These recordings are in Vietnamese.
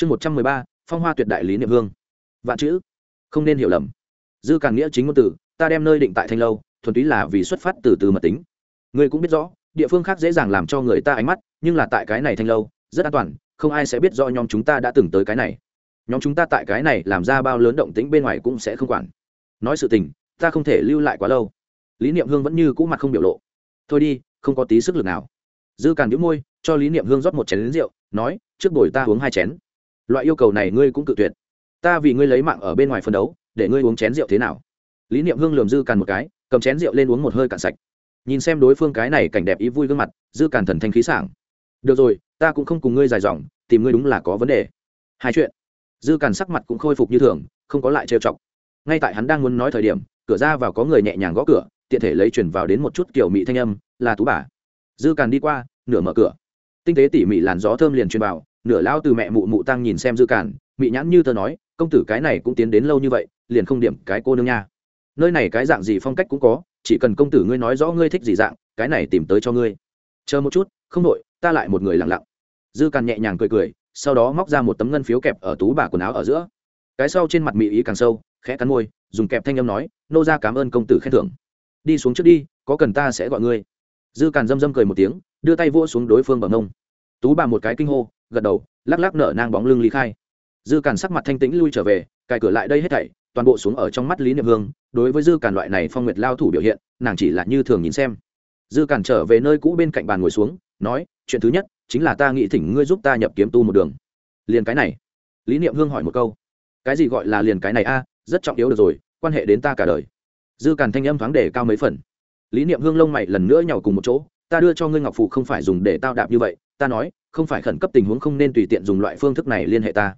chương một trăm mười ba, phong hoa tuyệt đại lý niệm hương vạn chữ? Không nên hiểu lầm. Dư càng nghĩa chính ngôn từ, ta đem nơi định tại thanh lâu, thuần túy là vì xuất phát từ từ mật tính. Ngươi cũng biết rõ, địa phương khác dễ dàng làm cho người ta ánh mắt, nhưng là tại cái này thanh lâu, rất an toàn, không ai sẽ biết do nhóm chúng ta đã từng tới cái này. Nhóm chúng ta tại cái này làm ra bao lớn động tĩnh bên ngoài cũng sẽ không quản. Nói sự tình, ta không thể lưu lại quá lâu. Lý niệm hương vẫn như cũ mặt không biểu lộ. Thôi đi, không có tí sức lực nào. Dư càn đĩu môi, cho lý niệm hương rót một chén lính rượu, nói, trước buổi ta uống hai chén loại yêu cầu này ngươi cũng cự tuyệt. Ta vì ngươi lấy mạng ở bên ngoài phân đấu, để ngươi uống chén rượu thế nào? Lý niệm hương lườm dư càn một cái, cầm chén rượu lên uống một hơi cạn sạch. Nhìn xem đối phương cái này cảnh đẹp ý vui gương mặt, dư càn thần thanh khí sảng. Được rồi, ta cũng không cùng ngươi dài dòng, tìm ngươi đúng là có vấn đề. Hai chuyện. Dư càn sắc mặt cũng khôi phục như thường, không có lại trêu chọc. Ngay tại hắn đang muốn nói thời điểm, cửa ra vào có người nhẹ nhàng gõ cửa, tiện thể lấy chuyển vào đến một chút kiểu mỹ thanh âm, là tú bà. Dư càn đi qua, nửa mở cửa. Tinh tế tỉ mỉ làn gió thơm liền truyền vào nửa lao từ mẹ mụ mụ tăng nhìn xem dư cản, mị nhãn như tớ nói công tử cái này cũng tiến đến lâu như vậy liền không điểm cái cô nương nha. Nơi này cái dạng gì phong cách cũng có chỉ cần công tử ngươi nói rõ ngươi thích gì dạng cái này tìm tới cho ngươi. Chờ một chút không đội ta lại một người lặng lặng. Dư càn nhẹ nhàng cười cười sau đó móc ra một tấm ngân phiếu kẹp ở tú bà quần áo ở giữa. Cái sau trên mặt mỹ ý càng sâu khẽ cắn môi dùng kẹp thanh âm nói nô ra cảm ơn công tử khen thưởng. Đi xuống trước đi có cần ta sẽ gọi ngươi. Dư càn râm râm cười một tiếng đưa tay vua xuống đối phương bằng ông tú bà một cái kinh hô gật đầu, lắc lắc nở nang bóng lưng lý khai. Dư càn sắc mặt thanh tĩnh lui trở về, cài cửa lại đây hết thảy, toàn bộ xuống ở trong mắt lý niệm hương. Đối với dư càn loại này phong nguyệt lao thủ biểu hiện, nàng chỉ là như thường nhìn xem. Dư càn trở về nơi cũ bên cạnh bàn ngồi xuống, nói, chuyện thứ nhất chính là ta nghĩ thỉnh ngươi giúp ta nhập kiếm tu một đường. Liền cái này? Lý niệm hương hỏi một câu. Cái gì gọi là liền cái này a? Rất trọng yếu được rồi, quan hệ đến ta cả đời. Dư càn thanh âm thoáng để cao mấy phần. Lý niệm hương lông mày lần nữa nhào cùng một chỗ ta đưa cho ngươi ngọc phụ không phải dùng để tao đạp như vậy, ta nói, không phải khẩn cấp tình huống không nên tùy tiện dùng loại phương thức này liên hệ ta.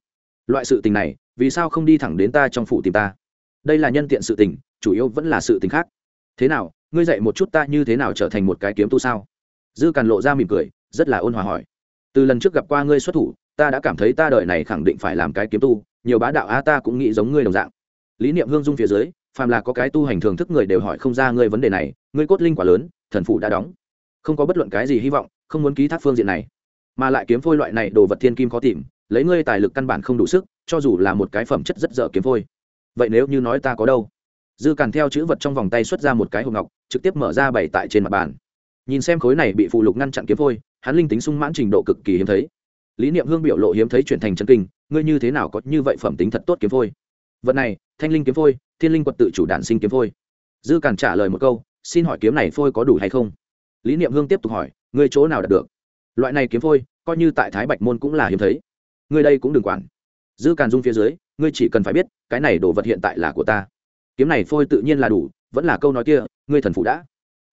Loại sự tình này, vì sao không đi thẳng đến ta trong phủ tìm ta? Đây là nhân tiện sự tình, chủ yếu vẫn là sự tình khác. Thế nào, ngươi dạy một chút ta như thế nào trở thành một cái kiếm tu sao? Dư càn lộ ra mỉm cười, rất là ôn hòa hỏi. Từ lần trước gặp qua ngươi xuất thủ, ta đã cảm thấy ta đời này khẳng định phải làm cái kiếm tu, nhiều bá đạo a ta cũng nghĩ giống ngươi đồng dạng. Lý niệm hương dung phía dưới, phàm là có cái tu hành thường thức người đều hỏi không ra ngươi vấn đề này, ngươi cốt linh quả lớn, thần phụ đã đóng không có bất luận cái gì hy vọng, không muốn ký thác phương diện này. Mà lại kiếm phôi loại này đồ vật thiên kim khó tìm, lấy ngươi tài lực căn bản không đủ sức, cho dù là một cái phẩm chất rất dở kiếm phôi. Vậy nếu như nói ta có đâu? Dư càn theo chữ vật trong vòng tay xuất ra một cái hộp ngọc, trực tiếp mở ra bày tại trên mặt bàn. Nhìn xem khối này bị phụ lục ngăn chặn kiếm phôi, hắn linh tính sung mãn trình độ cực kỳ hiếm thấy. Lý niệm hương biểu lộ hiếm thấy chuyển thành chân kinh, ngươi như thế nào có như vậy phẩm tính thật tốt kiếm phôi? Vật này, thanh linh kiếm phôi, thiên linh quật tự chủ đản sinh kiếm phôi. Dư càn trả lời một câu, xin hỏi kiếm này phôi có đủ hay không? Lý niệm hương tiếp tục hỏi, ngươi chỗ nào đạt được? Loại này kiếm phôi, coi như tại thái bạch môn cũng là hiếm thấy. Ngươi đây cũng đừng quản. Dư càn dung phía dưới, ngươi chỉ cần phải biết, cái này đồ vật hiện tại là của ta. Kiếm này phôi tự nhiên là đủ, vẫn là câu nói kia, ngươi thần phụ đã.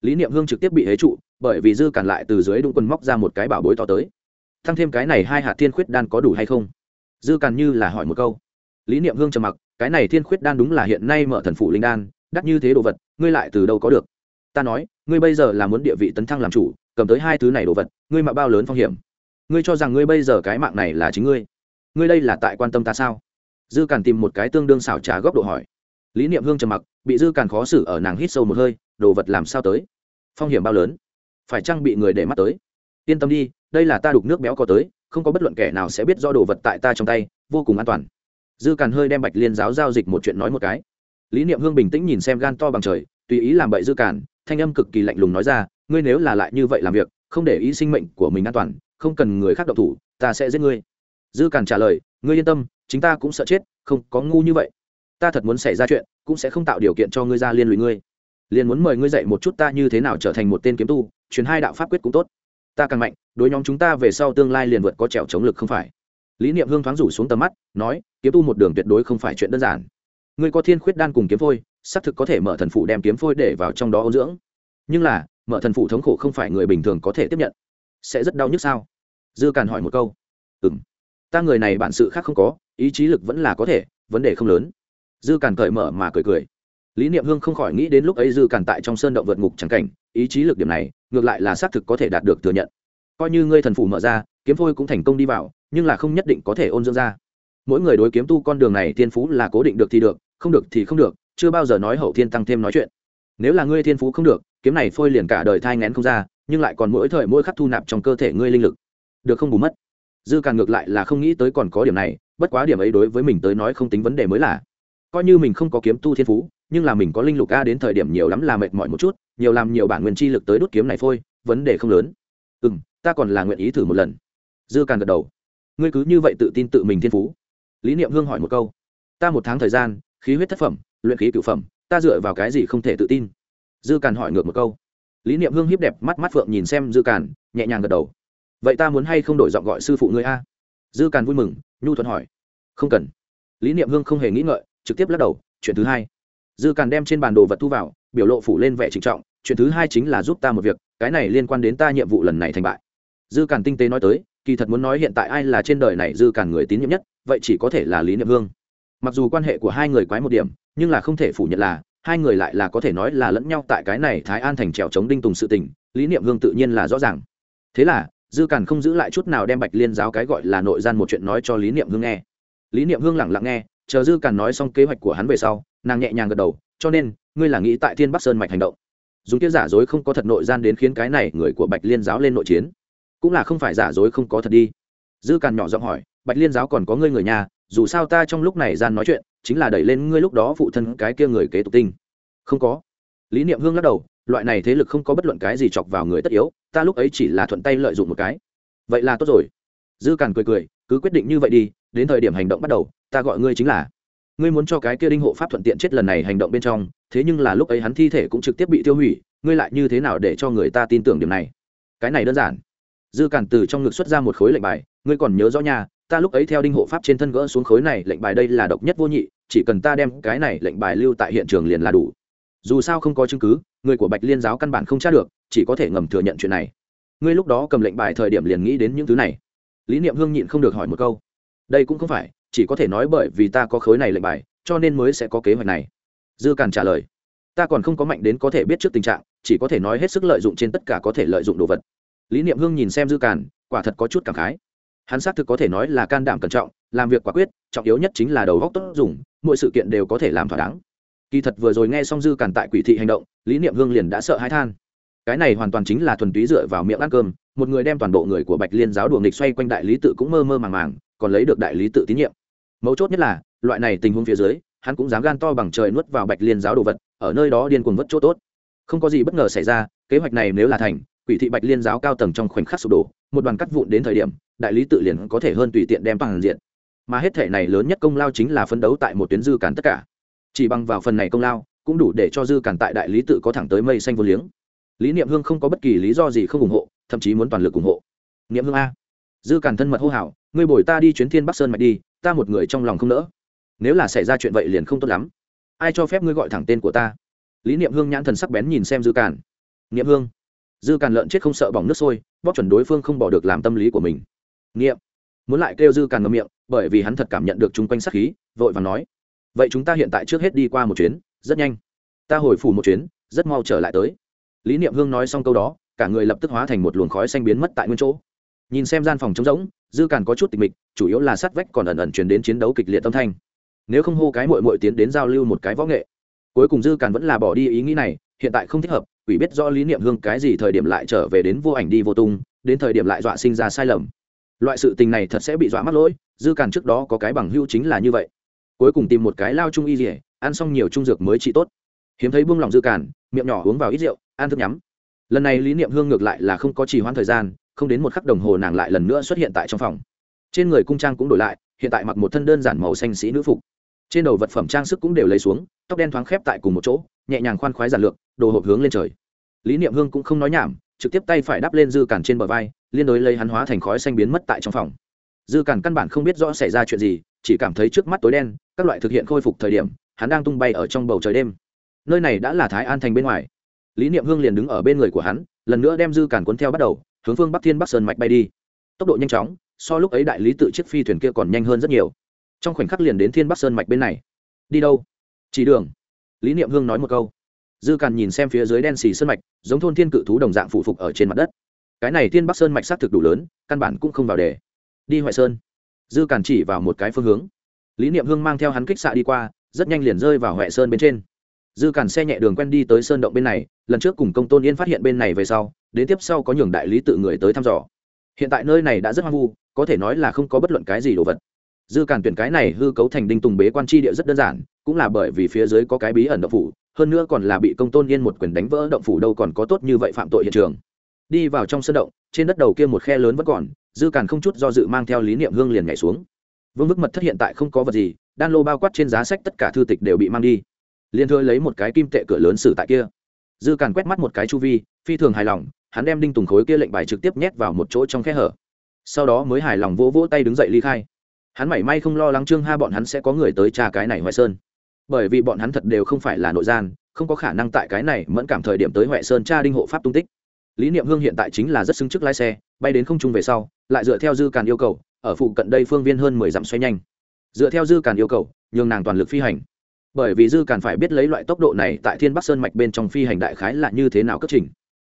Lý niệm hương trực tiếp bị hế trụ, bởi vì dư càn lại từ dưới đụng quân móc ra một cái bảo bối to tới. Thăng thêm cái này hai hạt thiên khuyết đan có đủ hay không? Dư càn như là hỏi một câu. Lý niệm hương trầm mặc, cái này thiên khuyết đan đúng là hiện nay mở thần phụ linh đan, đắt như thế đồ vật, ngươi lại từ đâu có được? Ta nói ngươi bây giờ là muốn địa vị tấn thăng làm chủ, cầm tới hai thứ này đồ vật, ngươi mà bao lớn phong hiểm? Ngươi cho rằng ngươi bây giờ cái mạng này là chính ngươi? Ngươi đây là tại quan tâm ta sao? Dư càn tìm một cái tương đương xảo trá góc độ hỏi. Lý niệm hương trầm mặc, bị dư càn khó xử ở nàng hít sâu một hơi, đồ vật làm sao tới? Phong hiểm bao lớn? Phải chăng bị người để mắt tới? Yên tâm đi, đây là ta đục nước béo có tới, không có bất luận kẻ nào sẽ biết do đồ vật tại ta trong tay, vô cùng an toàn. Dư càn hơi đem bạch liên giáo giao dịch một chuyện nói một cái. Lý niệm hương bình tĩnh nhìn xem gan to bằng trời, tùy ý làm bậy dư càn thanh âm cực kỳ lạnh lùng nói ra, ngươi nếu là lại như vậy làm việc, không để ý sinh mệnh của mình an toàn, không cần người khác độc thủ, ta sẽ giết ngươi. Dư càn trả lời, ngươi yên tâm, chính ta cũng sợ chết, không có ngu như vậy. Ta thật muốn xảy ra chuyện, cũng sẽ không tạo điều kiện cho ngươi ra liên lụy ngươi. Liền muốn mời ngươi dạy một chút ta như thế nào trở thành một tên kiếm tu, truyền hai đạo pháp quyết cũng tốt. Ta càng mạnh, đối nhóm chúng ta về sau tương lai liền vượt có trèo chống lực không phải. Lý niệm hương thoáng rủ xuống tầm mắt, nói, kiếm tu một đường tuyệt đối không phải chuyện đơn giản. Ngươi có thiên khuyết đan cùng kiếm phôi xác thực có thể mở thần phủ đem kiếm phôi để vào trong đó ôn dưỡng. Nhưng là, mở thần phủ thống khổ không phải người bình thường có thể tiếp nhận. Sẽ rất đau nhức sao? Dư càn hỏi một câu. Ừ m ta người này bản sự khác không có, ý chí lực vẫn là có thể, vấn đề không lớn. Dư càn cởi mở mà cười cười. Lý niệm hương không khỏi nghĩ đến lúc ấy dư càn tại trong sơn động vượt ngục c cảnh, ý chí lực điểm này, ngược lại là xác thực có thể đạt được thừa nhận. Coi như ngươi thần phủ mở ra, kiếm phôi cũng thành công đi vào, nhưng là không nhất định có thể ôn dưỡng ra. Mỗi người đối kiếm tu con đường này thiên phú là cố định được thì được, không được thì không được chưa bao giờ nói hậu thiên tăng thêm nói chuyện. Nếu là ngươi thiên phú không được, kiếm này phôi liền cả đời thai ngén không ra, nhưng lại còn mỗi thời mỗi khắc thu nạp trong cơ thể ngươi linh lực. Được không bù mất? Dư càng ngược lại là không nghĩ tới còn có điểm này, bất quá điểm ấy đối với mình tới nói không tính vấn đề mới là. Coi như mình không có kiếm tu thiên phú, nhưng là mình có linh lục a đến thời điểm nhiều lắm là mệt mỏi một chút, nhiều làm nhiều bản nguyên chi lực tới đốt kiếm này phôi, vấn đề không lớn. Ừ m ta còn là nguyện ý thử một lần. Dư càng gật đầu. Ngươi cứ như vậy tự tin tự mình thiên phú. Lý niệm hương hỏi một câu. Ta một tháng thời gian, khí huyết thất phẩm luyện khí cựu phẩm, ta dựa vào cái gì không thể tự tin? Dư càn hỏi ngược một câu. Lý niệm hương hiếp đẹp mắt mắt phượng nhìn xem dư càn, nhẹ nhàng gật đầu. Vậy ta muốn hay không đổi giọng gọi sư phụ ngươi a? Dư càn vui mừng, nhu thuận hỏi. Không cần. Lý niệm hương không hề nghĩ ngợi, trực tiếp lắc đầu, chuyện thứ hai. Dư càn đem trên bản đồ vật thu vào, biểu lộ phủ lên vẻ trịnh trọng, chuyện thứ hai chính là giúp ta một việc, cái này liên quan đến ta nhiệm vụ lần này thành bại. Dư càn tinh tế nói tới, kỳ thật muốn nói hiện tại ai là trên đời này dư càn người tín nhiệm nhất, vậy chỉ có thể là lý niệm hương mặc dù quan hệ của hai người quái một điểm, nhưng là không thể phủ nhận là hai người lại là có thể nói là lẫn nhau tại cái này thái an thành trèo chống đinh tùng sự tình, lý niệm hương tự nhiên là rõ ràng. Thế là, dư càn không giữ lại chút nào đem bạch liên giáo cái gọi là nội gian một chuyện nói cho lý niệm hương nghe. Lý niệm hương lẳng lặng nghe, chờ dư càn nói xong kế hoạch của hắn về sau, nàng nhẹ nhàng gật đầu, cho nên, ngươi là nghĩ tại thiên bắc sơn mạch hành động. Dùng kia giả dối không có thật nội gian đến khiến cái này người của bạch liên giáo lên nội chiến. Cũng là không phải giả dối không có thật đi. Dư càn nhỏ giọng hỏi, bạch liên giáo còn có ngươi người nhà dù sao ta trong lúc này gian nói chuyện, chính là đẩy lên ngươi lúc đó phụ thân cái kia người kế tục tinh. Không có. Lý niệm hương lắc đầu, loại này thế lực không có bất luận cái gì chọc vào người tất yếu, ta lúc ấy chỉ là thuận tay lợi dụng một cái. Vậy là tốt rồi. Dư càn cười cười, cứ quyết định như vậy đi, đến thời điểm hành động bắt đầu, ta gọi ngươi chính là. Ngươi muốn cho cái kia đinh hộ pháp thuận tiện chết lần này hành động bên trong, thế nhưng là lúc ấy hắn thi thể cũng trực tiếp bị tiêu hủy, ngươi lại như thế nào để cho người ta tin tưởng điểm này? Cái này đơn giản. Dư càn từ trong ngực xuất ra một khối lệnh bài, ngươi còn nhớ rõ nhà ta lúc ấy theo đinh hộ pháp trên thân gỡ xuống khối này, lệnh bài đây là độc nhất vô nhị, chỉ cần ta đem cái này lệnh bài lưu tại hiện trường liền là đủ. Dù sao không có chứng cứ, người của bạch liên giáo căn bản không tra được, chỉ có thể ngầm thừa nhận chuyện này. Ngươi lúc đó cầm lệnh bài thời điểm liền nghĩ đến những thứ này. Lý niệm hương nhịn không được hỏi một câu. Đây cũng không phải, chỉ có thể nói bởi vì ta có khối này lệnh bài, cho nên mới sẽ có kế hoạch này. Dư càn trả lời. Ta còn không có mạnh đến có thể biết trước tình trạng, chỉ có thể nói hết sức lợi dụng trên tất cả có thể lợi dụng đồ vật. Lý niệm hương nhìn xem dư càn, quả thật có chút cảm khái hắn xác thực có thể nói là can đảm cẩn trọng, làm việc quả quyết, trọng yếu nhất chính là đầu góc tốt dùng, mọi sự kiện đều có thể làm thỏa đáng. Kỳ thật vừa rồi nghe xong dư càn tại quỷ thị hành động, lý niệm hương liền đã sợ hãi than. Cái này hoàn toàn chính là thuần túy dựa vào miệng ăn cơm, một người đem toàn bộ người của bạch liên giáo đùa nghịch xoay quanh đại lý tự cũng mơ mơ màng màng, còn lấy được đại lý tự tín nhiệm. Mấu chốt nhất là, loại này tình huống phía dưới, hắn cũng dám gan to bằng trời nuốt vào bạch liên giáo đồ vật, ở nơi đó điên cuồng vất chỗ tốt. Không có gì bất ngờ xảy ra, kế hoạch này nếu là thành quỷ thị bạch liên giáo cao tầng trong khoảnh khắc sụp đổ một đoàn cắt vụn đến thời điểm đại lý tự liền có thể hơn tùy tiện đem bằng diện. Mà hết thể này lớn nhất công lao chính là phấn đấu tại một tuyến dư cản tất cả. Chỉ bằng vào phần này công lao cũng đủ để cho dư cản tại đại lý tự có thẳng tới mây xanh vô liếng. Lý niệm hương không có bất kỳ lý do gì không ủng hộ thậm chí muốn toàn lực ủng hộ. Niệm hương a. Dư cản thân mật hô hào ngươi bồi ta đi chuyến thiên bắc sơn mạch đi ta một người trong lòng không nỡ. Nếu là xảy ra chuyện vậy liền không tốt lắm. Ai cho phép ngươi gọi thẳng tên của ta? Lý niệm hương nhãn thần sắc bén nhìn xem dư cản, niệm hương dư càn lợn chết không sợ bỏng nước sôi bóc chuẩn đối phương không bỏ được làm tâm lý của mình. Niệm muốn lại kêu dư càn ngâm miệng, bởi vì hắn thật cảm nhận được chung quanh sắc khí, vội và nói. Vậy chúng ta hiện tại trước hết đi qua một chuyến, rất nhanh. Ta hồi phủ một chuyến, rất mau trở lại tới. Lý niệm hương nói xong câu đó, cả người lập tức hóa thành một luồng khói xanh biến mất tại nguyên chỗ. Nhìn xem gian phòng trống rỗng, dư càn có chút tịch mịch, chủ yếu là sát vách còn ẩn ẩn chuyển đến chiến đấu kịch liệt tâm thanh. Nếu không hô cái mội mội tiến đến giao lưu một cái võ nghệ, cuối cùng dư càn vẫn là bỏ đi ý nghĩ này hiện tại không thích hợp, quỷ biết do lý niệm hương cái gì thời điểm lại trở về đến vô ảnh đi vô tung, đến thời điểm lại dọa sinh ra sai lầm. Loại sự tình này thật sẽ bị dọa mắc lỗi, dư càn trước đó có cái bằng hưu chính là như vậy. Cuối cùng tìm một cái lao trung y rỉa ăn xong nhiều trung dược mới trị tốt. Hiếm thấy buông lòng dư càn, miệng nhỏ uống vào ít rượu, ăn thức nhắm. Lần này lý niệm hương ngược lại là không có trì hoãn thời gian, không đến một khắc đồng hồ nàng lại lần nữa xuất hiện tại trong phòng. Trên người cung trang cũng đổi lại, hiện tại mặc một thân đơn giản màu xanh sĩ nữ phục trên đầu vật phẩm trang sức cũng đều lấy xuống, tóc đen thoáng khép tại cùng một chỗ, nhẹ nhàng khoan khoái giản lược, đồ hộp hướng lên trời. Lý niệm hương cũng không nói nhảm, trực tiếp tay phải đắp lên dư cản trên bờ vai, liên đối lấy hắn hóa thành khói xanh biến mất tại trong phòng. Dư cản căn bản không biết rõ xảy ra chuyện gì, chỉ cảm thấy trước mắt tối đen, các loại thực hiện khôi phục thời điểm, hắn đang tung bay ở trong bầu trời đêm. Nơi này đã là thái an thành bên ngoài. Lý niệm hương liền đứng ở bên người của hắn, lần nữa đem dư cản cuốn theo bắt đầu, hướng phương bắc thiên bắc sơn mạch bay đi. Tốc độ nhanh chóng, so lúc ấy đại lý tự chiếc phi thuyền kia còn nhanh hơn rất nhiều trong khoảnh khắc liền đến thiên bắc sơn mạch bên này đi đâu chỉ đường lý niệm hương nói một câu dư càn nhìn xem phía dưới đen xì sơn mạch giống thôn thiên cự thú đồng dạng phụ phục ở trên mặt đất cái này thiên bắc sơn mạch xác thực đủ lớn căn bản cũng không vào đề đi hoại sơn dư càn chỉ vào một cái phương hướng lý niệm hương mang theo hắn kích xạ đi qua rất nhanh liền rơi vào huệ sơn bên trên dư càn xe nhẹ đường quen đi tới sơn động bên này lần trước cùng công tôn yên phát hiện bên này về sau đến tiếp sau có nhường đại lý tự người tới thăm dò hiện tại nơi này đã rất hoang vu có thể nói là không có bất luận cái gì đồ vật dư càn tuyển cái này hư cấu thành đinh tùng bế quan tri địa rất đơn giản, cũng là bởi vì phía dưới có cái bí ẩn động phủ, hơn nữa còn là bị công tôn yên một quyền đánh vỡ động phủ đâu còn có tốt như vậy phạm tội hiện trường. Đi vào trong sân động, trên đất đầu kia một khe lớn vẫn còn, dư càn không chút do dự mang theo lý niệm hương liền nhảy xuống. Vương mức mật thất hiện tại không có vật gì, đan lô bao quát trên giá sách tất cả thư tịch đều bị mang đi. Liền thôi lấy một cái kim tệ cửa lớn xử tại kia. Dư càn quét mắt một cái chu vi, phi thường hài lòng, hắn đem đinh tùng khối kia lệnh bài trực tiếp nhét vào một chỗ trong khe hở. Sau đó mới hài lòng vỗ vỗ tay đứng dậy ly khai hắn mảy may không lo lắng trương ha bọn hắn sẽ có người tới tra cái này hoài sơn. Bởi vì bọn hắn thật đều không phải là nội gian, không có khả năng tại cái này mẫn cảm thời điểm tới huệ sơn tra đinh hộ pháp tung tích. Lý niệm hương hiện tại chính là rất xứng chức lái xe, bay đến không trung về sau, lại dựa theo dư càn yêu cầu, ở phụ cận đây phương viên hơn mười dặm xoay nhanh. Dựa theo dư càn yêu cầu, nhường nàng toàn lực phi hành. Bởi vì dư càn phải biết lấy loại tốc độ này tại thiên bắc sơn mạch bên trong phi hành đại khái là như thế nào cất trình.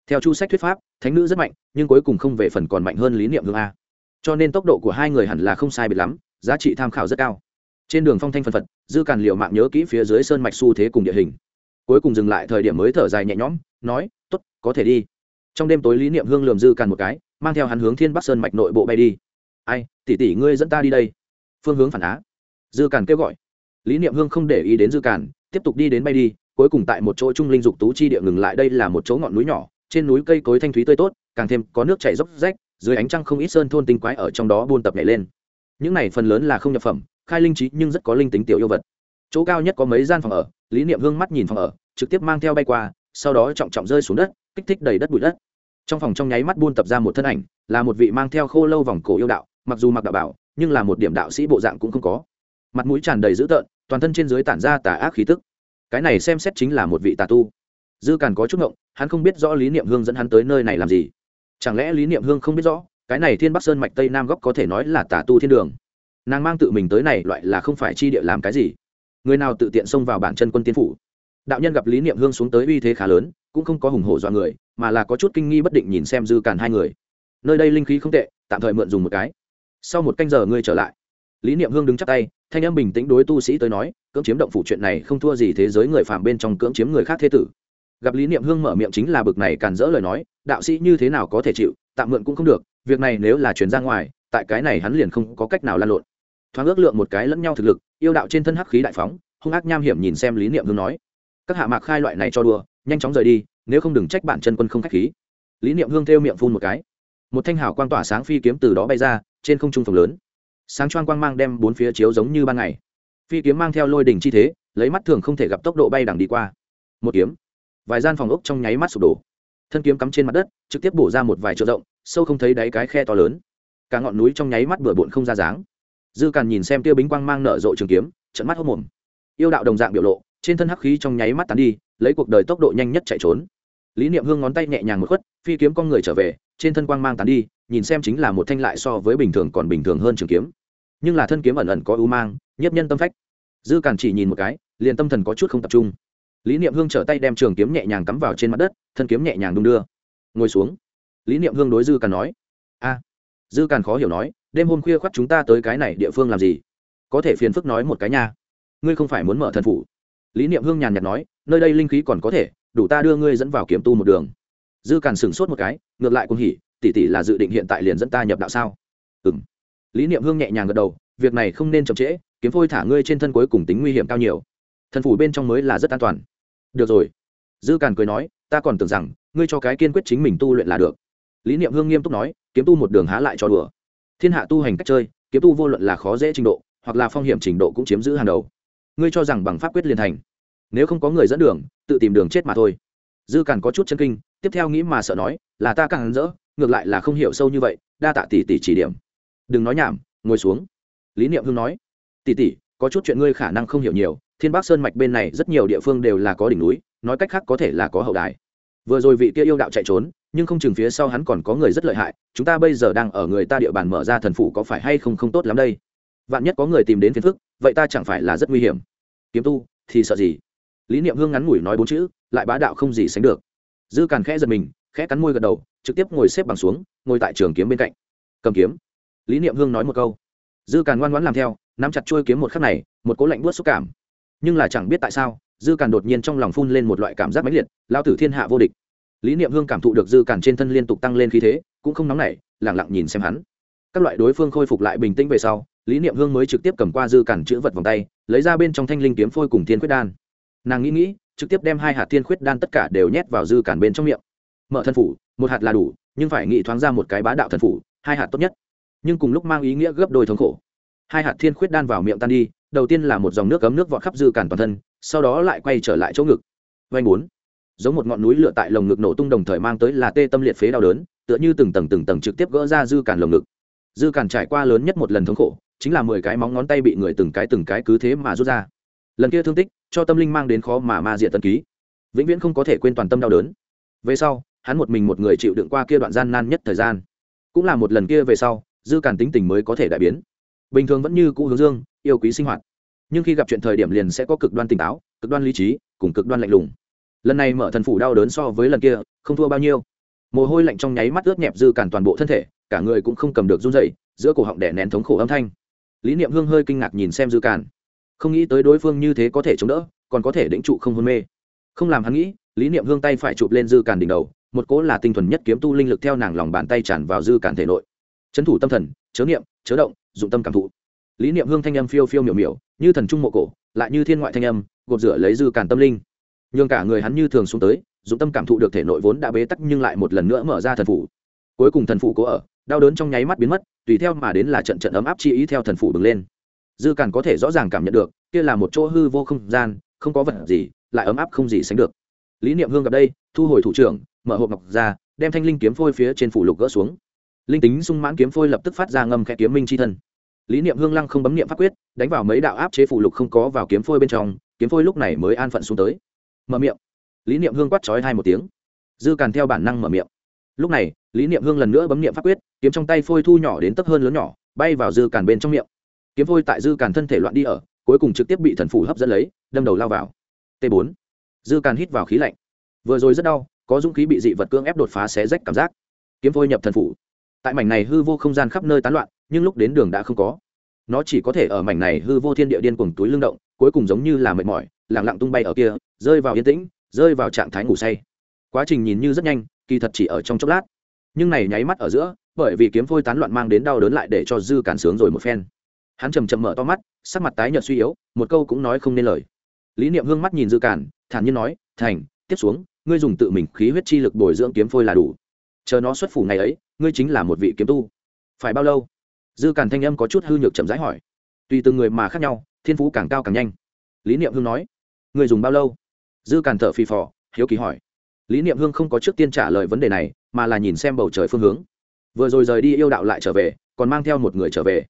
Theo chu sách thuyết pháp, thánh nữ rất mạnh, nhưng cuối cùng không về phần còn mạnh hơn lý niệm hương a. Cho nên tốc độ của hai người hẳn là không sai biệt lắm giá trị tham khảo rất cao. Trên đường phong thanh phân phật, dư càn liệu mạng nhớ kỹ phía dưới sơn mạch xu thế cùng địa hình. Cuối cùng dừng lại thời điểm mới thở dài nhẹ nhõm, nói t ố t có thể đi. Trong đêm tối lý niệm hương lườm dư càn một cái, mang theo hắn hướng thiên bắc sơn mạch nội bộ bay đi. Ai tỉ tỉ ngươi dẫn ta đi đây. Phương hướng phản á. Dư càn kêu gọi. Lý niệm hương không để ý đến dư càn, tiếp tục đi đến bay đi, cuối cùng tại một chỗ trung linh dục tú chi địa ngừng lại đây là một chỗ ngọn núi nhỏ, trên núi cây cối thanh thúy tươi tốt, càng thêm có nước chảy dốc rách, dưới ánh trăng không ít sơn thôn tinh quái ở trong đó buôn tập nhảy lên những này phần lớn là không nhập phẩm, khai linh trí nhưng rất có linh tính tiểu yêu vật. Chỗ cao nhất có mấy gian phòng ở, lý niệm hương mắt nhìn phòng ở, trực tiếp mang theo bay qua, sau đó trọng trọng rơi xuống đất, kích thích đầy đất bụi đất. Trong phòng trong nháy mắt buôn tập ra một thân ảnh, là một vị mang theo khô lâu vòng cổ yêu đạo, mặc dù mặc đạo bảo, nhưng là một điểm đạo sĩ bộ dạng cũng không có. Mặt mũi tràn đầy dữ tợn, toàn thân trên dưới tản ra tà ác khí tức. Cái này xem xét chính là một vị tà tu. Dư càn có chút ngộng, hắn không biết rõ lý niệm hương dẫn hắn tới nơi này làm gì. Chẳng lẽ lý niệm hương không biết rõ? Cái này thiên bắc sơn mạch tây nam góc có thể nói là tà tu thiên đường. Nàng mang tự mình tới này loại là không phải chi địa làm cái gì. Người nào tự tiện xông vào bản chân quân tiên phủ. Đạo nhân gặp lý niệm hương xuống tới uy thế khá lớn, cũng không có hùng hổ dọa người, mà là có chút kinh nghi bất định nhìn xem dư càn hai người. Nơi đây linh khí không tệ, tạm thời mượn dùng một cái. Sau một canh giờ ngươi trở lại. Lý niệm hương đứng chắc tay, thanh âm bình tĩnh đối tu sĩ tới nói, cưỡng chiếm động phủ chuyện này không thua gì thế giới người phạm bên trong cưỡng chiếm người khác thế tử. Gặp lý niệm hương mở miệng chính là bực này càn dỡ lời nói, đạo sĩ như thế nào có thể chịu, tạm mượn cũng không được việc này nếu là chuyển ra ngoài, tại cái này hắn liền không có cách nào lan lộn. Thoáng ước lượng một cái lẫn nhau thực lực, yêu đạo trên thân hắc khí đại phóng, hung ác nham hiểm nhìn xem lý niệm hương nói, các hạ mạc khai loại này cho đùa, nhanh chóng rời đi, nếu không đừng trách bản chân quân không khách khí. Lý niệm hương theo miệng phun một cái. Một thanh hảo quang tỏa sáng phi kiếm từ đó bay ra, trên không trung phòng lớn. Sáng choang quang mang đem bốn phía chiếu giống như ban ngày. Phi kiếm mang theo lôi đỉnh chi thế, lấy mắt thường không thể gặp tốc độ bay đằng đi qua. Một kiếm. Vài gian phòng ốc trong nháy mắt sụp đổ. Thân kiếm cắm trên mặt đất, trực tiếp bổ ra một vài chỗ rộng sâu không thấy đáy cái khe to lớn. Cả ngọn núi trong nháy mắt bừa bộn không ra dáng. Dư càn nhìn xem tiêu bính quang mang nở rộ trường kiếm trận mắt hốc mồm. Yêu đạo đồng dạng biểu lộ, trên thân hắc khí trong nháy mắt tán đi, lấy cuộc đời tốc độ nhanh nhất chạy trốn. Lý niệm hương ngón tay nhẹ nhàng một khuất, phi kiếm con người trở về, trên thân quang mang tán đi, nhìn xem chính là một thanh lại so với bình thường còn bình thường hơn trường kiếm. Nhưng là thân kiếm ẩn ẩn có ưu mang nhất nhân tâm phách. Dư càn chỉ nhìn một cái, liền tâm thần có chút không tập trung. Lý niệm hương trở tay đem trường kiếm nhẹ nhàng cắm vào trên mặt đất, thân kiếm nhẹ nhàng đung đưa. Ngồi xuống lý niệm hương đối dư càn nói, a, dư càn khó hiểu nói, đêm hôm khuya khoác chúng ta tới cái này địa phương làm gì? Có thể phiền phức nói một cái nha. Ngươi không phải muốn mở thần phủ. Lý niệm hương nhàn nhạt nói, nơi đây linh khí còn có thể, đủ ta đưa ngươi dẫn vào kiếm tu một đường. Dư càn sửng sốt một cái, ngược lại cũng hỉ, tỷ tỷ là dự định hiện tại liền dẫn ta nhập đạo sao? Ừ m lý niệm hương nhẹ nhàng gật đầu, việc này không nên chậm trễ, kiếm phôi thả ngươi trên thân cuối cùng tính nguy hiểm cao nhiều. Thần phủ bên trong mới là rất an toàn. Được rồi. Dư càn cười nói, ta còn tưởng rằng, ngươi cho cái kiên quyết chính mình tu luyện là được lý niệm hương nghiêm túc nói, kiếm tu một đường há lại cho đùa. Thiên hạ tu hành cách chơi, kiếm tu vô luận là khó dễ trình độ, hoặc là phong hiểm trình độ cũng chiếm giữ hàng đầu. Ngươi cho rằng bằng pháp quyết liền thành. Nếu không có người dẫn đường, tự tìm đường chết mà thôi. Dư càn có chút chân kinh, tiếp theo nghĩ mà sợ nói, là ta càng rỡ, ngược lại là không hiểu sâu như vậy, đa tạ tỷ tỷ chỉ điểm. Đừng nói nhảm, ngồi xuống. Lý niệm hương nói, tỷ tỷ, có chút chuyện ngươi khả năng không hiểu nhiều, thiên bắc sơn mạch bên này rất nhiều địa phương đều là có đỉnh núi, nói cách khác có thể là có hậu đài vừa rồi vị kia yêu đạo chạy trốn, nhưng không chừng phía sau hắn còn có người rất lợi hại, chúng ta bây giờ đang ở người ta địa bàn mở ra thần phủ có phải hay không không tốt lắm đây? Vạn nhất có người tìm đến phiền phức, vậy ta chẳng phải là rất nguy hiểm. Kiếm tu, thì sợ gì? Lý niệm hương ngắn ngủi nói bốn chữ, lại bá đạo không gì sánh được. Dư càn khẽ giật mình, khẽ cắn môi gật đầu, trực tiếp ngồi xếp bằng xuống, ngồi tại trường kiếm bên cạnh. Cầm kiếm. Lý niệm hương nói một câu. Dư càn ngoan ngoãn làm theo, nắm chặt chuôi kiếm một khắc này, một cố lạnh buốt xúc cảm. Nhưng là chẳng biết tại sao, dư càn đột nhiên trong lòng phun lên một loại cảm giác mãnh liệt lao tử thiên hạ vô địch lý niệm hương cảm thụ được dư cản trên thân liên tục tăng lên khí thế, cũng không nóng nảy lẳng lặng nhìn xem hắn. Các loại đối phương khôi phục lại bình tĩnh về sau, lý niệm hương mới trực tiếp cầm qua dư cản chữ vật vòng tay, lấy ra bên trong thanh linh kiếm phôi cùng thiên khuyết đan. Nàng nghĩ nghĩ, trực tiếp đem hai hạt thiên khuyết đan tất cả đều nhét vào dư cản bên trong miệng. Mở thân phủ, một hạt là đủ, nhưng phải nghĩ thoáng ra một cái bá đạo thần phủ, hai hạt tốt nhất. Nhưng cùng lúc mang ý nghĩa gấp đôi thống khổ. Hai hạt thiên khuyết đan vào miệng tan đi, đầu tiên là một dòng nước cấm nước vọt khắp dư cản toàn thân, sau đó lại quay trở lại chỗ ngực. Vanh bốn giống một ngọn núi lửa tại lồng ngực nổ tung đồng thời mang tới là tê tâm liệt phế đau đớn, tựa như từng tầng từng tầng trực tiếp gỡ ra dư cản lồng ngực. Dư cản trải qua lớn nhất một lần thống khổ, chính là mười cái móng ngón tay bị người từng cái từng cái cứ thế mà rút ra. Lần kia thương tích, cho tâm linh mang đến khó mà ma diện tân ký. Vĩnh viễn không có thể quên toàn tâm đau đớn. Về sau, hắn một mình một người chịu đựng qua kia đoạn gian nan nhất thời gian. Cũng là một lần kia về sau, dư cản tính tình mới có thể đại biến. Bình thường vẫn như cũ hướng dương, yêu quý sinh hoạt. Nhưng khi gặp chuyện thời điểm liền sẽ có cực đoan tỉnh táo, cực đoan lý trí, cùng cực đoan lạnh lùng lần này mở thần phủ đau đớn so với lần kia, không thua bao nhiêu. Mồ hôi lạnh trong nháy mắt ướt nhẹp dư cản toàn bộ thân thể, cả người cũng không cầm được run rẩy, giữa cổ họng đẻ nén thống khổ âm thanh. Lý niệm hương hơi kinh ngạc nhìn xem dư cản. Không nghĩ tới đối phương như thế có thể chống đỡ, còn có thể đĩnh trụ không hôn mê. Không làm hắn nghĩ, lý niệm hương tay phải chụp lên dư cản đỉnh đầu, một cỗ là tinh thuần nhất kiếm tu linh lực theo nàng lòng bàn tay tràn vào dư cản thể nội. Chấn thủ tâm thần, chớ niệm, chớ động, dụng tâm cảm thụ. Lý niệm hương thanh âm phiêu phiêu miểu miểu, như thần trung mộ cổ, lại như thiên ngoại thanh âm, gột rửa lấy dư cản tâm linh nhường cả người hắn như thường xuống tới, dụng tâm cảm thụ được thể nội vốn đã bế tắc nhưng lại một lần nữa mở ra thần phủ. Cuối cùng thần phủ cố ở, đau đớn trong nháy mắt biến mất, tùy theo mà đến là trận trận ấm áp chi ý theo thần phủ bừng lên. Dư càn có thể rõ ràng cảm nhận được, kia là một chỗ hư vô không gian, không có vật gì, lại ấm áp không gì sánh được. Lý niệm hương gặp đây, thu hồi thủ trưởng, mở hộp ngọc ra, đem thanh linh kiếm phôi phía trên phủ lục gỡ xuống. Linh tính sung mãn kiếm phôi lập tức phát ra ngâm khẽ kiếm minh c h i thân. Lý niệm hương lăng không bấm niệm pháp quyết, đánh vào mấy đạo áp chế phủ lục không có vào kiếm phôi bên trong, kiếm phôi lúc này mới an phận xuống tới mở miệng. Lý niệm hương quát trói hai một tiếng. Dư càn theo bản năng mở miệng. Lúc này, lý niệm hương lần nữa bấm niệm pháp quyết, kiếm trong tay phôi thu nhỏ đến tấp hơn lớn nhỏ, bay vào dư càn bên trong miệng. Kiếm phôi tại dư càn thân thể loạn đi ở, cuối cùng trực tiếp bị thần phủ hấp dẫn lấy, đâm đầu lao vào. T 4 dư càn hít vào khí lạnh. Vừa rồi rất đau, có dũng khí bị dị vật cưỡng ép đột phá xé rách cảm giác. Kiếm phôi nhập thần phủ. Tại mảnh này hư vô không gian khắp nơi tán loạn, nhưng lúc đến đường đã không có nó chỉ có thể ở mảnh này hư vô thiên địa điên cuồng túi lưng động, cuối cùng giống như là mệt mỏi lẳng lặng tung bay ở kia, rơi vào yên tĩnh, rơi vào trạng thái ngủ say. Quá trình nhìn như rất nhanh, kỳ thật chỉ ở trong chốc lát. Nhưng này nháy mắt ở giữa, bởi vì kiếm phôi tán loạn mang đến đau đớn lại để cho dư cản sướng rồi một phen. Hắn chầm chậm mở to mắt, sắc mặt tái nhợt suy yếu, một câu cũng nói không nên lời. Lý niệm hương mắt nhìn dư cản thản nhiên nói, thành, tiếp xuống, ngươi dùng tự mình khí huyết chi lực bồi dưỡng kiếm phôi là đủ. Chờ nó xuất phủ ngày ấy, ngươi chính là một vị kiếm tu. Phải bao lâu? Dư Càn thanh âm có chút hư nhược chậm rãi hỏi. Tùy từng người mà khác nhau, thiên phú càng cao càng nhanh. Lý niệm hương nói, người dùng bao lâu? Dư Càn thở phì phò, hiếu kỳ hỏi. Lý niệm hương không có trước tiên trả lời vấn đề này, mà là nhìn xem bầu trời phương hướng. Vừa rồi rời đi yêu đạo lại trở về, còn mang theo một người trở về.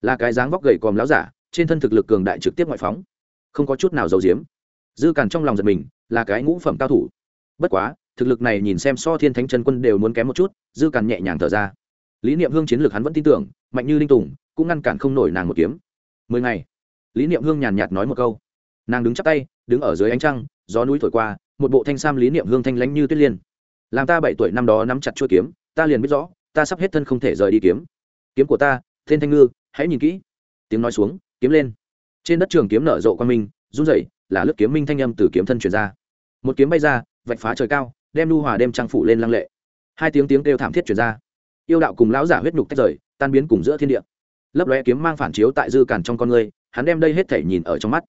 Là cái dáng vóc gầy còm láo giả, trên thân thực lực cường đại trực tiếp ngoại phóng. Không có chút nào giấu giếm. Dư càn trong lòng giật mình, là cái ngũ phẩm cao thủ. Bất quá, thực lực này nhìn xem so thiên thánh chân quân đều muốn kém một chút, dư càn nhẹ nhàng thở ra lý niệm hương chiến lược hắn vẫn tin tưởng, mạnh như linh tùng, cũng ngăn cản không nổi nàng một kiếm. Mười ngày, lý niệm hương nhàn nhạt nói một câu. Nàng đứng chắp tay, đứng ở dưới ánh trăng, gió núi thổi qua, một bộ thanh sam lý niệm hương thanh lãnh như tuyết liên. Làm ta bảy tuổi năm đó nắm chặt chuôi kiếm, ta liền biết rõ, ta sắp hết thân không thể rời đi kiếm. Kiếm của ta tên thanh ngư, hãy nhìn kỹ. Tiếng nói xuống, kiếm lên. Trên đất trường kiếm nở rộ quan minh, run rẩy, là lướt kiếm minh thanh âm từ kiếm thân truyền ra. Một kiếm bay ra, vạch phá trời cao, đem lưu hòa đem trang phủ lên lăng lệ. Hai tiếng tiếng kêu thảm thiết truyền ra yêu đạo cùng lão giả huyết nhục tách rời, tan biến cùng giữa thiên địa. Lấp lóe kiếm mang phản chiếu tại dư cản trong con người, hắn đem đây hết thể nhìn ở trong mắt.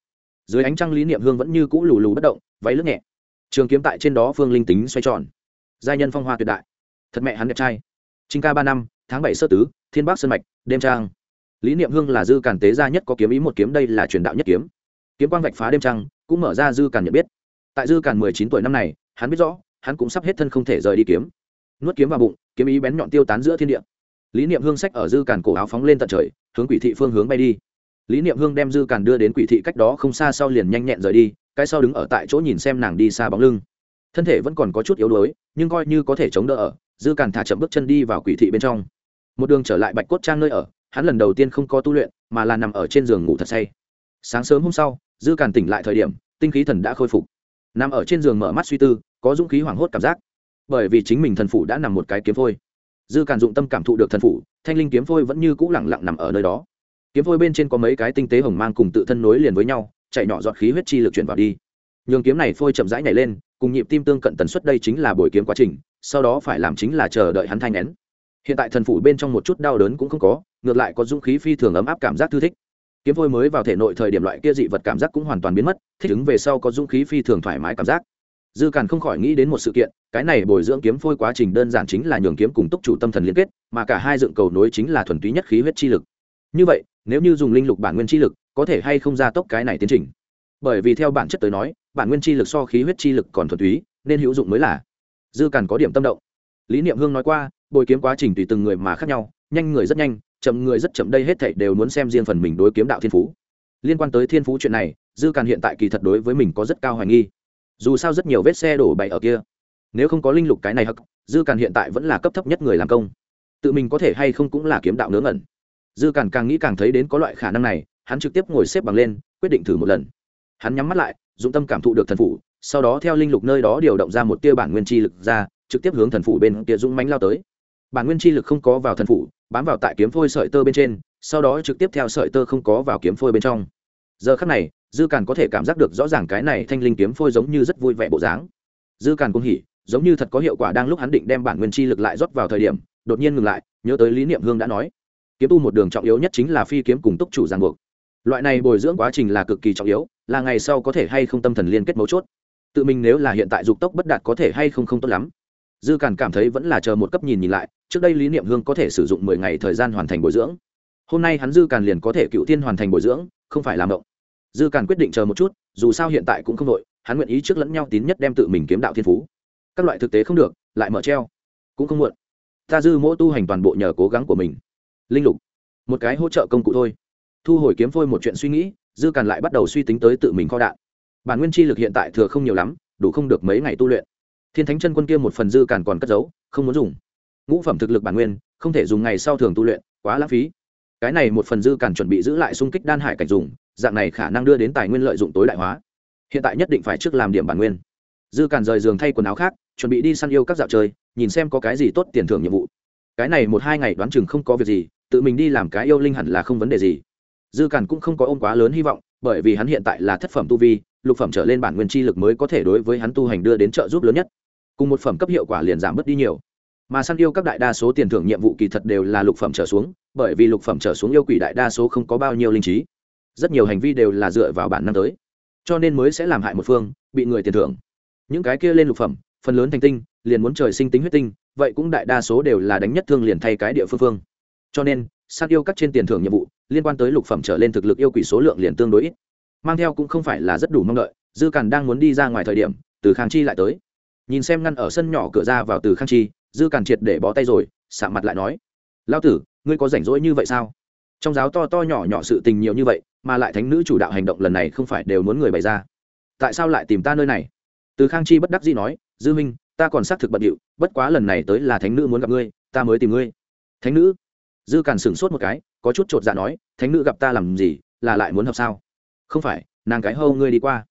Dưới ánh trăng lý niệm hương vẫn như cũ lù lù bất động, váy lướt nhẹ. Trường kiếm tại trên đó phương linh tính xoay tròn. Giai nhân phong hoa tuyệt đại. Thật mẹ hắn đẹp trai. Trinh ca ba năm, tháng bảy sơ tứ, thiên bắc sơn mạch, đêm trang lý niệm hương là dư càn tế gia nhất có kiếm ý một kiếm đây là truyền đạo nhất kiếm. Kiếm quang vạch phá đêm trăng, cũng mở ra dư càn nhận biết. Tại dư càn mười chín tuổi năm này, hắn biết rõ, hắn cũng sắp hết thân không thể rời đi kiếm nuốt kiếm vào bụng, kiếm ý bén nhọn tiêu tán giữa thiên địa. Lý niệm hương sách ở dư càn cổ áo phóng lên tận trời, hướng quỷ thị phương hướng bay đi. Lý niệm hương đem dư càn đưa đến quỷ thị cách đó không xa sau liền nhanh nhẹn rời đi, cái sau đứng ở tại chỗ nhìn xem nàng đi xa bóng lưng. Thân thể vẫn còn có chút yếu đuối, nhưng coi như có thể chống đỡ ở, dư càn thả chậm bước chân đi vào quỷ thị bên trong. Một đường trở lại bạch cốt trang nơi ở, hắn lần đầu tiên không có tu luyện, mà là nằm ở trên giường ngủ thật say. Sáng sớm hôm sau, dư càn tỉnh lại thời điểm, tinh khí thần đã khôi phục. Nằm ở trên giường mở mắt suy tư, có dũng khí hoảng hốt cảm giác bởi vì chính mình thần phủ đã nằm một cái kiếm phôi. Dư càn dụng tâm cảm thụ được thần phủ, thanh linh kiếm phôi vẫn như cũ lẳng lặng nằm ở nơi đó. Kiếm phôi bên trên có mấy cái tinh tế hồng mang cùng tự thân nối liền với nhau, chạy nhỏ giọt khí huyết chi lực chuyển vào đi. Nhường kiếm này phôi chậm rãi nhảy lên, cùng nhịp tim tương cận tần suất đây chính là buổi kiếm quá trình, sau đó phải làm chính là chờ đợi hắn thanh nén. Hiện tại thần phủ bên trong một chút đau đớn cũng không có, ngược lại có dũng khí phi thường ấm áp cảm giác thư thích. Kiếm phôi mới vào thể nội thời điểm loại kia dị vật cảm giác cũng hoàn toàn biến mất, thích ứng về sau có dũng khí phi thường thoải mái cảm giác. Dư càn không khỏi nghĩ đến một sự kiện cái này bồi dưỡng kiếm phôi quá trình đơn giản chính là nhường kiếm cùng túc chủ tâm thần liên kết, mà cả hai dựng cầu nối chính là thuần túy nhất khí huyết chi lực. Như vậy, nếu như dùng linh lục bản nguyên chi lực, có thể hay không ra tốc cái này tiến trình? Bởi vì theo bản chất tới nói, bản nguyên chi lực so khí huyết chi lực còn thuần túy, nên hữu dụng mới là. Dư càn có điểm tâm động. Lý niệm hương nói qua, bồi kiếm quá trình tùy từng người mà khác nhau, nhanh người rất nhanh, chậm người rất chậm đây hết thảy đều muốn xem riêng phần mình đối kiếm đạo thiên phú. Liên quan tới thiên phú chuyện này, dư càn hiện tại kỳ thật đối với mình có rất cao hoài nghi. Dù sao rất nhiều vết xe đổ bậy ở kia nếu không có linh lục cái này hắc, dư càn hiện tại vẫn là cấp thấp nhất người làm công. Tự mình có thể hay không cũng là kiếm đạo ngớ ngẩn. Dư càn càng nghĩ càng thấy đến có loại khả năng này, hắn trực tiếp ngồi xếp bằng lên, quyết định thử một lần. Hắn nhắm mắt lại, dụng tâm cảm thụ được thần phủ, sau đó theo linh lục nơi đó điều động ra một tia bản nguyên chi lực ra, trực tiếp hướng thần phủ bên kia dũng mánh lao tới. Bản nguyên chi lực không có vào thần phủ, bám vào tại kiếm phôi sợi tơ bên trên, sau đó trực tiếp theo sợi tơ không có vào kiếm phôi bên trong. Giờ khắc này, dư càn có thể cảm giác được rõ ràng cái này thanh linh kiếm phôi giống như rất vui vẻ bộ dáng. Dư càn cũng hỉ giống như thật có hiệu quả đang lúc hắn định đem bản nguyên chi lực lại rót vào thời điểm, đột nhiên ngừng lại, nhớ tới lý niệm hương đã nói. Kiếm tu một đường trọng yếu nhất chính là phi kiếm cùng túc chủ ràng buộc. Loại này bồi dưỡng quá trình là cực kỳ trọng yếu, là ngày sau có thể hay không tâm thần liên kết mấu chốt. Tự mình nếu là hiện tại dục tốc bất đạt có thể hay không không tốt lắm. Dư càn cảm thấy vẫn là chờ một cấp nhìn nhìn lại, trước đây lý niệm hương có thể sử dụng mười ngày thời gian hoàn thành bồi dưỡng. Hôm nay hắn dư càn liền có thể cựu tiên hoàn thành bồi dưỡng, không phải làm động. Dư càn quyết định chờ một chút, dù sao hiện tại cũng không đội hắn nguyện ý trước lẫn nhau tín nhất đem tự mình kiếm đạo thiên phú các loại thực tế không được, lại mở treo. Cũng không muộn. Ta dư mỗi tu hành toàn bộ nhờ cố gắng của mình. Linh lục, một cái hỗ trợ công cụ thôi. Thu hồi kiếm phôi một chuyện suy nghĩ, dư càn lại bắt đầu suy tính tới tự mình kho đạn. Bản nguyên chi lực hiện tại thừa không nhiều lắm, đủ không được mấy ngày tu luyện. Thiên thánh chân quân kia một phần dư càn còn cất giấu, không muốn dùng. Ngũ phẩm thực lực bản nguyên, không thể dùng ngày sau thường tu luyện, quá lãng phí. Cái này một phần dư càn chuẩn bị giữ lại xung kích đan hải cảnh dùng, dạng này khả năng đưa đến tài nguyên lợi dụng tối đại hóa. Hiện tại nhất định phải trước làm điểm bản nguyên. Dư càn rời giường thay quần áo khác chuẩn bị đi săn yêu các dạo chơi, nhìn xem có cái gì tốt tiền thưởng nhiệm vụ. Cái này một hai ngày đoán chừng không có việc gì, tự mình đi làm cái yêu linh hẳn là không vấn đề gì. Dư càn cũng không có ôm quá lớn hy vọng, bởi vì hắn hiện tại là thất phẩm tu vi, lục phẩm trở lên bản nguyên chi lực mới có thể đối với hắn tu hành đưa đến trợ giúp lớn nhất. Cùng một phẩm cấp hiệu quả liền giảm bớt đi nhiều. Mà săn yêu các đại đa số tiền thưởng nhiệm vụ kỳ thật đều là lục phẩm trở xuống, bởi vì lục phẩm trở xuống yêu quỷ đại đa số không có bao nhiêu linh trí. Rất nhiều hành vi đều là dựa vào bản năng tới. Cho nên mới sẽ làm hại một phương, bị người tiền thưởng. Những cái kia lên lục phẩm phần lớn thành tinh, liền muốn trời sinh tính huyết tinh, vậy cũng đại đa số đều là đánh nhất thương liền thay cái địa phương phương. Cho nên, sát yêu các trên tiền thưởng nhiệm vụ, liên quan tới lục phẩm trở lên thực lực yêu quỷ số lượng liền tương đối ít. Mang theo cũng không phải là rất đủ mong đợi, dư càn đang muốn đi ra ngoài thời điểm, từ khang chi lại tới. Nhìn xem ngăn ở sân nhỏ cửa ra vào từ khang chi, dư càn triệt để bó tay rồi xạ mặt lại nói lao tử, ngươi có rảnh rỗi như vậy sao? Trong giáo to to nhỏ nhỏ sự tình nhiều như vậy, mà lại thánh nữ chủ đạo hành động lần này không phải đều muốn người bày ra. Tại sao lại tìm ta nơi này? Từ khang chi bất đắc dĩ nói dư minh, ta còn xác thực bận điệu, bất quá lần này tới là thánh nữ muốn gặp ngươi, ta mới tìm ngươi. Thánh nữ? Dư càn sửng sốt một cái, có chút chột dạ nói, thánh nữ gặp ta làm gì, là lại muốn hợp sao? Không phải, nàng cái hâu ngươi đi qua.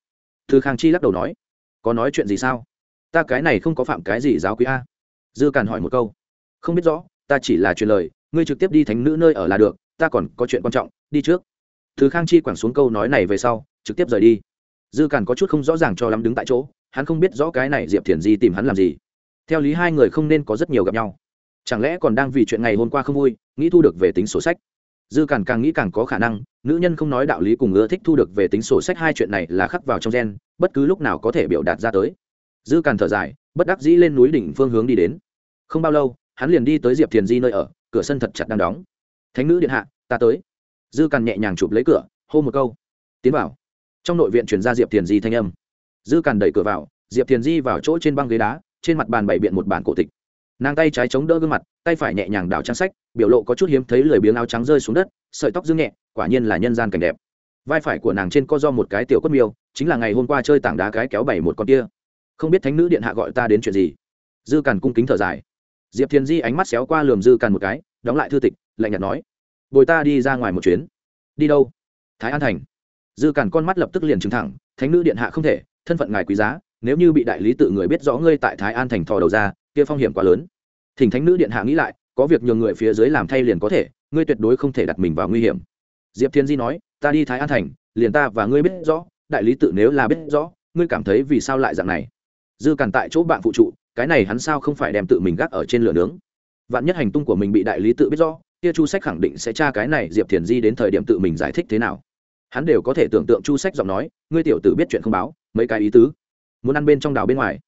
Thư khang chi lắc đầu nói, có nói chuyện gì sao? Ta cái này không có phạm cái gì giáo quý a. Dư càn hỏi một câu, không biết rõ, ta chỉ là truyền lời, ngươi trực tiếp đi thánh nữ nơi ở là được, ta còn có chuyện quan trọng, đi trước. Thứ khang chi quẳng xuống câu nói này về sau, trực tiếp rời đi. Dư càn có chút không rõ ràng cho lắm đứng tại chỗ hắn không biết rõ cái này diệp thiền di tìm hắn làm gì. Theo lý hai người không nên có rất nhiều gặp nhau. Chẳng lẽ còn đang vì chuyện ngày hôm qua không vui, nghĩ thu được về tính sổ sách? Dư càng càng nghĩ càng có khả năng, nữ nhân không nói đạo lý cùng ưa thích thu được về tính sổ sách hai chuyện này là khắc vào trong gen, bất cứ lúc nào có thể biểu đạt ra tới. Dư càn thở dài, bất đắc dĩ lên núi đỉnh phương hướng đi đến. Không bao lâu, hắn liền đi tới diệp thiền di nơi ở, cửa sân thật chặt đang đóng. Thánh nữ điện hạ, ta tới. Dư càn nhẹ nhàng chụp lấy cửa, hô một câu. Tiến vào. Trong nội viện chuyển ra diệp thiền di thanh âm dư càn đẩy cửa vào, diệp thiền di vào chỗ trên băng ghế đá, trên mặt bàn bày biện một bản cổ tịch. Nàng tay trái chống đỡ gương mặt, tay phải nhẹ nhàng đảo trang sách, biểu lộ có chút hiếm thấy lười biếng áo trắng rơi xuống đất, sợi tóc dương nhẹ, quả nhiên là nhân gian cảnh đẹp. Vai phải của nàng trên co do một cái tiểu quất miêu, chính là ngày hôm qua chơi tảng đá cái kéo bảy một con kia. Không biết thánh nữ điện hạ gọi ta đến chuyện gì? Dư càn cung kính thở dài. Diệp thiền di ánh mắt xéo qua lườm dư càn một cái, đóng lại thư tịch, lạnh nhạt nói, bồi ta đi ra ngoài một chuyến. Đi đâu? Thái an thành. Dư càn con mắt lập tức liền trừng thẳng, thánh nữ điện hạ không thể thân phận ngài quý giá, nếu như bị đại lý tự người biết rõ ngươi tại thái an thành thò đầu ra, kia phong hiểm quá lớn. Thỉnh thánh nữ điện hạ nghĩ lại, có việc nhường người phía dưới làm thay liền có thể, ngươi tuyệt đối không thể đặt mình vào nguy hiểm. Diệp thiên di nói, ta đi thái an thành, liền ta và ngươi biết rõ, đại lý tự nếu là biết rõ, ngươi cảm thấy vì sao lại dạng này? Dư càn tại chỗ bạn phụ trụ, cái này hắn sao không phải đem tự mình gác ở trên lửa nướng? Vạn nhất hành tung của mình bị đại lý tự biết rõ, kia chu sách khẳng định sẽ tra cái này diệp thiền di đến thời điểm tự mình giải thích thế nào. Hắn đều có thể tưởng tượng chu sách giọng nói, ngươi tiểu tử biết chuyện không báo mấy cái ý tứ. Muốn ăn bên trong đào bên ngoài.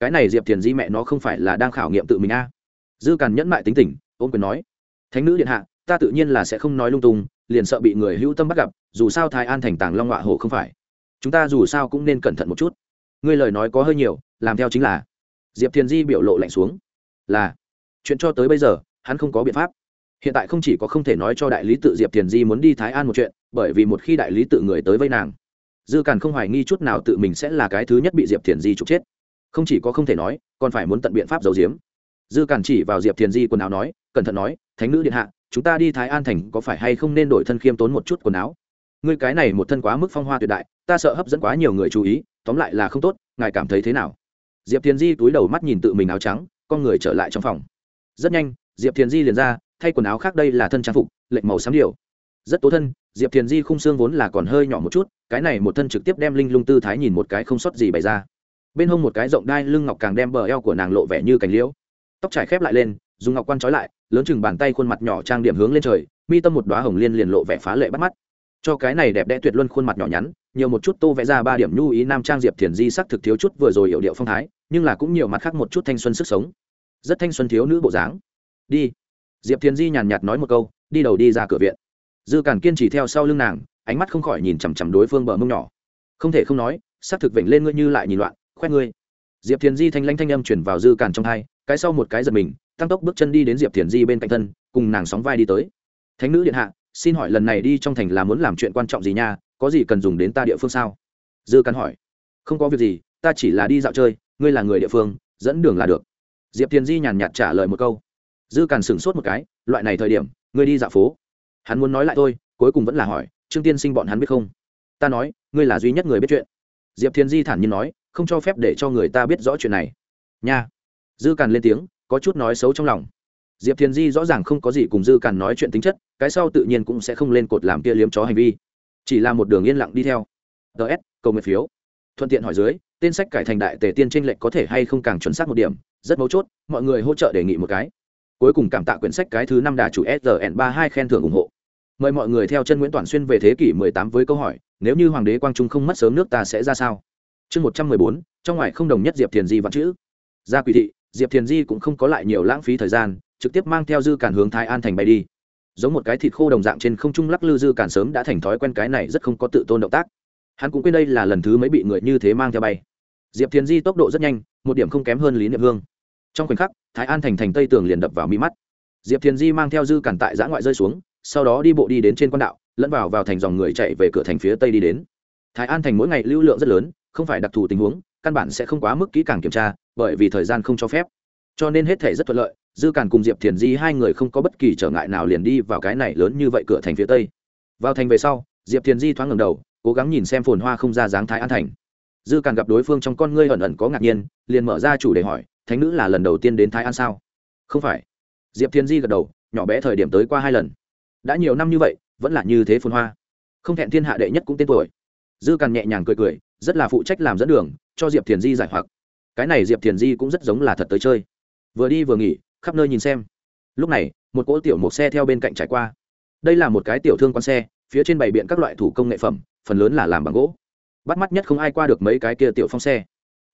Cái này diệp thiền di mẹ nó không phải là đang khảo nghiệm tự mình a dư càn nhẫn mại tính tình ôm quyền nói. Thánh nữ điện hạ, ta tự nhiên là sẽ không nói lung tung, liền sợ bị người hữu tâm bắt gặp, dù sao thái an thành tàng long họa hổ không phải. Chúng ta dù sao cũng nên cẩn thận một chút. Ngươi lời nói có hơi nhiều, làm theo chính là. Diệp thiền di biểu lộ lạnh xuống. Là. Chuyện cho tới bây giờ, hắn không có biện pháp. Hiện tại không chỉ có không thể nói cho đại lý tự diệp thiền di muốn đi thái an một chuyện, bởi vì một khi đại lý tự người tới vây nàng dư càn không hoài nghi chút nào tự mình sẽ là cái thứ nhất bị diệp thiền di trục chết. Không chỉ có không thể nói, còn phải muốn tận biện pháp giấu giếm. Dư càn chỉ vào diệp thiền di quần áo nói, cẩn thận nói, thánh nữ điện hạ, chúng ta đi thái an thành có phải hay không nên đổi thân khiêm tốn một chút quần áo? Ngươi cái này một thân quá mức phong hoa tuyệt đại, ta sợ hấp dẫn quá nhiều người chú ý, tóm lại là không tốt, ngài cảm thấy thế nào? Diệp thiền di túi đầu mắt nhìn tự mình áo trắng, con người trở lại trong phòng. Rất nhanh, diệp thiền di liền ra, thay quần áo khác đây là thân trang phục, lệnh màu xám điều rất tố thân diệp thiền di khung xương vốn là còn hơi nhỏ một chút, cái này một thân trực tiếp đem linh lung tư thái nhìn một cái không sót gì bày ra. Bên hông một cái rộng đai lưng ngọc càng đem bờ eo của nàng lộ vẻ như cành liễu. Tóc trải khép lại lên, dùng ngọc quan trói lại, lớn chừng bàn tay khuôn mặt nhỏ trang điểm hướng lên trời, mi tâm một đoá hồng liên liền lộ vẻ phá lệ bắt mắt. Cho cái này đẹp đẽ tuyệt luân khuôn mặt nhỏ nhắn, nhiều một chút tô vẽ ra ba điểm nhu ý nam trang diệp thiền di sắc thực thiếu chút vừa rồi hiệu điệu phong thái, nhưng là cũng nhiều mặt khác một chút thanh xuân sức sống. Rất thanh xuân thiếu nữ bộ dáng. Đi. Diệp thiền di nhàn nhạt nói một câu, đi đầu đi ra cửa viện dư càn kiên trì theo sau lưng nàng, ánh mắt không khỏi nhìn chằm chằm đối phương bờ mông nhỏ. Không thể không nói sắc thực vểnh lên ngươi như lại nhìn loạn khoe ngươi. Diệp thiền di thanh lanh thanh âm chuyển vào dư càn trong hai, cái sau một cái giật mình, tăng tốc bước chân đi đến diệp thiền di bên cạnh thân, cùng nàng sóng vai đi tới. Thánh nữ điện hạ, xin hỏi lần này đi trong thành là muốn làm chuyện quan trọng gì nha, có gì cần dùng đến ta địa phương sao? Dư càn hỏi. Không có việc gì, ta chỉ là đi dạo chơi, ngươi là người địa phương, dẫn đường là được. Diệp thiền di nhàn nhạt trả lời một câu. Dư càn sửng sốt một cái, loại này thời điểm, ngươi đi dạo phố hắn muốn nói lại thôi, cuối cùng vẫn là hỏi, trương tiên sinh bọn hắn biết không? Ta nói, ngươi là duy nhất người biết chuyện. Diệp thiên di thản nhiên nói, không cho phép để cho người ta biết rõ chuyện này. Nha. Dư càn lên tiếng, có chút nói xấu trong lòng. Diệp thiên di rõ ràng không có gì cùng dư càn nói chuyện tính chất, cái sau tự nhiên cũng sẽ không lên cột làm kia liếm chó hành vi. Chỉ là một đường yên lặng đi theo. Ts cầu nguyện phiếu. Thuận tiện hỏi dưới, tên sách cải thành đại tề tiên tranh lệch có thể hay không càng chuẩn xác một điểm, rất mấu chốt, mọi người hỗ trợ đề nghị một cái. Cuối cùng cảm tạ quyển sách cái thứ năm đà chủ srn ba hai khen thưởng ủng hộ mời mọi người theo chân nguyễn toàn xuyên về thế kỷ 18 với câu hỏi nếu như hoàng đế quang trung không mất sớm nước ta sẽ ra sao? Chương 114, trong ngoài không đồng nhất diệp thiền di vạn chữ. Ra quỷ thị diệp thiền di cũng không có lại nhiều lãng phí thời gian trực tiếp mang theo dư cản hướng thái an thành bay đi. Giống một cái thịt khô đồng dạng trên không trung lắc lư dư cản sớm đã thành thói quen cái này rất không có tự tôn động tác. Hắn cũng quên đây là lần thứ mấy bị người như thế mang theo bay. Diệp thiền di tốc độ rất nhanh một điểm không kém hơn lý niệm hương. Trong khoảnh khắc thái an thành thành tây tường liền đập vào mi mắt. Diệp thiền di mang theo dư cản tại giã ngoại rơi xuống sau đó đi bộ đi đến trên quan đạo, lẫn vào vào thành dòng người chạy về cửa thành phía tây đi đến. Thái an thành mỗi ngày lưu lượng rất lớn, không phải đặc thù tình huống, căn bản sẽ không quá mức kỹ càng kiểm tra, bởi vì thời gian không cho phép. Cho nên hết thể rất thuận lợi, dư càn cùng diệp thiền di hai người không có bất kỳ trở ngại nào liền đi vào cái này lớn như vậy cửa thành phía tây. Vào thành về sau, diệp thiền di thoáng ngầm đầu, cố gắng nhìn xem phồn hoa không ra dáng thái an thành. Dư càn gặp đối phương trong con ngươi ẩn ẩn có ngạc nhiên, liền mở ra chủ đề hỏi, thánh nữ là lần đầu tiên đến thái an sao? Không phải. Diệp thiền di gật đầu, nhỏ bé thời điểm tới qua hai lần đã nhiều năm như vậy, vẫn là như thế phồn hoa. Không thẹn thiên hạ đệ nhất cũng tên tuổi. Dư càn nhẹ nhàng cười cười, rất là phụ trách làm dẫn đường, cho diệp thiền di giải hoặc. Cái này diệp thiền di cũng rất giống là thật tới chơi. Vừa đi vừa nghỉ, khắp nơi nhìn xem. Lúc này, một cỗ tiểu một xe theo bên cạnh trải qua. Đây là một cái tiểu thương quan xe, phía trên bày biện các loại thủ công nghệ phẩm, phần lớn là làm bằng gỗ. Bắt mắt nhất không ai qua được mấy cái kia tiểu phong xe.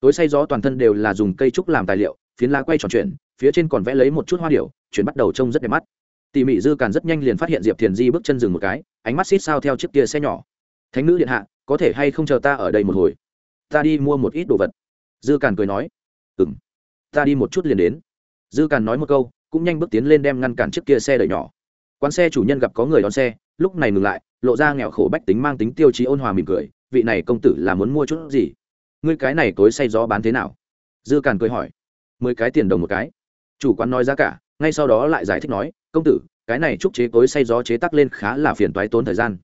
Tối say gió toàn thân đều là dùng cây trúc làm tài liệu, phiến lá quay tròn chuyển, phía trên còn vẽ lấy một chút hoa điệu chuyển bắt đầu trông rất đẹp mắt tỉ mỉ dư càn rất nhanh liền phát hiện diệp thiền di bước chân dừng một cái, ánh mắt xít sao theo chiếc kia xe nhỏ. Thánh nữ điện hạ, có thể hay không chờ ta ở đây một hồi? Ta đi mua một ít đồ vật. Dư càn cười nói. Ừ m ta đi một chút liền đến. Dư càn nói một câu, cũng nhanh bước tiến lên đem ngăn cản chiếc kia xe đợi nhỏ. Quán xe chủ nhân gặp có người đón xe, lúc này ngừng lại, lộ ra nghèo khổ bách tính mang tính tiêu chí ôn hòa mỉm cười, vị này công tử là muốn mua chút gì? Ngươi cái này tối say gió bán thế nào? Dư càn cười hỏi. Mười cái tiền đồng một cái. Chủ quán nói giá cả ngay sau đó lại giải thích nói, công tử, cái này trúc chế cối say gió chế tắc lên khá là phiền toái tốn thời gian.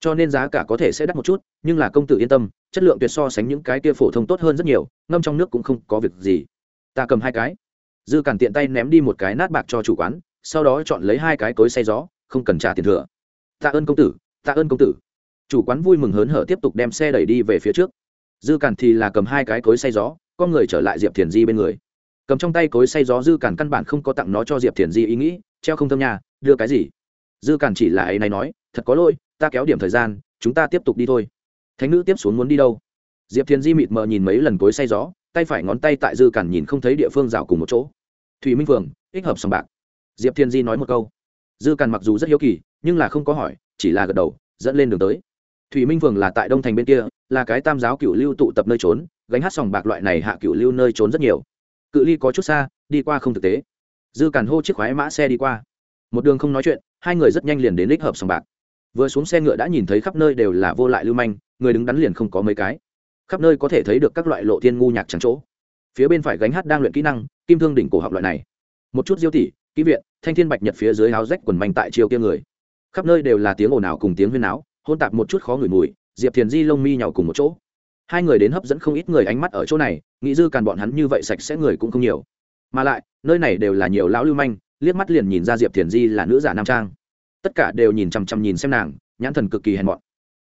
Cho nên giá cả có thể sẽ đắt một chút, nhưng là công tử yên tâm, chất lượng tuyệt so sánh những cái kia phổ thông tốt hơn rất nhiều, ngâm trong nước cũng không có việc gì. Ta cầm hai cái. Dư cản tiện tay ném đi một cái nát bạc cho chủ quán, sau đó chọn lấy hai cái cối say gió, không cần trả tiền thừa. Tạ ơn công tử tạ ơn công tử. Chủ quán vui mừng hớn hở tiếp tục đem xe đẩy đi về phía trước. Dư cản thì là cầm hai cái cối say gió, con người trở lại diệp thiền di bên người cầm trong tay cối say gió dư cản căn bản không có tặng nó cho diệp thiền di ý nghĩ, treo không thâm nhà đưa cái gì? Dư cản chỉ là ấy này nói, thật có lỗi, ta kéo điểm thời gian, chúng ta tiếp tục đi thôi. Thánh nữ tiếp xuống muốn đi đâu? Diệp thiền di mịt mờ nhìn mấy lần cối say gió, tay phải ngón tay tại dư cản nhìn không thấy địa phương rào cùng một chỗ. Thùy minh phường ích hợp sòng bạc. Diệp thiền di nói một câu. Dư cản mặc dù rất hiếu kỳ, nhưng là không có hỏi, chỉ là gật đầu, dẫn lên đường tới. Thủy minh phường là tại đông thành bên kia, là cái tam giáo cựu lưu tụ tập nơi trốn, gánh hát sòng bạc loại này hạ cựu lưu nơi trốn rất nhiều cự ly có chút xa, đi qua không thực tế. Dư càn hô chiếc khoái mã xe đi qua. Một đường không nói chuyện, hai người rất nhanh liền đến đích hợp sòng bạc. Vừa xuống xe ngựa đã nhìn thấy khắp nơi đều là vô lại lưu manh, người đứng đắn liền không có mấy cái. Khắp nơi có thể thấy được các loại lộ thiên ngu nhạc trắng chỗ. Phía bên phải gánh hát đang luyện kỹ năng, kim thương đỉnh cổ học loại này. Một chút diêu tỉ, kỹ viện, thanh thiên bạch nhật phía dưới áo rách quần manh tại chiều kia người. Khắp nơi đều là tiếng ồn ào cùng tiếng huyên áo hôn tạp một chút khó ngửi mùi, diệp thiền di lông mi nhào cùng một chỗ hai người đến hấp dẫn không ít người ánh mắt ở chỗ này, nghĩ dư càn bọn hắn như vậy sạch sẽ người cũng không nhiều. Mà lại, nơi này đều là nhiều lão lưu manh, liếc mắt liền nhìn ra diệp thiền di là nữ giả nam trang. Tất cả đều nhìn chằm chằm nhìn xem nàng, nhãn thần cực kỳ hèn mọn.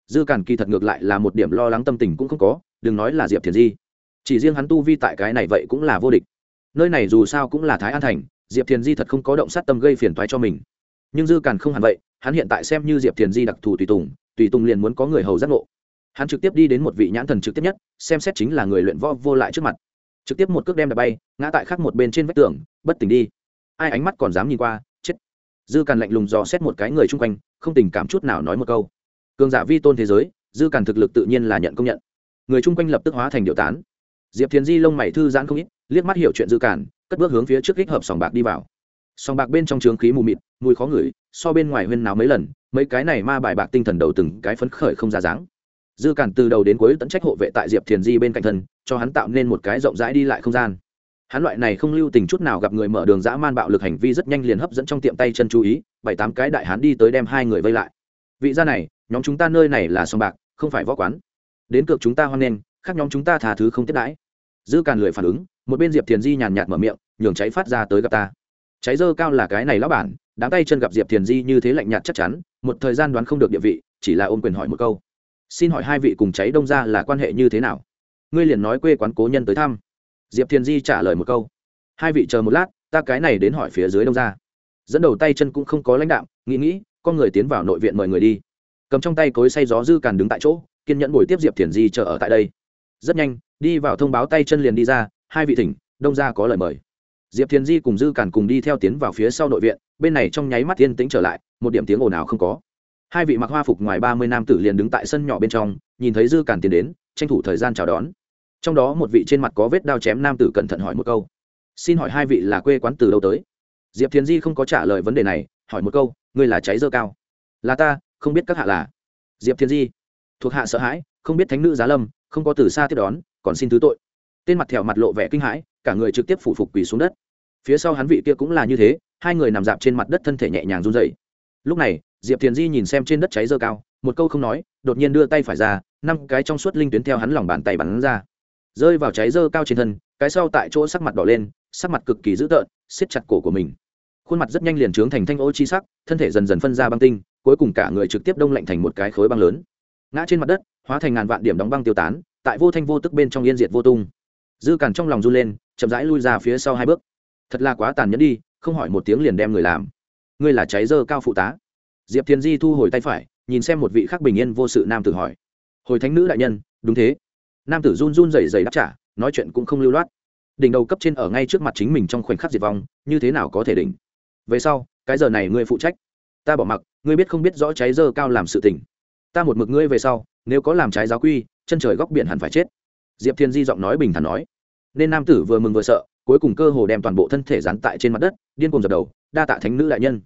Dư càn kỳ thật ngược lại là một điểm lo lắng tâm tình cũng không có, đừng nói là diệp thiền di. Chỉ riêng hắn tu vi tại cái này vậy cũng là vô địch. Nơi này dù sao cũng là thái an thành, diệp thiền di thật không có động sát tâm gây phiền toái cho mình. Nhưng dư càn không hẳn vậy, hắn hiện tại xem như diệp thiền di đặc thù tùy tùng tùy tùng liền muốn có người hầu giác ngộ hắn trực tiếp đi đến một vị nhãn thần trực tiếp nhất, xem xét chính là người luyện võ vô lại trước mặt. Trực tiếp một cước đem đập bay, ngã tại khắc một bên trên vách tường, bất tỉnh đi. Ai ánh mắt còn dám nhìn qua, chết. Dư càn lạnh lùng dò xét một cái người chung quanh, không tình cảm chút nào nói một câu. Cường giả vi tôn thế giới, dư càn thực lực tự nhiên là nhận công nhận. Người chung quanh lập tức hóa thành điệu tán. Diệp thiền di lông mày thư giãn không ít, liếc mắt hiểu chuyện dư càn, cất bước hướng phía trước kích hợp sòng bạc đi vào. Sòng bạc bên trong trướng khí mù mịt, mùi khó ngửi, so bên ngoài huyên náo mấy lần, mấy cái này ma bài bạc tinh thần đầu từng cái phấn khởi không ra dáng dư cản từ đầu đến cuối tận trách hộ vệ tại diệp thiền di bên cạnh thân, cho hắn tạo nên một cái rộng rãi đi lại không gian. Hắn loại này không lưu tình chút nào gặp người mở đường dã man bạo lực hành vi rất nhanh liền hấp dẫn trong tiệm tay chân chú ý, bảy tám cái đại hắn đi tới đem hai người vây lại. Vị gia này, nhóm chúng ta nơi này là sòng bạc, không phải võ quán. Đến cược chúng ta hoan nghênh, khác nhóm chúng ta thà thứ không tiếp đãi. Dư càn lười phản ứng, một bên diệp thiền di nhàn nhạt mở miệng, nhường cháy phát ra tới gặp ta. Cháy dơ cao là cái này lão bản, đám tay chân gặp diệp thiền di như thế lạnh nhạt chắc chắn, một thời gian đoán không được địa vị, chỉ là ôm quyền hỏi một câu xin hỏi hai vị cùng cháy đông ra là quan hệ như thế nào? Ngươi liền nói quê quán cố nhân tới thăm. Diệp thiền di trả lời một câu. Hai vị chờ một lát, ta cái này đến hỏi phía dưới đông ra. Dẫn đầu tay chân cũng không có lãnh đạo nghĩ nghĩ con người tiến vào nội viện mời người đi. Cầm trong tay cối say gió dư càn đứng tại chỗ, kiên nhẫn buổi tiếp diệp thiền di chờ ở tại đây. Rất nhanh, đi vào thông báo tay chân liền đi ra, hai vị thỉnh, đông ra có lời mời. Diệp thiền di cùng dư càn cùng đi theo tiến vào phía sau nội viện, bên này trong nháy mắt yên tĩnh trở lại, một điểm tiếng ồn ào không có hai vị mặc hoa phục ngoài ba mươi nam tử liền đứng tại sân nhỏ bên trong, nhìn thấy dư càn tiến đến, tranh thủ thời gian chào đón. Trong đó một vị trên mặt có vết đao chém nam tử cẩn thận hỏi một câu. Xin hỏi hai vị là quê quán từ đâu tới? Diệp thiền di không có trả lời vấn đề này, hỏi một câu, ngươi là cháy dơ cao? Là ta, không biết các hạ là. Diệp thiền di, thuộc hạ sợ hãi, không biết thánh nữ giá lâm, không có từ xa tiếp đón, còn xin thứ tội. Tên mặt thẹo mặt lộ vẻ kinh hãi, cả người trực tiếp phủ phục quỳ xuống đất. Phía sau hắn vị kia cũng là như thế, hai người nằm dạp trên mặt đất thân thể nhẹ nhàng run dày lúc này diệp thiền di nhìn xem trên đất cháy dơ cao, một câu không nói, đột nhiên đưa tay phải ra, năm cái trong suốt linh tuyến theo hắn lòng bàn tay bắn ra. Rơi vào cháy dơ cao trên thân, cái sau tại chỗ sắc mặt đỏ lên, sắc mặt cực kỳ dữ tợn xiết chặt cổ của mình. Khuôn mặt rất nhanh liền trướng thành thanh ô chi sắc, thân thể dần dần phân ra băng tinh, cuối cùng cả người trực tiếp đông lạnh thành một cái khối băng lớn. Ngã trên mặt đất, hóa thành ngàn vạn điểm đóng băng tiêu tán, tại vô thanh vô tức bên trong yên diệt vô tung. Dư càn trong lòng run lên, chậm rãi lui ra phía sau hai bước. Thật là quá tàn nhẫn đi, không hỏi một tiếng liền đem người làm. Ngươi là cháy dơ cao phụ tá diệp thiên di thu hồi tay phải, nhìn xem một vị khắc bình yên vô sự nam tử hỏi. Hồi thánh nữ đại nhân, đúng thế. Nam tử run run rẩy rẩy đáp trả, nói chuyện cũng không lưu loát. Đỉnh đầu cấp trên ở ngay trước mặt chính mình trong khoảnh khắc diệt vong, như thế nào có thể đỉnh? Về sau, cái giờ này ngươi phụ trách. Ta bỏ mặc, ngươi biết không biết rõ cháy dơ cao làm sự tình. Ta một mực ngươi về sau, nếu có làm trái giáo quy, chân trời góc biển hẳn phải chết. Diệp thiên di giọng nói bình thản nói. Nên nam tử vừa mừng vừa sợ, cuối cùng cơ hồ đem toàn bộ thân thể dán tại trên mặt đất, điên cuồng dập đầu, đa tạ thánh nữ đại nhân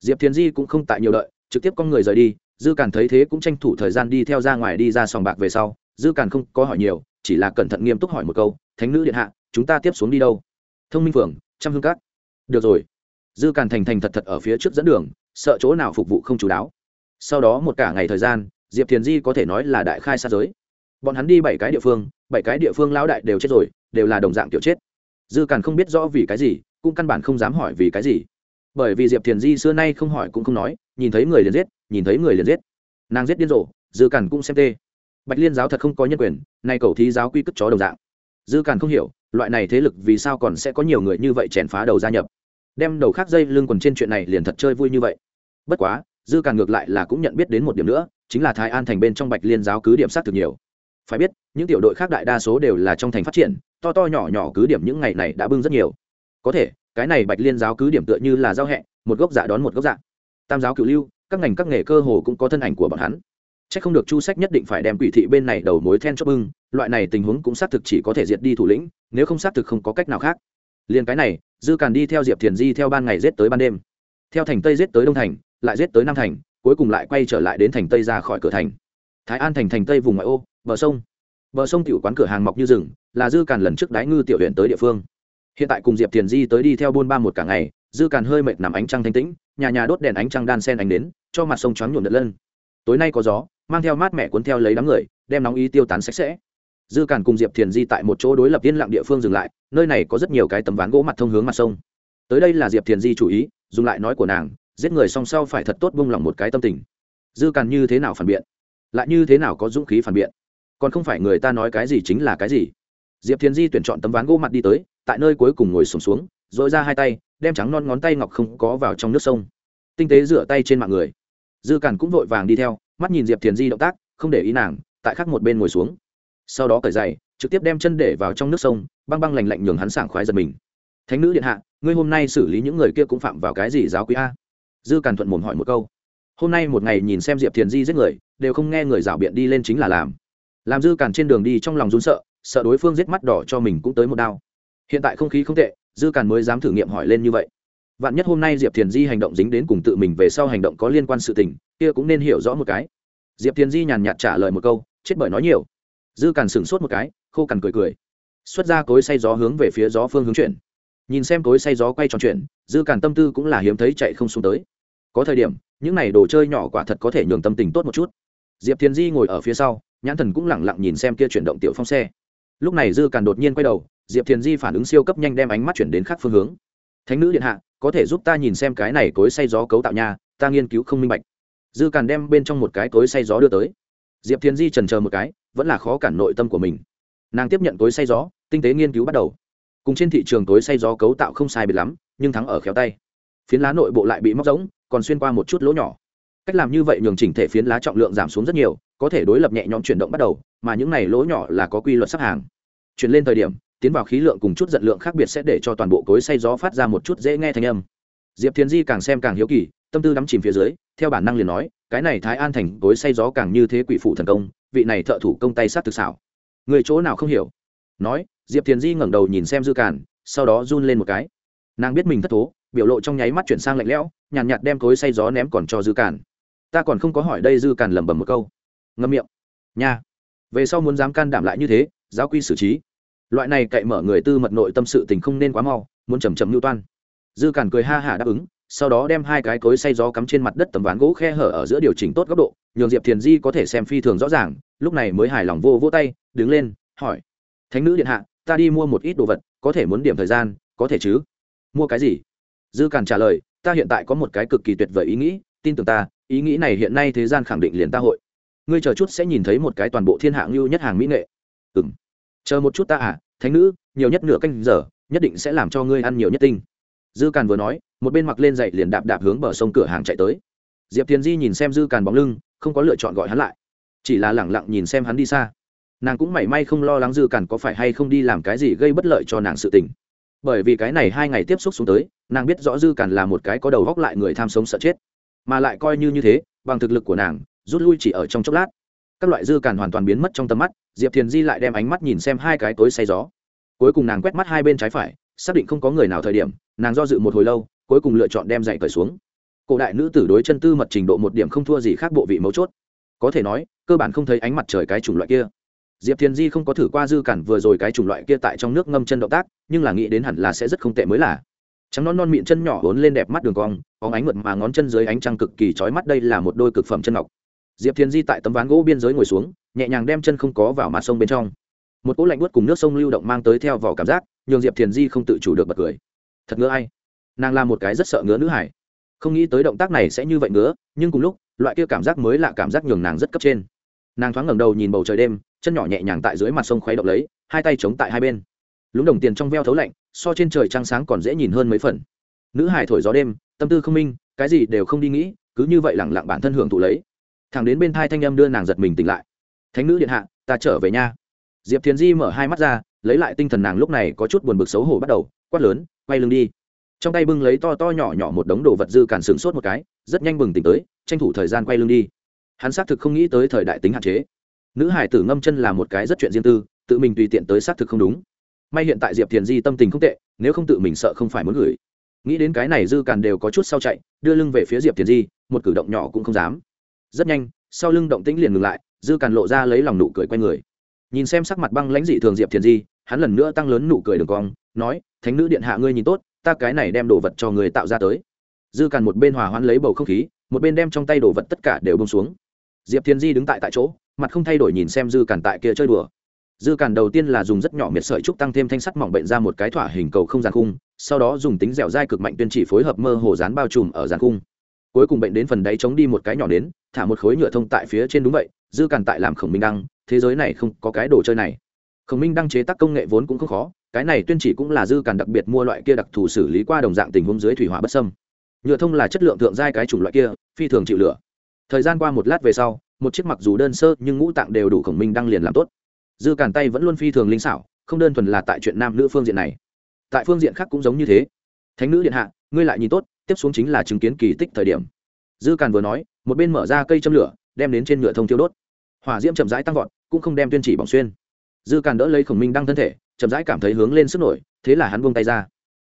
diệp thiên di cũng không tại nhiều đợi, trực tiếp con người rời đi, dư càn thấy thế cũng tranh thủ thời gian đi theo ra ngoài đi ra sòng bạc về sau, dư càn không có hỏi nhiều, chỉ là cẩn thận nghiêm túc hỏi một câu, thánh nữ điện hạ, chúng ta tiếp xuống đi đâu? Thông minh phường trăm hương cát. Được rồi. Dư càn thành thành thật thật ở phía trước dẫn đường, sợ chỗ nào phục vụ không chú đáo. Sau đó một cả ngày thời gian, diệp thiền di có thể nói là đại khai sát giới. Bọn hắn đi bảy cái địa phương, bảy cái địa phương lão đại đều chết rồi, đều là đồng dạng kiểu chết. Dư càn không biết rõ vì cái gì, cũng căn bản không dám hỏi vì cái gì bởi vì diệp thiền di xưa nay không hỏi cũng không nói, nhìn thấy người liền giết, nhìn thấy người liền giết. Nàng giết điên rồ, dư cản cũng xem tê. Bạch liên giáo thật không có nhân quyền, nay cầu thí giáo quy cất chó đồng dạng. Dư cản không hiểu, loại này thế lực vì sao còn sẽ có nhiều người như vậy chèn phá đầu gia nhập. Đem đầu khác dây lưng quần trên chuyện này liền thật chơi vui như vậy. Bất quá, dư cản ngược lại là cũng nhận biết đến một điểm nữa, chính là thái an thành bên trong bạch liên giáo cứ điểm sát thực nhiều. Phải biết, những tiểu đội khác đại đa số đều là trong thành phát triển, to to nhỏ nhỏ cứ điểm những ngày này đã bưng rất nhiều. Có thể cái này bạch liên giáo cứ điểm tựa như là giao hẹ, một gốc dạ đón một gốc dạ. Tam giáo cựu lưu, các ngành các nghề cơ hồ cũng có thân ảnh của bọn hắn. C h ắ c không được chu sách nhất định phải đem quỷ thị bên này đầu mối then chốt bưng, loại này tình huống cũng xác thực chỉ có thể diệt đi thủ lĩnh, nếu không xác thực không có cách nào khác. Liền cái này, dư càn đi theo diệp thiền di theo ban ngày rết tới ban đêm. Theo thành tây rết tới đông thành, lại rết tới nam thành, cuối cùng lại quay trở lại đến thành tây ra khỏi cửa thành. Thái an thành thành tây vùng ngoại ô, bờ sông. Bờ sông tiểu quán cửa hàng mọc như rừng, là dư càn lần trước đái ngư tiểu huyện tới địa phương hiện tại cùng diệp thiền di tới đi theo buôn ba một cả ngày, dư càn hơi mệt nằm ánh trăng thanh tĩnh, nhà nhà đốt đèn ánh trăng đan sen ánh đến cho mặt sông choáng nhuộm đợt lên tối nay có gió, mang theo mát mẹ cuốn theo lấy đám người, đem nóng ý tiêu tán sạch sẽ. Dư càn cùng diệp thiền di tại một chỗ đối lập yên lặng địa phương dừng lại, nơi này có rất nhiều cái tấm ván gỗ mặt thông hướng mặt sông. Tới đây là diệp thiền di chủ ý, dùng lại nói của nàng, giết người song sau phải thật tốt buông lòng một cái tâm tình. Dư càn như thế nào phản biện? Lại như thế nào có dũng khí phản biện? Còn không phải người ta nói cái gì chính là cái gì? Diệp thiền di tuyển chọn tấm ván gỗ mặt đi tới tại nơi cuối cùng ngồi sùng xuống, xuống dội ra hai tay đem trắng non ngón tay ngọc không có vào trong nước sông. Tinh tế rửa tay trên mạng người. Dư càn cũng vội vàng đi theo mắt nhìn diệp thiền di động tác không để ý nàng tại khắc một bên ngồi xuống. Sau đó cởi giày trực tiếp đem chân để vào trong nước sông băng băng lành lạnh nhường hắn sảng khoái giật mình. Thánh nữ điện hạ ngươi hôm nay xử lý những người kia cũng phạm vào cái gì giáo quý a? Dư càn thuận mồm hỏi một câu. Hôm nay một ngày nhìn xem diệp thiền di giết người đều không nghe người rảo biện đi lên chính là làm. Làm dư càn trên đường đi trong lòng run sợ sợ đối phương giết mắt đỏ cho mình cũng tới một đao hiện tại không khí không tệ, dư càn mới dám thử nghiệm hỏi lên như vậy. Vạn nhất hôm nay diệp thiền di hành động dính đến cùng tự mình về sau hành động có liên quan sự tình, kia cũng nên hiểu rõ một cái. Diệp thiền di nhàn nhạt trả lời một câu, chết bởi nói nhiều. Dư càn sửng sốt một cái, khô cằn cười cười. Xuất ra cối say gió hướng về phía gió phương hướng chuyển. Nhìn xem cối say gió quay tròn chuyển, dư càn tâm tư cũng là hiếm thấy chạy không xuống tới. Có thời điểm, những này đồ chơi nhỏ quả thật có thể nhường tâm tình tốt một chút. Diệp thiền di ngồi ở phía sau, nhãn thần cũng lẳng lặng nhìn xem kia chuyển động tiểu phong xe. Lúc này dư càn đột nhiên quay đầu diệp thiền di phản ứng siêu cấp nhanh đem ánh mắt chuyển đến khác phương hướng. Thánh nữ điện hạ, có thể giúp ta nhìn xem cái này cối say gió cấu tạo nha, ta nghiên cứu không minh bạch. Dư càn đem bên trong một cái cối say gió đưa tới. Diệp thiền di trần chờ một cái, vẫn là khó cản nội tâm của mình. Nàng tiếp nhận cối say gió, tinh tế nghiên cứu bắt đầu. Cùng trên thị trường cối say gió cấu tạo không sai biệt lắm, nhưng thắng ở khéo tay. Phiến lá nội bộ lại bị móc rỗng, còn xuyên qua một chút lỗ nhỏ. Cách làm như vậy nhường chỉnh thể phiến lá trọng lượng giảm xuống rất nhiều, có thể đối lập nhẹ nhõm chuyển động bắt đầu, mà những này lỗ nhỏ là có quy luật sắp hàng. Chuyển lên thời điểm tiến vào khí lượng cùng chút giận lượng khác biệt sẽ để cho toàn bộ cối say gió phát ra một chút dễ nghe thanh âm. Diệp thiền di càng xem càng hiếu kỳ tâm tư đắm chìm phía dưới theo bản năng liền nói cái này thái an thành cối say gió càng như thế quỷ phụ thần công vị này thợ thủ công tay sát thực xảo. Người chỗ nào không hiểu? Nói diệp thiền di ngẩng đầu nhìn xem dư càn sau đó run lên một cái. Nàng biết mình thất thố biểu lộ trong nháy mắt chuyển sang lạnh lẽo nhàn nhạt, nhạt đem cối say gió ném còn cho dư càn. Ta còn không có hỏi đây dư càn lẩm bẩm một câu. Ngâm miệng. Nha. Về sau muốn dám can đảm lại như thế giáo quy xử trí loại này cậy mở người tư mật nội tâm sự tình không nên quá mau, muốn chầm chầm mưu toan. Dư cản cười ha hả đáp ứng, sau đó đem hai cái cối say gió cắm trên mặt đất tấm ván gỗ khe hở ở giữa điều chỉnh tốt góc độ, nhường diệp thiền di có thể xem phi thường rõ ràng, lúc này mới hài lòng vô vô tay, đứng lên, hỏi. Thánh nữ điện hạ, ta đi mua một ít đồ vật, có thể muốn điểm thời gian, có thể chứ? Mua cái gì? Dư cản trả lời, ta hiện tại có một cái cực kỳ tuyệt vời ý nghĩ, tin tưởng ta, ý nghĩ này hiện nay thế gian khẳng định liền ta hội. Ngươi chờ chút sẽ nhìn thấy một cái toàn bộ thiên hạng lưu nhất hàng mỹ nghệ. Ừ chờ một chút ta à thánh nữ, nhiều nhất nửa canh giờ, nhất định sẽ làm cho ngươi ăn nhiều nhất tinh. Dư càn vừa nói, một bên mặc lên dậy liền đạp đạp hướng bờ sông cửa hàng chạy tới. Diệp thiền di nhìn xem dư càn bóng lưng, không có lựa chọn gọi hắn lại, chỉ là lẳng lặng nhìn xem hắn đi xa. Nàng cũng mảy may không lo lắng dư càn có phải hay không đi làm cái gì gây bất lợi cho nàng sự tình. Bởi vì cái này hai ngày tiếp xúc xuống tới, nàng biết rõ dư càn là một cái có đầu góc lại người tham sống sợ chết, mà lại coi như như thế, bằng thực lực của nàng, rút lui chỉ ở trong chốc lát. Các loại dư càn hoàn toàn biến mất trong tầm mắt diệp thiền di lại đem ánh mắt nhìn xem hai cái tối say gió. Cuối cùng nàng quét mắt hai bên trái phải, xác định không có người nào thời điểm, nàng do dự một hồi lâu, cuối cùng lựa chọn đem dạy cởi xuống. Cổ đại nữ tử đối chân tư mật trình độ một điểm không thua gì khác bộ vị mấu chốt. Có thể nói, cơ bản không thấy ánh mặt trời cái chủng loại kia. Diệp thiền di không có thử qua dư cản vừa rồi cái chủng loại kia tại trong nước ngâm chân động tác, nhưng là nghĩ đến hẳn là sẽ rất không tệ mới là. Trắng non non miệng chân nhỏ hốn lên đẹp mắt đường cong có ánh mượt mà ngón chân dưới ánh trăng cực kỳ trói mắt, đây là một đôi cực phẩm chân ngọc. Diệp thiền di tại tấm ván gỗ biên giới ngồi xuống nhẹ nhàng đem chân không có vào mặt sông bên trong. Một cỗ lạnh buốt cùng nước sông lưu động mang tới theo vỏ cảm giác, nhường diệp thiền di không tự chủ được bật cười. Thật ngứa ai? Nàng là một cái rất sợ ngứa nữ hải. Không nghĩ tới động tác này sẽ như vậy ngứa, nhưng cùng lúc, loại kia cảm giác mới là cảm giác nhường nàng rất cấp trên. Nàng thoáng ngẩng đầu nhìn bầu trời đêm, chân nhỏ nhẹ nhàng tại dưới mặt sông khuấy động lấy, hai tay chống tại hai bên. Lúng đồng tiền trong veo thấu lạnh, so trên trời trăng sáng còn dễ nhìn hơn mấy phần. Nữ hải thổi gió đêm, tâm tư không minh, cái gì đều không đi nghĩ, cứ như vậy lẳng lặng bản thân hưởng thụ lấy. Thẳng đến bên thai thanh âm đưa nàng giật mình tỉnh lại thánh nữ điện hạ, ta trở về nha. Diệp thiền di mở hai mắt ra, lấy lại tinh thần nàng lúc này có chút buồn bực xấu hổ bắt đầu, quát lớn, quay lưng đi. Trong tay bưng lấy to to nhỏ nhỏ một đống đồ vật dư cản sướng sốt một cái, rất nhanh bừng tỉnh tới, tranh thủ thời gian quay lưng đi. Hắn xác thực không nghĩ tới thời đại tính hạn chế. Nữ hải tử ngâm chân là một cái rất chuyện riêng tư, tự mình tùy tiện tới xác thực không đúng. May hiện tại diệp thiền di tâm tình không tệ, nếu không tự mình sợ không phải muốn gửi. Nghĩ đến cái này dư càn đều có chút sau chạy, đưa lưng về phía diệp thiền di, một cử động nhỏ cũng không dám. Rất nhanh, sau lưng động tĩnh liền ngừng lại dư càn lộ ra lấy lòng nụ cười q u a y người. Nhìn xem sắc mặt băng lãnh dị thường diệp thiền di, hắn lần nữa tăng lớn nụ cười đường cong, nói, thánh nữ điện hạ ngươi nhìn tốt, ta cái này đem đồ vật cho người tạo ra tới. Dư càn một bên hòa hoãn lấy bầu không khí, một bên đem trong tay đồ vật tất cả đều bông xuống. Diệp thiền di đứng tại tại chỗ, mặt không thay đổi nhìn xem dư càn tại kia chơi đùa. Dư càn đầu tiên là dùng rất nhỏ miệt sợi trúc tăng thêm thanh sắt mỏng bệnh ra một cái thỏa hình cầu không gian khung sau đó dùng tính dẻo dai cực mạnh tuyên chỉ phối hợp mơ hồ dán bao trùm ở gian khung cuối cùng bệnh đến phần đáy chống đi một cái nhỏ đến thả một khối nhựa thông tại phía trên đúng vậy, dư càn tại làm khổng minh đăng, thế giới này không có cái đồ chơi này. Khổng minh đăng chế tác công nghệ vốn cũng không khó, cái này tuyên chỉ cũng là dư càn đặc biệt mua loại kia đặc thù xử lý qua đồng dạng tình huống dưới thủy hỏa bất sâm nhựa thông là chất lượng thượng giai cái chủng loại kia, phi thường chịu lửa. Thời gian qua một lát về sau, một chiếc mặc dù đơn sơ nhưng ngũ tạng đều đủ khổng minh đăng liền làm tốt. Dư càn tay vẫn luôn phi thường linh xảo, không đơn thuần là tại chuyện nam nữ phương diện này. Tại phương diện khác cũng giống như thế. Thánh nữ điện hạ, ngươi lại nhìn tốt tiếp xuống chính là chứng kiến kỳ tích thời điểm. Dư càn vừa nói, một bên mở ra cây châm lửa, đem đến trên ngựa thông thiêu đốt. Hỏa diễm chậm rãi tăng vọt, cũng không đem tuyên chỉ bỏng xuyên. Dư càn đỡ lấy khổng minh đăng thân thể, chậm rãi cảm thấy hướng lên sức nổi, thế là hắn buông tay ra.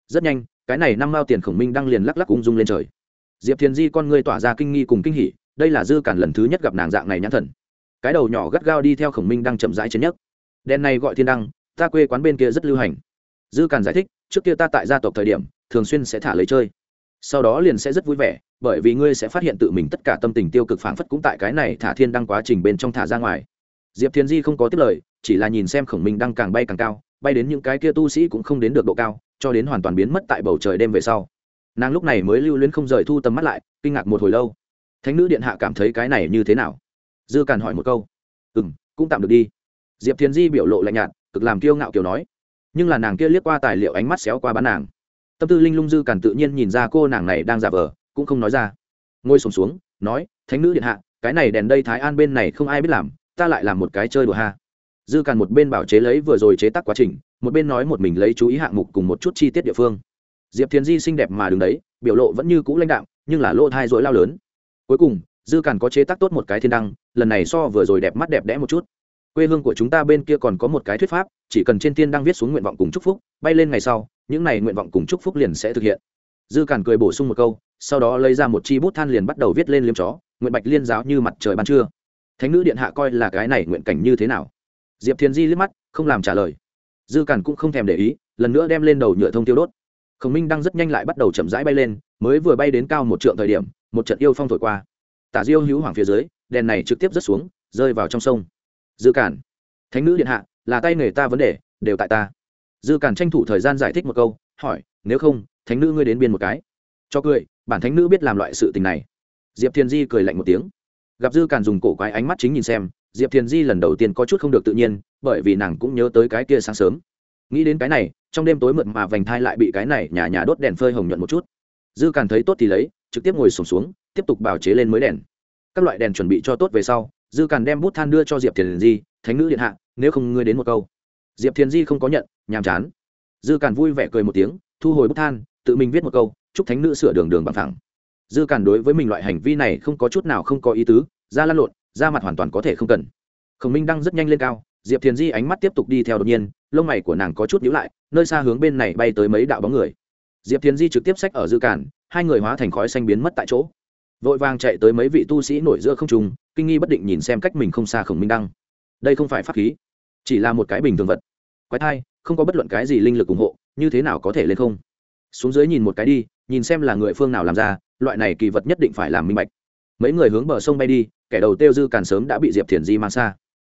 Rất nhanh, cái này năm mao tiền khổng minh đăng liền lắc lắc ung dung lên trời. Diệp thiền di con ngươi tỏa ra kinh nghi cùng kinh hỉ, đây là dư càn lần thứ nhất gặp nàng dạng này nhãn thần. Cái đầu nhỏ gắt gao đi theo khổng minh đang chậm rãi trên nhất đèn này gọi thiên đăng, ta quê quán bên kia rất lưu hành. Dư càn giải thích, trước kia ta tại gia tộc thời điểm, thường xuyên sẽ thả lấy chơi sau đó liền sẽ rất vui vẻ, bởi vì ngươi sẽ phát hiện tự mình tất cả tâm tình tiêu cực phảng phất cũng tại cái này thả thiên đăng quá trình bên trong thả ra ngoài. Diệp thiên di không có tiếp lời, chỉ là nhìn xem khổng minh đang càng bay càng cao, bay đến những cái kia tu sĩ cũng không đến được độ cao, cho đến hoàn toàn biến mất tại bầu trời đêm về sau. Nàng lúc này mới lưu luyến không rời thu tầm mắt lại, kinh ngạc một hồi lâu. Thánh nữ điện hạ cảm thấy cái này như thế nào? Dư càn hỏi một câu. Ừ m cũng tạm được đi. Diệp thiền di biểu lộ lạnh nhạt, cực làm kiêu ngạo kiểu nói. Nhưng là nàng kia liếc qua tài liệu ánh mắt xéo qua bán nàng tâm tư linh lung dư càn tự nhiên nhìn ra cô nàng này đang giả vờ cũng không nói ra. Ngồi sùng xuống, xuống nói thánh nữ điện hạ cái này đèn đây thái an bên này không ai biết làm ta lại làm một cái chơi đùa ha. Dư càn một bên bảo chế lấy vừa rồi chế tác quá trình một bên nói một mình lấy chú ý hạng mục cùng một chút chi tiết địa phương. Diệp thiền di xinh đẹp mà đứng đấy biểu lộ vẫn như cũ lãnh đạo nhưng là lỗ thai dối lao lớn. Cuối cùng dư càn có chế tác tốt một cái thiên đăng lần này so vừa rồi đẹp mắt đẹp đẽ một chút. Quê hương của chúng ta bên kia còn có một cái thuyết pháp chỉ cần trên thiên đăng viết xuống nguyện vọng cùng chúc phúc bay lên ngày sau những này nguyện vọng cùng chúc phúc liền sẽ thực hiện. Dư cản cười bổ sung một câu, sau đó lấy ra một chi bút than liền bắt đầu viết lên liêm chó, nguyện bạch liên giáo như mặt trời ban trưa. Thánh nữ điện hạ coi là cái này nguyện cảnh như thế nào? Diệp thiền di liếc mắt, không làm trả lời. Dư cản cũng không thèm để ý, lần nữa đem lên đầu nhựa thông tiêu đốt. Khổng minh đang rất nhanh lại bắt đầu chậm rãi bay lên, mới vừa bay đến cao một trượng thời điểm, một trận yêu phong thổi qua. Tả diêu hữu hoàng phía dưới, đèn này trực tiếp rớt xuống, rơi vào trong sông. Dư cản thánh nữ điện hạ, là tay nghề ta vấn đề, đều tại ta dư cản tranh thủ thời gian giải thích một câu hỏi nếu không thánh nữ ngươi đến biên một cái. Cho cười bản thánh nữ biết làm loại sự tình này. Diệp thiên di cười lạnh một tiếng. Gặp dư cản dùng cổ quái ánh mắt chính nhìn xem diệp thiên di lần đầu tiên có chút không được tự nhiên bởi vì nàng cũng nhớ tới cái kia sáng sớm. Nghĩ đến cái này trong đêm tối mượt mà vành thai lại bị cái này nhà nhà đốt đèn phơi hồng nhuận một chút. Dư càn thấy tốt thì lấy trực tiếp ngồi sổm xuống, xuống tiếp tục bào chế lên mới đèn. Các loại đèn chuẩn bị cho tốt về sau dư càn đem bút than đưa cho diệp thiền di thánh nữ điện hạ nếu không ngươi đến một câu diệp thiền di không có nhận, nhàm chán. Dư càn vui vẻ cười một tiếng, thu hồi bút than, tự mình viết một câu, chúc thánh nữ sửa đường đường bằng thẳng dư càn đối với mình loại hành vi này không có chút nào không có ý tứ ra lăn lộn ra mặt hoàn toàn có thể không cần. Khổng minh đang rất nhanh lên cao, diệp thiền di ánh mắt tiếp tục đi theo đột nhiên, lông mày của nàng có chút nhíu lại, nơi xa hướng bên này bay tới mấy đạo bóng người. Diệp thiền di trực tiếp sách ở dư cản hai người hóa thành khói xanh biến mất tại chỗ. Vội vàng chạy tới mấy vị tu sĩ nổi giữa không trùng kinh nghi bất định nhìn xem cách mình không xa khổng minh đăng. Đây không phải pháp khí, chỉ là một cái bình thường vật quái thai, không có bất luận cái gì linh lực ủng hộ, như thế nào có thể lên không? Xuống dưới nhìn một cái đi, nhìn xem là người phương nào làm ra, loại này kỳ vật nhất định phải làm minh bạch. Mấy người hướng bờ sông bay đi, kẻ đầu tiêu dư càn sớm đã bị diệp thiền di mang xa.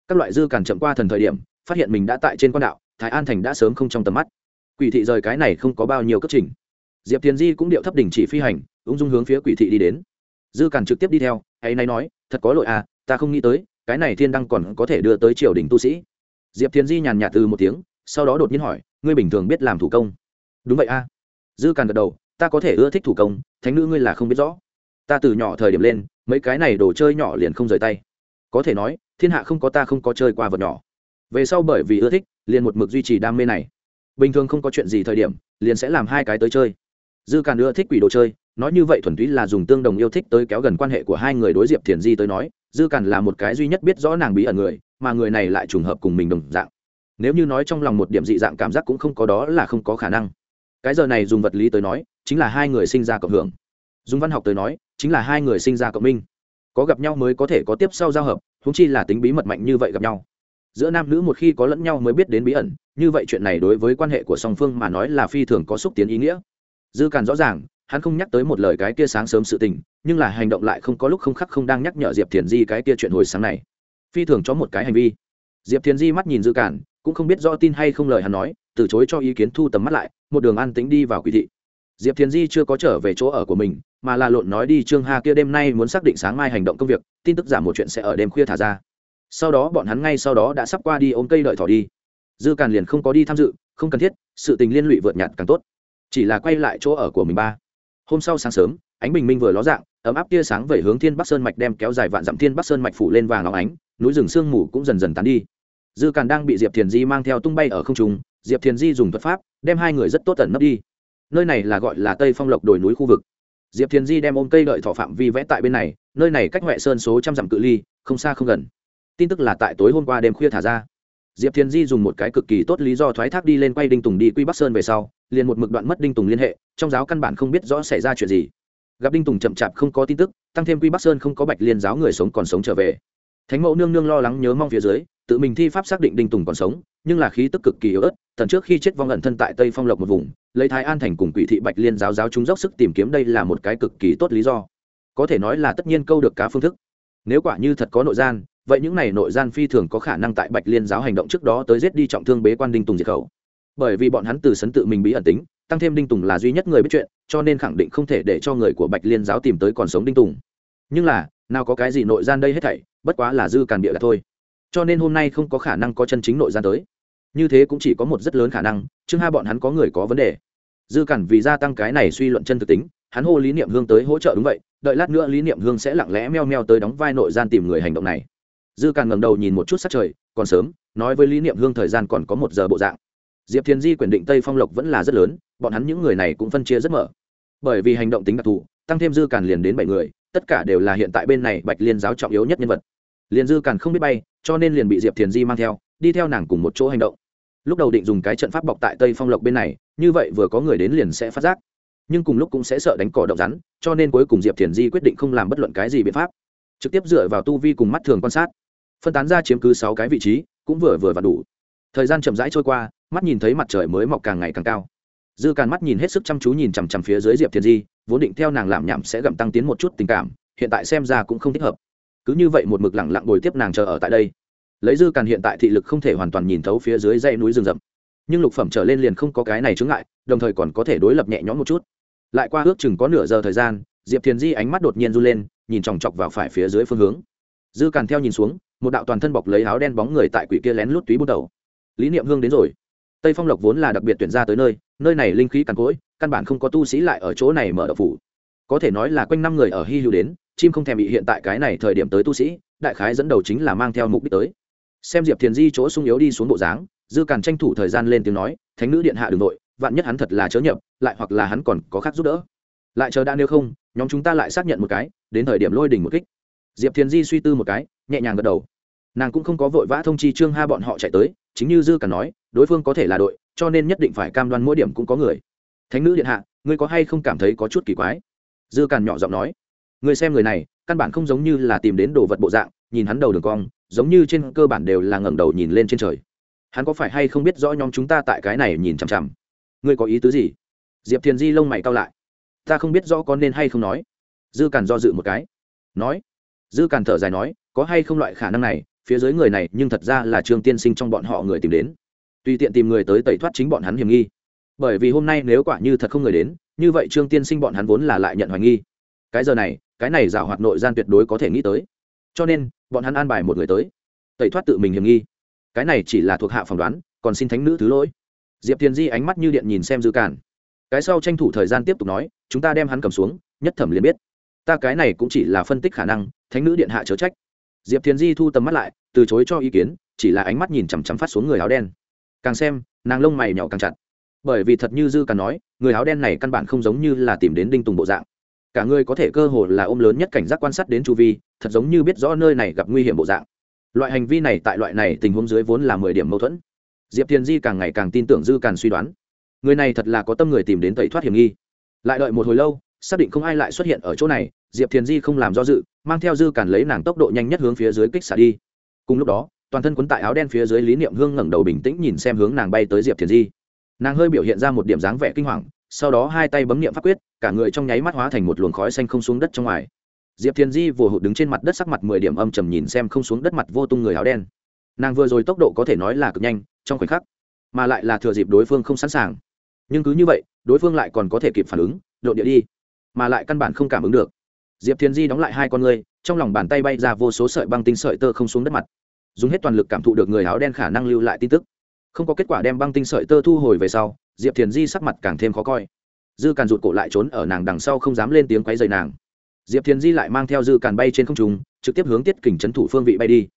Các loại dư càn chậm qua thần thời điểm, phát hiện mình đã tại trên quan đạo, thái an thành đã sớm không trong tầm mắt. Quỷ thị rời cái này không có bao nhiêu cấp trình. Diệp thiền di cũng điệu thấp đỉnh chỉ phi hành, ung dung hướng phía quỷ thị đi đến. Dư càn trực tiếp đi theo hay nay nói, thật có lỗi à ta không nghĩ tới, cái này thiên đăng còn có thể đưa tới triều đình tu sĩ diệp thiền di nhàn nhạt từ một tiếng, sau đó đột nhiên hỏi, ngươi bình thường biết làm thủ công? Đúng vậy a. Dư càn gật đầu, ta có thể ưa thích thủ công, thánh nữ ngươi là không biết rõ. Ta từ nhỏ thời điểm lên, mấy cái này đồ chơi nhỏ liền không rời tay. Có thể nói, thiên hạ không có ta không có chơi qua vật nhỏ. Về sau bởi vì ưa thích, liền một mực duy trì đam mê này. Bình thường không có chuyện gì thời điểm, liền sẽ làm hai cái tới chơi. Dư càn ưa thích quỷ đồ chơi, nói như vậy thuần túy là dùng tương đồng yêu thích tới kéo gần quan hệ của hai người đối diệp thiền di tới nói, dư càn là một cái duy nhất biết rõ nàng bí ẩn người mà người này lại trùng hợp cùng mình đồng dạng. Nếu như nói trong lòng một điểm dị dạng cảm giác cũng không có đó là không có khả năng. Cái giờ này dùng vật lý tới nói, chính là hai người sinh ra cộng hưởng. Dùng văn học tới nói, chính là hai người sinh ra cộng minh. Có gặp nhau mới có thể có tiếp sau giao hợp húng chi là tính bí mật mạnh như vậy gặp nhau. Giữa nam nữ một khi có lẫn nhau mới biết đến bí ẩn, như vậy chuyện này đối với quan hệ của song phương mà nói là phi thường có xúc tiến ý nghĩa. Dư càn rõ ràng, hắn không nhắc tới một lời cái kia sáng sớm sự tình, nhưng là hành động lại không có lúc không khắc không đang nhắc nhở diệp thiền di cái kia chuyện hồi sáng này phi thường cho một cái hành vi. Diệp thiền di mắt nhìn dư cản, cũng không biết rõ tin hay không lời hắn nói, từ chối cho ý kiến thu tầm mắt lại, một đường an tính đi vào quỷ thị. Diệp thiền di chưa có trở về chỗ ở của mình, mà là lộn nói đi trương hà kia đêm nay muốn xác định sáng mai hành động công việc, tin tức giảm một chuyện sẽ ở đêm khuya thả ra. Sau đó bọn hắn ngay sau đó đã sắp qua đi ôm cây đợi thỏ đi. Dư càn liền không có đi tham dự, không cần thiết, sự tình liên lụy vượt nhạt càng tốt. Chỉ là quay lại chỗ ở của mình ba. Hôm sau sáng sớm, ánh bình minh vừa ló dạng, ấm áp tia sáng về hướng thiên bắc sơn mạch đem kéo dài vạn dặm thiên bắc sơn mạch phủ lên vàng óng ánh núi rừng sương mù cũng dần dần tán đi. Dư càn đang bị diệp thiền di mang theo tung bay ở không trung, diệp thiền di dùng thuật pháp, đem hai người rất tốt tận nấp đi. Nơi này là gọi là tây phong lộc đồi núi khu vực. Diệp thiền di đem ôm cây đợi thọ phạm vi vẽ tại bên này, nơi này cách huệ sơn số trăm dặm cự ly, không xa không gần. Tin tức là tại tối hôm qua đêm khuya thả ra. Diệp thiền di dùng một cái cực kỳ tốt lý do thoái thác đi lên quay đinh tùng đi quy bắc sơn về sau, liền một mực đoạn mất đinh tùng liên hệ, trong giáo căn bản không biết rõ xảy ra chuyện gì. Gặp đinh tùng chậm chạp không có tin tức, tăng thêm quy bắc sơn không có bạch liên giáo người sống còn sống trở về thánh mẫu nương nương lo lắng nhớ mong phía dưới, tự mình thi pháp xác định đinh tùng còn sống, nhưng là khí tức cực kỳ yếu ớt tần trước khi chết vong ẩn thân tại tây phong lộc một vùng, lấy thái an thành cùng quỷ thị bạch liên giáo giáo chúng dốc sức tìm kiếm đây là một cái cực kỳ tốt lý do. Có thể nói là tất nhiên câu được cá phương thức. Nếu quả như thật có nội gian, vậy những này nội gian phi thường có khả năng tại bạch liên giáo hành động trước đó tới giết đi trọng thương bế quan đinh tùng diệt khẩu. Bởi vì bọn hắn từ sấn tự mình bí ẩn tính, tăng thêm đinh tùng là duy nhất người biết chuyện, cho nên khẳng định không thể để cho người của bạch liên giáo tìm tới còn sống đinh tùng. Nhưng là nào có cái gì nội gian đây hết thảy, bất quá là dư càn bịa đặt thôi. Cho nên hôm nay không có khả năng có chân chính nội gian tới. Như thế cũng chỉ có một rất lớn khả năng chương hai bọn hắn có người có vấn đề. Dư cản vì gia tăng cái này suy luận chân thực tính, hắn hô lý niệm hương tới hỗ trợ đúng vậy, đợi lát nữa lý niệm hương sẽ lặng lẽ meo meo tới đóng vai nội gian tìm người hành động này. Dư cản ngẩng đầu nhìn một chút sát trời, còn sớm, nói với lý niệm hương thời gian còn có một giờ bộ dạng. Diệp thiên di quyền định tây phong lộc vẫn là rất lớn, bọn hắn những người này cũng phân chia rất mở. Bởi vì hành động tính đặc thù, tăng thêm dư cản liền đến bảy người tất cả đều là hiện tại bên này bạch liên giáo trọng yếu nhất nhân vật. Liền dư càng không biết bay, cho nên liền bị diệp thiền di mang theo, đi theo nàng cùng một chỗ hành động. Lúc đầu định dùng cái trận pháp bọc tại tây phong lộc bên này, như vậy vừa có người đến liền sẽ phát giác. Nhưng cùng lúc cũng sẽ sợ đánh cỏ động rắn, cho nên cuối cùng diệp thiền di quyết định không làm bất luận cái gì biện pháp. Trực tiếp dựa vào tu vi cùng mắt thường quan sát, phân tán ra chiếm cứ sáu cái vị trí, cũng vừa vừa và đủ. Thời gian chậm rãi trôi qua, mắt nhìn thấy mặt trời mới mọc càng ngày càng cao dư càn mắt nhìn hết sức chăm chú nhìn chằm chằm phía dưới diệp thiền di, vốn định theo nàng làm nhảm sẽ gặm tăng tiến một chút tình cảm, hiện tại xem ra cũng không thích hợp. Cứ như vậy một mực lẳng lặng bồi tiếp nàng chờ ở tại đây. Lấy dư càn hiện tại thị lực không thể hoàn toàn nhìn thấu phía dưới dãy núi rừng rậm. Nhưng lục phẩm trở lên liền không có cái này chướng ngại, đồng thời còn có thể đối lập nhẹ nhõm một chút. Lại qua ước chừng có nửa giờ thời gian, diệp thiền di ánh mắt đột nhiên r u lên, nhìn chòng chọc vào phải phía dưới phương hướng. Dư càn theo nhìn xuống, một đạo toàn thân bọc lấy áo đen bóng người tại quỷ kia lén lút túy bút đầu. Lý niệm hương đến rồi tây phong lộc vốn là đặc biệt tuyển ra tới nơi nơi này linh khí càn cỗi, căn bản không có tu sĩ lại ở chỗ này mở đậu phủ. Có thể nói là quanh năm người ở hy hữu đến, chim không thèm bị hiện tại cái này thời điểm tới tu sĩ, đại khái dẫn đầu chính là mang theo mục đích tới. Xem diệp thiền di chỗ sung yếu đi xuống bộ dáng, dư càn tranh thủ thời gian lên tiếng nói, thánh nữ điện hạ đường nội vạn nhất hắn thật là chớ nhập, lại hoặc là hắn còn có khác giúp đỡ. Lại chờ đã nếu không, nhóm chúng ta lại xác nhận một cái, đến thời điểm lôi đỉnh một kích. Diệp thiền di suy tư một cái, nhẹ nhàng gật đầu nàng cũng không có vội vã thông chi trương ha bọn họ chạy tới, chính như dư càn nói, đối phương có thể là đội, cho nên nhất định phải cam đoan mỗi điểm cũng có người. Thánh nữ điện hạ, ngươi có hay không cảm thấy có chút kỳ quái? Dư càn nhỏ giọng nói. Người xem người này, căn bản không giống như là tìm đến đồ vật bộ dạng, nhìn hắn đầu đường cong, giống như trên cơ bản đều là ngẩng đầu nhìn lên trên trời. Hắn có phải hay không biết rõ nhóm chúng ta tại cái này nhìn chằm chằm? Ngươi có ý tứ gì? Diệp thiền di lông mày cao lại. Ta không biết rõ có nên hay không nói. Dư càn do dự một cái. Nói. Dư càn thở dài nói, có hay không loại khả năng này phía dưới người này nhưng thật ra là trương tiên sinh trong bọn họ người tìm đến. Tùy tiện tìm người tới tẩy thoát chính bọn hắn hiểm nghi. Bởi vì hôm nay nếu quả như thật không người đến, như vậy trương tiên sinh bọn hắn vốn là lại nhận hoài nghi. Cái giờ này, cái này giả hoạt nội gian tuyệt đối có thể nghĩ tới. Cho nên, bọn hắn an bài một người tới, tẩy thoát tự mình hiểm nghi. Cái này chỉ là thuộc hạ phỏng đoán, còn xin thánh nữ thứ lỗi. Diệp thiền di ánh mắt như điện nhìn xem dư cản cái sau tranh thủ thời gian tiếp tục nói, chúng ta đem hắn cầm xuống, nhất thẩm liền biết. Ta cái này cũng chỉ là phân tích khả năng, thánh nữ điện hạ chớ trách diệp thiền di thu tầm mắt lại, từ chối cho ý kiến, chỉ là ánh mắt nhìn chằm chằm phát xuống người áo đen. Càng xem, nàng lông mày nhỏ càng chặt. Bởi vì thật như dư càng nói, người áo đen này căn bản không giống như là tìm đến đinh tùng bộ dạng. Cả người có thể cơ hồ là ôm lớn nhất cảnh giác quan sát đến chu vi, thật giống như biết rõ nơi này gặp nguy hiểm bộ dạng. Loại hành vi này tại loại này tình huống dưới vốn là mười điểm mâu thuẫn. Diệp thiền di càng ngày càng tin tưởng dư càn suy đoán. Người này thật là có tâm người tìm đến tẩy thoát hiểm nghi. Lại đợi một hồi lâu, xác định không ai lại xuất hiện ở chỗ này diệp thiền di không làm do dự mang theo dư cản lấy nàng tốc độ nhanh nhất hướng phía dưới kích xả đi cùng lúc đó toàn thân quấn tại áo đen phía dưới lý niệm hương ngẩng đầu bình tĩnh nhìn xem hướng nàng bay tới diệp thiền di nàng hơi biểu hiện ra một điểm dáng vẻ kinh hoàng sau đó hai tay bấm niệm pháp quyết cả người trong nháy mắt hóa thành một luồng khói xanh không xuống đất trong ngoài diệp thiền di vừa hụt đứng trên mặt đất sắc mặt mười điểm âm trầm nhìn xem không xuống đất mặt vô tung người áo đen nàng vừa rồi tốc độ có thể nói là cực nhanh trong khoảnh khắc mà lại là thừa dịp đối phương không sẵn sàng nhưng cứ như vậy đối phương lại còn có thể kịp phản ứng độ địa đi mà lại căn bản không cảm ứng được diệp thiên di đóng lại hai con ngươi, trong lòng bàn tay bay ra vô số sợi băng tinh sợi tơ không xuống đất mặt. Dùng hết toàn lực cảm thụ được người áo đen khả năng lưu lại tin tức. Không có kết quả đem băng tinh sợi tơ thu hồi về sau, diệp thiền di sắc mặt càng thêm khó coi. Dư càn rụt cổ lại trốn ở nàng đằng sau không dám lên tiếng quấy dày nàng. Diệp thiền di lại mang theo dư càn bay trên không trùng trực tiếp hướng tiết kình c thủ phương vị bay đi.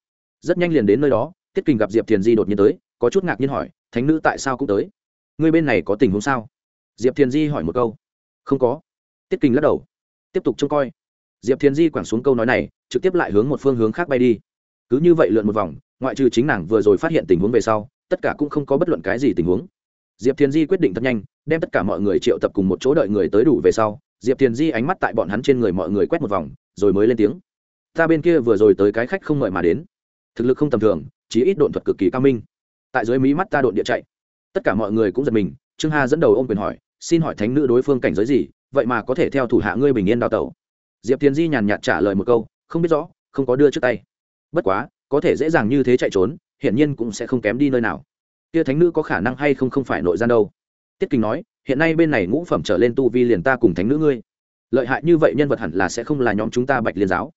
Rất nhanh liền đến nơi đó, tiết kình gặp diệp thiền di đột nhiên tới, có chút ngạc nhiên hỏi, thánh nữ tại sao cũng tới? Ngươi bên này có tình huống sao? Diệp thiền di hỏi một câu. Không có. Tiết kình lắc đầu, tiếp tục trông coi diệp thiền di quẳng xuống câu nói này, trực tiếp lại hướng một phương hướng khác bay đi. Cứ như vậy lượn một vòng, ngoại trừ chính nàng vừa rồi phát hiện tình huống về sau, tất cả cũng không có bất luận cái gì tình huống. Diệp thiền di quyết định thật nhanh, đem tất cả mọi người triệu tập cùng một chỗ đợi người tới đủ về sau, diệp thiền di ánh mắt tại bọn hắn trên người mọi người quét một vòng, rồi mới lên tiếng. Ta bên kia vừa rồi tới cái khách không mời mà đến. Thực lực không tầm thường, chí ít độn thuật cực kỳ cao minh. Tại dưới mí mắt ta độn địa chạy. Tất cả mọi người cũng giật mình, trương hà dẫn đầu ô m quyền hỏi, xin hỏi thánh nữ đối phương cảnh giới gì? Vậy mà có thể theo thủ hạ ngươi bình yên đào tẩu diệp thiền di nhàn nhạt trả lời một câu, không biết rõ, không có đưa trước tay. Bất quá, có thể dễ dàng như thế chạy trốn, hiển nhiên cũng sẽ không kém đi nơi nào. Kia thánh nữ có khả năng hay không không phải nội gian đâu. Tiết kinh nói, hiện nay bên này ngũ phẩm trở lên tu vi liền ta cùng thánh nữ ngươi. Lợi hại như vậy nhân vật hẳn là sẽ không là nhóm chúng ta bạch liên giáo.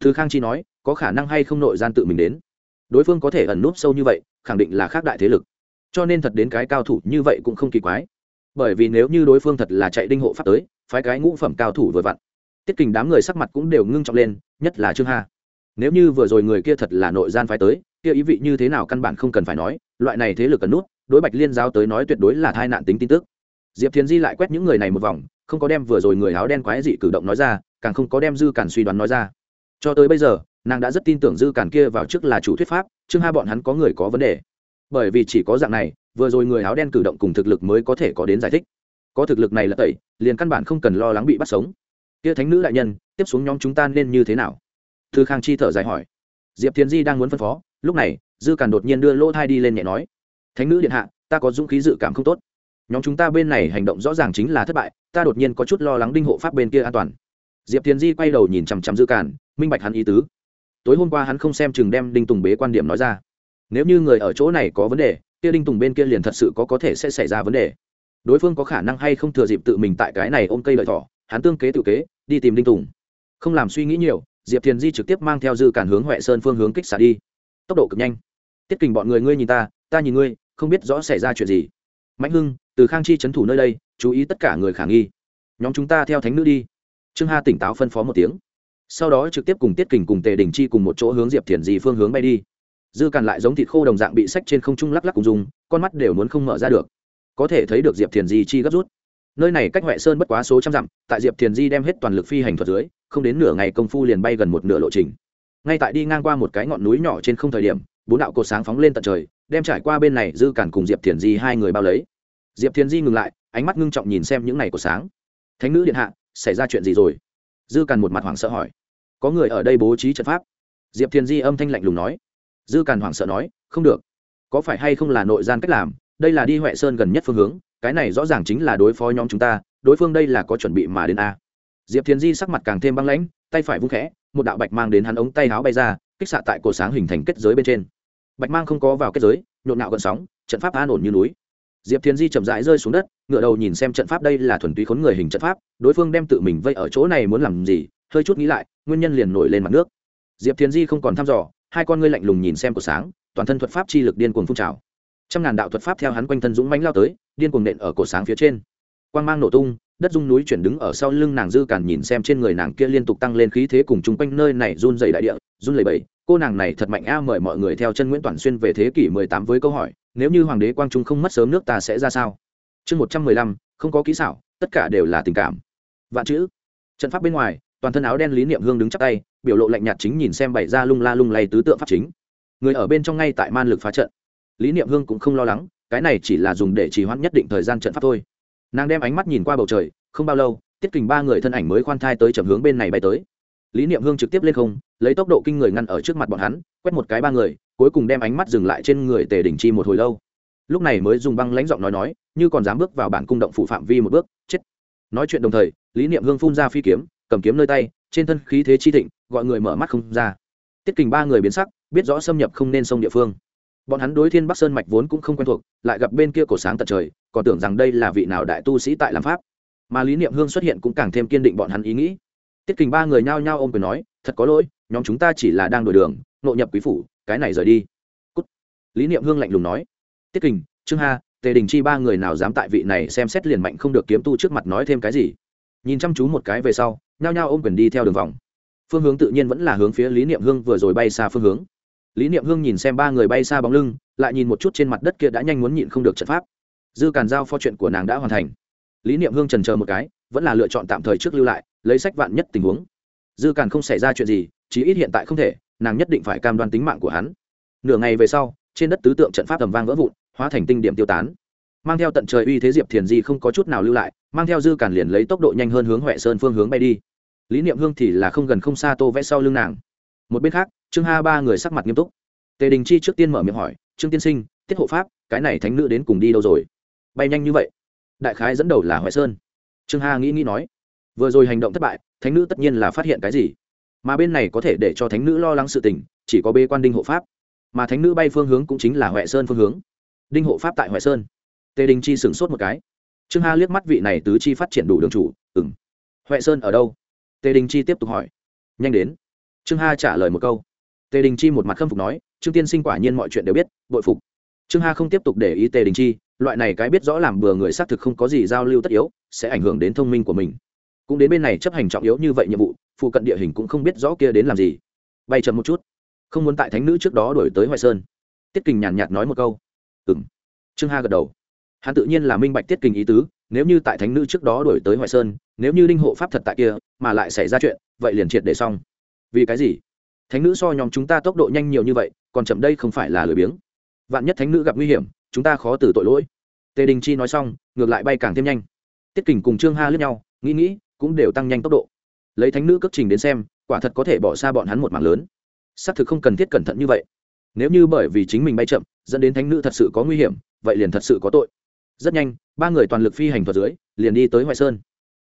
Thứ khang chi nói, có khả năng hay không nội gian tự mình đến. Đối phương có thể ẩn núp sâu như vậy, khẳng định là khác đại thế lực. Cho nên thật đến cái cao thủ như vậy cũng không kỳ quái. Bởi vì nếu như đối phương thật là chạy đinh hộ pháp tới, phái cái ngũ phẩm cao thủ vừa vặn tiết kình đám người sắc mặt cũng đều ngưng trọng lên, nhất là trương hà nếu như vừa rồi người kia thật là nội gian phái tới, kia ý vị như thế nào căn bản không cần phải nói, loại này thế lực cần nút, đối bạch liên giáo tới nói tuyệt đối là thai nạn tính tin tức. Diệp thiền di lại quét những người này một vòng, không có đem vừa rồi người áo đen quái dị cử động nói ra, càng không có đem dư cản suy đoán nói ra. Cho tới bây giờ, nàng đã rất tin tưởng dư cản kia vào trước là chủ thuyết pháp chương hai bọn hắn có người có vấn đề. Bởi vì chỉ có dạng này, vừa rồi người áo đen cử động cùng thực lực mới có thể có đến giải thích. Có thực lực này là tẩy, liền căn bản không cần lo lắng bị bắt sống kia thánh nữ đại nhân, tiếp xuống nhóm chúng ta nên như thế nào? Thư khang chi thở dài hỏi. Diệp thiền di đang muốn phân phó, lúc này, dư càn đột nhiên đưa lỗ thai đi lên nhẹ nói. Thánh nữ điện hạ, ta có dũng khí dự cảm không tốt. Nhóm chúng ta bên này hành động rõ ràng chính là thất bại, ta đột nhiên có chút lo lắng đinh hộ pháp bên kia an toàn. Diệp thiền di quay đầu nhìn chằm chằm dư càn, minh bạch hắn ý tứ. Tối hôm qua hắn không xem chừng đem đinh tùng bế quan điểm nói ra. Nếu như người ở chỗ này có vấn đề, kia đinh tùng bên kia liền thật sự có có thể sẽ xảy ra vấn đề. Đối phương có khả năng hay không thừa dịp tự mình tại cái này ôm cây lợi thỏ hắn tương kế tự kế, đi tìm đinh tùng. Không làm suy nghĩ nhiều, diệp thiền di trực tiếp mang theo dư cản hướng huệ sơn phương hướng kích xả đi. Tốc độ cực nhanh. Tiết kình bọn người ngươi nhìn ta ta nhìn ngươi, không biết rõ xảy ra chuyện gì. Mạnh hưng, từ khang chi trấn thủ nơi đây, chú ý tất cả người khả nghi. Nhóm chúng ta theo thánh nữ đi. Trương Ha tỉnh táo phân phó một tiếng. Sau đó trực tiếp cùng tiết kình cùng tề đình chi cùng một chỗ hướng diệp thiền di phương hướng bay đi. Dư càn lại giống thịt khô đồng dạng bị sách trên không trung lắc lắc cùng dùng, con mắt đều muốn không mở ra được. Có thể thấy được diệp thiền di chi gấp rút nơi này cách huệ sơn bất quá số trăm dặm, tại diệp thiền di đem hết toàn lực phi hành thuật dưới, không đến nửa ngày công phu liền bay gần một nửa lộ trình. Ngay tại đi ngang qua một cái ngọn núi nhỏ trên không thời điểm, bốn đạo cột sáng phóng lên tận trời, đem trải qua bên này dư cản cùng diệp thiền di hai người bao lấy. Diệp thiền di ngừng lại, ánh mắt ngưng trọng nhìn xem những này cột sáng. Thánh nữ điện hạ, xảy ra chuyện gì rồi? Dư cản một mặt hoảng sợ hỏi. Có người ở đây bố trí trận pháp? Diệp thiền di âm thanh lạnh lùng nói. Dư cản hoảng sợ nói, không được. Có phải hay không là nội gian cách làm? Đây là đi huệ sơn gần nhất phương hướng cái này rõ ràng chính là đối phó nhóm chúng ta, đối phương đây là có chuẩn bị mà đến a. Diệp thiền di sắc mặt càng thêm băng lãnh, tay phải vung khẽ, một đạo bạch mang đến hắn ống tay áo bay ra, kích xạ tại cổ sáng hình thành kết giới bên trên. Bạch mang không có vào kết giới, nhộn nạo gần sóng, trận pháp an ổn như núi. Diệp thiền di chậm rãi rơi xuống đất ngựa đầu nhìn xem trận pháp đây là thuần túy khốn người hình trận pháp, đối phương đem tự mình vây ở chỗ này muốn làm gì, hơi chút nghĩ lại, nguyên nhân liền nổi lên mặt nước. Diệp thiền di không còn thăm dò, hai con ngươi lạnh lùng nhìn xem cổ sáng, toàn thân thuật pháp chi lực điên cuồng phun trào trăm ngàn đạo thuật pháp theo hắn quanh thân dũng mãnh lao tới, điên cuồng nện ở cổ sáng phía trên. Quang mang nổ tung, đất dung núi chuyển đứng ở sau lưng nàng dư càn nhìn xem trên người nàng kia liên tục tăng lên khí thế cùng chung quanh nơi này run dày đại địa, run lầy bầy cô nàng này thật mạnh a, mời mọi người theo chân nguyễn toàn xuyên về thế kỷ mười tám với câu hỏi, nếu như hoàng đế quang trung không mất sớm nước ta sẽ ra sao? Chương một trăm mười lăm, không có kỹ xảo, tất cả đều là tình cảm. Vạn chữ. Trận pháp bên ngoài, toàn thân áo đen lý niệm hương đứng chắc tay, biểu lộ lạnh nhạt chính nhìn xem bày ra lung la lung lay tứ tượng pháp chính. Người ở bên trong ngay tại man lực phá trận lý niệm hương cũng không lo lắng, cái này chỉ là dùng để trì hoãn nhất định thời gian trận pháp thôi. Nàng đem ánh mắt nhìn qua bầu trời, không bao lâu, tiết kình ba người thân ảnh mới khoan thai tới chậm hướng bên này bay tới. Lý niệm hương trực tiếp lên không, lấy tốc độ kinh người ngăn ở trước mặt bọn hắn, quét một cái ba người, cuối cùng đem ánh mắt dừng lại trên người tề đình chi một hồi lâu. Lúc này mới dùng băng lãnh giọng nói nói, như còn dám bước vào bản cung động phụ phạm vi một bước, chết. Nói chuyện đồng thời, lý niệm hương phun ra phi kiếm, cầm kiếm nơi tay, trên thân khí thế chi thịnh, gọi người mở mắt không ra. Tiết kình ba người biến sắc, biết rõ xâm nhập không nên sông địa phương bọn hắn đối thiên bắc sơn mạch vốn cũng không quen thuộc, lại gặp bên kia cổ sáng tận trời, còn tưởng rằng đây là vị nào đại tu sĩ tại làm pháp. Mà lý niệm hương xuất hiện cũng càng thêm kiên định bọn hắn ý nghĩ. Tiết kình ba người nhao nhao ôm quyền nói, thật có lỗi, nhóm chúng ta chỉ là đang đổi đường nội nhập quý phủ, cái này rời đi. Cút. lý niệm hương lạnh lùng nói, tiết kình, trương ha, tề đình chi ba người nào dám tại vị này xem xét liền mạnh không được kiếm tu trước mặt nói thêm cái gì? Nhìn chăm chú một cái về sau, nhao nhao ôm quyền đi theo đường vòng. Phương hướng tự nhiên vẫn là hướng phía lý niệm hương vừa rồi bay xa phương hướng lý niệm hương nhìn xem ba người bay xa bóng lưng lại nhìn một chút trên mặt đất kia đã nhanh muốn nhịn không được trận pháp dư càn giao pho chuyện của nàng đã hoàn thành lý niệm hương trần chờ một cái vẫn là lựa chọn tạm thời trước lưu lại lấy sách vạn nhất tình huống dư càn không xảy ra chuyện gì chí ít hiện tại không thể nàng nhất định phải cam đoan tính mạng của hắn nửa ngày về sau trên đất tứ tượng trận pháp tầm vang vỡ vụn hóa thành tinh điểm tiêu tán mang theo tận trời uy thế diệp thiền di không có chút nào lưu lại mang theo dư càn liền lấy tốc độ nhanh hơn hướng huệ sơn phương hướng bay đi lý niệm hương thì là không gần không xa tô vẽ sau lưng nàng một bên khác, trương ha ba người sắc mặt nghiêm túc. Tề đình chi trước tiên mở miệng hỏi, trương tiên sinh, tiết hộ pháp, cái này thánh nữ đến cùng đi đâu rồi? Bay nhanh như vậy? Đại khái dẫn đầu là hoài sơn. Trương ha nghĩ nghĩ nói, vừa rồi hành động thất bại, thánh nữ tất nhiên là phát hiện cái gì? Mà bên này có thể để cho thánh nữ lo lắng sự tình, chỉ có bê quan đinh hộ pháp. Mà thánh nữ bay phương hướng cũng chính là huệ sơn phương hướng. Đinh hộ pháp tại huệ sơn. Tề đình chi sửng sốt một cái. Trương ha liếc mắt vị này tứ chi phát triển đủ đường chủ ừng huệ sơn ở đâu? Tề đình chi tiếp tục hỏi. Nhanh đến trương ha trả lời một câu. Tề đình chi một mặt khâm phục nói, trương tiên sinh quả nhiên mọi chuyện đều biết, bội phục. Trương ha không tiếp tục để ý tề đình chi, loại này cái biết rõ làm bừa người xác thực không có gì giao lưu tất yếu, sẽ ảnh hưởng đến thông minh của mình. Cũng đến bên này chấp hành trọng yếu như vậy nhiệm vụ, phụ cận địa hình cũng không biết rõ kia đến làm gì. Bay chậm một chút. Không muốn tại thánh nữ trước đó đổi tới hoài sơn. Tiết kình nhàn nhạt nói một câu. Ừ m trương ha gật đầu. Hắn tự nhiên là minh bạch tiết kình ý tứ, nếu như tại thánh nữ trước đó đổi tới hoài sơn, nếu như Linh hộ pháp thật tại kia, mà lại xảy ra chuyện, vậy liền triệt để xong vì cái gì? Thánh nữ so nhóm chúng ta tốc độ nhanh nhiều như vậy, còn chậm đây không phải là lười biếng. Vạn nhất thánh nữ gặp nguy hiểm, chúng ta khó từ tội lỗi. Tề đình chi nói xong, ngược lại bay càng thêm nhanh. Tiết kình cùng trương ha lướt nhau, nghĩ nghĩ, cũng đều tăng nhanh tốc độ. Lấy thánh nữ cất trình đến xem, quả thật có thể bỏ xa bọn hắn một mảng lớn. Xác thực không cần thiết cẩn thận như vậy. Nếu như bởi vì chính mình bay chậm, dẫn đến thánh nữ thật sự có nguy hiểm, vậy liền thật sự có tội. Rất nhanh, ba người toàn lực phi hành thuật dưới, liền đi tới huệ sơn.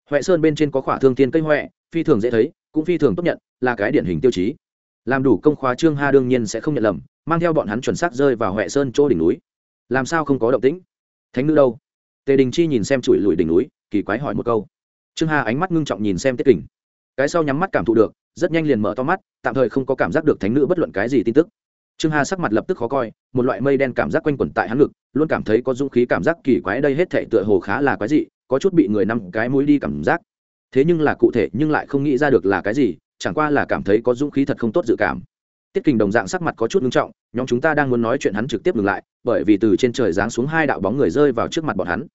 Huệ sơn bên trên có khỏa thương tiên cây huệ phi thường dễ thấy cũng phi thường tốt nhận, là cái điển hình tiêu chí. Làm đủ công khóa trương ha đương nhiên sẽ không nhận lầm, mang theo bọn hắn chuẩn xác rơi vào huệ sơn chỗ đỉnh núi. Làm sao không có động tĩnh? Thánh nữ đâu? Tề đình chi nhìn xem chùi lùi đỉnh núi, kỳ quái hỏi một câu. Trương hà ánh mắt ngưng trọng nhìn xem tiết kình. Cái sau nhắm mắt cảm thụ được, rất nhanh liền mở to mắt, tạm thời không có cảm giác được thánh nữ bất luận cái gì tin tức. Trương hà sắc mặt lập tức khó coi, một loại mây đen cảm giác quanh quẩn tại hắn ngực, luôn cảm thấy có dũng khí cảm giác kỳ quái đây hết thể tựa hồ khá là quái dị, có chút bị người nằm cái mũi đi cảm giác thế nhưng là cụ thể nhưng lại không nghĩ ra được là cái gì, chẳng qua là cảm thấy có dũng khí thật không tốt dự cảm. Tiết kình đồng dạng sắc mặt có chút ngưng trọng, nhóm chúng ta đang muốn nói chuyện hắn trực tiếp ngừng lại, bởi vì từ trên trời giáng xuống hai đạo bóng người rơi vào trước mặt bọn hắn.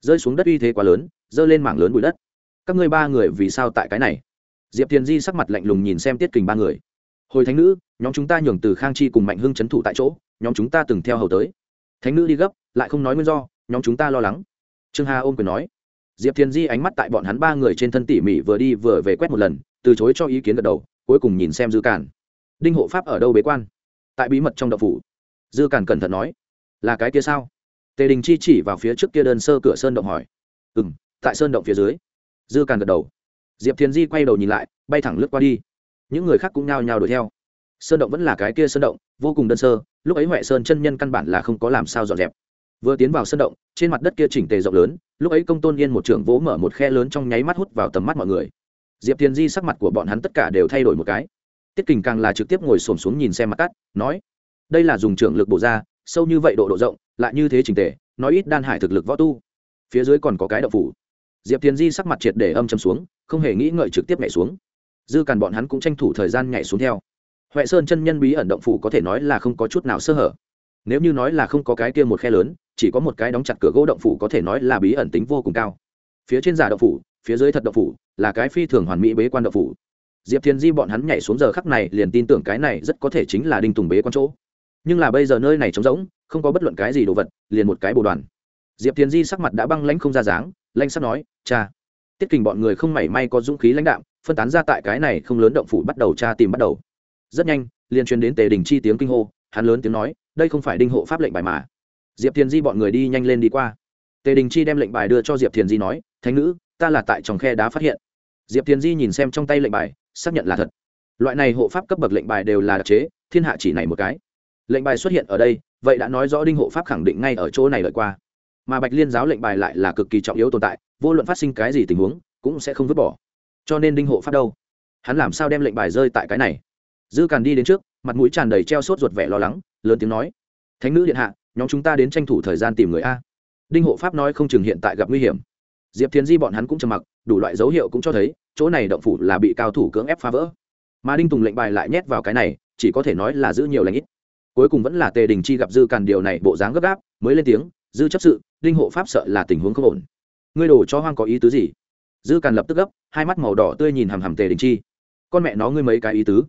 Rơi xuống đất uy thế quá lớn rơi lên mảng lớn bụi đất. Các ngươi ba người vì sao tại cái này? Diệp thiền di sắc mặt lạnh lùng nhìn xem tiết kình ba người. Hồi thánh nữ, nhóm chúng ta nhường từ khang chi cùng mạnh hưng c h ấ n thủ tại chỗ, nhóm chúng ta từng theo hầu tới. Thánh nữ đi gấp, lại không nói nguyên do, nhóm chúng ta lo lắng. Trương hà ôm quyền nói diệp thiền di ánh mắt tại bọn hắn ba người trên thân tỉ mỉ vừa đi vừa về quét một lần, từ chối cho ý kiến gật đầu, cuối cùng nhìn xem dư cản. Đinh hộ pháp ở đâu bế quan? Tại bí mật trong đậu phủ. Dư cản cẩn thận nói, là cái kia sao? Tề đình chi chỉ vào phía trước kia đơn sơ cửa sơn động hỏi ừ m tại sơn động phía dưới. Dư cản gật đầu. Diệp thiền di quay đầu nhìn lại, bay thẳng lướt qua đi. Những người khác cũng nhao nhao đuổi theo. Sơn động vẫn là cái kia sơn động, vô cùng đơn sơ, lúc ấy huệ sơn chân nhân căn bản là không có làm sao dọn dẹp vừa tiến vào sân động, trên mặt đất kia chỉnh tề rộng lớn, lúc ấy công tôn yên một trưởng vỗ mở một khe lớn trong nháy mắt hút vào tầm mắt mọi người. Diệp thiền di sắc mặt của bọn hắn tất cả đều thay đổi một cái. Tiết kình càng là trực tiếp ngồi xổm xuống nhìn xem mặt cắt, nói, đây là dùng trưởng lực bổ ra, sâu như vậy độ độ rộng, lại như thế trình tề, nói ít đan hải thực lực võ tu. Phía dưới còn có cái đậu phủ. Diệp thiền di sắc mặt triệt để âm châm xuống, không hề nghĩ ngợi trực tiếp nhảy xuống. Dư càn bọn hắn cũng tranh thủ thời gian nhảy xuống theo. Huệ sơn chân nhân bí ẩn động phủ có thể nói là không có chút nào sơ hở. Nếu như nói là không có cái kia một khe lớn chỉ có một cái đóng chặt cửa gỗ động phủ có thể nói là bí ẩn tính vô cùng cao. Phía trên giả động phủ, phía dưới thật động phủ, là cái phi thường hoàn mỹ bế quan động phủ. Diệp thiên di bọn hắn nhảy xuống giờ khắc này liền tin tưởng cái này rất có thể chính là đinh tùng bế quan chỗ. Nhưng là bây giờ nơi này trống rỗng, không có bất luận cái gì đồ vật, liền một cái bồ đoàn. Diệp thiên di sắc mặt đã băng lãnh không ra dáng lanh sắp nói, cha. Tiết kình bọn người không mảy may có dũng khí lãnh đạm, phân tán ra tại cái này không lớn động phủ bắt đầu tra tìm bắt đầu. Rất nhanh, liền truyền đến tề đình chi tiếng kinh hô, hắn lớn tiếng nói, đây không phải đinh hộ pháp lệnh bài mà diệp thiền di bọn người đi nhanh lên đi qua. Tề đình chi đem lệnh bài đưa cho diệp thiền di nói, thánh nữ, ta là tại trong khe đá phát hiện. Diệp thiền di nhìn xem trong tay lệnh bài, xác nhận là thật. Loại này hộ pháp cấp bậc lệnh bài đều là đặc chế, thiên hạ chỉ này một cái. Lệnh bài xuất hiện ở đây, vậy đã nói rõ đinh hộ pháp khẳng định ngay ở chỗ này lợi qua. Mà bạch liên giáo lệnh bài lại là cực kỳ trọng yếu tồn tại, vô luận phát sinh cái gì tình huống, cũng sẽ không vứt bỏ. Cho nên đinh hộ pháp đâu? Hắn làm sao đem lệnh bài rơi tại cái này? Dư càn đi đến trước, mặt mũi tràn đầy treo sốt ruột vẻ lo lắng, lớn tiếng nói, thánh nữ điện hạ nhóm chúng ta đến tranh thủ thời gian tìm người a. Đinh hộ pháp nói không chừng hiện tại gặp nguy hiểm. Diệp thiến di bọn hắn cũng trầm mặc, đủ loại dấu hiệu cũng cho thấy, chỗ này động phủ là bị cao thủ cưỡng ép phá vỡ. Mà đinh tùng lệnh bài lại nhét vào cái này, chỉ có thể nói là giữ nhiều lãnh ít. Cuối cùng vẫn là tề đình chi gặp dư càn điều này bộ dáng gấp gáp, mới lên tiếng, dư chấp sự, đinh hộ pháp sợ là tình huống không ổn. Ngươi đổ cho hoang có ý tứ gì? Dư càn lập tức gấp, hai mắt màu đỏ tươi nhìn hằm hằm tề đình chi. Con mẹ nó ngươi mấy cái ý tứ?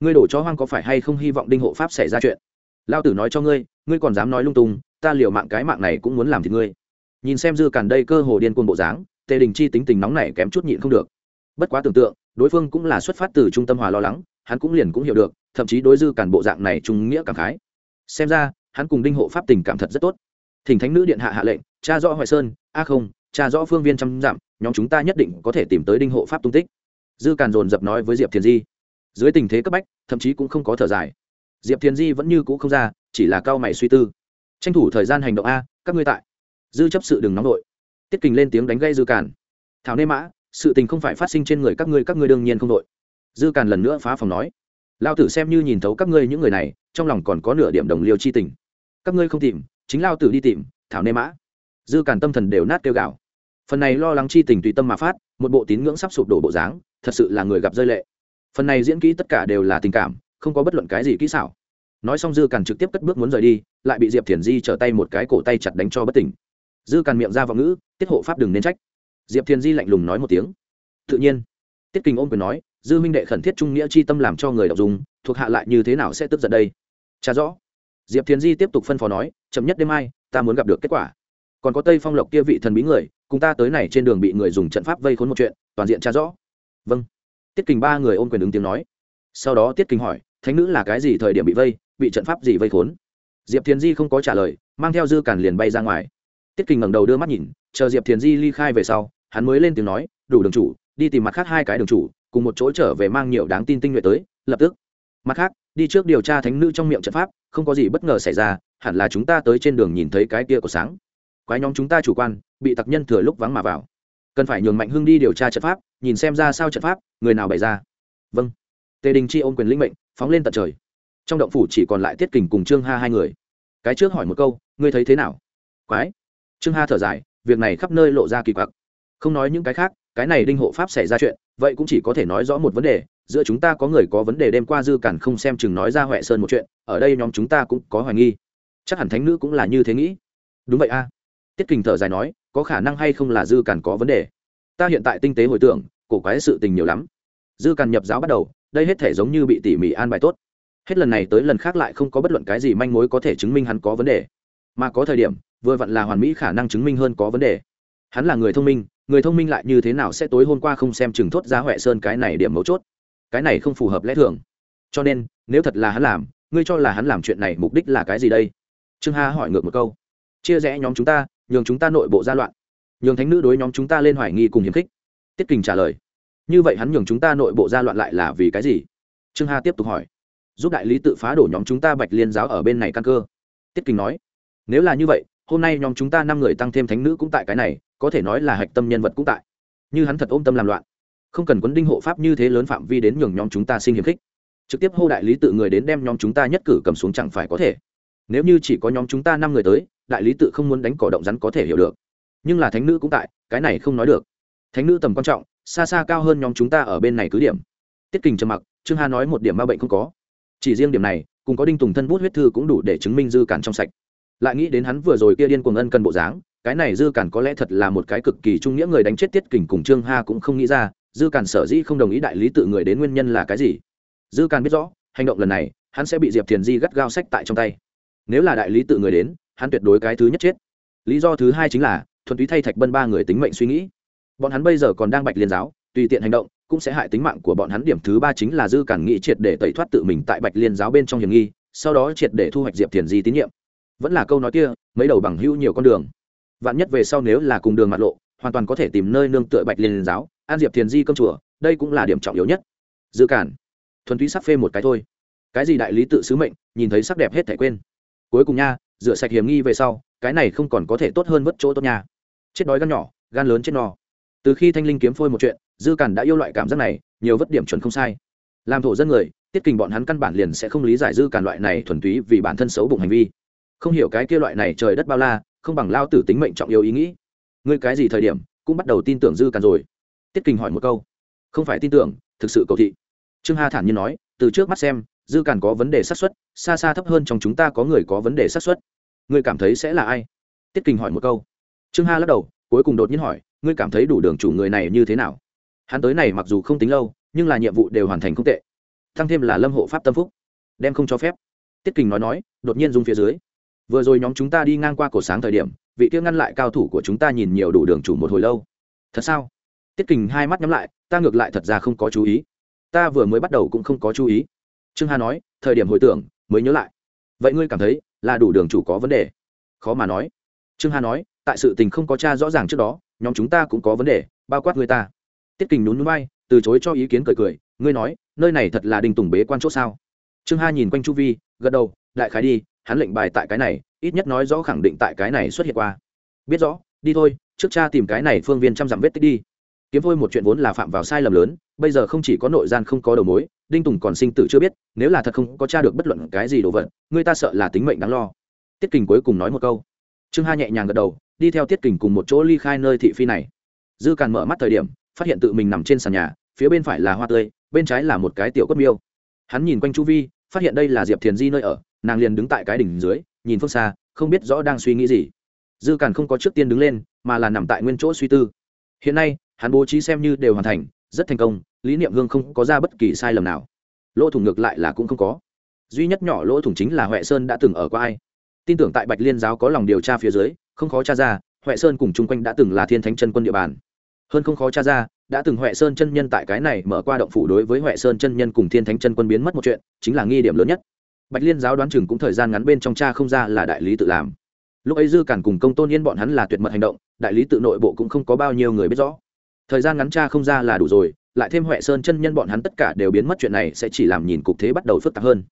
Ngươi đổ cho hoang có phải hay không hy vọng đinh hộ pháp xảy ra chuyện? Lao tử nói cho ngươi ngươi còn dám nói lung tung, ta liều mạng cái mạng này cũng muốn làm thì ngươi. Nhìn xem dư càn đây cơ hồ điên cuồng bộ dáng, tề đình chi tính tình nóng này kém chút nhịn không được. Bất quá tưởng tượng, đối phương cũng là xuất phát từ trung tâm hòa lo lắng, hắn cũng liền cũng hiểu được, thậm chí đối dư càn bộ dạng này trung nghĩa cảm khái. Xem ra, hắn cùng đinh hộ pháp tình cảm thật rất tốt. Thỉnh thánh nữ điện hạ hạ lệnh cha rõ hoài sơn, a không cha rõ phương viên trăm dặm, nhóm chúng ta nhất định có thể tìm tới đinh hộ pháp tung tích. Dư càn dồn dập nói với diệp thiền di. Dưới tình thế cấp bách, thậm chí cũng không có thở dài diệp thiền di vẫn như cũ không ra, chỉ là cao mày suy tư. Tranh thủ thời gian hành động a, các ngươi tại. Dư chấp sự đừng nóng đội tiết kình lên tiếng đánh gây dư càn. Thảo nê mã, sự tình không phải phát sinh trên người các ngươi các ngươi đương nhiên không đội. Dư càn lần nữa phá phòng nói. Lao tử xem như nhìn thấu các ngươi những người này, trong lòng còn có nửa điểm đồng liêu chi tình. Các ngươi không tìm, chính lao tử đi tìm, thảo nê mã. Dư càn tâm thần đều nát kêu gạo phần này lo lắng chi tình tùy tâm mà phát, một bộ tín ngưỡng sắp sụp đổ bộ dáng, thật sự là người gặp rơi lệ. Phần này diễn kỹ tất cả đều là tình cảm không có bất luận cái gì kỹ xảo. Nói xong dư càn trực tiếp cất bước muốn rời đi, lại bị diệp thiền di trở tay một cái cổ tay chặt đánh cho bất tỉnh. Dư càn miệng ra vào ngữ, tiết hộ pháp đừng nên trách. Diệp thiền di lạnh lùng nói một tiếng. Tự nhiên. Tiết kinh ôm quyền nói, dư Minh đệ khẩn thiết trung nghĩa chi tâm làm cho người đọc dùng, thuộc hạ lại như thế nào sẽ tức giận đây? Trả rõ. Diệp thiền di tiếp tục phân phó nói, chậm nhất đêm mai, ta muốn gặp được kết quả. Còn có tây phong lộc kia vị thần bí người, cùng ta tới này trên đường bị người dùng trận pháp vây khốn một chuyện, toàn diện trả rõ. Vâng. Tiết kình ba người ôm quyền ứng tiếng nói. Sau đó tiết kình hỏi thánh nữ là cái gì thời điểm bị vây, bị trận pháp gì vây khốn? Diệp thiền di không có trả lời, mang theo dư cản liền bay ra ngoài. Tiết kình ngẩng đầu đưa mắt nhìn, chờ diệp thiền di ly khai về sau, hắn mới lên tiếng nói, đủ đường chủ, đi tìm mặt khác hai cái đường chủ, cùng một chỗ trở về mang nhiều đáng tin tinh nhuệ tới, lập tức. Mặt khác, đi trước điều tra thánh nữ trong miệng trận pháp, không có gì bất ngờ xảy ra, hẳn là chúng ta tới trên đường nhìn thấy cái kia của sáng. Quái nhóm chúng ta chủ quan, bị tặc nhân thừa lúc vắng mà vào. Cần phải nhường mạnh hưng đi điều tra trận pháp, nhìn xem ra sao trận pháp, người nào bày ra. Vâng. Tề đình chi ôm quyền lĩnh mệnh phóng lên tận trời. Trong động phủ chỉ còn lại tiết kình cùng trương ha hai người. Cái trước hỏi một câu, ngươi thấy thế nào? Quái. Trương ha thở dài, việc này khắp nơi lộ ra kỳ quặc. Không nói những cái khác, cái này đinh hộ pháp xảy ra chuyện, vậy cũng chỉ có thể nói rõ một vấn đề, giữa chúng ta có người có vấn đề đêm qua dư cản không xem chừng nói ra huệ sơn một chuyện, ở đây nhóm chúng ta cũng có hoài nghi. Chắc hẳn thánh nữ cũng là như thế nghĩ. Đúng vậy a. Tiết kình thở dài nói, có khả năng hay không là dư cản có vấn đề? Ta hiện tại tinh tế hồi tưởng, cổ quái sự tình nhiều lắm dư Càn nhập giáo bắt đầu, đây hết thể giống như bị tỉ mỉ an bài tốt. Hết lần này tới lần khác lại không có bất luận cái gì manh mối có thể chứng minh hắn có vấn đề. Mà có thời điểm, vừa vặn là hoàn mỹ khả năng chứng minh hơn có vấn đề. Hắn là người thông minh, người thông minh lại như thế nào sẽ tối hôm qua không xem chừng thốt ra huệ sơn cái này điểm mấu chốt? Cái này không phù hợp lẽ thường. Cho nên, nếu thật là hắn làm, ngươi cho là hắn làm chuyện này mục đích là cái gì đây? Trương ha hỏi ngược một câu. Chia rẽ nhóm chúng ta, nhường chúng ta nội bộ gia loạn. Nhường thánh nữ đối nhóm chúng ta lên hoài nghi cùng hiếm khích. Tiết kình trả lời như vậy hắn nhường chúng ta nội bộ ra loạn lại là vì cái gì? Trương ha tiếp tục hỏi. Giúp đại lý tự phá đổ nhóm chúng ta bạch liên giáo ở bên này căn cơ. Tiết Kinh nói. Nếu là như vậy, hôm nay nhóm chúng ta năm người tăng thêm thánh nữ cũng tại cái này, có thể nói là hạch tâm nhân vật cũng tại. Như hắn thật ôm tâm làm loạn. Không cần quấn đinh hộ pháp như thế lớn phạm vi đến nhường nhóm chúng ta sinh hiềm khích. Trực tiếp hô đại lý tự người đến đem nhóm chúng ta nhất cử cầm xuống chẳng phải có thể. Nếu như chỉ có nhóm chúng ta năm người tới, đại lý tự không muốn đánh cỏ động rắn có thể hiểu được. Nhưng là thánh nữ cũng tại, cái này không nói được. Thánh nữ tầm quan trọng xa xa cao hơn nhóm chúng ta ở bên này cứ điểm. Tiết kình trầm mặc, trương hà nói một điểm ma bệnh không có. Chỉ riêng điểm này, cùng có đinh tùng thân bút huyết thư cũng đủ để chứng minh dư cản trong sạch. Lại nghĩ đến hắn vừa rồi kia điên cuồng ân cần bộ dáng, cái này dư cản có lẽ thật là một cái cực kỳ trung nghĩa người đánh chết tiết kình cùng trương ha cũng không nghĩ ra, dư cản sở dĩ không đồng ý đại lý tự người đến nguyên nhân là cái gì. Dư cản biết rõ, hành động lần này, hắn sẽ bị diệp thiền di gắt gao sách tại trong tay. Nếu là đại lý tự người đến, hắn tuyệt đối cái thứ nhất chết. Lý do thứ hai chính là, thuần túy thay thạch bân ba người tính mệnh suy nghĩ bọn hắn bây giờ còn đang bạch liên giáo, tùy tiện hành động, cũng sẽ hại tính mạng của bọn hắn. Điểm thứ ba chính là dư cản nghị triệt để tẩy thoát tự mình tại bạch liên giáo bên trong hiểm nghi, sau đó triệt để thu hoạch diệp thiền di tín nhiệm. Vẫn là câu nói kia, mấy đầu bằng hữu nhiều con đường. Vạn nhất về sau nếu là cùng đường mặt lộ, hoàn toàn có thể tìm nơi nương tựa bạch liên giáo an diệp thiền di công chùa, đây cũng là điểm trọng yếu nhất. Dư cản. Thuần túy sắc phê một cái thôi. Cái gì đại lý tự sứ mệnh, nhìn thấy sắc đẹp hết thể quên. Cuối cùng nha, rửa sạch hiểm nghi về sau, cái này không còn có thể tốt hơn vất chỗ tốt nha. Chết đói gan nhỏ, gan lớn chết no từ khi thanh linh kiếm phôi một chuyện, dư cản đã yêu loại cảm giác này, nhiều vất điểm chuẩn không sai. Làm thổ dân người, tiết kình bọn hắn căn bản liền sẽ không lý giải dư cản loại này thuần túy vì bản thân xấu bụng hành vi. Không hiểu cái kia loại này trời đất bao la, không bằng lao tử tính mệnh trọng yếu ý nghĩ. Ngươi cái gì thời điểm, cũng bắt đầu tin tưởng dư cản rồi? Tiết kình hỏi một câu. Không phải tin tưởng, thực sự cầu thị. Trương hà thản nhiên nói, từ trước mắt xem, dư cản có vấn đề xác suất, xa xa thấp hơn trong chúng ta có người có vấn đề xác suất. Ngươi cảm thấy sẽ là ai? Tiết kình hỏi một câu. Trương hà lắc đầu, cuối cùng đột nhiên hỏi ngươi cảm thấy đủ đường chủ người này như thế nào? Hắn tới này mặc dù không tính lâu, nhưng là nhiệm vụ đều hoàn thành không tệ. Thăng thêm là lâm hộ pháp tâm phúc. Đem không cho phép. Tiết kình nói nói, đột nhiên dùng phía dưới. Vừa rồi nhóm chúng ta đi ngang qua cổ sáng thời điểm, vị kia ngăn lại cao thủ của chúng ta nhìn nhiều đủ đường chủ một hồi lâu. Thật sao? Tiết kình hai mắt nhắm lại, ta ngược lại thật ra không có chú ý. Ta vừa mới bắt đầu cũng không có chú ý. Trương hà nói, thời điểm hồi tưởng, mới nhớ lại. Vậy ngươi cảm thấy, là đủ đường chủ có vấn đề? Khó mà nói. Trương hà nói, tại sự tình không có cha rõ ràng trước đó nhóm chúng ta cũng có vấn đề, bao quát người ta. Tiết kình nhún núi bay từ chối cho ý kiến cười cười, ngươi nói, nơi này thật là đình tùng bế quan c h ỗ sao? Trương ha nhìn quanh chu vi, gật đầu, đại khái đi, hắn lệnh bài tại cái này, ít nhất nói rõ khẳng định tại cái này xuất hiện qua. Biết rõ, đi thôi, trước cha tìm cái này phương viên trăm dặm vết tích đi. Kiếm vôi một chuyện vốn là phạm vào sai lầm lớn, bây giờ không chỉ có nội gian không có đầu mối, đinh tùng còn sinh tử chưa biết, nếu là thật không có cha được bất luận cái gì đồ vật, người ta sợ là tính mệnh đáng lo. Tiết kình cuối cùng nói một câu. Trương ha nhẹ nhàng gật đầu đi theo tiết kình cùng một chỗ ly khai nơi thị phi này. Dư càn mở mắt thời điểm, phát hiện tự mình nằm trên sàn nhà, phía bên phải là hoa tươi, bên trái là một cái tiểu cốt miêu. Hắn nhìn quanh chu vi, phát hiện đây là diệp thiền di nơi ở, nàng liền đứng tại cái đỉnh dưới, nhìn phương xa, không biết rõ đang suy nghĩ gì. Dư càn không có trước tiên đứng lên, mà là nằm tại nguyên chỗ suy tư. Hiện nay, hắn bố trí xem như đều hoàn thành, rất thành công, lý niệm hương không có ra bất kỳ sai lầm nào. Lỗ thủng ngược lại là cũng không có. Duy nhất nhỏ lỗ thủng chính là huệ sơn đã từng ở qua ai. Tin tưởng tại bạch liên giáo có lòng điều tra phía dưới không khó tra ra, huệ sơn cùng chung quanh đã từng là thiên thánh chân quân địa bàn. Hơn không khó tra ra, đã từng huệ sơn chân nhân tại cái này mở qua động phủ đối với huệ sơn chân nhân cùng thiên thánh chân quân biến mất một chuyện, chính là nghi điểm lớn nhất. Bạch liên giáo đoán chừng cũng thời gian ngắn bên trong cha không ra là đại lý tự làm. Lúc ấy dư cản cùng công tôn yên bọn hắn là tuyệt mật hành động, đại lý tự nội bộ cũng không có bao nhiêu người biết rõ. Thời gian ngắn cha không ra là đủ rồi, lại thêm huệ sơn chân nhân bọn hắn tất cả đều biến mất chuyện này sẽ chỉ làm nhìn cục thế bắt đầu phức tạp hơn.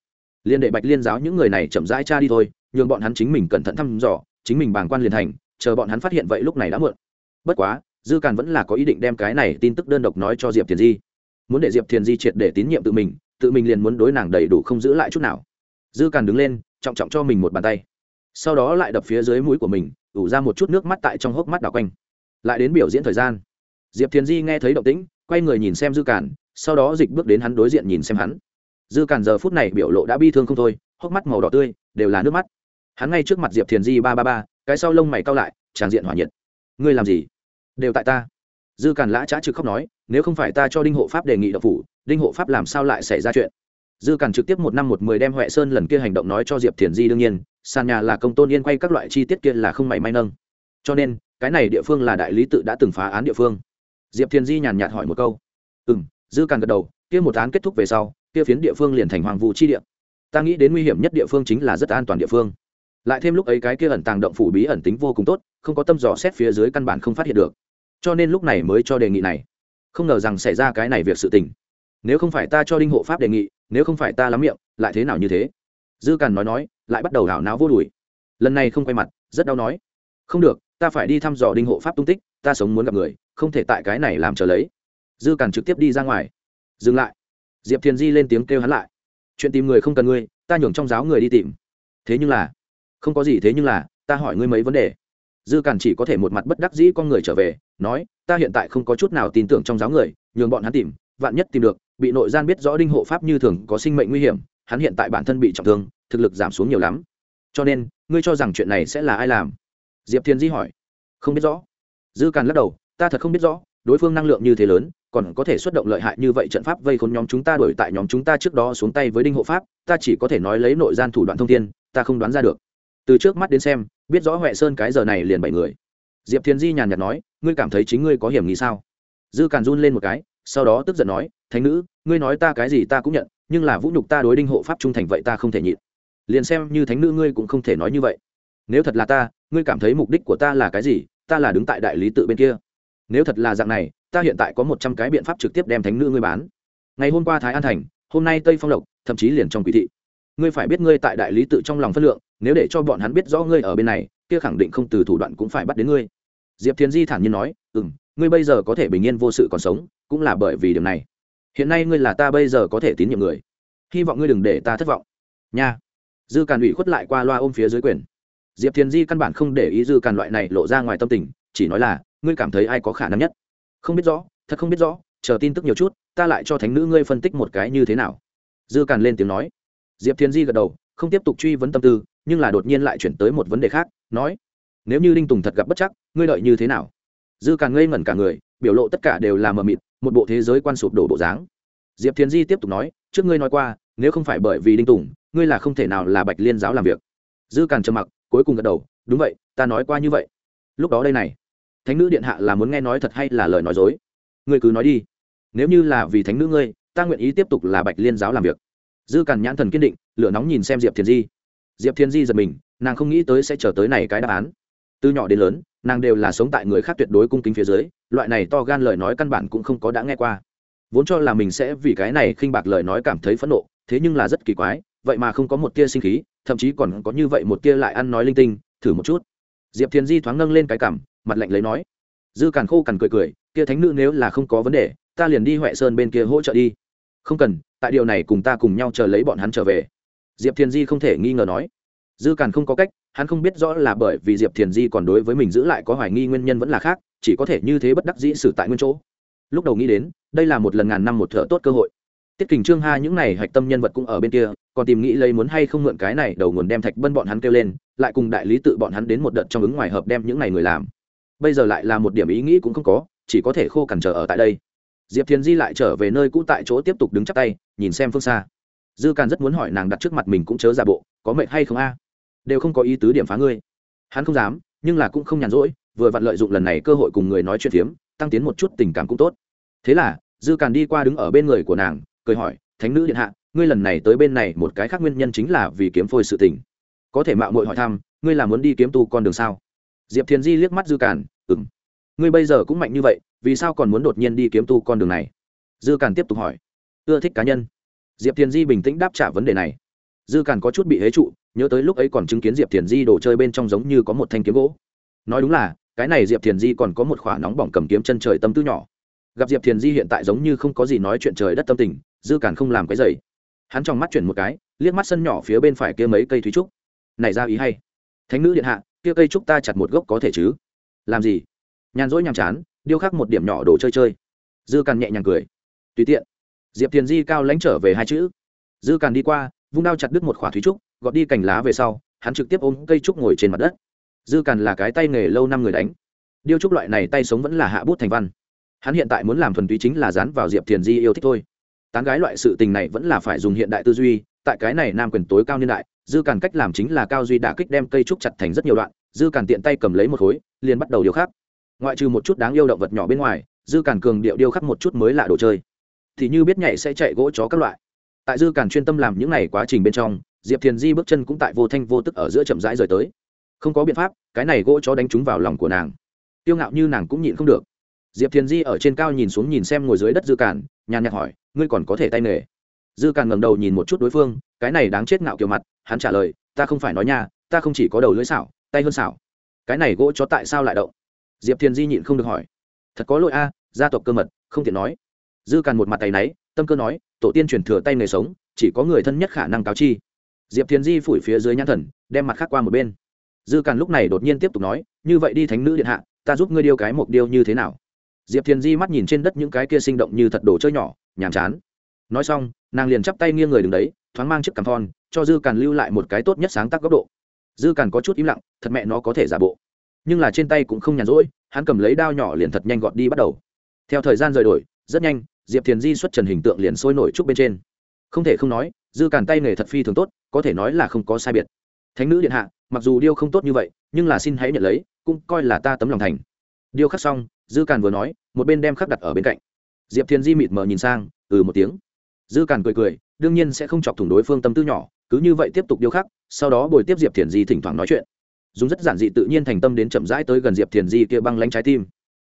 Liên đệ bạch liên giáo những người này chậm rãi cha đi thôi, nhường bọn hắn chính mình cẩn thận thăm dò chính mình bàng quan liền thành, chờ bọn hắn phát hiện vậy lúc này đã muộn. Bất quá, dư càn vẫn là có ý định đem cái này tin tức đơn độc nói cho diệp thiền di. Muốn để diệp thiền di triệt để tín nhiệm tự mình tự mình liền muốn đối nàng đầy đủ không giữ lại chút nào. Dư càn đứng lên, trọng trọng cho mình một bàn tay. Sau đó lại đập phía dưới mũi của mình, ủ ra một chút nước mắt tại trong hốc mắt đảo quanh. Lại đến biểu diễn thời gian. Diệp thiền di nghe thấy động tĩnh, quay người nhìn xem dư càn, sau đó dịch bước đến hắn đối diện nhìn xem hắn. Dư càn giờ phút này biểu lộ đã bi thương không thôi, hốc mắt màu đỏ tươi, đều là nước mắt hắn ngay trước mặt diệp thiền di ba ba ba, cái sau lông mày cao lại tràn diện hỏa nhiệt. Ngươi làm gì? Đều tại ta. Dư càn lã trá trực khóc nói, nếu không phải ta cho đinh hộ pháp đề nghị độc phủ, đinh hộ pháp làm sao lại xảy ra chuyện? Dư càn trực tiếp một năm một mười đem huệ sơn lần kia hành động nói cho diệp thiền di đương nhiên, sàn nhà là công tôn yên quay các loại chi tiết kia là không mảy may nâng. Cho nên, cái này địa phương là đại lý tự đã từng phá án địa phương. Diệp thiền di nhàn nhạt hỏi một câu. Ừ m dư càn gật đầu, kia một án kết thúc về sau, kia phiến địa phương liền thành hoàng vụ chi địa. Ta nghĩ đến nguy hiểm nhất địa phương chính là rất an toàn địa phương lại thêm lúc ấy cái kia ẩn tàng động phủ bí ẩn tính vô cùng tốt, không có tâm dò xét phía dưới căn bản không phát hiện được. Cho nên lúc này mới cho đề nghị này. Không ngờ rằng xảy ra cái này việc sự tình. Nếu không phải ta cho đinh hộ pháp đề nghị, nếu không phải ta lắm miệng, lại thế nào như thế? Dư càn nói nói, lại bắt đầu đảo náo vô đùi lần này không quay mặt, rất đau nói. Không được, ta phải đi thăm dò đinh hộ pháp tung tích, ta sống muốn gặp người, không thể tại cái này làm trở lấy. Dư càn trực tiếp đi ra ngoài. Dừng lại. Diệp thiền di lên tiếng kêu hắn lại. Chuyện tìm người không cần ngươi, ta nhường trong giáo người đi tìm. Thế nhưng là không có gì thế nhưng là, ta hỏi ngươi mấy vấn đề. Dư cản chỉ có thể một mặt bất đắc dĩ con người trở về, nói, ta hiện tại không có chút nào tin tưởng trong giáo người, nhường bọn hắn tìm, vạn nhất tìm được, bị nội gian biết rõ đinh hộ pháp như thường có sinh mệnh nguy hiểm, hắn hiện tại bản thân bị trọng thương, thực lực giảm xuống nhiều lắm. Cho nên, ngươi cho rằng chuyện này sẽ là ai làm? Diệp thiên di hỏi. Không biết rõ. Dư càn lắc đầu, ta thật không biết rõ, đối phương năng lượng như thế lớn, còn có thể xuất động lợi hại như vậy trận pháp vây khốn nhóm chúng ta đuổi tại nhóm chúng ta trước đó xuống tay với đinh hộ pháp, ta chỉ có thể nói lấy nội gian thủ đoạn thông tin ta không đoán ra được từ trước mắt đến xem, biết rõ huệ sơn cái giờ này liền bảy người. Diệp thiên di nhàn nhạt nói, ngươi cảm thấy chính ngươi có hiểm nghi sao? Dư càn run lên một cái, sau đó tức giận nói, thánh nữ, ngươi nói ta cái gì ta cũng nhận, nhưng là vũ nhục ta đối đinh hộ pháp trung thành vậy ta không thể nhịn. Liền xem như thánh nữ ngươi cũng không thể nói như vậy. Nếu thật là ta, ngươi cảm thấy mục đích của ta là cái gì, ta là đứng tại đại lý tự bên kia. Nếu thật là dạng này, ta hiện tại có một trăm cái biện pháp trực tiếp đem thánh nữ ngươi bán. Ngày hôm qua thái an thành, hôm nay tây phong lộc, thậm chí liền trong quỷ thị. Ngươi phải biết ngươi tại đại lý tự trong lòng phân lượng nếu để cho bọn hắn biết rõ ngươi ở bên này, kia khẳng định không từ thủ đoạn cũng phải bắt đến ngươi. Diệp thiền di thản nhiên nói ừ m ngươi bây giờ có thể bình yên vô sự còn sống, cũng là bởi vì điều này. Hiện nay ngươi là ta bây giờ có thể tín nhiệm người. Hy vọng ngươi đừng để ta thất vọng. Nha. Dư càn ủy khuất lại qua loa ôm phía dưới quyền. Diệp thiền di căn bản không để ý dư càn loại này lộ ra ngoài tâm tình, chỉ nói là, ngươi cảm thấy ai có khả năng nhất? Không biết rõ, thật không biết rõ, chờ tin tức nhiều chút, ta lại cho thánh nữ ngươi phân tích một cái như thế nào. Dư càn lên tiếng nói. Diệp thiền di gật đầu, không tiếp tục truy vấn tâm tư nhưng là đột nhiên lại chuyển tới một vấn đề khác, nói, nếu như đinh tùng thật gặp bất chắc, ngươi đợi như thế nào? Dư càn ngây ngẩn cả người, biểu lộ tất cả đều là mờ mịt, một bộ thế giới quan sụp đổ bộ dáng. Diệp thiền di tiếp tục nói, trước ngươi nói qua, nếu không phải bởi vì đinh tùng, ngươi là không thể nào là bạch liên giáo làm việc. Dư càn trầm mặc, cuối cùng gật đầu, đúng vậy, ta nói qua như vậy. Lúc đó đây này, thánh nữ điện hạ là muốn nghe nói thật hay là lời nói dối? Ngươi cứ nói đi. Nếu như là vì thánh nữ ngươi, ta nguyện ý tiếp tục là bạch liên giáo làm việc. Dư càn nhãn thần kiên định, lửa nóng nhìn xem diệp thiền di diệp Thiên di giật mình, nàng không nghĩ tới sẽ chờ tới này cái đáp án. Từ nhỏ đến lớn, nàng đều là sống tại người khác tuyệt đối cung kính phía dưới, loại này to gan lời nói căn bản cũng không có đã nghe qua. Vốn cho là mình sẽ vì cái này khinh bạc lời nói cảm thấy phẫn nộ, thế nhưng là rất kỳ quái, vậy mà không có một tia sinh khí, thậm chí còn có như vậy một tia lại ăn nói linh tinh, thử một chút. Diệp Thiên di thoáng nâng lên cái cảm mặt lạnh lấy nói. Dư càn khô càn cười cười, kia thánh nữ nếu là không có vấn đề, ta liền đi huệ sơn bên kia hỗ trợ đi. Không cần, tại điều này cùng ta cùng nhau chờ lấy bọn hắn trở về diệp thiền di không thể nghi ngờ nói. Dư càn không có cách, hắn không biết rõ là bởi vì diệp thiền di còn đối với mình giữ lại có hoài nghi nguyên nhân vẫn là khác, chỉ có thể như thế bất đắc dĩ xử tại nguyên chỗ. Lúc đầu nghĩ đến, đây là một lần ngàn năm một thợ tốt cơ hội. Tiết kình, trương ha, những này hạch tâm nhân vật cũng ở bên kia, còn tìm nghĩ lấy muốn hay không mượn cái này đầu nguồn đem thạch bân bọn hắn kêu lên, lại cùng đại lý tự bọn hắn đến một đợt trong ứng ngoài hợp đem những này người làm. Bây giờ lại là một điểm ý nghĩ cũng không có, chỉ có thể khô cằn trở ở tại đây. Diệp thiền di lại trở về nơi cũ tại chỗ tiếp tục đứng chắc tay, nhìn xem phương xa dư càn rất muốn hỏi nàng đặt trước mặt mình cũng chớ giả bộ, có mệt hay không a? Đều không có ý tứ điểm phá ngươi. Hắn không dám, nhưng là cũng không nhàn rỗi, vừa vặn lợi dụng lần này cơ hội cùng người nói chuyện phiếm, tăng tiến một chút tình cảm cũng tốt. Thế là, dư càn đi qua đứng ở bên người của nàng, cười hỏi, thánh nữ điện hạ, ngươi lần này tới bên này một cái khác nguyên nhân chính là vì kiếm phôi sự tình. Có thể mạo mội hỏi thăm, ngươi là muốn đi kiếm tu con đường sao? Diệp thiền di liếc mắt dư càn ừng ngươi bây giờ cũng mạnh như vậy, vì sao còn muốn đột nhiên đi kiếm tu con đường này? Dư càn tiếp tục hỏi, ưa thích cá nhân diệp thiền di bình tĩnh đáp trả vấn đề này. Dư càn có chút bị hế trụ, nhớ tới lúc ấy còn chứng kiến diệp thiền di đồ chơi bên trong giống như có một thanh kiếm gỗ. Nói đúng là, cái này diệp thiền di còn có một khỏa nóng bỏng cầm kiếm chân trời tâm tư nhỏ. Gặp diệp thiền di hiện tại giống như không có gì nói chuyện trời đất tâm tình, dư càn không làm cái dày hắn trong mắt chuyển một cái, liếc mắt sân nhỏ phía bên phải kia mấy cây thúy trúc. Này ra ý hay. Thánh nữ điện hạ, kia cây trúc ta chặt một gốc có thể chứ? Làm gì? Nhàn rỗi nhàm chán, điêu khắc một điểm nhỏ đồ chơi chơi. Dư càn nhẹ nhàng cười. Tùy tiện diệp thiền di cao lãnh trở về hai chữ. Dư càn đi qua, vung đao chặt đứt một khỏa thúy trúc, gọt đi cành lá về sau, hắn trực tiếp ôm cây trúc ngồi trên mặt đất. Dư càn là cái tay nghề lâu năm người đánh. Điêu trúc loại này tay sống vẫn là hạ bút thành văn. Hắn hiện tại muốn làm thuần túy chính là dán vào diệp thiền di yêu thích thôi. Tán gái loại sự tình này vẫn là phải dùng hiện đại tư duy, tại cái này nam quyền tối cao niên đại, dư càn cách làm chính là cao duy đã kích đem cây trúc chặt thành rất nhiều đoạn, dư càn tiện tay cầm lấy một khối, liền bắt đầu điêu khắc. Ngoại trừ một chút đáng yêu động vật nhỏ bên ngoài, dư càn cường điệu điêu khắc một chút mới lạ đồ chơi thì như biết nhảy sẽ chạy gỗ chó các loại. Tại dư càn chuyên tâm làm những n à y quá trình bên trong, diệp thiền di bước chân cũng tại vô thanh vô tức ở giữa chậm rãi rời tới. Không có biện pháp, cái này gỗ chó đánh trúng vào lòng của nàng. Tiêu ngạo như nàng cũng nhịn không được. Diệp thiền di ở trên cao nhìn xuống nhìn xem ngồi dưới đất dư càn, nhàn nhạc hỏi, ngươi còn có thể tay nghề? Dư càn ngầm đầu nhìn một chút đối phương, cái này đáng chết ngạo kiểu mặt. Hắn trả lời, ta không phải nói nha, ta không chỉ có đầu lưỡi xảo, tay hơn xảo. Cái này gỗ chó tại sao lại động? Diệp thiền di nhịn không được hỏi. Thật có lỗi a, gia tộc cơ mật, không thể nói dư càn một mặt tay náy, tâm cơ nói, tổ tiên truyền thừa tay nghề sống, chỉ có người thân nhất khả năng cáo chi. Diệp thiền di phủi phía dưới nhãn thần, đem mặt khác qua một bên. Dư càn lúc này đột nhiên tiếp tục nói, như vậy đi thánh nữ điện hạ, ta giúp ngươi điêu cái mục điêu như thế nào? Diệp thiền di mắt nhìn trên đất những cái kia sinh động như thật đồ chơi nhỏ, nhàm chán. Nói xong, nàng liền chắp tay nghiêng người đứng đấy, thoáng mang chiếc cằm thon, cho dư càn lưu lại một cái tốt nhất sáng tác góc độ. Dư càn có chút im lặng, thật mẹ nó có thể giả bộ. Nhưng là trên tay cũng không nhàn rỗi, hắn cầm lấy đao nhỏ liền thật nhanh gọn đi bắt đầu. Theo thời gian rời đổi, rất nhanh diệp thiền di xuất trần hình tượng liền sôi nổi trúc bên trên không thể không nói dư càn tay nghề thật phi thường tốt có thể nói là không có sai biệt thánh nữ điện hạ mặc dù điêu không tốt như vậy nhưng là xin hãy nhận lấy cũng coi là ta tấm lòng thành điêu khắc xong dư càn vừa nói một bên đem khắc đặt ở bên cạnh diệp thiền di mịt mờ nhìn sang ừ một tiếng dư càn cười cười đương nhiên sẽ không chọc thủng đối phương tâm tư nhỏ cứ như vậy tiếp tục điêu khắc sau đó bồi tiếp diệp thiền di thỉnh thoảng nói chuyện dùng rất giản dị tự nhiên thành tâm đến chậm rãi tới gần diệp thiền di kia băng lánh trái tim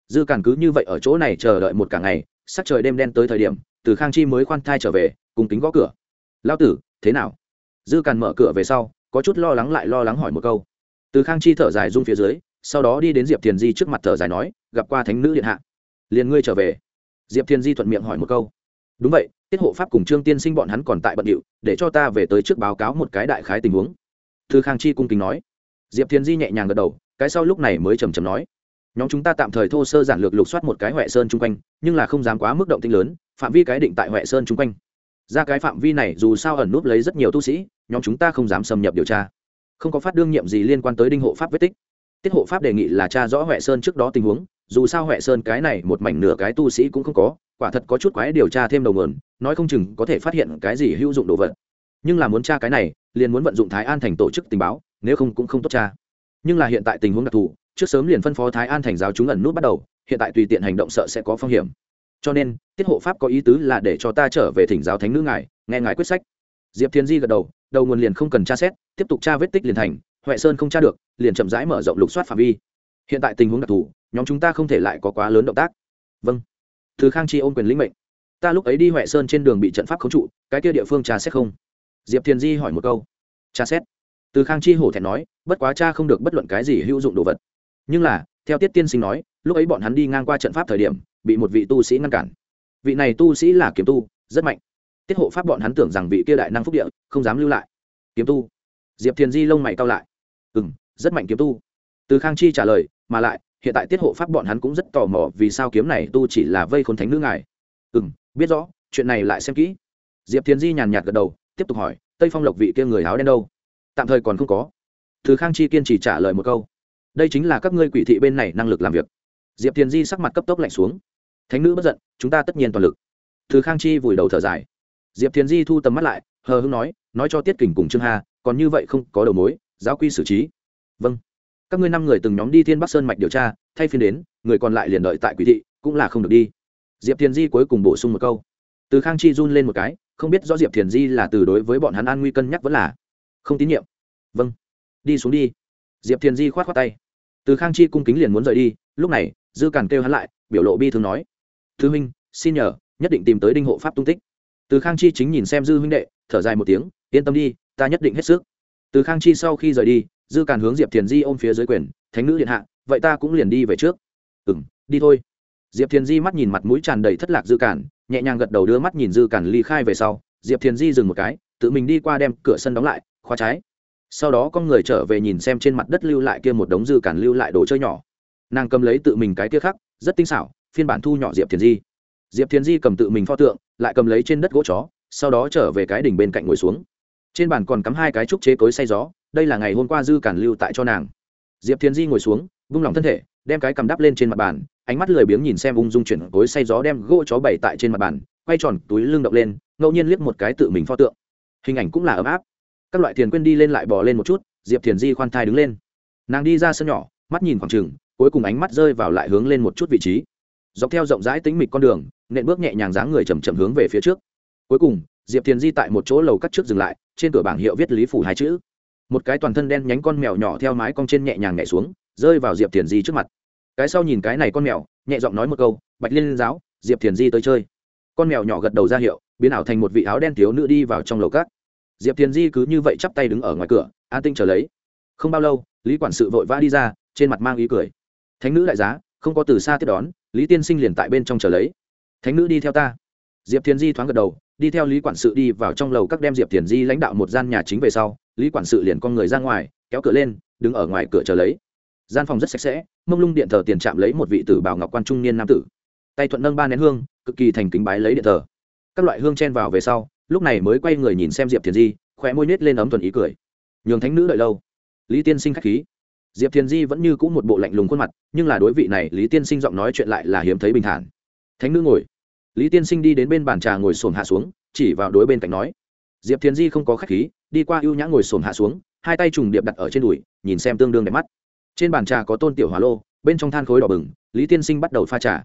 dư càn cứ như vậy ở chỗ này chờ đợi một cả ngày sắc trời đêm đen tới thời điểm, từ khang chi mới khoan thai trở về, cùng kính gõ cửa. Lao tử, thế nào? Dư càn mở cửa về sau, có chút lo lắng lại lo lắng hỏi một câu. Từ khang chi thở dài rung phía dưới, sau đó đi đến diệp thiền di trước mặt thở dài nói, gặp qua thánh nữ điện hạ. Liền ngươi trở về. Diệp thiền di thuận miệng hỏi một câu. Đúng vậy, tiết hộ pháp cùng trương tiên sinh bọn hắn còn tại bận điệu, để cho ta về tới trước báo cáo một cái đại khái tình huống. Thư khang chi cung kính nói. Diệp thiền di nhẹ nhàng gật đầu, cái sau lúc này mới trầm trầm nói nhóm chúng ta tạm thời thô sơ giản lược lục soát một cái huệ sơn chung quanh, nhưng là không dám quá mức động tinh lớn, phạm vi cái định tại huệ sơn chung quanh. Ra cái phạm vi này, dù sao ẩn núp lấy rất nhiều tu sĩ, nhóm chúng ta không dám xâm nhập điều tra. Không có phát đương nhiệm gì liên quan tới đinh hộ pháp vết tích. Tiết hộ pháp đề nghị là cha rõ huệ sơn trước đó tình huống, dù sao huệ sơn cái này một mảnh nửa cái tu sĩ cũng không có, quả thật có chút quái điều tra thêm đầu nguồn, nói không chừng có thể phát hiện cái gì hữu dụng đồ vật. Nhưng là muốn tra cái này, liền muốn vận dụng thái an thành tổ chức tình báo, nếu không cũng không tốt tra. Nhưng là hiện tại tình huống đặc thù trước sớm liền phân phó thái an thành giáo chúng ẩn nút bắt đầu, hiện tại tùy tiện hành động sợ sẽ có phong hiểm. Cho nên, tiết hộ pháp có ý tứ là để cho ta trở về thỉnh giáo thánh nữ ngài, nghe ngài quyết sách. Diệp thiên di gật đầu đầu nguồn liền không cần tra xét, tiếp tục tra vết tích liền thành, huệ sơn không tra được, liền chậm rãi mở rộng lục soát phạm vi. Hiện tại tình huống đặc thù, nhóm chúng ta không thể lại có quá lớn động tác. Vâng. Thứ khang chi ôm quyền lĩnh mệnh. Ta lúc ấy đi huệ sơn trên đường bị trận pháp khống trụ, cái kia địa phương tra xét không? Diệp Thiên di hỏi một câu. Tra xét. Từ khang chi hổ thẹn nói, bất quá cha không được bất luận cái gì hữu dụng đồ vật nhưng là, theo tiết tiên sinh nói, lúc ấy bọn hắn đi ngang qua trận pháp thời điểm, bị một vị tu sĩ ngăn cản. Vị này tu sĩ là kiếm tu, rất mạnh. Tiết hộ pháp bọn hắn tưởng rằng vị kia đại năng phúc địa, không dám lưu lại. Kiếm tu. Diệp thiền di lông mày cao lại. Ừ m rất mạnh kiếm tu. Từ khang chi trả lời, mà lại, hiện tại tiết hộ pháp bọn hắn cũng rất tò mò vì sao kiếm này tu chỉ là vây khốn thánh nữ ngài. Ừ m biết rõ, chuyện này lại xem kỹ. Diệp thiền di nhàn nhạt gật đầu, tiếp tục hỏi, tây phong lộc vị kia người áo đen đâu? Tạm thời còn không có. Từ khang chi kiên trì trả lời một câu đây chính là các ngươi quỷ thị bên này năng lực làm việc. Diệp thiền di sắc mặt cấp tốc lạnh xuống. Thánh nữ bất giận, chúng ta tất nhiên toàn lực. Từ khang chi vùi đầu thở dài. Diệp thiền di thu tầm mắt lại, hờ hưng nói nói cho tiết kình cùng trương hà còn như vậy không có đầu mối, giáo quy xử trí. Vâng. Các ngươi năm người từng nhóm đi thiên bắc sơn mạch điều tra, thay phiên đến, người còn lại liền đợi tại quỷ thị, cũng là không được đi. Diệp thiền di cuối cùng bổ sung một câu. Từ khang chi run lên một cái, không biết rõ diệp thiền di là từ đối với bọn hắn an nguy cân nhắc vẫn là không tín nhiệm. Vâng. Đi xuống đi. Diệp thiền di k h o á t khoác tay từ khang chi cung kính liền muốn rời đi, lúc này, dư càn kêu hắn lại, biểu lộ bi thương nói, thư huynh, xin nhờ, nhất định tìm tới đinh hộ pháp tung tích. Từ khang chi chính nhìn xem dư huynh đệ, thở dài một tiếng, yên tâm đi, ta nhất định hết sức. Từ khang chi sau khi rời đi, dư càn hướng diệp thiền di ôm phía dưới quyền, thánh nữ điện hạ, vậy ta cũng liền đi về trước. Ừ m đi thôi. Diệp thiền di mắt nhìn mặt mũi tràn đầy thất lạc dư càn, nhẹ nhàng gật đầu đưa mắt nhìn dư càn ly khai về sau. Diệp thiền di dừng một cái, tự mình đi qua đem cửa sân đóng lại, khóa trái sau đó con người trở về nhìn xem trên mặt đất lưu lại kia một đống dư cản lưu lại đồ chơi nhỏ. Nàng cầm lấy tự mình cái kia khắc, rất tinh xảo, phiên bản thu nhỏ diệp thiền di. Diệp thiền di cầm tự mình pho tượng, lại cầm lấy trên đất gỗ chó, sau đó trở về cái đỉnh bên cạnh ngồi xuống. Trên bàn còn cắm hai cái trúc chế cối say gió, đây là ngày hôm qua dư cản lưu tại cho nàng. Diệp thiền di ngồi xuống, vung lòng thân thể, đem cái cầm đắp lên trên mặt bàn, ánh mắt lười biếng nhìn xem ung dung chuyển cối say gió đem gỗ chó bày tại trên mặt bàn, quay tròn túi lưng động lên, ngẫu nhiên liếc một cái tự mình pho tượng. Hình ảnh cũng là ấm áp các loại tiền quên đi lên lại bò lên một chút, diệp thiền di khoan thai đứng lên. Nàng đi ra sân nhỏ, mắt nhìn khoảng trừng cuối cùng ánh mắt rơi vào lại hướng lên một chút vị trí. Dọc theo rộng rãi tính mịch con đường, nện bước nhẹ nhàng dáng người chầm chậm hướng về phía trước. Cuối cùng, diệp thiền di tại một chỗ lầu cắt trước dừng lại, trên cửa bảng hiệu viết lý phủ hai chữ. Một cái toàn thân đen nhánh con mèo nhỏ theo mái cong trên nhẹ nhàng nhẹ xuống, rơi vào diệp thiền di trước mặt. Cái sau nhìn cái này con mèo, nhẹ giọng nói một câu, bạch liên giáo, diệp thiền di tới chơi. Con mèo nhỏ gật đầu ra hiệu, biến ảo thành một vị áo đen thiếu nữ đi vào trong lầu cát diệp thiền di cứ như vậy chắp tay đứng ở ngoài cửa, an tinh chờ lấy. Không bao lâu, lý quản sự vội vã đi ra, trên mặt mang ý cười. Thánh nữ đại giá, không có từ xa tiếp đón, lý tiên sinh liền tại bên trong chờ lấy. Thánh nữ đi theo ta. Diệp thiền di thoáng gật đầu, đi theo lý quản sự đi vào trong lầu các đem diệp thiền di lãnh đạo một gian nhà chính về sau, lý quản sự liền con người ra ngoài, kéo cửa lên, đứng ở ngoài cửa chờ lấy. Gian phòng rất sạch sẽ, mông lung điện thờ tiền chạm lấy một vị tử bảo ngọc quan trung niên nam tử. Tay thuận nâng ba nén hương, cực kỳ thành kính bái lấy điện thờ. Các loại hương chen vào về sau lúc này mới quay người nhìn xem diệp thiền di, khóe môi nhét lên ấm thuần ý cười. Nhường thánh nữ đợi lâu. Lý tiên sinh khách khí. Diệp thiền di vẫn như c ũ một bộ lạnh lùng khuôn mặt, nhưng là đối vị này, lý tiên sinh giọng nói chuyện lại là hiếm thấy bình thản. Thánh nữ ngồi. Lý tiên sinh đi đến bên bàn trà ngồi sồn hạ xuống, chỉ vào đối bên cạnh nói. Diệp thiền di không có khách khí, đi qua ưu nhã ngồi sồn hạ xuống, hai tay trùng điệp đặt ở trên đùi, nhìn xem tương đương đẹp mắt. Trên bàn trà có tôn tiểu hỏa lô, bên trong than khối đỏ bừng, lý tiên sinh bắt đầu pha trà.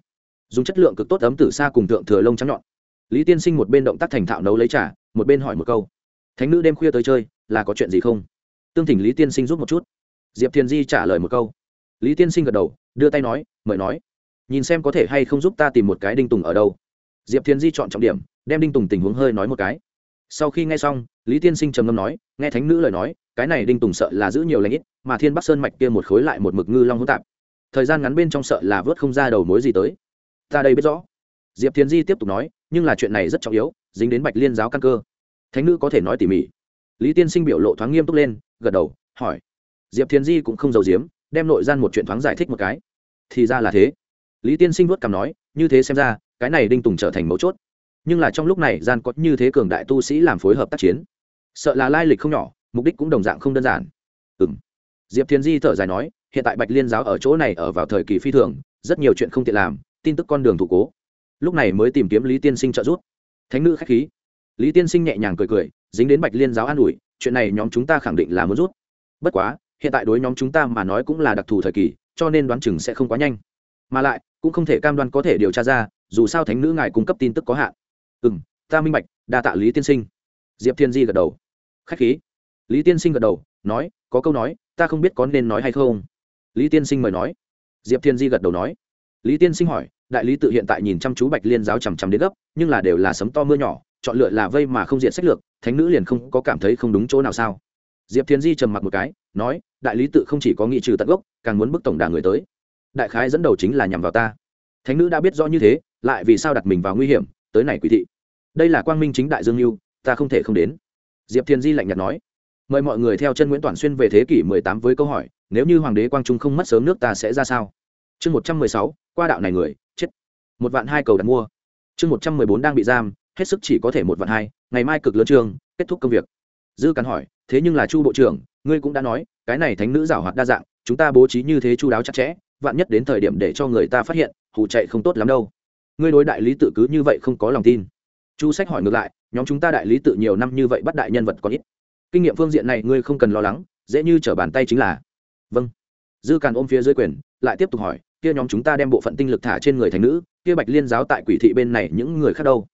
Dùng chất lượng cực tốt ấm tử xa cùng thượng thừa lông trắng nhọn lý tiên sinh một bên động tác thành thạo nấu lấy trà, một bên hỏi một câu. Thánh nữ đêm khuya tới chơi, là có chuyện gì không? Tương thỉnh lý tiên sinh giúp một chút. Diệp thiền di trả lời một câu. Lý tiên sinh gật đầu, đưa tay nói, mời nói. Nhìn xem có thể hay không giúp ta tìm một cái đinh tùng ở đâu. Diệp thiền di chọn trọng điểm, đem đinh tùng tình huống hơi nói một cái. Sau khi nghe xong, lý tiên sinh trầm ngâm nói, nghe thánh nữ lời nói, cái này đinh tùng sợ là giữ nhiều lãnh ít, mà thiên bắc sơn mạch kia một khối lại một mực ngư long hỗn tạp. Thời gian ngắn bên trong sợ là vớt không ra đầu mối gì tới. Ta đây biết rõ. Diệp thiền di tiếp tục nói nhưng là chuyện này rất trọng yếu, dính đến bạch liên giáo căn cơ. Thánh nữ có thể nói tỉ mỉ. Lý tiên sinh biểu lộ thoáng nghiêm túc lên, gật đầu, hỏi. Diệp thiền di cũng không giàu giếm, đem nội gian một chuyện thoáng giải thích một cái. Thì ra là thế. Lý tiên sinh vuốt cằm nói, như thế xem ra, cái này đinh tùng trở thành mấu chốt. Nhưng là trong lúc này, gian có như thế cường đại tu sĩ làm phối hợp tác chiến. Sợ là lai lịch không nhỏ, mục đích cũng đồng dạng không đơn giản. Ừ m diệp thiền di thở dài nói, hiện tại bạch liên giáo ở chỗ này ở vào thời kỳ phi thường, rất nhiều chuyện không tiện làm, tin tức con đường thủ cố lúc này mới tìm kiếm lý tiên sinh trợ giúp. Thánh nữ k h á c h khí. Lý tiên sinh nhẹ nhàng cười cười, dính đến bạch liên giáo an ủi, chuyện này nhóm chúng ta khẳng định là muốn rút. Bất quá, hiện tại đối nhóm chúng ta mà nói cũng là đặc thù thời kỳ, cho nên đoán chừng sẽ không quá nhanh. Mà lại, cũng không thể cam đoan có thể điều tra ra, dù sao thánh nữ ngài cung cấp tin tức có hạn. Ừ m ta minh bạch, đa tạ lý tiên sinh. Diệp thiên di gật đầu. Khách khí. Lý tiên sinh gật đầu, nói, có câu nói, ta không biết có nên nói hay không. Lý tiên sinh mời nói. Diệp thiên di gật đầu nói lý tiên sinh hỏi đại lý tự hiện tại nhìn chăm chú bạch liên giáo chằm chằm đến gấp nhưng là đều là sấm to mưa nhỏ chọn lựa là vây mà không diện sách lược thánh nữ liền không có cảm thấy không đúng chỗ nào sao? Diệp thiên di trầm mặc một cái nói đại lý tự không chỉ có nghị trừ tận gốc càng muốn bức tổng đà người tới. Đại khái dẫn đầu chính là nhằm vào ta. Thánh nữ đã biết rõ như thế lại vì sao đặt mình vào nguy hiểm tới này quý thị. Đây là quang minh chính đại dương mưu ta không thể không đến. Diệp thiên di lạnh nhạt nói. Mời mọi người theo chân nguyễn toàn xuyên về thế kỷ 18 với câu hỏi nếu như hoàng đế quang trung không mất sớm nước ta sẽ ra sao? Chương 116, qua đạo này người, chết. Một vạn hai cầu đặt mua. Chương 114 đang bị giam, hết sức chỉ có thể một vạn hai, ngày mai cực lớn trường, kết thúc công việc. Dư cắn hỏi, thế nhưng là chu bộ trưởng, ngươi cũng đã nói, cái này thánh nữ giảo hoạt đa dạng, chúng ta bố trí như thế chu đáo chặt chẽ, vạn nhất đến thời điểm để cho người ta phát hiện, hù chạy không tốt lắm đâu. Ngươi đối đại lý tự cứ như vậy không có lòng tin. Chu sách hỏi ngược lại, nhóm chúng ta đại lý tự nhiều năm như vậy bắt đại nhân vật có ít. Kinh nghiệm phương diện này ngươi không cần lo lắng, dễ như trở bàn tay chính là. Vâng. Dư càn ôm phía dưới quyền, lại tiếp tục hỏi kia nhóm chúng ta đem bộ phận tinh lực thả trên người thành nữ, kia bạch liên giáo tại quỷ thị bên này những người khác đâu?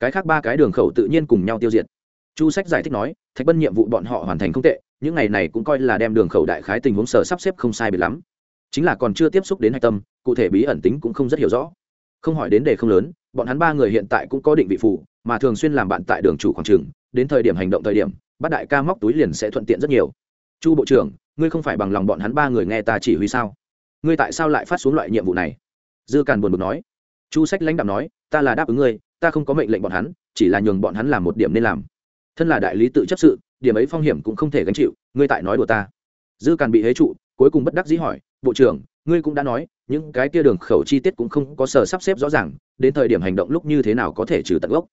Cái khác ba cái đường khẩu tự nhiên cùng nhau tiêu diệt. Chu sách giải thích nói, thạch bân nhiệm vụ bọn họ hoàn thành không tệ, những ngày này cũng coi là đem đường khẩu đại khái tình huống sở sắp xếp không sai biệt lắm. Chính là còn chưa tiếp xúc đến hạch tâm, cụ thể bí ẩn tính cũng không rất hiểu rõ. Không hỏi đến đề không lớn, bọn hắn ba người hiện tại cũng có định vị phụ, mà thường xuyên làm bạn tại đường chủ khoảng trường, đến thời điểm hành động thời điểm, bắt đại ca móc túi liền sẽ thuận tiện rất nhiều. Chu bộ trưởng, ngươi không phải bằng lòng bọn hắn ba người nghe ta chỉ huy sao? Ngươi tại sao lại phát xuống loại nhiệm vụ này? Dư càn buồn bực nói. Chu sách lãnh đạo nói, ta là đáp ứng ngươi, ta không có mệnh lệnh bọn hắn, chỉ là nhường bọn hắn làm một điểm nên làm. Thân là đại lý tự chấp sự, điểm ấy phong hiểm cũng không thể gánh chịu, ngươi tại nói đùa ta. Dư càn bị hế trụ, cuối cùng bất đắc dĩ hỏi, bộ trưởng, ngươi cũng đã nói, những cái kia đường khẩu chi tiết cũng không có sở sắp xếp rõ ràng, đến thời điểm hành động lúc như thế nào có thể trừ tận gốc?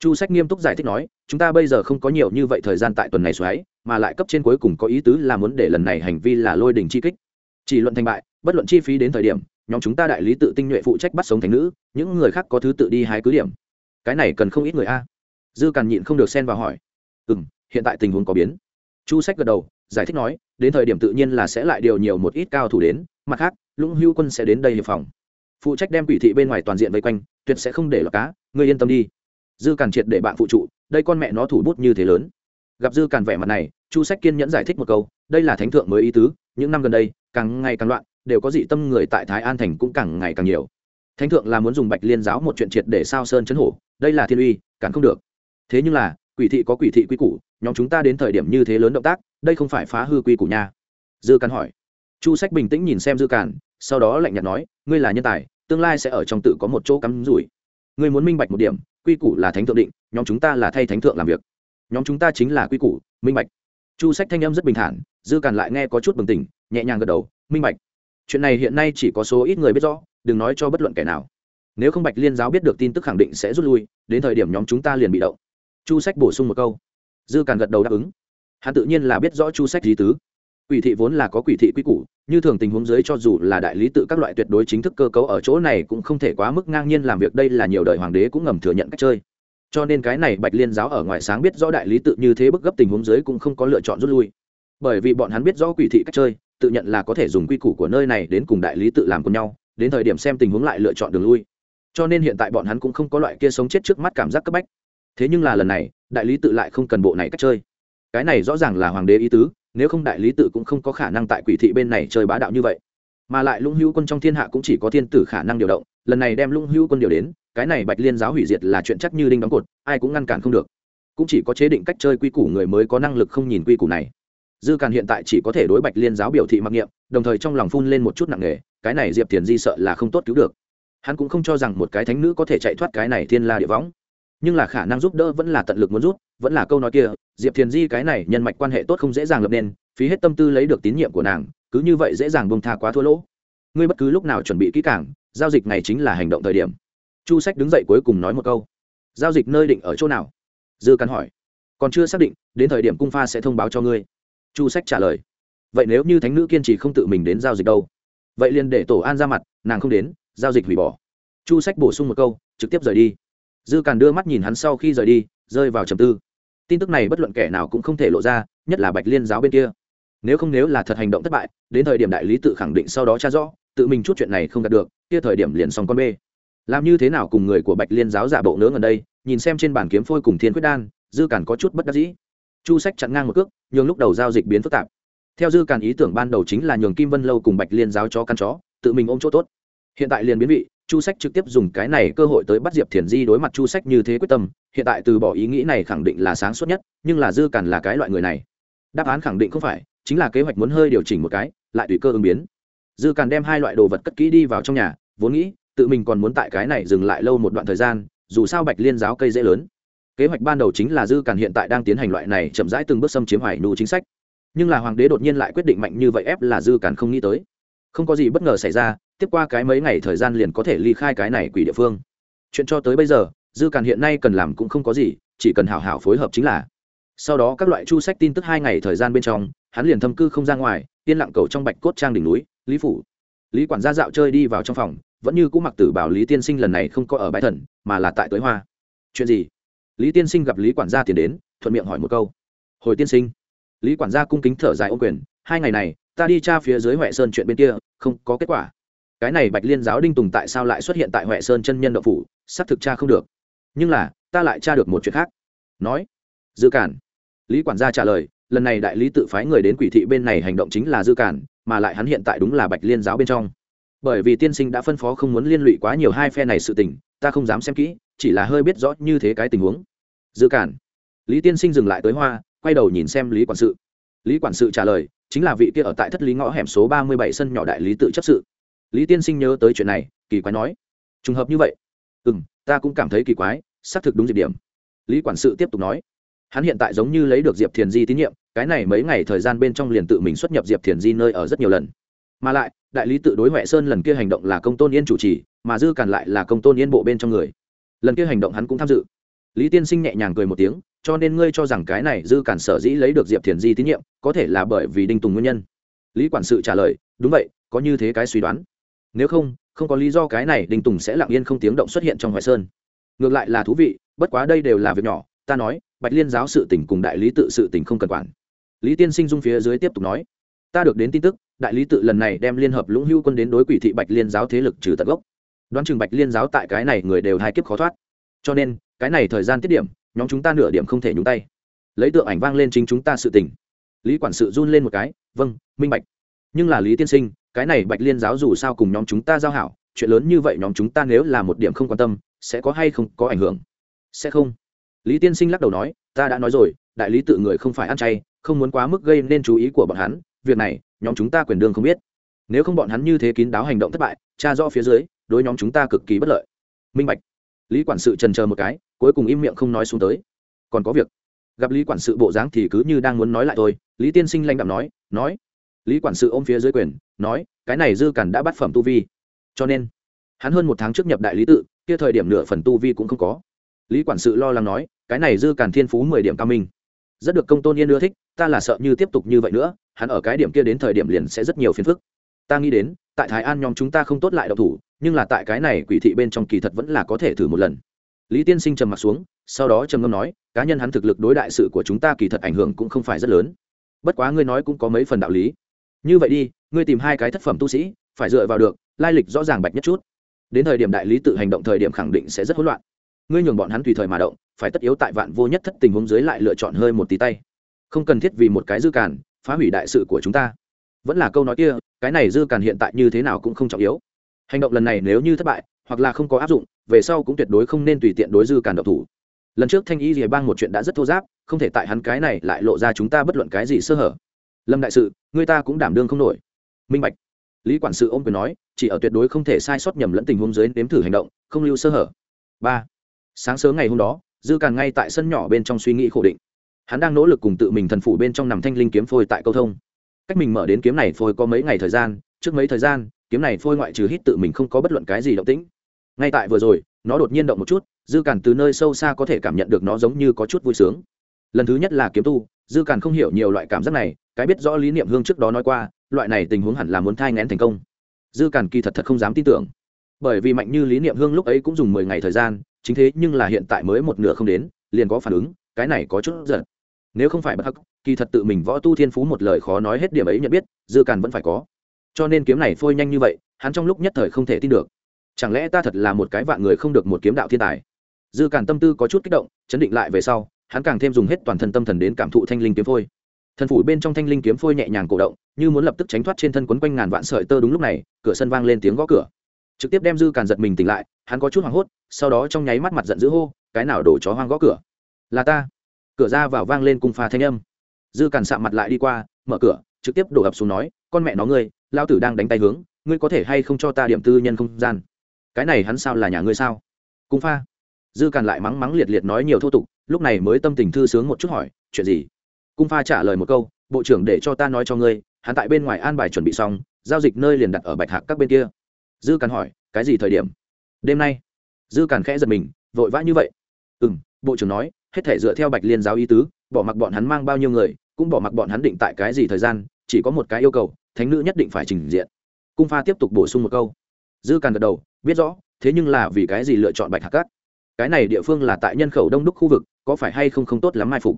Chu sách nghiêm túc giải thích nói, chúng ta bây giờ không có nhiều như vậy thời gian tại tuần này xoáy, mà lại cấp trên cuối cùng có ý tứ là muốn để lần này hành vi là lôi đình chi kích. Chỉ luận thành bại bất luận chi phí đến thời điểm, nhóm chúng ta đại lý tự tinh nhuệ phụ trách bắt sống thành nữ, những người khác có thứ tự đi hái cứ điểm. Cái này cần không ít người a. Dư càn nhịn không được xen vào hỏi. Ừ m hiện tại tình huống có biến. Chu sách gật đầu, giải thích nói, đến thời điểm tự nhiên là sẽ lại điều nhiều một ít cao thủ đến, mặt khác, lũng hưu quân sẽ đến đây hiệp phòng. Phụ trách đem quỷ thị bên ngoài toàn diện vây quanh, tuyệt sẽ không để lọt cá, ngươi yên tâm đi. Dư càn triệt để bạn phụ trụ, đây con mẹ nó thủ bút như thế lớn. Gặp dư càn vẻ mặt này, chu sách kiên nhẫn giải thích một câu, đây là thánh thượng mới ý tứ, những năm gần đây, càng ngày càng loạn đều có dị tâm người tại thái an thành cũng càng ngày càng nhiều. Thánh thượng là muốn dùng bạch liên giáo một chuyện triệt để sao sơn chấn hổ, đây là thiên uy càng không được. Thế nhưng là, quỷ thị có quỷ thị quy củ, nhóm chúng ta đến thời điểm như thế lớn động tác, đây không phải phá hư quy củ nha. Dư càn hỏi. Chu sách bình tĩnh nhìn xem dư càn, sau đó lạnh nhạt nói, ngươi là nhân tài, tương lai sẽ ở trong tự có một chỗ cắm rủi. Ngươi muốn minh bạch một điểm, quy củ là thánh thượng định, nhóm chúng ta là thay thánh thượng làm việc. Nhóm chúng ta chính là quy củ, minh bạch. Chu sách thanh âm rất bình thản, dư càn lại nghe có chút bừng tỉnh, nhẹ nhàng gật đầu, minh bạch chuyện này hiện nay chỉ có số ít người biết rõ, đừng nói cho bất luận kẻ nào. Nếu không bạch liên giáo biết được tin tức khẳng định sẽ rút lui, đến thời điểm nhóm chúng ta liền bị động. Chu sách bổ sung một câu. Dư càn gật đầu đáp ứng. Hắn tự nhiên là biết rõ chu sách lý tứ. Quỷ thị vốn là có quỷ thị quy củ, như thường tình huống dưới cho dù là đại lý tự các loại tuyệt đối chính thức cơ cấu ở chỗ này cũng không thể quá mức ngang nhiên làm việc, đây là nhiều đời hoàng đế cũng ngầm thừa nhận cách chơi. Cho nên cái này bạch liên giáo ở ngoài sáng biết rõ đại lý tự như thế bức gấp tình huống dưới cũng không có lựa chọn rút lui. Bởi vì bọn hắn biết rõ quỷ thị cách chơi tự nhận là có thể dùng quy củ của nơi này đến cùng đại lý tự làm cùng nhau, đến thời điểm xem tình huống lại lựa chọn đường lui. Cho nên hiện tại bọn hắn cũng không có loại kia sống chết trước mắt cảm giác cấp bách. Thế nhưng là lần này, đại lý tự lại không cần bộ này cách chơi. Cái này rõ ràng là hoàng đế ý tứ, nếu không đại lý tự cũng không có khả năng tại quỷ thị bên này chơi bá đạo như vậy. Mà lại lũng hữu quân trong thiên hạ cũng chỉ có thiên tử khả năng điều động, lần này đem lũng hữu quân điều đến, cái này bạch liên giáo hủy diệt là chuyện chắc như đinh đóng cột, ai cũng ngăn cản không được. Cũng chỉ có chế định cách chơi quy củ người mới có năng lực không nhìn quy củ này dư càn hiện tại chỉ có thể đối bạch liên giáo biểu thị mặc niệm, đồng thời trong lòng phun lên một chút nặng nề, cái này diệp thiền di sợ là không tốt cứu được. Hắn cũng không cho rằng một cái thánh nữ có thể chạy thoát cái này thiên la địa võng. Nhưng là khả năng giúp đỡ vẫn là tận lực muốn giúp, vẫn là câu nói kia, diệp thiền di cái này nhân mạch quan hệ tốt không dễ dàng lập nên, phí hết tâm tư lấy được tín nhiệm của nàng, cứ như vậy dễ dàng bông tha quá thua lỗ. Ngươi bất cứ lúc nào chuẩn bị kỹ càng, giao dịch này chính là hành động thời điểm. Chu sách đứng dậy cuối cùng nói một câu. Giao dịch nơi định ở chỗ nào? Dư cắn hỏi. Còn chưa xác định, đến thời điểm cung pha sẽ thông báo cho ngươi chu sách trả lời, vậy nếu như thánh nữ kiên trì không tự mình đến giao dịch đâu? Vậy liền để tổ an ra mặt, nàng không đến, giao dịch hủy bỏ. Chu sách bổ sung một câu, trực tiếp rời đi. Dư càn đưa mắt nhìn hắn sau khi rời đi, rơi vào trầm tư. Tin tức này bất luận kẻ nào cũng không thể lộ ra, nhất là bạch liên giáo bên kia. Nếu không nếu là thật hành động thất bại, đến thời điểm đại lý tự khẳng định sau đó tra rõ, tự mình chút chuyện này không đạt được, kia thời điểm liền xong con bê. Làm như thế nào cùng người của bạch liên giáo giả bộ nướng gần đây, nhìn xem trên bản kiếm phôi cùng thiên quyết đan, dư càn có chút bất đắc dĩ chu sách chặn ngang một cước, nhường lúc đầu giao dịch biến phức tạp. Theo dư càn ý tưởng ban đầu chính là nhường kim vân lâu cùng bạch liên giáo cho căn chó, tự mình ôm chỗ tốt. Hiện tại liền biến vị, chu sách trực tiếp dùng cái này cơ hội tới bắt diệp thiền di đối mặt chu sách như thế quyết tâm, hiện tại từ bỏ ý nghĩ này khẳng định là sáng suốt nhất, nhưng là dư càn là cái loại người này. Đáp án khẳng định không phải, chính là kế hoạch muốn hơi điều chỉnh một cái, lại tùy cơ ứng biến. Dư càn đem hai loại đồ vật cất kỹ đi vào trong nhà, vốn nghĩ, tự mình còn muốn tại cái này dừng lại lâu một đoạn thời gian, dù sao bạch liên giáo cây dễ lớn kế hoạch ban đầu chính là dư càn hiện tại đang tiến hành loại này chậm rãi từng bước xâm chiếm hoài nhu chính sách. Nhưng là hoàng đế đột nhiên lại quyết định mạnh như vậy ép là dư càn không nghĩ tới. Không có gì bất ngờ xảy ra, tiếp qua cái mấy ngày thời gian liền có thể ly khai cái này quỷ địa phương. Chuyện cho tới bây giờ, dư càn hiện nay cần làm cũng không có gì, chỉ cần hảo hảo phối hợp chính là. Sau đó các loại chu sách tin tức hai ngày thời gian bên trong, hắn liền thâm cư không ra ngoài, yên lặng cầu trong bạch cốt trang đỉnh núi, lý phủ. Lý quản gia dạo chơi đi vào trong phòng, vẫn như cũ mặc tử bảo lý tiên sinh lần này không có ở bãi thần, mà là tại tới hoa. Chuyện gì? Lý tiên sinh gặp lý quản gia tiền đến, thuận miệng hỏi một câu. Hồi tiên sinh, lý quản gia cung kính thở dài ô quyền, hai ngày này, ta đi tra phía dưới huệ sơn chuyện bên kia, không có kết quả. Cái này bạch liên giáo đinh tùng tại sao lại xuất hiện tại huệ sơn chân nhân đậu phủ sắp thực tra không được. Nhưng là, ta lại tra được một chuyện khác. Nói, dư cản. Lý quản gia trả lời, lần này đại lý tự phái người đến quỷ thị bên này hành động chính là dư cản, mà lại hắn hiện tại đúng là bạch liên giáo bên trong. Bởi vì tiên sinh đã phân phó không muốn liên lụy quá nhiều hai phe này sự tình, ta không dám xem kỹ, chỉ là hơi biết rõ như thế cái tình huống dự cản. Lý tiên sinh dừng lại tới hoa, quay đầu nhìn xem lý quản sự. Lý quản sự trả lời, chính là vị kia ở tại thất lý ngõ hẻm số ba mươi bảy sân nhỏ đại lý tự chấp sự. Lý tiên sinh nhớ tới chuyện này, kỳ quái nói, trùng hợp như vậy? Ừ m ta cũng cảm thấy kỳ quái, xác thực đúng dịp điểm. Lý quản sự tiếp tục nói, hắn hiện tại giống như lấy được diệp thiền di tín nhiệm, cái này mấy ngày thời gian bên trong liền tự mình xuất nhập diệp thiền di nơi ở rất nhiều lần. Mà lại, đại lý tự đối huệ sơn lần kia hành động là công tôn yên chủ trì, mà dư càn lại là công tôn yên bộ bên trong người. Lần kia hành động hắn cũng tham dự lý tiên sinh nhẹ nhàng cười một tiếng, cho nên ngươi cho rằng cái này dư cản sở dĩ lấy được diệp thiền di tín nhiệm, có thể là bởi vì đinh tùng nguyên nhân. Lý quản sự trả lời, đúng vậy, có như thế cái suy đoán. Nếu không không có lý do cái này đinh tùng sẽ lặng yên không tiếng động xuất hiện trong hoài sơn. Ngược lại là thú vị, bất quá đây đều là việc nhỏ, ta nói, bạch liên giáo sự tỉnh cùng đại lý tự sự tỉnh không cần quản. Lý tiên sinh dung phía dưới tiếp tục nói, ta được đến tin tức, đại lý tự lần này đem liên hợp lũng hưu quân đến đối quỷ thị bạch liên giáo thế lực trừ tận gốc. Đoán chừng bạch liên giáo tại cái này người đều hai kiếp khó thoát. Cho nên cái này thời gian tiết điểm, nhóm chúng ta nửa điểm không thể nhúng tay. Lấy tượng ảnh vang lên chính chúng ta sự tỉnh lý quản sự run lên một cái vâng minh bạch. Nhưng là lý tiên sinh, cái này bạch liên giáo dù sao cùng nhóm chúng ta giao hảo, chuyện lớn như vậy nhóm chúng ta nếu là một điểm không quan tâm, sẽ có hay không có ảnh hưởng? Sẽ không. Lý tiên sinh lắc đầu nói, ta đã nói rồi, đại lý tự người không phải ăn chay, không muốn quá mức gây nên chú ý của bọn hắn, việc này, nhóm chúng ta quyền đương không biết. Nếu không bọn hắn như thế kín đáo hành động thất bại, cha rõ phía dưới, đối nhóm chúng ta cực kỳ bất lợi. Minh bạch lý quản sự trần chờ một cái cuối cùng im miệng không nói xuống tới. Còn có việc. Gặp lý quản sự bộ dáng thì cứ như đang muốn nói lại Tôi, lý tiên sinh lanh đạm nói nói. Lý quản sự ôm phía dưới quyền nói cái này dư cản đã bắt phẩm tu vi. Cho nên hắn hơn một tháng trước nhập đại lý tự kia thời điểm nửa phần tu vi cũng không có. Lý quản sự lo lắng nói cái này dư cản thiên phú mười điểm cao minh. Rất được công tôn yên ưa thích ta là sợ như tiếp tục như vậy nữa hắn ở cái điểm kia đến thời điểm liền sẽ rất nhiều phiền phức. Ta nghĩ đến tại thái an nhóm chúng ta không tốt lại độc thủ nhưng là tại cái này quỷ thị bên trong kỳ thật vẫn là có thể thử một lần. Lý tiên sinh trầm m ặ t xuống, sau đó trầm ngâm nói, cá nhân hắn thực lực đối đại sự của chúng ta kỳ thật ảnh hưởng cũng không phải rất lớn. Bất quá ngươi nói cũng có mấy phần đạo lý. Như vậy đi, ngươi tìm hai cái thất phẩm tu sĩ, phải dựa vào được, lai lịch rõ ràng bạch nhất chút. Đến thời điểm đại lý tự hành động thời điểm khẳng định sẽ rất hỗn loạn. Ngươi nhường bọn hắn tùy thời mà động, phải tất yếu tại vạn vô nhất thất tình huống dưới lại lựa chọn hơi một tí tay. Không cần thiết vì một cái dư càn, phá hủy đại sự của chúng ta. Vẫn là câu nói kia, cái này dư càn hiện tại như thế nào cũng không trọng yếu hành động lần này nếu như thất bại, hoặc là không có áp dụng, về sau cũng tuyệt đối không nên tùy tiện đối dư càn độc thủ. Lần trước thanh y rìa bang một chuyện đã rất thô giáp, không thể tại hắn cái này lại lộ ra chúng ta bất luận cái gì sơ hở. Lâm đại sự, người ta cũng đảm đương không nổi. Minh bạch. Lý quản sự ôm quyền nói, chỉ ở tuyệt đối không thể sai sót nhầm lẫn tình huống dưới nếm thử hành động, không lưu sơ hở. Ba. Sáng sớm ngày hôm đó, dư càn ngay tại sân nhỏ bên trong suy nghĩ khổ định. Hắn đang nỗ lực cùng tự mình thần phủ bên trong nằm thanh linh kiếm phôi tại câu thông. Cách mình mở đến kiếm này phôi có mấy ngày thời gian, trước mấy thời gian kiếm này phôi ngoại trừ hít tự mình không có bất luận cái gì động tĩnh. Ngay tại vừa rồi, nó đột nhiên động một chút, dư càn từ nơi sâu xa có thể cảm nhận được nó giống như có chút vui sướng. Lần thứ nhất là kiếm tu, dư càn không hiểu nhiều loại cảm giác này, cái biết rõ lý niệm hương trước đó nói qua, loại này tình huống hẳn là muốn thai ngén thành công. Dư càn kỳ thật thật không dám tin tưởng. Bởi vì mạnh như lý niệm hương lúc ấy cũng dùng mười ngày thời gian, chính thế nhưng là hiện tại mới một nửa không đến, liền có phản ứng, cái này có chút giận. Nếu không phải bất hắc, kỳ thật tự mình võ tu thiên phú một lời khó nói hết điểm ấy nhận biết, dư càn vẫn phải có cho nên kiếm này phôi nhanh như vậy, hắn trong lúc nhất thời không thể tin được. Chẳng lẽ ta thật là một cái vạn người không được một kiếm đạo thiên tài? Dư cản tâm tư có chút kích động, chấn định lại về sau, hắn càng thêm dùng hết toàn thân tâm thần đến cảm thụ thanh linh kiếm phôi. Thần phủ bên trong thanh linh kiếm phôi nhẹ nhàng cổ động, như muốn lập tức tránh thoát trên thân quấn quanh ngàn vạn sợi tơ đúng lúc này, cửa sân vang lên tiếng gõ cửa. Trực tiếp đem dư càn giật mình tỉnh lại, hắn có chút hoảng hốt, sau đó trong nháy mắt mặt giận dữ hô, cái nào đổ chó hoang gõ cửa? Là ta. Cửa ra vào vang lên cùng pha thanh âm. Dư càn sạm mặt lại đi qua, mở cửa trực tiếp đổ ập xuống nói, con mẹ nó ngươi lao tử đang đánh tay hướng, ngươi có thể hay không cho ta điểm tư nhân không gian? Cái này hắn sao là nhà ngươi sao? Cung pha. Dư càn lại mắng mắng liệt liệt nói nhiều thô tục, lúc này mới tâm tình thư sướng một chút hỏi, chuyện gì? Cung pha trả lời một câu, bộ trưởng để cho ta nói cho ngươi, hắn tại bên ngoài an bài chuẩn bị xong, giao dịch nơi liền đặt ở bạch hạc các bên kia. Dư càn hỏi, cái gì thời điểm? Đêm nay. Dư càn khẽ giật mình, vội vã như vậy? Ừ m bộ trưởng nói, hết thể dựa theo bạch liên giáo ý tứ, bỏ mặc bọn hắn mang bao nhiêu người cũng bỏ mặc bọn hắn định tại cái gì thời gian, chỉ có một cái yêu cầu, thánh nữ nhất định phải trình diện. Cung pha tiếp tục bổ sung một câu. Dư càn gật đầu, biết rõ, thế nhưng là vì cái gì lựa chọn bạch hạc cát? Cái này địa phương là tại nhân khẩu đông đúc khu vực, có phải hay không không tốt lắm mai phục?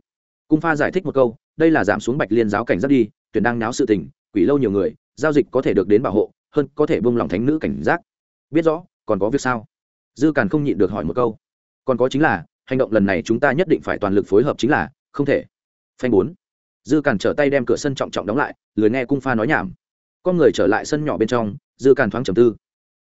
Cung pha giải thích một câu, đây là giảm xuống bạch liên giáo cảnh giác đi, tuyển đang náo sự tình, quỷ lâu nhiều người, giao dịch có thể được đến bảo hộ, hơn có thể bông lòng thánh nữ cảnh giác. Biết rõ, còn có việc sao? Dư càn không nhịn được hỏi một câu. Còn có chính là, hành động lần này chúng ta nhất định phải toàn lực phối hợp chính là, không thể. Phanh bốn dư càn trở tay đem cửa sân trọng trọng đóng lại, lười nghe cung pha nói nhảm. Con người trở lại sân nhỏ bên trong, dư càn thoáng trầm tư.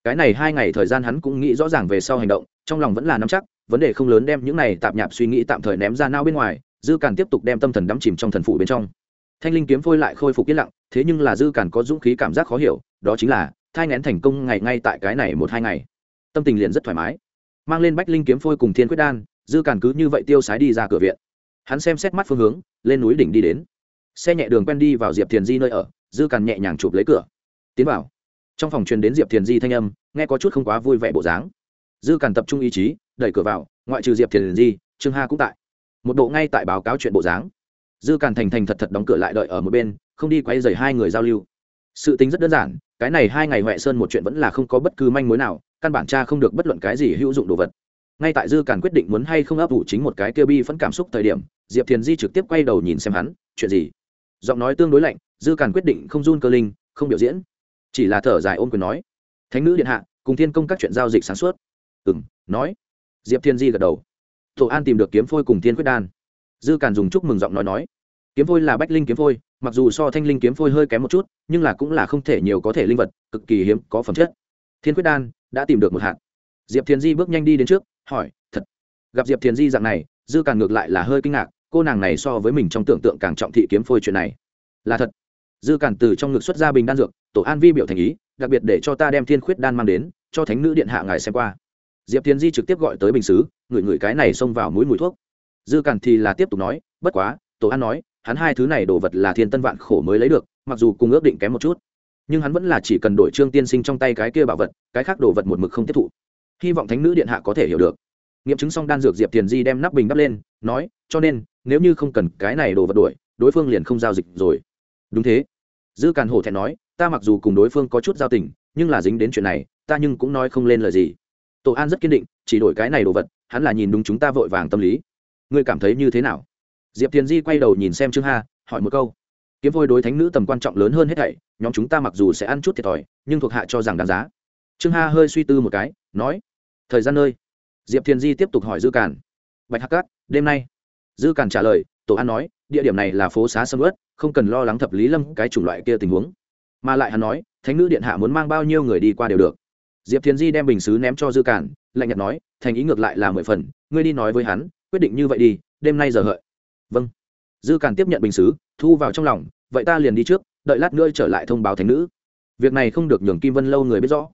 Cái này hai ngày thời gian hắn cũng nghĩ rõ ràng về sau hành động, trong lòng vẫn là nắm chắc, vấn đề không lớn đem những này tạp nhạp suy nghĩ tạm thời ném ra nao bên ngoài, dư càn tiếp tục đem tâm thần đắm chìm trong thần phủ bên trong. Thanh linh kiếm phôi lại khôi phục yên lặng, thế nhưng là dư càn có dũng khí cảm giác khó hiểu, đó chính là, thai ngén thành công ngày ngay tại cái này một hai ngày. Tâm tình liền rất thoải mái. Mang lên bách linh kiếm phôi cùng thiên quyết đan, dư càn cứ như vậy tiêu sái đi ra cửa viện hắn xem xét mắt phương hướng, lên núi đỉnh đi đến. Xe nhẹ đường quen đi vào diệp thiền di nơi ở, dư càn nhẹ nhàng chụp lấy cửa. Tiến vào. Trong phòng truyền đến diệp thiền di thanh âm, nghe có chút không quá vui vẻ bộ dáng. Dư càn tập trung ý chí, đẩy cửa vào, ngoại trừ diệp thiền di, trương ha cũng tại. Một bộ ngay tại báo cáo chuyện bộ dáng. Dư càn thành thành thật thật đóng cửa lại đợi ở một bên, không đi quay dày hai người giao lưu. Sự tính rất đơn giản, cái này hai ngày huệ sơn một chuyện vẫn là không có bất cứ manh mối nào, căn bản cha không được bất luận cái gì hữu dụng đồ vật ngay tại dư càn quyết định muốn hay không ấp ủ chính một cái kia bi phẫn cảm xúc thời điểm, diệp thiền di trực tiếp quay đầu nhìn xem hắn, chuyện gì? Giọng nói tương đối lạnh, dư càn quyết định không run cơ linh, không biểu diễn. Chỉ là thở dài ôm quyền nói, thánh nữ điện hạ, cùng thiên công các chuyện giao dịch sáng suốt. Ừ m nói. Diệp thiên di gật đầu. Tổ an tìm được kiếm phôi cùng thiên quyết đan. Dư càn dùng chúc mừng giọng nói nói, kiếm phôi là bách linh kiếm phôi, mặc dù so thanh linh kiếm phôi hơi kém một chút, nhưng là cũng là không thể nhiều có thể linh vật, cực kỳ hiếm, có phẩm chất. Thiên quyết đan đã tìm được một hạt. Diệp thiền di bước nhanh đi đến trước hỏi, thật? Gặp diệp thiền di dạng này, dư càn ngược lại là hơi kinh ngạc, cô nàng này so với mình trong tưởng tượng càng trọng thị kiếm phôi chuyện này. Là thật. Dư càn từ trong ngực xuất ra bình đan dược, tổ an vi biểu thành ý, đặc biệt để cho ta đem thiên khuyết đan mang đến, cho thánh nữ điện hạ ngài xem qua. Diệp tiến di trực tiếp gọi tới bình xứ ngửi ngửi cái này xông vào mũi mùi thuốc. Dư càn thì là tiếp tục nói, bất quá, tổ an nói, hắn hai thứ này đồ vật là thiên tân vạn khổ mới lấy được, mặc dù cùng ước định kém một chút, nhưng hắn vẫn là chỉ cần đổi trương tiên sinh trong tay cái kia bảo vật, cái khác đồ vật một mực không tiếp thụ hy vọng thánh nữ điện hạ có thể hiểu được. Nghiệm chứng xong đan dược diệp tiền di đem nắp bình đắp lên, nói, cho nên, nếu như không cần cái này đồ vật đuổi, đối phương liền không giao dịch rồi. Đúng thế. Dư càn hổ thẹn nói, ta mặc dù cùng đối phương có chút giao tình, nhưng là dính đến chuyện này, ta nhưng cũng nói không lên lời gì. Tổ an rất kiên định, chỉ đổi cái này đồ vật, hắn là nhìn đúng chúng ta vội vàng tâm lý. Ngươi cảm thấy như thế nào? Diệp tiền di quay đầu nhìn xem trương ha, hỏi một câu. Kiếm vôi đối thánh nữ tầm quan trọng lớn hơn hết thảy, nhóm chúng ta mặc dù sẽ ăn chút thiệt thòi, nhưng thuộc hạ cho rằng đáng giá. Trương ha hơi suy tư một cái, nói thời gian nơi. Diệp thiền di tiếp tục hỏi dư cản bạch hắc cát, đêm nay? Dư cản trả lời, tổ an nói, địa điểm này là phố xá sâm ớt không cần lo lắng thập lý lâm cái chủng loại kia tình huống. Mà lại hắn nói, thánh nữ điện hạ muốn mang bao nhiêu người đi qua đều được. Diệp thiền di đem bình xứ ném cho dư cản lạnh nhạt nói, thành ý ngược lại là mười phần, ngươi đi nói với hắn, quyết định như vậy đi, đêm nay giờ hợi. Vâng. Dư cản tiếp nhận bình xứ, thu vào trong lòng, vậy ta liền đi trước, đợi lát nữa trở lại thông báo thánh nữ. Việc này không được nhường kim vân lâu người biết rõ.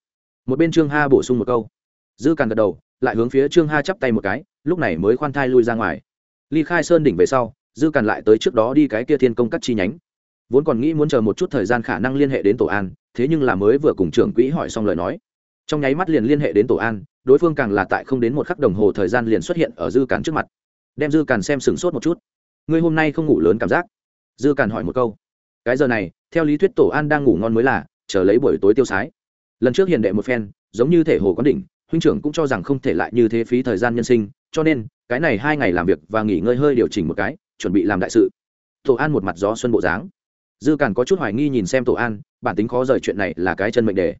Một bên trương ha bổ sung một câu dư càn gật đầu, lại hướng phía trương ha chắp tay một cái, lúc này mới khoan thai lui ra ngoài. Ly khai sơn đỉnh về sau, dư càn lại tới trước đó đi cái kia thiên công các chi nhánh. Vốn còn nghĩ muốn chờ một chút thời gian khả năng liên hệ đến tổ an, thế nhưng là mới vừa cùng trưởng quỹ hỏi xong lời nói. Trong nháy mắt liền liên hệ đến tổ an, đối phương càng là tại không đến một khắc đồng hồ thời gian liền xuất hiện ở dư càn trước mặt. Đem dư càn xem sửng sốt một chút. Ngươi hôm nay không ngủ lớn cảm giác? Dư càn hỏi một câu. Cái giờ này, theo lý thuyết tổ an đang ngủ ngon mới là, chờ lấy buổi tối tiêu sái. Lần trước hiền đệ một phen, giống như thể hồ quán đỉnh huynh trưởng cũng cho rằng không thể lại như thế phí thời gian nhân sinh, cho nên, cái này hai ngày làm việc và nghỉ ngơi hơi điều chỉnh một cái, chuẩn bị làm đại sự. Tổ an một mặt gió xuân bộ dáng. Dư càn có chút hoài nghi nhìn xem tổ an, bản tính khó rời chuyện này là cái chân mệnh đề.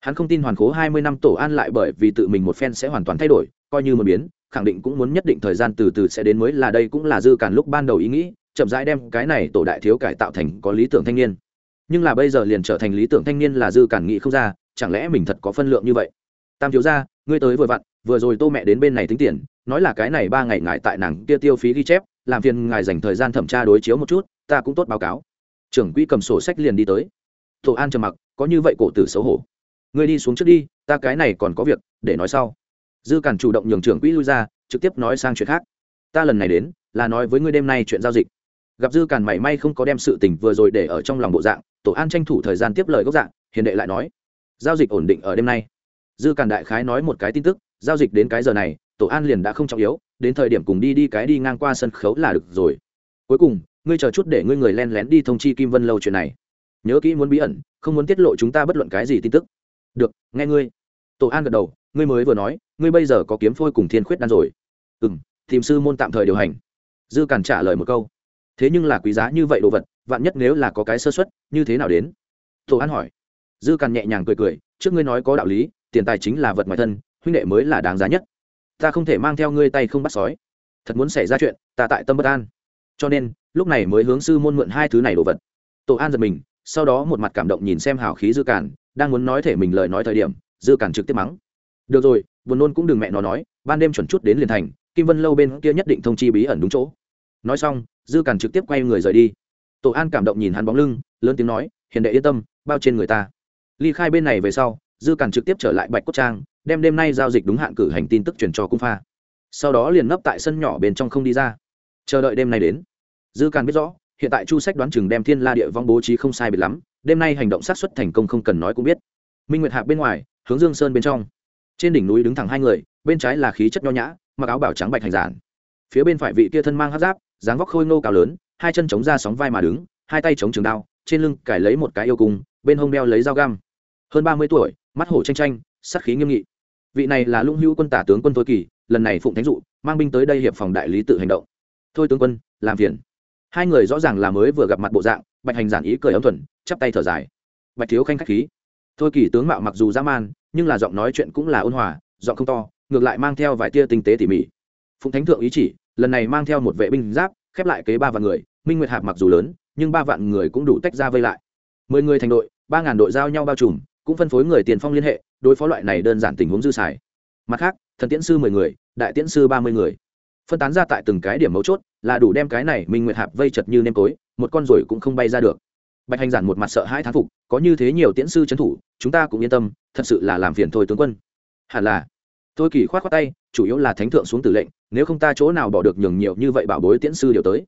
Hắn không tin hoàn cố hai mươi năm tổ an lại bởi vì tự mình một phen sẽ hoàn toàn thay đổi, coi như một biến, khẳng định cũng muốn nhất định thời gian từ từ sẽ đến mới là đây cũng là dư càn lúc ban đầu ý nghĩ, chậm rãi đem cái này tổ đại thiếu cải tạo thành có lý tưởng thanh niên. Nhưng là bây giờ liền trở thành lý tưởng thanh niên là dư càn nghĩ không ra, chẳng lẽ mình thật có phân lượng như vậy? Tam thiếu gia, ngươi tới vừa vặn, vừa rồi tô mẹ đến bên này tính tiền, nói là cái này ba ngày ngài tại nàng kia tiêu phí ghi chép, làm phiền ngài dành thời gian thẩm tra đối chiếu một chút, ta cũng tốt báo cáo. Trưởng quỹ cầm sổ sách liền đi tới. Tổ an trầm mặc, có như vậy cổ tử xấu hổ. Ngươi đi xuống trước đi, ta cái này còn có việc, để nói sau. Dư cản chủ động nhường trưởng quỹ lui ra, trực tiếp nói sang chuyện khác. Ta lần này đến, là nói với ngươi đêm nay chuyện giao dịch. Gặp dư cản mảy may không có đem sự tình vừa rồi để ở trong lòng bộ dạng tổ an tranh thủ thời gian tiếp lời gốc dạng, hiền đệ lại nói. Giao dịch ổn định ở đêm nay dư càn đại khái nói một cái tin tức, giao dịch đến cái giờ này, tổ an liền đã không trọng yếu, đến thời điểm cùng đi đi cái đi ngang qua sân khấu là được rồi. Cuối cùng, ngươi chờ chút để ngươi người len lén đi thông chi kim vân lâu chuyện này. Nhớ kỹ muốn bí ẩn, không muốn tiết lộ chúng ta bất luận cái gì tin tức. Được, nghe ngươi. Tổ an gật đầu, ngươi mới vừa nói, ngươi bây giờ có kiếm phôi cùng thiên khuyết đan rồi. Ừ m tìm sư môn tạm thời điều hành. Dư càn trả lời một câu. Thế nhưng là quý giá như vậy đồ vật, vạn nhất nếu là có cái sơ xuất như thế nào đến? Tổ an hỏi. Dư càn nhẹ nhàng cười cười, trước ngươi nói có đạo lý tiền tài chính là vật ngoài thân, huynh đệ mới là đáng giá nhất. Ta không thể mang theo ngươi tay không bắt sói. Thật muốn xảy ra chuyện, ta tại tâm bất an. Cho nên, lúc này mới hướng sư môn mượn hai thứ này đồ vật. Tổ an giật mình, sau đó một mặt cảm động nhìn xem hào khí dư cản, đang muốn nói thể mình lời nói thời điểm, dư cản trực tiếp mắng. Được rồi, buồn nôn cũng đừng mẹ nó nói, ban đêm chuẩn chút đến liền thành, kim vân lâu bên kia nhất định thông chi bí ẩn đúng chỗ. Nói xong, dư cản trực tiếp quay người rời đi. Tổ an cảm động nhìn hắn bóng lưng, lớn tiếng nói, hiền đệ yên tâm, bao trên người ta. Ly khai bên này về sau dư càn trực tiếp trở lại bạch cốt trang, đem đêm nay giao dịch đúng hạn cử hành tin tức truyền cho cung pha. Sau đó liền nấp tại sân nhỏ bên trong không đi ra. Chờ đợi đêm nay đến. Dư càn biết rõ, hiện tại chu sách đoán chừng đem thiên la địa vong bố trí không sai biệt lắm, đêm nay hành động sát xuất thành công không cần nói cũng biết. Minh nguyệt Hạ bên ngoài, hướng dương sơn bên trong. Trên đỉnh núi đứng thẳng hai người, bên trái là khí chất nho nhã, mặc áo bảo trắng bạch hành giản. Phía bên phải vị kia thân mang hát giáp, dáng vóc khôi ngô cao lớn, hai chân chống ra sóng vai mà đứng, hai tay chống trường đao, trên lưng cải lấy một cái yêu cung, bên hông đeo lấy dao găm hơn ba mươi tuổi, mắt hổ tranh tranh sắc khí nghiêm nghị. Vị này là lũng hữu quân tả tướng quân thôi kỳ, lần này phụng thánh dụ, mang binh tới đây hiệp phòng đại lý tự hành động. Thôi tướng quân, làm phiền. Hai người rõ ràng là mới vừa gặp mặt bộ dạng, bạch hành giản ý cười ấm thuần, chắp tay thở dài. Bạch thiếu khanh khách khí. Thôi kỳ tướng mạo mặc dù dã man, nhưng là giọng nói chuyện cũng là ôn hòa, giọng không to, ngược lại mang theo vài tia tinh tế tỉ mỉ. Phụng thánh thượng ý chỉ, lần này mang theo một vệ binh giáp, khép lại kế ba vạn người, minh nguyệt hạp mặc dù lớn, nhưng ba vạn người cũng đủ tách ra vây lại. Mười người thành đội, ba ngàn đội giao nhau bao trùm cũng phân phối người tiền phong liên hệ, đối phó loại này đơn giản tình huống dư xài. Mặt khác, thần tiễn sư mười người, đại tiễn sư ba mươi người. Phân tán ra tại từng cái điểm mấu chốt, là đủ đem cái này minh nguyệt hạp vây chật như nêm tối, một con rồi cũng không bay ra được. Bạch hành giản một mặt sợ hai thán phục, có như thế nhiều tiễn sư trấn thủ, chúng ta cũng yên tâm, thật sự là làm phiền thôi tướng quân. Hẳn là. Tôi kỳ khoát khoát tay, chủ yếu là thánh thượng xuống tử lệnh, nếu không ta chỗ nào bỏ được nhường nhiều như vậy bảo bối tiễn sư điều tới.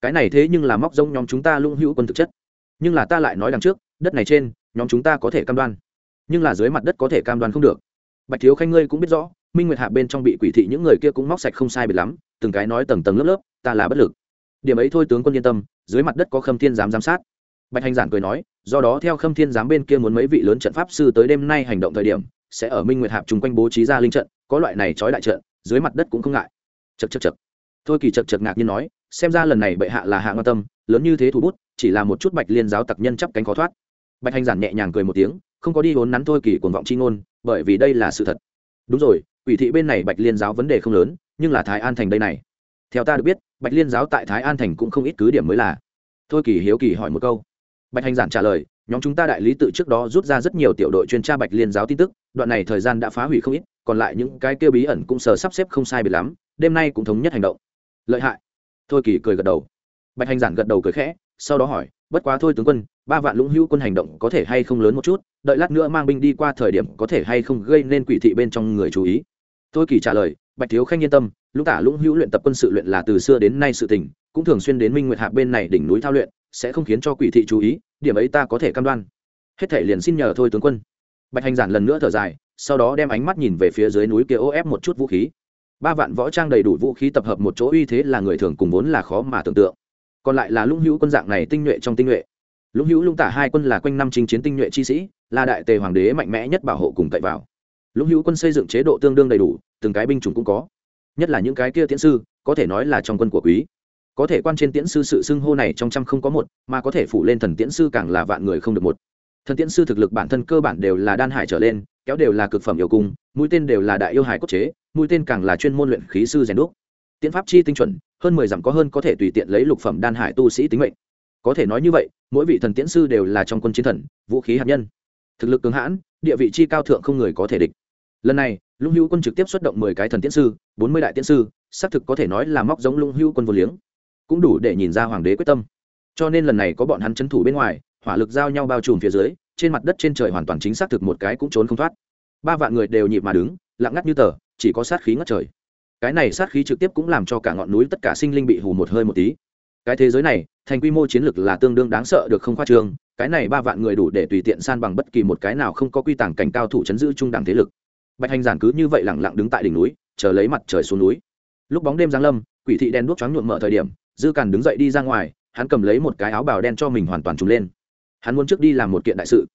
Cái này thế nhưng là móc rông nhóm chúng ta lung hữu quân thực chất. Nhưng là ta lại nói đằng trước, đất này trên nhóm chúng ta có thể cam đoan. Nhưng là dưới mặt đất có thể cam đoan không được. Bạch thiếu khanh ngươi cũng biết rõ, minh nguyệt hạ bên trong bị quỷ thị những người kia cũng móc sạch không sai biệt lắm, từng cái nói tầng tầng lớp lớp, ta là bất lực. Điểm ấy thôi tướng quân yên tâm, dưới mặt đất có khâm thiên giám giám sát. Bạch hành giản cười nói, do đó theo khâm thiên giám bên kia muốn mấy vị lớn trận pháp sư tới đêm nay hành động thời điểm, sẽ ở minh nguyệt hạp chung quanh bố trí ra linh trận, có loại này trói đại trận, dưới mặt đất cũng không ngại. Chật chật chật thôi kỳ chật chật ngạc nhiên nói, xem ra lần này bệ hạ là hạ ngon tâm, lớn như thế thủ bút, chỉ là một chút bạch liên giáo tặc nhân chắp cánh khó thoát bạch hành giản nhẹ nhàng cười một tiếng, không có đi vốn nắn thôi kỳ cuồng vọng chi ngôn, bởi vì đây là sự thật. Đúng rồi ủy thị bên này bạch liên giáo vấn đề không lớn, nhưng là thái an thành đây này. Theo ta được biết, bạch liên giáo tại thái an thành cũng không ít cứ điểm mới là. Thôi kỳ hiếu kỳ hỏi một câu. Bạch hành giản trả lời, nhóm chúng ta đại lý tự trước đó rút ra rất nhiều tiểu đội chuyên tra bạch liên giáo tin tức, đoạn này thời gian đã phá hủy không ít, còn lại những cái kêu bí ẩn cũng sờ sắp xếp không sai biệt lắm, đêm nay cũng thống nhất hành động. Lợi hại. Thôi kỳ cười gật đầu. Bạch hành giản gật đầu cười khẽ sau đó hỏi, bất quá thôi tướng quân, ba vạn lũng hữu quân hành động có thể hay không lớn một chút? Đợi lát nữa mang binh đi qua thời điểm có thể hay không gây nên quỷ thị bên trong người chú ý? Tôi kỳ trả lời, bạch thiếu khanh yên tâm, lũng tả lũng hữu luyện tập quân sự luyện là từ xưa đến nay sự tình, cũng thường xuyên đến minh nguyệt hạ bên này đỉnh núi thao luyện, sẽ không khiến cho quỷ thị chú ý, điểm ấy ta có thể cam đoan. Hết thể liền xin nhờ thôi tướng quân. Bạch hành giản lần nữa thở dài, sau đó đem ánh mắt nhìn về phía dưới núi kia ô ép một chút vũ khí. Ba vạn võ trang đầy đủ vũ khí tập hợp một chỗ uy thế là người thường cùng vốn là khó mà tưởng tượng còn lại là lũng hữu quân dạng này tinh nhuệ trong tinh nhuệ. Lũng hữu lũng tả hai quân là quanh năm chinh chiến tinh nhuệ chi sĩ, là đại tề hoàng đế mạnh mẽ nhất bảo hộ cùng cậy vào. Lũng hữu quân xây dựng chế độ tương đương đầy đủ, từng cái binh chủng cũng có. Nhất là những cái kia tiễn sư, có thể nói là trong quân của quý. Có thể quan trên tiễn sư sự xưng hô này trong trăm không có một, mà có thể phủ lên thần tiễn sư càng là vạn người không được một. Thần tiễn sư thực lực bản thân cơ bản đều là đan hải trở lên, kéo đều là cực phẩm yêu cung, mũi tên đều là đại yêu hải cốt chế, mũi tên càng là chuyên môn luyện khí sư rèn đúc. Tiễn pháp chi tinh chuẩn hơn mười dặm có hơn có thể tùy tiện lấy lục phẩm đan hải tu sĩ tính mệnh. Có thể nói như vậy, mỗi vị thần tiễn sư đều là trong quân chiến thần, vũ khí hạt nhân. Thực lực cường hãn, địa vị chi cao thượng không người có thể địch. Lần này, lũng hữu quân trực tiếp xuất động mười cái thần tiễn sư, bốn mươi đại tiễn sư, xác thực có thể nói là móc giống lũng hữu quân vô liếng. Cũng đủ để nhìn ra hoàng đế quyết tâm. Cho nên lần này có bọn hắn c thủ bên ngoài, hỏa lực giao nhau bao trùm phía dưới, trên mặt đất trên trời hoàn toàn chính xác thực một cái cũng trốn không thoát. Ba vạn người đều nhịp mà đứng, lặng ngắt như tờ, chỉ có sát khí ngất trời cái này sát khí trực tiếp cũng làm cho cả ngọn núi tất cả sinh linh bị hù một hơi một tí. Cái thế giới này, thành quy mô chiến lược là tương đương đáng sợ được không khoa trương, cái này ba vạn người đủ để tùy tiện san bằng bất kỳ một cái nào không có quy tàng cảnh cao thủ chấn giữ trung đẳng thế lực. Bạch hành giản cứ như vậy lẳng lặng đứng tại đỉnh núi, chờ lấy mặt trời xuống núi. Lúc bóng đêm giáng lâm, quỷ thị đen đuốc choáng nhuộm mở thời điểm, dư càn đứng dậy đi ra ngoài, hắn cầm lấy một cái áo bào đen cho mình hoàn toàn trùng lên. Hắn muốn trước đi làm một kiện đại sự.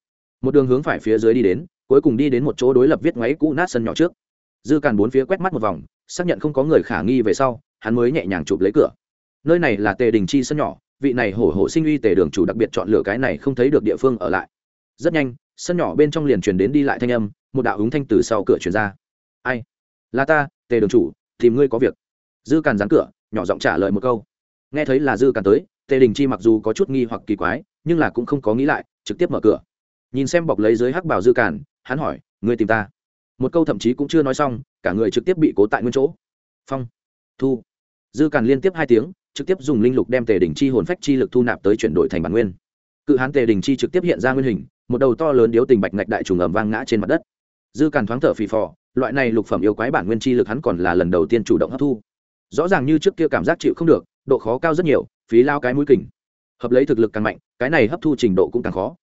Một đường hướng phải phía dưới đi đến, cuối cùng đi đến một chỗ đối lập viết ngoáy cũ nát sân nhỏ trước. Dư càn bốn phía quét mắt một vòng xác nhận không có người khả nghi về sau, hắn mới nhẹ nhàng chụp lấy cửa. Nơi này là tề đình chi sân nhỏ, vị này hổ hổ sinh uy tề đường chủ đặc biệt chọn lựa cái này không thấy được địa phương ở lại. Rất nhanh, sân nhỏ bên trong liền truyền đến đi lại thanh âm, một đạo húng thanh từ sau cửa truyền ra. Ai? Là ta, tề đường chủ, tìm ngươi có việc. Dư càn dán cửa, nhỏ giọng trả lời một câu. Nghe thấy là dư càn tới, tề đình chi mặc dù có chút nghi hoặc kỳ quái, nhưng là cũng không có nghĩ lại, trực tiếp mở cửa. Nhìn xem bọc lấy dưới hắc bảo dư càn, hắn hỏi, ngươi tìm ta? Một câu thậm chí cũng chưa nói xong, cả người trực tiếp bị cố tại nguyên chỗ. Phong. Thu. Dư càn liên tiếp hai tiếng, trực tiếp dùng linh lục đem tề đình chi hồn phách chi lực thu nạp tới chuyển đổi thành bản nguyên. Cự hán tề đình chi trực tiếp hiện ra nguyên hình, một đầu to lớn điếu tình bạch ngạch đại trùng ầm vang ngã trên mặt đất. Dư càn thoáng thở phì phò, loại này lục phẩm yêu quái bản nguyên chi lực hắn còn là lần đầu tiên chủ động hấp thu. Rõ ràng như trước kia cảm giác chịu không được, độ khó cao rất nhiều, phí lao cái mũi kình. Hợp lấy thực lực càng mạnh, cái này hấp thu trình độ cũng càng khó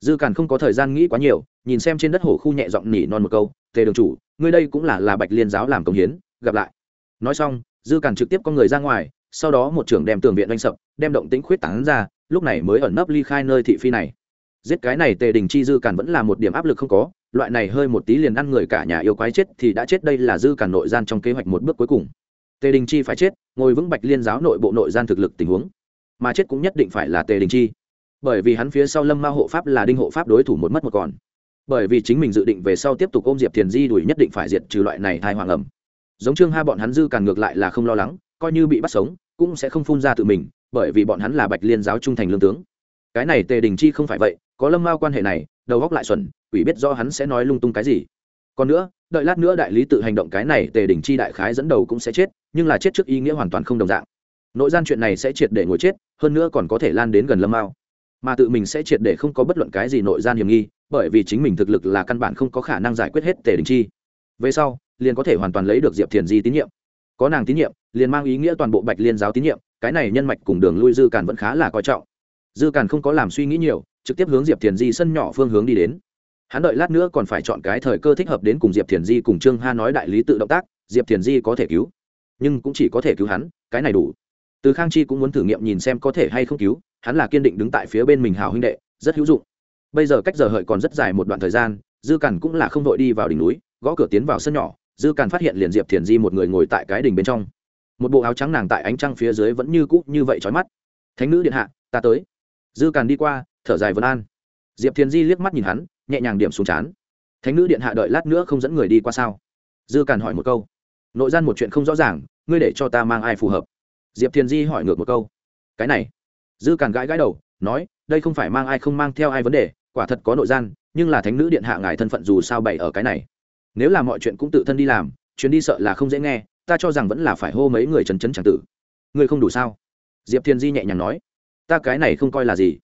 dư càn không có thời gian nghĩ quá nhiều, nhìn xem trên đất hồ khu nhẹ giọng nỉ non một câu, tề đường chủ, ngươi đây cũng là là bạch liên giáo làm công hiến, gặp lại. Nói xong, dư càn trực tiếp con người ra ngoài, sau đó một trưởng đem tường viện đánh sập, đem động tĩnh khuyết tảng ra, lúc này mới ẩn nấp ly khai nơi thị phi này. Giết cái này tề đình chi dư càn vẫn là một điểm áp lực không có, loại này hơi một tí liền ăn người cả nhà yêu quái chết thì đã chết, đây là dư càn nội gian trong kế hoạch một bước cuối cùng. Tề đình chi phải chết, ngồi vững bạch liên giáo nội bộ nội gian thực lực tình huống, mà chết cũng nhất định phải là tề đình chi bởi vì hắn phía sau lâm ma hộ pháp là đinh hộ pháp đối thủ một mất một còn. Bởi vì chính mình dự định về sau tiếp tục ôm diệp thiền di đuổi nhất định phải diệt trừ loại này thai hoàng ẩm. Giống trương ha bọn hắn dư càn ngược lại là không lo lắng, coi như bị bắt sống, cũng sẽ không phun ra tự mình, bởi vì bọn hắn là bạch liên giáo trung thành lương tướng. Cái này tề đình chi không phải vậy, có lâm mao quan hệ này, đầu góc lại xuẩn, quỷ biết do hắn sẽ nói lung tung cái gì. Còn nữa, đợi lát nữa đại lý tự hành động cái này tề đình chi đại khái dẫn đầu cũng sẽ chết, nhưng là chết trước ý nghĩa hoàn toàn không đồng dạng. Nội gian chuyện này sẽ triệt để ngồi chết, hơn nữa còn có thể lan đến gần lâm mao mà tự mình sẽ triệt để không có bất luận cái gì nội gian hiểm nghi, bởi vì chính mình thực lực là căn bản không có khả năng giải quyết hết tề đình chi. Về sau, liền có thể hoàn toàn lấy được diệp thiền di tín nhiệm. Có nàng tín nhiệm, liền mang ý nghĩa toàn bộ bạch liên giáo tín nhiệm, cái này nhân mạch cùng đường lui dư càn vẫn khá là coi trọng. Dư càn không có làm suy nghĩ nhiều, trực tiếp hướng diệp thiền di sân nhỏ phương hướng đi đến. Hắn đợi lát nữa còn phải chọn cái thời cơ thích hợp đến cùng diệp thiền di cùng trương ha nói đại lý tự động tác, diệp thiền di có thể cứu. Nhưng cũng chỉ có thể cứu hắn, cái này đủ từ khang chi cũng muốn thử nghiệm nhìn xem có thể hay không cứu, hắn là kiên định đứng tại phía bên mình hào huynh đệ, rất hữu dụng. Bây giờ cách giờ hợi còn rất dài một đoạn thời gian, dư càn cũng là không đội đi vào đỉnh núi, gõ cửa tiến vào sân nhỏ, dư càn phát hiện liền diệp thiền di một người ngồi tại cái đỉnh bên trong. Một bộ áo trắng nàng tại ánh trăng phía dưới vẫn như cũ như vậy trói mắt. Thánh nữ điện hạ, ta tới. Dư càn đi qua, thở dài vân an. Diệp thiền di liếc mắt nhìn hắn, nhẹ nhàng điểm xuống chán thánh nữ điện hạ đợi lát nữa không dẫn người đi qua sao? Dư càn hỏi một câu. Nội gian một chuyện không rõ ràng, ngươi để cho ta mang ai phù hợp? Diệp thiền di hỏi ngược một câu. Cái này. Dư càn gãi gãi đầu, nói, đây không phải mang ai không mang theo ai vấn đề, quả thật có nội gian, nhưng là thánh nữ điện hạ ngài thân phận dù sao bày ở cái này. Nếu là mọi chuyện cũng tự thân đi làm, chuyến đi sợ là không dễ nghe, ta cho rằng vẫn là phải hô mấy người chấn chấn c tử. Ngươi không đủ sao? Diệp thiên di nhẹ nhàng nói. Ta cái này không coi là gì.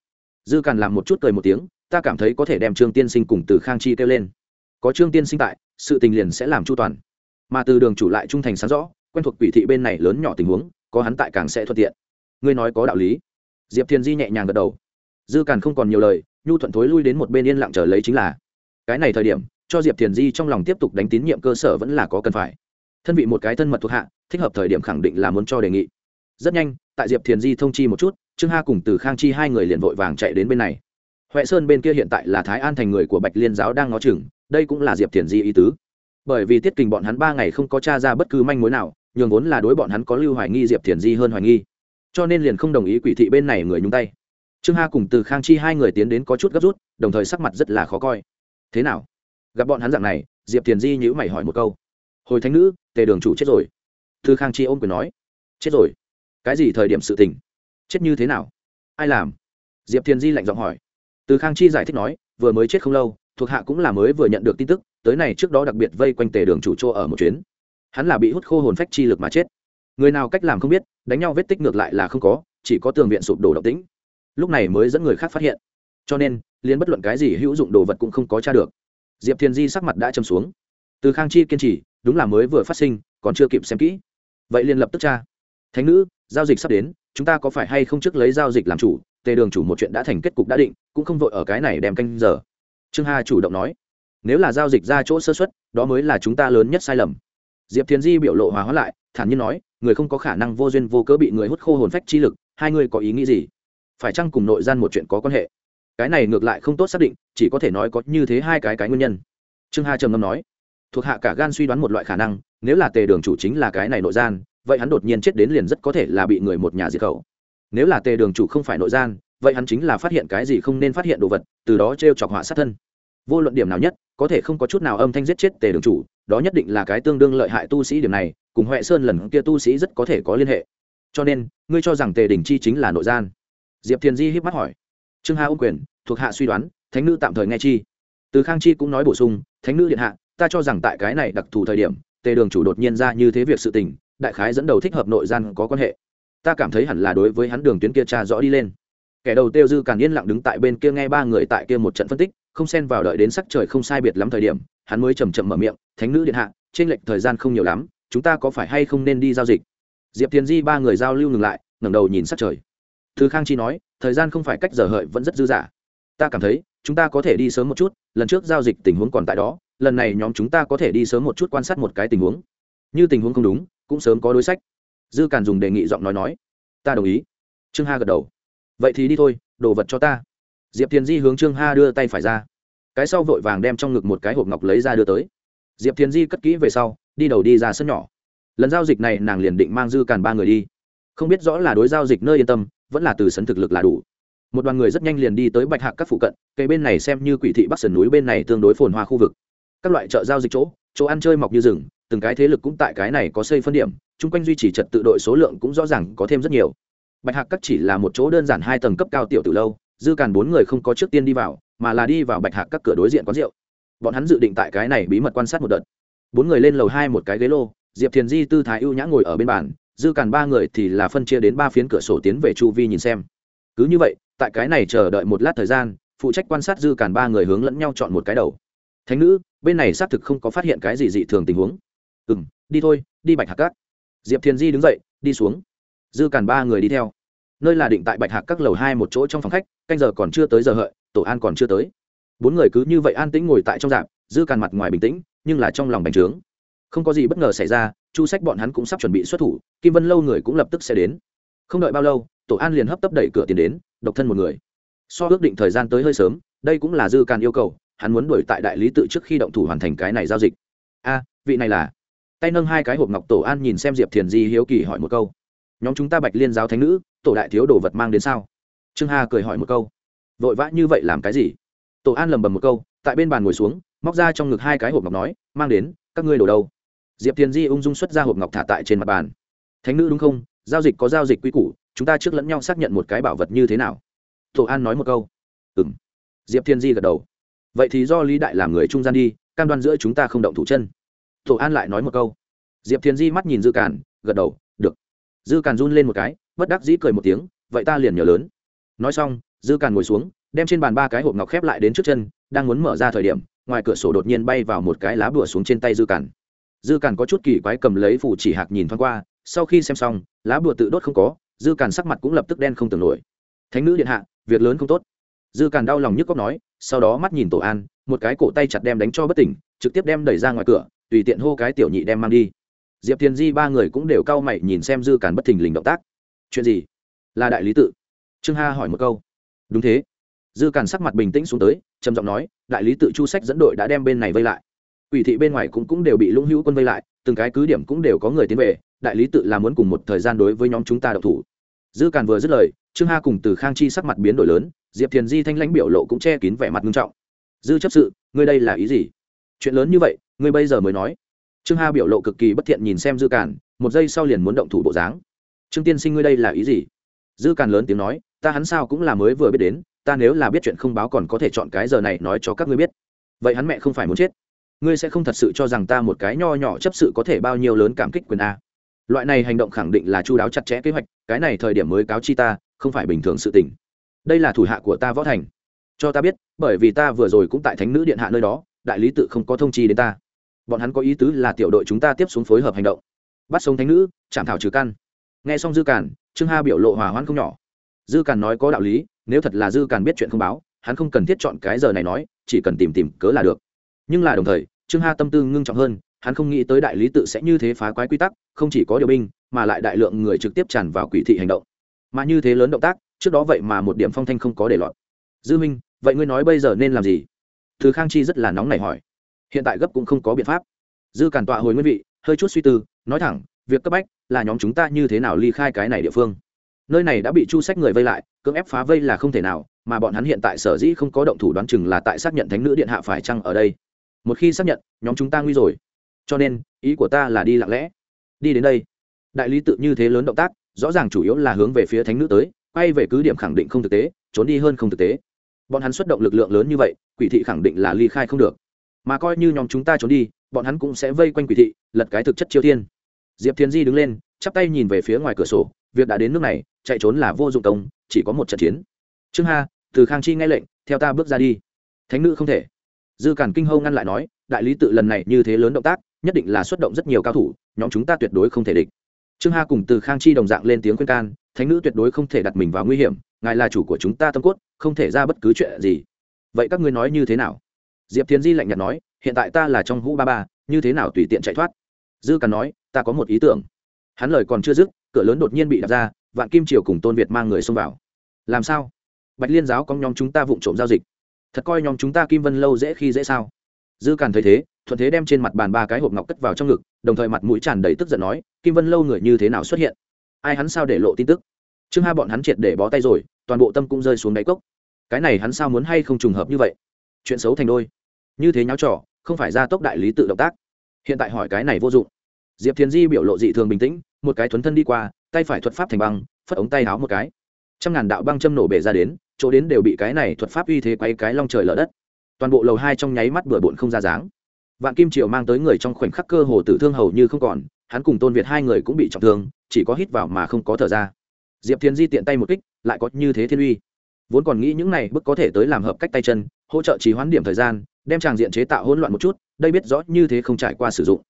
Dư càn làm một chút cười một tiếng, ta cảm thấy có thể đem trương tiên sinh cùng từ khang chi kêu lên. Có trương tiên sinh tại, sự tình liền sẽ làm chu toàn. Mà từ đường chủ lại trung thành sáng rõ, quen thuộc quỷ thị bên này lớn nhỏ tình huống có hắn tại càng sẽ thuận tiện. Ngươi nói có đạo lý. Diệp thiên di nhẹ nhàng gật đầu. Dư càn không còn nhiều lời, nhu thuận thối lui đến một bên yên lặng chờ lấy chính là. Cái này thời điểm, cho diệp thiền di trong lòng tiếp tục đánh tín nhiệm cơ sở vẫn là có cần phải. Thân vị một cái thân mật thuộc hạ, thích hợp thời điểm khẳng định là muốn cho đề nghị. Rất nhanh, tại diệp thiền di thông chi một chút, trương ha cùng từ khang chi hai người liền vội vàng chạy đến bên này. Huệ sơn bên kia hiện tại là thái an thành người của bạch liên giáo đang ngó chừng, đây cũng là diệp thiền di ý tứ. Bởi vì tiết kình bọn hắn ba ngày không có t r a ra bất cứ manh mối nào nhường vốn là đối bọn hắn có lưu hoài nghi, diệp thiền di hơn hoài nghi. Cho nên liền không đồng ý quỷ thị bên này người nhúng tay. Trương ha cùng từ khang chi hai người tiến đến có chút gấp rút, đồng thời sắc mặt rất là khó coi. Thế nào? Gặp bọn hắn dạng này, diệp thiền di nhữ mày hỏi một câu. Hồi thánh nữ, tề đường chủ chết rồi. Từ khang chi ôm quyền nói. Chết rồi? Cái gì thời điểm sự tình? Chết như thế nào? Ai làm? Diệp thiền di lạnh giọng hỏi. Từ khang chi giải thích nói, vừa mới chết không lâu, thuộc hạ cũng là mới vừa nhận được tin tức, tới này trước đó đặc biệt vây quanh tề đường chủ chỗ ở một chuyến hắn là bị hút khô hồn phách chi lực mà chết. Người nào cách làm không biết, đánh nhau vết tích ngược lại là không có, chỉ có tường viện sụp đổ động tĩnh. Lúc này mới dẫn người khác phát hiện. Cho nên liên bất luận cái gì hữu dụng đồ vật cũng không có t r a được. Diệp thiền di sắc mặt đã châm xuống. Từ khang chi kiên trì, đúng là mới vừa phát sinh, còn chưa kịp xem kỹ. Vậy liền lập tức tra. Thánh nữ, giao dịch sắp đến, chúng ta có phải hay không trước lấy giao dịch làm chủ, tề đường chủ một chuyện đã thành kết cục đã định, cũng không vội ở cái này đem canh giờ. Trương hà chủ động nói, nếu là giao dịch ra chỗ sơ xuất đó mới là chúng ta lớn nhất sai lầm diệp thiền di biểu lộ hòa hóa lại, thản nhiên nói, người không có khả năng vô duyên vô cớ bị người hút khô hồn phách chi lực, hai người có ý nghĩ gì? Phải chăng cùng nội gian một chuyện có quan hệ? Cái này ngược lại không tốt xác định, chỉ có thể nói có như thế hai cái cái nguyên nhân. Trương hà trầm ngâm nói, thuộc hạ cả gan suy đoán một loại khả năng, nếu là tề đường chủ chính là cái này nội gian, vậy hắn đột nhiên chết đến liền rất có thể là bị người một nhà diệt khẩu. Nếu là tề đường chủ không phải nội gian, vậy hắn chính là phát hiện cái gì không nên phát hiện đồ vật, từ đó t r e o chọc họa sát thân vô luận điểm nào nhất, có thể không có chút nào âm thanh giết chết tề đường chủ, đó nhất định là cái tương đương lợi hại tu sĩ điểm này, cùng huệ sơn lần kia tu sĩ rất có thể có liên hệ. Cho nên, ngươi cho rằng tề đình chi chính là nội gian? Diệp thiền di híp mắt hỏi. Trương hà ô quyền, thuộc hạ suy đoán, thánh nữ tạm thời nghe chi. Từ khang chi cũng nói bổ sung, thánh nữ điện hạ, ta cho rằng tại cái này đặc thù thời điểm, tề đường chủ đột nhiên ra như thế việc sự tình, đại khái dẫn đầu thích hợp nội gian có quan hệ. Ta cảm thấy hẳn là đối với hắn đường tuyến kia tra rõ đi lên. Kẻ đầu tiêu dư càng yên lặng đứng tại bên kia nghe ba người tại kia một trận phân tích không xen vào đợi đến sắc trời không sai biệt lắm thời điểm, hắn mới chầm chậm mở miệng, thánh nữ điện hạ, trên lệnh thời gian không nhiều lắm, chúng ta có phải hay không nên đi giao dịch? Diệp thiền di ba người giao lưu ngừng lại, ngẩng đầu nhìn sắc trời. Thứ khang chi nói, thời gian không phải cách giờ hợi vẫn rất dư dả. Ta cảm thấy, chúng ta có thể đi sớm một chút, lần trước giao dịch tình huống còn tại đó, lần này nhóm chúng ta có thể đi sớm một chút quan sát một cái tình huống. Như tình huống không đúng, cũng sớm có đối sách. Dư càn dùng đề nghị giọng nói nói. Ta đồng ý. Trương ha gật đầu. Vậy thì đi thôi, đồ vật cho ta diệp thiền di hướng trương ha đưa tay phải ra. Cái sau vội vàng đem trong ngực một cái hộp ngọc lấy ra đưa tới. Diệp thiền di cất kỹ về sau, đi đầu đi ra sân nhỏ. Lần giao dịch này nàng liền định mang dư càn ba người đi. Không biết rõ là đối giao dịch nơi yên tâm, vẫn là từ sấn thực lực là đủ. Một đoàn người rất nhanh liền đi tới bạch hạc các phụ cận cây bên này xem như quỷ thị bắc sườn núi bên này tương đối phồn hoa khu vực. Các loại chợ giao dịch chỗ chỗ ăn chơi mọc như rừng, từng cái thế lực cũng tại cái này có xây phân điểm, chung quanh duy trì trật tự đội số lượng cũng rõ ràng có thêm rất nhiều. Bạch hạc các chỉ là một chỗ đơn giản hai tầng cấp cao tiểu từ lâu dư càn bốn người không có trước tiên đi vào, mà là đi vào bạch hạc các cửa đối diện quán rượu. Bọn hắn dự định tại cái này bí mật quan sát một đợt. Bốn người lên lầu hai một cái ghế lô, diệp thiền di, tư thái ưu nhã ngồi ở bên bàn, dư càn ba người thì là phân chia đến ba phiến cửa sổ tiến về chu vi nhìn xem. Cứ như vậy, tại cái này chờ đợi một lát thời gian, phụ trách quan sát dư càn ba người hướng lẫn nhau chọn một cái đầu. Thánh nữ, bên này xác thực không có phát hiện cái gì dị thường tình huống. Ừ m đi thôi, đi bạch hạc cát diệp thiền di đứng dậy, đi xuống. Dư càn ba người đi theo nơi là định tại bạch hạc các lầu hai một chỗ trong phòng khách, canh giờ còn chưa tới giờ hợi, tổ an còn chưa tới. Bốn người cứ như vậy an tĩnh ngồi tại trong dạp dư càn mặt ngoài bình tĩnh, nhưng là trong lòng bành trướng. Không có gì bất ngờ xảy ra, chu sách bọn hắn cũng sắp chuẩn bị xuất thủ, kim vân lâu người cũng lập tức sẽ đến. Không đợi bao lâu, tổ an liền hấp tấp đẩy cửa tiền đến, độc thân một người. So ước định thời gian tới hơi sớm, đây cũng là dư càn yêu cầu, hắn muốn đuổi tại đại lý tự trước khi động thủ hoàn thành cái này giao dịch. A, vị này là. Tay nâng hai cái hộp ngọc tổ an nhìn xem diệp thiền di hiếu kỳ hỏi một câu nhóm chúng ta bạch liên giáo thánh nữ, tổ đại thiếu đồ vật mang đến sao? Trương hà cười hỏi một câu. Vội vã như vậy làm cái gì? Tổ an lầm bầm một câu, tại bên bàn ngồi xuống, móc ra trong ngực hai cái hộp ngọc nói, mang đến, các ngươi đổ đâu? Diệp thiền di ung dung xuất ra hộp ngọc thả tại trên mặt bàn. Thánh nữ đúng không? Giao dịch có giao dịch quy củ, chúng ta trước lẫn nhau xác nhận một cái bảo vật như thế nào. Tổ an nói một câu. Ừ m diệp thiên di gật đầu. Vậy thì do lý đại làm người trung gian đi, cam đoan giữa chúng ta không động thủ chân. Tổ an lại nói một câu. Diệp thiên di mắt nhìn dư càn, gật đầu dư càn run lên một cái, bất đắc dĩ cười một tiếng, vậy ta liền nhờ lớn. Nói xong, dư càn ngồi xuống, đem trên bàn ba cái hộp ngọc khép lại đến trước chân, đang muốn mở ra thời điểm, ngoài cửa sổ đột nhiên bay vào một cái lá bùa xuống trên tay dư càn. Dư càn có chút kỳ quái cầm lấy phủ chỉ hạc nhìn thoáng qua, sau khi xem xong, lá bùa tự đốt không có, dư càn sắc mặt cũng lập tức đen không tưởng nổi. Thánh nữ điện hạ, việc lớn không tốt. Dư càn đau lòng nhức cóc nói, sau đó mắt nhìn tổ an, một cái cổ tay chặt đem đánh cho bất tỉnh, trực tiếp đem đẩy ra ngoài cửa, tùy tiện hô cái tiểu nhị đem mang đi diệp thiền di ba người cũng đều cau mày nhìn xem dư càn bất thình lình động tác. Chuyện gì? Là đại lý tự? Trương ha hỏi một câu. Đúng thế. Dư càn sắc mặt bình tĩnh xuống tới, trầm giọng nói, đại lý tự chu sách dẫn đội đã đem bên này vây lại. Ủy thị bên ngoài cũng cũng đều bị lũng hữu quân vây lại, từng cái cứ điểm cũng đều có người tiến về, đại lý tự là muốn cùng một thời gian đối với nhóm chúng ta độc thủ. Dư càn vừa dứt lời, trương ha cùng từ khang chi sắc mặt biến đổi lớn, diệp thiền di thanh lãnh biểu lộ cũng che kín vẻ mặt nghiêm trọng. Dư chấp sự, ngươi đây là ý gì? Chuyện lớn như vậy, ngươi bây giờ mới nói trương ha biểu lộ cực kỳ bất thiện nhìn xem dư cản, một giây sau liền muốn động thủ bộ dáng. Trương tiên sinh ngươi đây là ý gì? Dư cản lớn tiếng nói ta hắn sao cũng là mới vừa biết đến ta nếu là biết chuyện không báo còn có thể chọn cái giờ này nói cho các ngươi biết. Vậy hắn mẹ không phải muốn chết. Ngươi sẽ không thật sự cho rằng ta một cái nho nhỏ chấp sự có thể bao nhiêu lớn cảm kích quyền a? Loại này hành động khẳng định là chu đáo chặt chẽ kế hoạch cái này thời điểm mới cáo chi ta không phải bình thường sự tình. Đây là thủ hạ của ta võ thành. Cho ta biết bởi vì ta vừa rồi cũng tại thánh nữ điện hạ nơi đó đại lý tự không có thông chi đến ta bọn hắn có ý tứ là tiểu đội chúng ta tiếp xuống phối hợp hành động. Bắt sống thánh nữ, chạm thảo trừ căn. Nghe xong dư càn, trương ha biểu lộ hòa hoãn không nhỏ. Dư càn nói có đạo lý, nếu thật là dư càn biết chuyện không báo, hắn không cần thiết chọn cái giờ này nói, chỉ cần tìm tìm cớ là được. Nhưng là đồng thời, trương ha tâm tư ngưng trọng hơn, hắn không nghĩ tới đại lý tự sẽ như thế phá quái quy tắc, không chỉ có điều binh, mà lại đại lượng người trực tiếp tràn vào quỷ thị hành động. Mà như thế lớn động tác, trước đó vậy mà một điểm phong thanh không có để lọt. Dư minh, vậy ngươi nói bây giờ nên làm gì? Thứ khang chi rất là nóng nảy hỏi hiện tại gấp cũng không có biện pháp. Dư cản tọa hồi nguyên vị, hơi chút suy tư, nói thẳng, việc cấp bách là nhóm chúng ta như thế nào ly khai cái này địa phương. Nơi này đã bị chu sách người vây lại, cưỡng ép phá vây là không thể nào, mà bọn hắn hiện tại sở dĩ không có động thủ đoán chừng là tại xác nhận thánh nữ điện hạ phải chăng ở đây. Một khi xác nhận, nhóm chúng ta nguy rồi. Cho nên, ý của ta là đi lặng lẽ. Đi đến đây. Đại lý tự như thế lớn động tác, rõ ràng chủ yếu là hướng về phía thánh nữ tới, quay về cứ điểm khẳng định không thực tế, trốn đi hơn không thực tế. Bọn hắn xuất động lực lượng lớn như vậy, quỷ thị khẳng định là ly khai không được mà coi như nhóm chúng ta trốn đi, bọn hắn cũng sẽ vây quanh quỷ thị, lật cái thực chất chiêu thiên. Diệp thiên di đứng lên, chắp tay nhìn về phía ngoài cửa sổ, việc đã đến nước này, chạy trốn là vô dụng công, chỉ có một trận chiến. Trương ha, từ khang chi nghe lệnh, theo ta bước ra đi. Thánh nữ không thể. Dư cản kinh hâu ngăn lại nói, đại lý tự lần này như thế lớn động tác, nhất định là xuất động rất nhiều cao thủ, nhóm chúng ta tuyệt đối không thể địch. Trương ha cùng từ khang chi đồng dạng lên tiếng khuyên can, thánh nữ tuyệt đối không thể đặt mình vào nguy hiểm, ngài là chủ của chúng ta tâm cốt, không thể ra bất cứ chuyện gì. Vậy các ngươi nói như thế nào? Diệp tiến di lạnh nhạt nói, hiện tại ta là trong hũ ba ba, như thế nào tùy tiện chạy thoát? Dư càn nói, ta có một ý tưởng. Hắn lời còn chưa dứt, cửa lớn đột nhiên bị đặt ra, vạn kim triều cùng tôn việt mang người xông vào. Làm sao? Bạch liên giáo có nhóm chúng ta vụng trộm giao dịch. Thật coi nhóm chúng ta kim vân lâu dễ khi dễ sao? Dư càn thấy thế, thuận thế đem trên mặt bàn ba cái hộp ngọc cất vào trong ngực, đồng thời mặt mũi tràn đầy tức giận nói, kim vân lâu người như thế nào xuất hiện? Ai hắn sao để lộ tin tức? Chương hai bọn hắn triệt để bó tay rồi, toàn bộ tâm cũng rơi xuống đáy cốc. Cái này hắn sao muốn hay không trùng hợp như vậy? Chuyện xấu thành đôi như thế nháo trò, không phải ra tốc đại lý tự động tác. Hiện tại hỏi cái này vô dụng. Diệp thiền di biểu lộ dị thường bình tĩnh, một cái thuấn thân đi qua, tay phải thuật pháp thành băng, phất ống tay háo một cái. Trăm ngàn đạo băng châm nổ bể ra đến, chỗ đến đều bị cái này thuật pháp uy thế quay cái long trời lở đất. Toàn bộ lầu hai trong nháy mắt bừa bộn không ra dáng. Vạn kim triều mang tới người trong khoảnh khắc cơ hồ tử thương hầu như không còn, hắn cùng tôn việt hai người cũng bị trọng thương, chỉ có hít vào mà không có thở ra. Diệp thiên di tiện tay một kích, lại có như thế thiên uy. Vốn còn nghĩ những này bức có thể tới làm hợp cách tay chân, hỗ trợ trì hoãn điểm thời gian đem tràng diện chế tạo hỗn loạn một chút, đây biết rõ như thế không trải qua sử dụng.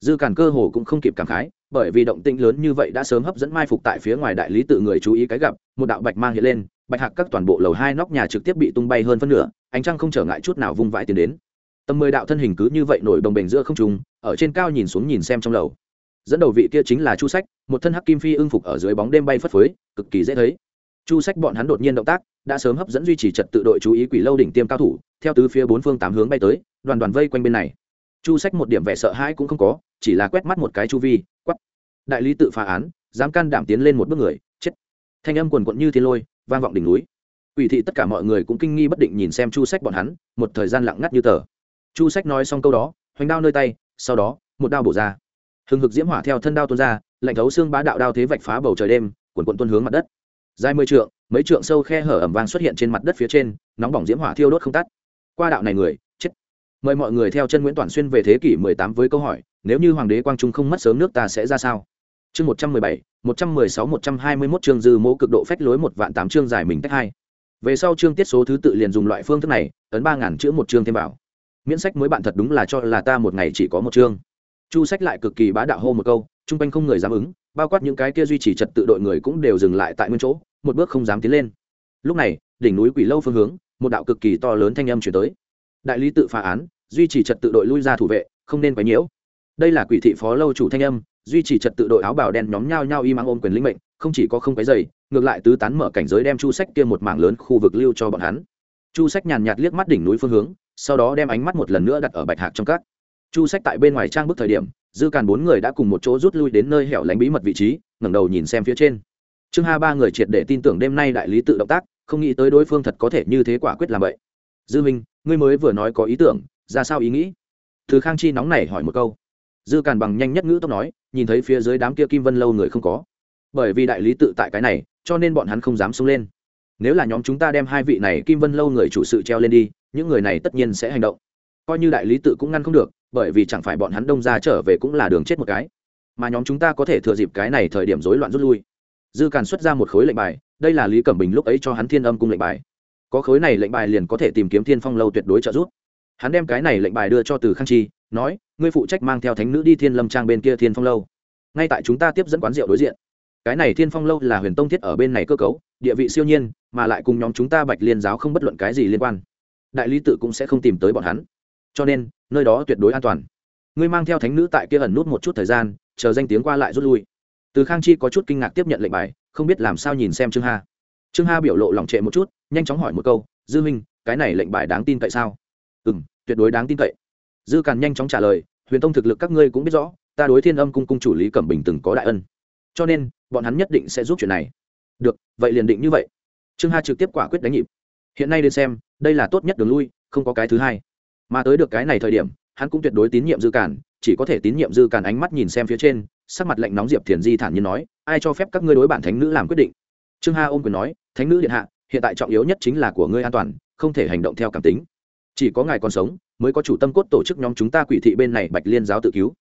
Dư cản cơ hồ cũng không kịp cảm khái, bởi vì động tĩnh lớn như vậy đã sớm hấp dẫn mai phục tại phía ngoài đại lý tự người chú ý cái gặp, một đạo bạch mang hiện lên, bạch hạc các toàn bộ lầu hai nóc nhà trực tiếp bị tung bay hơn phân nửa, ánh trăng không trở ngại chút nào vung vãi tiến đến. Tầm mười đạo thân hình cứ như vậy nổi đồng bình giữa không trung, ở trên cao nhìn xuống nhìn xem trong lầu. Dẫn đầu vị kia chính là chu sách, một thân hắc kim phi ưng phục ở dưới bóng đêm bay phất phới, cực kỳ dễ thấy chu sách bọn hắn đột nhiên động tác, đã sớm hấp dẫn duy trì trật tự đội chú ý quỷ lâu đỉnh tiêm cao thủ, theo tứ phía bốn phương tám hướng bay tới, đoàn đoàn vây quanh bên này. Chu sách một điểm vẻ sợ hãi cũng không có, chỉ là quét mắt một cái chu vi quắp đại lý tự phá án, dám can đảm tiến lên một bước người, chết. Thanh âm quần quận như thiên lôi, vang vọng đỉnh núi. Quỷ thị tất cả mọi người cũng kinh nghi bất định nhìn xem chu sách bọn hắn, một thời gian lặng ngắt như tờ. Chu sách nói xong câu đó, hoành đao nơi tay, sau đó, một đao bổ ra. Hừng hực diễm hỏa theo thân đao tuôn ra, lạnh thấu xương bá đạo đao thế vạch phá bầu trời đêm, quần quận tuôn hướng mặt đất dài mười trượng, mấy trượng sâu khe hở ẩm vang xuất hiện trên mặt đất phía trên, nóng bỏng diễm hỏa thiêu đốt không tắt. Qua đạo này người, chết. Mời mọi người theo chân nguyễn toàn xuyên về thế kỷ mười tám với câu hỏi, nếu như hoàng đế quang trung không mất sớm nước ta sẽ ra sao? Chương một trăm mười bảy, một trăm mười sáu, một trăm hai mươi mốt chương dư mẫu cực độ phách lối một vạn tám chương dài mình tách hai. Về sau chương tiết số thứ tự liền dùng loại phương thức này, ấn ba ngàn chữ một chương thêm bảo miễn sách mới bạn thật đúng là cho là ta một ngày chỉ có một chương. Chu sách lại cực kỳ bá đạo hô một câu, chung quanh không người dám ứng, bao quát những cái kia duy trì trật tự đội người cũng đều dừng lại tại nguyên chỗ một bước không dám tiến lên. Lúc này, đỉnh núi quỷ lâu phương hướng, một đạo cực kỳ to lớn thanh âm chuyển tới. Đại lý tự phá án, duy trì trật tự đội lui ra thủ vệ, không nên quấy nhiễu. Đây là quỷ thị phó lâu chủ thanh âm, duy trì trật tự đội áo bào đen nhóm nhau nhau y mang ôm quyền lĩnh mệnh, không chỉ có không quấy dày ngược lại tứ tán mở cảnh giới đem chu sách kia một mảng lớn khu vực lưu cho bọn hắn. Chu sách nhàn nhạt liếc mắt đỉnh núi phương hướng, sau đó đem ánh mắt một lần nữa đặt ở bạch hạc trong các. Chu sách tại bên ngoài trang bức thời điểm, dư càn bốn người đã cùng một chỗ rút lui đến nơi hẻo lánh bí mật vị trí, ngẩng đầu nhìn xem phía trên. Trương Ha ba người triệt để tin tưởng đêm nay đại lý tự động tác, không nghĩ tới đối phương thật có thể như thế quả quyết làm vậy. Dư minh, ngươi mới vừa nói có ý tưởng, ra sao ý nghĩ? Từ khang chi nóng này hỏi một câu. Dư càn bằng nhanh nhất ngữ tốc nói, nhìn thấy phía dưới đám kia kim vân lâu người không có. Bởi vì đại lý tự tại cái này, cho nên bọn hắn không dám xông lên. Nếu là nhóm chúng ta đem hai vị này kim vân lâu người chủ sự treo lên đi, những người này tất nhiên sẽ hành động. Coi như đại lý tự cũng ngăn không được, bởi vì chẳng phải bọn hắn đông ra trở về cũng là đường chết một cái. Mà nhóm chúng ta có thể thừa dịp cái này thời điểm rối loạn rút lui dư càn xuất ra một khối lệnh bài, đây là lý cẩm bình lúc ấy cho hắn thiên âm cung lệnh bài. Có khối này lệnh bài liền có thể tìm kiếm thiên phong lâu tuyệt đối trợ giúp. Hắn đem cái này lệnh bài đưa cho từ khang chi, nói, ngươi phụ trách mang theo thánh nữ đi thiên lâm trang bên kia thiên phong lâu. Ngay tại chúng ta tiếp dẫn quán rượu đối diện. Cái này thiên phong lâu là huyền tông thiết ở bên này cơ cấu, địa vị siêu nhiên, mà lại cùng nhóm chúng ta bạch liên giáo không bất luận cái gì liên quan. Đại lý tự cũng sẽ không tìm tới bọn hắn. Cho nên, nơi đó tuyệt đối an toàn. Ngươi mang theo thánh nữ tại kia ẩn nút một chút thời gian, chờ danh tiếng qua lại rút lui từ khang chi có chút kinh ngạc tiếp nhận lệnh bài, không biết làm sao nhìn xem trương ha. Trương ha biểu lộ lòng trệ một chút, nhanh chóng hỏi một câu, dư minh cái này lệnh bài đáng tin cậy sao? Ừ m tuyệt đối đáng tin cậy. Dư càn nhanh chóng trả lời, huyền tông thực lực các ngươi cũng biết rõ, ta đối thiên âm cung cung chủ lý cẩm bình từng có đại ân. Cho nên, bọn hắn nhất định sẽ giúp chuyện này. Được, vậy liền định như vậy. Trương ha trực tiếp quả quyết đánh nhịp. Hiện nay đến xem, đây là tốt nhất đường lui, không có cái thứ hai. Mà tới được cái này thời điểm, hắn cũng tuyệt đối tín nhiệm dư cản chỉ có thể tín nhiệm dư cản ánh mắt nhìn xem phía trên sắc mặt lạnh nóng diệp thiền di thản nhiên nói, ai cho phép các ngươi đối bản thánh nữ làm quyết định? Trương ha ôm quyền nói, thánh nữ điện hạ, hiện tại trọng yếu nhất chính là của ngươi an toàn, không thể hành động theo cảm tính. Chỉ có ngài còn sống, mới có chủ tâm cốt tổ chức nhóm chúng ta quỷ thị bên này bạch liên giáo tự cứu.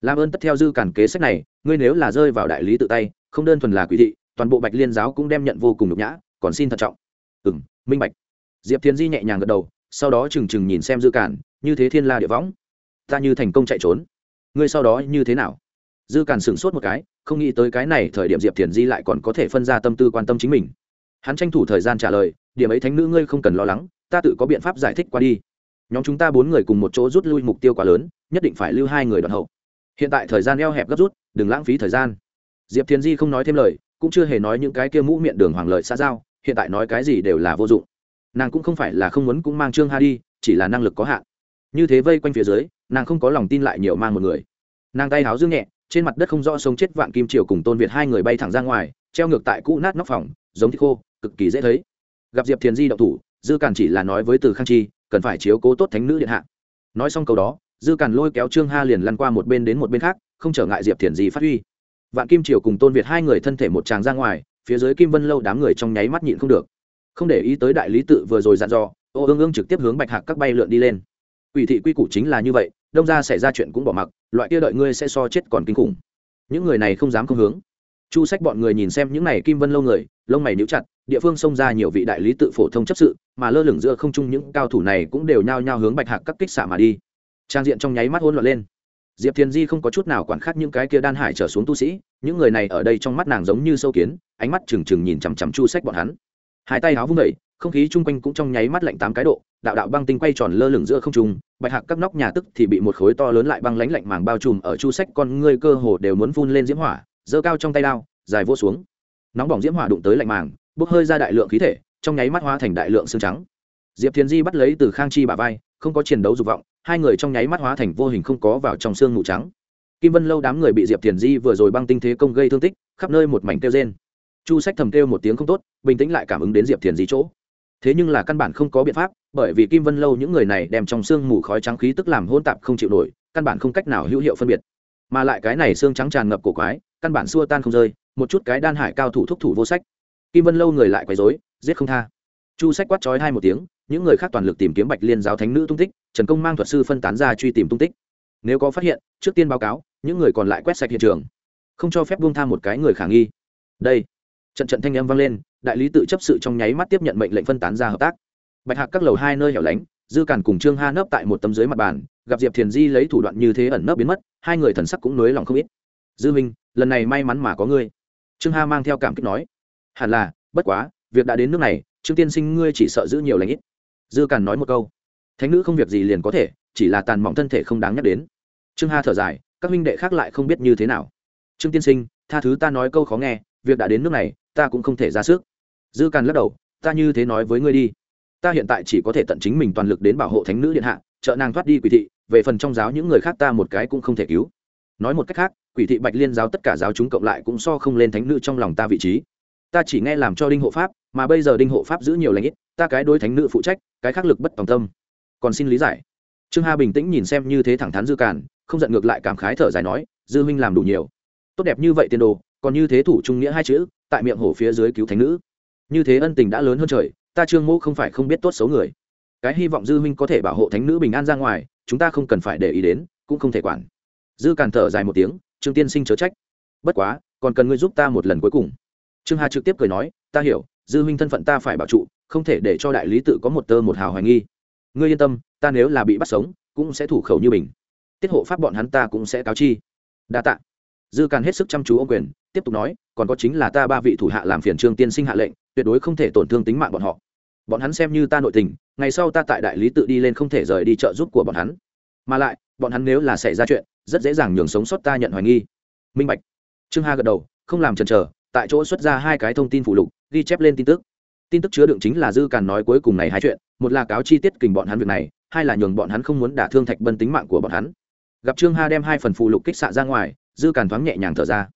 Làm ơn tất theo dư cản kế sách này, ngươi nếu là rơi vào đại lý tự tay, không đơn thuần là quỷ thị, toàn bộ bạch liên giáo cũng đem nhận vô cùng nhục nhã, còn xin thận trọng. Ừ m minh bạch. Diệp thiền di nhẹ nhàng gật đầu, sau đó trừng trừng nhìn xem dư cản như thế thiên la địa võng, ta như thành công chạy trốn. Ngươi sau đó như thế nào? Dư cản sửng sốt một cái, không nghĩ tới cái này thời điểm diệp thiền di lại còn có thể phân ra tâm tư quan tâm chính mình. Hắn tranh thủ thời gian trả lời, điểm ấy thánh nữ ngươi không cần lo lắng, ta tự có biện pháp giải thích qua đi. Nhóm chúng ta bốn người cùng một chỗ rút lui mục tiêu quá lớn, nhất định phải lưu hai người đoạn hậu. Hiện tại thời gian eo hẹp gấp rút, đừng lãng phí thời gian. Diệp thiền di không nói thêm lời, cũng chưa hề nói những cái kia mũ miệng đường hoàng lợi xa giao, hiện tại nói cái gì đều là vô dụng. Nàng cũng không phải là không muốn cũng mang trương ha đi, chỉ là năng lực có hạn. Như thế vây quanh phía dưới, nàng không có lòng tin lại nhiều mang một người. Nàng tay háo dương nhẹ trên mặt đất không rõ sống chết vạn kim triều cùng tôn việt hai người bay thẳng ra ngoài, treo ngược tại cũ nát nóc phòng, giống thịt khô, cực kỳ dễ thấy. Gặp diệp thiền di động thủ, dư càn chỉ là nói với từ khang chi, cần phải chiếu cố tốt thánh nữ điện hạ. Nói xong câu đó, dư càn lôi kéo trương ha liền lăn qua một bên đến một bên khác, không trở ngại diệp thiền di phát huy. Vạn kim triều cùng tôn việt hai người thân thể một tràng ra ngoài, phía dưới kim vân lâu đám người trong nháy mắt nhịn không được. Không để ý tới đại lý tự vừa rồi dặn dò, ô ương ương trực tiếp hướng bạch hạc các bay lượn đi lên. Ủy thị quy củ chính là như vậy đông ra xảy ra chuyện cũng bỏ mặc, loại kia đợi ngươi sẽ so chết còn kinh khủng. Những người này không dám không hướng. Chu sách bọn người nhìn xem những này kim vân lâu người, lông mày níu chặt, địa phương xông ra nhiều vị đại lý tự phổ thông chấp sự, mà lơ lửng giữa không trung những cao thủ này cũng đều nhao nhao hướng bạch hạc các kích xạ mà đi. Trang diện trong nháy mắt hỗn loạn lên. Diệp thiền di không có chút nào quản khắc những cái kia đan hải trở xuống tu sĩ, những người này ở đây trong mắt nàng giống như sâu kiến, ánh mắt trừng trừng nhìn chằm chằm chu sách bọn hắn hai tay áo vung đẩy không khí chung quanh cũng trong nháy mắt lạnh tám cái độ, đạo đạo băng tinh quay tròn lơ lửng giữa không trung, bạch hạc các nóc nhà tức thì bị một khối to lớn lại băng lánh lạnh màng bao trùm ở chu sách, con ngươi cơ hồ đều muốn phun lên diễm hỏa, giơ cao trong tay đao, dài vô xuống. Nóng bỏng diễm hỏa đụng tới lạnh màng, bốc hơi ra đại lượng khí thể, trong nháy mắt hóa thành đại lượng xương trắng. Diệp thiền di bắt lấy từ khang chi bà vai, không có chiến đấu dục vọng, hai người trong nháy mắt hóa thành vô hình không có vào trong xương mù trắng. Kim vân lâu đám người bị diệp thiền di vừa rồi băng tinh thế công gây thương tích, khắp nơi một mảnh kêu trên chu sách thầm kêu một tiếng không tốt, bình tĩnh lại cảm ứng đến diệp thiền gì chỗ. Thế nhưng là căn bản không có biện pháp, bởi vì kim vân lâu những người này đem trong xương mù khói trắng khí tức làm hôn tạp không chịu nổi, căn bản không cách nào hữu hiệu phân biệt. Mà lại cái này xương trắng tràn ngập cổ quái, căn bản xua tan không rơi, một chút cái đan hải cao thủ thúc thủ vô sách. Kim vân lâu người lại quấy dối giết không tha. Chu sách quát trói hai một tiếng, những người khác toàn lực tìm kiếm bạch liên giáo thánh nữ tung tích, trần công mang thuật sư phân tán ra truy tìm tung tích. Nếu có phát hiện, trước tiên báo cáo, những người còn lại quét sạch hiện trường. Không cho phép buông tha một cái người khả nghi. Đây trận trận thanh âm vang lên, đại lý tự chấp sự trong nháy mắt tiếp nhận mệnh lệnh phân tán ra hợp tác. Bạch hạc các lầu hai nơi hẻo lánh, dư cản cùng trương ha nấp tại một tấm dưới mặt bàn, gặp diệp thiền di lấy thủ đoạn như thế ẩn nấp biến mất, hai người thần sắc cũng nới lòng không ít. Dư minh lần này may mắn mà có ngươi. Trương ha mang theo cảm kích nói. Hẳn là, bất quá, việc đã đến nước này, trương tiên sinh ngươi chỉ sợ giữ nhiều lãnh ít. Dư cản nói một câu. Thánh nữ không việc gì liền có thể, chỉ là tàn mỏng thân thể không đáng nhắc đến. Trương ha thở dài, các minh đệ khác lại không biết như thế nào. Trương tiên sinh, tha thứ ta nói câu khó nghe, việc đã đến nước này ta cũng không thể ra sức. Dư càn lắc đầu, ta như thế nói với ngươi đi. Ta hiện tại chỉ có thể tận chính mình toàn lực đến bảo hộ thánh nữ điện hạ, trợ nàng thoát đi quỷ thị, về phần trong giáo những người khác ta một cái cũng không thể cứu. Nói một cách khác, quỷ thị bạch liên giáo tất cả giáo chúng cộng lại cũng so không lên thánh nữ trong lòng ta vị trí. Ta chỉ nghe làm cho đinh hộ pháp, mà bây giờ đinh hộ pháp giữ nhiều lãnh ít, ta cái đối thánh nữ phụ trách, cái khắc lực bất tòng tâm. Còn xin lý giải. Trương hà bình tĩnh nhìn xem như thế thẳng thắn dư càn, không giận ngược lại cảm khái thở dài nói, dư huynh làm đủ nhiều. Tốt đẹp như vậy tiền đồ, còn như thế thủ trung nghĩa hai chữ tại miệng hổ phía dưới cứu thánh nữ. Như thế ân tình đã lớn hơn trời, ta trương mô không phải không biết tốt xấu người. Cái hy vọng dư huynh có thể bảo hộ thánh nữ bình an ra ngoài, chúng ta không cần phải để ý đến, cũng không thể quản. Dư càn thở dài một tiếng, trương tiên sinh chớ trách. Bất quá, còn cần ngươi giúp ta một lần cuối cùng. Trương hà trực tiếp cười nói, ta hiểu, dư huynh thân phận ta phải bảo trụ, không thể để cho đại lý tự có một tơ một hào hoài nghi. Ngươi yên tâm, ta nếu là bị bắt sống, cũng sẽ thủ khẩu như mình. Tiết hộ pháp bọn hắn ta cũng sẽ cáo chi. Đa tạ. Dư càn hết sức chăm chú ô quyền tiếp tục nói, còn có chính là ta ba vị thủ hạ làm phiền trương tiên sinh hạ lệnh, tuyệt đối không thể tổn thương tính mạng bọn họ. Bọn hắn xem như ta nội tình, ngày sau ta tại đại lý tự đi lên không thể rời đi trợ giúp của bọn hắn. Mà lại, bọn hắn nếu là xảy ra chuyện, rất dễ dàng nhường sống sót ta nhận hoài nghi. Minh bạch. Trương ha gật đầu, không làm chần chờ, tại chỗ xuất ra hai cái thông tin phụ lục, ghi chép lên tin tức. Tin tức chứa đựng chính là dư càn nói cuối cùng này hai chuyện, một là cáo chi tiết kình bọn hắn việc này, hai là nhường bọn hắn không muốn đả thương thạch bân tính mạng của bọn hắn. Gặp trương ha đem hai phần phụ lục kích xạ ra ngoài, dư càn thoáng nhẹ nhàng thở ra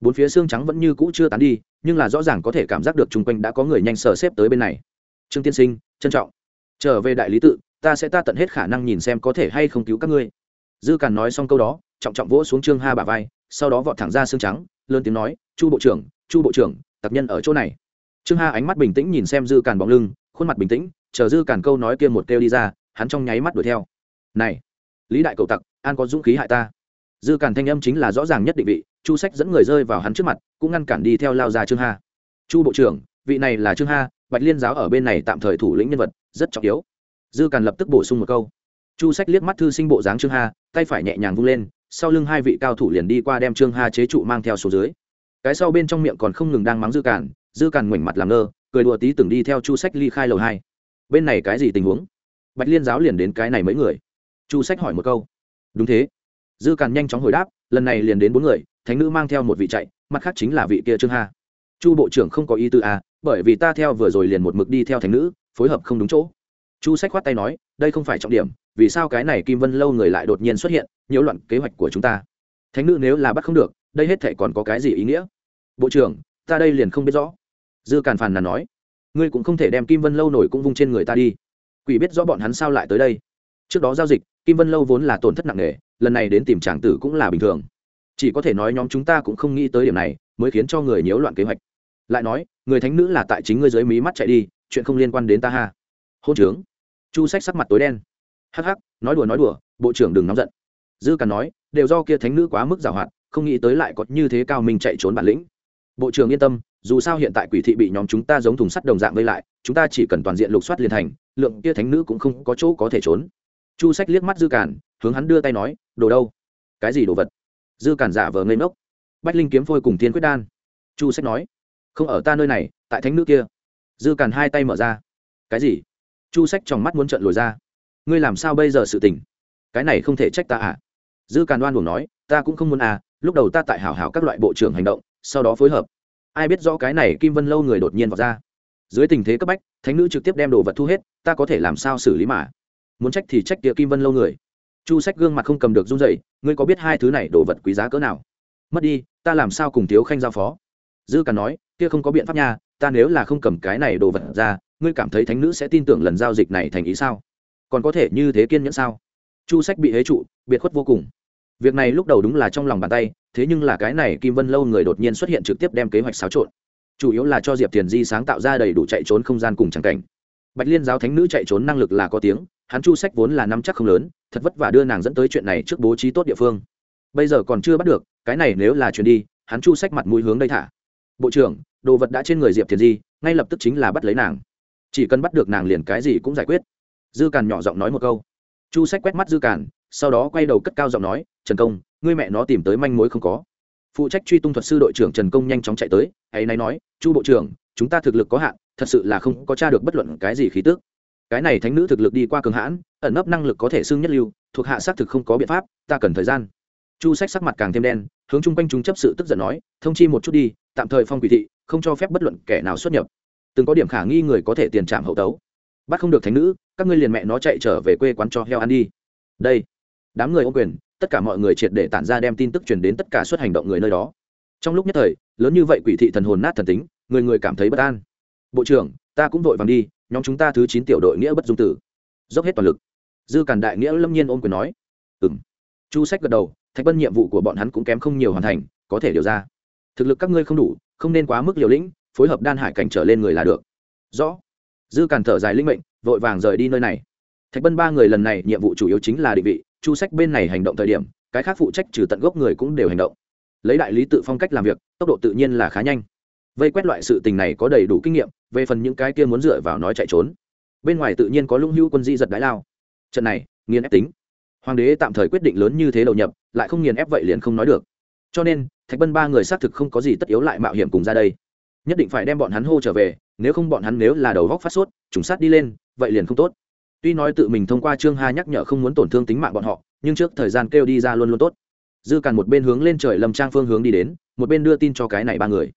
bốn phía xương trắng vẫn như cũ chưa tán đi, nhưng là rõ ràng có thể cảm giác được chung quanh đã có người nhanh sờ xếp tới bên này. Trương tiên sinh, trân trọng. Trở về đại lý tự, ta sẽ ta tận hết khả năng nhìn xem có thể hay không cứu các ngươi. Dư càn nói xong câu đó, trọng trọng vỗ xuống trương ha bà vai, sau đó vọt thẳng ra xương trắng, lớn tiếng nói, chu bộ trưởng, chu bộ trưởng, tập nhân ở chỗ này. Trương ha ánh mắt bình tĩnh nhìn xem dư càn bóng lưng, khuôn mặt bình tĩnh, chờ dư càn câu nói kia một kêu đi ra, hắn trong nháy mắt đuổi theo. Này, lý đại cầu tặc, an có dũng khí hại ta dư càn thanh âm chính là rõ ràng nhất định vị, chu sách dẫn người rơi vào hắn trước mặt, cũng ngăn cản đi theo lao ra trương ha. Chu bộ trưởng, vị này là trương ha, bạch liên giáo ở bên này tạm thời thủ lĩnh nhân vật, rất trọng yếu. Dư càn lập tức bổ sung một câu. Chu sách liếc mắt thư sinh bộ dáng trương ha, tay phải nhẹ nhàng vung lên, sau lưng hai vị cao thủ liền đi qua đem trương ha chế trụ mang theo số dưới. Cái sau bên trong miệng còn không ngừng đang mắng dư càn dư càn ngoảnh mặt làm ngơ, cười đùa tí từng đi theo chu sách ly khai lầu hai. Bên này cái gì tình huống? Bạch liên giáo liền đến cái này mấy người. Chu sách hỏi một câu. Đúng thế dư càn nhanh chóng hồi đáp, lần này liền đến bốn người, thánh nữ mang theo một vị chạy, mặt khác chính là vị kia trương hà. chu bộ trưởng không có ý tư à bởi vì ta theo vừa rồi liền một mực đi theo thánh nữ, phối hợp không đúng chỗ. Chu sách khoát tay nói, đây không phải trọng điểm, vì sao cái này kim vân lâu người lại đột nhiên xuất hiện, nhiễu loạn kế hoạch của chúng ta. Thánh nữ nếu là bắt không được, đây hết thể còn có cái gì ý nghĩa? Bộ trưởng, ta đây liền không biết rõ. Dư càn phàn nàn nói, ngươi cũng không thể đem kim vân lâu nổi cũng vung trên người ta đi. Quỷ biết rõ bọn hắn sao lại tới đây trước đó giao dịch, kim vân lâu vốn là tổn thất nặng nề, lần này đến tìm tràng tử cũng là bình thường. Chỉ có thể nói nhóm chúng ta cũng không nghĩ tới điểm này, mới khiến cho người nhiễu loạn kế hoạch. Lại nói, người thánh nữ là tại chính ngươi dưới mí mắt chạy đi, chuyện không liên quan đến ta ha. Hôn trướng. Chu sách sắc mặt tối đen. Hắc hắc, nói đùa nói đùa, bộ trưởng đừng nóng giận. Dư càn nói, đều do kia thánh nữ quá mức giàu hoạt không nghĩ tới lại có như thế cao mình chạy trốn bản lĩnh. Bộ trưởng yên tâm, dù sao hiện tại quỷ thị bị nhóm chúng ta giống thùng sắt đồng dạng vây lại, chúng ta chỉ cần toàn diện lục soát liền thành, lượng kia thánh nữ cũng không có chỗ có thể trốn chu sách liếc mắt dư cản hướng hắn đưa tay nói, đồ đâu? Cái gì đồ vật? Dư cản giả vờ ngây ngốc. Bách linh kiếm phôi cùng thiên quyết đan. Chu sách nói, không ở ta nơi này, tại thánh nữ kia. Dư cản hai tay mở ra. Cái gì? Chu sách trong mắt muốn trợn lồi ra. Ngươi làm sao bây giờ sự tình? Cái này không thể trách ta à? Dư càn đoan buồn nói, ta cũng không muốn à lúc đầu ta tại hảo hảo các loại bộ trưởng hành động, sau đó phối hợp. Ai biết rõ cái này kim vân lâu người đột nhiên vào ra. Dưới tình thế cấp bách, thánh nữ trực tiếp đem đồ vật thu hết, ta có thể làm sao xử lý mà? Muốn trách thì trách địa kim vân lâu người. Chu sách gương mặt không cầm được run dậy ngươi có biết hai thứ này đồ vật quý giá cỡ nào? Mất đi, ta làm sao cùng thiếu khanh giao phó? Dư càn nói, kia không có biện pháp nha, ta nếu là không cầm cái này đồ vật ra, ngươi cảm thấy thánh nữ sẽ tin tưởng lần giao dịch này thành ý sao? Còn có thể như thế kiên nhẫn sao? Chu sách bị hế trụ, biệt khuất vô cùng. Việc này lúc đầu đúng là trong lòng bàn tay, thế nhưng là cái này kim vân lâu người đột nhiên xuất hiện trực tiếp đem kế hoạch xáo trộn. Chủ yếu là cho diệp tiền di sáng tạo ra đầy đủ chạy trốn không gian cùng trắng cảnh. Bạch liên giáo thánh nữ chạy trốn năng lực là có tiếng hắn chu sách vốn là năm chắc không lớn, thật vất vả đưa nàng dẫn tới chuyện này trước bố trí tốt địa phương. Bây giờ còn chưa bắt được, cái này nếu là chuyện đi, hắn chu sách mặt mũi hướng đây thả. Bộ trưởng, đồ vật đã trên người diệp Thiền di, ngay lập tức chính là bắt lấy nàng. Chỉ cần bắt được nàng liền cái gì cũng giải quyết. Dư càn nhỏ giọng nói một câu. Chu sách quét mắt dư càn, sau đó quay đầu cất cao giọng nói, trần công, ngươi mẹ nó tìm tới manh mối không có. Phụ trách truy tung thuật sư đội trưởng trần công nhanh chóng chạy tới hay nay nói, chu bộ trưởng, chúng ta thực lực có hạn, thật sự là không có t r a được bất luận cái gì khí tức cái này thánh nữ thực lực đi qua cường hãn, ẩn nấp năng lực có thể xưng nhất lưu, thuộc hạ xác thực không có biện pháp, ta cần thời gian. Chu sách sắc mặt càng thêm đen, hướng chung quanh chúng chấp sự tức giận nói, thông chi một chút đi, tạm thời phong quỷ thị, không cho phép bất luận kẻ nào xuất nhập. Từng có điểm khả nghi người có thể tiền trạm hậu tấu. Bắt không được thánh nữ, các ngươi liền mẹ nó chạy trở về quê quán cho heo ăn đi. Đây, đám người ô quyền, tất cả mọi người triệt để tản ra đem tin tức truyền đến tất cả suất hành động người nơi đó. Trong lúc nhất thời, lớn như vậy quỷ thị thần hồn nát thần tính, người người cảm thấy bất an. Bộ trưởng ta cũng vội vàng đi, nhóm chúng ta thứ chín tiểu đội nghĩa bất dung tử. Dốc hết toàn lực. Dư càn đại nghĩa lâm nhiên ôm quyền nói. Ừng chu sách gật đầu, thạch bân nhiệm vụ của bọn hắn cũng kém không nhiều hoàn thành, có thể điều ra. Thực lực các ngươi không đủ, không nên quá mức liều lĩnh, phối hợp đan hải cảnh trở lên người là được. Rõ. Dư càn thở dài linh mệnh, vội vàng rời đi nơi này. Thạch bân ba người lần này nhiệm vụ chủ yếu chính là định vị, chu sách bên này hành động thời điểm, cái khác phụ trách trừ tận gốc người cũng đều hành động. Lấy đại lý tự phong cách làm việc, tốc độ tự nhiên là khá nhanh vây quét loại sự tình này có đầy đủ kinh nghiệm, về phần những cái kia muốn dựa vào nói chạy trốn. Bên ngoài tự nhiên có lũng hữu quân di giật đái lao. Trận này, nghiền ép tính. Hoàng đế tạm thời quyết định lớn như thế đầu nhập, lại không nghiền ép vậy liền không nói được. Cho nên, thạch bân ba người xác thực không có gì tất yếu lại mạo hiểm cùng ra đây. Nhất định phải đem bọn hắn hô trở về, nếu không bọn hắn nếu là đầu góc phát sốt, trùng sát đi lên, vậy liền không tốt. Tuy nói tự mình thông qua trương hà nhắc nhở không muốn tổn thương tính mạng bọn họ, nhưng trước thời gian kêu đi ra luôn luôn tốt. Dư càn một bên hướng lên trời lâm trang phương hướng đi đến, một bên đưa tin cho cái này ba người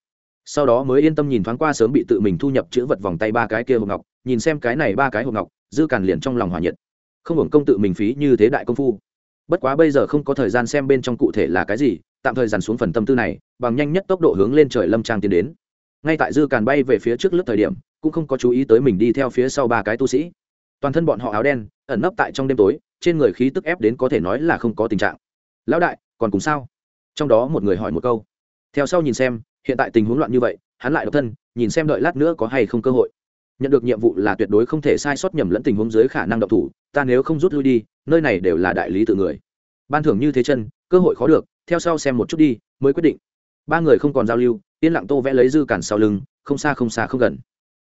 sau đó mới yên tâm nhìn thoáng qua sớm bị tự mình thu nhập chữ vật vòng tay ba cái kia hộp ngọc, nhìn xem cái này ba cái hộp ngọc, dư càn liền trong lòng hòa nhiệt. Không hưởng công tự mình phí như thế đại công phu. Bất quá bây giờ không có thời gian xem bên trong cụ thể là cái gì, tạm thời dàn xuống phần tâm tư này, bằng nhanh nhất tốc độ hướng lên trời lâm trang tiến đến. Ngay tại dư càn bay về phía trước lớp thời điểm, cũng không có chú ý tới mình đi theo phía sau ba cái tu sĩ. Toàn thân bọn họ áo đen, ẩn nấp tại trong đêm tối, trên người khí tức ép đến có thể nói là không có tình trạng. Lão đại, còn cùng sao? Trong đó một người hỏi một câu. Theo sau nhìn xem hiện tại tình huống loạn như vậy, hắn lại độc thân, nhìn xem đợi lát nữa có hay không cơ hội. Nhận được nhiệm vụ là tuyệt đối không thể sai sót nhầm lẫn tình huống dưới khả năng độc thủ, ta nếu không rút lui đi, nơi này đều là đại lý tự người. Ban thưởng như thế chân, cơ hội khó được, theo sau xem một chút đi, mới quyết định. Ba người không còn giao lưu, yên lặng tô vẽ lấy dư cản sau lưng, không xa không xa không gần.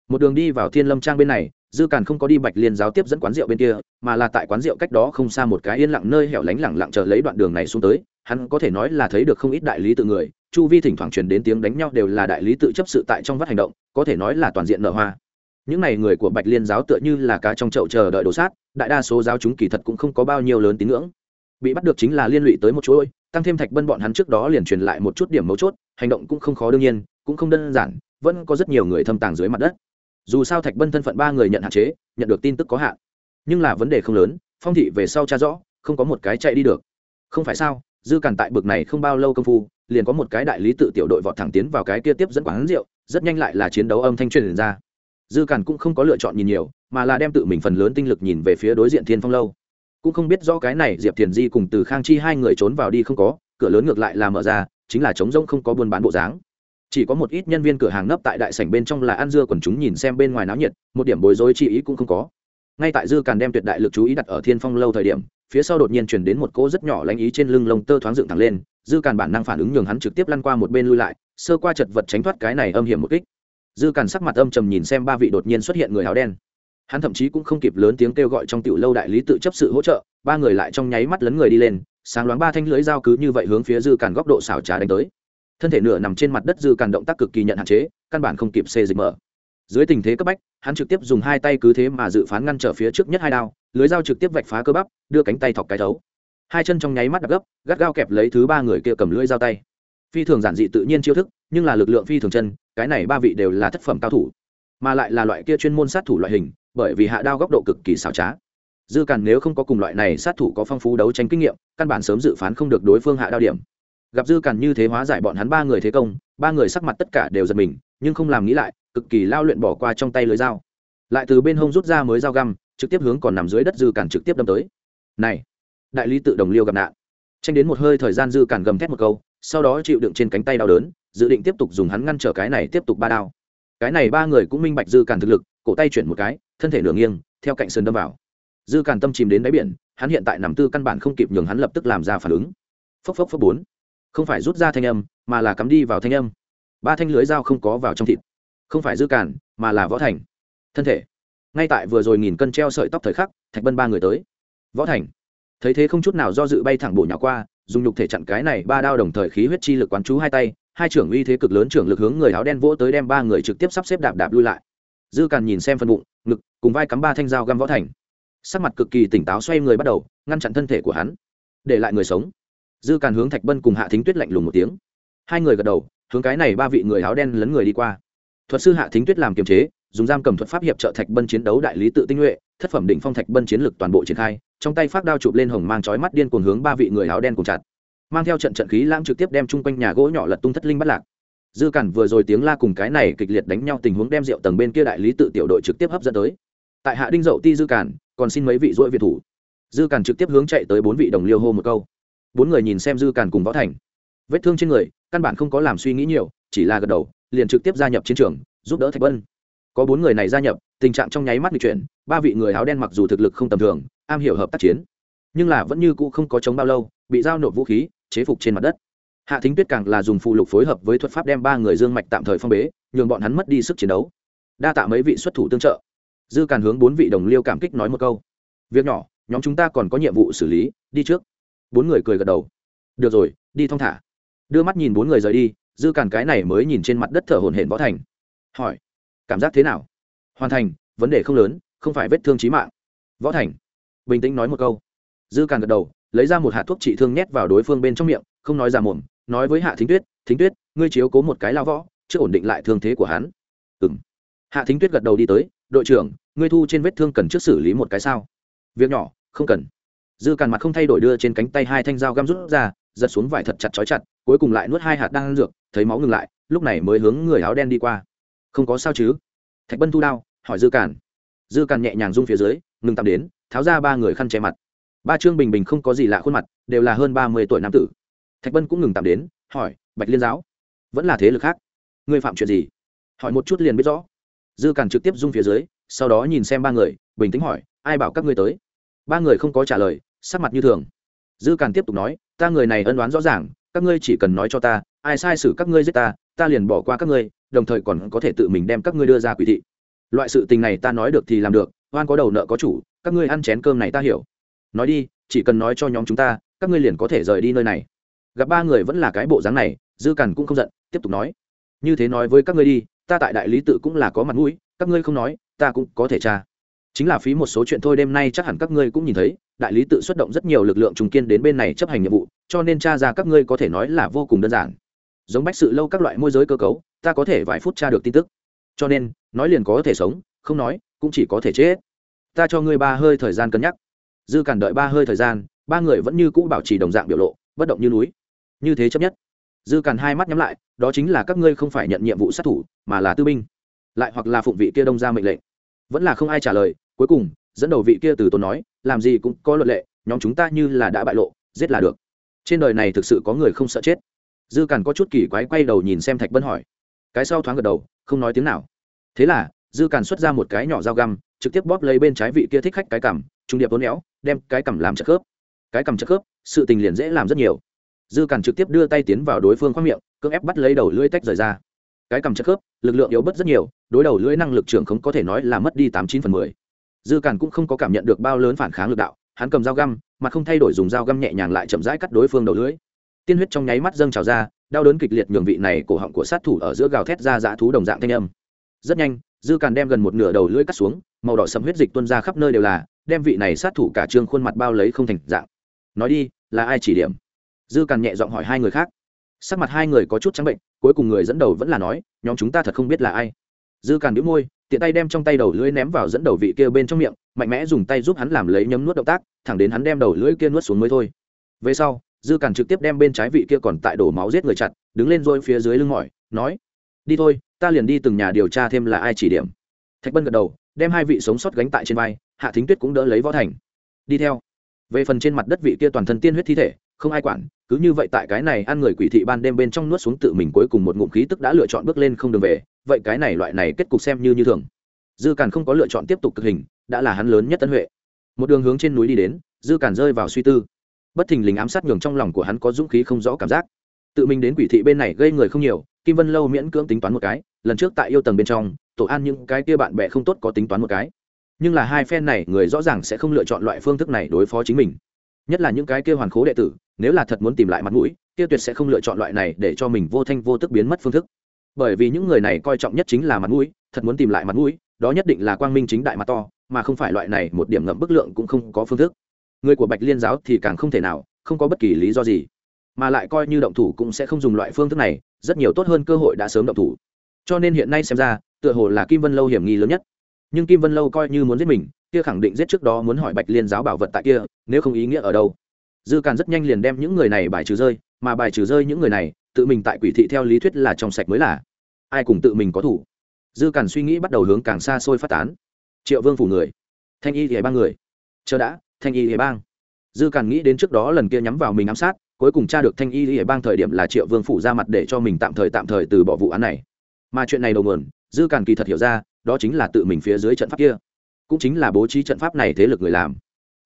Một đường đi vào thiên lâm trang bên này, dư cản không có đi bạch liên giáo tiếp dẫn quán rượu bên kia, mà là tại quán rượu cách đó không xa một cái yên lặng nơi hẻo lánh lặng lặng chờ lấy đoạn đường này xuống tới. Hắn có thể nói là thấy được không ít đại lý tự người chu vi thỉnh thoảng truyền đến tiếng đánh nhau đều là đại lý tự chấp sự tại trong vắt hành động, có thể nói là toàn diện nở hoa. Những này người của bạch liên giáo tựa như là cá trong chậu chờ đợi đồ sát, đại đa số giáo chúng kỳ thật cũng không có bao nhiêu lớn tín ngưỡng. Bị bắt được chính là liên lụy tới một chuỗi, tăng thêm thạch bân bọn hắn trước đó liền truyền lại một chút điểm mấu chốt, hành động cũng không khó đương nhiên, cũng không đơn giản, vẫn có rất nhiều người thâm tàng dưới mặt đất. Dù sao thạch bân thân phận ba người nhận hạn chế, nhận được tin tức có hạn. Nhưng là vấn đề không lớn, phong thị về sau cha rõ, không có một cái chạy đi được. Không phải sao? Dư càn tại bực này không bao lâu công phu, liền có một cái đại lý tự tiểu đội vọt thẳng tiến vào cái kia tiếp dẫn quán rượu, rất nhanh lại là chiến đấu âm thanh truyền ra. Dư càn cũng không có lựa chọn nhìn nhiều, mà là đem tự mình phần lớn tinh lực nhìn về phía đối diện thiên phong lâu. Cũng không biết do cái này diệp thiền di cùng từ khang chi hai người trốn vào đi không có, cửa lớn ngược lại là mở ra, chính là trống rỗng không có buôn bán bộ dáng. Chỉ có một ít nhân viên cửa hàng nấp tại đại sảnh bên trong là ăn dưa quần chúng nhìn xem bên ngoài náo nhiệt, một điểm bối rối chi ý cũng không có. Ngay tại dư càn đem tuyệt đại lực chú ý đặt ở thiên phong lâu thời điểm phía sau đột nhiên chuyển đến một cỗ rất nhỏ lánh ý trên lưng lông tơ thoáng dựng thẳng lên, dư càn bản năng phản ứng nhường hắn trực tiếp lăn qua một bên lui lại, sơ qua chật vật tránh thoát cái này âm hiểm một kích. Dư càn sắc mặt âm trầm nhìn xem ba vị đột nhiên xuất hiện người áo đen. Hắn thậm chí cũng không kịp lớn tiếng kêu gọi trong tiểu lâu đại lý tự chấp sự hỗ trợ, ba người lại trong nháy mắt lấn người đi lên, sáng loáng ba thanh lưới dao cứ như vậy hướng phía dư càn góc độ xảo trá đánh tới. Thân thể nửa nằm trên mặt đất dư càn động tác cực kỳ nhận hạn chế, căn bản không kịp xê dịch mở dưới tình thế cấp bách, hắn trực tiếp dùng hai tay cứ thế mà dự phán ngăn trở phía trước nhất hai đao, lưới dao trực tiếp vạch phá cơ bắp, đưa cánh tay thọc cái thấu. Hai chân trong nháy mắt đập gấp, gắt gao kẹp lấy thứ ba người kia cầm lưỡi dao tay. Phi thường giản dị tự nhiên chiêu thức, nhưng là lực lượng phi thường chân, cái này ba vị đều là thất phẩm cao thủ, mà lại là loại kia chuyên môn sát thủ loại hình, bởi vì hạ đao góc độ cực kỳ xảo trá. Dư càn nếu không có cùng loại này sát thủ có phong phú đấu tranh kinh nghiệm, căn bản sớm dự phán không được đối phương hạ đao điểm. Gặp dư càn như thế hóa giải bọn hắn ba người thế công, ba người sắc mặt tất cả đều giật mình, nhưng không làm nghĩ lại cực kỳ lao luyện bỏ qua trong tay lưới dao. Lại từ bên hông rút ra mới dao găm, trực tiếp hướng còn nằm dưới đất dư cản trực tiếp đâm tới. Này, đại lý tự đồng liêu gặp nạn. Tranh đến một hơi thời gian dư cản gầm thét một câu, sau đó chịu đựng trên cánh tay đau đớn, dự định tiếp tục dùng hắn ngăn trở cái này tiếp tục ba đao. Cái này ba người cũng minh bạch dư cản thực lực, cổ tay chuyển một cái, thân thể nửa nghiêng, theo cạnh sườn đâm vào. Dư cản tâm chìm đến đáy biển, hắn hiện tại nằm tư căn bản không kịp nhường hắn lập tức làm ra phản ứng. Phốc phốc phốc bốn. Không phải rút ra thanh âm, mà là cắm đi vào thanh âm. Ba thanh lưới dao không có vào trong thịt không phải dư càn, mà là võ thành. Thân thể. Ngay tại vừa rồi nghìn cân treo sợi tóc thời khắc, thạch bân ba người tới. Võ thành. Thấy thế không chút nào do dự bay thẳng bổ nhỏ qua, dùng nhục thể chặn cái này ba đao đồng thời khí huyết chi lực quán chú hai tay, hai trưởng uy thế cực lớn trưởng lực hướng người áo đen vỗ tới đem ba người trực tiếp sắp xếp đạp đạp lui lại. Dư càn nhìn xem phần bụng, ngực, cùng vai cắm ba thanh dao găm võ thành. Sắc mặt cực kỳ tỉnh táo xoay người bắt đầu, ngăn chặn thân thể của hắn. Để lại người sống. Dư càn hướng thạch bân cùng hạ thính tuyết lạnh lùng một tiếng. Hai người gật đầu, hướng cái này ba vị người áo đen lấn người đi qua thuật sư hạ thính tuyết làm kiềm chế, dùng giam cầm thuật pháp hiệp trợ thạch bân chiến đấu đại lý tự tinh nhuệ, thất phẩm định phong thạch bân chiến lực toàn bộ triển khai, trong tay phát đao chụp lên hồng mang chói mắt điên cuồng hướng ba vị người áo đen cùng chặt. Mang theo trận trận khí lãng trực tiếp đem chung quanh nhà gỗ nhỏ lật tung thất linh bắt lạc. Dư cản vừa rồi tiếng la cùng cái này kịch liệt đánh nhau tình huống đem rượu tầng bên kia đại lý tự tiểu đội trực tiếp hấp dẫn tới. Tại hạ đinh dậu ti dư cản, còn xin mấy vị dỗi việt thủ. Dư cản trực tiếp hướng chạy tới bốn vị đồng liêu hô một câu. Bốn người nhìn xem dư cản cùng võ thành. Vết thương trên người, căn bản không có làm suy nghĩ nhiều chỉ là gật đầu, liền trực tiếp gia nhập chiến trường, giúp đỡ thạch bân có bốn người này gia nhập, tình trạng trong nháy mắt lịch chuyển, ba vị người áo đen mặc dù thực lực không tầm thường, am hiểu hợp tác chiến, nhưng là vẫn như cũ không có chống bao lâu, bị giao nộp vũ khí, chế phục trên mặt đất. Hạ thính tuyết càng là dùng phụ lục phối hợp với thuật pháp đem ba người dương mạch tạm thời phong bế, nhường bọn hắn mất đi sức chiến đấu. Đa tạ mấy vị xuất thủ tương trợ. Dư càn hướng bốn vị đồng liêu cảm kích nói một câu. Việc nhỏ, nhóm chúng ta còn có nhiệm vụ xử lý, đi trước. Bốn người cười gật đầu. Được rồi, đi thong thả. Đưa mắt nhìn bốn người rời đi dư càn cái này mới nhìn trên mặt đất thở hổn hển võ thành. Hỏi, cảm giác thế nào? Hoàn thành, vấn đề không lớn, không phải vết thương trí mạng. Võ thành. Bình tĩnh nói một câu. Dư càn gật đầu, lấy ra một hạt thuốc trị thương nhét vào đối phương bên trong miệng, không nói ra mồm, nói với hạ thính tuyết thính tuyết, ngươi chiếu cố một cái lao võ, chưa ổn định lại thương thế của hắn. Ừ m hạ thính tuyết gật đầu đi tới, đội trưởng, ngươi thu trên vết thương cần trước xử lý một cái sao? Việc nhỏ, không cần. Dư càn mặt không thay đổi đưa trên cánh tay hai thanh dao găm rút ra, giật xuống vải thật chặt chói chặt, cuối cùng lại nuốt hai hạt đang ăn dược thấy máu ngừng lại, lúc này mới hướng người áo đen đi qua. Không có sao chứ? Thạch bân thu đao, hỏi dư càn. Dư càn nhẹ nhàng rung phía dưới, ngừng tạm đến, tháo ra ba người khăn che mặt. Ba trương bình bình không có gì lạ khuôn mặt, đều là hơn ba mươi tuổi nam tử. Thạch bân cũng ngừng tạm đến, hỏi, bạch liên giáo, vẫn là thế lực khác? Ngươi phạm chuyện gì? Hỏi một chút liền biết rõ. Dư càn trực tiếp rung phía dưới, sau đó nhìn xem ba người, bình tĩnh hỏi, ai bảo các ngươi tới? Ba người không có trả lời, sắc mặt như thường. Dư càn tiếp tục nói, ta người này ân đoán rõ ràng, các ngươi chỉ cần nói cho ta ai sai xử các ngươi giết ta ta liền bỏ qua các ngươi, đồng thời còn có thể tự mình đem các ngươi đưa ra quỷ thị. Loại sự tình này ta nói được thì làm được, oan có đầu nợ có chủ, các ngươi ăn chén cơm này ta hiểu. Nói đi, chỉ cần nói cho nhóm chúng ta, các ngươi liền có thể rời đi nơi này. Gặp ba người vẫn là cái bộ dáng này, dư cằn cũng không giận, tiếp tục nói. Như thế nói với các ngươi đi, ta tại đại lý tự cũng là có mặt mũi, các ngươi không nói, ta cũng có thể tra. Chính là phí một số chuyện thôi đêm nay chắc hẳn các ngươi cũng nhìn thấy, đại lý tự xuất động rất nhiều lực lượng trùng kiên đến bên này chấp hành nhiệm vụ, cho nên tra ra các ngươi có thể nói là vô cùng đơn giản giống bách sự lâu các loại môi giới cơ cấu, ta có thể vài phút tra được tin tức. Cho nên, nói liền có thể sống, không nói, cũng chỉ có thể chết. Ta cho ngươi ba hơi thời gian cân nhắc. Dư cản đợi ba hơi thời gian, ba người vẫn như cũ bảo trì đồng dạng biểu lộ, bất động như núi. Như thế chấp nhất. Dư cản hai mắt nhắm lại, đó chính là các ngươi không phải nhận nhiệm vụ sát thủ, mà là tư binh. Lại hoặc là phụng vị kia đông ra mệnh lệnh. Vẫn là không ai trả lời, cuối cùng, dẫn đầu vị kia từ tốn nói, làm gì cũng có luật lệ, nhóm chúng ta như là đã bại lộ, giết là được. Trên đời này thực sự có người không sợ chết dư càn có chút kỳ quái quay đầu nhìn xem thạch bân hỏi. Cái sau thoáng gật đầu, không nói tiếng nào. Thế là, dư càn xuất ra một cái nhỏ dao găm, trực tiếp bóp lấy bên trái vị kia thích khách cái cằm, trung điệp vốn éo, đem cái cằm làm chất khớp. Cái cằm chất khớp, sự tình liền dễ làm rất nhiều. Dư càn trực tiếp đưa tay tiến vào đối phương khoác miệng, cưỡng ép bắt lấy đầu lưỡi tách rời ra. Cái cằm chất khớp, lực lượng yếu bớt rất nhiều, đối đầu lưỡi năng lực trưởng không có thể nói là mất đi tám chín phần mười. Dư càn cũng không có cảm nhận được bao lớn phản kháng lực đạo, hắn cầm dao găm, mà không thay đổi dùng dao găm nhẹ nhàng lại chậm rãi cắt đối phương đầu lưỡi tiên huyết trong nháy mắt dâng trào ra, đau đớn kịch liệt nhường vị này cổ họng của sát thủ ở giữa gào thét ra dã thú đồng dạng thanh âm. Rất nhanh, dư càn đem gần một nửa đầu lưỡi cắt xuống, màu đỏ sầm huyết dịch tuôn ra khắp nơi đều là, đem vị này sát thủ cả trương khuôn mặt bao lấy không thành dạng. Nói đi, là ai chỉ điểm? Dư càn nhẹ giọng hỏi hai người khác. Sắc mặt hai người có chút trắng bệnh, cuối cùng người dẫn đầu vẫn là nói, nhóm chúng ta thật không biết là ai. Dư càn đĩu môi, tiện tay đem trong tay đầu lưỡi ném vào dẫn đầu vị kia bên trong miệng, mạnh mẽ dùng tay giúp hắn làm lấy nhấm nuốt động tác, thẳng đến hắn đem đầu lưỡi kia nuốt xuống mới thôi. Về sau dư càn trực tiếp đem bên trái vị kia còn tại đổ máu giết người chặt, đứng lên rồi phía dưới lưng mỏi, nói, đi thôi, ta liền đi từng nhà điều tra thêm là ai chỉ điểm. Thạch bân gật đầu, đem hai vị sống sót gánh tại trên vai, hạ thính tuyết cũng đỡ lấy võ thành. Đi theo. Về phần trên mặt đất vị kia toàn thân tiên huyết thi thể, không ai quản, cứ như vậy tại cái này ăn người quỷ thị ban đêm bên trong nuốt xuống tự mình cuối cùng một ngụm khí tức đã lựa chọn bước lên không đường về, vậy cái này loại này kết cục xem như như thường. Dư càn không có lựa chọn tiếp tục thực hình, đã là hắn lớn nhất tân huệ. Một đường hướng trên núi đi đến, dư càn rơi vào suy tư bất thình lình ám sát nhường trong lòng của hắn có dũng khí không rõ cảm giác. Tự mình đến quỷ thị bên này gây người không nhiều, kim vân lâu miễn cưỡng tính toán một cái, lần trước tại yêu tầng bên trong, tổ an những cái kia bạn bè không tốt có tính toán một cái. Nhưng là hai phen này, người rõ ràng sẽ không lựa chọn loại phương thức này đối phó chính mình. Nhất là những cái kia hoàn khố đệ tử, nếu là thật muốn tìm lại mặt mũi, kia tuyệt sẽ không lựa chọn loại này để cho mình vô thanh vô tức biến mất phương thức. Bởi vì những người này coi trọng nhất chính là mặt mũi, thật muốn tìm lại mặt mũi, đó nhất định là quang minh chính đại mặt to, mà không phải loại này, một điểm ngậm bức lượng cũng không có phương thức người của bạch liên giáo thì càng không thể nào, không có bất kỳ lý do gì. Mà lại coi như động thủ cũng sẽ không dùng loại phương thức này, rất nhiều tốt hơn cơ hội đã sớm động thủ. Cho nên hiện nay xem ra, tựa hồ là kim vân lâu hiểm nghi lớn nhất. Nhưng kim vân lâu coi như muốn giết mình, kia khẳng định giết trước đó muốn hỏi bạch liên giáo bảo vật tại kia, nếu không ý nghĩa ở đâu. Dư càn rất nhanh liền đem những người này bài trừ rơi, mà bài trừ rơi những người này, tự mình tại quỷ thị theo lý thuyết là trong sạch mới là. Ai cùng tự mình có thủ? Dư càn suy nghĩ bắt đầu hướng càng xa xôi phát tán. Triệu vương phủ người. Thanh y thì ba người. Chờ đã thanh y hề bang. Dư càn nghĩ đến trước đó lần kia nhắm vào mình ám sát, cuối cùng tra được thanh y hề bang thời điểm là triệu vương phủ ra mặt để cho mình tạm thời tạm thời từ bỏ vụ án này. Mà chuyện này đầu nguồn, dư càn kỳ thật hiểu ra, đó chính là tự mình phía dưới trận pháp kia, cũng chính là bố trí trận pháp này thế lực người làm.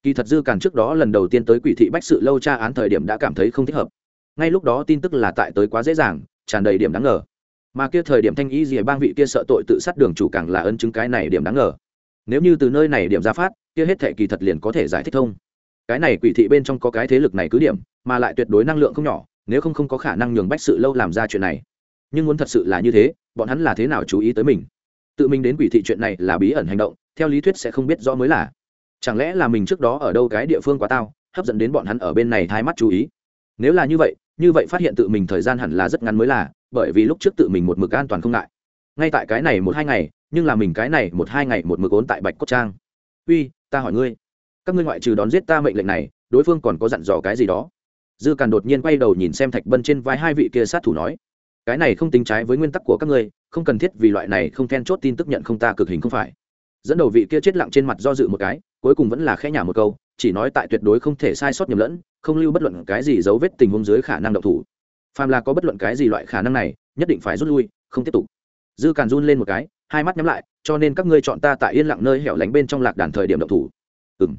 Kỳ thật dư càn trước đó lần đầu tiên tới quỷ thị bách sự lâu tra án thời điểm đã cảm thấy không thích hợp. Ngay lúc đó tin tức là tại tới quá dễ dàng, tràn đầy điểm đáng ngờ. Mà kia thời điểm thanh y dìa bang vị kia sợ tội tự sát đường chủ càng là ân chứng cái này điểm đáng ngờ. Nếu như từ nơi này điểm ra phát kia hết thệ kỳ thật liền có thể giải thích thông. Cái này quỷ thị bên trong có cái thế lực này cứ điểm, mà lại tuyệt đối năng lượng không nhỏ, nếu không không có khả năng nhường bách sự lâu làm ra chuyện này. Nhưng muốn thật sự là như thế, bọn hắn là thế nào chú ý tới mình? Tự mình đến quỷ thị chuyện này là bí ẩn hành động, theo lý thuyết sẽ không biết rõ mới là. Chẳng lẽ là mình trước đó ở đâu cái địa phương quá tao, hấp dẫn đến bọn hắn ở bên này thái mắt chú ý? Nếu là như vậy như vậy phát hiện tự mình thời gian hẳn là rất ngắn mới là, bởi vì lúc trước tự mình một mực an toàn không ngại. Ngay tại cái này một hai ngày, nhưng là mình cái này một hai ngày một mực ốn tại bạch cốt trang. Uy ta hỏi ngươi, các ngươi ngoại trừ đón giết ta mệnh lệnh này, đối phương còn có dặn dò cái gì đó? Dư càn đột nhiên quay đầu nhìn xem thạch bân trên vai hai vị kia sát thủ nói, cái này không tính trái với nguyên tắc của các ngươi, không cần thiết vì loại này không then chốt tin tức nhận không ta cực hình không phải. Dẫn đầu vị kia chết lặng trên mặt do dự một cái, cuối cùng vẫn là khẽ nhả một câu, chỉ nói tại tuyệt đối không thể sai sót nhầm lẫn, không lưu bất luận cái gì dấu vết tình huống dưới khả năng độc thủ. Phàm là có bất luận cái gì loại khả năng này, nhất định phải rút lui, không tiếp tục. Dư càn run lên một cái, hai mắt nhắm lại cho nên các ngươi chọn ta tại yên lặng nơi hẻo lánh bên trong lạc đàn thời điểm độc thủ. Ừ m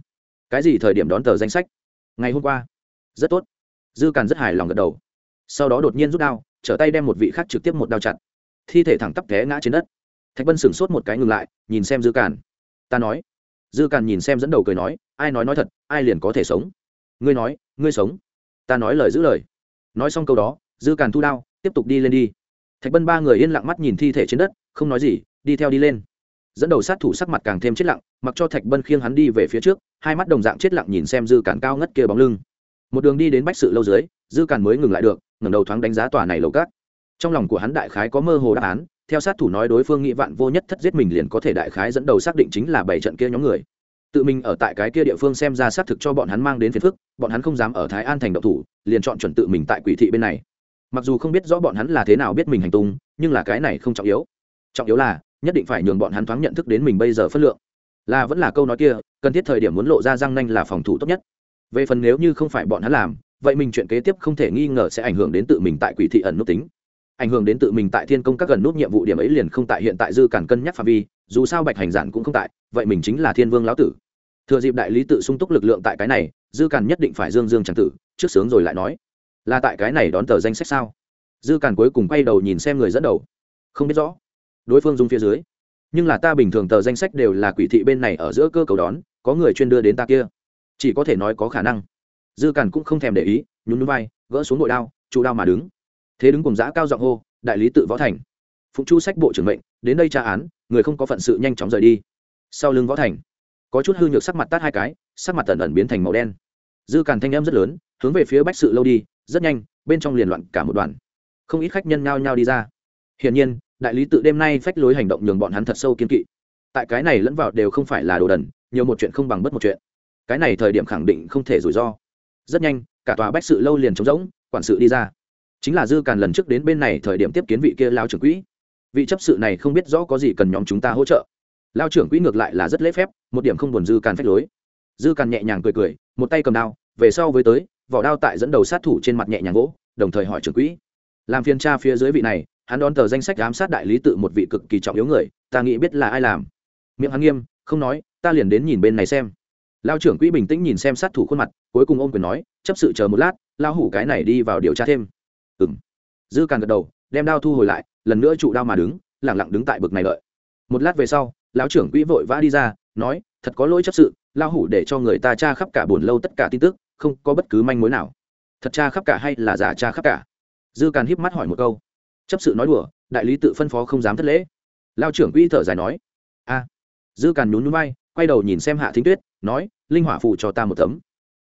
cái gì thời điểm đón tờ danh sách? Ngày hôm qua. Rất tốt. Dư càn rất hài lòng gật đầu. Sau đó đột nhiên rút đao, trở tay đem một vị khác trực tiếp một đao chặt. Thi thể thẳng tắp té ngã trên đất. Thạch bân sửng sốt một cái ngừng lại, nhìn xem dư càn. Ta nói. Dư càn nhìn xem dẫn đầu cười nói, ai nói nói thật, ai liền có thể sống? Ngươi nói, ngươi sống. Ta nói lời giữ lời. Nói xong câu đó, dư càn thu đao, tiếp tục đi lên đi. Thạch bân ba người yên lặng mắt nhìn thi thể trên đất, không nói gì, đi theo đi lên dẫn đầu sát thủ sắc mặt càng thêm chết lặng, mặc cho thạch bân khiêng hắn đi về phía trước, hai mắt đồng dạng chết lặng nhìn xem dư cản cao ngất kia bóng lưng. Một đường đi đến bách sự lâu dưới, dư cản mới ngừng lại được, ngẩng đầu thoáng đánh giá tòa này lầu cát. Trong lòng của hắn đại khái có mơ hồ đáp án, theo sát thủ nói đối phương nghĩ vạn vô nhất thất giết mình liền có thể đại khái dẫn đầu xác định chính là bảy trận kia nhóm người. Tự mình ở tại cái kia địa phương xem ra xác thực cho bọn hắn mang đến phiền phức, bọn hắn không dám ở thái an thành độc thủ, liền chọn chuẩn tự mình tại quỷ thị bên này. Mặc dù không biết rõ bọn hắn là thế nào biết mình hành tung, nhưng là cái này không trọng yếu. Trọng yếu là nhất định phải nhường bọn hắn thoáng nhận thức đến mình bây giờ phất lượng. Là vẫn là câu nói kia, cần thiết thời điểm muốn lộ ra răng nanh là phòng thủ tốt nhất. Về phần nếu như không phải bọn hắn làm, vậy mình chuyện kế tiếp không thể nghi ngờ sẽ ảnh hưởng đến tự mình tại quỷ thị ẩn nút tính. Ảnh hưởng đến tự mình tại thiên công các gần nút nhiệm vụ điểm ấy liền không tại hiện tại dư cản cân nhắc phạm vi, dù sao bạch hành giản cũng không tại, vậy mình chính là thiên vương lão tử. Thừa dịp đại lý tự sung túc lực lượng tại cái này, dư cản nhất định phải dương dương tràng tử, trước sướng rồi lại nói. Là tại cái này đón tờ danh sách sao? Dư cản cuối cùng quay đầu nhìn xem người dẫn đầu. Không biết rõ đối phương dung phía dưới. Nhưng là ta bình thường tờ danh sách đều là quỷ thị bên này ở giữa cơ cầu đón, có người chuyên đưa đến ta kia. Chỉ có thể nói có khả năng. Dư càn cũng không thèm để ý, nhún núi vai, gỡ xuống nội đao, trụ đao mà đứng. Thế đứng cùng giã cao giọng hô, đại lý tự võ thành. Phụng chu sách bộ trưởng mệnh, đến đây tra án, người không có phận sự nhanh chóng rời đi. Sau lưng võ thành, có chút hư nhược sắc mặt tát hai cái, sắc mặt tần ẩn biến thành màu đen. Dư càn thanh em rất lớn, hướng về phía bách sự lâu đi, rất nhanh, bên trong liền loạn cả một đoàn. Không ít khách nhân nhao nhao đi ra. Hiển nhiên đại lý tự đêm nay phách lối hành động nhường bọn hắn thật sâu kiên kỵ. Tại cái này lẫn vào đều không phải là đồ đần, nhiều một chuyện không bằng bất một chuyện. Cái này thời điểm khẳng định không thể rủi ro. Rất nhanh, cả tòa bách sự lâu liền trống rỗng, quản sự đi ra. Chính là dư càn lần trước đến bên này thời điểm tiếp kiến vị kia lao trưởng quỹ. Vị chấp sự này không biết rõ có gì cần nhóm chúng ta hỗ trợ. Lao trưởng quỹ ngược lại là rất lễ phép, một điểm không buồn dư càn phách lối. Dư càn nhẹ nhàng cười cười, một tay cầm đao, về sau với tới, vỏ đao tại dẫn đầu sát thủ trên mặt nhẹ nhàng gỗ đồng thời hỏi trưởng quỹ. Làm phiên tra phía dưới vị này hắn đón tờ danh sách giám sát đại lý tự một vị cực kỳ trọng yếu người, ta nghĩ biết là ai làm. Miệng hắn nghiêm, không nói, ta liền đến nhìn bên này xem. Lao trưởng quỹ bình tĩnh nhìn xem sát thủ khuôn mặt, cuối cùng ôm quyền nói, chấp sự chờ một lát lao hủ cái này đi vào điều tra thêm. Ừ m dư càng gật đầu, đem đao thu hồi lại, lần nữa trụ đao mà đứng, lẳng lặng đứng tại bực này lợi một lát về sau, lão trưởng quỹ vội vã đi ra, nói, thật có lỗi chấp sự lao hủ để cho người ta tra khắp cả buồn lâu tất cả tin tức, không có bất cứ manh mối nào. Thật tra khắp cả hay là giả tra khắp cả? Dư càn híp mắt hỏi một câu chấp sự nói đùa, đại lý tự phân phó không dám thất lễ. Lao trưởng quỹ thở dài nói, a. Dư càn nhún núi bay quay đầu nhìn xem hạ thính tuyết, nói, linh hỏa phù cho ta một tấm.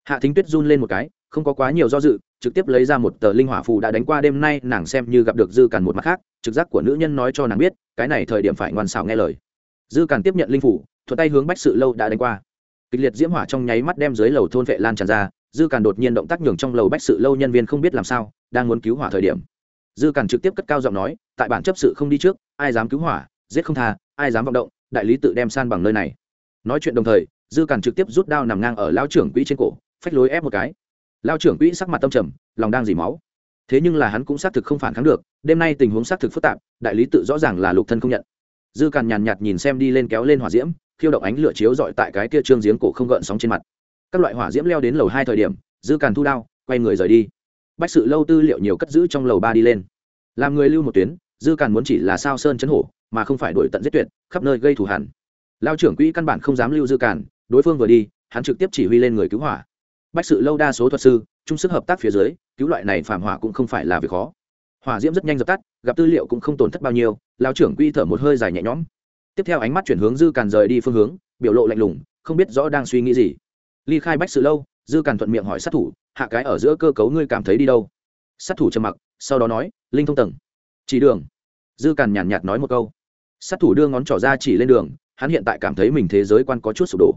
Hạ thính tuyết run lên một cái, không có quá nhiều do dự, trực tiếp lấy ra một tờ linh hỏa phù đã đánh qua đêm nay, nàng xem như gặp được dư càn một mặt khác, trực giác của nữ nhân nói cho nàng biết, cái này thời điểm phải ngoan xảo nghe lời. Dư càn tiếp nhận linh phủ thuật tay hướng bách sự lâu đã đánh qua. Kịch liệt diễm hỏa trong nháy mắt đem dưới lầu thôn vệ lan tràn ra, dư càn đột nhiên động tác nhường trong lầu bách sự lâu nhân viên không biết làm sao, đang muốn cứu hỏa thời điểm dư càn trực tiếp cất cao giọng nói, tại bản chấp sự không đi trước, ai dám cứu hỏa, giết không tha, ai dám vọng động, đại lý tự đem san bằng nơi này. Nói chuyện đồng thời, dư càn trực tiếp rút đao nằm ngang ở lao trưởng quỹ trên cổ, phách lối ép một cái. Lao trưởng quỹ sắc mặt tâm trầm, lòng đang dỉ máu. Thế nhưng là hắn cũng xác thực không phản kháng được, đêm nay tình huống xác thực phức tạp, đại lý tự rõ ràng là lục thân không nhận. Dư càn nhàn nhạt nhìn xem đi lên kéo lên hỏa diễm, khiêu động ánh lửa chiếu dọi tại cái kia trương giếng cổ không gợn sóng trên mặt. Các loại hỏa diễm leo đến lầu hai thời điểm, dư càn thu đao, quay người rời đi bách sự lâu tư liệu nhiều cất giữ trong lầu ba đi lên. Làm người lưu một tuyến, dư càn muốn chỉ là sao sơn chấn hổ, mà không phải đổi tận giết tuyệt, khắp nơi gây thù hẳn lao trưởng quỹ căn bản không dám lưu dư càn, đối phương vừa đi, hắn trực tiếp chỉ huy lên người cứu hỏa. Bách sự lâu đa số thuật sư, chung sức hợp tác phía dưới, cứu loại này phản hỏa cũng không phải là việc khó. Hỏa diễm rất nhanh dập tắt, gặp tư liệu cũng không tổn thất bao nhiêu, lao trưởng quy thở một hơi dài nhẹ nhõm. Tiếp theo ánh mắt chuyển hướng dư càn rời đi phương hướng, biểu lộ lạnh lùng, không biết rõ đang suy nghĩ gì. Ly khai bách sự lâu, dư càn thuận miệng hỏi sát thủ hạ cái ở giữa cơ cấu ngươi cảm thấy đi đâu? Sát thủ trầm mặc, sau đó nói, linh thông tầng, chỉ đường. Dư càn nhàn nhạt nói một câu. Sát thủ đưa ngón trỏ ra chỉ lên đường, hắn hiện tại cảm thấy mình thế giới quan có chút sụp đổ.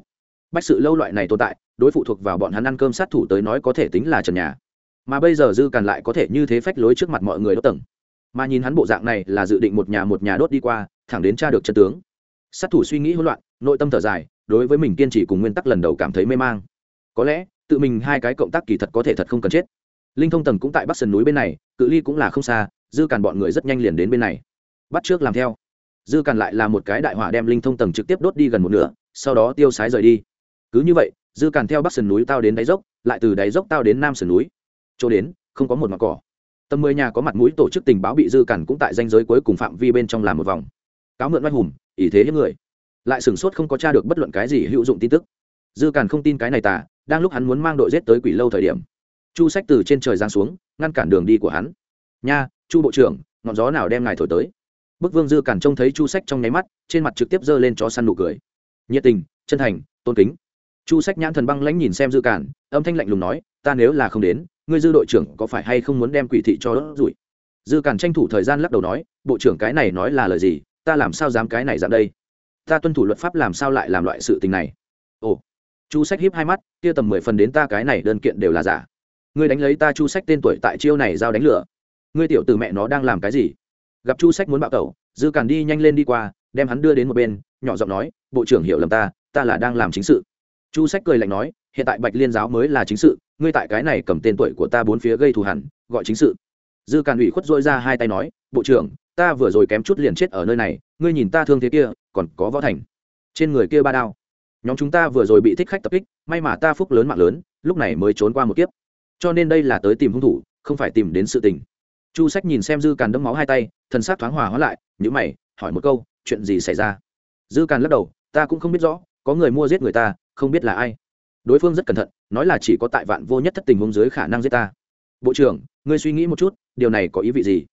Bách sự lâu loại này tồn tại, đối phụ thuộc vào bọn hắn ăn cơm sát thủ tới nói có thể tính là trần nhà. Mà bây giờ dư càn lại có thể như thế phách lối trước mặt mọi người đốt tầng. Mà nhìn hắn bộ dạng này là dự định một nhà một nhà đốt đi qua, thẳng đến tra được chân tướng. Sát thủ suy nghĩ hỗn loạn, nội tâm thở dài, đối với mình kiên trì cùng nguyên tắc lần đầu cảm thấy mê mang. Có lẽ tự mình hai cái cộng tác kỳ thật có thể thật không cần chết. Linh thông tầng cũng tại bắc sườn núi bên này, cự ly cũng là không xa, dư càn bọn người rất nhanh liền đến bên này. Bắt trước làm theo. Dư càn lại là một cái đại hỏa đem linh thông tầng trực tiếp đốt đi gần một nửa, sau đó tiêu sái rời đi. Cứ như vậy, dư càn theo bắc sườn núi tao đến đáy dốc, lại từ đáy dốc tao đến nam sườn núi. Chỗ đến, không có một mặt cỏ. Tầm mười nhà có mặt mũi tổ chức tình báo bị dư càn cũng tại danh giới cuối cùng phạm vi bên trong làm một vòng. Cáo mượn oai hùng ý thế hiếp người. Lại sửng sốt không có t r a được bất luận cái gì hữu dụng tin tức. Dư càn không tin cái này tả đang lúc hắn muốn mang đội rết tới quỷ lâu thời điểm chu sách từ trên trời giang xuống ngăn cản đường đi của hắn. Nha chu bộ trưởng ngọn gió nào đem ngài thổi tới? Bức vương dư cản trông thấy chu sách trong nháy mắt trên mặt trực tiếp giơ lên chó săn nụ cười. Nhiệt tình chân thành tôn kính. Chu sách nhãn thần băng lãnh nhìn xem dư cản, âm thanh lạnh lùng nói ta nếu là không đến ngươi dư đội trưởng có phải hay không muốn đem quỷ thị cho đốt rủi? Dư cản tranh thủ thời gian lắc đầu nói bộ trưởng cái này nói là lời gì? Ta làm sao dám cái này dám đây? Ta tuân thủ luật pháp làm sao lại làm loại sự tình này? Ồ chu sách hiếp hai mắt, kia tầm mười phần đến ta cái này đơn kiện đều là giả. Ngươi đánh lấy ta chu sách tên tuổi tại chiêu này giao đánh lửa. Ngươi tiểu từ mẹ nó đang làm cái gì? Gặp chu sách muốn bạo tẩu, dư càn đi nhanh lên đi qua, đem hắn đưa đến một bên, nhỏ giọng nói, bộ trưởng hiểu lầm ta ta là đang làm chính sự. Chu sách cười lạnh nói, hiện tại bạch liên giáo mới là chính sự, ngươi tại cái này cầm tên tuổi của ta bốn phía gây thù hẳn, gọi chính sự. Dư càn ủy khuất dôi ra hai tay nói, bộ trưởng, ta vừa rồi kém chút liền chết ở nơi này, ngươi nhìn ta thương thế kia, còn có võ thành. Trên người kia ba đao nhóm chúng ta vừa rồi bị thích khách tập kích, may mà ta phúc lớn mạng lớn, lúc này mới trốn qua một kiếp. Cho nên đây là tới tìm hung thủ, không phải tìm đến sự tình. Chu sách nhìn xem dư càn đấm máu hai tay, thần s á c thoáng hòa hóa lại nhữ mày, hỏi một câu, chuyện gì xảy ra? Dư càn lắc đầu, ta cũng không biết rõ, có người mua giết người ta, không biết là ai. Đối phương rất cẩn thận, nói là chỉ có tại vạn vô nhất thất tình huống dưới khả năng giết ta. Bộ trưởng, ngươi suy nghĩ một chút, điều này có ý vị gì?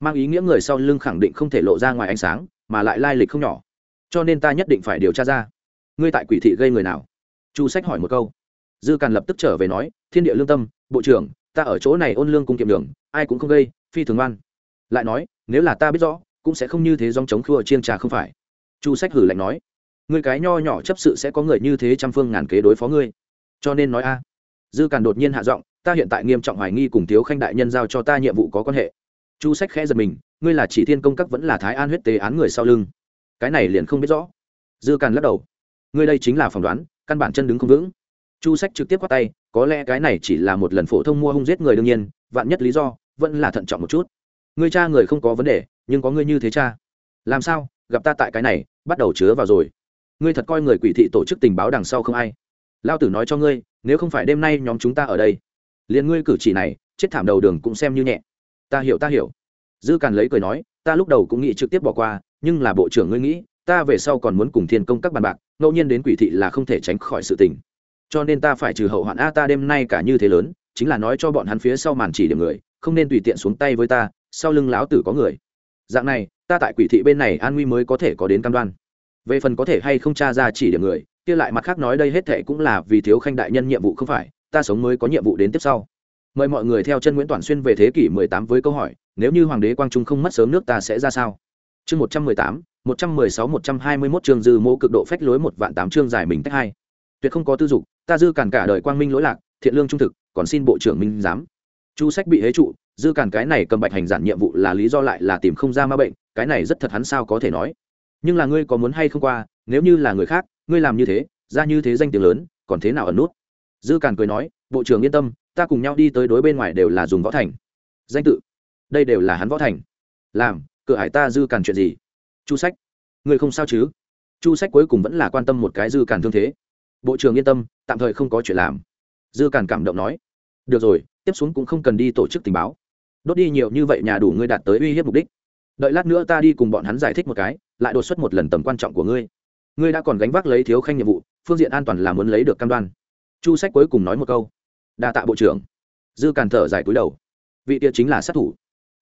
Mang ý nghĩa người sau lưng khẳng định không thể lộ ra ngoài ánh sáng, mà lại lai lịch không nhỏ. Cho nên ta nhất định phải điều tra ra ngươi tại quỷ thị gây người nào? Chu sách hỏi một câu. Dư càn lập tức trở về nói, thiên địa lương tâm, bộ trưởng, ta ở chỗ này ôn lương cung kiệm đường, ai cũng không gây, phi thường ngoan lại nói, nếu là ta biết rõ, cũng sẽ không như thế dòng chống khua chiên trà không phải. Chu sách hử lạnh nói người cái nho nhỏ chấp sự sẽ có người như thế trăm phương ngàn kế đối phó ngươi. Cho nên nói a. Dư càn đột nhiên hạ giọng, ta hiện tại nghiêm trọng hoài nghi cùng thiếu khanh đại nhân giao cho ta nhiệm vụ có quan hệ. Chu sách khẽ giật mình, ngươi là chỉ thiên công các vẫn là thái an huyết tế án người sau lưng. Cái này liền không biết rõ. Dư càn lắc đầu ngươi đây chính là phỏng đoán, căn bản chân đứng không vững. Chu sách trực tiếp qua tay, có lẽ cái này chỉ là một lần phổ thông mua hung giết người đương nhiên, vạn nhất lý do, vẫn là thận trọng một chút. Ngươi cha người không có vấn đề, nhưng có ngươi như thế cha. Làm sao, gặp ta tại cái này, bắt đầu chứa vào rồi. Ngươi thật coi người quỷ thị tổ chức tình báo đằng sau không ai. Lao tử nói cho ngươi, nếu không phải đêm nay nhóm chúng ta ở đây, liền ngươi cử chỉ này, chết thảm đầu đường cũng xem như nhẹ. Ta hiểu ta hiểu. Dư càn lấy cười nói, ta lúc đầu cũng nghĩ trực tiếp bỏ qua, nhưng là bộ trưởng ngươi nghĩ ta về sau còn muốn cùng thiên công các bàn bạc ngẫu nhiên đến quỷ thị là không thể tránh khỏi sự tình. Cho nên ta phải trừ hậu hoạn a ta đêm nay cả như thế lớn chính là nói cho bọn hắn phía sau màn chỉ điểm người không nên tùy tiện xuống tay với ta sau lưng lão tử có người. Dạng này ta tại quỷ thị bên này an nguy mới có thể có đến cam đoan. Về phần có thể hay không tra ra chỉ điểm người kia lại mặt khác nói đây hết thệ cũng là vì thiếu khanh đại nhân nhiệm vụ không phải ta sống mới có nhiệm vụ đến tiếp sau. Mời mọi người theo chân nguyễn toàn xuyên về thế kỷ 18 với câu hỏi nếu như hoàng đế quang trung không mất sớm nước ta sẽ ra sao? Chương 118, 116 121 chương dư mô cực độ phách lối một vạn tám chương giải mình tách hai. Tuyệt không có tư dục, ta dư cản cả đời quang minh lỗi lạc, thiện lương trung thực, còn xin bộ trưởng minh giám. Chu sách bị hế trụ, dư cản cái này cầm bạch hành giản nhiệm vụ là lý do lại là tìm không ra ma bệnh, cái này rất thật hắn sao có thể nói. Nhưng là ngươi có muốn hay không qua, nếu như là người khác, ngươi làm như thế, ra như thế danh tiếng lớn, còn thế nào ẩn nút? Dư cản cười nói, bộ trưởng yên tâm, ta cùng nhau đi tới đối bên ngoài đều là dùng võ thành. Danh tự. Đây đều là hắn võ thành. Làm, cửa hải ta dư cản chuyện gì? Chu sách. Người không sao chứ? Chu sách cuối cùng vẫn là quan tâm một cái dư càn thương thế. Bộ trưởng yên tâm, tạm thời không có chuyện làm. Dư càn cảm động nói. Được rồi, tiếp xuống cũng không cần đi tổ chức tình báo. Đốt đi nhiều như vậy nhà đủ ngươi đạt tới uy hiếp mục đích. Đợi lát nữa ta đi cùng bọn hắn giải thích một cái, lại đột xuất một lần tầm quan trọng của ngươi. Ngươi đã còn gánh vác lấy thiếu khanh nhiệm vụ, phương diện an toàn là muốn lấy được cam đoan. Chu sách cuối cùng nói một câu. Đa tạ bộ trưởng. Dư càn thở dài túi đầu. Vị kia chính là sát thủ.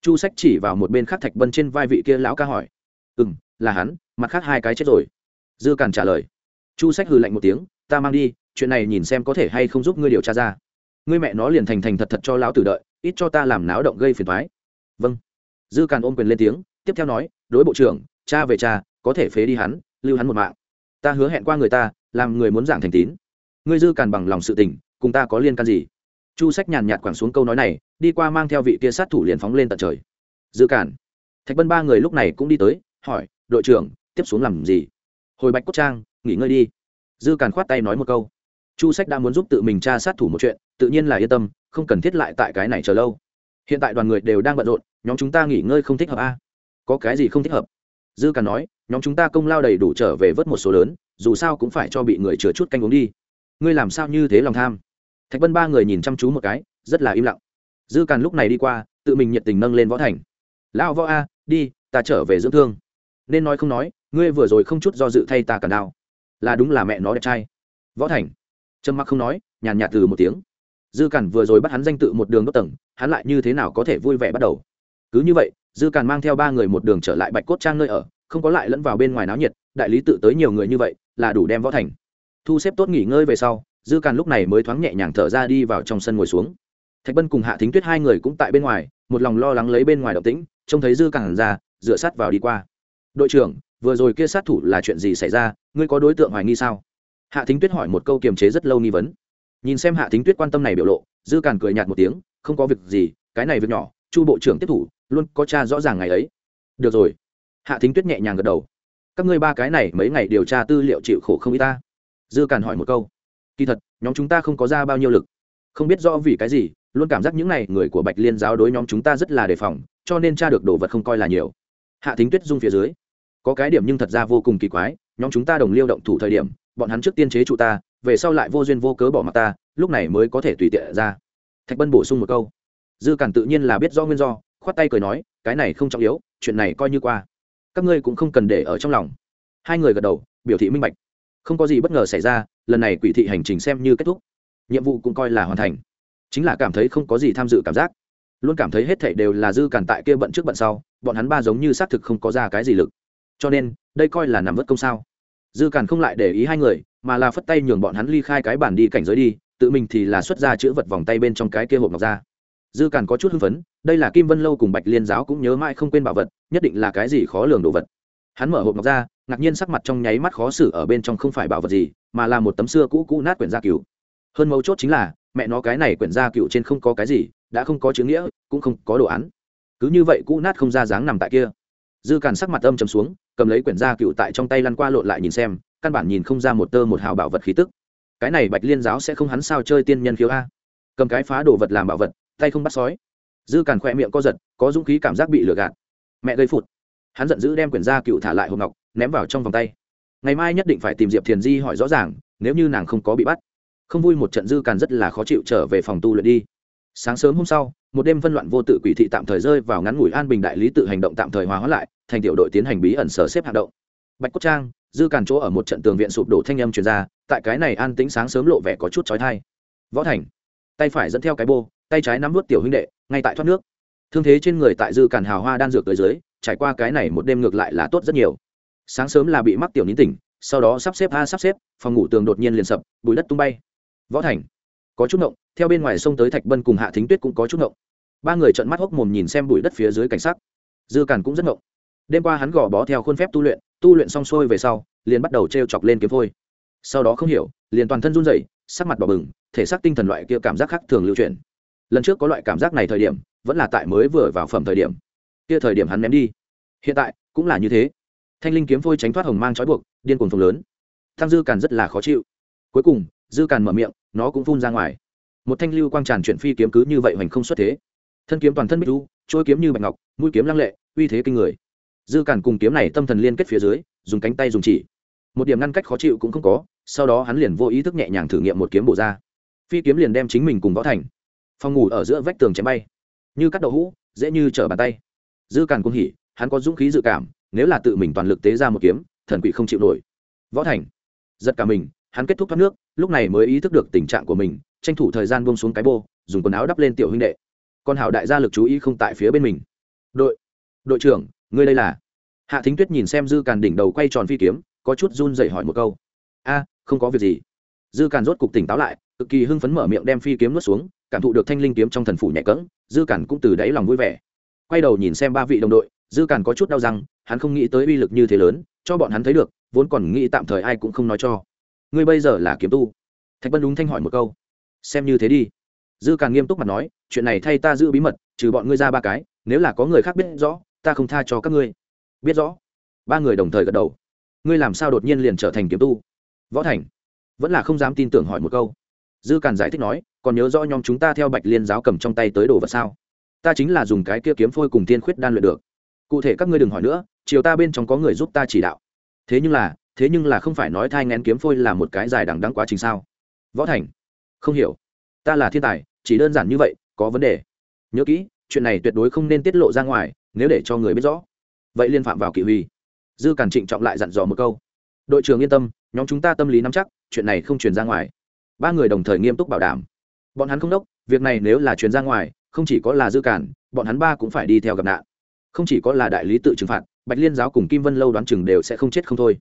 Chu sách chỉ vào một bên khác thạch bân trên vai vị kia lão ca hỏi ừ m là hắn, mặt khác hai cái chết rồi. Dư càn trả lời. Chu sách hừ lạnh một tiếng, ta mang đi, chuyện này nhìn xem có thể hay không giúp ngươi điều tra ra. Ngươi mẹ nó liền thành thành thật thật cho lão tử đợi, ít cho ta làm náo động gây phiền thoái vâng. Dư càn ôm quyền lên tiếng, tiếp theo nói, đối bộ trưởng, cha về cha, có thể phế đi hắn, lưu hắn một mạng. Ta hứa hẹn qua người ta, làm người muốn giảng thành tín. Ngươi dư càn bằng lòng sự tình, cùng ta có liên can gì? Chu sách nhàn nhạt quẳng xuống câu nói này, đi qua mang theo vị kia sát thủ liền phóng lên tận trời. Dư càn thạch bân ba người lúc này cũng đi tới hỏi, đội trưởng, tiếp xuống làm gì? Hồi bạch cốt trang, nghỉ ngơi đi. Dư càn khoát tay nói một câu. Chu sách đã muốn giúp tự mình tra sát thủ một chuyện, tự nhiên là yên tâm, không cần thiết lại tại cái này chờ lâu. Hiện tại đoàn người đều đang bận rộn, nhóm chúng ta nghỉ ngơi không thích hợp a à? có cái gì không thích hợp? Dư càn nói, nhóm chúng ta công lao đầy đủ trở về vớt một số lớn, dù sao cũng phải cho bị người chừa chút canh uống đi. Ngươi làm sao như thế lòng tham? Thạch vân ba người nhìn chăm chú một cái, rất là im lặng. Dư càn lúc này đi qua, tự mình nhiệt tình nâng lên võ thành. Lão võ a, đi, ta trở về dưỡng thương nên nói không nói, ngươi vừa rồi không chút do dự thay ta cả đao. Là đúng là mẹ nó đẹp trai. Võ thành. Trâm mặc không nói, nhàn nhạt từ một tiếng. Dư càn vừa rồi bắt hắn danh tự một đường đốt tầng, hắn lại như thế nào có thể vui vẻ bắt đầu? Cứ như vậy, dư càn mang theo ba người một đường trở lại bạch cốt trang nơi ở, không có lại lẫn vào bên ngoài náo nhiệt, đại lý tự tới nhiều người như vậy, là đủ đem võ thành. Thu xếp tốt nghỉ ngơi về sau, dư càn lúc này mới thoáng nhẹ nhàng thở ra đi vào trong sân ngồi xuống. Thạch bân cùng hạ thính tuyết hai người cũng tại bên ngoài, một lòng lo lắng lấy bên ngoài động tĩnh, trông thấy dư càn ra, dựa sát vào đi qua đội trưởng, vừa rồi kia sát thủ là chuyện gì xảy ra, ngươi có đối tượng hoài nghi sao? Hạ thính tuyết hỏi một câu kiềm chế rất lâu nghi vấn. Nhìn xem hạ thính tuyết quan tâm này biểu lộ, dư càn cười nhạt một tiếng, không có việc gì, cái này việc nhỏ, chu bộ trưởng tiếp thủ, luôn có cha rõ ràng ngày ấy. Được rồi. Hạ thính tuyết nhẹ nhàng gật đầu. Các ngươi ba cái này mấy ngày điều tra tư liệu chịu khổ không y ta. Dư càn hỏi một câu. Kỳ thật, nhóm chúng ta không có ra bao nhiêu lực. Không biết do vì cái gì, luôn cảm giác những n à y người của bạch liên giáo đối nhóm chúng ta rất là đề phòng, cho nên tra được đồ vật không coi là nhiều. Hạ thính tuyết dung phía dưới có cái điểm nhưng thật ra vô cùng kỳ quái, nhóm chúng ta đồng liêu động thủ thời điểm, bọn hắn trước tiên chế trụ ta, về sau lại vô duyên vô cớ bỏ mặt ta, lúc này mới có thể tùy tiện ra. Thạch bân bổ sung một câu. Dư cản tự nhiên là biết do nguyên do, khoát tay cười nói, cái này không trọng yếu, chuyện này coi như qua. Các ngươi cũng không cần để ở trong lòng. Hai người gật đầu, biểu thị minh bạch. Không có gì bất ngờ xảy ra, lần này quỷ thị hành trình xem như kết thúc. Nhiệm vụ cũng coi là hoàn thành. Chính là cảm thấy không có gì tham dự cảm giác. Luôn cảm thấy hết thảy đều là dư cản tại kia bận trước bận sau, bọn hắn ba giống như xác thực không có ra cái gì lực cho nên, đây coi là nằm vất công sao? Dư càn không lại để ý hai người, mà là phất tay nhường bọn hắn ly khai cái bản đi cảnh giới đi, tự mình thì là xuất ra chữ vật vòng tay bên trong cái kia hộp ngọc ra. Dư càn có chút hưng phấn, đây là kim vân lâu cùng bạch liên giáo cũng nhớ mãi không quên bảo vật, nhất định là cái gì khó lường đồ vật. Hắn mở hộp ngọc ra, ngạc nhiên sắc mặt trong nháy mắt khó xử ở bên trong không phải bảo vật gì, mà là một tấm xưa cũ cũ nát quyển gia cựu. hơn mấu chốt chính là, mẹ nó cái này quyển gia cựu trên không có cái gì, đã không có chữ nghĩa, cũng không có đồ án. Cứ như vậy cũ nát không ra dáng nằm tại kia. Dư càn sắc mặt âm trầm xuống cầm lấy quyển gia cựu tại trong tay lăn qua lộn lại nhìn xem, căn bản nhìn không ra một tơ một hào bảo vật khí tức. Cái này bạch liên giáo sẽ không hắn sao chơi tiên nhân khiếu a. Cầm cái phá đồ vật làm bảo vật, tay không bắt sói. Dư càn khỏe miệng co giật, có dũng khí cảm giác bị lừa gạt. Mẹ gây phụt. Hắn giận dữ đem quyển gia cựu thả lại hộp ngọc, ném vào trong vòng tay. Ngày mai nhất định phải tìm diệp thiền di hỏi rõ ràng, nếu như nàng không có bị bắt. Không vui một trận dư càn rất là khó chịu trở về phòng tu luyện đi sáng sớm hôm sau, một đêm phân loạn vô tự quỷ thị tạm thời rơi vào ngắn ngủi an bình đại lý tự hành động tạm thời hòa hóa lại, thành tiểu đội tiến hành bí ẩn sở xếp hạng động. Bạch cốt trang, dư càn chỗ ở một trận tường viện sụp đổ thanh âm truyền ra, tại cái này an tĩnh sáng sớm lộ vẻ có chút trói thai võ thành, tay phải dẫn theo cái bô, tay trái nắm vút tiểu huynh đệ, ngay tại thoát nước. Thương thế trên người tại dư càn hào hoa đan dược tới dưới, trải qua cái này một đêm ngược lại là tốt rất nhiều. Sáng sớm là bị mắc tiểu nín tỉnh, sau đó sắp xếp a sắp xếp, phòng ngủ tường đột nhiên liền sập, bụi đất tung bay. Võ thành, có chút ngộng theo bên ngoài sông tới thạch bân cùng hạ thính tuyết cũng có chút ngộng. Ba người trợn mắt hốc mồm nhìn xem bụi đất phía dưới cảnh sắc. Dư càn cũng rất ngộng. Đêm qua hắn gò bó theo khuôn phép tu luyện tu luyện xong xuôi về sau, liền bắt đầu t r e o chọc lên kiếm phôi. Sau đó không hiểu, liền toàn thân run rẩy, sắc mặt bỏ bừng, thể xác tinh thần loại kia cảm giác khác thường lưu truyền lần trước có loại cảm giác này thời điểm, vẫn là tại mới vừa vào phẩm thời điểm. Kia thời điểm hắn ném đi. Hiện tại, cũng là như thế. Thanh linh kiếm phôi tránh thoát hồng mang trói buộc, điên cuồng phồng lớn. Thăng dư càn rất là khó chịu. Cuối cùng, dư càn mở miệng, nó cũng phun ra ngoài một thanh lưu quang tràn chuyển phi kiếm cứ như vậy hoành không xuất thế. Thân kiếm toàn thân bích lưu trôi kiếm như bạch ngọc, mũi kiếm lăng lệ, uy thế kinh người. Dư cản cùng kiếm này tâm thần liên kết phía dưới, dùng cánh tay dùng chỉ. Một điểm ngăn cách khó chịu cũng không có, sau đó hắn liền vô ý thức nhẹ nhàng thử nghiệm một kiếm bổ ra. Phi kiếm liền đem chính mình cùng võ thành. Phòng ngủ ở giữa vách tường chém bay. Như cắt đậu hũ, dễ như trở bàn tay. Dư càn cũng hỉ, hắn có dũng khí dự cảm, nếu là tự mình toàn lực tế ra một kiếm, thần quỷ không chịu nổi. Võ thành. Giật cả mình, hắn kết thúc thoát nước, lúc này mới ý thức được tình trạng của mình tranh thủ thời gian buông xuống cái bô, dùng quần áo đắp lên tiểu huynh đệ. Con hảo đại gia lực chú ý không tại phía bên mình. Đội đội trưởng, ngươi đây là? Hạ thính tuyết nhìn xem dư càn đỉnh đầu quay tròn phi kiếm, có chút run dậy hỏi một câu. A, không có việc gì. Dư càn rốt cục tỉnh táo lại, cực kỳ hưng phấn mở miệng đem phi kiếm nuốt xuống, cảm thụ được thanh linh kiếm trong thần phủ nhẹ cỡng dư càn cũng từ đáy lòng vui vẻ. Quay đầu nhìn xem ba vị đồng đội, dư càn có chút đau răng, hắn không nghĩ tới uy lực như thế lớn, cho bọn hắn thấy được, vốn còn nghĩ tạm thời ai cũng không nói cho. Ngươi bây giờ là kiếm tu. Thạch bân đúng thanh hỏi một câu xem như thế đi. Dư càng nghiêm túc mặt nói, chuyện này thay ta giữ bí mật, trừ bọn ngươi ra ba cái, nếu là có người khác biết rõ, ta không tha cho các ngươi. Biết rõ. Ba người đồng thời gật đầu. Ngươi làm sao đột nhiên liền trở thành kiếm tu? Võ thành, vẫn là không dám tin tưởng hỏi một câu. Dư càn giải thích nói, còn nhớ rõ nhóm chúng ta theo bạch liên giáo cầm trong tay tới đồ vật sao? Ta chính là dùng cái kia kiếm phôi cùng tiên khuyết đan luyện được. Cụ thể các ngươi đừng hỏi nữa, chiều ta bên trong có người giúp ta chỉ đạo. Thế nhưng là, thế nhưng là không phải nói thai ngén kiếm phôi là một cái dài đằng đắng quá trình sao? Võ thành không hiểu. Ta là thiên tài, chỉ đơn giản như vậy, có vấn đề. Nhớ kỹ, chuyện này tuyệt đối không nên tiết lộ ra ngoài, nếu để cho người biết rõ. Vậy liên phạm vào kỵ huy. Dư cản trịnh trọng lại dặn dò một câu. Đội trưởng yên tâm, nhóm chúng ta tâm lý nắm chắc, chuyện này không truyền ra ngoài. Ba người đồng thời nghiêm túc bảo đảm. Bọn hắn không đốc, việc này nếu là truyền ra ngoài, không chỉ có là dư cản, bọn hắn ba cũng phải đi theo gặp nạn. Không chỉ có là đại lý tự trừng phạt, bạch liên giáo cùng kim vân lâu đoán chừng đều sẽ không chết không thôi.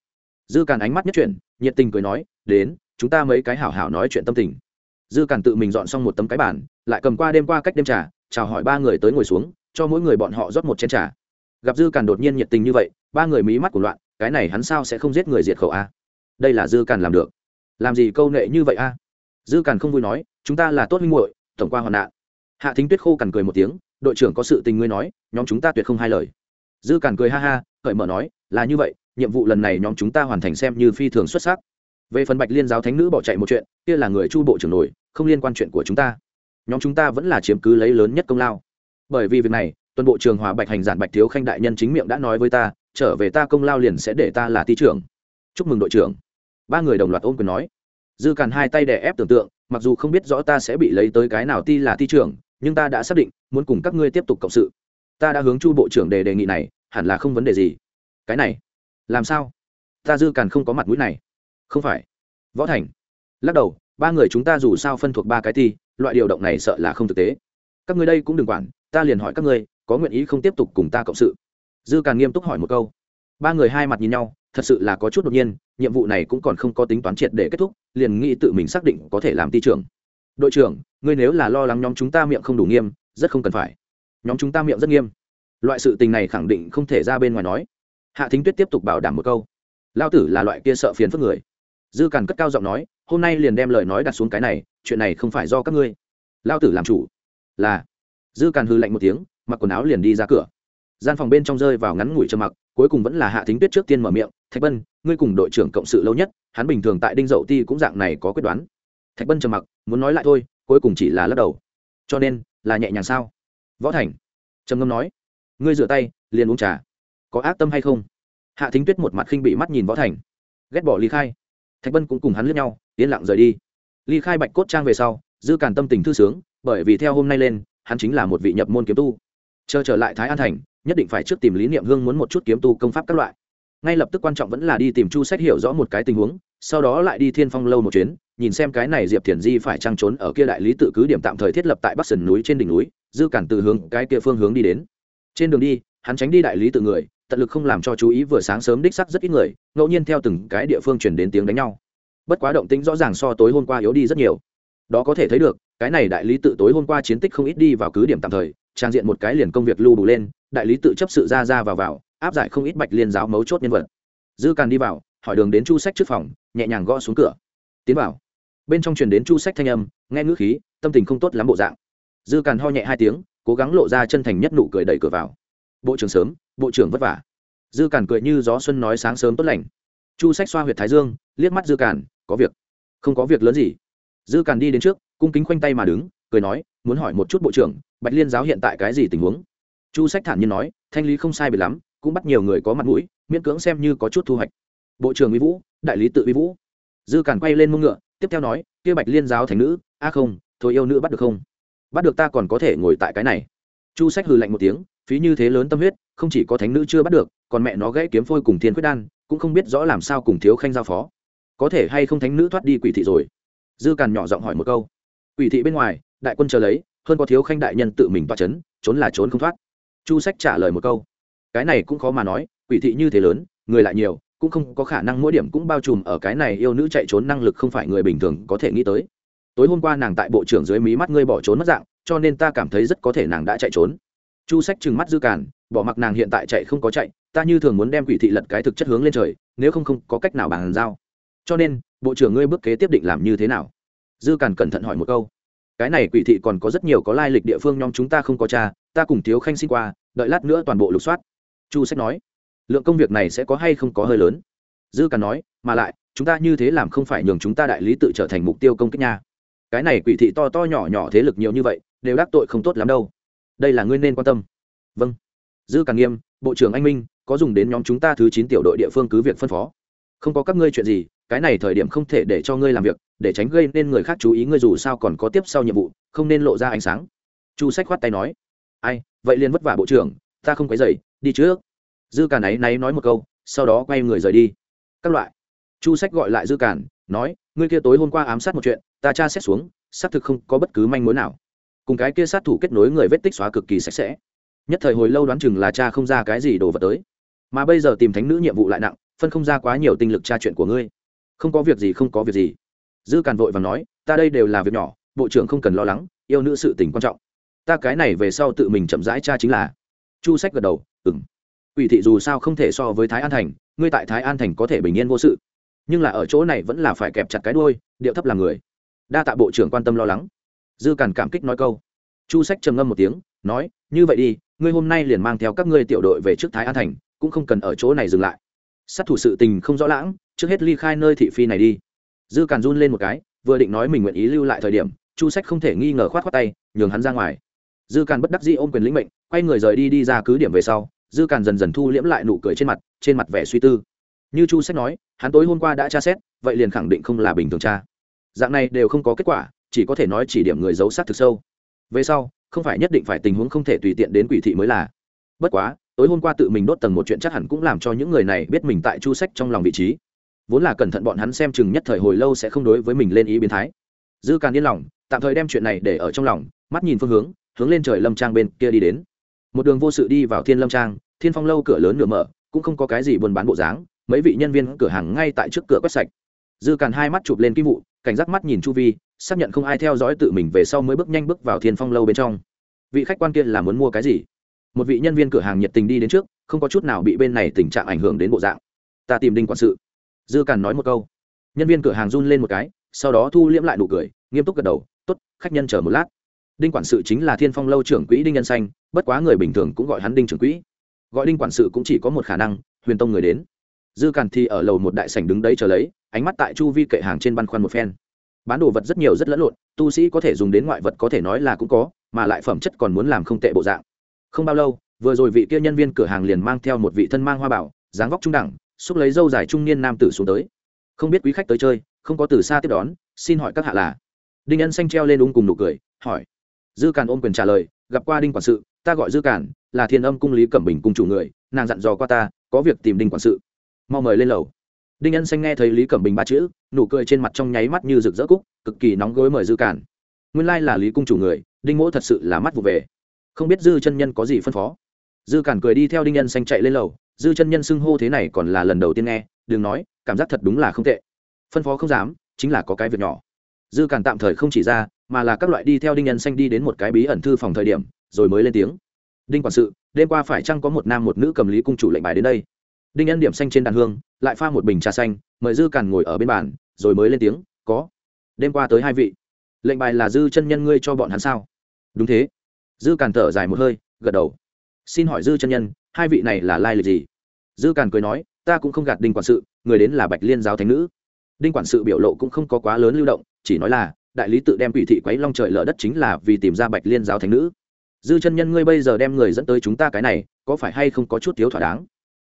Dư càn ánh mắt nhất chuyển, nhiệt tình cười nói, đến, chúng ta mấy cái hảo hảo nói chuyện tâm tình dư càn tự mình dọn xong một tấm cái bản lại cầm qua đêm qua cách đêm trà, chào hỏi ba người tới ngồi xuống, cho mỗi người bọn họ rót một chén trà. Gặp dư càn đột nhiên nhiệt tình như vậy, ba người mí mắt của loạn, cái này hắn sao sẽ không giết người diệt khẩu a? Đây là dư càn làm được. Làm gì câu nệ như vậy a? Dư càn không vui nói, chúng ta là tốt huynh muội, tổng qua hoạn nạn. Hạ thính tuyết khô cằn cười một tiếng, đội trưởng có sự tình ngươi nói, nhóm chúng ta tuyệt không hai lời. Dư càn cười ha ha, cởi mở nói, là như vậy, nhiệm vụ lần này nhóm chúng ta hoàn thành xem như phi thường xuất sắc về phần bạch liên giáo thánh nữ bỏ chạy một chuyện, kia là người chu bộ trưởng nổi, không liên quan chuyện của chúng ta. Nhóm chúng ta vẫn là chiếm cứ lấy lớn nhất công lao. Bởi vì việc này tuần bộ trường hòa bạch hành giản bạch thiếu khanh đại nhân chính miệng đã nói với ta, trở về ta công lao liền sẽ để ta là ty trưởng. Chúc mừng đội trưởng. Ba người đồng loạt ôm quyền nói. Dư càn hai tay đè ép tưởng tượng, mặc dù không biết rõ ta sẽ bị lấy tới cái nào ti là ty trưởng, nhưng ta đã xác định, muốn cùng các ngươi tiếp tục cộng sự. Ta đã hướng chu bộ trưởng đề đề nghị này, hẳn là không vấn đề gì. Cái này, làm sao? Ta dư càn không có mặt mũi này không phải. Võ thành. Lắc đầu, ba người chúng ta dù sao phân thuộc ba cái thi, loại điều động này sợ là không thực tế. Các ngươi đây cũng đừng quản, ta liền hỏi các ngươi, có nguyện ý không tiếp tục cùng ta cộng sự? Dư càn nghiêm túc hỏi một câu. Ba người hai mặt nhìn nhau, thật sự là có chút đột nhiên, nhiệm vụ này cũng còn không có tính toán triệt để kết thúc, liền nghĩ tự mình xác định có thể làm ty trưởng. Đội trưởng, ngươi nếu là lo lắng nhóm chúng ta miệng không đủ nghiêm, rất không cần phải. Nhóm chúng ta miệng rất nghiêm. Loại sự tình này khẳng định không thể ra bên ngoài nói. Hạ thính tuyết tiếp tục bảo đảm một câu. Lao tử là loại kia sợ phiền phức người dư càn cất cao giọng nói, hôm nay liền đem lời nói đặt xuống cái này, chuyện này không phải do các ngươi. Lao tử làm chủ. Là. Dư càn hư lạnh một tiếng, mặc quần áo liền đi ra cửa. Gian phòng bên trong rơi vào ngắn ngủi trầm mặc, cuối cùng vẫn là hạ thính tuyết trước tiên mở miệng, thạch bân, ngươi cùng đội trưởng cộng sự lâu nhất, hắn bình thường tại đinh dậu ti cũng dạng này có quyết đoán. Thạch bân trầm mặc, muốn nói lại thôi, cuối cùng chỉ là lắc đầu. Cho nên, là nhẹ nhàng sao? Võ thành trầm ngâm nói, ngươi rửa tay, liền uống trà. Có ác tâm hay không? Hạ thính tuyết một mặt khinh bị mắt nhìn võ thành. Ghét bỏ ly khai thạch bân cũng cùng hắn lướt nhau, yên lặng rời đi. Ly khai bạch cốt trang về sau, dư càn tâm tình thư sướng, bởi vì theo hôm nay lên, hắn chính là một vị nhập môn kiếm tu. Chờ trở lại thái an thành, nhất định phải trước tìm lý niệm hương muốn một chút kiếm tu công pháp các loại. Ngay lập tức quan trọng vẫn là đi tìm chu sách hiểu rõ một cái tình huống, sau đó lại đi thiên phong lâu một chuyến, nhìn xem cái này diệp thiền di phải trăng trốn ở kia đại lý tự cứ điểm tạm thời thiết lập tại bắc sườn núi trên đỉnh núi, dư cản từ hướng cái kia phương hướng đi đến. Trên đường đi, hắn tránh đi đại lý tự người tận lực không làm cho chú ý vừa sáng sớm đích sắc rất ít người, ngẫu nhiên theo từng cái địa phương chuyển đến tiếng đánh nhau. Bất quá động tĩnh rõ ràng so tối hôm qua yếu đi rất nhiều. Đó có thể thấy được, cái này đại lý tự tối hôm qua chiến tích không ít đi vào cứ điểm tạm thời, trang diện một cái liền công việc lưu đủ lên, đại lý tự chấp sự ra ra vào vào, áp giải không ít bạch liên giáo mấu chốt nhân vật. Dư càn đi vào, hỏi đường đến chu sách trước phòng, nhẹ nhàng gõ xuống cửa. Tiến vào. Bên trong truyền đến chu sách thanh âm, nghe ngữ khí, tâm tình không tốt lắm bộ dạng. Dư càn ho nhẹ hai tiếng, cố gắng lộ ra chân thành nhất nụ cười đẩy cửa vào bộ trưởng sớm, bộ trưởng vất vả. Dư cản cười như gió xuân nói sáng sớm tốt lành. Chu sách xoa huyệt thái dương, liếc mắt dư cản có việc. Không có việc lớn gì. Dư cản đi đến trước, cung kính khoanh tay mà đứng, cười nói, muốn hỏi một chút bộ trưởng, bạch liên giáo hiện tại cái gì tình huống? Chu sách thản nhiên nói, thanh lý không sai biệt lắm, cũng bắt nhiều người có mặt mũi, miễn cưỡng xem như có chút thu hoạch. Bộ trưởng uy vũ, đại lý tự uy vũ. Dư cản quay lên mông ngựa, tiếp theo nói, kia bạch liên giáo thành nữ, a không, thôi yêu nữ bắt được không? Bắt được ta còn có thể ngồi tại cái này. Chu sách hừ lạnh một tiếng phí như thế lớn tâm huyết, không chỉ có thánh nữ chưa bắt được, còn mẹ nó gãy kiếm phôi cùng thiên quyết đan, cũng không biết rõ làm sao cùng thiếu khanh giao phó. Có thể hay không thánh nữ thoát đi quỷ thị rồi? Dư càn nhỏ giọng hỏi một câu. Quỷ thị bên ngoài, đại quân chờ lấy, hơn có thiếu khanh đại nhân tự mình toa c h ấ n trốn là trốn không thoát. Chu sách trả lời một câu. Cái này cũng khó mà nói, quỷ thị như thế lớn, người lại nhiều, cũng không có khả năng mỗi điểm cũng bao trùm ở cái này yêu nữ chạy trốn năng lực không phải người bình thường có thể nghĩ tới. Tối hôm qua nàng tại bộ trưởng dưới mí mắt ngươi bỏ trốn mất dạng, cho nên ta cảm thấy rất có thể nàng đã chạy trốn chu sách trừng mắt dư cản, bỏ mặc nàng hiện tại chạy không có chạy ta như thường muốn đem quỷ thị lật cái thực chất hướng lên trời nếu không không có cách nào bàn giao. Cho nên bộ trưởng ngươi bước kế tiếp định làm như thế nào? Dư cản cẩn thận hỏi một câu. Cái này quỷ thị còn có rất nhiều có lai lịch địa phương nhóm chúng ta không có cha ta cùng thiếu khanh xin qua đợi lát nữa toàn bộ lục soát. Chu sách nói. Lượng công việc này sẽ có hay không có hơi lớn? Dư càn nói mà lại chúng ta như thế làm không phải nhường chúng ta đại lý tự trở thành mục tiêu công kích nha. Cái này quỷ thị to to nhỏ nhỏ thế lực nhiều như vậy đều đắc tội không tốt lắm đâu đây là ngươi nên quan tâm. Vâng. Dư càng nghiêm, bộ trưởng anh minh, có dùng đến nhóm chúng ta thứ chín tiểu đội địa phương cứ việc phân phó. Không có các ngươi chuyện gì, cái này thời điểm không thể để cho ngươi làm việc, để tránh gây nên người khác chú ý ngươi dù sao còn có tiếp sau nhiệm vụ, không nên lộ ra ánh sáng. Chu sách khoát tay nói. Ai, vậy liền vất vả bộ trưởng, ta không quấy dậy đi trước. Dư càn ấy náy nói một câu, sau đó quay người rời đi. Các loại. Chu sách gọi lại dư càn, nói, ngươi kia tối hôm qua ám sát một chuyện, ta tra xét xuống, xác thực không có bất cứ manh mối nào cùng cái kia sát thủ kết nối người vết tích xóa cực kỳ sạch sẽ. Nhất thời hồi lâu đoán chừng là cha không ra cái gì đồ vật tới. Mà bây giờ tìm thánh nữ nhiệm vụ lại nặng, phân không ra quá nhiều tinh lực tra chuyện của ngươi. Không có việc gì, không có việc gì. Dư càn vội và nói, ta đây đều là việc nhỏ, bộ trưởng không cần lo lắng, yêu nữ sự tình quan trọng. Ta cái này về sau tự mình chậm rãi cha chính là. Chu sách gật đầu ừng ủy thị dù sao không thể so với thái an thành, ngươi tại thái an thành có thể bình yên vô sự. Nhưng là ở chỗ này vẫn là phải kẹp chặt cái đôi điệu thấp làm người. Đa tạ bộ trưởng quan tâm lo lắng dư càn cảm kích nói câu. Chu sách trầm ngâm một tiếng, nói, như vậy đi, ngươi hôm nay liền mang theo các ngươi tiểu đội về trước thái an thành, cũng không cần ở chỗ này dừng lại. Sát thủ sự tình không rõ lãng, trước hết ly khai nơi thị phi này đi. Dư càn run lên một cái, vừa định nói mình nguyện ý lưu lại thời điểm, chu sách không thể nghi ngờ khoát khoát tay, nhường hắn ra ngoài. Dư càn bất đắc dĩ ôm quyền lĩnh mệnh, quay người rời đi đi ra cứ điểm về sau, dư càn dần dần thu liễm lại nụ cười trên mặt trên mặt vẻ suy tư. Như chu sách nói, hắn tối hôm qua đã tra xét, vậy liền khẳng định không là bình thường tra. Dạng này đều không có kết quả chỉ có thể nói chỉ điểm người giấu sát thực sâu. Về sau, không phải nhất định phải tình huống không thể tùy tiện đến quỷ thị mới là. Bất quá, tối hôm qua tự mình đốt tầng một chuyện chắc hẳn cũng làm cho những người này biết mình tại chu sách trong lòng vị trí. Vốn là cẩn thận bọn hắn xem chừng nhất thời hồi lâu sẽ không đối với mình lên ý biến thái. Dư càn yên lòng, tạm thời đem chuyện này để ở trong lòng, mắt nhìn phương hướng hướng lên trời lâm trang bên kia đi đến. Một đường vô sự đi vào thiên lâm trang, thiên phong lâu cửa lớn nửa mở, cũng không có cái gì buôn bán bộ dáng, mấy vị nhân viên cửa hàng ngay tại trước cửa quét sạch. Dư càn hai mắt chụp lên kim vụ cảnh giác mắt nhìn chu vi xác nhận không ai theo dõi tự mình về sau mới bước nhanh bước vào thiên phong lâu bên trong. Vị khách quan kia là muốn mua cái gì? Một vị nhân viên cửa hàng nhiệt tình đi đến trước, không có chút nào bị bên này tình trạng ảnh hưởng đến bộ dạng. Ta tìm đinh quản sự. Dư càn nói một câu. Nhân viên cửa hàng run lên một cái, sau đó thu liễm lại nụ cười, nghiêm túc gật đầu t ố t khách nhân chờ một lát. Đinh quản sự chính là thiên phong lâu trưởng quỹ đinh nhân xanh, bất quá người bình thường cũng gọi hắn đinh trưởng quỹ. Gọi đinh quản sự cũng chỉ có một khả năng, huyền tông người đến. Dư càn thì ở lầu một đại sảnh đứng đấy chờ lấy, ánh mắt tại chu vi kệ hàng trên băn khoăn một phen bán đồ vật rất nhiều rất lẫn lộn, tu sĩ có thể dùng đến ngoại vật có thể nói là cũng có, mà lại phẩm chất còn muốn làm không tệ bộ dạng. Không bao lâu, vừa rồi vị kia nhân viên cửa hàng liền mang theo một vị thân mang hoa bảo, dáng vóc trung đẳng, xúc lấy dâu dài trung niên nam tử xuống tới. Không biết quý khách tới chơi, không có từ xa tiếp đón, xin hỏi các hạ là? Đinh ân xanh treo lên ung cùng nụ cười, hỏi. Dư càn ôm quyền trả lời, gặp qua đinh quản sự, ta gọi dư càn, là thiên âm cung lý cẩm bình cung chủ người, nàng dặn dò qua ta, có việc tìm đinh quản sự. Mau mời lên lầu đinh ân xanh nghe thấy lý cẩm bình ba chữ, nụ cười trên mặt trong nháy mắt như rực rỡ cúc, cực kỳ nóng gối mời dư Cản. nguyên lai là lý cung chủ người, đinh mỗ thật sự là mắt vụ về. Không biết dư chân nhân có gì phân phó. Dư Cản cười đi theo đinh nhân xanh chạy lên lầu, dư chân nhân xưng hô thế này còn là lần đầu tiên nghe, đừng nói, cảm giác thật đúng là không tệ. Phân phó không dám, chính là có cái việc nhỏ. Dư Cản tạm thời không chỉ ra, mà là các loại đi theo đinh nhân xanh đi đến một cái bí ẩn thư phòng thời điểm, rồi mới lên tiếng. Đinh quản sự, đêm qua phải chăng có một nam một nữ cầm lý cung chủ lệnh bài đến đây? Đinh nhân điểm xanh trên đàn hương, lại pha một bình trà xanh, mời dư càn ngồi ở bên bàn, rồi mới lên tiếng, có. Đêm qua tới hai vị. Lệnh bài là dư chân nhân ngươi cho bọn hắn sao? Đúng thế. Dư càn thở dài một hơi, gật đầu. Xin hỏi dư chân nhân, hai vị này là lai lịch gì? Dư càn cười nói, ta cũng không gạt đinh quản sự, người đến là bạch liên giáo thánh nữ. Đinh quản sự biểu lộ cũng không có quá lớn lưu động, chỉ nói là, đại lý tự đem quỷ thị quấy long trời lở đất chính là vì tìm ra bạch liên giáo thánh nữ. Dư chân nhân ngươi bây giờ đem người dẫn tới chúng ta cái này, có phải hay không có chút thiếu thỏa đáng?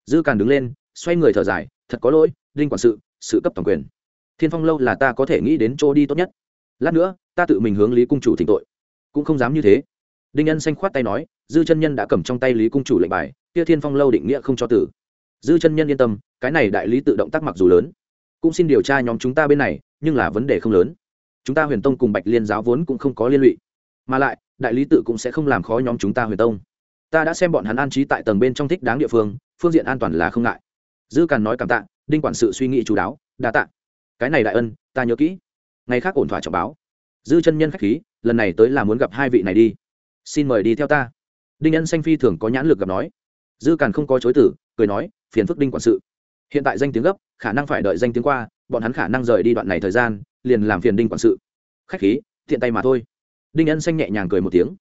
Dư càn đứng lên, xoay người thở dài, thật có lỗi, đinh quản sự sự cấp toàn quyền. Thiên phong lâu là ta có thể nghĩ đến chỗ đi tốt nhất. Lát nữa, ta tự mình hướng lý cung chủ thỉnh tội. Cũng không dám như thế. Đinh ân xanh khoát tay nói, dư chân nhân đã cầm trong tay lý cung chủ lệnh bài, kia thiên phong lâu định nghĩa không cho tử. Dư chân nhân yên tâm, cái này đại lý tự động tác mặc dù lớn, cũng xin điều tra nhóm chúng ta bên này, nhưng là vấn đề không lớn. Chúng ta huyền tông cùng bạch liên giáo vốn cũng không có liên lụy. Mà lại, đại lý tự cũng sẽ không làm khó nhóm chúng ta huyền tông. Ta đã xem bọn hắn an trí tại tầng bên trong thích đáng địa phương phương diện an toàn là không ngại. Dư càn nói cảm tạ, đinh quản sự suy nghĩ chú đáo, đa tạ. Cái này đại ân, ta nhớ kỹ. Ngày khác ổn thỏa trọng báo. Dư chân nhân khách khí, lần này tới là muốn gặp hai vị này đi. Xin mời đi theo ta. Đinh ân xanh phi thường có nhãn lực gặp nói. Dư càn không có chối tử cười nói, phiền phức đinh quản sự. Hiện tại danh tiếng gấp, khả năng phải đợi danh tiếng qua, bọn hắn khả năng rời đi đoạn này thời gian, liền làm phiền đinh quản sự. Khách khí thiện tay mà thôi. Đinh ân xanh nhẹ nhàng cười một tiếng.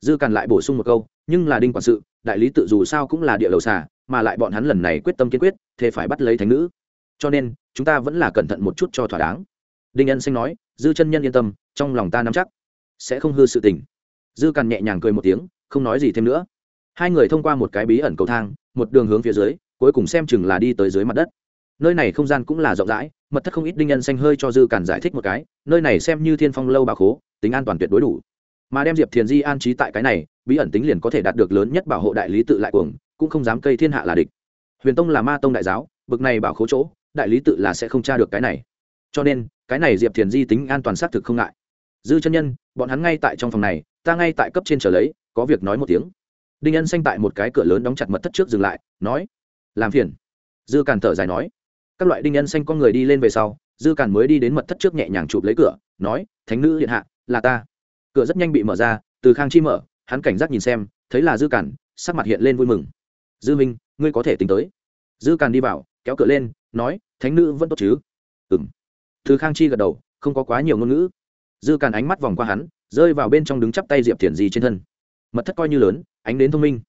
Dư càn lại bổ sung một câu, nhưng là đinh quản sự đại lý tự dù sao cũng là địa đầu xà, mà lại bọn hắn lần này quyết tâm kiên quyết, thế phải bắt lấy thánh nữ. Cho nên, chúng ta vẫn là cẩn thận một chút cho thỏa đáng. Đinh ân xanh nói, dư chân nhân yên tâm, trong lòng ta nắm chắc, sẽ không hư sự tình. Dư càn nhẹ nhàng cười một tiếng, không nói gì thêm nữa. Hai người thông qua một cái bí ẩn cầu thang, một đường hướng phía dưới, cuối cùng xem chừng là đi tới dưới mặt đất. Nơi này không gian cũng là rộng rãi, mật thất không ít đinh nhân xanh hơi cho dư càn giải thích một cái, nơi này xem như thiên phong lâu bà khố, tính an toàn tuyệt đối đủ. Mà đem diệp thiền di an trí tại cái này bí ẩn tính liền có thể đạt được lớn nhất bảo hộ đại lý tự lại cuồng, cũng không dám cây thiên hạ là địch. Huyền tông là ma tông đại giáo, bực này bảo khố chỗ, đại lý tự là sẽ không tra được cái này. Cho nên, cái này diệp thiền di tính an toàn xác thực không ngại. Dư chân nhân, bọn hắn ngay tại trong phòng này, ta ngay tại cấp trên trở lấy, có việc nói một tiếng. Đinh ân xanh tại một cái cửa lớn đóng chặt mật thất trước dừng lại, nói, làm phiền. Dư càn thở dài nói, các loại đinh ân xanh con người đi lên về sau, dư càn mới đi đến mật thất trước nhẹ nhàng chụp lấy cửa, nói, thánh nữ điện hạ, là ta. Cửa rất nhanh bị mở ra, từ khang chi mở hắn cảnh giác nhìn xem, thấy là dư cản sắc mặt hiện lên vui mừng. Dư minh, ngươi có thể tính tới. Dư cản đi vào, kéo cửa lên, nói, thánh nữ vẫn tốt chứ? Ừng từ khang chi gật đầu, không có quá nhiều ngôn ngữ. Dư cản ánh mắt vòng qua hắn, rơi vào bên trong đứng chắp tay diệp thiền di trên thân. Mật thất coi như lớn, ánh đến thông minh.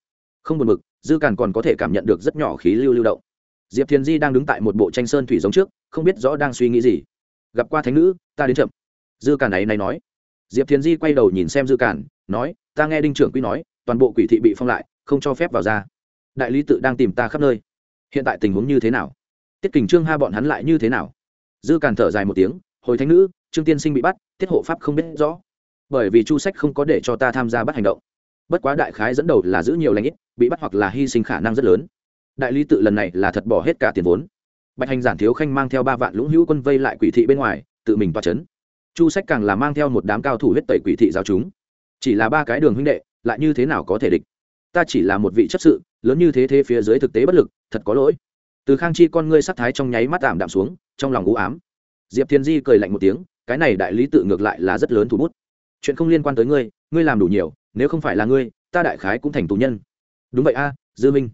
Không buồn mực dư cản còn có thể cảm nhận được rất nhỏ khí lưu lưu động. Diệp thiền di đang đứng tại một bộ tranh sơn thủy giống trước, không biết rõ đang suy nghĩ gì. Gặp qua thánh nữ, ta đến chậm. Dư cản ấy này nói diệp thiền di quay đầu nhìn xem dư càn nói, ta nghe đinh trưởng quy nói, toàn bộ quỷ thị bị phong lại, không cho phép vào ra. Đại lý tự đang tìm ta khắp nơi. Hiện tại tình huống như thế nào? Tiết kình, trương ha bọn hắn lại như thế nào? Dư càn thở dài một tiếng, hồi thánh nữ, trương tiên sinh bị bắt, tiết hộ pháp không biết rõ. Bởi vì chu sách không có để cho ta tham gia bắt hành động. Bất quá đại khái dẫn đầu là giữ nhiều lãnh ít, bị bắt hoặc là hy sinh khả năng rất lớn. Đại lý tự lần này là thật bỏ hết cả tiền vốn. Bạch hành giản thiếu khanh mang theo ba vạn lũng hữu quân vây lại quỷ thị bên ngoài, tự mình toa c h ấ n chu sách càng là mang theo một đám cao thủ huyết tẩy quỷ thị giáo chúng. Chỉ là ba cái đường huynh đệ, lại như thế nào có thể địch? Ta chỉ là một vị chấp sự, lớn như thế thế phía dưới thực tế bất lực, thật có lỗi. Từ khang chi con ngươi sắc thái trong nháy mắt tạm đạm xuống, trong lòng u ám. Diệp thiên di cười lạnh một tiếng, cái này đại lý tự ngược lại là rất lớn thủ bút. Chuyện không liên quan tới ngươi ngươi làm đủ nhiều, nếu không phải là ngươi, ta đại khái cũng thành tù nhân. Đúng vậy a, dư minh.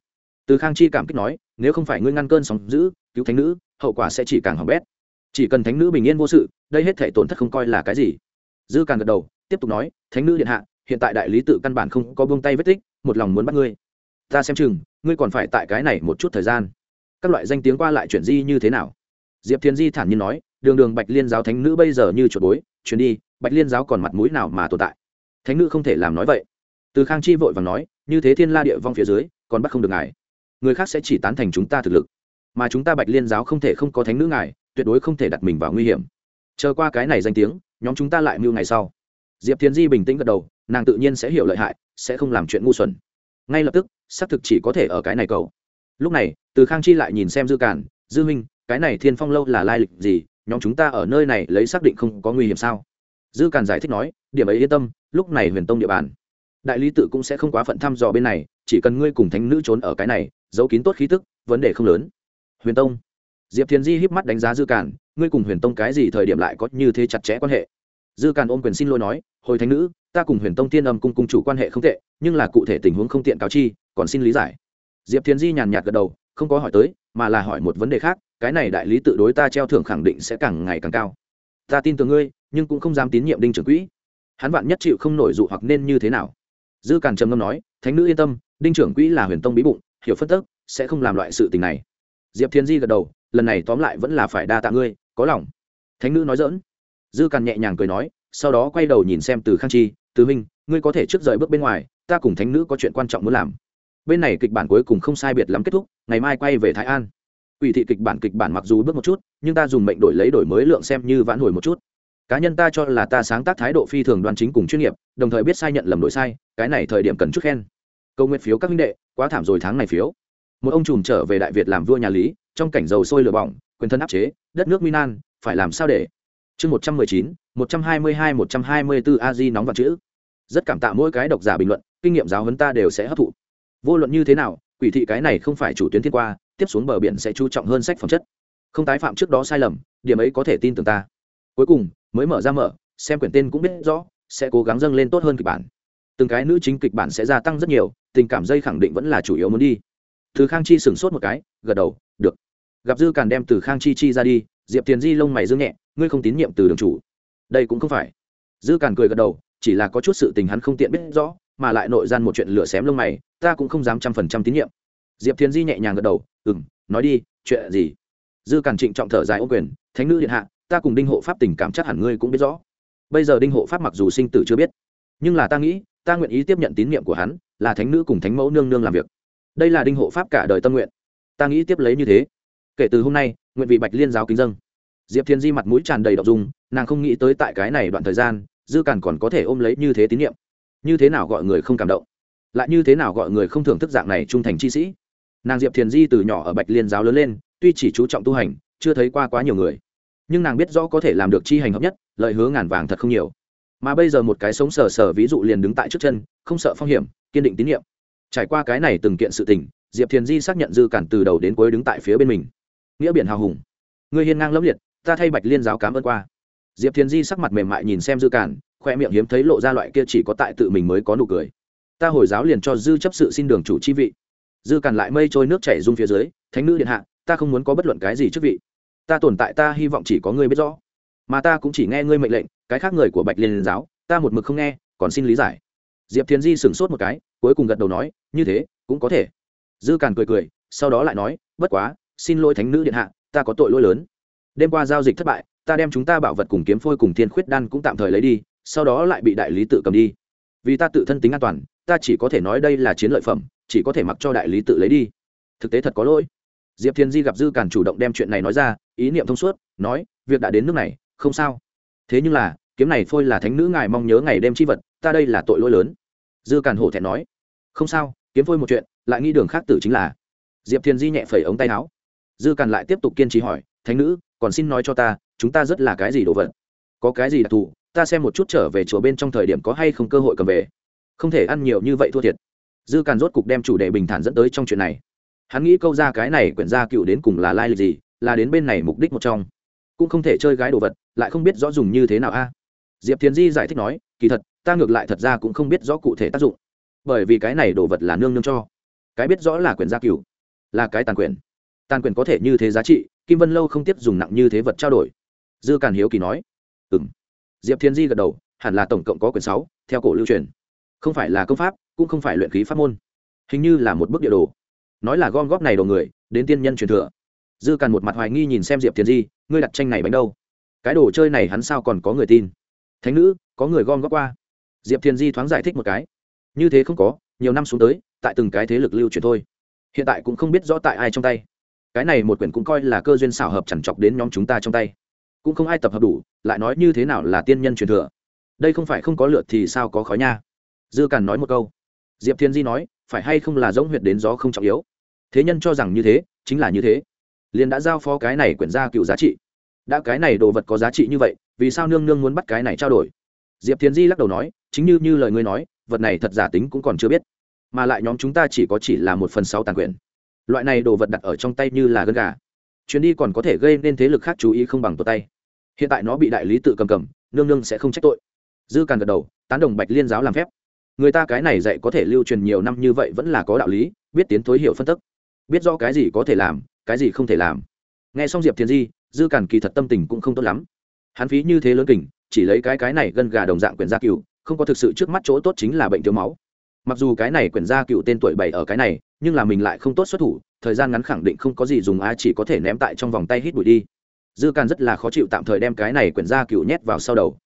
Từ khang chi cảm kích nói, nếu không phải ngươi ngăn cơn sóng giữ cứu thánh nữ, hậu quả sẽ chỉ càng hỏng bét chỉ cần thánh nữ bình yên vô sự, đây hết thể tổn thất không coi là cái gì. Dư càng gật đầu, tiếp tục nói, thánh nữ điện hạ, hiện tại đại lý tự căn bản không có buông tay vết tích, một lòng muốn bắt ngươi. Ta xem chừng, ngươi còn phải tại cái này một chút thời gian. Các loại danh tiếng qua lại chuyển di như thế nào? Diệp thiên di thản nhiên nói, đường đường bạch liên giáo thánh nữ bây giờ như chuột bối, chuyển đi, bạch liên giáo còn mặt mũi nào mà tồn tại? Thánh nữ không thể làm nói vậy. Từ khang chi vội và nói, như thế thiên la địa vong phía dưới, còn bắt không được ngài. Người khác sẽ chỉ tán thành chúng ta thực lực. Mà chúng ta bạch liên giáo không thể không có thánh nữ ngài tuyệt đối không thể đặt mình vào nguy hiểm. Chờ qua cái này danh tiếng, nhóm chúng ta lại mưu ngày sau. Diệp thiến di bình tĩnh gật đầu, nàng tự nhiên sẽ hiểu lợi hại, sẽ không làm chuyện ngu xuẩn. Ngay lập tức, xác thực chỉ có thể ở cái này cầu. Lúc này, từ khang chi lại nhìn xem dư cản dư minh cái này thiên phong lâu là lai lịch gì? Nhóm chúng ta ở nơi này lấy xác định không có nguy hiểm sao? Dư cản giải thích nói, điểm ấy yên tâm, lúc này huyền tông địa bàn. Đại lý tự cũng sẽ không quá phận thăm dò bên này, chỉ cần ngươi cùng thánh nữ trốn ở cái này, giấu kín tốt khí tức, vấn đề không lớn. Huyền tông diệp thiền di híp mắt đánh giá dư càn, ngươi cùng huyền tông cái gì thời điểm lại có như thế chặt chẽ quan hệ? Dư càn ôm quyền xin lỗi nói, hồi thánh nữ, ta cùng huyền tông tiên âm cung cung chủ quan hệ không tệ, nhưng là cụ thể tình huống không tiện cáo chi, còn xin lý giải. Diệp thiền di nhàn nhạt gật đầu, không có hỏi tới, mà là hỏi một vấn đề khác, cái này đại lý tự đối ta treo thưởng khẳng định sẽ càng ngày càng cao. Ta tin tưởng ngươi, nhưng cũng không dám tín nhiệm đinh trưởng quỹ. Hắn vạn nhất chịu không nổi dụ hoặc nên như thế nào? Dư càn trầm ngâm nói, thánh nữ yên tâm, đinh trưởng quỹ là huyền tông bí bụng, hiểu phân tức, sẽ không làm loại sự tình này. Diệp thiên di gật đầu lần này tóm lại vẫn là phải đa tạ ngươi, có lòng. Thánh nữ nói dỡn dư càn nhẹ nhàng cười nói, sau đó quay đầu nhìn xem từ khang chi, từ minh ngươi có thể trước rời bước bên ngoài, ta cùng thánh nữ có chuyện quan trọng muốn làm. Bên này kịch bản cuối cùng không sai biệt lắm kết thúc, ngày mai quay về thái an. Ủy thị kịch bản kịch bản mặc dù bước một chút, nhưng ta dùng mệnh đổi lấy đổi mới lượng xem như vãn hồi một chút. Cá nhân ta cho là ta sáng tác thái độ phi thường đoan chính cùng chuyên nghiệp, đồng thời biết sai nhận lầm đổi sai, cái này thời điểm cần chút khen. Câu nguyện phiếu các minh đệ, quá thảm rồi tháng này phiếu một ông trùm trở về đại việt làm vua nhà lý, trong cảnh dầu sôi lửa bỏng, quyền thân áp chế, đất nước minan, phải làm sao để? Chương một trăm mười chín, một trăm hai mươi hai, một trăm hai mươi bốn a di nóng vật chữ. Rất cảm tạ mỗi cái độc giả bình luận, kinh nghiệm giáo huấn ta đều sẽ hấp thụ. Vô luận như thế nào, quỷ thị cái này không phải chủ tuyến thiên qua, tiếp xuống bờ biển sẽ chú trọng hơn sách phẩm chất. Không tái phạm trước đó sai lầm, điểm ấy có thể tin tưởng ta. Cuối cùng, mới mở ra mở, xem quyển tên cũng biết rõ, sẽ cố gắng dâng lên tốt hơn kịch bản. Từng cái nữ chính kịch bản sẽ gia tăng rất nhiều, tình cảm dây khẳng định vẫn là chủ yếu muốn đi từ khang chi sửng sốt một cái, gật đầu, được. Gặp dư càn đem từ khang chi chi ra đi, diệp tiền di lông mày dương nhẹ, ngươi không tín nhiệm từ đường chủ. Đây cũng không phải. Dư càn cười gật đầu, chỉ là có chút sự tình hắn không tiện biết rõ, mà lại nội gian một chuyện lửa xém lông mày, ta cũng không dám trăm phần trăm tín nhiệm. Diệp thiền di nhẹ nhàng gật đầu ừ m nói đi, chuyện gì? Dư càn trịnh trọng thở dài ô quyền, thánh nữ điện hạ, ta cùng đinh hộ pháp tình cảm chắc hẳn ngươi cũng biết rõ. Bây giờ đinh hộ pháp mặc dù sinh tử chưa biết, nhưng là ta nghĩ, ta nguyện ý tiếp nhận tín nhiệm của hắn, là thánh nữ cùng thánh mẫu nương nương làm việc đây là đinh hộ pháp cả đời tâm nguyện. Ta nghĩ tiếp lấy như thế. Kể từ hôm nay, nguyện vị bạch liên giáo kính dân diệp thiên di mặt mũi tràn đầy đ ộ n g dung, nàng không nghĩ tới tại cái này đoạn thời gian, dư càn còn có thể ôm lấy như thế tín nhiệm. Như thế nào gọi người không cảm động? Lại như thế nào gọi người không thưởng thức dạng này trung thành chi sĩ? Nàng diệp thiền di từ nhỏ ở bạch liên giáo lớn lên, tuy chỉ chú trọng tu hành, chưa thấy qua quá nhiều người. Nhưng nàng biết rõ có thể làm được chi hành hợp nhất, lợi hứa ngàn vàng thật không nhiều. Mà bây giờ một cái sống sờ sờ ví dụ liền đứng tại trước chân, không sợ phong hiểm, kiên định tín nhiệm trải qua cái này từng kiện sự tình, diệp thiền di xác nhận dư cản từ đầu đến cuối đứng tại phía bên mình. Nghĩa biển hào hùng. Người hiên ngang lẫm liệt, ta thay bạch liên giáo cám ơn qua. Diệp thiền di sắc mặt mềm mại nhìn xem dư cản, khoe miệng hiếm thấy lộ ra loại kia chỉ có tại tự mình mới có nụ cười. Ta hồi giáo liền cho dư chấp sự xin đường chủ chi vị. Dư cản lại mây trôi nước chảy rung phía dưới, thánh nữ điện hạ, ta không muốn có bất luận cái gì trước vị. Ta tồn tại, ta hy vọng chỉ có ngươi biết rõ. Mà ta cũng chỉ nghe ngươi mệnh lệnh, cái khác người của bạch liên giáo, ta một mực không nghe, còn xin lý giải. Diệp thiền di sửng sốt một cái cuối cùng gật đầu nói, như thế, cũng có thể. Dư càn cười cười, sau đó lại nói, bất quá, xin lỗi thánh nữ điện hạ, ta có tội lỗi lớn. Đêm qua giao dịch thất bại, ta đem chúng ta bảo vật cùng kiếm phôi cùng thiên khuyết đan cũng tạm thời lấy đi, sau đó lại bị đại lý tự cầm đi. Vì ta tự thân tính an toàn, ta chỉ có thể nói đây là chiến lợi phẩm, chỉ có thể mặc cho đại lý tự lấy đi. Thực tế thật có lỗi. Diệp thiên di gặp dư càn chủ động đem chuyện này nói ra, ý niệm thông suốt, nói, việc đã đến nước này, không sao. Thế nhưng là, kiếm này phôi là thánh nữ ngài mong nhớ ngày đêm chi vật, ta đây là tội lỗi lớn. Dư càn hổ thẹn nói không sao, kiếm phôi một chuyện, lại nghi đường khác tử chính là. Diệp thiên di nhẹ phẩy ống tay áo. Dư càn lại tiếp tục kiên trì hỏi, thánh nữ, còn xin nói cho ta, chúng ta rất là cái gì đồ vật? Có cái gì đặc thù? Ta xem một chút trở về chùa bên trong thời điểm có hay không cơ hội cầm về. Không thể ăn nhiều như vậy thua thiệt. Dư càn rốt cục đem chủ đề bình thản dẫn tới trong chuyện này. Hắn nghĩ câu ra cái này quyển gia cựu đến cùng là lai lịch gì, là đến bên này mục đích một trong. Cũng không thể chơi gái đồ vật, lại không biết rõ dùng như thế nào a. Diệp thiến di giải thích nói, kỳ thật, ta ngược lại thật ra cũng không biết rõ cụ thể tác dụng bởi vì cái này đồ vật là nương nương cho. Cái biết rõ là quyền gia cựu là cái tàn quyền tàn quyền có thể như thế giá trị, kim vân lâu không tiếp dùng nặng như thế vật trao đổi. Dư càn hiếu kỳ nói ừ m diệp thiên di gật đầu, hẳn là tổng cộng có quyền sáu, theo cổ lưu truyền. Không phải là công pháp, cũng không phải luyện khí pháp môn. Hình như là một bức địa đồ. Nói là gom góp này đồ người, đến tiên nhân truyền thừa. Dư càn một mặt hoài nghi nhìn xem diệp thiên di, ngươi đặt tranh này bánh đâu? Cái đồ chơi này hắn sao còn có người tin? Thánh nữ, có người gom góp qua. Diệp thiên di thoáng giải thích một cái như thế không có, nhiều năm xuống tới, tại từng cái thế lực lưu truyền thôi. Hiện tại cũng không biết rõ tại ai trong tay. Cái này một quyển cũng coi là cơ duyên xảo hợp chẳng chọc đến nhóm chúng ta trong tay. Cũng không ai tập hợp đủ, lại nói như thế nào là tiên nhân truyền thừa. Đây không phải không có lượt thì sao có khói nha. Dư càn nói một câu. Diệp thiên di nói, phải hay không là giống huyệt đến gió không trọng yếu. Thế nhân cho rằng như thế, chính là như thế. Liền đã giao phó cái này quyển ra cựu giá trị. Đã cái này đồ vật có giá trị như vậy, vì sao nương nương muốn bắt cái này trao đổi? Diệp Thiên di lắc đầu nói, chính như như lời ngươi nói vật này thật giả tính cũng còn chưa biết. Mà lại nhóm chúng ta chỉ có chỉ là một phần sáu tàn quyền loại này đồ vật đặt ở trong tay như là gân gà. Chuyến đi còn có thể gây nên thế lực khác chú ý không bằng tột tay. Hiện tại nó bị đại lý tự cầm cầm, nương nương sẽ không trách tội. Dư càn gật đầu, tán đồng bạch liên giáo làm phép. Người ta cái này dạy có thể lưu truyền nhiều năm như vậy vẫn là có đạo lý, biết tiến thối hiểu phân tức. Biết rõ cái gì có thể làm, cái gì không thể làm. Nghe xong diệp thiên di, dư càn kỳ thật tâm tình cũng không tốt lắm. Hắn phí như thế lớn kình chỉ lấy cái cái này gân gà đồng dạng quyền gia cựu không có thực sự trước mắt chỗ tốt chính là bệnh thiếu máu. Mặc dù cái này quyển gia cựu tên tuổi bảy ở cái này, nhưng là mình lại không tốt xuất thủ, thời gian ngắn khẳng định không có gì dùng a chỉ có thể ném tại trong vòng tay hít bụi đi. Dư càn rất là khó chịu tạm thời đem cái này quyển gia cựu nhét vào sau đầu.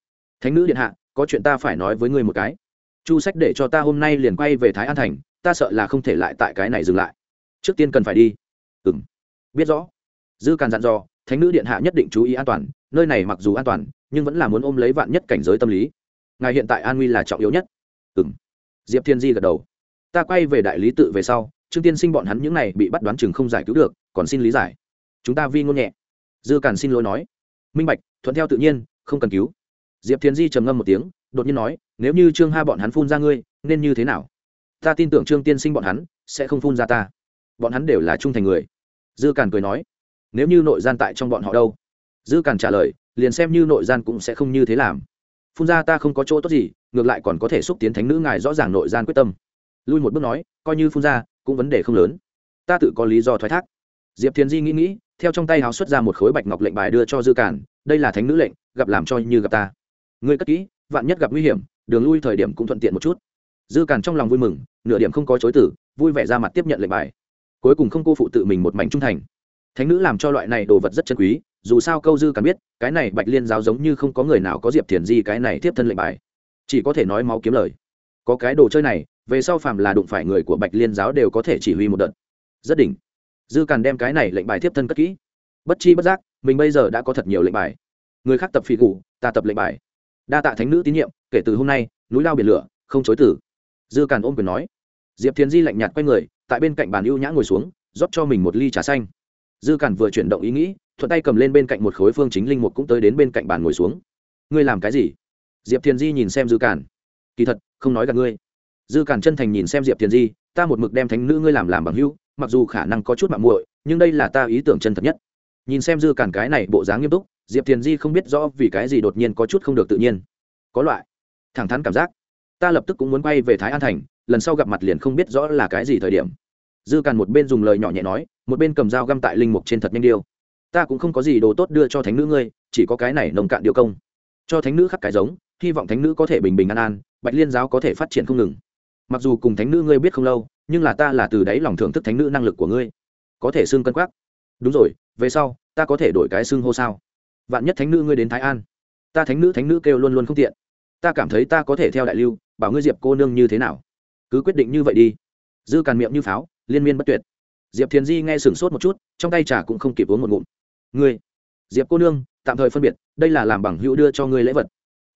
Thánh nữ điện hạ, có chuyện ta phải nói với ngươi một cái. Chu sách để cho ta hôm nay liền quay về thái an thành, ta sợ là không thể lại tại cái này dừng lại. Trước tiên cần phải đi. Ừ m biết rõ. Dư càn dặn dò, thánh nữ điện hạ nhất định chú ý an toàn, nơi này mặc dù an toàn, nhưng vẫn là muốn ôm lấy vạn nhất cảnh giới tâm lý ngài hiện tại an nguy là trọng yếu nhất. Ừ m diệp thiên di gật đầu. Ta quay về đại lý tự về sau, trương tiên sinh bọn hắn những n à y bị bắt đoán chừng không giải cứu được, còn xin lý giải. Chúng ta vi ngôn nhẹ. Dư càn xin lỗi nói. Minh bạch, thuận theo tự nhiên, không cần cứu. Diệp thiên di trầm ngâm một tiếng, đột nhiên nói, nếu như trương ha bọn hắn phun ra ngươi, nên như thế nào? Ta tin tưởng trương tiên sinh bọn hắn sẽ không phun ra ta. Bọn hắn đều là trung thành người. Dư càn cười nói, nếu như nội gian tại trong bọn họ đâu? Dư càn trả lời, liền xem như nội gian cũng sẽ không như thế làm phun ra ta không có chỗ tốt gì, ngược lại còn có thể xúc tiến thánh nữ ngài rõ ràng nội gian quyết tâm. Lui một bước nói, coi như phun ra, cũng vấn đề không lớn. Ta tự có lý do thoái thác. Diệp thiền di nghĩ nghĩ, theo trong tay háo xuất ra một khối bạch ngọc lệnh bài đưa cho dư cản, đây là thánh nữ lệnh, gặp làm cho như gặp ta. Ngươi cất kỹ, vạn nhất gặp nguy hiểm, đường lui thời điểm cũng thuận tiện một chút. Dư cản trong lòng vui mừng, nửa điểm không có chối tử vui vẻ ra mặt tiếp nhận lệnh bài. Cuối cùng không cô phụ tự mình một mảnh trung thành. Thánh nữ làm cho loại này đồ vật rất chân quý dù sao câu dư càng biết, cái này bạch liên giáo giống như không có người nào có diệp thiền di cái này tiếp thân lệnh bài. Chỉ có thể nói máu kiếm lời. Có cái đồ chơi này, về sau phàm là đụng phải người của bạch liên giáo đều có thể chỉ huy một đợt. Rất đỉnh. Dư càn đem cái này lệnh bài tiếp thân cất kỹ. Bất chi bất giác, mình bây giờ đã có thật nhiều lệnh bài. Người khác tập phi cụ ta tập lệnh bài. Đa tạ thánh nữ tín nhiệm, kể từ hôm nay, núi lao biển lửa, không chối tử dư càn ôm quyền nói. Diệp thiền di lạnh nhạt quay người, tại bên cạnh bàn ưu nhã ngồi xuống, rót cho mình một ly trà xanh. Dư càn vừa chuyển động ý nghĩ thuận tay cầm lên bên cạnh một khối phương chính linh mục cũng tới đến bên cạnh bàn ngồi xuống. Ngươi làm cái gì? Diệp thiền di nhìn xem dư cản. kỳ thật, không nói gặp ngươi. Dư cản chân thành nhìn xem diệp thiền di, ta một mực đem thánh nữ ngươi làm làm bằng hữu, mặc dù khả năng có chút mạng muội, nhưng đây là ta ý tưởng chân thật nhất. Nhìn xem dư cản cái này bộ dáng nghiêm túc, diệp thiền di không biết rõ vì cái gì đột nhiên có chút không được tự nhiên. Có loại thẳng thắn cảm giác. Ta lập tức cũng muốn quay về thái an thành, lần sau gặp mặt liền không biết rõ là cái gì thời điểm. Dư càn một bên dùng lời nhỏ nhẹ nói, một bên cầm dao găm tại linh mục trên thật nhanh điêu ta cũng không có gì đồ tốt đưa cho thánh nữ ngươi, chỉ có cái này nồng cạn điều công. Cho thánh nữ khắc cái giống, hy vọng thánh nữ có thể bình bình an an, bạch liên giáo có thể phát triển không ngừng. Mặc dù cùng thánh nữ ngươi biết không lâu, nhưng là ta là từ đáy lòng thưởng thức thánh nữ năng lực của ngươi. Có thể xưng cân quắc. Đúng rồi, về sau, ta có thể đổi cái xưng hô sao? Vạn nhất thánh nữ ngươi đến thái an, ta thánh nữ thánh nữ kêu luôn luôn không tiện. Ta cảm thấy ta có thể theo đại lưu, bảo ngươi diệp cô nương như thế nào? Cứ quyết định như vậy đi. Dư càn miệng như pháo, liên miên bất tuyệt. Diệp thiền di nghe sửng sốt một chút, trong tay trà cũng không kịp uống một ngụm ngươi, diệp cô nương, tạm thời phân biệt, đây là làm bằng hữu đưa cho ngươi lễ vật.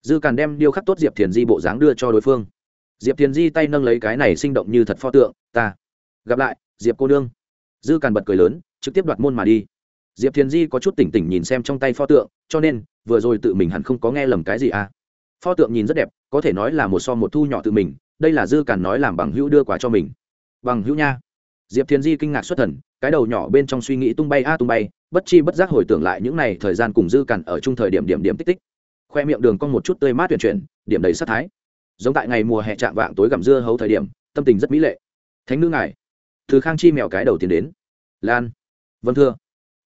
Dư càn đem điêu khắc tốt diệp thiền di bộ dáng đưa cho đối phương. Diệp thiền di tay nâng lấy cái này sinh động như thật pho tượng, ta gặp lại, diệp cô nương. Dư càn bật cười lớn, trực tiếp đoạt môn mà đi. Diệp thiền di có chút tỉnh tỉnh nhìn xem trong tay pho tượng, cho nên, vừa rồi tự mình hẳn không có nghe lầm cái gì à? Pho tượng nhìn rất đẹp, có thể nói là một so một thu nhỏ tự mình, đây là dư càn nói làm bằng hữu đưa quà cho mình. Bằng hữu nha. Diệp thiền di kinh ngạc xuất thần, cái đầu nhỏ bên trong suy nghĩ tung bay a tung bay bất chi bất giác hồi tưởng lại những n à y thời gian cùng dư càn ở chung thời điểm điểm điểm tích tích. Khoe miệng đường con một chút tươi mát tuyển chuyển, điểm đầy sắc thái. Giống tại ngày mùa hè chạm vạng tối gặm dưa hấu thời điểm, tâm tình rất mỹ lệ. Thánh nữ ngài thứ khang chi mèo cái đầu tiến đến. Lan vâng thưa.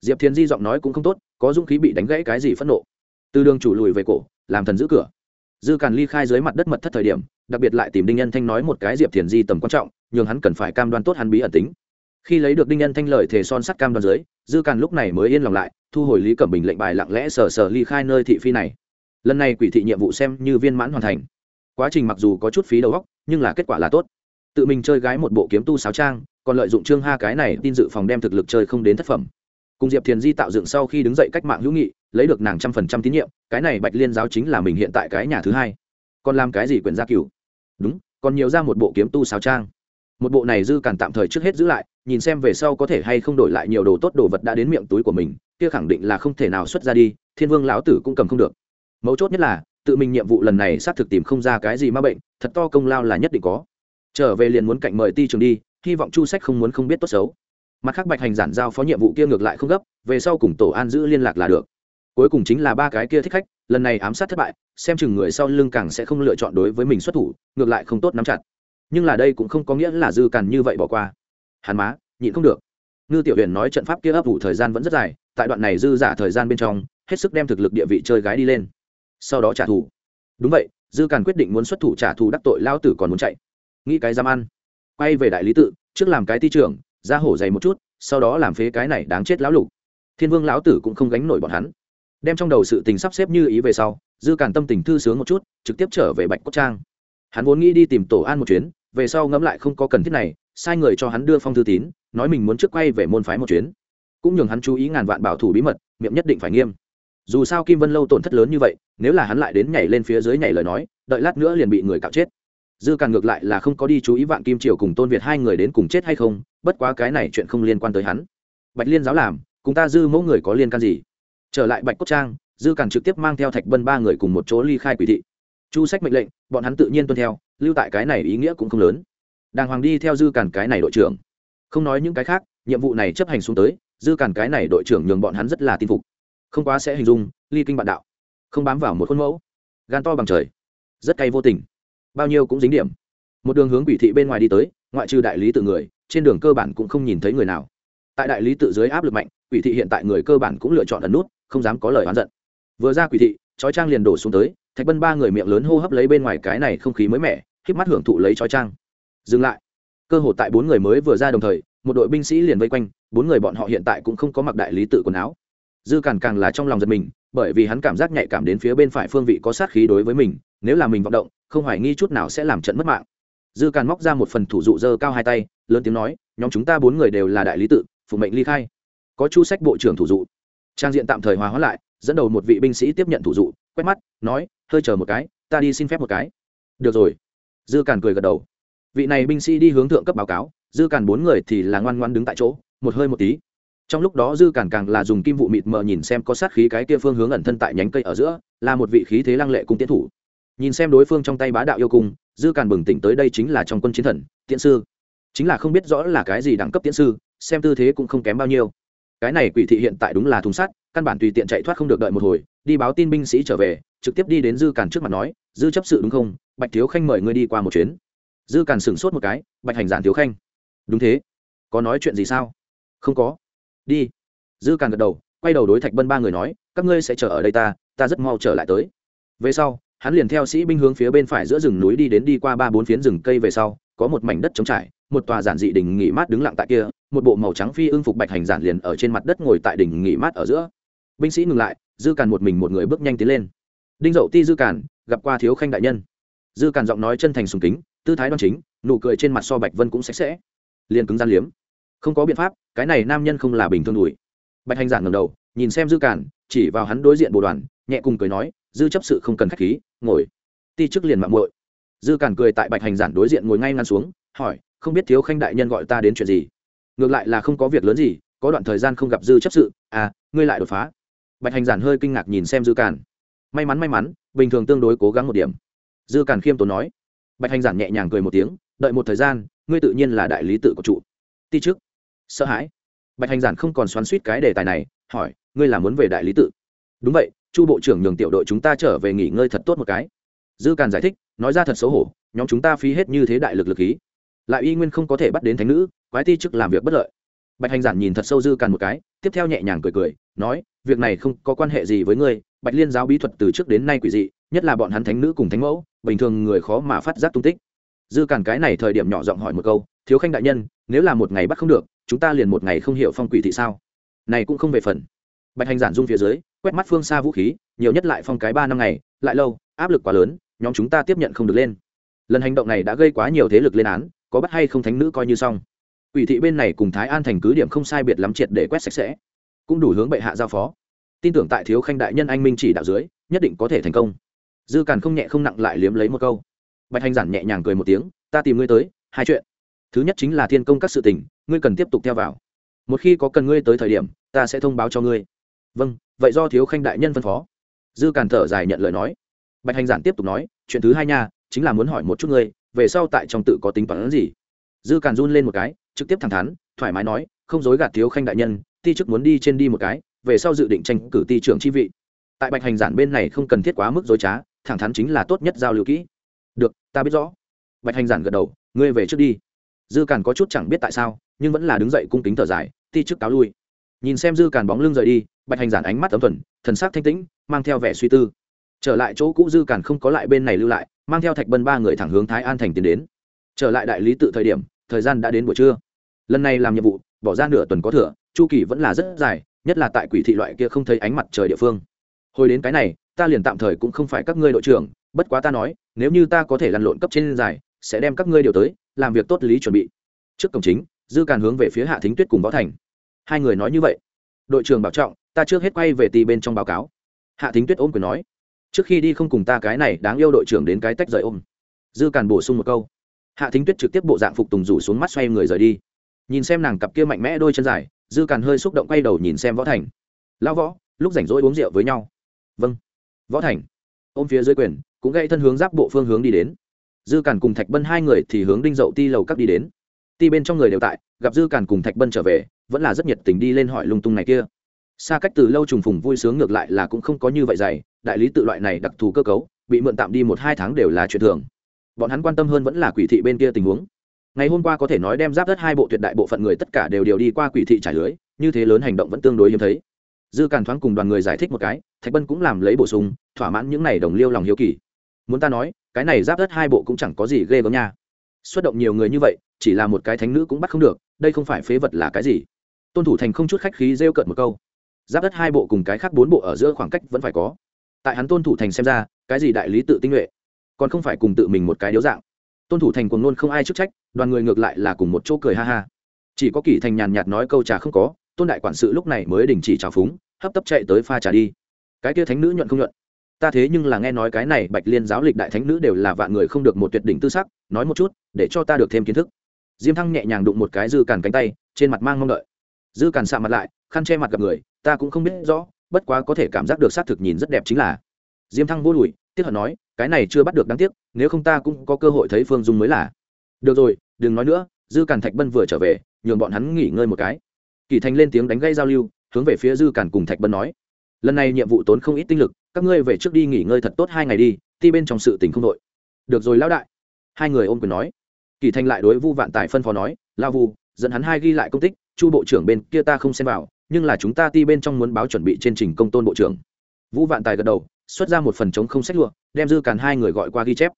Diệp thiền di giọng nói cũng không tốt, có dũng khí bị đánh gãy cái gì phẫn nộ. Từ đường chủ lùi về cổ, làm thần giữ cửa. Dư càn ly khai dưới mặt đất mật thất thời điểm, đặc biệt lại tìm đinh nhân thanh nói một cái diệp thiền di tầm quan trọng, nhường hắn cần phải cam đoan tốt hắn bí ẩn tính khi lấy được đinh nhân thanh lời thề son sắt cam đoan dưới, dư càn lúc này mới yên lòng lại, thu hồi lý cẩm bình lệnh bài lặng lẽ sờ sờ ly khai nơi thị phi này. Lần này quỷ thị nhiệm vụ xem như viên mãn hoàn thành. Quá trình mặc dù có chút phí đầu óc, nhưng là kết quả là tốt. Tự mình chơi gái một bộ kiếm tu sáo trang, còn lợi dụng trương ha cái này tin dự phòng đem thực lực chơi không đến thất phẩm. Cùng diệp thiền di tạo dựng sau khi đứng dậy cách mạng hữu nghị, lấy được nàng trăm phần trăm tín nhiệm, cái này bạch liên giáo chính là mình hiện tại cái nhà thứ hai. Còn làm cái gì quyền gia cửu? Đúng, còn nhiều ra một bộ kiếm tu sáo trang một bộ này dư càn tạm thời trước hết giữ lại, nhìn xem về sau có thể hay không đổi lại nhiều đồ tốt đồ vật đã đến miệng túi của mình, kia khẳng định là không thể nào xuất ra đi, thiên vương lão tử cũng cầm không được. Mấu chốt nhất là, tự mình nhiệm vụ lần này xác thực tìm không ra cái gì ma bệnh, thật to công lao là nhất định có. Trở về liền muốn cạnh mời ti trường đi, hy vọng chu sách không muốn không biết tốt xấu. Mặt khác bạch hành giản giao phó nhiệm vụ kia ngược lại không gấp, về sau cùng tổ an giữ liên lạc là được. Cuối cùng chính là ba cái kia thích khách, lần này ám sát thất bại, xem chừng người sau lưng càng sẽ không lựa chọn đối với mình xuất thủ, ngược lại không tốt nắm chặt nhưng là đây cũng không có nghĩa là dư càn như vậy bỏ qua. Hàn má, nhịn không được. Ngư tiểu huyền nói trận pháp kia ấp ủ thời gian vẫn rất dài, tại đoạn này dư giả thời gian bên trong, hết sức đem thực lực địa vị chơi gái đi lên. Sau đó trả thù. Đúng vậy, dư càn quyết định muốn xuất thủ trả thù đắc tội lao tử còn muốn chạy. Nghĩ cái dám ăn. Quay về đại lý tự, trước làm cái ti trưởng, ra hổ dày một chút, sau đó làm phế cái này đáng chết lão lục. Thiên vương lão tử cũng không gánh nổi bọn hắn. Đem trong đầu sự tình sắp xếp như ý về sau, dư càn tâm tình thư sướng một chút, trực tiếp trở về bạch cốt trang. Hắn vốn nghĩ đi tìm tổ an một chuyến về sau ngẫm lại không có cần thiết này, sai người cho hắn đưa phong thư tín, nói mình muốn trước quay về môn phái một chuyến. Cũng nhường hắn chú ý ngàn vạn bảo thủ bí mật, miệng nhất định phải nghiêm. Dù sao kim vân lâu tổn thất lớn như vậy, nếu là hắn lại đến nhảy lên phía dưới nhảy lời nói, đợi lát nữa liền bị người cạo chết. Dư càng ngược lại là không có đi chú ý vạn kim triều cùng tôn việt hai người đến cùng chết hay không, bất quá cái này chuyện không liên quan tới hắn. Bạch liên giáo làm, cùng ta dư mẫu người có liên can gì? Trở lại bạch cốt trang, dư càng trực tiếp mang theo thạch bân ba người cùng một chỗ ly khai quỷ thị. Chu sách mệnh lệnh, bọn hắn tự nhiên tuân theo lưu tại cái này ý nghĩa cũng không lớn. Đàng hoàng đi theo dư cản cái này đội trưởng. Không nói những cái khác, nhiệm vụ này chấp hành xuống tới, dư cản cái này đội trưởng nhường bọn hắn rất là tin phục. Không quá sẽ hình dung, ly kinh bạn đạo. Không bám vào một khuôn mẫu. Gan to bằng trời. Rất cay vô tình. Bao nhiêu cũng dính điểm. Một đường hướng quỷ thị bên ngoài đi tới, ngoại trừ đại lý tự người, trên đường cơ bản cũng không nhìn thấy người nào. Tại đại lý tự dưới áp lực mạnh, quỷ thị hiện tại người cơ bản cũng lựa chọn ẩn nút, không dám có lời oán giận. Vừa ra quỷ thị, chói trang liền đổ xuống tới, thạch bân ba người miệng lớn hô hấp lấy bên ngoài cái này không khí mới mẻ k mắt hưởng thụ lấy chói trang. Dừng lại. Cơ hội tại bốn người mới vừa ra đồng thời, một đội binh sĩ liền vây quanh, bốn người bọn họ hiện tại cũng không có mặc đại lý tự quần áo. Dư càn càng là trong lòng giật mình, bởi vì hắn cảm giác nhạy cảm đến phía bên phải phương vị có sát khí đối với mình, nếu là mình vọng động, không hoài nghi chút nào sẽ làm trận mất mạng. Dư càn móc ra một phần thủ dụ dơ cao hai tay, lớn tiếng nói, nhóm chúng ta bốn người đều là đại lý tự, phụ mệnh ly khai. Có chu sách bộ trưởng thủ dụ. Trang diện tạm thời hòa hóa lại, dẫn đầu một vị binh sĩ tiếp nhận thủ dụ, quét mắt, nói, hơi chờ một cái, ta đi xin phép một cái. Được rồi dư càn cười gật đầu. Vị này binh sĩ đi hướng thượng cấp báo cáo, dư càn bốn người thì là ngoan ngoan đứng tại chỗ, một hơi một tí. Trong lúc đó dư càn càng là dùng kim vụ mịt mờ nhìn xem có sát khí cái kia phương hướng ẩn thân tại nhánh cây ở giữa, là một vị khí thế lăng lệ cung tiến thủ. Nhìn xem đối phương trong tay bá đạo yêu cung, dư càn bừng tỉnh tới đây chính là trong quân chiến thần, tiễn sư. Chính là không biết rõ là cái gì đẳng cấp tiễn sư, xem tư thế cũng không kém bao nhiêu. Cái này quỷ thị hiện tại đúng là thùng sắt, căn bản tùy tiện chạy thoát không được đợi một hồi, đi báo tin binh sĩ trở về trực tiếp đi đến dư càn trước mặt nói, dư chấp sự đúng không? Bạch thiếu khanh mời ngươi đi qua một chuyến. Dư càn sửng sốt một cái, bạch hành giản thiếu khanh. Đúng thế. Có nói chuyện gì sao? Không có. Đi. Dư càn gật đầu, quay đầu đối thạch bân ba người nói, các ngươi sẽ chờ ở đây ta ta rất mau trở lại tới. Về sau, hắn liền theo sĩ binh hướng phía bên phải giữa rừng núi đi đến đi qua ba bốn phiến rừng cây về sau, có một mảnh đất trống trải, một tòa giản dị đỉnh nghỉ mát đứng lặng tại kia, một bộ màu trắng phi ưng phục bạch hành giản liền ở trên mặt đất ngồi tại đỉnh nghỉ mát ở giữa. Binh sĩ ngừng lại, dư càn một mình một người bước nhanh tiến lên đinh dậu ti dư Cản gặp qua thiếu khanh đại nhân. Dư Cản giọng nói chân thành sùng kính tư thái đoan chính nụ cười trên mặt so bạch vân cũng sạch sẽ. Liền cứng gian liếm. Không có biện pháp cái này nam nhân không là bình thường đùi bạch hành giản ngầm đầu nhìn xem dư Cản, chỉ vào hắn đối diện bồ đoàn nhẹ cùng cười nói dư chấp sự không cần khách khí ngồi. Ti chức liền mạng muội. Dư Cản cười tại bạch hành giản đối diện ngồi ngay ngăn xuống hỏi không biết thiếu khanh đại nhân gọi ta đến chuyện gì? Ngược lại là không có việc lớn gì có đoạn thời gian không gặp dư chấp sự à ngươi lại đột phá. Bạch hành giản hơi kinh ngạc nhìn xem dư Cản may mắn may mắn, bình thường tương đối cố gắng một điểm. Dư càn khiêm tốn nói. Bạch hành giản nhẹ nhàng cười một tiếng, đợi một thời gian, ngươi tự nhiên là đại lý tự của trụ ti trước sợ hãi. Bạch hành giản không còn xoắn suýt cái đề tài này, hỏi, ngươi là muốn về đại lý tự? Đúng vậy, chu bộ trưởng nhường tiểu đội chúng ta trở về nghỉ ngơi thật tốt một cái. Dư càn giải thích, nói ra thật xấu hổ, nhóm chúng ta phí hết như thế đại lực lực khí. Lại y nguyên không có thể bắt đến thánh nữ, quái ti chức làm việc bất lợi. Bạch hành giản nhìn thật sâu dư càn một cái, tiếp theo nhẹ nhàng cười cười, nói, việc này không có quan hệ gì với ngươi bạch liên giáo bí thuật từ trước đến nay quỷ dị, nhất là bọn hắn thánh nữ cùng thánh mẫu, bình thường người khó mà phát giác tung tích. Dư cản cái này thời điểm nhỏ giọng hỏi một câu, thiếu khanh đại nhân, nếu là một ngày bắt không được, chúng ta liền một ngày không hiểu phong quỷ thị sao? Này cũng không về phần. Bạch hành giản dung phía dưới, quét mắt phương xa vũ khí, nhiều nhất lại phong cái ba năm ngày, lại lâu, áp lực quá lớn, nhóm chúng ta tiếp nhận không được lên. Lần hành động này đã gây quá nhiều thế lực lên án, có bắt hay không thánh nữ coi như xong. Quỷ thị bên này cùng thái an thành cứ điểm không sai biệt lắm triệt để quét sạch sẽ. Cũng đủ hướng bệ hạ giao phó tin tưởng tại thiếu khanh đại nhân anh minh chỉ đạo dưới, nhất định có thể thành công. Dư càn không nhẹ không nặng lại liếm lấy một câu. Bạch hành giản nhẹ nhàng cười một tiếng, ta tìm ngươi tới, hai chuyện. Thứ nhất chính là thiên công các sự tình, ngươi cần tiếp tục theo vào. Một khi có cần ngươi tới thời điểm, ta sẽ thông báo cho ngươi. Vâng vậy do thiếu khanh đại nhân phân phó. Dư càn thở dài nhận lời nói. Bạch hành giản tiếp tục nói, chuyện thứ hai nha, chính là muốn hỏi một chút ngươi, về sau tại trong tự có tính toán gì? Dư càn run lên một cái, trực tiếp thẳng thắn, thoải mái nói, không dối gạt thiếu khanh đại nhân, ti chức muốn đi trên đi một cái về sau dự định tranh cử ty trưởng chi vị. Tại bạch hành giản bên này không cần thiết quá mức dối trá, thẳng thắn chính là tốt nhất giao lưu kỹ. Được, ta biết rõ. Bạch hành giản gật đầu, ngươi về trước đi. Dư càn có chút chẳng biết tại sao, nhưng vẫn là đứng dậy cung kính thở dài, ti chức cáo lui. Nhìn xem dư càn bóng lưng rời đi, bạch hành giản ánh mắt ấm thuần, thần sắc thanh tĩnh, mang theo vẻ suy tư. Trở lại chỗ cũ dư càn không có lại bên này lưu lại, mang theo thạch bân ba người thẳng hướng thái an thành tiến đến. Trở lại đại lý tự thời điểm, thời gian đã đến buổi trưa. Lần này làm nhiệm vụ, bỏ ra nửa tuần có thừa, chu kỳ vẫn là rất dài nhất là tại quỷ thị loại kia không thấy ánh mặt trời địa phương. Hồi đến cái này, ta liền tạm thời cũng không phải các ngươi đội trưởng, bất quá ta nói, nếu như ta có thể lăn lộn cấp trên dài, sẽ đem các ngươi điều tới, làm việc tốt lý chuẩn bị. Trước cổng chính, dư càn hướng về phía hạ thính tuyết cùng võ thành. Hai người nói như vậy. Đội trưởng bảo trọng, ta trước hết quay về tì bên trong báo cáo. Hạ thính tuyết ôm quyền nói. Trước khi đi không cùng ta cái này đáng yêu đội trưởng đến cái tách rời ôm. Dư càn bổ sung một câu. Hạ thính tuyết trực tiếp bộ dạng phục tùng rủ xuống mắt xoay người rời đi. Nhìn xem nàng cặp kia mạnh mẽ đôi chân dài dư càn hơi xúc động quay đầu nhìn xem võ thành. Lão võ, lúc rảnh rỗi uống rượu với nhau. Vâng. Võ thành, ôm phía dưới quyền, cũng gây thân hướng giáp bộ phương hướng đi đến. Dư càn cùng thạch bân hai người thì hướng đinh dậu ti lầu các đi đến. Ti bên trong người đều tại, gặp dư càn cùng thạch bân trở về, vẫn là rất nhiệt tình đi lên hỏi lung tung này kia. Xa cách từ lâu trùng phùng vui sướng ngược lại là cũng không có như vậy dày, đại lý tự loại này đặc thù cơ cấu, bị mượn tạm đi một hai tháng đều là chuyện thường. Bọn hắn quan tâm hơn vẫn là quỷ thị bên kia tình huống ngày hôm qua có thể nói đem giáp đất hai bộ tuyệt đại bộ phận người tất cả đều điều đi qua quỷ thị trải lưới, như thế lớn hành động vẫn tương đối hiếm thấy. Dư càn thoáng cùng đoàn người giải thích một cái, thạch bân cũng làm lấy bổ sung, thỏa mãn những n à y đồng liêu lòng hiếu kỳ. Muốn ta nói, cái này giáp đất hai bộ cũng chẳng có gì ghê gớm nha. Xuất động nhiều người như vậy, chỉ là một cái thánh nữ cũng bắt không được, đây không phải phế vật là cái gì? Tôn thủ thành không chút khách khí rêu cợt một câu. Giáp đất hai bộ cùng cái khác bốn bộ ở giữa khoảng cách vẫn phải có. Tại hắn tôn thủ thành xem ra, cái gì đại lý tự tinh nhuệ? Còn không phải cùng tự mình một cái điếu dạng tôn thủ thành cuồng nôn không ai chức trách, đoàn người ngược lại là cùng một chỗ cười ha ha. Chỉ có kỷ thành nhàn nhạt nói câu trà không có, tôn đại quản sự lúc này mới đình chỉ trào phúng, hấp tấp chạy tới pha trà đi. Cái kia thánh nữ nhuận không nhuận? Ta thế nhưng là nghe nói cái này bạch liên giáo lịch đại thánh nữ đều là vạn người không được một tuyệt đỉnh tư sắc, nói một chút, để cho ta được thêm kiến thức. Diêm thăng nhẹ nhàng đụng một cái dư càn cánh tay, trên mặt mang mong đợi. Dư càn sạ mặt lại, khăn che mặt gặp người, ta cũng không biết rõ, bất quá có thể cảm giác được xác thực nhìn rất đẹp chính là. Diêm thăng vô lùi tiếc hận nói, cái này chưa bắt được đáng tiếc, nếu không ta cũng có cơ hội thấy phương dung mới là. Được rồi, đừng nói nữa, dư càn thạch bân vừa trở về, nhường bọn hắn nghỉ ngơi một cái. Kỳ thành lên tiếng đánh gây giao lưu, hướng về phía dư càn cùng thạch bân nói, lần này nhiệm vụ tốn không ít tinh lực, các ngươi về trước đi nghỉ ngơi thật tốt hai ngày đi, ti bên trong sự tình không đội. Được rồi lão đại. Hai người ôm quyền nói. Kỳ thành lại đối vu vạn tài phân phó nói lao vu, dẫn hắn hai ghi lại công tích, chu bộ trưởng bên kia ta không xem vào, nhưng là chúng ta ti bên trong muốn báo chuẩn bị trên trình công tôn bộ trưởng. Vũ vạn tài gật đầu xuất ra một phần chống không sách lụa, đem dư càn hai người gọi qua ghi chép.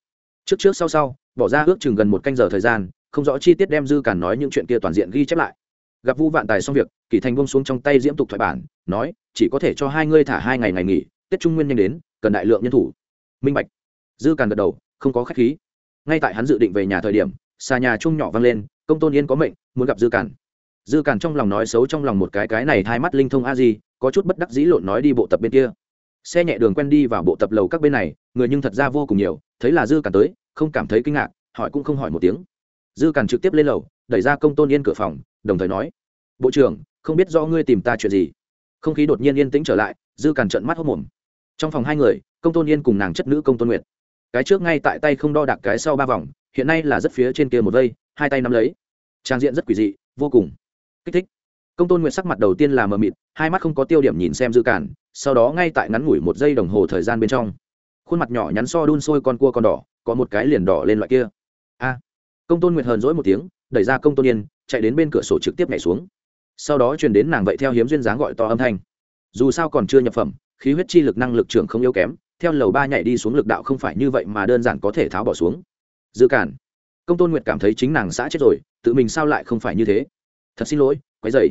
Trước trước sau sau, bỏ ra ước chừng gần một canh giờ thời gian, không rõ chi tiết đem dư càn nói những chuyện kia toàn diện ghi chép lại. Gặp vu vạn tài xong việc kỷ thành bông xuống trong tay diễm tục thoại bản, nói, chỉ có thể cho hai ngươi thả hai ngày ngày nghỉ, tết trung nguyên nhanh đến, cần đại lượng nhân thủ. Minh bạch. Dư càn gật đầu, không có khách khí. Ngay tại hắn dự định về nhà thời điểm, xà nhà chung nhỏ vang lên, công tôn yên có mệnh, muốn gặp dư càn. Dư càn trong lòng nói xấu trong lòng một cái cái này hai mắt linh thông a di, có chút bất đắc dĩ lộn nói đi bộ tập bên kia xe nhẹ đường quen đi vào bộ tập lầu các bên này, người nhưng thật ra vô cùng nhiều, thấy là dư càn tới, không cảm thấy kinh ngạc, hỏi cũng không hỏi một tiếng. Dư càn trực tiếp lên lầu, đẩy ra công tôn yên cửa phòng, đồng thời nói, bộ trưởng, không biết do ngươi tìm ta chuyện gì? Không khí đột nhiên yên tĩnh trở lại, dư càn trận mắt hốc mồm. Trong phòng hai người, công tôn yên cùng nàng chất nữ công tôn nguyệt. Cái trước ngay tại tay không đo đạc cái sau ba vòng, hiện nay là rất phía trên kia một vây, hai tay nắm lấy. Trang diện rất quỷ dị, vô cùng. Kích thích. Công tôn nguyệt sắc mặt đầu tiên là mờ mịt, hai mắt không có tiêu điểm nhìn xem dư cản sau đó ngay tại ngắn ngủi một giây đồng hồ thời gian bên trong, khuôn mặt nhỏ nhắn so đun sôi con cua con đỏ, có một cái liền đỏ lên loại kia. A! Công tôn nguyệt hờn dỗi một tiếng, đẩy ra công tôn yên, chạy đến bên cửa sổ trực tiếp nhảy xuống. Sau đó truyền đến nàng vậy theo hiếm duyên dáng gọi to âm thanh. Dù sao còn chưa nhập phẩm, khí huyết chi lực năng lực trưởng không yếu kém, theo lầu ba nhảy đi xuống lực đạo không phải như vậy mà đơn giản có thể tháo bỏ xuống. Dự cản. Công tôn nguyệt cảm thấy chính nàng xã chết rồi, tự mình sao lại không phải như thế? Thật xin lỗi, quấy dày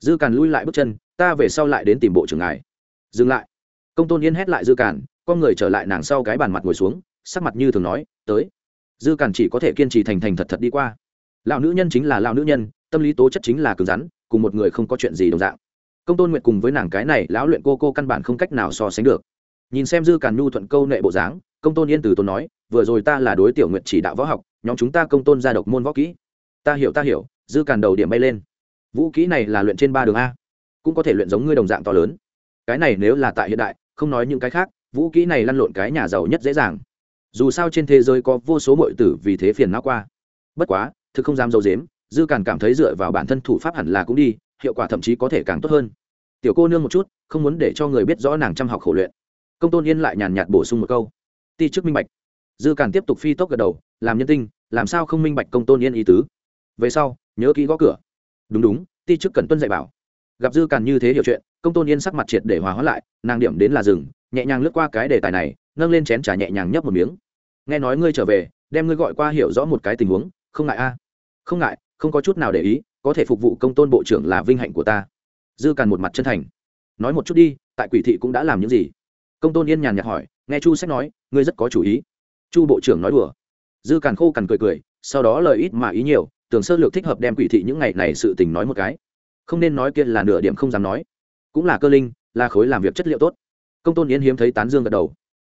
dư cản lui lại bước chân, ta về sau lại đến tìm bộ trưởng ngài dừng lại. Công tôn yên hét lại dư cản con người trở lại nàng sau cái bàn mặt ngồi xuống, sắc mặt như thường nói, tới. Dư cản chỉ có thể kiên trì thành thành thật thật đi qua. Lão nữ nhân chính là lão nữ nhân, tâm lý tố chất chính là cứng rắn, cùng một người không có chuyện gì đồng dạng. Công tôn nguyện cùng với nàng cái này, lão luyện cô cô căn bản không cách nào so sánh được. Nhìn xem dư càn nhu thuận câu nệ bộ dáng, công tôn yên từ tôn nói, vừa rồi ta là đối tiểu nguyện chỉ đạo võ học, nhóm chúng ta công tôn ra độc môn võ kỹ. Ta hiểu ta hiểu. Dư càn đầu điểm bay lên. Vũ kỹ này là luyện trên ba đường a, cũng có thể luyện giống ngươi đồng dạng to lớn cái này nếu là tại hiện đại, không nói những cái khác, vũ kỹ này lăn lộn cái nhà giàu nhất dễ dàng. Dù sao trên thế giới có vô số mọi tử vì thế phiền não qua. Bất quá, thực không dám dâu dếm, dư càn cảm thấy dựa vào bản thân thủ pháp hẳn là cũng đi, hiệu quả thậm chí có thể càng tốt hơn. Tiểu cô nương một chút, không muốn để cho người biết rõ nàng chăm học khổ luyện. Công tôn yên lại nhàn nhạt bổ sung một câu. Ti chức minh bạch. Dư càn tiếp tục phi tốc gật đầu, làm nhân tinh, làm sao không minh bạch công tôn yên ý tứ. Về sau, nhớ kỹ gõ cửa. Đúng đúng, ti chức cần tuân dạy bảo. Gặp dư càn như thế hiểu chuyện công tôn yên sắc mặt triệt để hòa hóa lại, nàng điểm đến là rừng nhẹ nhàng lướt qua cái đề tài này, nâng lên chén trà nhẹ nhàng nhấp một miếng. Nghe nói ngươi trở về, đem ngươi gọi qua hiểu rõ một cái tình huống, không ngại a? Không ngại, không có chút nào để ý, có thể phục vụ công tôn bộ trưởng là vinh hạnh của ta. Dư càn một mặt chân thành. Nói một chút đi, tại quỷ thị cũng đã làm những gì? Công tôn yên nhàn nhạt hỏi, nghe chu sách nói, ngươi rất có chủ ý. Chu bộ trưởng nói đùa. Dư càn khô cằn cười cười, sau đó lời ít mà ý nhiều, tưởng sơ lược thích hợp đem quỷ thị những ngày này sự tình nói một cái. Không nên nói kia là nửa điểm không dám nói cũng là cơ linh, là khối làm việc chất liệu tốt. Công tôn yến hiếm thấy tán dương gật đầu.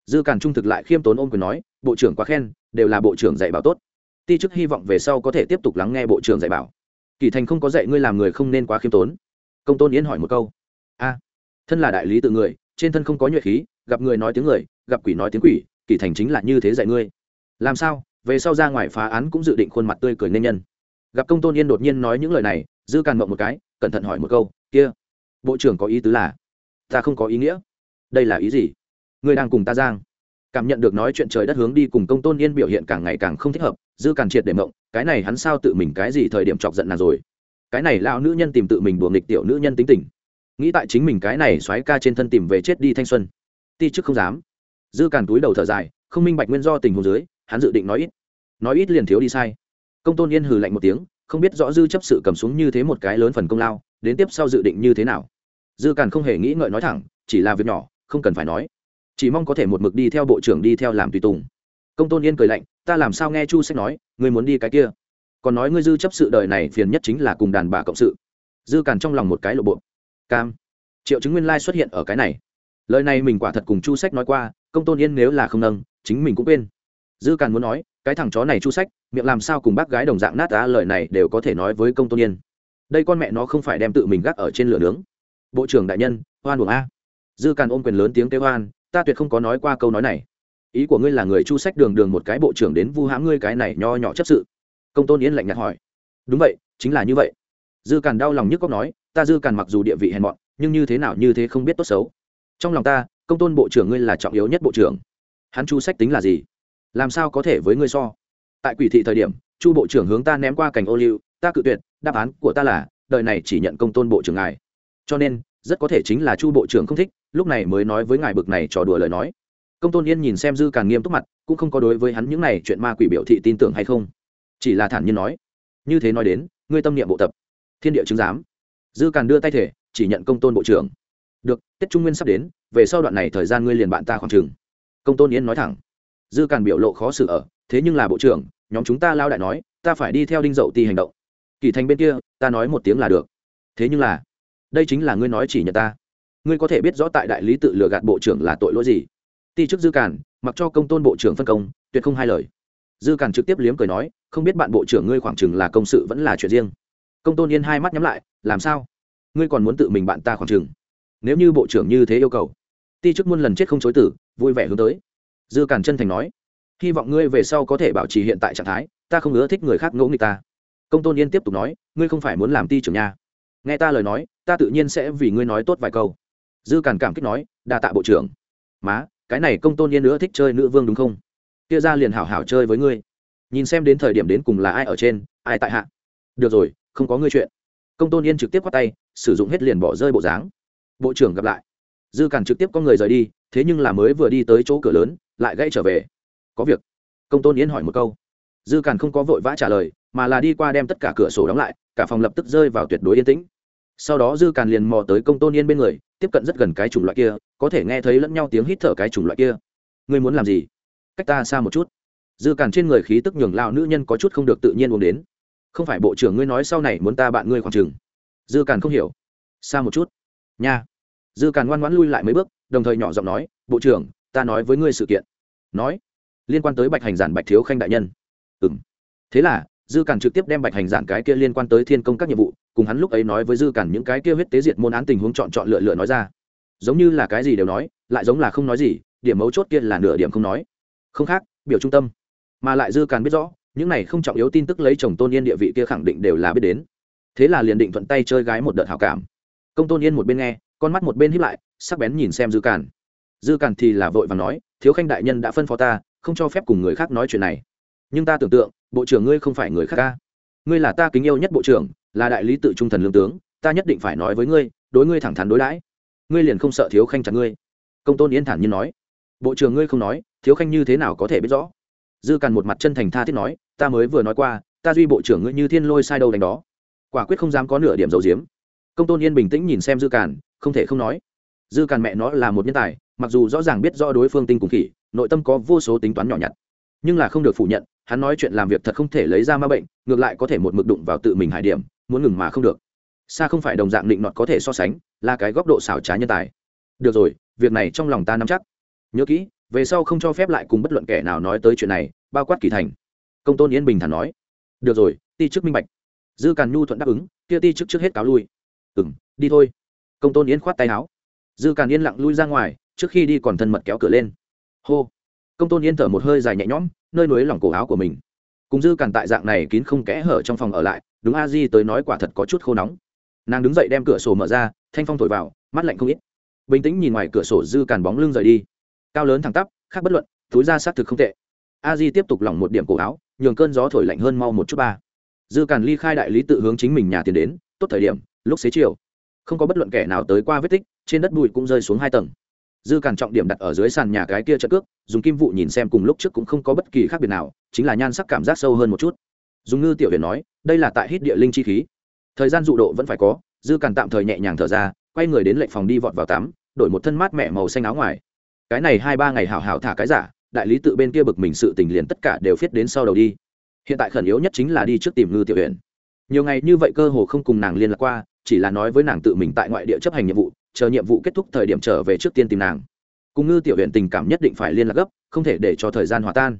Dư càn trung thực lại khiêm tốn ôm quyền nói, bộ trưởng quá khen, đều là bộ trưởng dạy bảo tốt. Ti chức hy vọng về sau có thể tiếp tục lắng nghe bộ trưởng dạy bảo. Kỳ thành không có dạy ngươi làm người không nên quá khiêm tốn. Công tôn yến hỏi một câu. A, thân là đại lý tự người, trên thân không có nhuệ khí, gặp người nói tiếng người, gặp quỷ nói tiếng quỷ, kỳ thành chính là như thế dạy ngươi. Làm sao, về sau ra ngoài phá án cũng dự định khuôn mặt tươi cười nên nhân. Gặp công tôn yên đột nhiên nói những lời này, dư càn mộng một cái, cẩn thận hỏi một câu, kia bộ trưởng có ý tứ là, ta không có ý nghĩa. Đây là ý gì? Ngươi đang cùng ta giang. Cảm nhận được nói chuyện trời đất hướng đi cùng công tôn yên biểu hiện càng ngày càng không thích hợp, dư càn triệt để mộng, cái này hắn sao tự mình cái gì thời điểm chọc giận nàng rồi? Cái này lão nữ nhân tìm tự mình buồng nghịch tiểu nữ nhân tính tình. Nghĩ tại chính mình cái này xoáy ca trên thân tìm về chết đi thanh xuân. Ti chức không dám. Dư càn túi đầu thở dài, không minh bạch nguyên do tình huống dưới, hắn dự định nói ít. Nói ít liền thiếu đi sai. Công tôn yên hừ lạnh một tiếng không biết rõ dư chấp sự cầm xuống như thế một cái lớn phần công lao, đến tiếp sau dự định như thế nào. Dư càn không hề nghĩ ngợi nói thẳng, chỉ là việc nhỏ, không cần phải nói. Chỉ mong có thể một mực đi theo bộ trưởng đi theo làm tùy tùng. Công tôn yên cười lạnh, ta làm sao nghe chu sách nói, ngươi muốn đi cái kia? Còn nói ngươi dư chấp sự đời này phiền nhất chính là cùng đàn bà cộng sự. Dư càn trong lòng một cái lộ bộ. Cam, triệu chứng nguyên lai xuất hiện ở cái này. Lời này mình quả thật cùng chu sách nói qua, công tôn yên nếu là không nâng, chính mình cũng quên dư càn muốn nói, cái thằng chó này chu sách, miệng làm sao cùng bác gái đồng dạng nát á, lời này đều có thể nói với công tôn yên. Đây con mẹ nó không phải đem tự mình gác ở trên lửa nướng. Bộ trưởng đại nhân, hoan buồng a. Dư càn ôm quyền lớn tiếng kêu hoan, ta tuyệt không có nói qua câu nói này. Ý của ngươi là người chu sách đường đường một cái bộ trưởng đến vu hãm ngươi cái này nho nhỏ chấp sự. Công tôn yên lạnh nhạt hỏi. Đúng vậy, chính là như vậy. Dư càn đau lòng nhức cóc nói, ta dư càn mặc dù địa vị hèn mọn, nhưng như thế nào như thế không biết tốt xấu. Trong lòng ta, công tôn bộ trưởng ngươi là trọng yếu nhất bộ trưởng. Hắn chu sách tính là gì? Làm sao có thể với ngươi so? Tại quỷ thị thời điểm, chu bộ trưởng hướng ta ném qua cành ô liu, ta cự tuyệt, đáp án của ta là, đời này chỉ nhận công tôn bộ trưởng ngài. Cho nên, rất có thể chính là chu bộ trưởng không thích, lúc này mới nói với ngài bực này trò đùa lời nói. Công tôn yên nhìn xem dư càng nghiêm túc mặt, cũng không có đối với hắn những này chuyện ma quỷ biểu thị tin tưởng hay không. Chỉ là thản nhiên nói, như thế nói đến, ngươi tâm niệm bộ tập, thiên địa chứng giám. Dư càn đưa tay thể, chỉ nhận công tôn bộ trưởng. Được tết trung nguyên sắp đến, về sau đoạn này thời gian ngươi liền bạn ta khoảng chừng công tôn yên nói thẳng dư càn biểu lộ khó xử ở, thế nhưng là bộ trưởng, nhóm chúng ta lao đại nói, ta phải đi theo đinh dậu ti hành động. Kỳ thành bên kia, ta nói một tiếng là được. Thế nhưng là, đây chính là ngươi nói chỉ nhận ta. Ngươi có thể biết rõ tại đại lý tự lừa gạt bộ trưởng là tội lỗi gì? Ti chức dư càn, mặc cho công tôn bộ trưởng phân công, tuyệt không hai lời. Dư càn trực tiếp liếm cười nói, không biết bạn bộ trưởng ngươi khoảng chừng là công sự vẫn là chuyện riêng. Công tôn yên hai mắt nhắm lại, làm sao? Ngươi còn muốn tự mình bạn ta khoảng chừng? Nếu như bộ trưởng như thế yêu cầu, ti chức muôn lần chết không chối tử vui vẻ hướng tới dư càn chân thành nói, hy vọng ngươi về sau có thể bảo trì hiện tại trạng thái, ta không ưa thích người khác ngỗ nghịch ta. Công tôn yên tiếp tục nói, ngươi không phải muốn làm ti trưởng nha. Nghe ta lời nói, ta tự nhiên sẽ vì ngươi nói tốt vài câu. Dư càn cảm kích nói, đa tạ bộ trưởng. Má, cái này công tôn yên nữa thích chơi nữ vương đúng không? Kia ra liền hảo hảo chơi với ngươi. Nhìn xem đến thời điểm đến cùng là ai ở trên, ai tại hạ. Được rồi, không có ngươi chuyện. Công tôn yên trực tiếp khoát tay, sử dụng hết liền bỏ rơi bộ dáng. Bộ trưởng gặp lại. Dư càn trực tiếp có người rời đi, thế nhưng là mới vừa đi tới chỗ cửa lớn lại gãy trở về. Có việc. Công tôn yến hỏi một câu. Dư càn không có vội vã trả lời, mà là đi qua đem tất cả cửa sổ đóng lại, cả phòng lập tức rơi vào tuyệt đối yên tĩnh. Sau đó dư càn liền mò tới công tôn yên bên người, tiếp cận rất gần cái chủng loại kia, có thể nghe thấy lẫn nhau tiếng hít thở cái chủng loại kia. Ngươi muốn làm gì? Cách ta xa một chút. Dư càn trên người khí tức nhường lao nữ nhân có chút không được tự nhiên uống đến. Không phải bộ trưởng ngươi nói sau này muốn ta bạn ngươi khoảng chừng. Dư càn không hiểu. Xa một chút. Nha. Dư càn ngoan ngoãn lui lại mấy bước, đồng thời nhỏ giọng nói, bộ trưởng ta nói với ngươi sự kiện. Nói. Liên quan tới bạch hành giản bạch thiếu khanh đại nhân. Ừ m thế là, dư càn trực tiếp đem bạch hành giản cái kia liên quan tới thiên công các nhiệm vụ, cùng hắn lúc ấy nói với dư càn những cái kia huyết tế diệt môn án tình huống chọn chọn lựa lựa nói ra. Giống như là cái gì đều nói, lại giống là không nói gì, điểm mấu chốt kia là nửa điểm không nói. Không khác, biểu trung tâm. Mà lại dư càn biết rõ, những này không trọng yếu tin tức lấy chồng tôn yên địa vị kia khẳng định đều là biết đến. Thế là liền định thuận tay chơi gái một đợt hảo cảm. Công tôn yên một bên nghe, con mắt một bên hiếp lại, sắc bén nhìn xem dư càn dư càn thì là vội và nói, thiếu khanh đại nhân đã phân phó ta, không cho phép cùng người khác nói chuyện này. Nhưng ta tưởng tượng, bộ trưởng ngươi không phải người khác ca ngươi là ta kính yêu nhất bộ trưởng, là đại lý tự trung thần lương tướng, ta nhất định phải nói với ngươi, đối ngươi thẳng thắn đối đãi. Ngươi liền không sợ thiếu khanh chặt ngươi? Công tôn yên thản nhiên nói. Bộ trưởng ngươi không nói, thiếu khanh như thế nào có thể biết rõ? Dư càn một mặt chân thành tha thiết nói, ta mới vừa nói qua, ta duy bộ trưởng ngươi như thiên lôi sai đâu đánh đó. Quả quyết không dám có nửa điểm dầu diếm công tôn yên bình tĩnh nhìn xem dư càn, không thể không nói. Dư càn mẹ nó là một nhân tài mặc dù rõ ràng biết rõ đối phương tinh cùng khỉ, nội tâm có vô số tính toán nhỏ nhặt. Nhưng là không được phủ nhận, hắn nói chuyện làm việc thật không thể lấy ra ma bệnh, ngược lại có thể một mực đụng vào tự mình hải điểm, muốn ngừng mà không được. Xa không phải đồng dạng định nọt có thể so sánh, là cái góc độ xảo trá nhân tài. Được rồi, việc này trong lòng ta nắm chắc. Nhớ kỹ, về sau không cho phép lại cùng bất luận kẻ nào nói tới chuyện này, bao quát kỳ thành. Công tôn yên bình thản nói. Được rồi, ti chức minh bạch. Dư càn nhu thuận đáp ứng, kia ti chức trước hết cáo lui. Ừ m đi thôi. Công tôn yên khoát tay áo. Dư càn yên lặng lui ra ngoài trước khi đi còn thân mật kéo cửa lên. Hô. Công tôn yên thở một hơi dài nhẹ nhõm, nơi núi lỏng cổ áo của mình. Cùng dư càn tại dạng này kín không kẽ hở trong phòng ở lại, đúng a di tới nói quả thật có chút khô nóng. Nàng đứng dậy đem cửa sổ mở ra, thanh phong thổi vào, mắt lạnh không ít. Bình tĩnh nhìn ngoài cửa sổ dư càn bóng lưng rời đi. Cao lớn thẳng tắp, khác bất luận, túi ra xác thực không tệ. A di tiếp tục lỏng một điểm cổ áo, nhường cơn gió thổi lạnh hơn mau một chút ba. Dư càn ly khai đại lý tự hướng chính mình nhà tiền đến, tốt thời điểm, lúc xế chiều. Không có bất luận kẻ nào tới qua vết tích, trên đất bụi cũng rơi xuống hai tầng dư càn trọng điểm đặt ở dưới sàn nhà cái kia trận cước, dùng kim vụ nhìn xem cùng lúc trước cũng không có bất kỳ khác biệt nào, chính là nhan sắc cảm giác sâu hơn một chút. Dùng ngư tiểu huyền nói, đây là tại hít địa linh chi khí. Thời gian dụ độ vẫn phải có, dư càn tạm thời nhẹ nhàng thở ra, quay người đến lệnh phòng đi vọt vào tắm, đổi một thân mát mẹ màu xanh áo ngoài. Cái này hai ba ngày hảo hảo thả cái giả, đại lý tự bên kia bực mình sự tình liền tất cả đều viết đến sau đầu đi. Hiện tại khẩn yếu nhất chính là đi trước tìm ngư tiểu huyền. Nhiều ngày như vậy cơ hồ không cùng nàng liên lạc qua, chỉ là nói với nàng tự mình tại ngoại địa chấp hành nhiệm vụ chờ nhiệm vụ kết thúc thời điểm trở về trước tiên tìm nàng. Cùng ngư tiểu huyện tình cảm nhất định phải liên lạc gấp, không thể để cho thời gian hòa tan.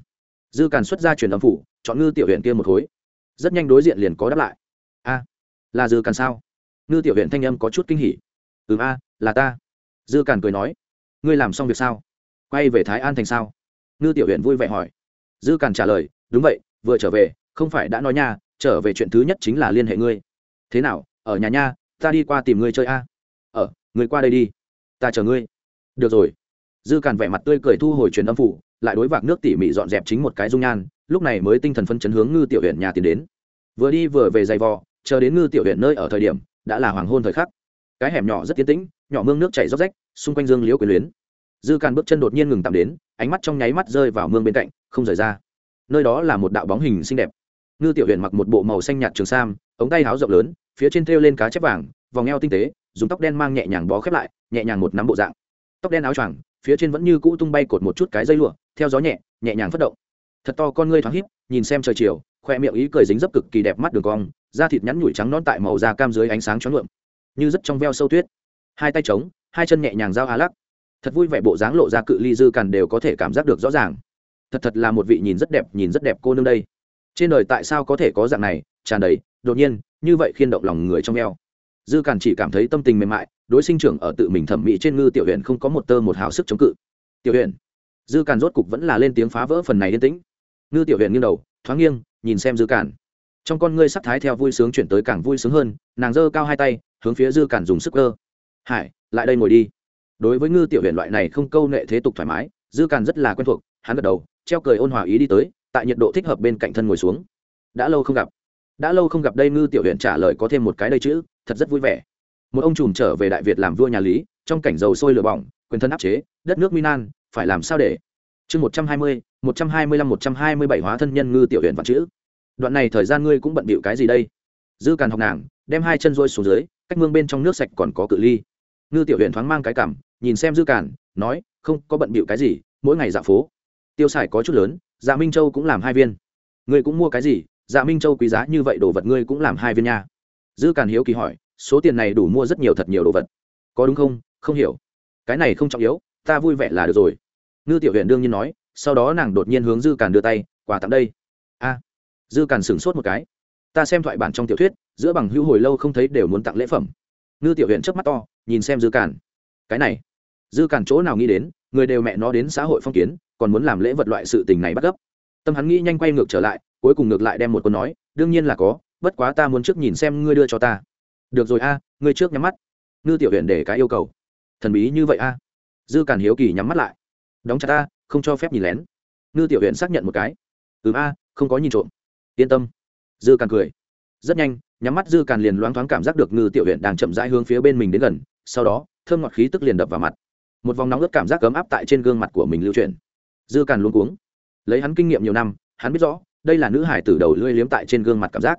Dư càn xuất ra truyền âm phủ, chọn ngư tiểu huyện kia một khối. Rất nhanh đối diện liền có đáp lại. A, là dư càn sao? Ngư tiểu huyện thanh âm có chút kinh hỉ. Ừ a, là ta. Dư càn cười nói. Ngươi làm xong việc sao? Quay về thái an thành sao? Ngư tiểu huyện vui vẻ hỏi. Dư càn trả lời. Đúng vậy, vừa trở về, không phải đã nói nha, trở về chuyện thứ nhất chính là liên hệ ngươi. Thế nào, ở nhà nha, ta đi qua tìm ngươi chơi a. Người qua đây đi, ta chờ ngươi. Được rồi. Dư càn vẻ mặt tươi cười thu hồi truyền âm phủ, lại đối vạc nước tỉ mỉ dọn dẹp chính một cái dung nhan, lúc này mới tinh thần phân chấn hướng ngư tiểu huyện nhà tiến đến. Vừa đi vừa về giày vò, chờ đến ngư tiểu huyện nơi ở thời điểm, đã là hoàng hôn thời khắc. Cái hẻm nhỏ rất tiến tĩnh, nhỏ mương nước chảy róc rách, xung quanh dương liễu quyền luyến. Dư càn bước chân đột nhiên ngừng tạm đến, ánh mắt trong nháy mắt rơi vào mương bên cạnh, không rời ra. Nơi đó là một đạo bóng hình xinh đẹp. Ngư tiểu huyện mặc một bộ màu xanh nhạt trường sam, ống tay áo rộng lớn, phía trên thêu lên cá chép vàng vòng eo tinh tế, dùng tóc đen mang nhẹ nhàng bó khép lại, nhẹ nhàng một nắm bộ dạng. Tóc đen áo choàng, phía trên vẫn như cũ tung bay cột một chút cái dây lụa, theo gió nhẹ nhẹ nhàng phất động. Thật to con ngươi thoáng híp, nhìn xem trời chiều, khoe miệng ý cười dính dấp cực kỳ đẹp mắt đường cong, da thịt nhắn nhủi trắng non tại màu da cam dưới ánh sáng chói lượm như rất trong veo sâu tuyết. Hai tay trống hai chân nhẹ nhàng giao á lắc. Thật vui vẻ bộ dáng lộ ra cự ly dư càn đều có thể cảm giác được rõ ràng. Thật thật là một vị nhìn rất đẹp, nhìn rất đẹp cô nương đây. Trên đời tại sao có thể có dạng này, tràn đầy, đột nhiên, như vậy khiên động lòng người trong eo dư càn chỉ cảm thấy tâm tình mềm mại, đối sinh trưởng ở tự mình thẩm mỹ trên ngư tiểu huyện không có một tơ một hào sức chống cự. Tiểu huyện dư càn rốt cục vẫn là lên tiếng phá vỡ phần này yên tĩnh. Ngư tiểu huyện nghiêng đầu, thoáng nghiêng, nhìn xem dư càn. Trong con ngươi sắc thái theo vui sướng chuyển tới càng vui sướng hơn, nàng giơ cao hai tay, hướng phía dư càn dùng sức cơ. Hải, lại đây ngồi đi. Đối với ngư tiểu huyện loại này không câu nệ thế tục thoải mái, dư càn rất là quen thuộc, hắn gật đầu, treo cười ôn hòa ý đi tới, tại nhiệt độ thích hợp bên cạnh thân ngồi xuống. Đã lâu không gặp. Đã lâu không gặp đây ngư tiểu huyện trả lời có thêm một cái đây chữ thật rất vui vẻ. Một ông trùm trở về đại việt làm vua nhà lý, trong cảnh dầu sôi lửa bỏng, quyền thân áp chế, đất nước minan phải làm sao để? Chương một trăm hai mươi, một trăm hai mươi lăm, một trăm hai mươi bảy hóa thân nhân ngư tiểu huyện vạn chữ. Đoạn này thời gian ngươi cũng bận bịu cái gì đây? Dư càn học nàng, đem hai chân rôi xuống dưới, cách mương bên trong nước sạch còn có cự ly. Ngư tiểu huyện thoáng mang cái cảm, nhìn xem dư càn, nói, không, có bận bịu cái gì, mỗi ngày dạ phố. Tiêu xài có chút lớn dạ minh châu cũng làm hai viên. Ngươi cũng mua cái gì dạ minh châu quý giá như vậy đồ vật ngươi cũng làm hai viên nha dư càn hiếu kỳ hỏi, số tiền này đủ mua rất nhiều thật nhiều đồ vật. Có đúng không? Không hiểu. Cái này không trọng yếu, ta vui vẻ là được rồi. Ngư tiểu huyện đương nhiên nói, sau đó nàng đột nhiên hướng dư càn đưa tay, quà tặng đây. A. Dư càn sửng sốt một cái. Ta xem thoại bản trong tiểu thuyết, giữa bằng hữu hồi lâu không thấy đều muốn tặng lễ phẩm. Ngư tiểu huyện chớp mắt to, nhìn xem dư càn. Cái này. Dư càn chỗ nào nghĩ đến, người đều mẹ nó đến xã hội phong kiến, còn muốn làm lễ vật loại sự tình này bắt gấp. Tâm hắn nghĩ nhanh quay ngược trở lại, cuối cùng ngược lại đem một câu nói, đương nhiên là có bất quá ta muốn trước nhìn xem ngươi đưa cho ta. Được rồi a, ngươi trước nhắm mắt. Ngư tiểu huyện để cái yêu cầu. Thần bí như vậy a. Dư càn hiếu kỳ nhắm mắt lại. Đóng chặt ta, không cho phép nhìn lén. Ngư tiểu huyện xác nhận một cái. Ừ a, không có nhìn trộm. Yên tâm. Dư càn cười. Rất nhanh, nhắm mắt dư càn liền loáng thoáng cảm giác được ngư tiểu huyện đang chậm rãi hướng phía bên mình đến gần, sau đó, thơm ngọt khí tức liền đập vào mặt. Một vòng nóng ướt cảm giác ấm áp tại trên gương mặt của mình lưu truyền dư càn luôn cuống. Lấy hắn kinh nghiệm nhiều năm, hắn biết rõ, đây là nữ hải tử đầu lưỡi liếm tại trên gương mặt cảm giác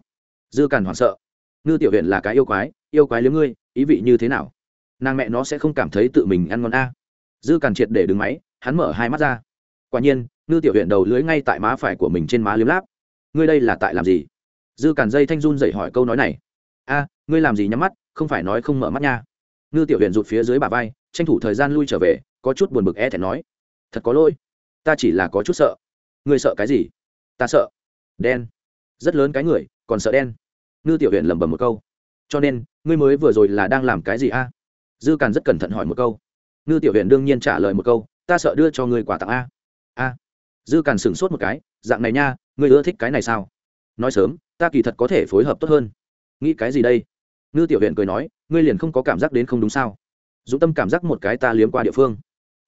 dư càn hoảng sợ. Ngư tiểu huyện là cái yêu quái yêu quái liếm ngươi, ý vị như thế nào? Nàng mẹ nó sẽ không cảm thấy tự mình ăn ngon a. Dư càn triệt để đứng máy, hắn mở hai mắt ra. Quả nhiên, ngư tiểu huyện đầu lưới ngay tại má phải của mình trên má liếm láp. Ngươi đây là tại làm gì? Dư càn dây thanh run dậy hỏi câu nói này. A, ngươi làm gì nhắm mắt, không phải nói không mở mắt nha. Ngư tiểu huyện rụt phía dưới bà vai, tranh thủ thời gian lui trở về, có chút buồn bực e thẹn nói. Thật có lỗi, ta chỉ là có chút sợ. Ngươi sợ cái gì? Ta sợ. Đen. Rất lớn cái người còn sợ đen. Ngư tiểu huyện lẩm bẩm một câu. Cho nên, ngươi mới vừa rồi là đang làm cái gì a? À? Dư càn rất cẩn thận hỏi một câu. Ngư tiểu huyện đương nhiên trả lời một câu, ta sợ đưa cho ngươi quà tặng a. A. Dư càn sửng sốt một cái, dạng này nha, ngươi ưa thích cái này sao? Nói sớm, ta kỳ thật có thể phối hợp tốt hơn. Nghĩ cái gì đây? Ngư tiểu huyện cười nói, ngươi liền không có cảm giác đến không đúng sao? Dũng tâm cảm giác một cái ta liếm qua địa phương.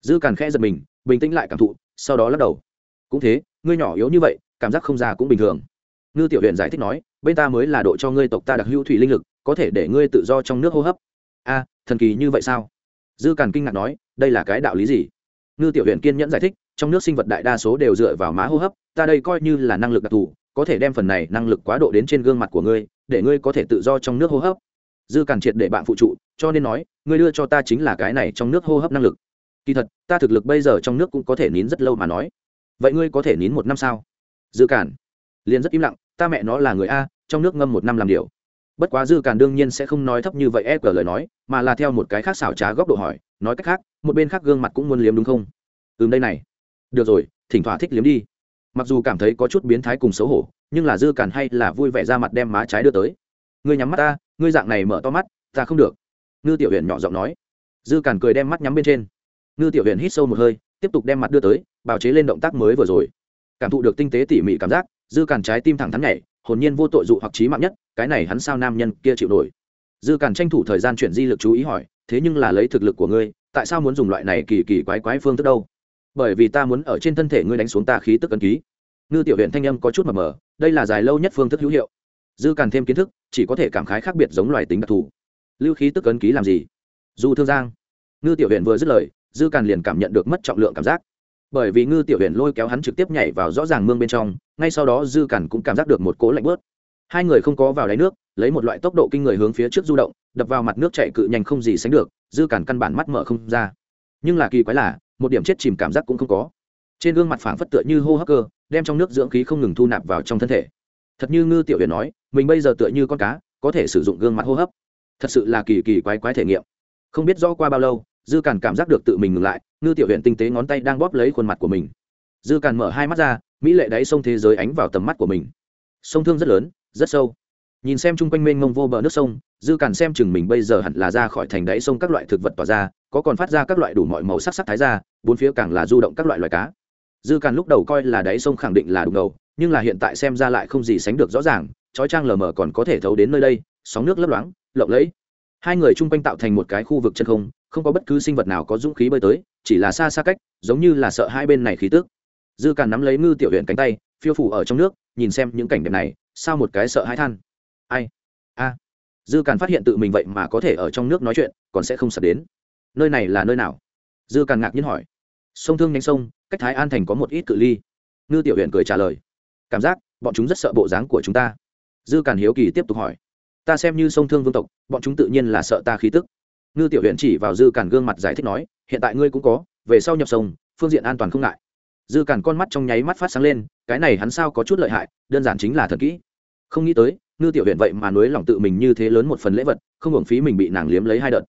Dư càn khẽ giật mình, bình tĩnh lại cảm thụ, sau đó lắc đầu. Cũng thế, ngươi nhỏ yếu như vậy, cảm giác không già cũng bình thường. Ngư tiểu huyện giải thích nói bên ta mới là độ cho ngươi tộc ta đặc hữu thủy linh lực, có thể để ngươi tự do trong nước hô hấp. A, thần kỳ như vậy sao? Dư càn kinh ngạc nói, đây là cái đạo lý gì? Ngư tiểu huyện kiên nhẫn giải thích, trong nước sinh vật đại đa số đều dựa vào má hô hấp, ta đây coi như là năng lực đặc thù, có thể đem phần này năng lực quá độ đến trên gương mặt của ngươi, để ngươi có thể tự do trong nước hô hấp. Dư càn triệt để bạn phụ trụ, cho nên nói, ngươi đưa cho ta chính là cái này trong nước hô hấp năng lực. Kỳ thật, ta thực lực bây giờ trong nước cũng có thể nín rất lâu mà nói. Vậy ngươi có thể nín một năm sao? Dư càn liền rất im lặng, ta mẹ nó là người a trong nước ngâm một năm làm điều. Bất quá dư càn đương nhiên sẽ không nói thấp như vậy e lời nói, mà là theo một cái khác xảo trá góc độ hỏi, nói cách khác, một bên khác gương mặt cũng muốn liếm đúng không? Ừm, đây này. Được rồi, thỉnh thoảng thích liếm đi. Mặc dù cảm thấy có chút biến thái cùng xấu hổ, nhưng là dư càn hay là vui vẻ ra mặt đem má trái đưa tới. Ngươi nhắm mắt ta, ngươi dạng này mở to mắt, ta không được. Ngư tiểu huyện nhỏ giọng nói. Dư càn cười đem mắt nhắm bên trên. Ngư tiểu huyện hít sâu một hơi, tiếp tục đem mặt đưa tới, bào chế lên động tác mới vừa rồi. Cảm thụ được tinh tế tỉ mỉ cảm giác, dư càn trái tim thẳng thắn nhảy hồn nhiên vô tội dụ hoặc trí mạng nhất, cái này hắn sao nam nhân kia chịu nổi? Dư càn tranh thủ thời gian chuyển di lực chú ý hỏi, thế nhưng là lấy thực lực của ngươi, tại sao muốn dùng loại này kỳ kỳ quái quái phương thức đâu? Bởi vì ta muốn ở trên thân thể ngươi đánh xuống ta khí tức ấn ký. Ngư tiểu huyện thanh âm có chút mờ mờ, đây là dài lâu nhất phương thức hữu hiệu. Dư càn thêm kiến thức, chỉ có thể cảm khái khác biệt giống loài tính đặc thù. Lưu khí tức ấn ký làm gì? Dù thương giang. Ngư tiểu huyện vừa dứt lời, dư càn liền cảm nhận được mất trọng lượng cảm giác bởi vì ngư tiểu huyện lôi kéo hắn trực tiếp nhảy vào rõ ràng mương bên trong, ngay sau đó dư cản cũng cảm giác được một cố lạnh bớt hai người không có vào đáy nước, lấy một loại tốc độ kinh người hướng phía trước du động, đập vào mặt nước chạy cự nhanh không gì sánh được, dư cản căn bản mắt mở không ra. Nhưng là kỳ quái là, một điểm chết chìm cảm giác cũng không có. Trên gương mặt phảng phất tựa như hô hấp cơ, đem trong nước dưỡng khí không ngừng thu nạp vào trong thân thể. Thật như ngư tiểu huyền nói, mình bây giờ tựa như con cá, có thể sử dụng gương mặt hô hấp. Thật sự là kỳ kỳ quái quái thể nghiệm. Không biết rõ qua bao lâu dư càn cảm giác được tự mình ngừng lại, ngư tiểu huyện tinh tế ngón tay đang bóp lấy khuôn mặt của mình. Dư càn mở hai mắt ra, mỹ lệ đáy sông thế giới ánh vào tầm mắt của mình. Sông thương rất lớn, rất sâu. Nhìn xem chung quanh mênh mông vô bờ nước sông, dư càn xem chừng mình bây giờ hẳn là ra khỏi thành đáy sông các loại thực vật tỏa ra, có còn phát ra các loại đủ mọi màu sắc sắc thái ra, bốn phía càng là du động các loại loài cá. Dư càn lúc đầu coi là đáy sông khẳng định là đụng đầu nhưng là hiện tại xem ra lại không gì sánh được rõ ràng, chói trang lờ mờ còn có thể thấu đến nơi đây, sóng nước lấp loáng, lộng lẫy hai người chung quanh tạo thành một cái khu vực chân không không có bất cứ sinh vật nào có dũng khí bơi tới, chỉ là xa xa cách, giống như là sợ hai bên này khí tước dư càn nắm lấy ngư tiểu huyện cánh tay, phiêu phủ ở trong nước, nhìn xem những cảnh đẹp này, sao một cái sợ hãi than. Ai? A. Dư càn phát hiện tự mình vậy mà có thể ở trong nước nói chuyện, còn sẽ không sập đến. Nơi này là nơi nào? Dư càn ngạc nhiên hỏi. Sông thương nhanh sông, cách thái an thành có một ít cự ly. Ngư tiểu huyện cười trả lời. Cảm giác, bọn chúng rất sợ bộ dáng của chúng ta. Dư càn hiếu kỳ tiếp tục hỏi ta xem như sông thương vương tộc, bọn chúng tự nhiên là sợ ta khí tức. Ngư tiểu huyện chỉ vào dư cản gương mặt giải thích nói, hiện tại ngươi cũng có, về sau nhập sông, phương diện an toàn không ngại. Dư Cản con mắt trong nháy mắt phát sáng lên, cái này hắn sao có chút lợi hại, đơn giản chính là thật kỹ. Không nghĩ tới, ngư tiểu huyện vậy mà nối lòng tự mình như thế lớn một phần lễ vật, không hưởng phí mình bị nàng liếm lấy hai đợt.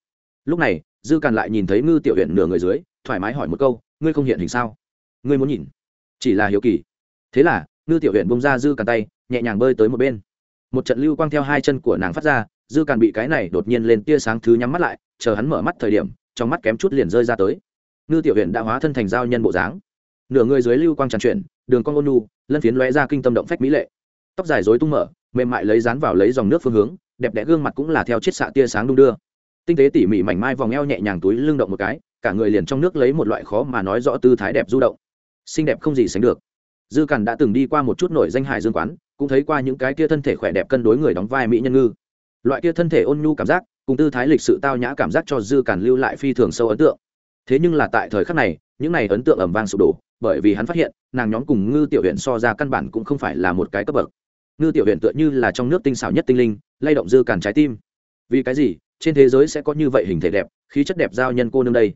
Lúc này, dư Cản lại nhìn thấy ngư tiểu huyện nửa người dưới, thoải mái hỏi một câu, ngươi không hiện hình sao? Ngươi muốn nhìn? Chỉ là hiếu kỳ. Thế là, ngư tiểu huyện bông ra dư cản tay, nhẹ nhàng bơi tới một bên một trận lưu quang theo hai chân của nàng phát ra, dư càn bị cái này đột nhiên lên tia sáng thứ nhắm mắt lại, chờ hắn mở mắt thời điểm, trong mắt kém chút liền rơi ra tới. Ngư tiểu huyện đã hóa thân thành giao nhân bộ dáng. Nửa người dưới lưu quang tràn chuyển đường con ôn nu lân phiến lóe ra kinh tâm động phách mỹ lệ. Tóc dài dối tung mở, mềm mại lấy dán vào lấy dòng nước phương hướng, đẹp đẽ gương mặt cũng là theo chiết xạ tia sáng đung đưa. Tinh tế tỉ mỉ mảnh mai vòng eo nhẹ nhàng túi lưng động một cái, cả người liền trong nước lấy một loại khó mà nói rõ tư thái đẹp du động. Xinh đẹp không gì sánh được. Dư càn đã từng đi qua một chút nổi danh hải dương quán cũng thấy qua những cái kia thân thể khỏe đẹp cân đối người đóng vai mỹ nhân ngư. Loại kia thân thể ôn nhu cảm giác, cùng tư thái lịch sự tao nhã cảm giác cho dư cản lưu lại phi thường sâu ấn tượng. Thế nhưng là tại thời khắc này, những này ấn tượng ẩm vang sụp đổ, bởi vì hắn phát hiện, nàng nhóm cùng ngư tiểu huyện so ra căn bản cũng không phải là một cái cấp bậc. Ngư tiểu huyện tựa như là trong nước tinh xảo nhất tinh linh, lay động dư cản trái tim. Vì cái gì, trên thế giới sẽ có như vậy hình thể đẹp, khí chất đẹp giao nhân cô nương đây?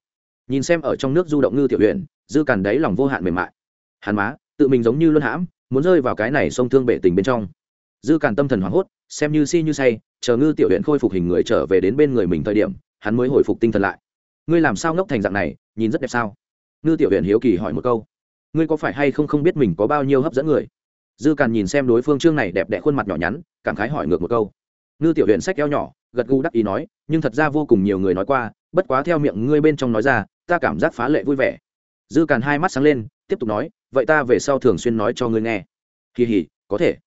Nhìn xem ở trong nước du động ngư tiểu huyện dư cản đáy lòng vô hạn mềm mại. Hắn má, tự mình giống như luân hãm muốn rơi vào cái này sông thương bệ tình bên trong. Dư càn tâm thần hoảng hốt, xem như si như say, chờ ngư tiểu huyện khôi phục hình người trở về đến bên người mình thời điểm, hắn mới hồi phục tinh thần lại. Ngươi làm sao ngốc thành dạng này, nhìn rất đẹp sao? Ngư tiểu huyện hiếu kỳ hỏi một câu. Ngươi có phải hay không không biết mình có bao nhiêu hấp dẫn người? Dư càn nhìn xem đối phương trương này đẹp đẽ khuôn mặt nhỏ nhắn, cảm khái hỏi ngược một câu. Ngư tiểu huyện sách eo nhỏ, gật gù đắc ý nói, nhưng thật ra vô cùng nhiều người nói qua, bất quá theo miệng ngươi bên trong nói ra, ta cảm giác phá lệ vui vẻ. Dư càn hai mắt sáng lên tiếp tục nói, vậy ta về sau thường xuyên nói cho ngươi nghe. Kỳ hỉ, có thể.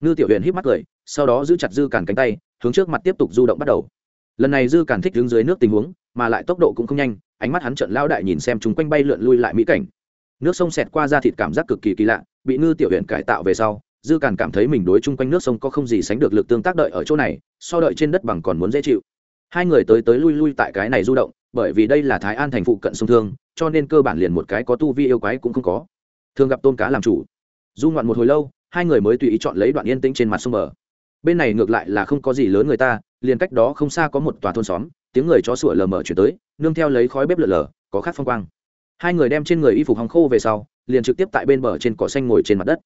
Ngư tiểu huyền hít mắt cười, sau đó giữ chặt dư càn cánh tay, hướng trước mặt tiếp tục du động bắt đầu. Lần này dư càn thích đứng dưới nước tình huống, mà lại tốc độ cũng không nhanh, ánh mắt hắn trợn lao đại nhìn xem chúng quanh bay lượn lui lại mỹ cảnh. Nước sông xẹt qua ra thịt cảm giác cực kỳ kỳ lạ, bị ngư tiểu huyền cải tạo về sau, dư càn cảm thấy mình đối chung quanh nước sông có không gì sánh được lực tương tác đợi ở chỗ này, so đợi trên đất bằng còn muốn dễ chịu. Hai người tới tới lui lui tại cái này du động, bởi vì đây là thái an thành phụ cận sông thương cho nên cơ bản liền một cái có tu vi yêu quái cũng không có. Thường gặp tôn cá làm chủ. Du ngoạn một hồi lâu, hai người mới tùy ý chọn lấy đoạn yên tĩnh trên mặt sông bờ. Bên này ngược lại là không có gì lớn người ta, liền cách đó không xa có một tòa thôn xóm, tiếng người chó sủa lờ mờ chuyển tới, nương theo lấy khói bếp lờ lờ, có khát phong quang. Hai người đem trên người y phục hòng khô về sau, liền trực tiếp tại bên bờ trên cỏ xanh ngồi trên mặt đất.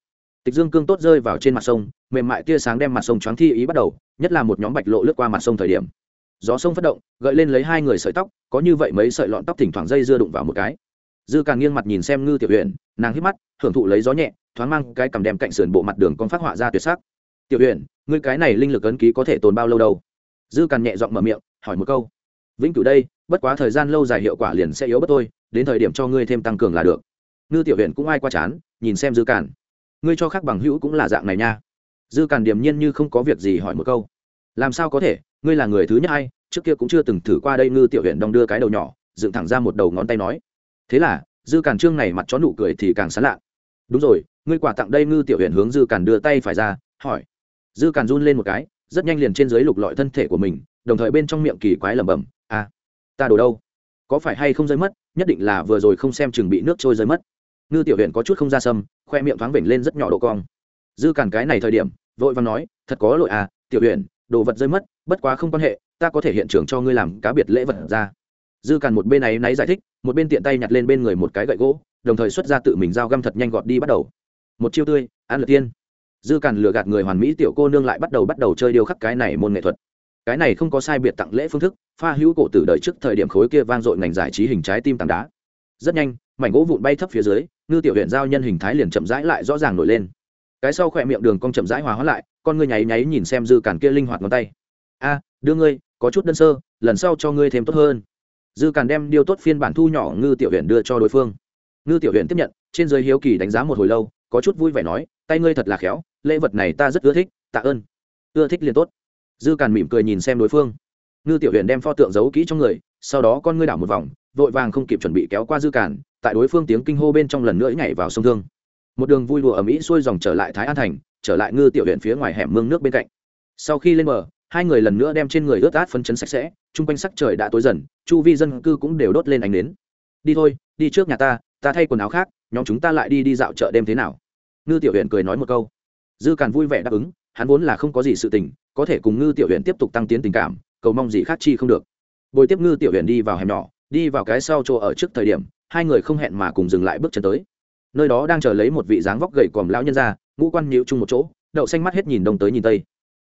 Tịch dương cương tốt rơi vào trên mặt sông, mềm mại tia sáng đem mặt sông choáng thi ý bắt đầu, nhất là một nhóm bạch lộ lướt qua mặt sông thời điểm gió sông phát động gợi lên lấy hai người sợi tóc có như vậy mấy sợi lọn tóc thỉnh thoảng dây dưa đụng vào một cái. Dư càng nghiêng mặt nhìn xem ngư tiểu huyện nàng hít mắt hưởng thụ lấy gió nhẹ thoáng mang cái cầm đem cạnh sườn bộ mặt đường con phát họa ra tuyệt sắc. Tiểu huyện ngươi cái này linh lực ấn ký có thể tồn bao lâu đâu? Dư càng nhẹ giọng mở miệng hỏi một câu. Vĩnh cửu đây bất quá thời gian lâu dài hiệu quả liền sẽ yếu bất thôi đến thời điểm cho ngươi thêm tăng cường là được. Ngư tiểu huyện cũng ai qua chán nhìn xem dư cản, ngươi cho khác bằng hữu cũng là dạng này nha. Dư cản điềm nhiên như không có việc gì hỏi một câu. Làm sao có thể? Ngươi là người thứ nhất hay trước kia cũng chưa từng thử qua đây ngư tiểu huyện đong đưa cái đầu nhỏ, dựng thẳng ra một đầu ngón tay nói. Thế là, dư càn trương này mặt chó nụ cười thì càng sán lạ. Đúng rồi, ngươi quả tặng đây ngư tiểu huyện hướng dư càn đưa tay phải ra, hỏi. Dư càn run lên một cái, rất nhanh liền trên dưới lục lọi thân thể của mình, đồng thời bên trong miệng kỳ quái lẩm bẩm à ta đồ đâu? Có phải hay không rơi mất? Nhất định là vừa rồi không xem chừng bị nước trôi rơi mất. Ngư tiểu huyện có chút không ra sâm, khoe miệng thoáng vểnh lên rất nhỏ độ cong. Dư càn cái này thời điểm, vội và nói, thật có lỗi à tiểu huyện đồ vật rơi mất, bất quá không quan hệ ta có thể hiện trường cho ngươi làm cá biệt lễ vật ra. Dư càn một bên này náy giải thích, một bên tiện tay nhặt lên bên người một cái gậy gỗ, đồng thời xuất ra tự mình dao găm thật nhanh gọt đi bắt đầu. Một chiêu tươi, ăn lượt tiên. Dư càn lừa gạt người hoàn mỹ tiểu cô nương lại bắt đầu bắt đầu chơi điêu khắc cái này môn nghệ thuật. Cái này không có sai biệt tặng lễ phương thức, pha hữu cổ tử đợi trước thời điểm khối kia vang dội ngành giải trí hình trái tim tảng đá. Rất nhanh, mảnh gỗ vụn bay thấp phía dưới, ngư tiểu huyện giao nhân hình thái liền chậm rãi lại rõ ràng nổi lên. Cái sau khỏe miệng đường cong chậm rãi hòa hóa lại, con ngươi nháy nháy nhìn xem dư cản kia linh hoạt ngón tay. A đưa ngươi, có chút đơn sơ, lần sau cho ngươi thêm tốt hơn. Dư càn đem điều tốt phiên bản thu nhỏ ngư tiểu huyện đưa cho đối phương. Ngư tiểu huyện tiếp nhận, trên dưới hiếu kỳ đánh giá một hồi lâu, có chút vui vẻ nói, tay ngươi thật là khéo, lễ vật này ta rất ưa thích, tạ ơn. Ưa thích liền tốt. Dư càn mỉm cười nhìn xem đối phương. Ngư tiểu huyện đem pho tượng giấu kỹ trong người, sau đó con ngươi đảo một vòng, vội vàng không kịp chuẩn bị kéo qua dư càn, tại đối phương tiếng kinh hô bên trong lần nữa nhảy vào sông thương. Một đường vui đùa ở mỹ xuôi dòng trở lại thái an thành, trở lại ngư tiểu huyện phía ngoài hẻm mương nước bên cạnh. Sau khi lên bờ hai người lần nữa đem trên người ướt át phấn chấn sạch sẽ, chung quanh sắc trời đã tối dần, chu vi dân cư cũng đều đốt lên ánh nến. Đi thôi, đi trước nhà ta ta thay quần áo khác, nhóm chúng ta lại đi đi dạo chợ đêm thế nào? Ngư tiểu huyện cười nói một câu. Dư càn vui vẻ đáp ứng, hắn vốn là không có gì sự tình, có thể cùng ngư tiểu huyện tiếp tục tăng tiến tình cảm, cầu mong gì khác chi không được. Bồi tiếp ngư tiểu huyện đi vào hẻm nhỏ, đi vào cái sau chỗ ở trước thời điểm, hai người không hẹn mà cùng dừng lại bước chân tới. Nơi đó đang chờ lấy một vị dáng vóc gầy còm lão nhân ra, ngũ quan nhịu chung một chỗ, đậu xanh mắt hết nhìn đông tới nhìn tây.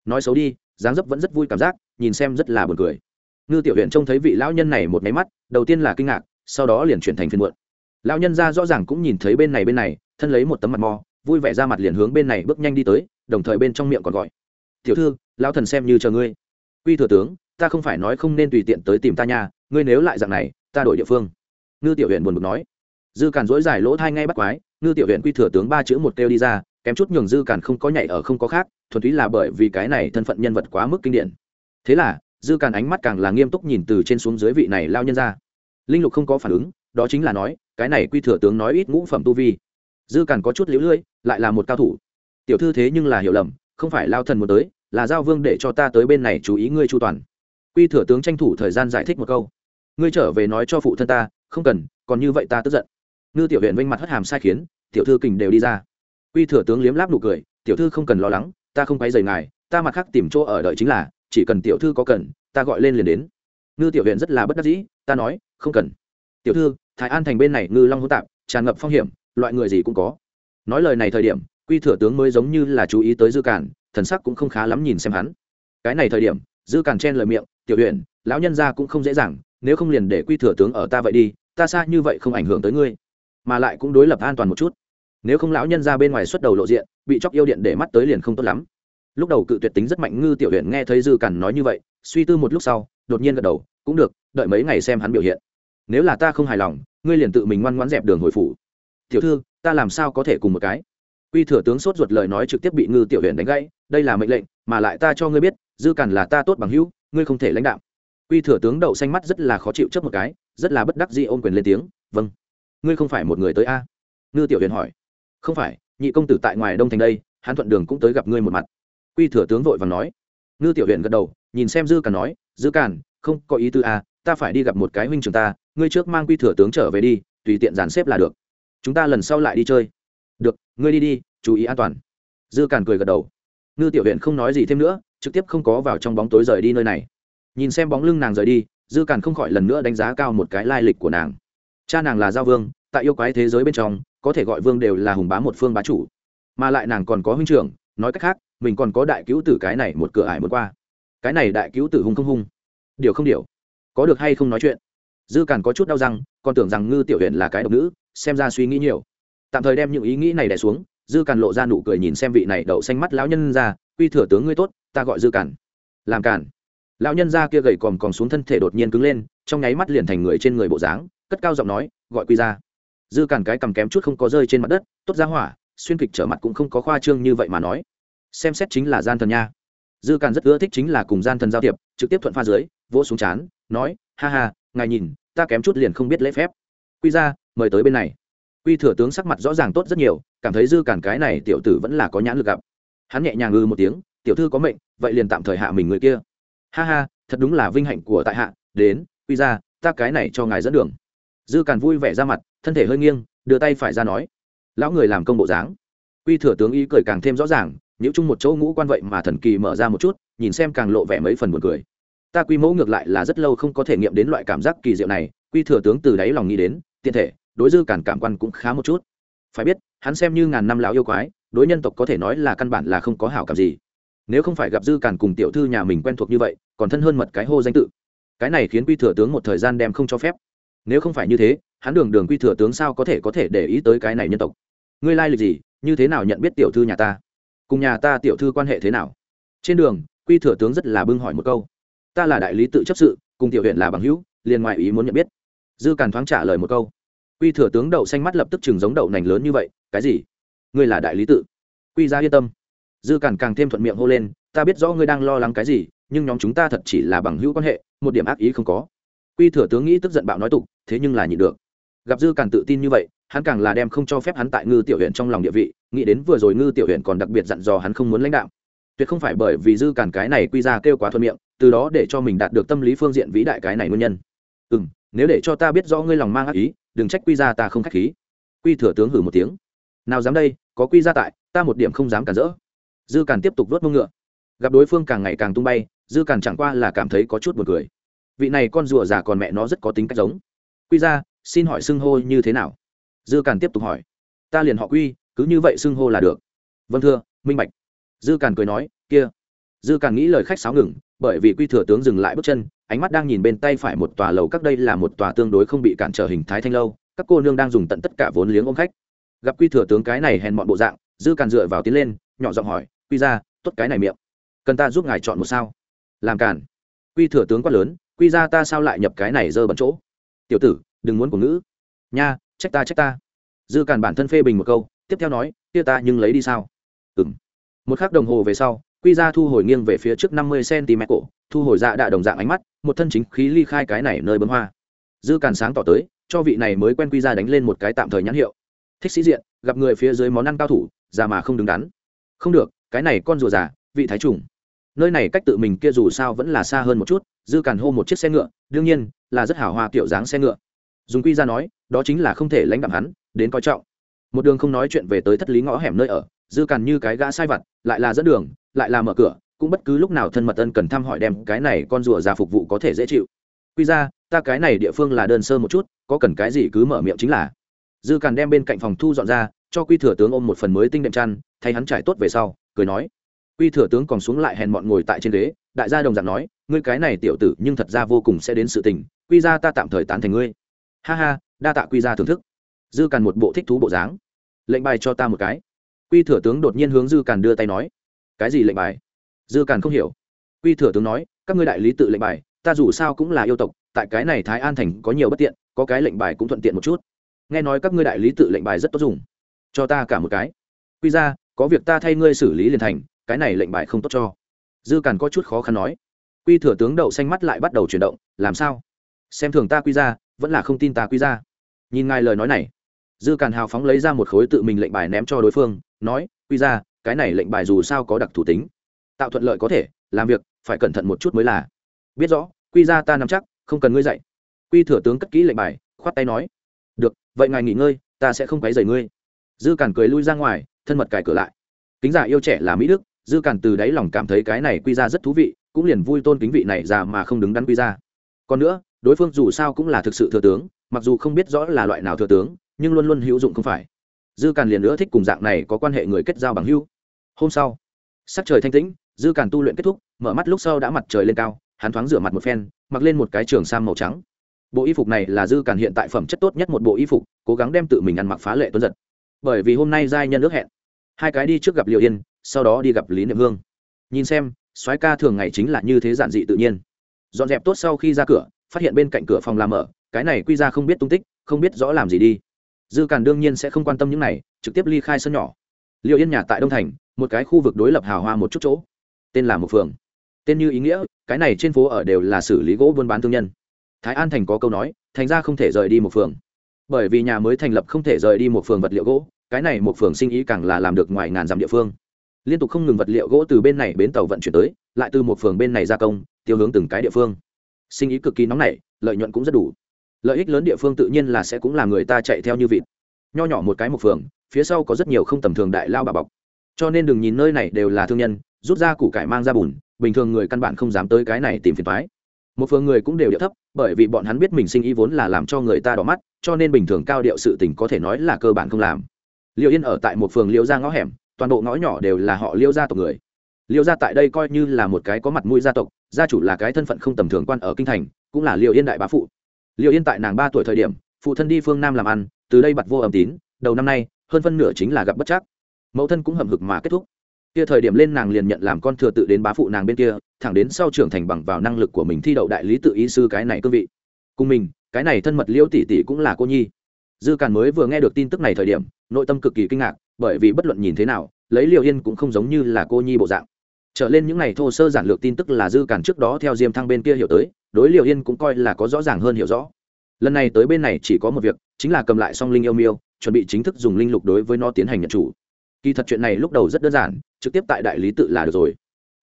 Nói xấu đi dáng dấp vẫn rất vui cảm giác, nhìn xem rất là buồn cười. Ngư tiểu huyện trông thấy vị lão nhân này một máy mắt, đầu tiên là kinh ngạc, sau đó liền chuyển thành phiên muộn. Lão nhân ra rõ ràng cũng nhìn thấy bên này bên này, thân lấy một tấm mặt mò, vui vẻ ra mặt liền hướng bên này bước nhanh đi tới, đồng thời bên trong miệng còn gọi. Tiểu thư, lão thần xem như chờ ngươi. Quy thừa tướng, ta không phải nói không nên tùy tiện tới tìm ta nha, ngươi nếu lại dạng này, ta đổi địa phương. Ngư tiểu huyện buồn bực nói. Dư càn dỗi dài lỗ thai ngay bắt quái, ngư tiểu huyện quy thừa tướng ba chữ một kêu đi ra kém chút nhường dư càn không có nhảy ở không có khác, thuần túy là bởi vì cái này thân phận nhân vật quá mức kinh điển. Thế là, dư càn ánh mắt càng là nghiêm túc nhìn từ trên xuống dưới vị này lao nhân ra. Linh lục không có phản ứng, đó chính là nói, cái này quy thừa tướng nói ít ngũ phẩm tu vi. Dư càn có chút lũ lưỡi lại là một cao thủ. Tiểu thư thế nhưng là hiểu lầm, không phải lao thần muốn tới, là giao vương để cho ta tới bên này chú ý ngươi chu toàn. Quy thừa tướng tranh thủ thời gian giải thích một câu. Ngươi trở về nói cho phụ thân ta, không cần, còn như vậy ta tức giận. Ngư tiểu huyện vinh mặt hất hàm sai khiến, tiểu thư kình đều đi ra quy thừa tướng liếm láp nụ cười, tiểu thư không cần lo lắng, ta không quay dày ngài, ta mặt khác tìm chỗ ở đợi chính là, chỉ cần tiểu thư có cần, ta gọi lên liền đến. Ngư tiểu huyện rất là bất đắc dĩ, ta nói, không cần. Tiểu thư, thái an thành bên này ngư long hỗn tạp, tràn ngập phong hiểm, loại người gì cũng có. Nói lời này thời điểm, quy thừa tướng mới giống như là chú ý tới dư cản thần sắc cũng không khá lắm nhìn xem hắn. Cái này thời điểm, dư cản chen lời miệng, tiểu huyện lão nhân gia cũng không dễ dàng, nếu không liền để quy thừa tướng ở ta vậy đi, ta xa như vậy không ảnh hưởng tới ngươi, mà lại cũng đối lập an toàn một chút nếu không lão nhân ra bên ngoài xuất đầu lộ diện, bị chóc yêu điện để mắt tới liền không tốt lắm. Lúc đầu cự tuyệt tính rất mạnh ngư tiểu huyện nghe thấy dư cằn nói như vậy, suy tư một lúc sau, đột nhiên gật đầu, cũng được, đợi mấy ngày xem hắn biểu hiện. Nếu là ta không hài lòng, ngươi liền tự mình ngoan ngoãn dẹp đường hồi phủ. Tiểu thư, ta làm sao có thể cùng một cái? Quy thừa tướng sốt ruột lời nói trực tiếp bị ngư tiểu huyện đánh gãy, đây là mệnh lệnh, mà lại ta cho ngươi biết, dư cằn là ta tốt bằng hữu, ngươi không thể lãnh đạo quy thừa tướng đậu xanh mắt rất là khó chịu chấp một cái, rất là bất đắc dĩ ôm quyền lên tiếng vâng ngươi không phải một người tới a? Ngư tiểu huyện hỏi không phải, nhị công tử tại ngoài đông thành đây, hắn thuận đường cũng tới gặp ngươi một mặt. Quy thừa tướng vội và nói. Ngư tiểu huyện gật đầu, nhìn xem dư càn nói, dư càn, không có ý tư à? ta phải đi gặp một cái huynh trưởng ta, ngươi trước mang quy thừa tướng trở về đi, tùy tiện dàn xếp là được. Chúng ta lần sau lại đi chơi. Được, ngươi đi đi, chú ý an toàn. Dư càn cười gật đầu. Ngư tiểu huyện không nói gì thêm nữa, trực tiếp không có vào trong bóng tối rời đi nơi này. Nhìn xem bóng lưng nàng rời đi, dư càn không khỏi lần nữa đánh giá cao một cái lai lịch của nàng. Cha nàng là giao vương, tại yêu quái thế giới bên trong có thể gọi vương đều là hùng bá một phương bá chủ. Mà lại nàng còn có huynh trưởng, nói cách khác, mình còn có đại cứu tử cái này một cửa ải muốn qua. Cái này đại cứu tử hung không hung? Điều không điều. Có được hay không nói chuyện? Dư càn có chút đau răng, còn tưởng rằng ngư tiểu huyện là cái độc nữ, xem ra suy nghĩ nhiều. Tạm thời đem những ý nghĩ này đẻ xuống, dư càn lộ ra nụ cười nhìn xem vị này đậu xanh mắt lão nhân ra, quy thừa tướng ngươi tốt, ta gọi dư càn. Làm càn. Lão nhân ra kia gầy còm còm xuống thân thể đột nhiên cứng lên, trong nháy mắt liền thành người trên người bộ dáng, cất cao giọng nói, gọi quy ra dư cản cái cầm kém chút không có rơi trên mặt đất, tốt ra hỏa, xuyên kịch trở mặt cũng không có khoa trương như vậy mà nói. Xem xét chính là gian thần nha. Dư cản rất ưa thích chính là cùng gian thần giao thiệp, trực tiếp thuận pha dưới, vỗ xuống chán, nói, ha ha, ngài nhìn, ta kém chút liền không biết lễ phép. Quy ra, mời tới bên này. Quy thừa tướng sắc mặt rõ ràng tốt rất nhiều, cảm thấy dư cản cái này tiểu tử vẫn là có nhãn lực gặp. Hắn nhẹ nhàng ngư một tiếng, tiểu thư có mệnh, vậy liền tạm thời hạ mình người kia. Ha ha, thật đúng là vinh hạnh của tại hạ, đến, quy ra, ta cái này cho ngài dẫn đường. Dư cản vui vẻ ra mặt thân thể hơi nghiêng, đưa tay phải ra nói, lão người làm công bộ dáng. Quy thừa tướng ý cười càng thêm rõ ràng nếu chung một chỗ ngũ quan vậy mà thần kỳ mở ra một chút, nhìn xem càng lộ vẻ mấy phần buồn cười. Ta quy mẫu ngược lại là rất lâu không có thể nghiệm đến loại cảm giác kỳ diệu này, quy thừa tướng từ đáy lòng nghĩ đến, tiện thể, đối dư cản cảm quan cũng khá một chút. Phải biết, hắn xem như ngàn năm lão yêu quái, đối nhân tộc có thể nói là căn bản là không có hảo cảm gì. Nếu không phải gặp dư cản cùng tiểu thư nhà mình quen thuộc như vậy, còn thân hơn mật cái hô danh tự. Cái này khiến quy thừa tướng một thời gian đem không cho phép nếu không phải như thế, hắn đường đường quy thừa tướng sao có thể có thể để ý tới cái này nhân tộc? Ngươi lai lịch gì? Như thế nào nhận biết tiểu thư nhà ta? Cùng nhà ta tiểu thư quan hệ thế nào? Trên đường, quy thừa tướng rất là bưng hỏi một câu. Ta là đại lý tự chấp sự, cùng tiểu huyện là bằng hữu, liền ngoại ý muốn nhận biết. Dư càn thoáng trả lời một câu. Quy thừa tướng đậu xanh mắt lập tức chừng giống đậu nành lớn như vậy, cái gì? Ngươi là đại lý tự. Quy ra yên tâm. Dư càn càng thêm thuận miệng hô lên, ta biết rõ ngươi đang lo lắng cái gì, nhưng nhóm chúng ta thật chỉ là bằng hữu quan hệ, một điểm ác ý không có quy thừa tướng nghĩ tức giận bạo nói tục, thế nhưng là nhịn được. Gặp dư càng tự tin như vậy, hắn càng là đem không cho phép hắn tại ngư tiểu huyện trong lòng địa vị, nghĩ đến vừa rồi ngư tiểu huyện còn đặc biệt dặn dò hắn không muốn lãnh đạo. Tuyệt không phải bởi vì dư càn cái này quy ra kêu quá thuận miệng, từ đó để cho mình đạt được tâm lý phương diện vĩ đại cái này nguyên nhân. Ừ m nếu để cho ta biết rõ ngươi lòng mang ác ý, đừng trách quy ra ta không k h á c h khí. Quy thừa tướng hử một tiếng. Nào dám đây, có quy ra tại, ta một điểm không dám cản rỡ. Dư càn tiếp tục vớt mông ngựa. Gặp đối phương càng ngày càng tung bay, dư càn chẳng qua là cảm thấy có chút b u ồ n cười vị này con rùa già còn mẹ nó rất có tính cách giống. Quy ra, xin hỏi xưng hô như thế nào? Dư càn tiếp tục hỏi. Ta liền họ quy, cứ như vậy xưng hô là được. Vâng thưa, minh bạch. Dư càn cười nói, kia. Dư càn nghĩ lời khách sáo ngừng, bởi vì quy thừa tướng dừng lại bước chân, ánh mắt đang nhìn bên tay phải một tòa lầu các đây là một tòa tương đối không bị cản trở hình thái thanh lâu, các cô nương đang dùng tận tất cả vốn liếng ôm khách. Gặp quy thừa tướng cái này hèn mọn bộ dạng, dư càn dựa vào tiến lên, nhỏ giọng hỏi, quy ra, tốt cái này miệng, cần ta giúp ngài chọn một sao? Làm càn. Quy thừa tướng quát lớn quy ra ta sao lại nhập cái này dơ bẩn chỗ? Tiểu tử, đừng muốn của ngữ. Nha, trách ta trách ta. Dư càn bản thân phê bình một câu, tiếp theo nói, kia ta nhưng lấy đi sao? Ừng một khắc đồng hồ về sau, quy ra thu hồi nghiêng về phía trước năm mươi cm cổ, thu hồi dạ đạ đồng dạng ánh mắt, một thân chính khí ly khai cái này nơi bấm hoa. Dư càn sáng tỏ tới, cho vị này mới quen quy ra đánh lên một cái tạm thời nhãn hiệu. Thích sĩ diện, gặp người phía dưới món ăn cao thủ, già mà không đứng đắn. Không được, cái này con rùa già, vị thái trùng nơi này cách tự mình kia dù sao vẫn là xa hơn một chút, dư càn hô một chiếc xe ngựa, đương nhiên, là rất hảo hoa kiểu dáng xe ngựa. Dùng quy ra nói, đó chính là không thể lãnh đạm hắn, đến coi trọng. Một đường không nói chuyện về tới thất lý ngõ hẻm nơi ở, dư càn như cái gã sai vặt, lại là dẫn đường, lại là mở cửa, cũng bất cứ lúc nào thân mật ân cần thăm hỏi đem cái này con rùa già phục vụ có thể dễ chịu. Quy ra, ta cái này địa phương là đơn sơ một chút, có cần cái gì cứ mở miệng chính là. Dư càn đem bên cạnh phòng thu dọn ra, cho quy thừa tướng ôm một phần mới tinh đệm chăn, thay hắn trải tốt về sau, cười nói quy thừa tướng còn xuống lại hèn mọn ngồi tại trên ghế, đại gia đồng dạng nói, ngươi cái này tiểu tử, nhưng thật ra vô cùng sẽ đến sự tình, quy ra ta tạm thời tán thành ngươi. Ha ha, đa tạ quy ra thưởng thức. Dư càn một bộ thích thú bộ dáng. Lệnh bài cho ta một cái. Quy thừa tướng đột nhiên hướng dư càn đưa tay nói. Cái gì lệnh bài? Dư càn không hiểu. Quy thừa tướng nói, các ngươi đại lý tự lệnh bài, ta dù sao cũng là yêu tộc, tại cái này thái an thành có nhiều bất tiện, có cái lệnh bài cũng thuận tiện một chút. Nghe nói các ngươi đại lý tự lệnh bài rất tốt dùng. Cho ta cả một cái. Quy ra, có việc ta thay ngươi xử lý liền thành cái này lệnh bài không tốt cho. Dư càn có chút khó khăn nói. Quy thừa tướng đậu xanh mắt lại bắt đầu chuyển động, làm sao? Xem thường ta quy ra vẫn là không tin ta quy ra nhìn ngài lời nói này. Dư càn hào phóng lấy ra một khối tự mình lệnh bài ném cho đối phương, nói, quy ra cái này lệnh bài dù sao có đặc thủ tính. Tạo thuận lợi có thể, làm việc, phải cẩn thận một chút mới là. Biết rõ, quy ra ta nắm chắc, không cần ngươi dạy. Quy thừa tướng cất kỹ lệnh bài, khoát tay nói, được, vậy ngài nghỉ ngơi, ta sẽ không quấy rầy ngươi. Dư càn cười lui ra ngoài, thân mật cài cửa lại. Kính giả yêu trẻ là mỹ đức dư cản từ đáy lòng cảm thấy cái này quy ra rất thú vị, cũng liền vui tôn kính vị này già mà không đứng đắn quy ra. Còn nữa, đối phương dù sao cũng là thực sự thừa tướng, mặc dù không biết rõ là loại nào thừa tướng, nhưng luôn luôn hữu dụng không phải. Dư cản liền nữa thích cùng dạng này có quan hệ người kết giao bằng hữu. Hôm sau, sắc trời thanh tĩnh, dư cản tu luyện kết thúc, mở mắt lúc sau đã mặt trời lên cao, hắn thoáng rửa mặt một phen, mặc lên một cái trường sam màu trắng. Bộ y phục này là dư cản hiện tại phẩm chất tốt nhất một bộ y phục, cố gắng đem tự mình ăn mặc phá lệ tuấn giật. Bởi vì hôm nay giai nhân ước hẹn. Hai cái đi trước gặp liệu yên sau đó đi gặp lý niệm hương nhìn xem soái ca thường ngày chính là như thế giản dị tự nhiên dọn dẹp tốt sau khi ra cửa phát hiện bên cạnh cửa phòng làm mở cái này quy ra không biết tung tích không biết rõ làm gì đi dư càn đương nhiên sẽ không quan tâm những này trực tiếp ly khai sân nhỏ liệu yên nhà tại đông thành một cái khu vực đối lập hào hoa một chút chỗ tên là một phường tên như ý nghĩa cái này trên phố ở đều là xử lý gỗ buôn bán thương nhân thái an thành có câu nói thành ra không thể rời đi một phường bởi vì nhà mới thành lập không thể rời đi một phường vật liệu gỗ cái này một phường sinh ý càng là làm được ngoài ngàn dặm địa phương liên tục không ngừng vật liệu gỗ từ bên này bến tàu vận chuyển tới, lại từ một phường bên này gia công, tiêu hướng từng cái địa phương. Sinh ý cực kỳ nóng nảy, lợi nhuận cũng rất đủ. Lợi ích lớn địa phương tự nhiên là sẽ cũng là người ta chạy theo như vịt. Nho nhỏ một cái một phường, phía sau có rất nhiều không tầm thường đại lao bà bọc. Cho nên đừng nhìn nơi này đều là thương nhân, rút ra củ cải mang ra bùn, bình thường người căn bản không dám tới cái này tìm phiền thoái một phường người cũng đều điệu thấp, bởi vì bọn hắn biết mình sinh ý vốn là làm cho người ta đỏ mắt, cho nên bình thường cao điệu sự tình có thể nói là cơ bản không làm. Liệu yên ở tại một phường liệu ra ngõ hẻm toàn bộ ngõ nhỏ đều là họ Liêu gia tộc người. Liêu gia tại đây coi như là một cái có mặt mũi gia tộc, gia chủ là cái thân phận không tầm thường quan ở kinh thành, cũng là liệu yên đại bá phụ. Liệu yên tại nàng ba tuổi thời điểm, phụ thân đi phương nam làm ăn, từ đây bặt vô âm tín, đầu năm nay, hơn phân nửa chính là gặp bất chắc. Mẫu thân cũng hầm hực mà kết thúc. Kia thời điểm lên nàng liền nhận làm con thừa tự đến bá phụ nàng bên kia, thẳng đến sau trưởng thành bằng vào năng lực của mình thi đậu đại lý tự ý sư cái này cương vị. Cùng mình, cái này thân mật liễu tỷ tỷ cũng là cô nhi. Dư càn mới vừa nghe được tin tức này thời điểm, nội tâm cực kỳ kinh ngạc bởi vì bất luận nhìn thế nào, lấy liều yên cũng không giống như là cô nhi bộ dạng. Trở lên những ngày thô sơ giản lược tin tức là dư càn trước đó theo diêm thăng bên kia hiểu tới, đối liều yên cũng coi là có rõ ràng hơn hiểu rõ. Lần này tới bên này chỉ có một việc, chính là cầm lại song linh yêu miêu, chuẩn bị chính thức dùng linh lục đối với nó tiến hành nhận chủ. Kỳ thật chuyện này lúc đầu rất đơn giản, trực tiếp tại đại lý tự là được rồi.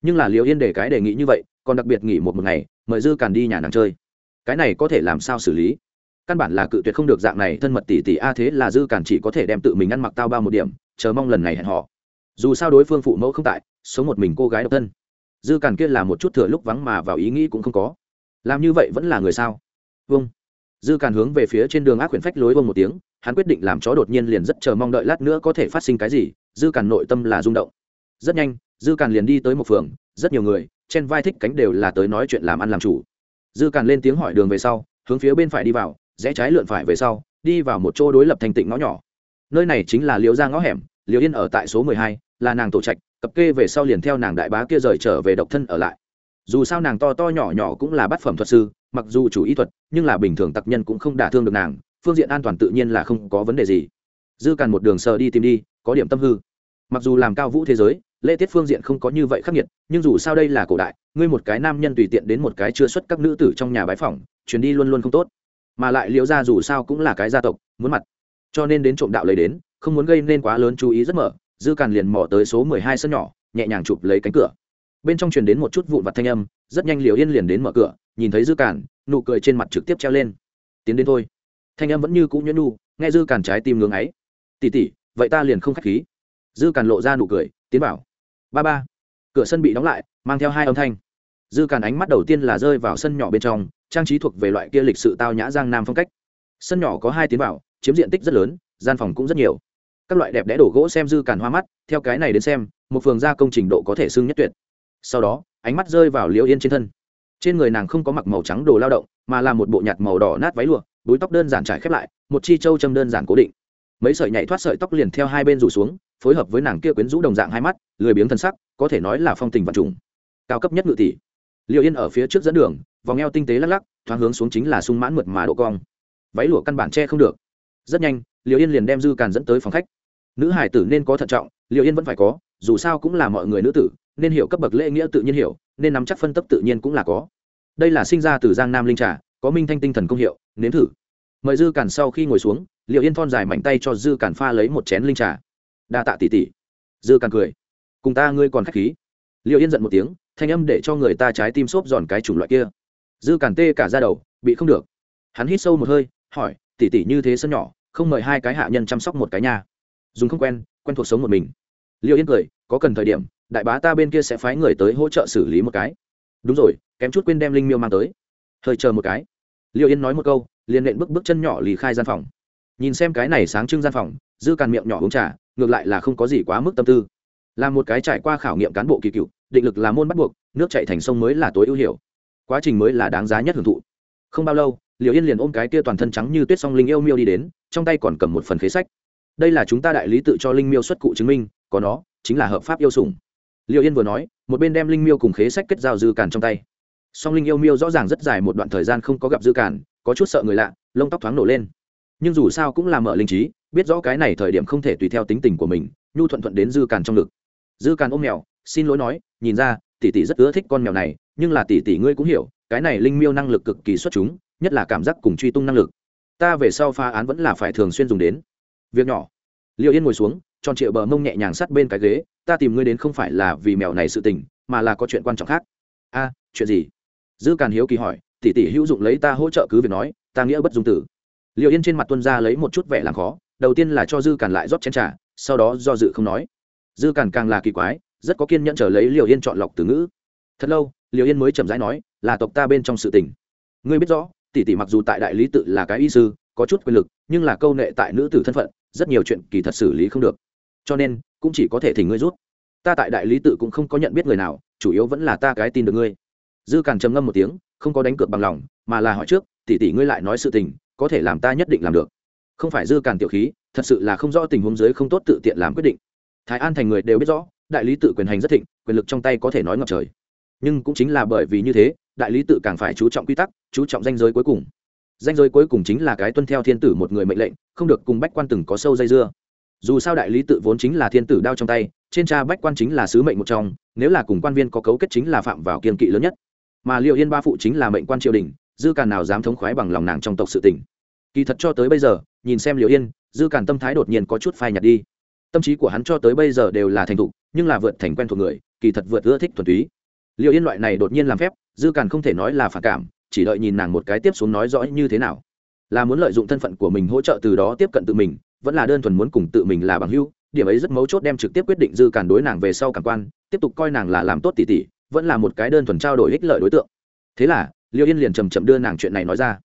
Nhưng là liều yên để cái đề nghị như vậy, còn đặc biệt nghỉ một một ngày, mời dư càn đi nhà nàng chơi. Cái này có thể làm sao xử lý? Căn bản là cự tuyệt không được dạng này, thân mật tỷ tỷ a thế là dư càn chỉ có thể đem tự mình ăn mặc tao bao một điểm chờ mong lần này hẹn họ. Dù sao đối phương phụ mẫu không tại, sống một mình cô gái độc thân. Dư càn kia là một chút thừa lúc vắng mà vào ý nghĩ cũng không có. Làm như vậy vẫn là người sao? Vâng. Dư càn hướng về phía trên đường ác quyển phách lối vông một tiếng, hắn quyết định làm chó đột nhiên liền rất chờ mong đợi lát nữa có thể phát sinh cái gì, dư càn nội tâm là rung động. Rất nhanh, dư càn liền đi tới một phường, rất nhiều người, trên vai thích cánh đều là tới nói chuyện làm ăn làm chủ. Dư càn lên tiếng hỏi đường về sau, hướng phía bên phải đi vào, rẽ trái lượn phải về sau, đi vào một chỗ đối lập thành tịnh ngõ nhỏ nơi này chính là liễu ra ngõ hẻm liễu yên ở tại số mười hai là nàng tổ trạch cập kê về sau liền theo nàng đại bá kia rời trở về độc thân ở lại. Dù sao nàng to to nhỏ nhỏ cũng là bát phẩm thuật sư mặc dù chủ ý thuật nhưng là bình thường tặc nhân cũng không đả thương được nàng phương diện an toàn tự nhiên là không có vấn đề gì. Dư càn một đường sờ đi tìm đi có điểm tâm hư. Mặc dù làm cao vũ thế giới lễ tiết phương diện không có như vậy khắc nghiệt nhưng dù sao đây là cổ đại ngươi một cái nam nhân tùy tiện đến một cái chưa xuất các nữ tử trong nhà bái phòng, chuyến đi luôn luôn không tốt. Mà lại liễu ra dù sao cũng là cái gia tộc muốn mặt cho nên đến trộm đạo lấy đến, không muốn gây nên quá lớn chú ý rất mở, dư càn liền mò tới số mười hai sân nhỏ, nhẹ nhàng chụp lấy cánh cửa. Bên trong truyền đến một chút vụn vặt thanh âm, rất nhanh liều yên liền đến mở cửa, nhìn thấy dư càn, nụ cười trên mặt trực tiếp treo lên. Tiến đến thôi. Thanh âm vẫn như cũ nhuyễn nu, nghe dư càn trái tim ngưng ấy tỉ tỉ vậy ta liền không k h á c h khí. Dư càn lộ ra nụ cười, tiến vào ba ba. Cửa sân bị đóng lại, mang theo hai âm thanh. Dư càn ánh mắt đầu tiên là rơi vào sân nhỏ bên trong, trang trí thuộc về loại kia lịch sự tao nhã giang nam phong cách. Sân nhỏ có hai tiến vào chiếm diện tích rất lớn, gian phòng cũng rất nhiều. Các loại đẹp đẽ đổ gỗ xem dư càn hoa mắt, theo cái này đến xem, một phường gia công trình độ có thể xưng nhất tuyệt. Sau đó, ánh mắt rơi vào liễu yên trên thân. Trên người nàng không có mặc màu trắng đồ lao động, mà là một bộ nhạt màu đỏ nát váy lụa, búi tóc đơn giản trải khép lại, một chi châu châm đơn giản cố định. Mấy sợi nhảy thoát sợi tóc liền theo hai bên rủ xuống, phối hợp với nàng kia quyến rũ đồng dạng hai mắt, lười biếng thân sắc, có thể nói là phong tình vật trùng. Cao cấp nhất ngự tỷ. Liệu yên ở phía trước dẫn đường, vòng eo tinh tế lắc lắc, thoáng hướng xuống chính là sung mãn mượt mà độ cong. Váy lụa căn bản che không được rất nhanh liệu yên liền đem dư càn dẫn tới phòng khách. Nữ hải tử nên có thận trọng liệu yên vẫn phải có, dù sao cũng là mọi người nữ tử, nên hiểu cấp bậc lễ nghĩa tự nhiên hiểu, nên nắm chắc phân tấp tự nhiên cũng là có. Đây là sinh ra từ giang nam linh trà, có minh thanh tinh thần công hiệu, nếm thử. Mời dư càn sau khi ngồi xuống liệu yên thon dài mảnh tay cho dư càn pha lấy một chén linh trà. Đa tạ tỉ tỉ dư càn cười. Cùng ta ngươi còn k h á c h khí. Liệu yên giận một tiếng, thanh âm để cho người ta trái tim xốp giòn cái chủng loại kia. Dư càn tê cả ra đầu, bị không được. Hắn hít sâu một hơi, hỏi tỉ tỉ như thế sân nhỏ, không mời hai cái hạ nhân chăm sóc một cái nhà dùng không quen quen thuộc sống một mình. Liệu yên cười, có cần thời điểm, đại bá ta bên kia sẽ phái người tới hỗ trợ xử lý một cái. Đúng rồi, kém chút quên đem linh miêu mang tới. Hơi chờ một cái. Liệu yên nói một câu, liền nện bước bước chân nhỏ lì khai gian phòng. Nhìn xem cái này sáng trưng gian phòng, dư càn miệng nhỏ uống trà, ngược lại là không có gì quá mức tâm tư. Là một cái trải qua khảo nghiệm cán bộ kỳ cựu, định lực là môn bắt buộc, nước chạy thành sông mới là tối ưu hiểu. Quá trình mới là đáng giá nhất hưởng thụ. Không bao lâu liệu yên liền ôm cái kia toàn thân trắng như tuyết song linh yêu miêu đi đến, trong tay còn cầm một phần khế sách. Đây là chúng ta đại lý tự cho linh miêu xuất cụ chứng minh, có nó, chính là hợp pháp yêu sủng. Liệu yên vừa nói, một bên đem linh miêu cùng khế sách kết giao dư càn trong tay. Song linh yêu miêu rõ ràng rất dài một đoạn thời gian không có gặp dư càn, có chút sợ người lạ, lông tóc thoáng nổ lên. Nhưng dù sao cũng là mở linh trí, biết rõ cái này thời điểm không thể tùy theo tính tình của mình, nhu thuận thuận đến dư càn trong ngực. Dư càn ôm mèo, xin lỗi nói, nhìn ra, tỷ tỷ rất ưa thích con mèo này, nhưng là tỷ tỷ ngươi cũng hiểu, cái này linh miêu năng lực cực kỳ xuất chúng nhất là cảm giác cùng truy tung năng lực. Ta về sau pha án vẫn là phải thường xuyên dùng đến. Việc nhỏ. Liệu yên ngồi xuống, tròn triệu bờ mông nhẹ nhàng sắt bên cái ghế, ta tìm ngươi đến không phải là vì mèo này sự tình, mà là có chuyện quan trọng khác. A, chuyện gì? Dư càn hiếu kỳ hỏi, tỷ tỷ hữu dụng lấy ta hỗ trợ cứ việc nói, ta nghĩa bất dung tử. Liệu yên trên mặt tuân ra lấy một chút vẻ làm khó, đầu tiên là cho dư càn lại rót chén t r à sau đó do dự không nói. Dư càn càng là kỳ quái, rất có kiên nhẫn trở lấy liệu yên chọn lọc từ ngữ. Thật lâu liệu yên mới chậm rãi nói, là tộc ta bên trong sự tình. Ngươi biết rõ tỷ tỷ mặc dù tại đại lý tự là cái y sư, có chút quyền lực, nhưng là câu nệ tại nữ tử thân phận, rất nhiều chuyện kỳ thật xử lý không được. Cho nên, cũng chỉ có thể thỉnh ngươi rút. Ta tại đại lý tự cũng không có nhận biết người nào, chủ yếu vẫn là ta cái tin được ngươi. Dư càn trầm ngâm một tiếng, không có đánh cược bằng lòng, mà là hỏi trước, tỷ tỷ ngươi lại nói sự tình, có thể làm ta nhất định làm được? Không phải dư càn tiểu khí, thật sự là không rõ tình huống giới không tốt tự tiện làm quyết định. Thái an thành người đều biết rõ, đại lý tự quyền hành rất thịnh, quyền lực trong tay có thể nói ngập trời. Nhưng cũng chính là bởi vì như thế đại lý tự càng phải chú trọng quy tắc, chú trọng danh giới cuối cùng. Danh giới cuối cùng chính là cái tuân theo thiên tử một người mệnh lệnh, không được cùng bách quan từng có sâu dây dưa. Dù sao đại lý tự vốn chính là thiên tử đao trong tay, trên cha bách quan chính là sứ mệnh một trong, nếu là cùng quan viên có cấu kết chính là phạm vào kiên kỵ lớn nhất. Mà liệu yên ba phụ chính là mệnh quan triều đình, dư càn nào dám thống khoái bằng lòng nàng trong tộc sự tỉnh kỳ thật cho tới bây giờ, nhìn xem liệu yên, dư càn tâm thái đột nhiên có chút phai nhạt đi. Tâm trí của hắn cho tới bây giờ đều là thành thục, nhưng là vượt thành quen thuộc người, kỳ thật vượt ưa thích thuần túy liệu yên loại này đột nhiên làm phép dư càn không thể nói là phản cảm chỉ đợi nhìn nàng một cái tiếp xuống nói rõ như thế nào. Là muốn lợi dụng thân phận của mình hỗ trợ từ đó tiếp cận tự mình vẫn là đơn thuần muốn cùng tự mình là bằng hữu điểm ấy rất mấu chốt đem trực tiếp quyết định dư càn đối nàng về sau cảm quan tiếp tục coi nàng là làm tốt tỉ tỉ, vẫn là một cái đơn thuần trao đổi ích lợi đối tượng. Thế là liêu yên liền chầm chậm đưa nàng chuyện này nói ra.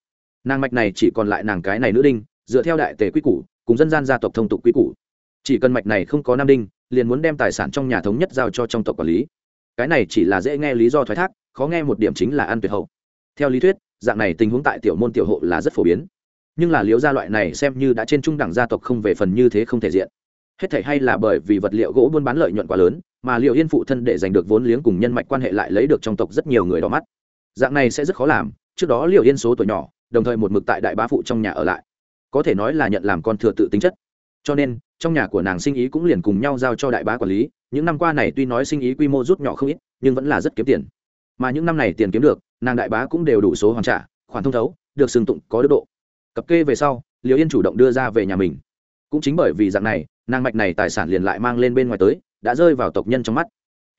Nàng mạch này chỉ còn lại nàng cái này nữ đinh dựa theo đại tề quy củ cùng dân gian gia tộc thông tục quy củ. Chỉ cần mạch này không có nam đinh liền muốn đem tài sản trong nhà thống nhất giao cho trong tộc quản lý cái này chỉ là dễ nghe lý do thoái thác, khó nghe một điểm chính là ăn tuyệt hậu. Theo lý thuyết, dạng này tình huống tại tiểu môn tiểu hộ là rất phổ biến. Nhưng là liếu gia loại này xem như đã trên trung đẳng gia tộc không về phần như thế không thể diện. Hết thể hay là bởi vì vật liệu gỗ buôn bán lợi nhuận quá lớn, mà liệu yên phụ thân để giành được vốn liếng cùng nhân mạch quan hệ lại lấy được trong tộc rất nhiều người đỏ mắt. Dạng này sẽ rất khó làm, trước đó liệu yên số tuổi nhỏ, đồng thời một mực tại đại bá phụ trong nhà ở lại. Có thể nói là nhận làm con thừa tự tính chất. Cho nên trong nhà của nàng sinh ý cũng liền cùng nhau giao cho đại bá quản lý, những năm qua này tuy nói sinh ý quy mô rút nhỏ không ít, nhưng vẫn là rất kiếm tiền. Mà những năm này tiền kiếm được, nàng đại bá cũng đều đủ số hoàn trả, khoản thông thấu, được xưng tụng có đức độ. Cập kê về sau liều yên chủ động đưa ra về nhà mình. Cũng chính bởi vì dạng này, nàng mạch này tài sản liền lại mang lên bên ngoài tới, đã rơi vào tộc nhân trong mắt.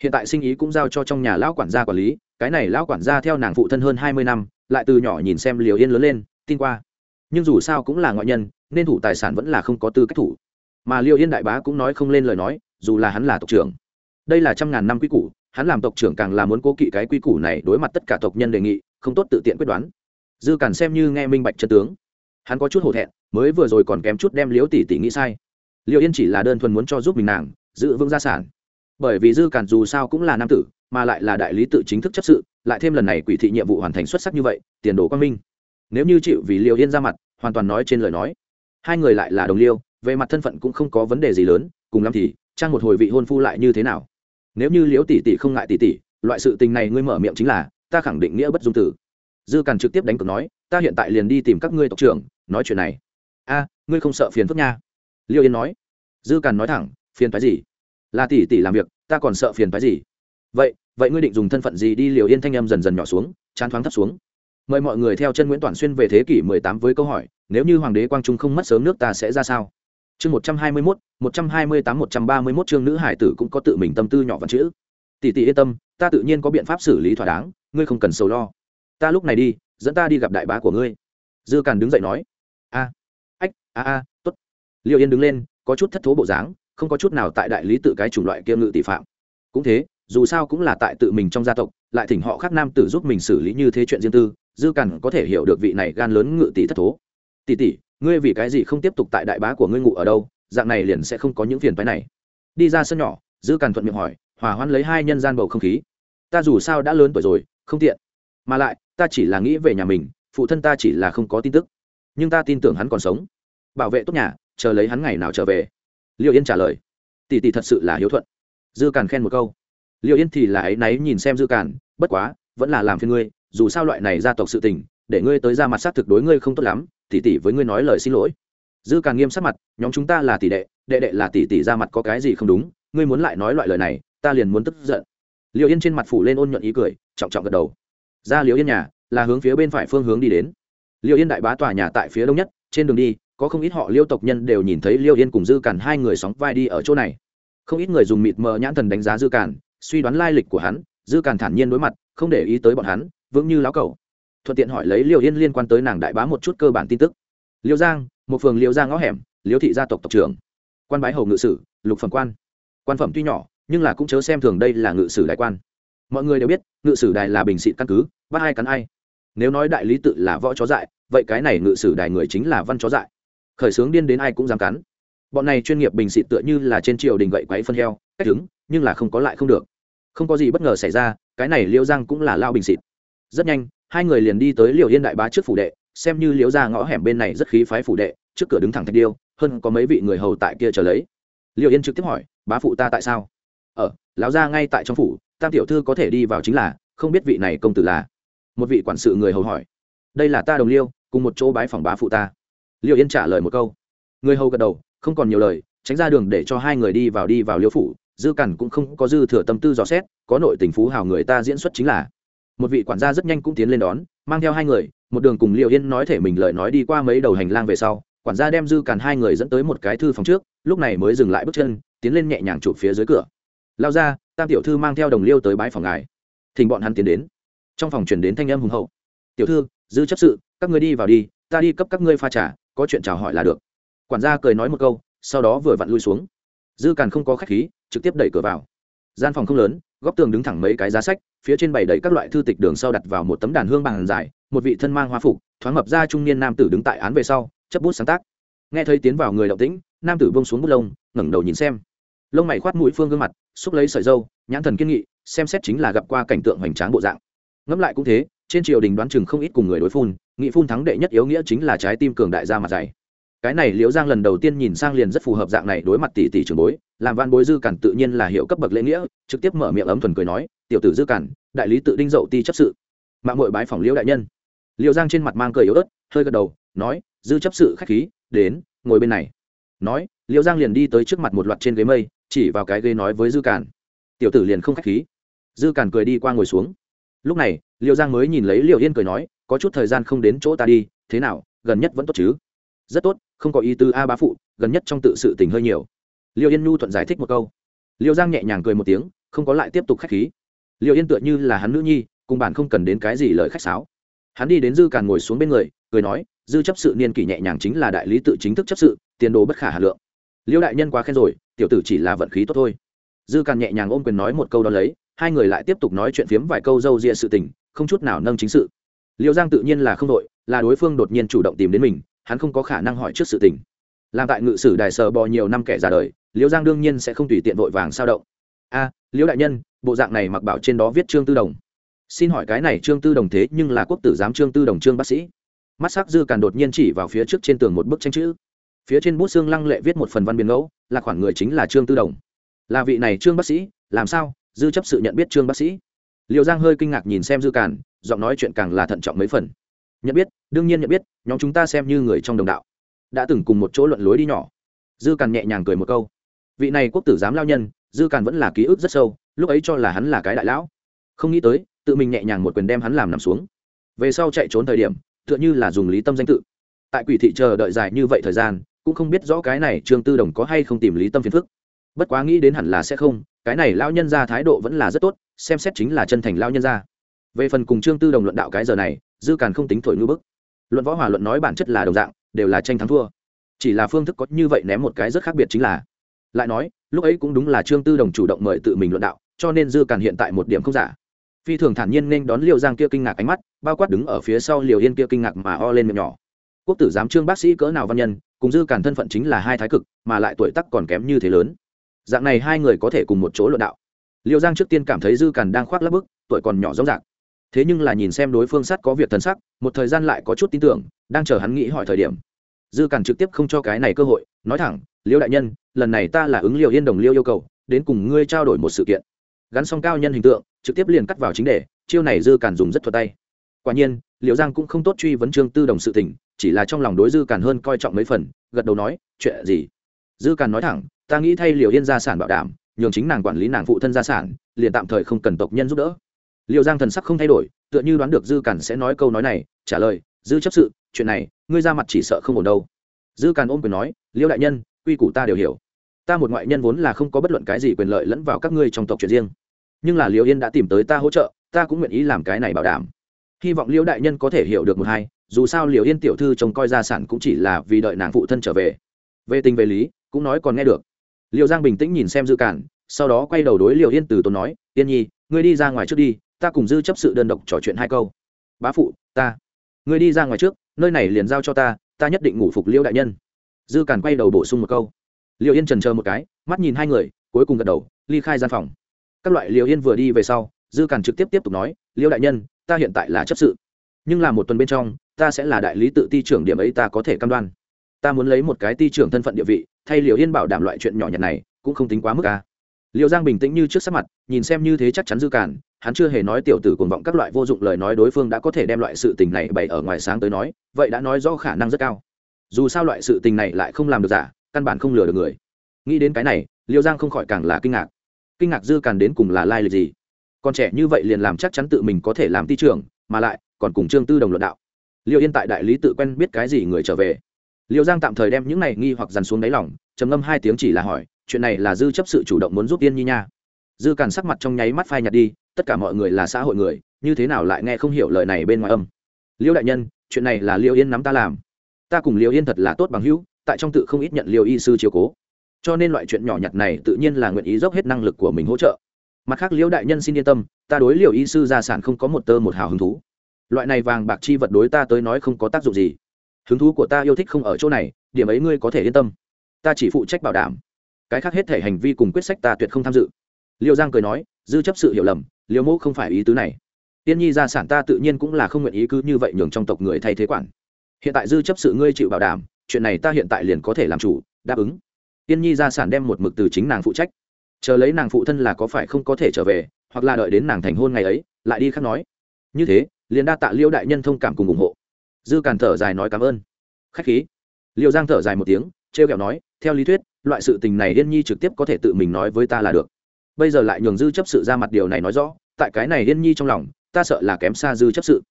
Hiện tại sinh ý cũng giao cho trong nhà lão quản gia quản lý, cái này lão quản gia theo nàng phụ thân hơn hai mươi năm, lại từ nhỏ nhìn xem liều yên lớn lên, tin qua. Nhưng dù sao cũng là ngoại nhân, nên thủ tài sản vẫn là không có tư cách thủ mà Liêu yên đại bá cũng nói không lên lời nói, dù là hắn là tộc trưởng. Đây là trăm ngàn năm quy củ, hắn làm tộc trưởng càng là muốn cố kỵ cái quy củ này đối mặt tất cả tộc nhân đề nghị, không tốt tự tiện quyết đoán. Dư cản xem như nghe minh bạch chân tướng. Hắn có chút hổ thẹn, mới vừa rồi còn kém chút đem liếu tỷ tỷ nghĩ sai. Liệu yên chỉ là đơn thuần muốn cho giúp mình nàng, giữ vững gia sản. Bởi vì dư cản dù sao cũng là nam tử, mà lại là đại lý tự chính thức chấp sự, lại thêm lần này quỷ thị nhiệm vụ hoàn thành xuất sắc như vậy, tiền đồ quang minh. Nếu như chịu vì liệu yên ra mặt, hoàn toàn nói trên lời nói. Hai người lại là đồng liêu về mặt thân phận cũng không có vấn đề gì lớn, cùng lắm thì, trang một hồi vị hôn phu lại như thế nào? Nếu như liễu tỷ tỷ không ngại tỷ tỷ, loại sự tình này ngươi mở miệng chính là, ta khẳng định nghĩa bất dung tử. Dư càn trực tiếp đánh cược nói, ta hiện tại liền đi tìm các ngươi tộc trưởng, nói chuyện này. A, ngươi không sợ phiền phức nha? Liêu yên nói. Dư càn nói thẳng, phiền phái gì? Là tỷ tỷ làm việc, ta còn sợ phiền phái gì? Vậy vậy ngươi định dùng thân phận gì đi? Liều yên thanh em dần dần nhỏ xuống, chán thoáng thấp xuống. Mời mọi người theo chân nguyễn toàn xuyên về thế kỷ 18 với câu hỏi, nếu như hoàng đế quang trung không mất sớm nước ta sẽ ra sao? Chương 121, 128, 131 chương nữ hải tử cũng có tự mình tâm tư nhỏ văn chữ. Tỷ tỷ yên tâm ta tự nhiên có biện pháp xử lý thỏa đáng ngươi không cần sầu lo. Ta lúc này đi dẫn ta đi gặp đại bá của ngươi. Dư càn đứng dậy nói. A ách a a tốt. Liệu yên đứng lên có chút thất thố bộ dáng không có chút nào tại đại lý tự cái chủng loại kia ngự tỷ phạm. Cũng thế dù sao cũng là tại tự mình trong gia tộc lại thỉnh họ khác nam tử giúp mình xử lý như thế chuyện riêng tư dư càn có thể hiểu được vị này gan lớn ngự tỷ thất thố. Tỷ tỷ ngươi vì cái gì không tiếp tục tại đại bá của ngươi ngủ ở đâu, dạng này liền sẽ không có những phiền phái này. Đi ra sân nhỏ dư Càn thuận miệng hỏi, hòa hoãn lấy hai nhân gian bầu không khí. Ta dù sao đã lớn tuổi rồi, không tiện. Mà lại, ta chỉ là nghĩ về nhà mình, phụ thân ta chỉ là không có tin tức. Nhưng ta tin tưởng hắn còn sống. Bảo vệ tốt nhà, chờ lấy hắn ngày nào trở về. Liệu yên trả lời. Tỷ tỷ thật sự là hiếu thuận. Dư càn khen một câu. Liệu yên thì là ấ y náy nhìn xem dư càn, bất quá, vẫn là làm phiên ngươi, dù sao loại này gia tộc sự tình, để ngươi tới ra mặt sát thực đối ngươi không tốt lắm tỷ tỷ với ngươi nói lời xin lỗi. Dư càn nghiêm sắc mặt, nhóm chúng ta là tỷ đệ đệ đệ là tỷ tỷ ra mặt có cái gì không đúng, ngươi muốn lại nói loại lời này, ta liền muốn tức giận. Liệu yên trên mặt phủ lên ôn nhuận ý cười, trọng trọng gật đầu. Ra liệu yên nhà, là hướng phía bên phải phương hướng đi đến. Liệu yên đại bá tòa nhà tại phía đông nhất, trên đường đi, có không ít họ liêu tộc nhân đều nhìn thấy liêu yên cùng dư càn hai người sóng vai đi ở chỗ này. Không ít người dùng mịt mờ nhãn thần đánh giá dư càn, suy đoán lai lịch của hắn, dư càn thản nhiên đối mặt, không để ý tới bọn hắn, vững như lão cẩu thuận tiện hỏi lấy liêu yên liên quan tới nàng đại bá một chút cơ bản tin tức. Liêu giang, một phường liêu giang ngõ hẻm, liêu thị gia tộc tộc trưởng. Quan bái hầu ngự sử, lục phẩm quan. Quan phẩm tuy nhỏ, nhưng là cũng chớ xem thường đây là ngự sử đại quan. Mọi người đều biết, ngự sử đài là bình xịn căn cứ, bắt ai cắn ai. Nếu nói đại lý tự là võ chó dại, vậy cái này ngự sử đài người chính là văn chó dại. Khởi xướng điên đến ai cũng dám cắn. Bọn này chuyên nghiệp bình xịt tựa như là trên triều đình gậy quáy phân heo, cách đứng, nhưng là không có lại không được. Không có gì bất ngờ xảy ra, cái này liêu giang cũng là lao bình xịt rất nhanh hai người liền đi tới liều yên đại bá trước phủ đệ, xem như liếu ra ngõ hẻm bên này rất khí phái phủ đệ, trước cửa đứng thẳng thạch điêu, hơn có mấy vị người hầu tại kia trở lấy. Liều yên trực tiếp hỏi, bá phụ ta tại sao? Ở lão gia ngay tại trong phủ, tam tiểu thư có thể đi vào chính là, không biết vị này công tử là? Một vị quản sự người hầu hỏi. Đây là ta đồng liêu, cùng một chỗ bái phòng bá phụ ta. Liều yên trả lời một câu. Người hầu gật đầu, không còn nhiều lời, tránh ra đường để cho hai người đi vào đi vào liêu phủ, dư cằn cũng không có dư thừa tâm tư dò xét, có nội tình phú hào người ta diễn xuất chính là một vị quản gia rất nhanh cũng tiến lên đón, mang theo hai người, một đường cùng liệu yên nói thể mình lời nói đi qua mấy đầu hành lang về sau, quản gia đem dư càn hai người dẫn tới một cái thư phòng trước, lúc này mới dừng lại bước chân, tiến lên nhẹ nhàng chụp phía dưới cửa. Lao ra tam tiểu thư mang theo đồng liêu tới bãi phòng ngài. Thỉnh bọn hắn tiến đến. Trong phòng chuyển đến thanh âm hùng hậu. Tiểu thư, dư chấp sự, các ngươi đi vào đi, ta đi cấp các ngươi pha trà, có chuyện chào hỏi là được. Quản gia cười nói một câu, sau đó vừa vặn lui xuống. Dư càn không có khách khí, trực tiếp đẩy cửa vào. Gian phòng không lớn, góc tường đứng thẳng mấy cái giá sách phía trên bày đầy các loại thư tịch đường sau đặt vào một tấm đàn hương bằng dài một vị thân mang hoa phục, thoáng mập ra trung niên nam tử đứng tại án về sau, chấp bút sáng tác. Nghe thấy tiến vào người động tĩnh, nam tử bông xuống bút lông, ngẩng đầu nhìn xem. Lông mày khoát mũi phương gương mặt, xúc lấy sợi dâu, nhãn thần kiên nghị, xem xét chính là gặp qua cảnh tượng hoành tráng bộ dạng. Ngẫm lại cũng thế, trên triều đình đoán chừng không ít cùng người đối phun, nghị phun thắng đệ nhất yếu nghĩa chính là trái tim cường đại ra mặt dày. Cái này liễu giang lần đầu tiên nhìn sang liền rất phù hợp dạng này đối mặt tỷ tỷ trường bối, làm văn bối dư cản tự nhiên là hiệu cấp bậc lễ nghĩa, trực tiếp mở miệng ấm thuần cười nói tiểu tử dư cản, đại lý tự đinh dậu ti chấp sự. Mạng mội bái phòng liễu đại nhân. Liễu giang trên mặt mang cười yếu ớt, hơi gật đầu, nói, dư chấp sự khách khí, đến, ngồi bên này. Nói, liễu giang liền đi tới trước mặt một loạt trên ghế mây, chỉ vào cái ghế nói với dư cản. Tiểu tử liền không khách khí. Dư cản cười đi qua ngồi xuống. Lúc này, liễu giang mới nhìn lấy liễu yên cười nói, có chút thời gian không đến chỗ ta đi, thế nào, gần nhất vẫn tốt chứ? Rất tốt, không có ý tứ a bá phụ, gần nhất trong tự sự tình hơi nhiều. Liệu yên nhu thuận giải thích một câu. Liệu giang nhẹ nhàng cười một tiếng, không có lại tiếp tục k h á c h khí liệu yên tựa như là hắn nữ nhi, cùng bạn không cần đến cái gì lời khách sáo. Hắn đi đến dư càn ngồi xuống bên người, cười nói, dư chấp sự niên kỷ nhẹ nhàng chính là đại lý tự chính thức chấp sự, tiền đồ bất khả hà lượng. Liêu đại nhân quá khen rồi, tiểu tử chỉ là vận khí tốt thôi. Dư càn nhẹ nhàng ôm quyền nói một câu đó lấy, hai người lại tiếp tục nói chuyện phiếm vài câu d â u sự tình, không chút nào nâng chính sự. Liêu giang tự nhiên là không đội, là đối phương đột nhiên chủ động tìm đến mình, hắn không có khả năng hỏi trước sự tình. Làm tại ngự sử đài sờ bò nhiều năm kẻ già đời, liêu giang đương nhiên sẽ không tùy tiện vội vàng sao động a, liễu đại nhân, bộ dạng này mặc bảo trên đó viết trương tư đồng. Xin hỏi cái này trương tư đồng thế nhưng là quốc tử giám trương tư đồng trương bác sĩ. Mắt sắc dư càn đột nhiên chỉ vào phía trước trên tường một bức tranh chữ. Phía trên bút xương lăng lệ viết một phần văn biên ngẫu, là khoản người chính là trương tư đồng. Là vị này trương bác sĩ, làm sao? Dư chấp sự nhận biết trương bác sĩ. Liệu giang hơi kinh ngạc nhìn xem dư càn, giọng nói chuyện càng là thận trọng mấy phần. Nhận biết, đương nhiên nhận biết, nhóm chúng ta xem như người trong đồng đạo. Đã từng cùng một chỗ luận lối đi nhỏ. Dư càn nhẹ nhàng cười một câu. Vị này quốc tử giám lao nhân dư càn vẫn là ký ức rất sâu, lúc ấy cho là hắn là cái đại lão. Không nghĩ tới, tự mình nhẹ nhàng một quyền đem hắn làm nằm xuống. Về sau chạy trốn thời điểm, tựa như là dùng lý tâm danh tự. Tại quỷ thị chờ đợi dài như vậy thời gian, cũng không biết rõ cái này trương tư đồng có hay không tìm lý tâm phiền phức. Bất quá nghĩ đến hẳn là sẽ không, cái này Lão nhân ra thái độ vẫn là rất tốt, xem xét chính là chân thành Lão nhân ra về phần cùng trương tư đồng luận đạo cái giờ này, dư càn không tính thổi ngư bức. Luận võ hòa luận nói bản chất là đồng dạng, đều là tranh thắng thua. Chỉ là phương thức có như vậy ném một cái rất khác biệt chính là lại nói, lúc ấy cũng đúng là trương tư đồng chủ động mời tự mình luận đạo, cho nên dư càn hiện tại một điểm không giả. Phi thường thản nhiên nên đón liều giang kia kinh ngạc ánh mắt, bao quát đứng ở phía sau liều yên kia kinh ngạc mà o lên miệng nhỏ. Quốc tử giám trương bác sĩ cỡ nào văn nhân, cùng dư càn thân phận chính là hai thái cực, mà lại tuổi tắc còn kém như thế lớn. Dạng này hai người có thể cùng một chỗ luận đạo. Liều giang trước tiên cảm thấy dư càn đang khoác lắp bức, tuổi còn nhỏ rõ ràng thế nhưng là nhìn xem đối phương sắt có việc thần sắc, một thời gian lại có chút tin tưởng, đang chờ hắn nghĩ hỏi thời điểm dư càn trực tiếp không cho cái này cơ hội, nói thẳng, liêu đại nhân, lần này ta là ứng liêu yên đồng liêu yêu cầu, đến cùng ngươi trao đổi một sự kiện. Gắn xong cao nhân hình tượng, trực tiếp liền cắt vào chính đề, chiêu này dư càn dùng rất thuật tay. Quả nhiên liệu giang cũng không tốt truy vấn trương tư đồng sự tình, chỉ là trong lòng đối dư càn hơn coi trọng mấy phần, gật đầu nói, chuyện gì? Dư càn nói thẳng, ta nghĩ thay liều yên gia sản bảo đảm, nhường chính nàng quản lý nàng phụ thân gia sản, liền tạm thời không cần tộc nhân giúp đỡ. Liệu giang thần sắc không thay đổi, tựa như đoán được dư cản sẽ nói câu nói này, trả lời, dư chấp sự chuyện này, ngươi ra mặt chỉ sợ không ổn đâu. Dư càn ôm quyền nói, liêu đại nhân, quy củ ta đều hiểu. Ta một ngoại nhân vốn là không có bất luận cái gì quyền lợi lẫn vào các ngươi trong tộc chuyện riêng. Nhưng là liêu yên đã tìm tới ta hỗ trợ, ta cũng nguyện ý làm cái này bảo đảm. Hy vọng liêu đại nhân có thể hiểu được một hai, dù sao liêu yên tiểu thư trông coi gia sản cũng chỉ là vì đợi nàng phụ thân trở về. Về tình về lý, cũng nói còn nghe được. Liêu giang bình tĩnh nhìn xem dư cản sau đó quay đầu đối liêu yên từ tốn nói, yên nhi, ngươi đi ra ngoài trước đi, ta cùng dư chấp sự đơn độc trò chuyện hai câu. Bá phụ, ta ngươi đi ra ngoài trước, nơi này liền giao cho ta ta nhất định ngủ phục liêu đại nhân. Dư càn quay đầu bổ sung một câu. Liệu yên trần chờ một cái, mắt nhìn hai người, cuối cùng gật đầu, ly khai gian phòng. Các loại liệu yên vừa đi về sau, dư càn trực tiếp tiếp tục nói liêu đại nhân, ta hiện tại là chấp sự. Nhưng là một tuần bên trong, ta sẽ là đại lý tự ti trưởng điểm ấy ta có thể cam đoan. Ta muốn lấy một cái ti trưởng thân phận địa vị, thay liệu yên bảo đảm loại chuyện nhỏ nhặt này, cũng không tính quá mức ca liệu giang bình tĩnh như trước sắc mặt, nhìn xem như thế chắc chắn dư cản, hắn chưa hề nói tiểu tử cuồng vọng các loại vô dụng lời nói đối phương đã có thể đem loại sự tình này bày ở ngoài sáng tới nói, vậy đã nói rõ khả năng rất cao. Dù sao loại sự tình này lại không làm được giả, căn bản không lừa được người. Nghĩ đến cái này, liêu giang không khỏi càng là kinh ngạc. Kinh ngạc dư càn đến cùng là lai lịch gì? Còn trẻ như vậy liền làm chắc chắn tự mình có thể làm ti trưởng, mà lại, còn cùng trương tư đồng luận đạo. Liêu yên tại đại lý tự quen biết cái gì người trở về. Liêu giang tạm thời đem những này nghi hoặc dằn xuống đáy lòng, trầm ngâm hai tiếng chỉ là hỏi chuyện này là dư chấp sự chủ động muốn giúp tiên nhi nha. Dư càn sắc mặt trong nháy mắt phai nhạt đi, tất cả mọi người là xã hội người, như thế nào lại nghe không hiểu lời này bên ngoài âm. Liêu đại nhân, chuyện này là liêu yên nắm ta làm. Ta cùng liêu yên thật là tốt bằng hữu, tại trong tự không ít nhận liêu y sư chiều cố. Cho nên loại chuyện nhỏ nhặt này tự nhiên là nguyện ý dốc hết năng lực của mình hỗ trợ. Mặt khác liêu đại nhân xin yên tâm, ta đối liêu y sư gia sản không có một tơ một hào hứng thú. Loại này vàng bạc chi vật đối ta tới nói không có tác dụng gì. Hứng thú của ta yêu thích không ở chỗ này, điểm ấy ngươi có thể yên tâm. Ta chỉ phụ trách bảo đảm cái khác hết thể hành vi cùng quyết sách ta tuyệt không tham dự. Liêu giang cười nói, dư chấp sự hiểu lầm, liêu mẫu không phải ý tứ này. Tiên nhi gia sản ta tự nhiên cũng là không nguyện ý cứ như vậy nhường trong tộc người thay thế quản. Hiện tại dư chấp sự ngươi chịu bảo đảm, chuyện này ta hiện tại liền có thể làm chủ, đáp ứng. Tiên nhi gia sản đem một mực từ chính nàng phụ trách. Chờ lấy nàng phụ thân là có phải không có thể trở về, hoặc là đợi đến nàng thành hôn ngày ấy, lại đi khác nói. Như thế, liền đa tạ liêu đại nhân thông cảm cùng ủng hộ. Dư càn thở dài nói cảm ơn. Khách khí. Liêu giang thở dài một tiếng, trêu kẹo nói theo lý thuyết, loại sự tình này yên nhi trực tiếp có thể tự mình nói với ta là được. Bây giờ lại nhường dư chấp sự ra mặt điều này nói rõ, tại cái này yên nhi trong lòng, ta sợ là kém xa dư chấp sự.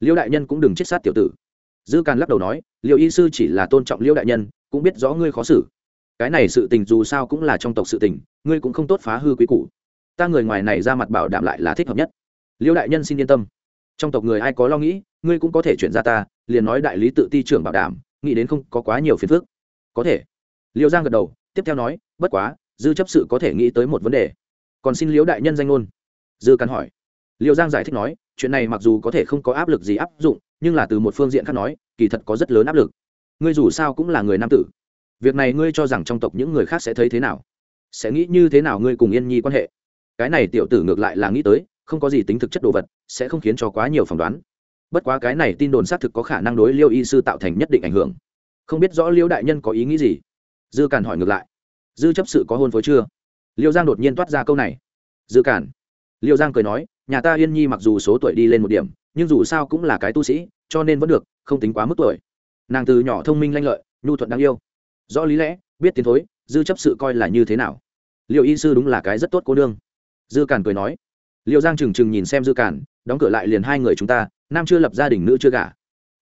Liêu đại nhân cũng đừng chết sát tiểu tử. Dư càn lắc đầu nói liệu y sư chỉ là tôn trọng liêu đại nhân, cũng biết rõ ngươi khó xử. Cái này sự tình dù sao cũng là trong tộc sự tình, ngươi cũng không tốt phá hư quý củ. Ta người ngoài này ra mặt bảo đảm lại là thích hợp nhất. Liêu đại nhân xin yên tâm. Trong tộc người ai có lo nghĩ, ngươi cũng có thể chuyển ra ta, liền nói đại lý tự ti trưởng bảo đảm, nghĩ đến không có quá nhiều phiền phức. Có thể liêu giang gật đầu, tiếp theo nói, bất quá, dư chấp sự có thể nghĩ tới một vấn đề. Còn xin liễu đại nhân danh ngôn. Dư cắn hỏi. Liêu giang giải thích nói, chuyện này mặc dù có thể không có áp lực gì áp dụng, nhưng là từ một phương diện khác nói, kỳ thật có rất lớn áp lực. Ngươi dù sao cũng là người nam tử. Việc này ngươi cho rằng trong tộc những người khác sẽ thấy thế nào? Sẽ nghĩ như thế nào ngươi cùng yên nhi quan hệ? Cái này tiểu tử ngược lại là nghĩ tới, không có gì tính thực chất đồ vật, sẽ không khiến cho quá nhiều phỏng đoán. Bất quá cái này tin đồn xác thực có khả năng đối liêu y sư tạo thành nhất định ảnh hưởng. Không biết rõ liêu đại nhân có ý nghĩ gì? Dư cản hỏi ngược lại. Dư chấp sự có hôn phối chưa? Liêu giang đột nhiên toát ra câu này. Dư cản, liêu giang cười nói nhà ta yên nhi mặc dù số tuổi đi lên một điểm nhưng dù sao cũng là cái tu sĩ cho nên vẫn được không tính quá mức tuổi. Nàng từ nhỏ thông minh lanh lợi nhu thuận đáng yêu. Rõ lý lẽ biết tiến thối dư chấp sự coi là như thế nào? Liệu y sư đúng là cái rất tốt cô đương dư cản cười nói. Liệu giang trừng trừng nhìn xem dư cản, đóng cửa lại liền hai người chúng ta nam chưa lập gia đình nữ chưa gả.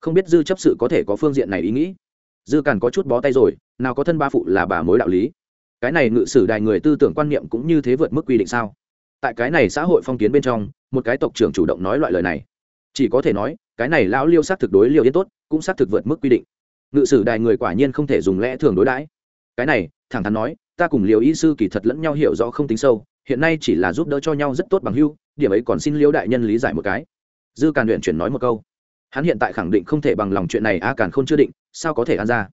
Không biết dư chấp sự có thể có phương diện này ý nghĩ. Dư cản có chút bó tay rồi nào có thân ba phụ là bà mối đạo lý. Cái này ngự sử đài người tư tưởng quan niệm cũng như thế vượt mức quy định sao? Tại cái này xã hội phong kiến bên trong, một cái tộc trưởng chủ động nói loại lời này. Chỉ có thể nói, cái này lão liêu xác thực đối liêu yên tốt, cũng xác thực vượt mức quy định. Ngự sử đài người quả nhiên không thể dùng lẽ thường đối đãi. Cái này, thẳng thắn nói, ta cùng liều y sư kỳ thật lẫn nhau hiểu rõ không tính sâu, hiện nay chỉ là giúp đỡ cho nhau rất tốt bằng hưu điểm ấy còn xin liêu đại nhân lý giải một cái. Dư càn luyện chuyển nói một câu. Hắn hiện tại khẳng định không thể bằng lòng chuyện này, a càn k h ô n chưa định, sao có thể ăn ra?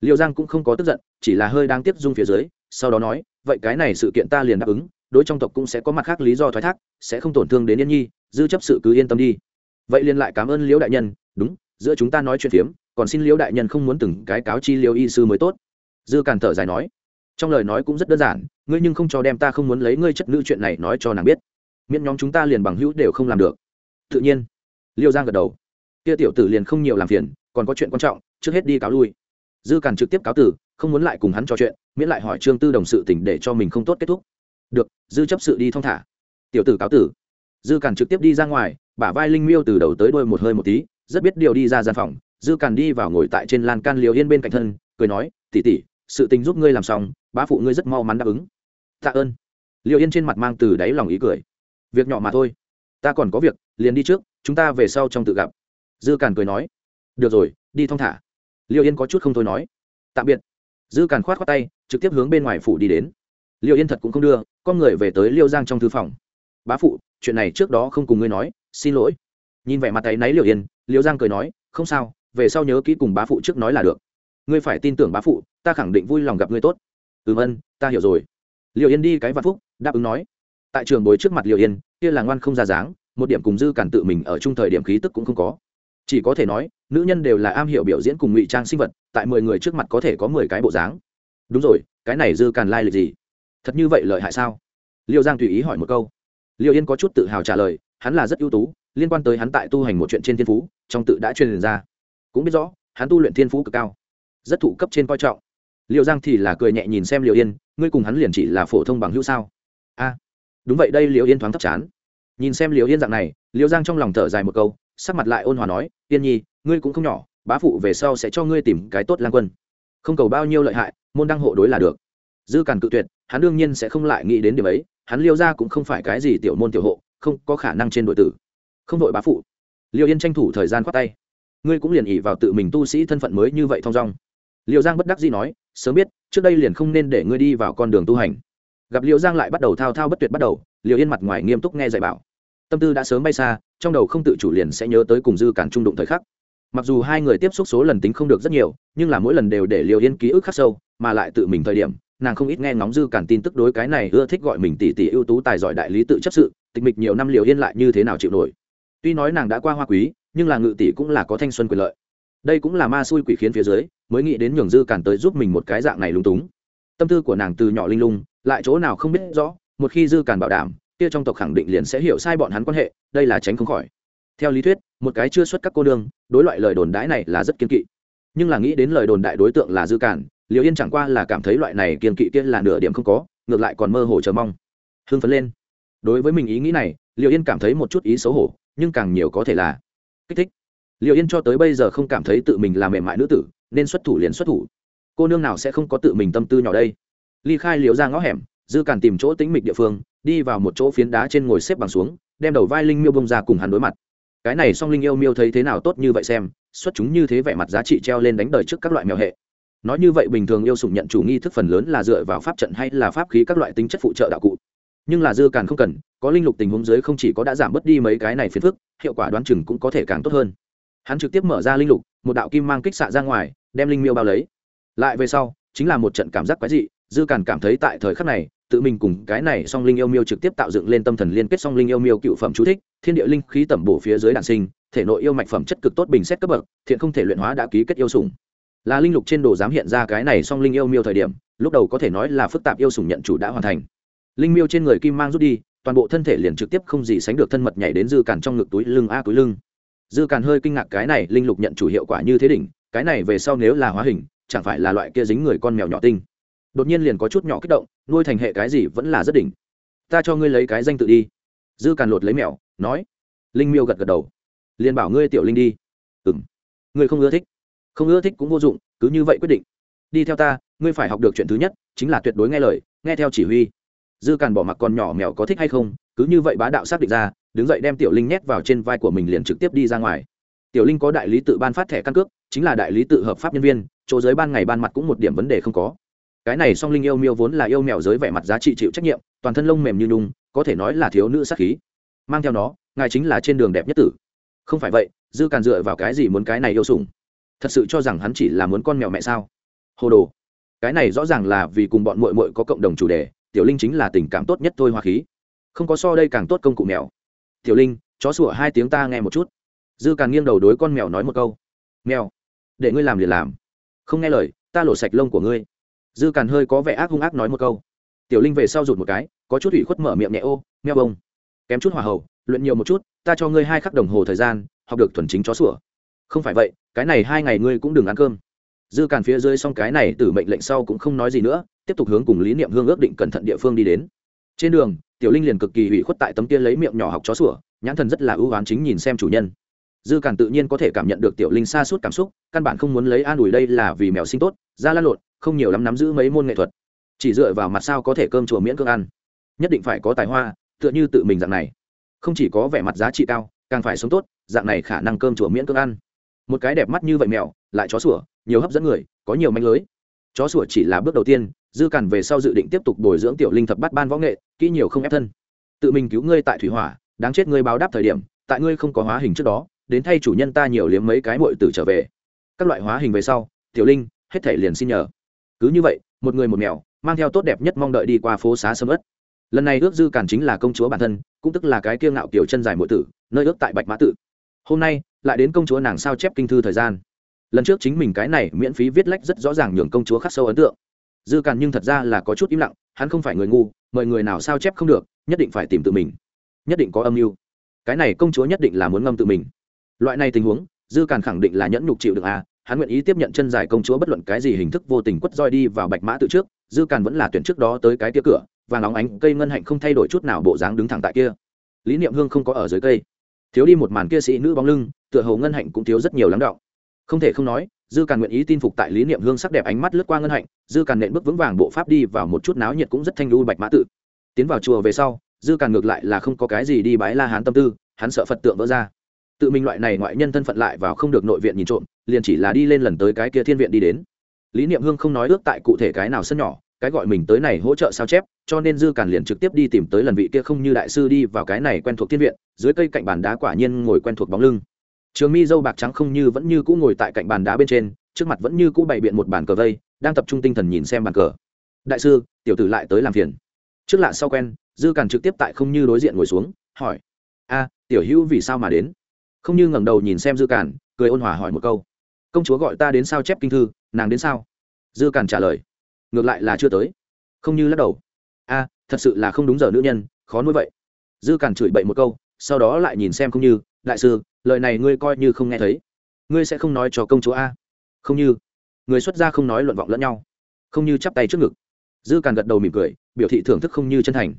Liêu giang cũng không có tức giận, chỉ là hơi đang tiếp dung phía dưới, sau đó nói, vậy cái này sự kiện ta liền đáp ứng, đối trong tộc cũng sẽ có mặt khác lý do thoái thác, sẽ không tổn thương đến yên nhi, dư chấp sự cứ yên tâm đi. Vậy liền lại cảm ơn liễu đại nhân, đúng, giữa chúng ta nói chuyện phiếm, còn xin liễu đại nhân không muốn từng cái cáo chi liễu y sư mới tốt. Dư càn thở dài nói, trong lời nói cũng rất đơn giản, ngươi nhưng không cho đem ta không muốn lấy ngươi chất nữ chuyện này nói cho nàng biết. Miễn nhóm chúng ta liền bằng hữu đều không làm được. Tự nhiên, liêu giang gật đầu. Kia tiểu tử liền không nhiều làm phiền, còn có chuyện quan trọng, trước hết đi cáo lui dư càn trực tiếp cáo tử không muốn lại cùng hắn trò chuyện, miễn lại hỏi trương tư đồng sự tỉnh để cho mình không tốt kết thúc. Được, dư chấp sự đi thong thả. Tiểu tử cáo tử dư càn trực tiếp đi ra ngoài, bả vai linh miêu từ đầu tới đôi một hơi một tí, rất biết điều đi ra gian phòng. Dư càn đi vào ngồi tại trên lan can liều yên bên cạnh thân, cười nói tỉ tỉ sự tình giúp ngươi làm xong, bá phụ ngươi rất mau mắn đáp ứng. Tạ ơn. Liều yên trên mặt mang từ đáy lòng ý cười. Việc nhỏ mà thôi. Ta còn có việc, liền đi trước, chúng ta về sau trong tự gặp. Dư càn cười nói. Được rồi, đi thong thả liệu yên có chút không thôi nói. Tạm biệt. Dư càn khoát khoát tay, trực tiếp hướng bên ngoài phủ đi đến. Liệu yên thật cũng không đưa, con người về tới liêu giang trong thư phòng. Bá phụ, chuyện này trước đó không cùng ngươi nói, xin lỗi. Nhìn vẻ mặt tay náy liệu yên, liêu giang cười nói, không sao, về sau nhớ kỹ cùng bá phụ trước nói là được. Ngươi phải tin tưởng bá phụ, ta khẳng định vui lòng gặp ngươi tốt. Ừ vân, ta hiểu rồi. Liệu yên đi cái vạn phúc, đáp ứng nói. Tại trường bối trước mặt liệu yên, kia là ngoan không ra dáng, một điểm cùng dư cản tự mình ở chung thời điểm khí tức cũng không có. Chỉ có thể nói nữ nhân đều là am hiểu biểu diễn cùng ngụy trang sinh vật, tại mười người trước mặt có thể có mười cái bộ dáng. Đúng rồi, cái này dư càn lai lịch gì? Thật như vậy lợi hại sao? Liêu giang tùy ý hỏi một câu. Liêu yên có chút tự hào trả lời, hắn là rất ưu tú, liên quan tới hắn tại tu hành một chuyện trên thiên phú, trong tự đã truyền ra. Cũng biết rõ, hắn tu luyện thiên phú cực cao, rất thụ cấp trên coi trọng. Liệu giang thì là cười nhẹ nhìn xem liệu yên, ngươi cùng hắn liền chỉ là phổ thông bằng hữu sao? A, đúng vậy đây liệu yên thoáng thấp chán. Nhìn xem liệu yên dạng này liệu giang trong lòng thở dài một câu, sắc mặt lại ôn hòa nói, yên nhi ngươi cũng không nhỏ, bá phụ về sau sẽ cho ngươi tìm cái tốt lang quân. Không cầu bao nhiêu lợi hại, môn đăng hộ đối là được. Dư càn cự tuyệt, hắn đương nhiên sẽ không lại nghĩ đến điểm ấy, hắn liêu ra cũng không phải cái gì tiểu môn tiểu hộ, không có khả năng trên đội tử. Không đội bá phụ. Liêu yên tranh thủ thời gian khoát tay. Ngươi cũng liền ỉ vào tự mình tu sĩ thân phận mới như vậy thong dong. Liêu giang bất đắc dĩ nói, sớm biết, trước đây liền không nên để ngươi đi vào con đường tu hành. Gặp liêu giang lại bắt đầu thao thao bất tuyệt bắt đầu, liêu yên mặt ngoài nghiêm túc nghe dạy bảo. Tâm tư đã sớm bay xa, trong đầu không tự chủ liền sẽ nhớ tới cùng dư cản trung đụng thời khắc mặc dù hai người tiếp xúc số lần tính không được rất nhiều, nhưng là mỗi lần đều để liêu yên ký ức khắc sâu, mà lại tự mình thời điểm, nàng không ít nghe ngóng dư cản tin tức đối cái này ưa thích gọi mình tỷ tỷ ưu tú tài giỏi đại lý tự chấp sự, tịch mịch nhiều năm liều yên lại như thế nào chịu nổi. Tuy nói nàng đã qua hoa quý, nhưng là ngự tỷ cũng là có thanh xuân quyền lợi. Đây cũng là ma xui quỷ khiến phía dưới, mới nghĩ đến nhường dư cản tới giúp mình một cái dạng này lung túng. Tâm tư của nàng từ nhỏ linh lung, lại chỗ nào không biết rõ, một khi dư cản bảo đảm, kia trong tộc khẳng định liền sẽ hiểu sai bọn hắn quan hệ, đây là tránh không khỏi theo lý thuyết, một cái chưa xuất các cô đương đối loại lời đồn đãi này là rất kiên kỵ. Nhưng là nghĩ đến lời đồn đại đối tượng là dư cản liều yên chẳng qua là cảm thấy loại này kiên kỵ kia là nửa điểm không có, ngược lại còn mơ hồ chờ mong. Hưng phấn lên. Đối với mình ý nghĩ này liều yên cảm thấy một chút ý xấu hổ, nhưng càng nhiều có thể là kích thích. Liều yên cho tới bây giờ không cảm thấy tự mình là mềm mại nữ tử, nên xuất thủ liền xuất thủ. Cô nương nào sẽ không có tự mình tâm tư nhỏ đây? Ly khai liều ra ngõ hẻm, dư càn tìm chỗ tính mịch địa phương, đi vào một chỗ phiến đá trên ngồi xếp bằng xuống, đem đầu vai linh miêu bông ra cùng hắn đối mặt cái này song linh yêu miêu thấy thế nào tốt như vậy xem, xuất chúng như thế vẻ mặt giá trị treo lên đánh đời trước các loại mèo hệ. Nói như vậy bình thường yêu sủng nhận chủ nghi thức phần lớn là dựa vào pháp trận hay là pháp khí các loại tính chất phụ trợ đạo cụ. Nhưng là dư càn không cần, có linh lục tình huống dưới không chỉ có đã giảm bớt đi mấy cái này phiền phức, hiệu quả đoán chừng cũng có thể càng tốt hơn. Hắn trực tiếp mở ra linh lục, một đạo kim mang kích xạ ra ngoài, đem linh miêu bao lấy. Lại về sau, chính là một trận cảm giác quái dị, dư càn cảm thấy tại thời khắc này tự mình cùng cái này song linh yêu miêu trực tiếp tạo dựng lên tâm thần liên kết song linh yêu miêu cựu phẩm chú thích, thiên địa linh khí tẩm bổ phía dưới đạn sinh, thể nội yêu mạch phẩm chất cực tốt bình xét cấp bậc, thiện không thể luyện hóa đã ký kết yêu sủng. Là linh lục trên đồ dám hiện ra cái này song linh yêu miêu thời điểm, lúc đầu có thể nói là phức tạp yêu sủng nhận chủ đã hoàn thành. Linh miêu trên người kim mang rút đi, toàn bộ thân thể liền trực tiếp không gì sánh được thân mật nhảy đến dư càn trong ngực túi lưng a à túi lưng. Dư càn hơi kinh ngạc cái này linh lục nhận chủ hiệu quả như thế đỉnh, cái này về sau nếu là hóa hình, chẳng phải là loại kia dính người con mèo nhỏ tinh. Đột nhiên liền có chút nhỏ kích động nuôi thành hệ cái gì vẫn là rất đỉnh. Ta cho ngươi lấy cái danh tự đi. Dư càn lột lấy mèo nói. Linh miêu gật gật đầu. Liền bảo ngươi tiểu linh đi. Ừ m ngươi không ưa thích. Không ưa thích cũng vô dụng, cứ như vậy quyết định. Đi theo ta, ngươi phải học được chuyện thứ nhất, chính là tuyệt đối nghe lời, nghe theo chỉ huy. Dư càn bỏ mặc con nhỏ mèo có thích hay không, cứ như vậy bá đạo xác định ra, đứng dậy đem tiểu linh nhét vào trên vai của mình liền trực tiếp đi ra ngoài. Tiểu linh có đại lý tự ban phát thẻ căn cước, chính là đại lý tự hợp pháp nhân viên, chỗ giới ban ngày ban mặt cũng một điểm vấn đề không có cái này song linh yêu miêu vốn là yêu mèo giới vẻ mặt giá trị chịu trách nhiệm, toàn thân lông mềm như nhung, có thể nói là thiếu nữ sát khí. Mang theo nó, ngài chính là trên đường đẹp nhất tử. Không phải vậy, dư càn dựa vào cái gì muốn cái này yêu sủng? Thật sự cho rằng hắn chỉ là muốn con mèo mẹ sao? Hồ đồ, cái này rõ ràng là vì cùng bọn mội mội có cộng đồng chủ đề, tiểu linh chính là tình cảm tốt nhất thôi hoa khí. Không có so đây càng tốt công cụ mèo. Tiểu linh, chó sủa hai tiếng ta nghe một chút. Dư càn nghiêng đầu đối con mèo nói một câu. Mèo, để ngươi làm liền làm. Không nghe lời, ta lột sạch lông của ngươi dư càn hơi có vẻ ác hung ác nói một câu. Tiểu linh về sau rụt một cái, có chút ủy khuất mở miệng nhẹ ô meo bông, kém chút hòa hậu luyện nhiều một chút, ta cho ngươi hai khắc đồng hồ thời gian, học được thuần chính chó sủa. Không phải vậy, cái này hai ngày ngươi cũng đừng ăn cơm. Dư càn phía dưới xong cái này từ mệnh lệnh sau cũng không nói gì nữa, tiếp tục hướng cùng lý niệm hương ước định cẩn thận địa phương đi đến. Trên đường, tiểu linh liền cực kỳ ủy khuất tại tấm kia lấy miệng nhỏ học chó sủa, nhãn thần rất là ưu oán chính nhìn xem chủ nhân. Dư càn tự nhiên có thể cảm nhận được tiểu linh xa suốt cảm xúc, căn bản không muốn lấy an ủi đây là vì mèo sinh tốt ra lan lộn không nhiều lắm nắm giữ mấy môn nghệ thuật. Chỉ dựa vào mặt sao có thể cơm chùa miễn cưỡng ăn. Nhất định phải có tài hoa, tựa như tự mình dạng này. Không chỉ có vẻ mặt giá trị cao, càng phải sống tốt, dạng này khả năng cơm chùa miễn cưỡng ăn. Một cái đẹp mắt như vậy mèo, lại chó sủa, nhiều hấp dẫn người, có nhiều manh lưới. Chó sủa chỉ là bước đầu tiên, dư cản về sau dự định tiếp tục bồi dưỡng tiểu linh thập bắt ban võ nghệ, kỹ nhiều không ép thân. Tự mình cứu ngươi tại thủy hỏa, đáng chết ngươi báo đáp thời điểm, tại ngươi không có hóa hình trước đó, đến thay chủ nhân ta nhiều liếm mấy cái mội tử trở về. Các loại hóa hình về sau, tiểu linh, hết thể liền xin nhờ cứ như vậy, một người một mèo, mang theo tốt đẹp nhất mong đợi đi qua phố xá sâm ớt lần này ước dư càn chính là công chúa bản thân, cũng tức là cái kiêng ngạo kiểu chân dài mỗi tử, nơi ước tại bạch mã tự hôm nay, lại đến công chúa nàng sao chép kinh thư thời gian. Lần trước chính mình cái này miễn phí viết lách rất rõ ràng nhường công chúa khắc sâu ấn tượng. Dư càn nhưng thật ra là có chút im lặng, hắn không phải người ngu, mời người nào sao chép không được, nhất định phải tìm tự mình. Nhất định có âm mưu. Cái này công chúa nhất định là muốn ngâm tự mình. Loại này tình huống, dư càn khẳng định là nhẫn nhục chịu được à? Hắn nguyện ý tiếp nhận chân dài công chúa bất luận cái gì hình thức vô tình quất roi đi vào bạch mã tự trước, dư càn vẫn là tuyển trước đó tới cái kia cửa và nóng ánh, cây ngân hạnh không thay đổi chút nào bộ dáng đứng thẳng tại kia. Lý niệm hương không có ở dưới cây. Thiếu đi một màn kia sĩ nữ bóng lưng, tựa hồ ngân hạnh cũng thiếu rất nhiều lắng động không thể không nói, dư càn nguyện ý tin phục tại lý niệm hương sắc đẹp ánh mắt lướt qua ngân hạnh, dư càn nện bước vững vàng bộ pháp đi vào một chút náo nhiệt cũng rất thanh lưu bạch mã tự. Tiến vào chùa về sau, dư càn ngược lại là không có cái gì đi bái la hán tâm tư, hắn sợ phật tượng vỡ ra tự mình loại này ngoại nhân thân phận lại vào không được nội viện nhìn trộm, liền chỉ là đi lên lần tới cái kia thiên viện đi đến. Lý niệm hương không nói ước tại cụ thể cái nào sân nhỏ, cái gọi mình tới này hỗ trợ sao chép, cho nên dư càn liền trực tiếp đi tìm tới lần vị kia không như đại sư đi vào cái này quen thuộc thiên viện, dưới cây cạnh bàn đá quả nhiên ngồi quen thuộc bóng lưng. Trường mi dâu bạc trắng không như vẫn như cũ ngồi tại cạnh bàn đá bên trên, trước mặt vẫn như cũ bày biện một bàn cờ vây, đang tập trung tinh thần nhìn xem bàn cờ. Đại sư, tiểu tử lại tới làm phiền. Trước lạ sau quen, dư càn trực tiếp tại không như đối diện ngồi xuống, hỏi, a, tiểu hữu vì sao mà đến? Không như ngẩng đầu nhìn xem dư cản, cười ôn hòa hỏi một câu. Công chúa gọi ta đến sao chép kinh thư nàng đến sao? Dư cản trả lời. Ngược lại là chưa tới. Không như lắc đầu. A thật sự là không đúng giờ nữ nhân khó nuôi vậy. Dư cản chửi bậy một câu sau đó lại nhìn xem không như đại sư lời này ngươi coi như không nghe thấy. Ngươi sẽ không nói cho công chúa a. Không như. Người xuất gia không nói luận vọng lẫn nhau. Không như chắp tay trước ngực. Dư càn gật đầu mỉm cười biểu thị thưởng thức không như chân thành.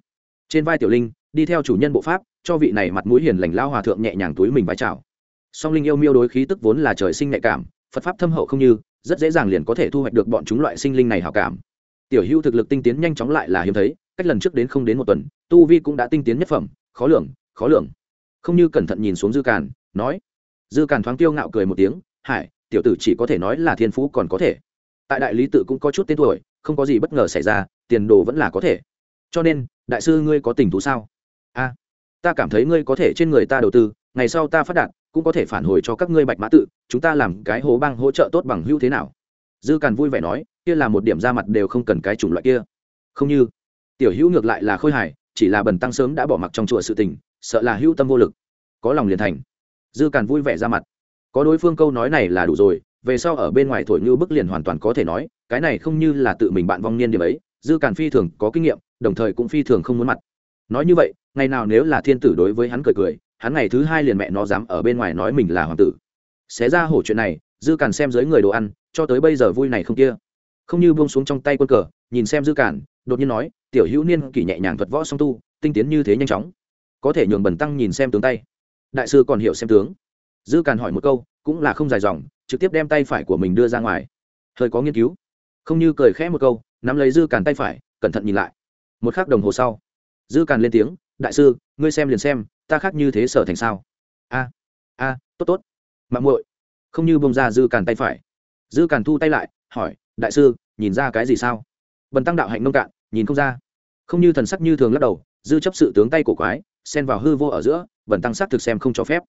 Trên vai tiểu linh đi theo chủ nhân bộ pháp, cho vị này mặt mũi hiền lành lao hòa thượng nhẹ nhàng túi mình vái chào. Song linh yêu miêu đối khí tức vốn là trời sinh nhạy cảm, phật pháp thâm hậu không như, rất dễ dàng liền có thể thu hoạch được bọn chúng loại sinh linh này hảo cảm. Tiểu hữu thực lực tinh tiến nhanh chóng lại là hiếm thấy, cách lần trước đến không đến một tuần, tu vi cũng đã tinh tiến nhất phẩm, khó lường khó lường. Không như cẩn thận nhìn xuống dư càn, nói. Dư càn thoáng tiêu ngạo cười một tiếng, hải, tiểu tử chỉ có thể nói là thiên phú còn có thể. Tại đại lý tự cũng có chút tên tuổi, không có gì bất ngờ xảy ra, tiền đồ vẫn là có thể. Cho nên, đại sư ngươi có tình thú sao? A, ta cảm thấy ngươi có thể trên người ta đầu tư, ngày sau ta phát đạt, cũng có thể phản hồi cho các ngươi bạch mã tự, chúng ta làm cái hố băng hỗ trợ tốt bằng hữu thế nào? Dư càn vui vẻ nói, kia là một điểm ra mặt đều không cần cái chủng loại kia. Không như. Tiểu hữu ngược lại là khôi hài, chỉ là bần tăng sớm đã bỏ mặc trong chùa sự tình, sợ là hữu tâm vô lực. Có lòng liền thành. Dư càn vui vẻ ra mặt. Có đối phương câu nói này là đủ rồi, về sau ở bên ngoài thổi như bức liền hoàn toàn có thể nói, cái này không như là tự mình bạn vong niên điểm ấy, dư càn phi thường có kinh nghiệm, đồng thời cũng phi thường không muốn mặt nói như vậy, ngày nào nếu là thiên tử đối với hắn cười cười, hắn ngày thứ hai liền mẹ nó dám ở bên ngoài nói mình là hoàng tử. Xé ra hổ chuyện này, dư càn xem dưới người đồ ăn, cho tới bây giờ vui này không kia. Không như buông xuống trong tay quân cờ, nhìn xem dư càn, đột nhiên nói, tiểu hữu niên, kỷ nhẹ nhàng thuật võ song tu, tinh tiến như thế nhanh chóng. Có thể nhường bần tăng nhìn xem tướng tay. Đại sư còn hiểu xem tướng. Dư càn hỏi một câu, cũng là không dài dòng, trực tiếp đem tay phải của mình đưa ra ngoài. Hơi có nghiên cứu. Không như cười khẽ một câu, nắm lấy dư càn tay phải, cẩn thận nhìn lại. Một khắc đồng hồ sau dư càn lên tiếng, đại sư, ngươi xem liền xem, ta khác như thế sở thành sao? A a, tốt tốt. Mạng muội. Không như bông ra dư càn tay phải. Dư càn thu tay lại, hỏi, đại sư, nhìn ra cái gì sao? Bần tăng đạo hạnh nông cạn, nhìn không ra. Không như thần sắc như thường lắc đầu, dư chấp sự tướng tay cổ quái, xen vào hư vô ở giữa, bần tăng sắc thực xem không cho phép.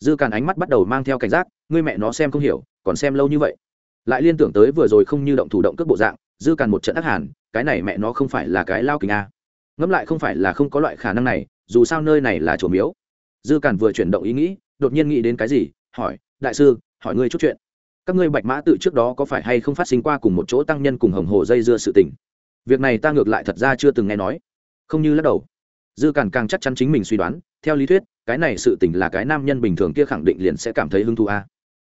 Dư càn ánh mắt bắt đầu mang theo cảnh giác, ngươi mẹ nó xem không hiểu, còn xem lâu như vậy. Lại liên tưởng tới vừa rồi không như động thủ động cước bộ dạng, dư càn một trận ác hàn, cái này mẹ nó không phải là cái lao kình a ngẫm lại không phải là không có loại khả năng này, dù sao nơi này là chùa miếu. Dư cản vừa chuyển động ý nghĩ, đột nhiên nghĩ đến cái gì, hỏi, đại sư, hỏi ngươi chút chuyện. Các ngươi bạch mã tự trước đó có phải hay không phát sinh qua cùng một chỗ tăng nhân cùng hồng hồ dây dưa sự tình? Việc này ta ngược lại thật ra chưa từng nghe nói. Không như lắc đầu. Dư cản càng chắc chắn chính mình suy đoán, theo lý thuyết, cái này sự tình là cái nam nhân bình thường kia khẳng định liền sẽ cảm thấy hứng thú a.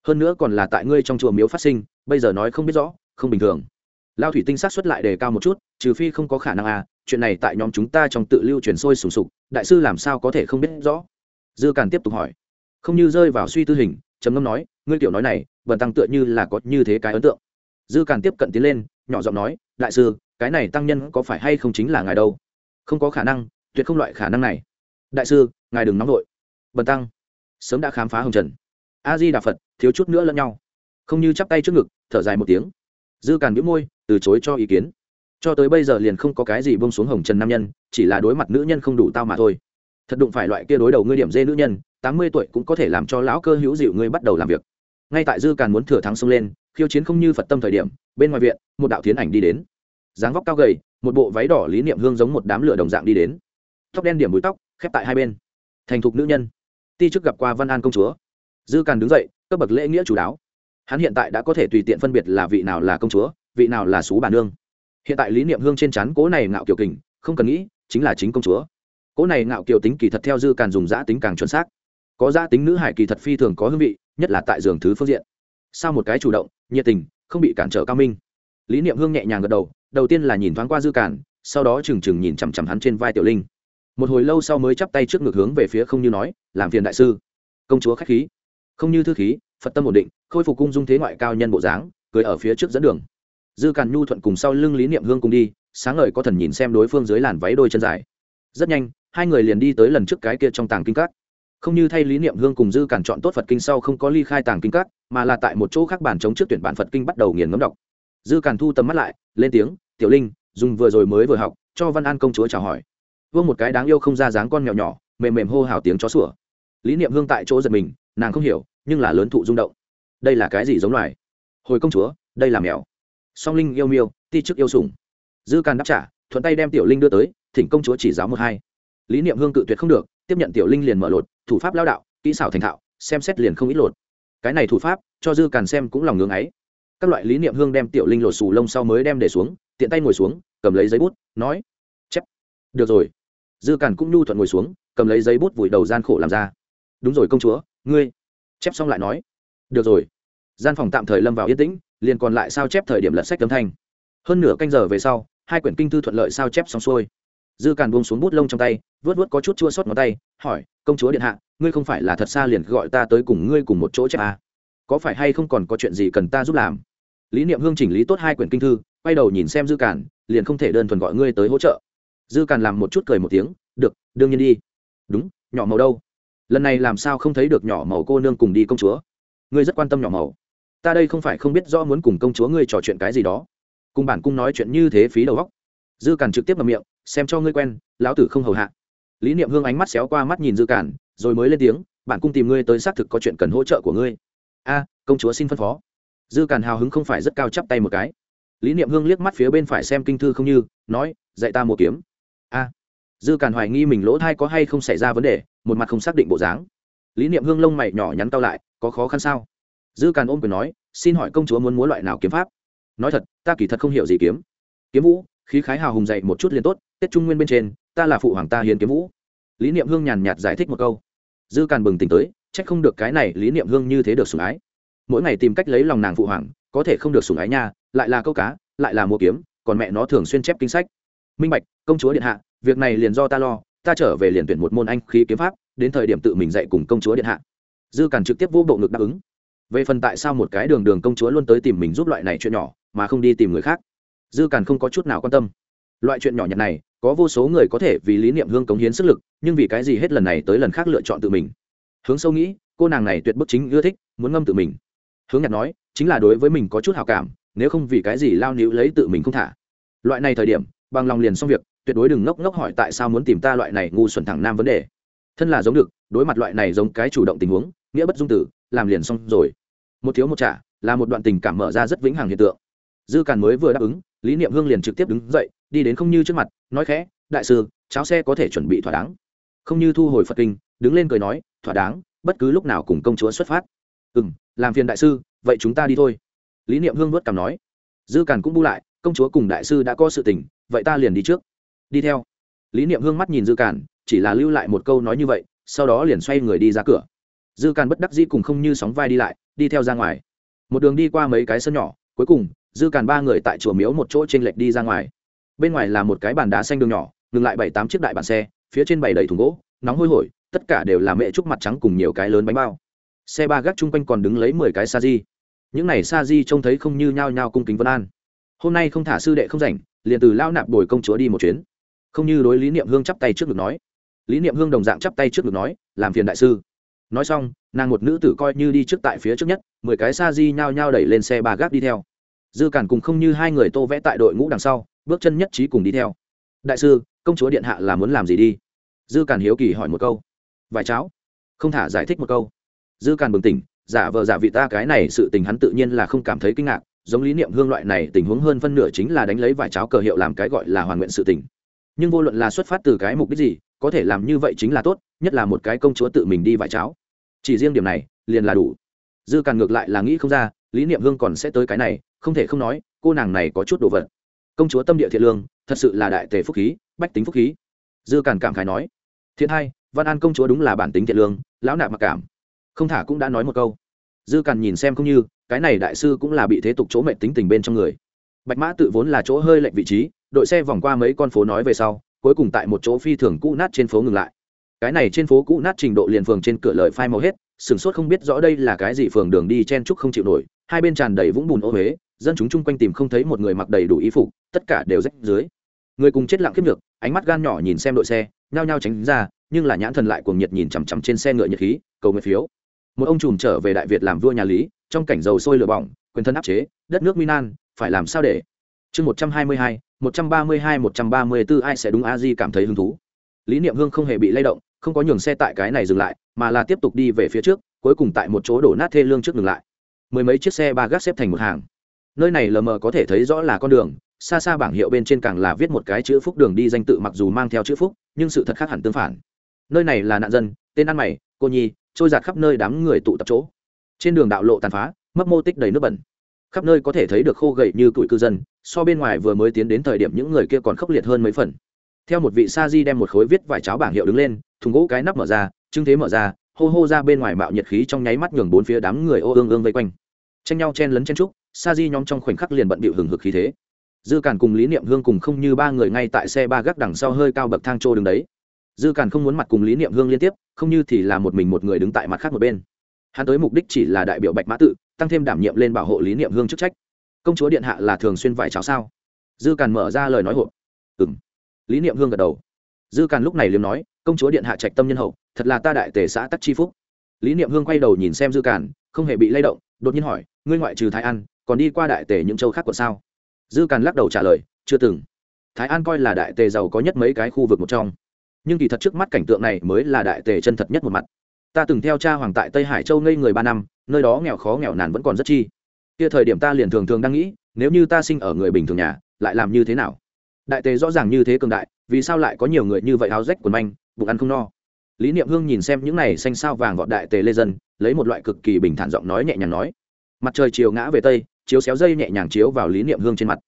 Hơn nữa còn là tại ngươi trong chùa miếu phát sinh, bây giờ nói không biết rõ, không bình thường. Lao thủy tinh sát xuất lại đề cao một chút, trừ phi không có khả năng a chuyện này tại nhóm chúng ta trong tự lưu truyền sôi sùng sục, đại sư làm sao có thể không biết rõ? Dư càn tiếp tục hỏi. Không như rơi vào suy tư hình, trầm ngâm nói, ngươi tiểu nói này vần tăng tựa như là có như thế cái ấn tượng. Dư càn tiếp cận tiến lên, nhỏ giọng nói, đại sư, cái này tăng nhân có phải hay không chính là ngài đâu? Không có khả năng, tuyệt không loại khả năng này. Đại sư, ngài đừng nóng vội. Bần tăng, sớm đã khám phá hồng trần. A di đà phật, thiếu chút nữa lẫn nhau. Không như chắp tay trước ngực, thở dài một tiếng. Dư càn biễu môi, từ chối cho ý kiến cho tới bây giờ liền không có cái gì bông xuống hồng trần nam nhân, chỉ là đối mặt nữ nhân không đủ tao mà thôi. Thật đụng phải loại kia đối đầu ngươi điểm dê nữ nhân, tám mươi tuổi cũng có thể làm cho lão cơ hữu dịu ngươi bắt đầu làm việc. Ngay tại dư càn muốn thừa thắng xông lên, khiêu chiến không như phật tâm thời điểm, bên ngoài viện, một đạo tiến ảnh đi đến. Dáng vóc cao gầy, một bộ váy đỏ lý niệm hương giống một đám lửa đồng dạng đi đến. Tóc đen điểm bụi tóc, khép tại hai bên. Thành thục nữ nhân. Ti chức gặp qua văn an công chúa. Dư càn đứng dậy, cấp bậc lễ nghĩa chủ đáo. Hắn hiện tại đã có thể tùy tiện phân biệt là vị nào là công chúa, vị nào là xú bà nương hiện tại lý niệm hương trên chắn cố này ngạo kiều kình, không cần nghĩ, chính là chính công chúa. Cố này ngạo kiều tính kỳ thật theo dư càn dùng giã tính càng chuẩn xác. Có giã tính nữ hải kỳ thật phi thường có hương vị, nhất là tại giường thứ phương diện. Sao một cái chủ động, nhiệt tình, không bị cản trở cao minh. Lý niệm hương nhẹ nhàng gật đầu đầu tiên là nhìn thoáng qua dư cản sau đó trừng trừng nhìn chằm chằm hắn trên vai tiểu linh. Một hồi lâu sau mới chắp tay trước ngực hướng về phía không như nói, làm phiền đại sư. Công chúa khách khí. Không như thư khí, phật tâm ổn định, khôi phục cung dung thế ngoại cao nhân bộ dáng cười ở phía trước dẫn đường dư càn nhu thuận cùng sau lưng lý niệm hương cùng đi, sáng ngời có thần nhìn xem đối phương dưới làn váy đôi chân dài. Rất nhanh, hai người liền đi tới lần trước cái kia trong tàng kinh các. Không như thay lý niệm hương cùng dư càn chọn tốt phật kinh sau không có ly khai tàng kinh các, mà là tại một chỗ khác bàn chống trước tuyển bản phật kinh bắt đầu nghiền ngấm đọc. Dư càn thu tầm mắt lại, lên tiếng, tiểu linh, dùng vừa rồi mới vừa học, cho văn an công chúa chào hỏi. Vương một cái đáng yêu không ra dáng con mèo nhỏ, mềm mềm hô hào tiếng chó sủa. Lý niệm hương tại chỗ giật mình, nàng không hiểu, nhưng là lớn thụ rung động. Đây là cái gì giống loài? Hồi công chúa, đây là mèo song linh yêu miêu, ti chức yêu sủng. Dư càn đáp trả, thuận tay đem tiểu linh đưa tới, thỉnh công chúa chỉ giáo một hai. Lý niệm hương cự tuyệt không được, tiếp nhận tiểu linh liền mở lột, thủ pháp lao đạo, kỹ xảo thành thạo, xem xét liền không ít lột. Cái này thủ pháp, cho dư càn xem cũng lòng ngưng ấy. Các loại lý niệm hương đem tiểu linh lột xù lông sau mới đem để xuống, tiện tay ngồi xuống, cầm lấy giấy bút, nói, chép. Được rồi. Dư càn cũng nhu thuận ngồi xuống, cầm lấy giấy bút vùi đầu gian khổ làm ra. Đúng rồi công chúa, ngươi. Chép xong lại nói, được rồi. Gian phòng tạm thời lâm vào yên tĩnh liền còn lại sao chép thời điểm lật sách tấm thanh. Hơn nửa canh giờ về sau, hai quyển kinh thư thuận lợi sao chép xong xuôi. Dư càn buông xuống bút lông trong tay vớt vớt có chút chua sót ngón tay, hỏi, công chúa điện hạ, ngươi không phải là thật xa liền gọi ta tới cùng ngươi cùng một chỗ chép à? có phải hay không còn có chuyện gì cần ta giúp làm? Lý niệm hương chỉnh lý tốt hai quyển kinh thư, quay đầu nhìn xem dư càn, liền không thể đơn thuần gọi ngươi tới hỗ trợ. Dư càn làm một chút cười một tiếng, được, đương nhiên đi. Đúng, nhỏ màu đâu? Lần này làm sao không thấy được nhỏ màu cô nương cùng đi công chúa? Ngươi rất quan tâm nhỏ màu ta đây không phải không biết rõ muốn cùng công chúa ngươi trò chuyện cái gì đó. Cùng bản cung nói chuyện như thế phí đầu góc dư càn trực tiếp vào miệng, xem cho ngươi quen, lão tử không hầu hạ. Lý niệm hương ánh mắt xéo qua mắt nhìn dư càn, rồi mới lên tiếng, bản cung tìm ngươi tới xác thực có chuyện cần hỗ trợ của ngươi. A, công chúa xin phân phó. Dư càn hào hứng không phải rất cao chắp tay một cái. Lý niệm hương liếc mắt phía bên phải xem kinh thư không như, nói, dạy ta một kiếm. A. Dư càn hoài nghi mình lỗ thai có hay không xảy ra vấn đề, một mặt không xác định bộ dáng. Lý niệm hương lông mày nhỏ nhắn cao lại, có khó khăn sao? Dư càn ôm quyền nói, xin hỏi công chúa muốn múa loại nào kiếm pháp? Nói thật, ta kỳ thật không hiểu gì kiếm. Kiếm vũ, khí khái hào hùng dậy một chút liền tốt, tết trung nguyên bên trên, ta là phụ hoàng ta hiền kiếm vũ. Lý niệm hương nhàn nhạt giải thích một câu. Dư càn bừng tỉnh tới, trách không được cái này, lý niệm hương như thế được sủng ái. Mỗi ngày tìm cách lấy lòng nàng phụ hoàng, có thể không được sủng ái nha, lại là câu cá, lại là mua kiếm, còn mẹ nó thường xuyên chép kinh sách. Minh bạch, công chúa điện hạ, việc này liền do ta lo, ta trở về liền tuyển một môn anh khí kiếm pháp, đến thời điểm tự mình dạy cùng công chúa điện hạ. Dư càn trực tiếp vô bộ ngực đáp ứng về phần tại sao một cái đường đường công chúa luôn tới tìm mình giúp loại này chuyện nhỏ, mà không đi tìm người khác? Dư càn không có chút nào quan tâm. Loại chuyện nhỏ nhặt này, có vô số người có thể vì lý niệm hương cống hiến sức lực, nhưng vì cái gì hết lần này tới lần khác lựa chọn tự mình? Hướng sâu nghĩ, cô nàng này tuyệt bức chính ưa thích, muốn ngâm tự mình. Hướng nhặt nói, chính là đối với mình có chút hào cảm, nếu không vì cái gì lao níu lấy tự mình không thả. Loại này thời điểm, bằng lòng liền xong việc, tuyệt đối đừng ngốc ngốc hỏi tại sao muốn tìm ta loại này ngu xuẩn thẳng nam vấn đề. Thân là giống được, đối mặt loại này giống cái chủ động tình huống, nghĩa bất dung tử, làm liền xong rồi một thiếu một trả, là một đoạn tình cảm mở ra rất vĩnh hằng hiện tượng. Dư càn mới vừa đáp ứng, lý niệm hương liền trực tiếp đứng dậy, đi đến không như trước mặt, nói khẽ, đại sư, cháo xe có thể chuẩn bị thỏa đáng. Không như thu hồi phật kinh, đứng lên cười nói, thỏa đáng, bất cứ lúc nào cùng công chúa xuất phát. Ừ m làm phiền đại sư, vậy chúng ta đi thôi. Lý niệm hương vớt cảm nói. Dư càn cũng bu lại, công chúa cùng đại sư đã có sự tình, vậy ta liền đi trước. Đi theo. Lý niệm hương mắt nhìn dư càn, chỉ là lưu lại một câu nói như vậy, sau đó liền xoay người đi ra cửa. Dư càn bất đắc dĩ cùng không như sóng vai đi lại đi theo ra ngoài. Một đường đi qua mấy cái sân nhỏ, cuối cùng, dư càn ba người tại chùa miếu một chỗ t r ê n lệch đi ra ngoài. Bên ngoài là một cái bàn đá xanh đường nhỏ, ngừng lại bảy tám chiếc đại bàn xe, phía trên bày đầy thùng gỗ, nóng hôi hổi, tất cả đều là mẹ trúc mặt trắng cùng nhiều cái lớn bánh bao. Xe ba gác chung quanh còn đứng lấy mười cái sa di. Những này sa di trông thấy không như nhao nhao cung kính vân an. Hôm nay không thả sư đệ không rảnh, liền từ lao nạp bồi công chúa đi một chuyến. Không như đối lý niệm hương chắp tay trước ngực nói. Lý niệm hương đồng dạng chắp tay trước ngực nói, làm phiền đại sư nói xong, nàng một nữ tử coi như đi trước tại phía trước nhất, mười cái sa di nhao nhao đẩy lên xe ba gác đi theo. Dư cản cùng không như hai người tô vẽ tại đội ngũ đằng sau, bước chân nhất trí cùng đi theo. Đại sư, công chúa điện hạ là muốn làm gì đi? Dư cản hiếu kỳ hỏi một câu. Vài cháo. Không thả, giải thích một câu. Dư cản bừng tỉnh, giả vờ giả vị ta cái này sự tình hắn tự nhiên là không cảm thấy kinh ngạc, giống lý niệm hương loại này tình huống hơn phân nửa chính là đánh lấy vài cháo cờ hiệu làm cái gọi là hoàn nguyện sự tình. Nhưng vô luận là xuất phát từ cái mục đích gì, có thể làm như vậy chính là tốt, nhất là một cái công chúa tự mình đi vài cháo chỉ riêng điểm này, liền là đủ. Dư càn ngược lại là nghĩ không ra, lý niệm hương còn sẽ tới cái này, không thể không nói, cô nàng này có chút đồ vật. Công chúa tâm địa thiện lương, thật sự là đại tề phúc khí, bách tính phúc khí. Dư càn cảm khái nói, thiện hai, văn an công chúa đúng là bản tính thiện lương, lão nạp mặc cảm. Không thả cũng đã nói một câu. Dư càn nhìn xem không như, cái này đại sư cũng là bị thế tục chỗ mệnh tính tình bên trong người. Bạch mã tự vốn là chỗ hơi lệch vị trí, đội xe vòng qua mấy con phố nói về sau, cuối cùng tại một chỗ phi thường cũ nát trên phố ngừng lại cái này trên phố cũ nát trình độ liền phường trên cửa lợi phai màu hết sửng sốt không biết rõ đây là cái gì phường đường đi chen trúc không chịu nổi, hai bên tràn đầy vũng bùn ô huế, dân chúng chung quanh tìm không thấy một người mặc đầy đủ ý phục, tất cả đều rách dưới. Người cùng chết lặng kiếp được ánh mắt gan nhỏ nhìn xem đội xe, nhao nhao tránh ra, nhưng là nhãn thần lại cuồng nhiệt nhìn chằm chằm trên xe ngựa nhiệt khí, cầu nguyện phiếu. Một ông trùm trở về đại việt làm vua nhà lý, trong cảnh dầu sôi lửa bỏng, quyền thân áp chế, đất nước minan phải làm sao để? Chương một trăm hai mươi hai, một trăm ba mươi hai, một trăm ba mươi b ố ai sẽ đúng a di cảm thấy hứng thú? Lý niệm hương không hề bị lay động không có nhường xe tại cái này dừng lại, mà là tiếp tục đi về phía trước, cuối cùng tại một chỗ đổ nát thê lương trước dừng lại. Mười mấy chiếc xe ba gác xếp thành một hàng. Nơi này lờ mờ có thể thấy rõ là con đường, xa xa bảng hiệu bên trên càng là viết một cái chữ phúc đường đi danh tự mặc dù mang theo chữ phúc, nhưng sự thật khác hẳn tương phản. Nơi này là nạn dân, tên ăn mày, cô nhi, trôi giạt khắp nơi đám người tụ tập chỗ. Trên đường đạo lộ tàn phá, mấp mô tích đầy nước bẩn. Khắp nơi có thể thấy được khô gậy như tuổi cư dân, so bên ngoài vừa mới tiến đến thời điểm những người kia còn khốc liệt hơn mấy phần theo một vị sa di đem một khối viết vải cháo bảng hiệu đứng lên, thùng gỗ cái nắp mở ra, trưng thế mở ra, hô hô ra bên ngoài mạo nhiệt khí trong nháy mắt nhường bốn phía đám người ô ương ương vây quanh. Tranh nhau chen lấn chen trúc sa di nhóm trong khoảnh khắc liền bận bịu hừng hực khí thế. Dư càn cùng lý niệm hương cùng không như ba người ngay tại xe ba gác đằng sau hơi cao bậc thang trô đứng đấy. Dư càn không muốn mặt cùng lý niệm hương liên tiếp, không như thì là một mình một người đứng tại mặt khác một bên. Hắn tới mục đích chỉ là đại biểu bạch mã tự, tăng thêm đảm nhiệm lên bảo hộ lý niệm hương chức trách. Công chúa điện hạ là thường xuyên vải cháo sao? Dư càn mở ra lời nói hộp ừ m lý niệm hương gật đầu dư càn lúc này liếm nói công chúa điện hạ trạch tâm nhân hậu thật là ta đại tề xã tắc chi phúc lý niệm hương quay đầu nhìn xem dư càn không hề bị lay động đột nhiên hỏi ngươi ngoại trừ thái an còn đi qua đại tề những châu khác của sao dư càn lắc đầu trả lời chưa từng thái an coi là đại tề giàu có nhất mấy cái khu vực một trong nhưng kỳ thật trước mắt cảnh tượng này mới là đại tề chân thật nhất một mặt ta từng theo cha hoàng tại tây hải châu ngây người ba năm nơi đó nghèo khó nghèo nàn vẫn còn rất chi kia thời điểm ta liền thường thường đang nghĩ nếu như ta sinh ở người bình thường nhà lại làm như thế nào đại tề rõ ràng như thế cường đại, vì sao lại có nhiều người như vậy áo rách quần manh, bụng ăn không no? Lý niệm hương nhìn xem những này xanh sao vàng vọt đại tề lê dân, lấy một loại cực kỳ bình thản giọng nói nhẹ nhàng nói. Mặt trời chiều ngã về tây, chiếu xéo dây nhẹ nhàng chiếu vào lý niệm hương trên mặt.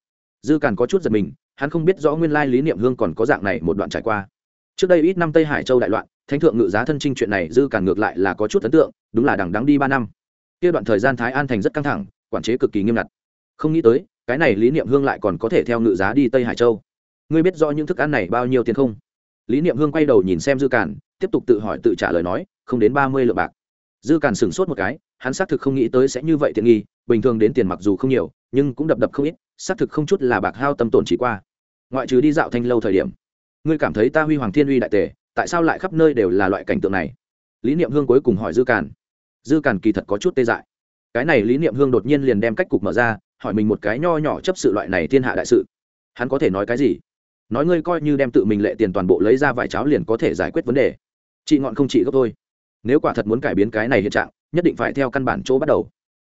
Dư càn có chút giật mình, hắn không biết rõ nguyên lai lý niệm hương còn có dạng này một đoạn trải qua. Trước đây ít năm tây hải châu đại loạn, thánh thượng ngự giá thân trinh chuyện này dư càn ngược lại là có chút ấn tượng, đúng là đằng đắng đi ba năm. Kia đoạn thời gian thái an thành rất căng thẳng, quản chế cực kỳ nghiêm ngặt. Không nghĩ tới cái này lý niệm hương lại còn có thể theo ngự giá đi tây hải châu ngươi biết rõ những thức ăn này bao nhiêu tiền không lý niệm hương quay đầu nhìn xem dư càn tiếp tục tự hỏi tự trả lời nói không đến ba mươi lượng bạc dư càn sửng sốt một cái hắn xác thực không nghĩ tới sẽ như vậy tiện nghi bình thường đến tiền mặc dù không nhiều nhưng cũng đập đập không ít xác thực không chút là bạc hao tâm tổn chỉ qua ngoại trừ đi dạo thanh lâu thời điểm ngươi cảm thấy ta huy hoàng thiên uy đại tề tại sao lại khắp nơi đều là loại cảnh tượng này lý niệm hương cuối cùng hỏi dư càn dư càn kỳ thật có chút tê dại cái này lý niệm hương đột nhiên liền đem cách cục mở ra hỏi mình một cái nho nhỏ chấp sự loại này thiên hạ đại sự. Hắn có thể nói cái gì? Nói ngươi coi như đem tự mình lệ tiền toàn bộ lấy ra vài cháo liền có thể giải quyết vấn đề. Chị ngọn không chị gấp thôi. Nếu quả thật muốn cải biến cái này hiện trạng, nhất định phải theo căn bản chỗ bắt đầu.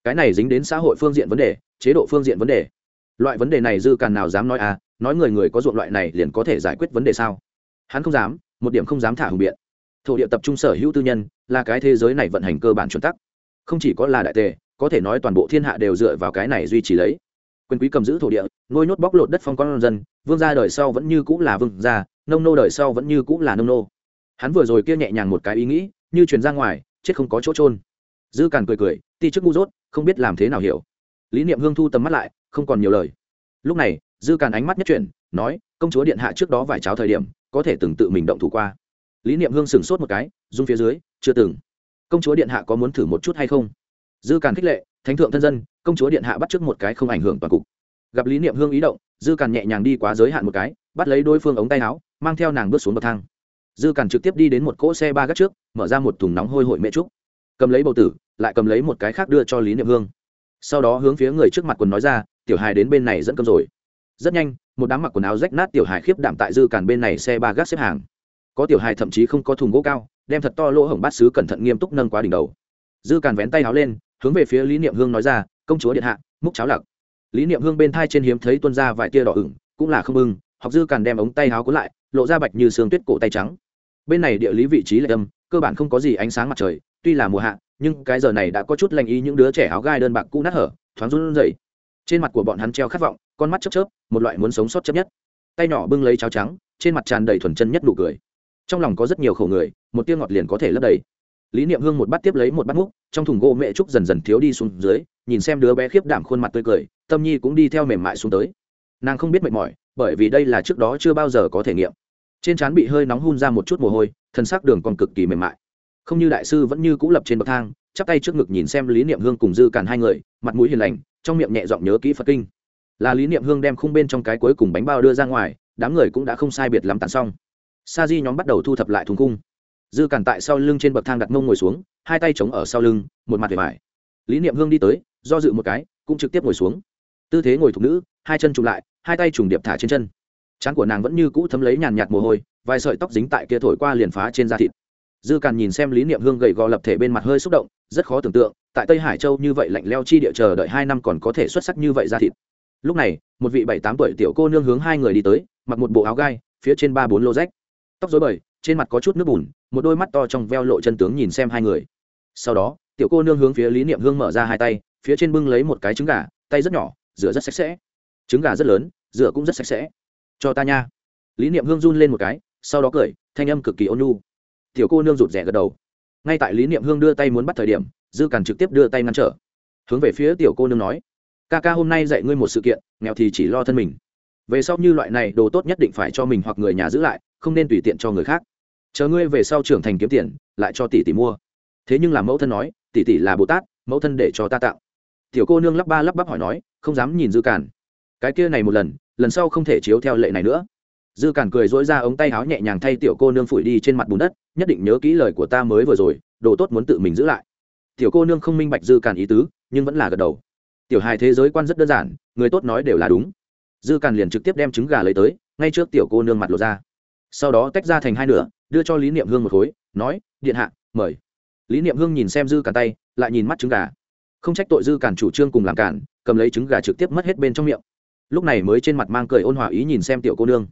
Cái này dính đến xã hội phương diện vấn đề, chế độ phương diện vấn đề. Loại vấn đề này dư càn nào dám nói à nói người người có ruộng loại này liền có thể giải quyết vấn đề sao? Hắn không dám, một điểm không dám thả hùng biện. Thổ địa tập trung sở hữu tư nhân, là cái thế giới này vận hành cơ bản chuẩn tắc. Không chỉ có là đại tề có thể nói toàn bộ thiên hạ đều dựa vào cái này duy trì lấy. Quyền quý cầm giữ thổ địa, nuôi nhốt bóc lột đất phong con dân, vương gia đời sau vẫn như cũng là vương gia, nông nô đời sau vẫn như cũng là nông nô. Hắn vừa rồi kia nhẹ nhàng một cái ý nghĩ, như truyền ra ngoài, chết không có chỗ trôn dư càn cười cười, ti chức ngu dốt, không biết làm thế nào hiểu. Lý niệm hương thu tầm mắt lại, không còn nhiều lời. Lúc này, dư càn ánh mắt nhất chuyển, nói, công chúa điện hạ trước đó vài cháo thời điểm, có thể từng tự mình động thủ qua. Lý niệm hương sửng sốt một cái, rung phía dưới, chưa từng. Công chúa điện hạ có muốn thử một chút hay không? Dư càn khích lệ, thánh thượng thân dân, công chúa điện hạ bắt trước một cái không ảnh hưởng toàn cục. Gặp lý niệm hương ý động, dư càn nhẹ nhàng đi quá giới hạn một cái, bắt lấy đối phương ống tay áo, mang theo nàng bước xuống bậc thang. Dư càn trực tiếp đi đến một cỗ xe ba gác trước, mở ra một thùng nóng hôi hổi mẹ trúc. Cầm lấy bầu tử, lại cầm lấy một cái khác đưa cho lý niệm hương. Sau đó hướng phía người trước mặt quần nói ra, tiểu hài đến bên này dẫn cơm rồi. Rất nhanh, một đám mặc quần áo rách nát tiểu hài khiếp đảm tại dư càn bên này xe ba gác xếp hàng. Có tiểu hài thậm chí không có thùng gỗ cao, đem thật to lỗ hổng bát xứ cẩn thận nghiêm túc nâng quá đỉnh đầu. Dư càn vén tay áo lên hướng về phía lý niệm hương nói ra, công chúa điện hạ, múc cháo lặc. Lý niệm hương bên thai trên hiếm thấy tuân ra vài tia đỏ ửng, cũng là không ưng học dư càn đem ống tay áo cuốn lại, lộ ra bạch như sương tuyết cổ tay trắng. Bên này địa lý vị trí lệ âm, cơ bản không có gì ánh sáng mặt trời, tuy là mùa hạ, nhưng cái giờ này đã có chút lành ý những đứa trẻ áo gai đơn bạc cũ nát hở, thoáng run rẩy. Trên mặt của bọn hắn treo khát vọng, con mắt chớp chớp, một loại muốn sống sót chấp nhất. Tay nhỏ bưng lấy cháo trắng, trên mặt tràn đầy thuần chân nhất nụ cười. Trong lòng có rất nhiều khổ người, một tiêu ngọt liền có thể lấp đầy lý niệm hương một bát tiếp lấy một bát múc, trong thùng gỗ mẹ trúc dần dần thiếu đi xuống dưới, nhìn xem đứa bé khiếp đảm khuôn mặt tươi cười, tâm nhi cũng đi theo mềm mại xuống tới. Nàng không biết mệt mỏi, bởi vì đây là trước đó chưa bao giờ có thể nghiệm. Trên trán bị hơi nóng hun ra một chút mồ hôi, thân xác đường còn cực kỳ mềm mại. Không như đại sư vẫn như cũ lập trên bậc thang, chắp tay trước ngực nhìn xem lý niệm hương cùng dư càn hai người, mặt mũi hiền lành, trong miệng nhẹ giọng nhớ kỹ phật kinh. Là lý niệm hương đem khung bên trong cái cuối cùng bánh bao đưa ra ngoài, đám người cũng đã không sai biệt lắm tàn xong. Sa di nhóm bắt đầu thu thập lại thùng cung dư càn tại sau lưng trên bậc thang đặt mông ngồi xuống, hai tay chống ở sau lưng, một mặt về vải. Lý niệm hương đi tới, do dự một cái, cũng trực tiếp ngồi xuống. Tư thế ngồi thục nữ, hai chân trùng lại, hai tay trùng điệp thả trên chân. Trán của nàng vẫn như cũ thấm lấy nhàn nhạt mồ hôi, vài sợi tóc dính tại kia thổi qua liền phá trên da thịt. Dư càn nhìn xem lý niệm hương gầy gò lập thể bên mặt hơi xúc động, rất khó tưởng tượng, tại tây hải châu như vậy lạnh leo chi địa chờ đợi hai năm còn có thể xuất sắc như vậy ra thịt. Lúc này, một vị bảy tám tuổi tiểu cô nương hướng hai người đi tới, mặc một bộ áo gai, phía trên ba bốn lô rách. Tóc dối bời, trên mặt có chút nước bùn một đôi mắt to trong veo lộ chân tướng nhìn xem hai người. Sau đó, tiểu cô nương hướng phía lý niệm hương mở ra hai tay, phía trên bưng lấy một cái trứng gà, tay rất nhỏ, rửa rất sạch sẽ. Trứng gà rất lớn, rửa cũng rất sạch sẽ. Cho ta nha. Lý niệm hương run lên một cái, sau đó cười, thanh âm cực kỳ ôn nhu. Tiểu cô nương rụt rè gật đầu. Ngay tại lý niệm hương đưa tay muốn bắt thời điểm, dư càn trực tiếp đưa tay ngăn trở. Hướng về phía tiểu cô nương nói, ca ca hôm nay dạy ngươi một sự kiện, nghèo thì chỉ lo thân mình. Về sau như loại này, đồ tốt nhất định phải cho mình hoặc người nhà giữ lại, không nên tùy tiện cho người khác chờ ngươi về sau trưởng thành kiếm tiền, lại cho tỷ tỷ mua. Thế nhưng là mẫu thân nói, tỷ tỷ là bồ tát, mẫu thân để cho ta tạo. Tiểu cô nương lắp ba lắp bắp hỏi nói, không dám nhìn dư càn. Cái kia này một lần lần sau không thể chiếu theo lệ này nữa. Dư càn cười dỗi ra ống tay áo nhẹ nhàng thay tiểu cô nương phủi đi trên mặt bùn đất, nhất định nhớ kỹ lời của ta mới vừa rồi, đồ tốt muốn tự mình giữ lại. Tiểu cô nương không minh bạch dư càn ý tứ, nhưng vẫn là gật đầu. Tiểu hài thế giới quan rất đơn giản, người tốt nói đều là đúng. Dư càn liền trực tiếp đem trứng gà lấy tới, ngay trước tiểu cô nương mặt lột ra. Sau đó tách ra thành hai nửa đưa cho lý niệm hương một khối, nói, điện hạ, mời. Lý niệm hương nhìn xem dư càn tay, lại nhìn mắt trứng gà. Không trách tội dư càn chủ trương cùng làm cản cầm lấy trứng gà trực tiếp mất hết bên trong miệng. Lúc này mới trên mặt mang cười ôn hòa ý nhìn xem tiểu cô nương.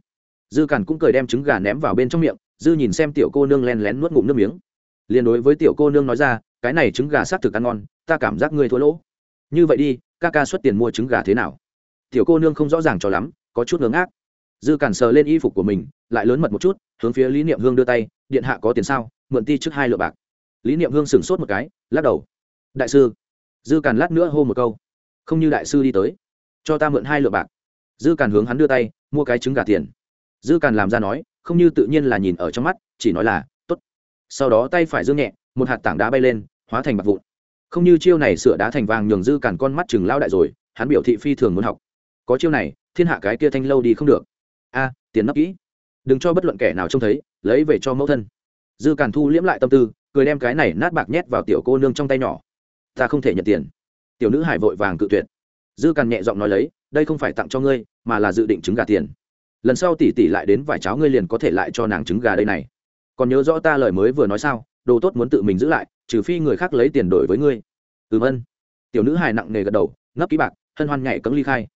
Dư càn cũng cười đem trứng gà ném vào bên trong miệng, dư nhìn xem tiểu cô nương len lén nuốt ngụm nước miếng. Liền đối với tiểu cô nương nói ra, cái này trứng gà s á c thực ăn ngon, ta cảm giác ngươi thua lỗ. Như vậy đi, ca ca xuất tiền mua trứng gà thế nào? Tiểu cô nương không rõ ràng cho lắm, có chút ngưỡng ác dư cản sờ lên y phục của mình, lại lớn mật một chút, hướng phía lý niệm hương đưa tay, điện hạ có tiền sao? Mượn ti trước hai lượng bạc. Lý niệm hương sửng sốt một cái, lắc đầu. Đại sư. Dư cản lát nữa hô một câu. Không như đại sư đi tới, cho ta mượn hai lượng bạc. Dư cản hướng hắn đưa tay, mua cái trứng gà tiền. Dư cản làm ra nói, không như tự nhiên là nhìn ở trong mắt, chỉ nói là t ố t sau đó tay phải dương nhẹ, một hạt tảng đá bay lên, hóa thành bạc vụn. Không như chiêu này sửa đá thành vàng nhường dư cản con mắt chừng lao đại rồi, hắn biểu thị phi thường muốn học. Có chiêu này, thiên hạ cái kia thanh lâu đi không được a, tiền nấp kỹ. Đừng cho bất luận kẻ nào trông thấy, lấy về cho mẫu thân. Dư Càn thu liễm lại tâm tư, cười đem cái này nát bạc nhét vào tiểu cô nương trong tay nhỏ. Ta không thể nhận tiền. Tiểu nữ hải vội vàng cự tuyệt. Dư càn nhẹ giọng nói lấy, đây không phải tặng cho ngươi, mà là dự định trứng gà tiền. Lần sau tỷ tỷ lại đến vài cháo ngươi liền có thể lại cho nàng trứng gà đây này. Còn nhớ rõ ta lời mới vừa nói sao, đồ tốt muốn tự mình giữ lại, trừ phi người khác lấy tiền đổi với ngươi. Ừm ân. Tiểu nữ hài nặng nề gật đầu ngấp ký bạc, hân hoan nhảy cấm ly khai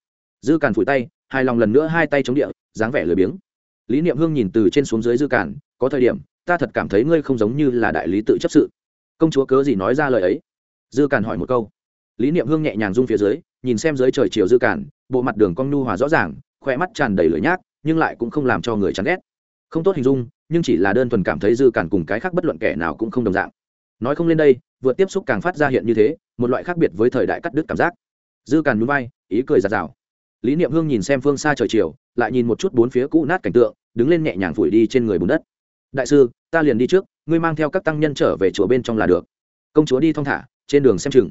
dư càn phủi tay, hài lòng lần nữa hai tay chống địa, dáng vẻ lười biếng. Lý niệm hương nhìn từ trên xuống dưới dư càn, có thời điểm, ta thật cảm thấy ngươi không giống như là đại lý tự chấp sự. Công chúa cớ gì nói ra lời ấy? Dư càn hỏi một câu. Lý niệm hương nhẹ nhàng rung phía dưới, nhìn xem dưới trời chiều dư càn, bộ mặt đường cong nhu hòa rõ ràng khoe mắt tràn đầy lửa nhác, nhưng lại cũng không làm cho người chán ghét. Không tốt hình dung, nhưng chỉ là đơn thuần cảm thấy dư càn cùng cái khác bất luận kẻ nào cũng không đồng dạng. Nói không lên đây vượt tiếp xúc càng phát ra hiện như thế, một loại khác biệt với thời đại cắt đứt cảm giác. Dư càn núi vai, ý cười giạt rào lý niệm hương nhìn xem phương xa trời chiều, lại nhìn một chút bốn phía cũ nát cảnh tượng, đứng lên nhẹ nhàng phủi đi trên người bùn đất. Đại sư, ta liền đi trước, ngươi mang theo các tăng nhân trở về chùa bên trong là được. Công chúa đi thong thả, trên đường xem chừng.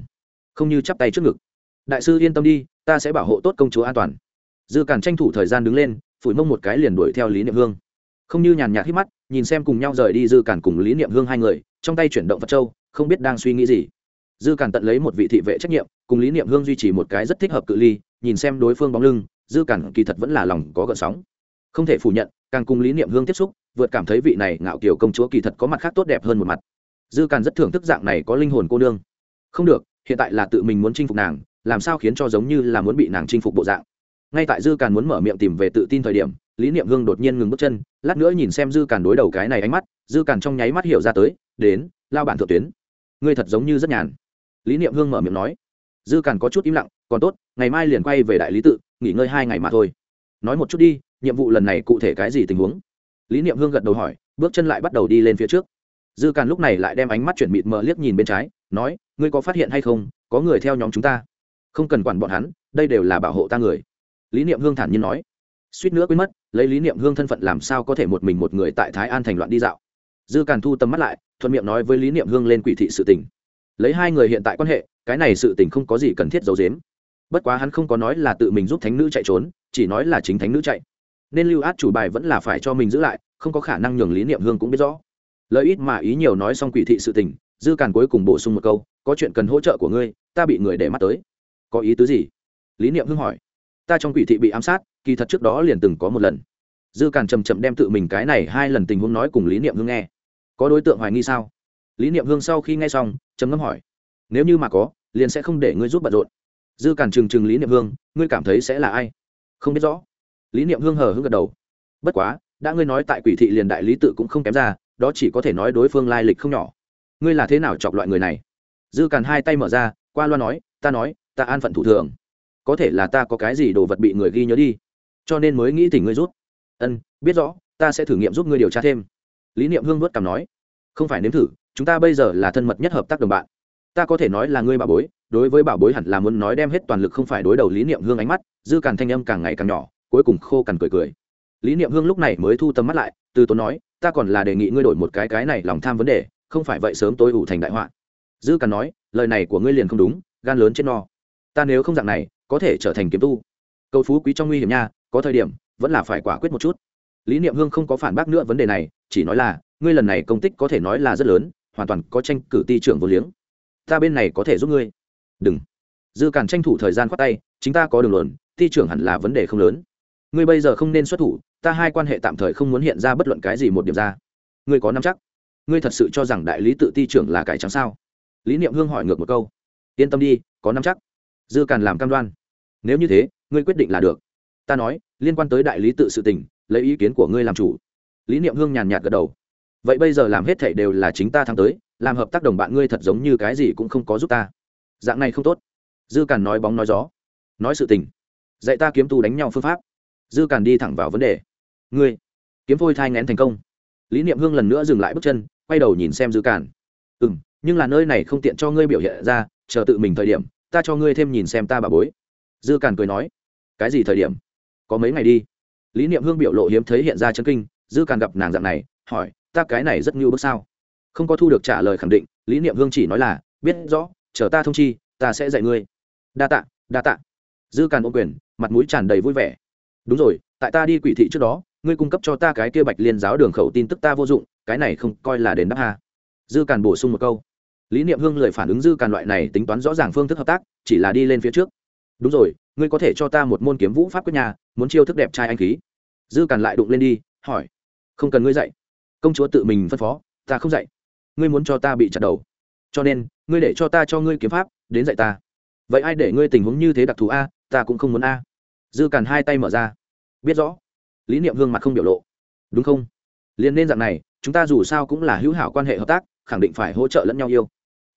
Không như chắp tay trước ngực. Đại sư yên tâm đi, ta sẽ bảo hộ tốt công chúa an toàn. Dư càn tranh thủ thời gian đứng lên, phủi mông một cái liền đuổi theo lý niệm hương. Không như nhàn nhạt hít mắt, nhìn xem cùng nhau rời đi dư càn cùng lý niệm hương hai người, trong tay chuyển động vật châu, không biết đang suy nghĩ gì. Dư càn tận lấy một vị thị vệ trách nhiệm, cùng lý niệm hương duy trì một cái rất thích hợp cự ly nhìn xem đối phương bóng lưng, dư cản kỳ thật vẫn là lòng có gợn sóng. Không thể phủ nhận, càng cùng lý niệm hương tiếp xúc, vượt cảm thấy vị này ngạo kiểu công chúa kỳ thật có mặt khác tốt đẹp hơn một mặt. Dư càn rất thưởng thức dạng này có linh hồn cô nương. Không được, hiện tại là tự mình muốn chinh phục nàng, làm sao khiến cho giống như là muốn bị nàng chinh phục bộ dạng. Ngay tại dư càn muốn mở miệng tìm về tự tin thời điểm, lý niệm hương đột nhiên ngừng bước chân, lát nữa nhìn xem dư càn đối đầu cái này ánh mắt, dư càn trong nháy mắt hiểu ra tới, đến, lao bản thượng tuyến. Ngươi thật giống như rất nhàn. Lý niệm hương mở miệng nói dư càn có chút im lặng, còn tốt, ngày mai liền quay về đại lý tự, nghỉ ngơi hai ngày mà thôi. Nói một chút đi, nhiệm vụ lần này cụ thể cái gì tình huống? Lý niệm hương gật đầu hỏi, bước chân lại bắt đầu đi lên phía trước. Dư càn lúc này lại đem ánh mắt chuyển mịt mờ liếc nhìn bên trái, nói, ngươi có phát hiện hay không, có người theo nhóm chúng ta? Không cần quản bọn hắn, đây đều là bảo hộ ta người. Lý niệm hương thản nhiên nói. Suýt nữa quên mất, lấy lý niệm hương thân phận làm sao có thể một mình một người tại thái an thành loạn đi dạo. Dư càn thu tầm mắt lại, thuận miệng nói với lý niệm hương lên quỷ thị sự tình lấy hai người hiện tại quan hệ, cái này sự tình không có gì cần thiết giấu giếm. Bất quá hắn không có nói là tự mình giúp thánh nữ chạy trốn, chỉ nói là chính thánh nữ chạy. Nên lưu át chủ bài vẫn là phải cho mình giữ lại, không có khả năng nhường lý niệm hương cũng biết rõ. Lợi ít mà ý nhiều nói xong quỷ thị sự tình, dư càn cuối cùng bổ sung một câu, có chuyện cần hỗ trợ của ngươi, ta bị người để mắt tới. Có ý tứ gì? Lý niệm hương hỏi. Ta trong quỷ thị bị ám sát, kỳ thật trước đó liền từng có một lần. Dư càn chầm chậm đem tự mình cái này hai lần tình huống nói cùng lý niệm hương nghe. Có đối tượng hoài nghi sao? Lý niệm hương sau khi nghe xong, trầm ngâm hỏi, nếu như mà có, liền sẽ không để ngươi giúp bận rộn. Dư cản trừng trừng lý niệm hương, ngươi cảm thấy sẽ là ai? Không biết rõ. Lý niệm hương hờ hưng gật đầu, bất quá, đã ngươi nói tại quỷ thị liền đại lý tự cũng không kém ra, đó chỉ có thể nói đối phương lai lịch không nhỏ. Ngươi là thế nào chọc loại người này? Dư cản hai tay mở ra, qua loa nói, ta nói, ta an phận thủ thường. Có thể là ta có cái gì đồ vật bị người ghi nhớ đi, cho nên mới nghĩ tỉnh ngươi rút ân, biết rõ, ta sẽ thử nghiệm giúp ngươi điều tra thêm. Lý niệm hương vớt cảm nói, không phải nếm thử chúng ta bây giờ là thân mật nhất hợp tác đồng bạn. Ta có thể nói là ngươi bảo bối, đối với bảo bối hẳn là muốn nói đem hết toàn lực không phải đối đầu lý niệm hương ánh mắt, dư càn thanh âm càng ngày càng nhỏ, cuối cùng khô cằn cười cười. Lý niệm hương lúc này mới thu tầm mắt lại, từ tốn nói, ta còn là đề nghị ngươi đổi một cái cái này lòng tham vấn đề, không phải vậy sớm tôi ủ thành đại họa. Dư càn nói, lời này của ngươi liền không đúng, gan lớn trên no. Ta nếu không dạng này, có thể trở thành kiếm tu. Cầu phú quý trong nguy hiểm nha, có thời điểm, vẫn là phải quả quyết một chút. Lý niệm hương không có phản bác nữa vấn đề này, chỉ nói là, ngươi lần này công tích có thể nói là rất lớn hoàn toàn có tranh cử ti trưởng vô liếng. Ta bên này có thể giúp ngươi. Đừng. Dư càn tranh thủ thời gian khoát tay, chính ta có đường luận, ti trưởng hẳn là vấn đề không lớn. Ngươi bây giờ không nên xuất thủ, ta hai quan hệ tạm thời không muốn hiện ra bất luận cái gì một điểm ra. Ngươi có nắm chắc? Ngươi thật sự cho rằng đại lý tự ti trưởng là cải trắng sao? Lý niệm hương hỏi ngược một câu. Yên tâm đi, có nắm chắc. Dư càn làm cam đoan. Nếu như thế, ngươi quyết định là được. Ta nói, liên quan tới đại lý tự sự tình, lấy ý kiến của ngươi làm chủ. Lý niệm hương nhàn nhạt gật đầu vậy bây giờ làm hết thảy đều là chính ta thắng tới, làm hợp tác đồng bạn ngươi thật giống như cái gì cũng không có giúp ta. Dạng này không tốt. Dư càn nói bóng nói gió. Nói sự tình. Dạy ta kiếm tu đánh nhau phương pháp. Dư càn đi thẳng vào vấn đề. Ngươi, kiếm phôi thai ngén thành công. Lý niệm hương lần nữa dừng lại bước chân, quay đầu nhìn xem dư càn. Ừ m nhưng là nơi này không tiện cho ngươi biểu hiện ra, chờ tự mình thời điểm, ta cho ngươi thêm nhìn xem ta bà bối. Dư càn cười nói. Cái gì thời điểm? Có mấy ngày đi. Lý niệm hương biểu lộ hiếm thấy hiện ra chân kinh, dư càn gặp nàng dạng này, hỏi ta cái này rất ngưu bước sao? Không có thu được trả lời khẳng định, lý niệm hương chỉ nói là, biết rõ, chờ ta thông chi, ta sẽ dạy ngươi. Đa tạ đa tạ. Dư càn ô quyền, mặt mũi tràn đầy vui vẻ. Đúng rồi, tại ta đi quỷ thị trước đó, ngươi cung cấp cho ta cái kia bạch liên giáo đường khẩu tin tức ta vô dụng, cái này không coi là đền đáp hà dư càn bổ sung một câu. Lý niệm hương lời phản ứng dư càn loại này tính toán rõ ràng phương thức hợp tác, chỉ là đi lên phía trước. Đúng rồi, ngươi có thể cho ta một môn kiếm vũ pháp quyết nhà muốn chiêu thức đẹp trai anh khí. Dư càn lại đụng lên đi, hỏi. Không cần ngươi dạy công chúa tự mình phân phó, ta không dạy. Ngươi muốn cho ta bị chặt đầu. Cho nên, ngươi để cho ta cho ngươi kiếm pháp, đến dạy ta. Vậy ai để ngươi tình huống như thế đặc thù a? Ta cũng không muốn a. Dư càn hai tay mở ra. Biết rõ. Lý niệm hương mặt không biểu lộ. Đúng không? Liền nên dạng này, chúng ta dù sao cũng là hữu hảo quan hệ hợp tác, khẳng định phải hỗ trợ lẫn nhau yêu.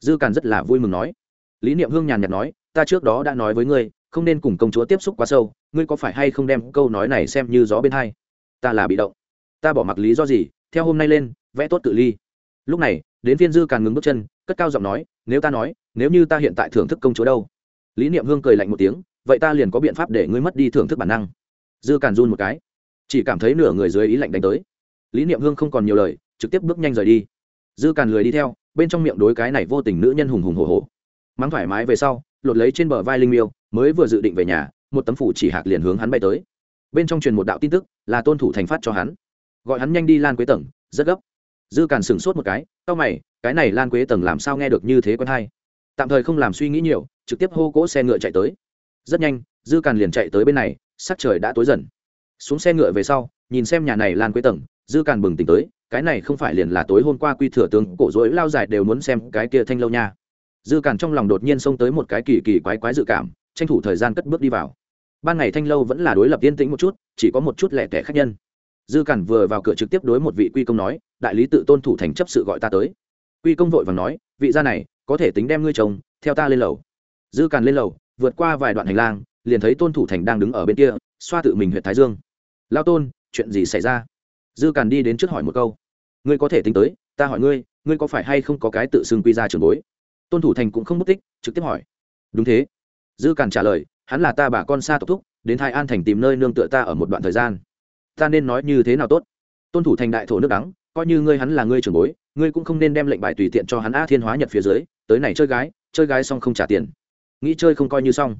Dư càn rất là vui mừng nói. Lý niệm hương nhàn nhạt nói, ta trước đó đã nói với ngươi, không nên cùng công chúa tiếp xúc quá sâu, ngươi có phải hay không đem câu nói này xem như gió bên hai? Ta là bị động. Ta bỏ mặc lý do gì theo hôm nay lên, vẽ tốt cự ly. Lúc này, đến phiên dư càng ngừng bước chân, cất cao giọng nói, nếu ta nói, nếu như ta hiện tại thưởng thức công chúa đâu? Lý niệm hương cười lạnh một tiếng, vậy ta liền có biện pháp để ngươi mất đi thưởng thức bản năng. Dư càn run một cái, chỉ cảm thấy nửa người dưới ý lạnh đánh tới. Lý niệm hương không còn nhiều lời, trực tiếp bước nhanh rời đi. Dư càn lười đi theo, bên trong miệng đối cái này vô tình nữ nhân hùng hùng hồ hồ mắng thoải mái về sau, lột lấy trên bờ vai linh miêu, mới vừa dự định về nhà, một tấm phủ chỉ hạc liền hướng hắn bay tới. Bên trong truyền một đạo tin tức, là tôn thủ thành phát cho hắn gọi hắn nhanh đi lan quế tầng, rất gấp. Dư càn sửng sốt một cái, tao mày, cái này lan quế tầng làm sao nghe được như thế quen hay? Tạm thời không làm suy nghĩ nhiều, trực tiếp hô cỗ xe ngựa chạy tới. Rất nhanh, dư càn liền chạy tới bên này, sắc trời đã tối dần. Xuống xe ngựa về sau, nhìn xem nhà này lan quế tầng, dư càn bừng tỉnh tới, cái này không phải liền là tối hôm qua quy thừa tướng cổ dối lao dài đều muốn xem cái kia thanh lâu nha. Dư càn trong lòng đột nhiên xông tới một cái kỳ kỳ quái quái dự cảm, tranh thủ thời gian cất bước đi vào. Ban ngày thanh lâu vẫn là đối lập yên tĩnh một chút, chỉ có một chút lẻ tẻ khách nhân dư cản vừa vào cửa trực tiếp đối một vị quy công nói, đại lý tự tôn thủ thành chấp sự gọi ta tới. Quy công vội vàng nói, vị gia này, có thể tính đem ngươi chồng, theo ta lên lầu. Dư cản lên lầu, vượt qua vài đoạn hành lang, liền thấy tôn thủ thành đang đứng ở bên kia, xoa tự mình huyện thái dương. Lao tôn, chuyện gì xảy ra? Dư cản đi đến trước hỏi một câu. Ngươi có thể tính tới, ta hỏi ngươi ngươi có phải hay không có cái tự xưng quy ra trường bối? Tôn thủ thành cũng không mất tích, trực tiếp hỏi. Đúng thế. Dư cản trả lời, hắn là ta bà con xa tộc thúc, đến thái an thành tìm nơi nương tựa ta ở một đoạn thời gian ta nên nói như thế nào tốt? Tôn thủ thành đại thổ nước đắng, coi như ngươi hắn là ngươi trưởng bối, ngươi cũng không nên đem lệnh bài tùy tiện cho hắn a thiên hóa nhật phía dưới, tới này chơi gái chơi gái xong không trả tiền. Nghĩ chơi không coi như xong.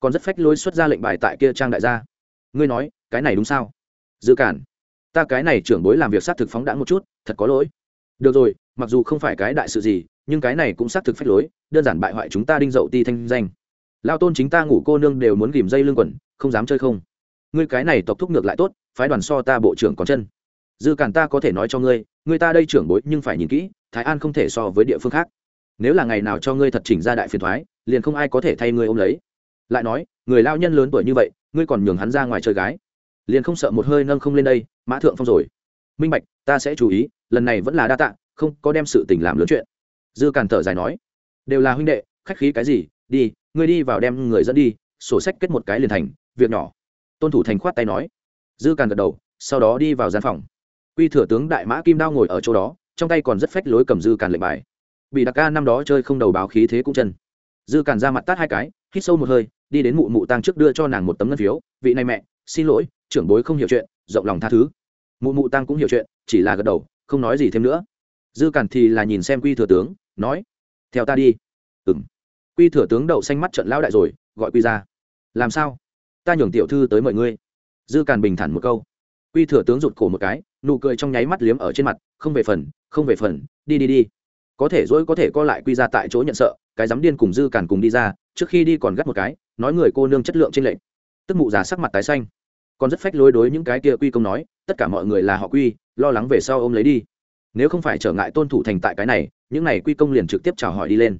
Còn rất phách lối xuất ra lệnh bài tại kia trang đại gia. Ngươi nói, cái này đúng sao? Dự cản, ta cái này trưởng bối làm việc xác thực phóng đãng một chút, thật có lỗi. Được rồi, mặc dù không phải cái đại sự gì, nhưng cái này cũng xác thực phách lối, đơn giản bại hoại chúng ta đinh dậu ti thanh danh. Lao tôn chính ta ngủ cô nương đều muốn ghìm dây lưng quần, không dám chơi không ngươi cái này tộc thúc ngược lại tốt, phái đoàn so ta bộ trưởng còn chân. Dư cản ta có thể nói cho ngươi ngươi ta đây trưởng bối nhưng phải nhìn kỹ, thái an không thể so với địa phương khác. Nếu là ngày nào cho ngươi thật chỉnh ra đại phiền thoái, liền không ai có thể thay ngươi ôm lấy. Lại nói, người lao nhân lớn tuổi như vậy, ngươi còn nhường hắn ra ngoài chơi gái. Liền không sợ một hơi nâng không lên đây, mã thượng phong rồi. Minh bạch, ta sẽ chú ý, lần này vẫn là đa tạ, không có đem sự tình làm lớn chuyện. Dư càn thở dài nói, đều là huynh đệ, khách khí cái gì, đi, ngươi đi vào đem người dẫn đi, sổ sách kết một cái liền thành, việc nhỏ tôn thủ thành khoát tay nói. Dư càn gật đầu, sau đó đi vào gian phòng. Quy thừa tướng đại mã kim đao ngồi ở chỗ đó, trong tay còn rất phách lối cầm dư càn lệnh bài. Bị đặc ca năm đó chơi không đầu báo khí thế cũng chân. Dư càn ra mặt tát hai cái, hít sâu một hơi, đi đến mụ mụ tăng trước đưa cho nàng một tấm ngân phiếu. Vị này mẹ, xin lỗi, trưởng bối không hiểu chuyện, rộng lòng tha thứ. Mụ mụ tăng cũng hiểu chuyện, chỉ là gật đầu, không nói gì thêm nữa. Dư càn thì là nhìn xem quy thừa tướng, nói, theo ta đi. Ừng quy thừa tướng đậu xanh mắt trận lão đại rồi, gọi quy ra. Làm sao? Ta nhường tiểu thư tới mọi ngươi. Dư càn bình thản một câu. Quy thừa tướng rụt cổ một cái, nụ cười trong nháy mắt liếm ở trên mặt, không về phần, không về phần, đi đi đi. Có thể dỗi có thể co lại quy ra tại chỗ nhận sợ, cái dám điên cùng dư càn cùng đi ra, trước khi đi còn gắt một cái, nói người cô nương chất lượng trên lệnh tức mụ già sắc mặt tái xanh. Còn rất phách lối đối những cái kia quy công nói, tất cả mọi người là họ quy, lo lắng về sau ôm lấy đi. Nếu không phải trở ngại tôn thủ thành tại cái này, những này quy công liền trực tiếp chào hỏi đi lên.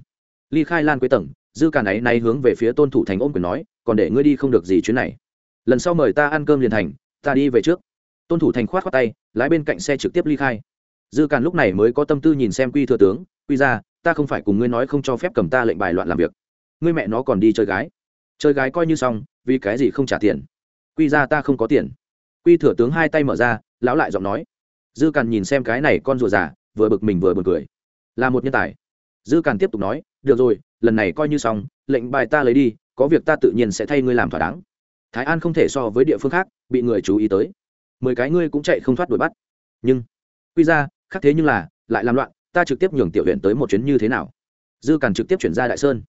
Ly khai lan quế tầng, dư càn ấy nay hướng về phía tôn thủ thành ôm quyền nói còn để ngươi đi không được gì chuyến này. Lần sau mời ta ăn cơm liền thành, ta đi về trước. Tôn thủ thành khoát khoát tay, lái bên cạnh xe trực tiếp ly khai. Dư càn lúc này mới có tâm tư nhìn xem quy thừa tướng, quy ra ta không phải cùng ngươi nói không cho phép cầm ta lệnh bài loạn làm việc. Ngươi mẹ nó còn đi chơi gái. Chơi gái coi như xong, vì cái gì không trả tiền? Quy ra ta không có tiền. Quy thừa tướng hai tay mở ra, lão lại giọng nói. Dư càn nhìn xem cái này con rùa già, vừa bực mình vừa b u ồ n cười. Là một nhân tài. Dư càn tiếp tục nói, được rồi lần này coi như xong, lệnh bài ta lấy đi, có việc ta tự nhiên sẽ thay ngươi làm thỏa đáng. Thái an không thể so với địa phương khác, bị người chú ý tới. Mười cái ngươi cũng chạy không thoát đuổi bắt. Nhưng, quy ra, khác thế nhưng là, lại làm loạn, ta trực tiếp nhường tiểu huyện tới một chuyến như thế nào? Dư càn trực tiếp chuyển ra đại sơn.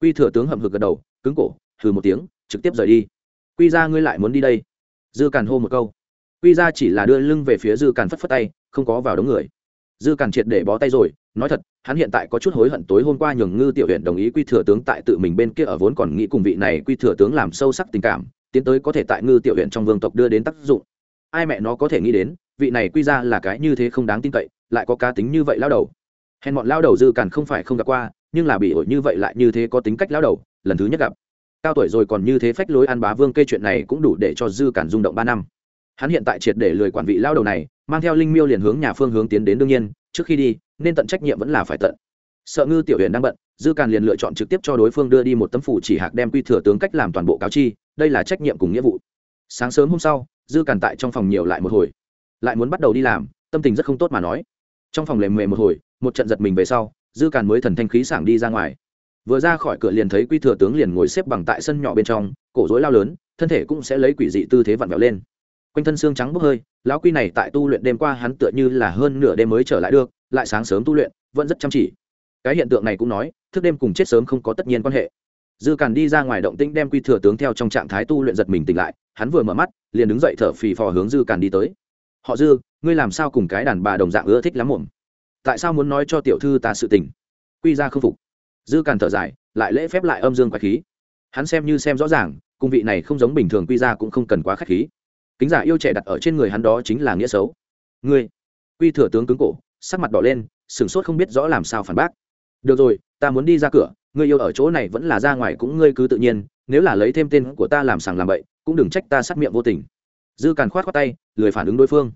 Quy thừa tướng hậm hực gật đầu, cứng cổ thừ một tiếng, trực tiếp rời đi. Quy ra ngươi lại muốn đi đây? Dư càn hô một câu. Quy ra chỉ là đưa lưng về phía dư càn phất phất tay, không có vào đống người. Dư càn triệt để bó tay rồi nói thật, hắn hiện tại có chút hối hận tối hôm qua nhường ngư tiểu huyện đồng ý quy thừa tướng tại tự mình bên kia ở vốn còn nghĩ cùng vị này quy thừa tướng làm sâu sắc tình cảm, tiến tới có thể tại ngư tiểu huyện trong vương tộc đưa đến tác dụng. Ai mẹ nó có thể nghĩ đến, vị này quy ra là cái như thế không đáng tin cậy, lại có cá tính như vậy lao đầu. Hèn bọn lao đầu dư càn không phải không gặp qua, nhưng là bị ổi như vậy lại như thế có tính cách lao đầu, lần thứ nhất gặp. Cao tuổi rồi còn như thế phách lối ăn bá vương cây chuyện này cũng đủ để cho dư cản rung động ba năm. Hắn hiện tại triệt để lười quản vị lao đầu này, mang theo linh miêu liền hướng nhà phương hướng tiến đến đương nhiên, trước khi đi nên tận trách nhiệm vẫn là phải tận. Sợ ngư tiểu huyện đang bận, dư càn liền lựa chọn trực tiếp cho đối phương đưa đi một tấm phủ chỉ hạc đem quy thừa tướng cách làm toàn bộ cáo chi, đây là trách nhiệm cùng nghĩa vụ. Sáng sớm hôm sau, dư càn tại trong phòng nhiều lại một hồi. Lại muốn bắt đầu đi làm, tâm tình rất không tốt mà nói. Trong phòng lèm mề một hồi, một trận giật mình về sau, dư càn mới thần thanh khí sảng đi ra ngoài. Vừa ra khỏi cửa liền thấy quy thừa tướng liền ngồi xếp bằng tại sân nhỏ bên trong, cổ rối lao lớn, thân thể cũng sẽ lấy quỷ dị tư thế vặn vẹo lên. Quanh thân xương trắng bốc hơi, lão quy này tại tu luyện đêm qua hắn tựa như là hơn nửa đêm mới trở lại được lại sáng sớm tu luyện, vẫn rất chăm chỉ. Cái hiện tượng này cũng nói, thức đêm cùng chết sớm không có tất nhiên quan hệ. Dư càn đi ra ngoài động tĩnh đem quy thừa tướng theo trong trạng thái tu luyện giật mình tỉnh lại, hắn vừa mở mắt, liền đứng dậy thở phì phò hướng dư càn đi tới. Họ dư, ngươi làm sao cùng cái đàn bà đồng dạng ưa thích lắm muộn? Tại sao muốn nói cho tiểu thư ta sự tình? Quy ra không phục. Dư càn thở dài, lại lễ phép lại âm dương quái khí. Hắn xem như xem rõ ràng cung vị này không giống bình thường quy ra cũng không cần quá k h á c h khí. Kính giả yêu trẻ đặt ở trên người hắn đó chính là nghĩa xấu. Ngươi? Quy thừa tướng cứng cổ sắc mặt đỏ lên, sửng sốt không biết rõ làm sao phản bác. Được rồi, ta muốn đi ra cửa, ngươi yêu ở chỗ này vẫn là ra ngoài cũng ngươi cứ tự nhiên, nếu là lấy thêm tên của ta làm sàng làm bậy, cũng đừng trách ta sát miệng vô tình. Dư càn khoát khoát tay, lười phản ứng đối phương.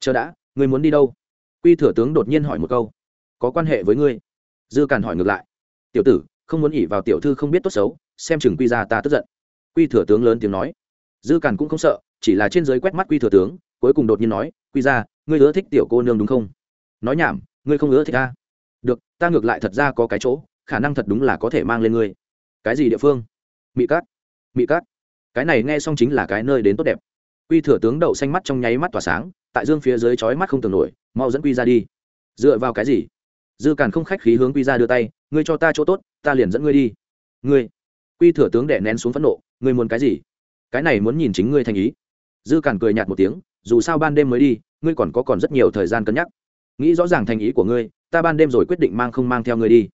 Chờ đã, ngươi muốn đi đâu? Quy thừa tướng đột nhiên hỏi một câu. Có quan hệ với ngươi? Dư càn hỏi ngược lại. Tiểu tử, không muốn ỉ vào tiểu thư không biết tốt xấu, xem chừng quy ra ta tức giận. Quy thừa tướng lớn tiếng nói. Dư càn cũng không sợ, chỉ là trên giới quét mắt quy thừa tướng, cuối cùng đột nhiên nói, quy ra, ngươi ưa thích tiểu cô nương đúng không? Nói nhảm, ngươi không ưa thích ta. Được, ta ngược lại thật ra có cái chỗ, khả năng thật đúng là có thể mang lên ngươi. Cái gì địa phương? Mị cát. Mị cát. Cái này nghe xong chính là cái nơi đến tốt đẹp. Quy thừa tướng đậu xanh mắt trong nháy mắt tỏa sáng, tại dương phía dưới chói mắt không tưởng nổi, mau dẫn quy ra đi. Dựa vào cái gì? Dư càn không khách khí hướng quy ra đưa tay, ngươi cho ta chỗ tốt, ta liền dẫn ngươi đi. Ngươi. Quy thừa tướng đẻ nén xuống phẫn nộ, ngươi muốn cái gì? Cái này muốn nhìn chính ngươi thành ý. Dư càn cười nhạt một tiếng, dù sao ban đêm mới đi, ngươi còn có còn rất nhiều thời gian cân nhắc nghĩ rõ ràng thành ý của ngươi, ta ban đêm rồi quyết định mang không mang theo ngươi đi.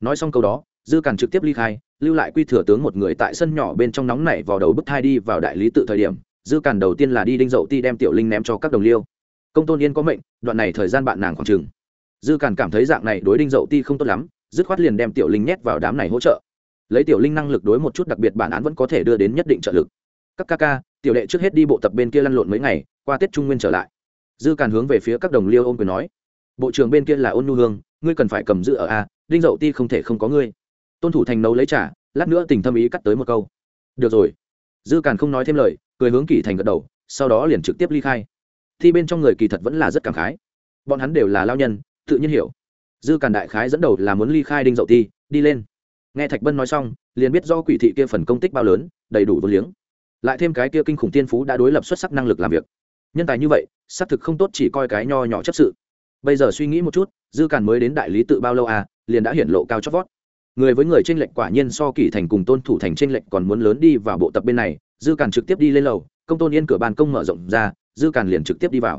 Nói xong câu đó, dư càn trực tiếp ly khai, lưu lại quy thừa tướng một người tại sân nhỏ bên trong nóng nảy vào đầu bức thai đi vào đại lý tự thời điểm, dư càn đầu tiên là đi đinh dậu ti đem tiểu linh ném cho các đồng liêu. Công tôn yên có mệnh, đoạn này thời gian bạn nàng khoảng chừng. Dư càn cảm thấy dạng này đối đinh dậu ti không tốt lắm, dứt khoát liền đem tiểu linh nhét vào đám này hỗ trợ. Lấy tiểu linh năng lực đối một chút đặc biệt bản án vẫn có thể đưa đến nhất định trợ lực. Các ca ca, tiểu đệ trước hết đi bộ tập bên kia lăn lộn mấy ngày, qua tết trung nguyên trở lại. Dư càn hướng về phía các đồng liêu ôm quyền nói bộ trưởng bên kia là ôn nhu hương, ngươi cần phải cầm giữ ở a, đinh dậu ti không thể không có ngươi. Tôn thủ thành nấu lấy trả lát nữa tình thâm ý cắt tới một câu. Được rồi. Dư càn không nói thêm lời, cười hướng kỳ thành gật đầu, sau đó liền trực tiếp ly khai. Thi bên trong người kỳ thật vẫn là rất cảm khái. Bọn hắn đều là lao nhân, tự nhiên hiểu. Dư càn đại khái dẫn đầu là muốn ly khai đinh dậu ti, đi lên. Nghe thạch bân nói xong, liền biết do quỷ thị kia phần công tích bao lớn, đầy đủ vô liếng. Lại thêm cái kia kinh khủng tiên phú đã đối lập xuất sắc năng lực làm việc. Nhân tài như vậy, xác thực không tốt chỉ coi cái nho nhỏ chấp sự bây giờ suy nghĩ một chút, dư càn mới đến đại lý tự bao lâu à liền đã hiển lộ cao chót vót. Người với người t r ê n lệch quả nhiên so kỷ thành cùng tôn thủ thành t r ê n lệch còn muốn lớn đi vào bộ tập bên này, dư càn trực tiếp đi lên lầu, công tôn yên cửa ban công mở rộng ra, dư càn liền trực tiếp đi vào.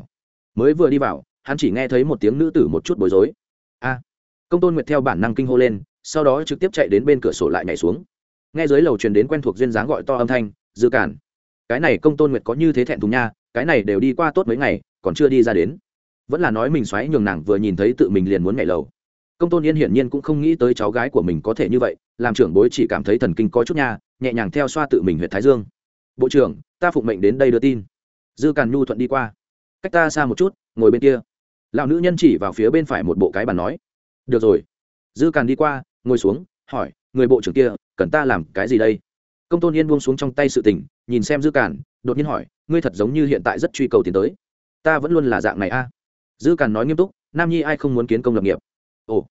Mới vừa đi vào, hắn chỉ nghe thấy một tiếng nữ tử một chút bối rối. A! Công tôn nguyệt theo bản năng kinh hô lên, sau đó trực tiếp chạy đến bên cửa sổ lại nhảy xuống. Nghe dưới lầu truyền đến quen thuộc duyên dáng gọi to âm thanh, dư càn. Cái này công tôn nguyệt có như thế thẹn thùng nha, cái này đều đi qua tốt mấy ngày, còn chưa đi ra đến vẫn là nói mình xoáy nhường nàng vừa nhìn thấy tự mình liền muốn nhảy lầu. Công tôn yên hiển nhiên cũng không nghĩ tới cháu gái của mình có thể như vậy, làm trưởng bối chỉ cảm thấy thần kinh có chút nha, nhẹ nhàng theo xoa tự mình huyện thái dương. Bộ trưởng, ta phụng mệnh đến đây đưa tin. Dư càn nhu thuận đi qua. Cách ta xa một chút, ngồi bên kia. Lão nữ nhân chỉ vào phía bên phải một bộ cái bàn nói. Được rồi. Dư càn đi qua, ngồi xuống, hỏi, người bộ trưởng kia, cần ta làm cái gì đây? Công tôn yên buông xuống trong tay sự tình, nhìn xem dư càn, đột nhiên hỏi, ngươi thật giống như hiện tại rất truy cầu tiến tới. Ta vẫn luôn là dạng này a dư càn nói nghiêm túc, nam nhi ai không muốn kiến công lập nghiệp? Ồ,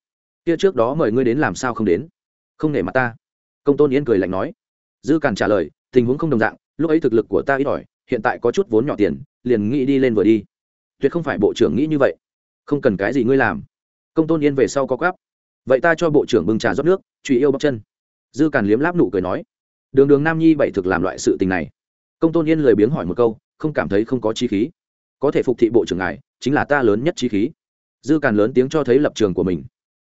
kia trước đó mời ngươi đến làm sao không đến? Không nể mặt ta. Công tôn yên cười lạnh nói. Dư càn trả lời, tình huống không đồng dạng, lúc ấy thực lực của ta ít ỏi, hiện tại có chút vốn nhỏ tiền, liền nghĩ đi lên vừa đi. Tuyệt không phải bộ trưởng nghĩ như vậy. Không cần cái gì ngươi làm. Công tôn yên về sau có gáp vậy ta cho bộ trưởng bưng trà rót nước truy yêu bóc chân. Dư càn liếm láp nụ cười nói. Đường đường nam nhi bảy thực làm loại sự tình này. Công tôn yên lười biếng hỏi một câu, không cảm thấy không có chi khí. Có thể phục thị bộ trưởng ngài chính là ta lớn nhất chi khí. Dư càn lớn tiếng cho thấy lập trường của mình.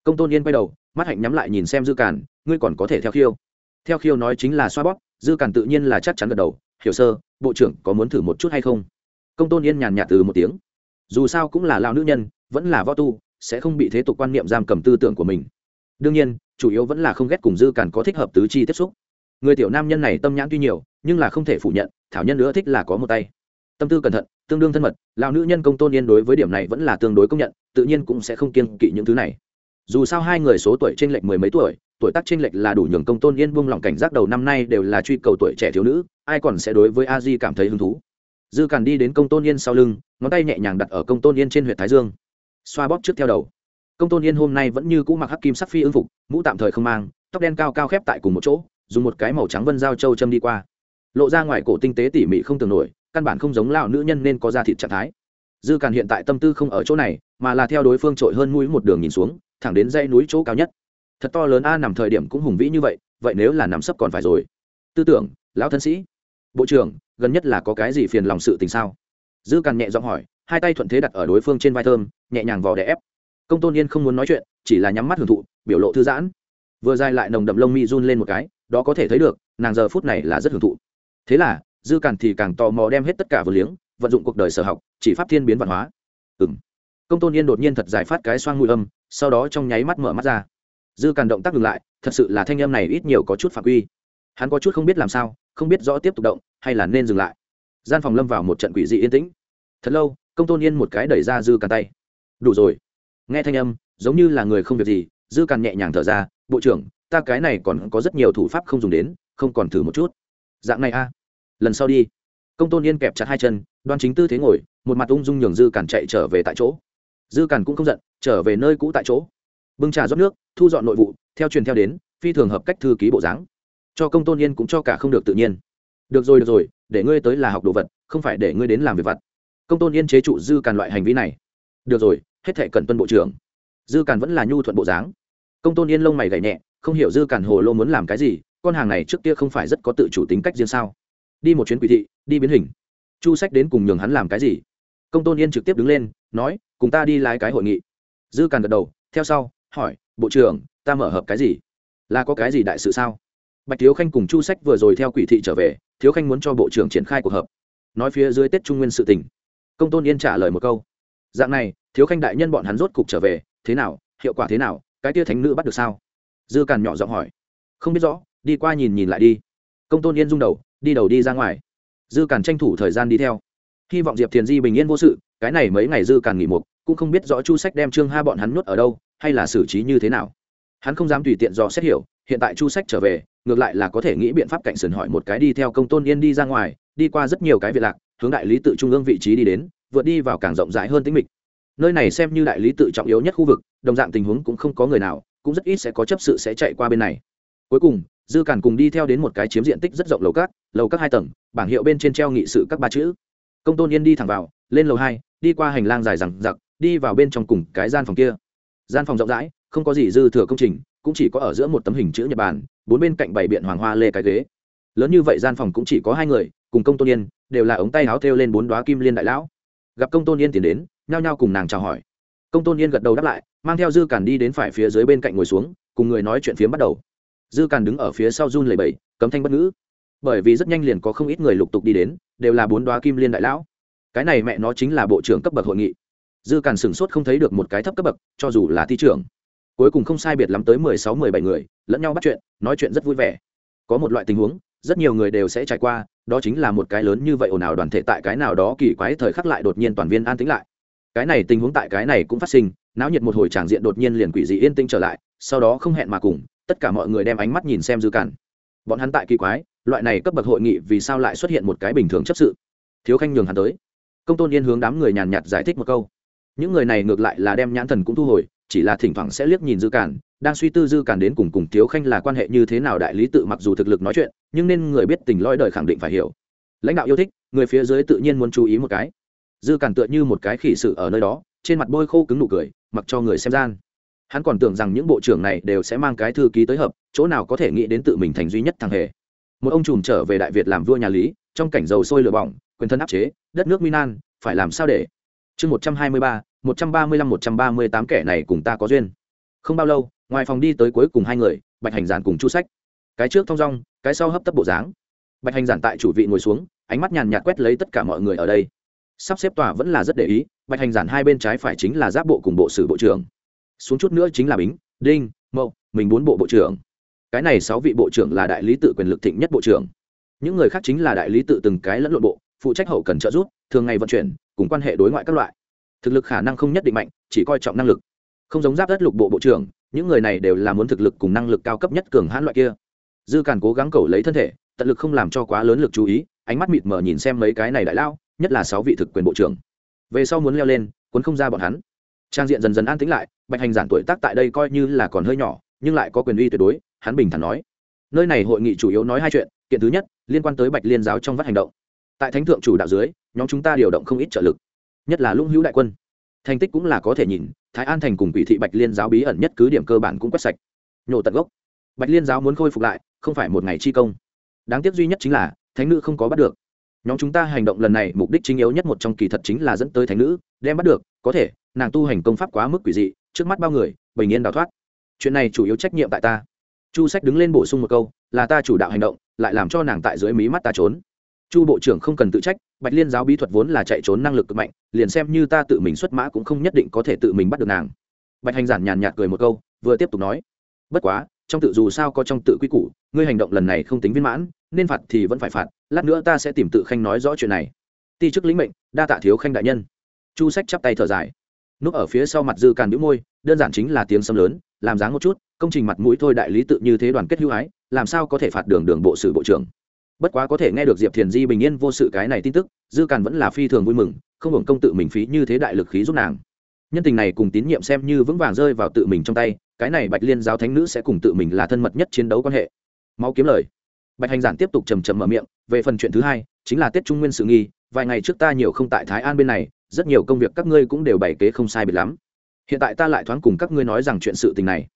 Công tôn yên quay đầu, mắt hạnh nhắm lại nhìn xem dư càn, ngươi còn có thể theo khiêu. Theo khiêu nói chính là xoa bóp, dư càn tự nhiên là chắc chắn gật đầu. Hiểu sơ, bộ trưởng có muốn thử một chút hay không? Công tôn yên nhàn nhạt từ một tiếng. Dù sao cũng là lao nữ nhân, vẫn là võ tu, sẽ không bị thế tục quan niệm giam cầm tư tưởng của mình. Đương nhiên, chủ yếu vẫn là không ghét cùng dư càn có thích hợp tứ chi tiếp xúc. Người tiểu nam nhân này tâm nhãn tuy nhiều, nhưng là không thể phủ nhận, thảo nhân nữa thích là có một tay. Tâm tư cẩn thận tương đương thân mật lao nữ nhân công tôn yên đối với điểm này vẫn là tương đối công nhận, tự nhiên cũng sẽ không kiên kỵ những thứ này. Dù sao hai người số tuổi trên lệch mười mấy tuổi tuổi tác trên lệch là đủ nhường công tôn yên buông lỏng cảnh giác đầu năm nay đều là truy cầu tuổi trẻ thiếu nữ, ai còn sẽ đối với a di cảm thấy hứng thú. Dư càn đi đến công tôn yên sau lưng, ngón tay nhẹ nhàng đặt ở công tôn yên trên huyện thái dương. Xoa bóp trước theo đầu. Công tôn yên hôm nay vẫn như cũ mặc hắc kim sắc phi ứng phục, mũ tạm thời không mang, tóc đen cao cao khép tại cùng một chỗ, dùng một cái màu trắng vân dao châu châm đi qua. Lộ ra ngoài cổ tinh tế tỉ mỉ không tưởng nổi căn bản không giống lão nữ nhân nên có ra thịt trạng thái. Dư càn hiện tại tâm tư không ở chỗ này, mà là theo đối phương trội hơn mũi một đường nhìn xuống, thẳng đến dãy núi chỗ cao nhất. Thật to lớn a nằm thời điểm cũng hùng vĩ như vậy vậy nếu là nằm sấp còn phải rồi. Tư tưởng, lão thân sĩ. Bộ trưởng, gần nhất là có cái gì phiền lòng sự tình sao? Dư càn nhẹ giọng hỏi, hai tay thuận thế đặt ở đối phương trên vai thơm, nhẹ nhàng vò đè ép. Công tôn yên không muốn nói chuyện, chỉ là nhắm mắt hưởng thụ, biểu lộ thư giãn. Vừa dài lại nồng đậm lông mi run lên một cái, đó có thể thấy được, nàng giờ phút này là rất hưởng thụ. Thế là dư càn thì càng tò mò đem hết tất cả vừa liếng, vận dụng cuộc đời sở học, chỉ pháp thiên biến văn hóa. Ừng công tôn yên đột nhiên thật giải phát cái xoang mũi âm, sau đó trong nháy mắt mở mắt ra. Dư càn động tác ngừng lại, thật sự là thanh âm này ít nhiều có chút phạm quy. Hắn có chút không biết làm sao, không biết rõ tiếp tục động, hay là nên dừng lại. Gian phòng lâm vào một trận quỷ dị yên tĩnh. Thật lâu, công tôn yên một cái đẩy ra dư càn tay. Đủ rồi. Nghe thanh âm, giống như là người không việc gì, dư càn nhẹ nhàng thở ra, bộ trưởng, ta cái này còn có rất nhiều thủ pháp không dùng đến, không còn thử một chút. Dạng này a lần sau đi. Công tôn yên kẹp chặt hai chân, đoan chính tư thế ngồi, một mặt ung dung nhường dư cản chạy trở về tại chỗ. Dư cản cũng không giận, trở về nơi cũ tại chỗ. Bưng trà rót nước, thu dọn nội vụ, theo truyền theo đến, phi thường hợp cách thư ký bộ dáng. Cho công tôn yên cũng cho cả không được tự nhiên. Được rồi được rồi, để ngươi tới là học đồ vật, không phải để ngươi đến làm việc vặt. Công tôn yên chế trụ dư càn loại hành vi này. Được rồi, hết thệ cần tuân bộ trưởng. Dư càn vẫn là nhu thuận bộ dáng. Công tôn yên lông mày gảy nhẹ, không hiểu dư càn hồ lô muốn làm cái gì, con hàng này trước kia không phải rất có tự chủ tính cách riêng sao? Đi một chuyến quỷ thị, đi biến hình. Chu sách đến cùng nhường hắn làm cái gì? Công tôn yên trực tiếp đứng lên, nói, cùng ta đi lái cái hội nghị. Dư càn gật đầu, theo sau, hỏi, bộ trưởng, ta mở hợp cái gì? Là có cái gì đại sự sao? Bạch thiếu khanh cùng chu sách vừa rồi theo quỷ thị trở về, thiếu khanh muốn cho bộ trưởng triển khai cuộc họp. Nói phía dưới tết trung nguyên sự tình. Công tôn yên trả lời một câu. Dạng này, thiếu khanh đại nhân bọn hắn rốt cục trở về, thế nào, hiệu quả thế nào, cái tia thánh nữ bắt được sao? Dư càn nhỏ giọng hỏi. Không biết rõ, đi qua nhìn nhìn lại đi. Công tôn yên rung đầu đi đầu đi ra ngoài. Dư càn tranh thủ thời gian đi theo. Hy vọng diệp thiền di bình yên vô sự, cái này mấy ngày dư càn nghỉ mục, cũng không biết rõ chu sách đem trương ha bọn hắn nuốt ở đâu, hay là xử trí như thế nào. Hắn không dám tùy tiện dò xét hiểu, hiện tại chu sách trở về, ngược lại là có thể nghĩ biện pháp cạnh sườn hỏi một cái đi theo công tôn yên đi ra ngoài, đi qua rất nhiều cái việc lạc, hướng đại lý tự trung ương vị trí đi đến, vượt đi vào càng rộng rãi hơn tính mịch. Nơi này xem như đại lý tự trọng yếu nhất khu vực, đồng dạng tình huống cũng không có người nào, cũng rất ít sẽ có chấp sự sẽ chạy qua bên này. Cuối cùng dư cản cùng đi theo đến một cái chiếm diện tích rất rộng lầu các lầu các hai tầng, bảng hiệu bên trên treo nghị sự các ba chữ. Công tôn yên đi thẳng vào, lên lầu hai, đi qua hành lang dài rằng giặc đi vào bên trong cùng cái gian phòng kia. Gian phòng rộng rãi, không có gì dư thừa công trình, cũng chỉ có ở giữa một tấm hình chữ nhật bản, bốn bên cạnh bảy biện hoàng hoa lê cái ghế. Lớn như vậy gian phòng cũng chỉ có hai người, cùng công tôn yên, đều là ống tay áo thêu lên bốn đoá kim liên đại lão. Gặp công tôn yên tiến đến, nhao nhao cùng nàng chào hỏi. Công tôn yên gật đầu đáp lại, mang theo dư cản đi đến phải phía dưới bên cạnh ngồi xuống, cùng người nói chuyện phiếm bắt đầu dư Càn đứng ở phía sau run lầy bẫy cấm thanh bất ngữ. Bởi vì rất nhanh liền có không ít người lục tục đi đến, đều là bốn đoá kim liên đại lão. Cái này mẹ nó chính là bộ trưởng cấp bậc hội nghị. Dư Càn sửng sốt không thấy được một cái thấp cấp bậc, cho dù là thi trưởng. Cuối cùng không sai biệt lắm tới mười sáu, mười bảy người, lẫn nhau bắt chuyện, nói chuyện rất vui vẻ. Có một loại tình huống, rất nhiều người đều sẽ trải qua, đó chính là một cái lớn như vậy ồn ào đoàn thể tại cái nào đó kỳ quái thời khắc lại đột nhiên toàn viên an tĩnh lại. Cái này tình huống tại cái này cũng phát sinh, náo nhiệt một hồi tràng diện đột nhiên liền quỷ dị yên tĩnh trở lại, sau đó không hẹn mà cùng tất cả mọi người đem ánh mắt nhìn xem dư cản. Bọn hắn tại kỳ quái, loại này cấp bậc hội nghị vì sao lại xuất hiện một cái bình thường chấp sự? Thiếu khanh nhường hắn tới. Công tôn yên hướng đám người nhàn nhạt giải thích một câu. Những người này ngược lại là đem nhãn thần cũng thu hồi, chỉ là thỉnh thoảng sẽ liếc nhìn dư cản, đang suy tư dư cản đến cùng cùng thiếu khanh là quan hệ như thế nào đại lý tự mặc dù thực lực nói chuyện, nhưng nên người biết tình lõi đời khẳng định phải hiểu. Lãnh đạo yêu thích, người phía dưới tự nhiên muốn chú ý một cái. Dư cản tựa như một cái khỉ sự ở nơi đó, trên mặt bôi khô cứng nụ cười, mặc cho người xem gian hắn còn tưởng rằng những bộ trưởng này đều sẽ mang cái thư ký tới hợp, chỗ nào có thể nghĩ đến tự mình thành duy nhất thằng hề. Một ông trùm trở về đại việt làm vua nhà lý, trong cảnh dầu sôi lửa bỏng, quyền thân áp chế, đất nước minan phải làm sao để? Chương một trăm hai mươi ba, một trăm ba mươi lăm, một trăm ba mươi tám kẻ này cùng ta có duyên. Không bao lâu, ngoài phòng đi tới cuối cùng hai người, bạch hành giản cùng chu sách. Cái trước thong dong, cái sau hấp tấp bộ dáng. Bạch hành giản tại chủ vị ngồi xuống, ánh mắt nhàn nhạt quét lấy tất cả mọi người ở đây. Sắp xếp tòa vẫn là rất để ý, bạch hành giản hai bên trái phải chính là giáp bộ cùng bộ sử bộ trưởng xuống chút nữa chính là bính, đinh, mậu, mình bốn bộ bộ trưởng. Cái này sáu vị bộ trưởng là đại lý tự quyền lực thịnh nhất bộ trưởng. Những người khác chính là đại lý tự từng cái lẫn lộn bộ, phụ trách hậu cần trợ giúp, thường ngày vận chuyển, cùng quan hệ đối ngoại các loại. Thực lực khả năng không nhất định mạnh, chỉ coi trọng năng lực. Không giống giáp đất lục bộ bộ trưởng, những người này đều là muốn thực lực cùng năng lực cao cấp nhất cường hãn loại kia. Dư càn cố gắng cầu lấy thân thể, tận lực không làm cho quá lớn lực chú ý, ánh mắt mịt mờ nhìn xem mấy cái này đại lao, nhất là sáu vị thực quyền bộ trưởng. Về sau muốn leo lên, cuốn không ra bọn hắn trang diện dần dần an tĩnh lại, bạch hành giản tuổi tác tại đây coi như là còn hơi nhỏ, nhưng lại có quyền uy tuyệt đối, hắn bình thản nói. Nơi này hội nghị chủ yếu nói hai chuyện, kiện thứ nhất, liên quan tới bạch liên giáo trong vắt hành động. Tại thánh thượng chủ đạo dưới, nhóm chúng ta điều động không ít trợ lực, nhất là lũng hữu đại quân. Thành tích cũng là có thể nhìn, thái an thành cùng quỷ thị bạch liên giáo bí ẩn nhất cứ điểm cơ bản cũng quét sạch. Nhổ tận gốc. Bạch liên giáo muốn khôi phục lại, không phải một ngày chi công. Đáng tiếc duy nhất chính là, thánh nữ không có bắt được. Nhóm chúng ta hành động lần này mục đích chính yếu nhất một trong kỳ thật chính là dẫn tới thánh nữ, đem bắt được, có thể nàng tu hành công pháp quá mức quỷ dị, trước mắt bao người, bình yên đào thoát. Chuyện này chủ yếu trách nhiệm tại ta. Chu sách đứng lên bổ sung một câu, là ta chủ đạo hành động, lại làm cho nàng tại dưới mí mắt ta trốn. Chu bộ trưởng không cần tự trách, bạch liên giáo bí thuật vốn là chạy trốn năng lực cực mạnh, liền xem như ta tự mình xuất mã cũng không nhất định có thể tự mình bắt được nàng. Bạch hành giản nhàn nhạt cười một câu, vừa tiếp tục nói, bất quá, trong tự dù sao có trong tự quy củ, ngươi hành động lần này không tính viên mãn, nên phạt thì vẫn phải phạt, lát nữa ta sẽ tìm tự khanh nói rõ chuyện này. Ti chức lĩnh mệnh, đa tạ thiếu khanh đại nhân. Chu sách chắp tay thở dài núp ở phía sau mặt dư càn đĩu môi, đơn giản chính là tiếng sấm lớn, làm dáng một chút, công trình mặt mũi thôi đại lý tự như thế đoàn kết hữu ái, làm sao có thể phạt đường đường bộ sử bộ trưởng. Bất quá có thể nghe được diệp thiền di bình yên vô sự cái này tin tức, dư càn vẫn là phi thường vui mừng, không hưởng công tự mình phí như thế đại lực khí giúp nàng. Nhân tình này cùng tín nhiệm xem như vững vàng rơi vào tự mình trong tay, cái này bạch liên giáo thánh nữ sẽ cùng tự mình là thân mật nhất chiến đấu quan hệ. Mau kiếm lời. Bạch hành giản tiếp tục trầm trầm mở miệng, về phần chuyện thứ hai, chính là tết trung nguyên sự nghi vài ngày trước ta nhiều không tại thái an bên này, rất nhiều công việc các ngươi cũng đều bày kế không sai biệt lắm. Hiện tại ta lại thoáng cùng các ngươi nói rằng chuyện sự tình này.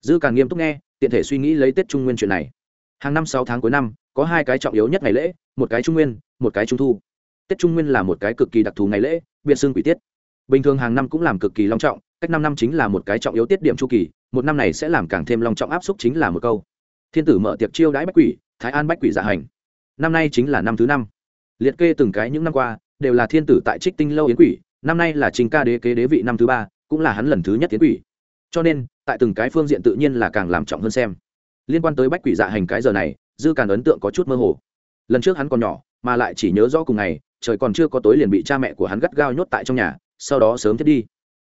Dư càng nghiêm túc nghe, tiện thể suy nghĩ lấy tết trung nguyên chuyện này. Hàng năm sáu tháng cuối năm, có hai cái trọng yếu nhất ngày lễ, một cái trung nguyên, một cái trung thu. Tết trung nguyên là một cái cực kỳ đặc thù ngày lễ, biệt xương quỷ tiết. Bình thường hàng năm cũng làm cực kỳ long trọng, cách năm năm chính là một cái trọng yếu tiết điểm chu kỳ, một năm này sẽ làm càng thêm long trọng áp xúc chính là một câu. Thiên tử mở tiệc chiêu đãi bách quỷ, thái an bách quỷ dạ hành. Năm nay chính là năm thứ năm liệt kê từng cái những năm qua, đều là thiên tử tại trích tinh lâu yến quỷ, năm nay là trình ca đế kế đế vị năm thứ ba, cũng là hắn lần thứ nhất yến quỷ. Cho nên, tại từng cái phương diện tự nhiên là càng làm trọng hơn xem. Liên quan tới bách quỷ dạ hành cái giờ này, dư càng ấn tượng có chút mơ hồ. Lần trước hắn còn nhỏ, mà lại chỉ nhớ rõ cùng ngày, trời còn chưa có tối liền bị cha mẹ của hắn gắt gao nhốt tại trong nhà, sau đó sớm thiết đi.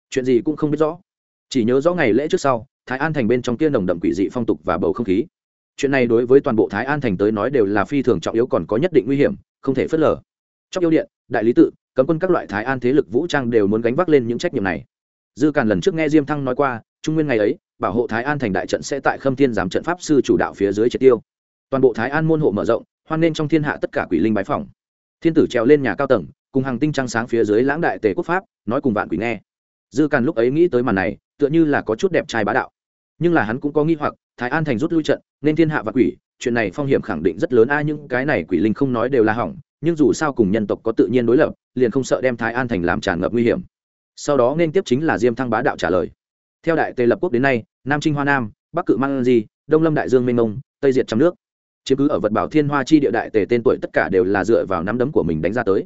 Chuyện gì cũng không biết rõ. Chỉ nhớ rõ ngày lễ trước sau, thái an thành bên trong kia nồng đậm quỷ dị phong tục và bầu không khí. Chuyện này đối với toàn bộ thái an thành tới nói đều là phi thường trọng yếu còn có nhất định nguy hiểm không thể phớt lờ. Trong yêu điện, đại lý tự, cấm quân các loại thái an thế lực vũ trang đều muốn gánh vác lên những trách nhiệm này. Dư càn lần trước nghe diêm thăng nói qua, trung nguyên ngày ấy, bảo hộ thái an thành đại trận sẽ tại khâm thiên giám trận pháp sư chủ đạo phía dưới triệt tiêu. Toàn bộ thái an môn hộ mở rộng, hoan nên trong thiên hạ tất cả quỷ linh bái phòng thiên tử trèo lên nhà cao tầng, cùng hàng tinh trăng sáng phía dưới lãng đại tề quốc pháp, nói cùng vạn quỷ nghe. Dư càn lúc ấy nghĩ tới màn này, tựa như là có chút đẹp trai bá đạo nhưng là hắn cũng có nghi hoặc, thái an thành rút lui trận, nên thiên hạ và quỷ, chuyện này phong hiểm khẳng định rất lớn, a, những cái này quỷ linh không nói đều là hỏng, nhưng dù sao cùng nhân tộc có tự nhiên đối lập, liền không sợ đem thái an thành làm tràn ngập nguy hiểm. Sau đó nên tiếp chính là diêm thăng bá đạo trả lời. Theo đại tề lập quốc đến nay, nam trinh hoa nam, bắc cự mang di, đông lâm đại dương mênh mông, tây diệt trong nước. Chiếm cứ ở vật bảo thiên hoa chi địa đại tề tên tuổi tất cả đều là dựa vào nắm đấm của mình đánh ra tới.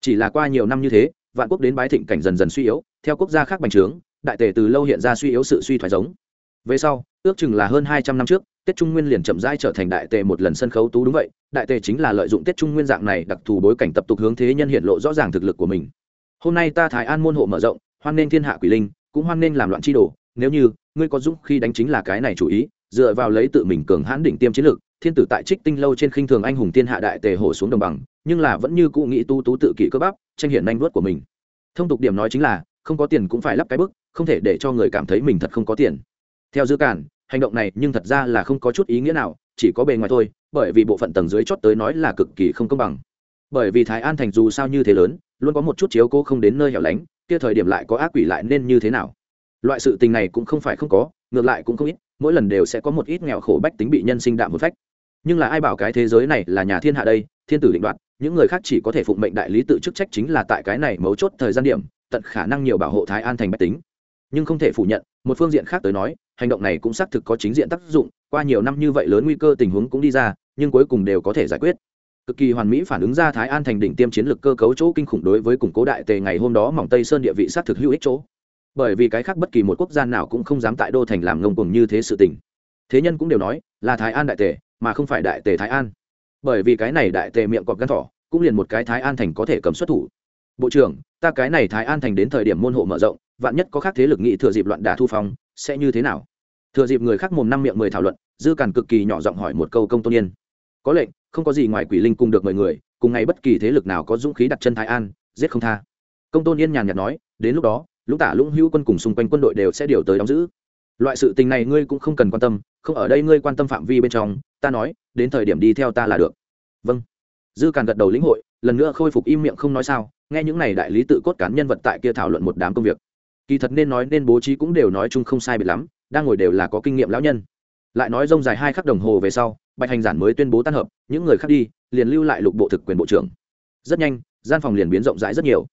Chỉ là qua nhiều năm như thế, vạn quốc đến bái thịnh cảnh dần dần suy yếu, theo quốc gia khác bành trướng, đại tề từ lâu hiện ra suy yếu sự suy thoái giống về sau, ước chừng là hơn hai trăm năm trước, tết trung nguyên liền chậm rãi trở thành đại tề một lần sân khấu tú đúng vậy, đại tề chính là lợi dụng tết trung nguyên dạng này đặc thù bối cảnh tập tục hướng thế nhân hiện lộ rõ ràng thực lực của mình. Hôm nay ta thái an môn hộ mở rộng, hoan nên thiên hạ quỷ linh, cũng hoan nên làm loạn chi đồ, nếu như, ngươi có dũng khi đánh chính là cái này chủ ý, dựa vào lấy tự mình cường hãn đỉnh tiêm chiến lược, thiên tử tại trích tinh lâu trên khinh thường anh hùng thiên hạ đại tề hổ xuống đồng bằng, nhưng là vẫn như cụ nghĩ tu tú tự kỷ cơ bắp, tranh hiện nhanh vuốt của mình. Thông tục điểm nói chính là, không có tiền cũng phải lắp cái bức, không thể để cho người cảm thấy mình thật không có tiền theo dư cản, hành động này nhưng thật ra là không có chút ý nghĩa nào, chỉ có bề ngoài thôi, bởi vì bộ phận tầng dưới chót tới nói là cực kỳ không công bằng. Bởi vì thái an thành dù sao như thế lớn, luôn có một chút chiếu cố không đến nơi hẻo lánh, kia thời điểm lại có ác quỷ lại nên như thế nào? Loại sự tình này cũng không phải không có, ngược lại cũng không ít, mỗi lần đều sẽ có một ít nghèo khổ bách tính bị nhân sinh đạm một phách. Nhưng là ai bảo cái thế giới này là nhà thiên hạ đây, thiên tử định đoạt, những người khác chỉ có thể phụng mệnh đại lý tự chức trách chính là tại cái này mấu chốt thời gian điểm, tận khả năng nhiều bảo hộ thái an thành bách tính. Nhưng không thể phủ nhận một phương diện khác tới nói, hành động này cũng xác thực có chính diện tác dụng, qua nhiều năm như vậy lớn nguy cơ tình huống cũng đi ra, nhưng cuối cùng đều có thể giải quyết. Cực kỳ hoàn mỹ phản ứng ra thái an thành đỉnh tiêm chiến lược cơ cấu chỗ kinh khủng đối với củng cố đại tề ngày hôm đó mỏng tây sơn địa vị xác thực hữu ích chỗ. Bởi vì cái khác bất kỳ một quốc gia nào cũng không dám tại đô thành làm ngông cuồng như thế sự tình. Thế nhân cũng đều nói, là thái an đại tề, mà không phải đại tề thái an. Bởi vì cái này đại tề miệng cọp gắn thỏ, cũng liền một cái thái an thành có thể cầm xuất thủ. Bộ trưởng, ta cái này thái an thành đến thời điểm môn hộ mở rộng vạn nhất có khác thế lực nghị thừa dịp loạn đả thu phong, sẽ như thế nào? Thừa dịp người khác mồm năm miệng mười thảo luận, dư càn cực kỳ nhỏ giọng hỏi một câu công tôn nhiên có lệnh, không có gì ngoài quỷ linh cùng được mười người, cùng ngày bất kỳ thế lực nào có dũng khí đặt chân thái an, giết không tha. Công tôn yên nhàn nhạt nói, đến lúc đó, lũng tả lũng hữu quân cùng xung quanh quân đội đều sẽ điều tới đóng giữ. Loại sự tình này ngươi cũng không cần quan tâm, không ở đây ngươi quan tâm phạm vi bên trong, ta nói, đến thời điểm đi theo ta là được. Vâng. Dư càn gật đầu lĩnh hội, lần nữa khôi phục im miệng không nói sao, nghe những này đại lý tự cốt cán nhân vật tại kia thảo luận một đám công việc kỳ thật nên nói nên bố trí cũng đều nói chung không sai biệt lắm, đang ngồi đều là có kinh nghiệm lão nhân. Lại nói rông dài hai khắc đồng hồ về sau, bạch hành giản mới tuyên bố tan hợp, những người khác đi, liền lưu lại lục bộ thực quyền bộ trưởng. Rất nhanh, gian phòng liền biến rộng rãi rất nhiều.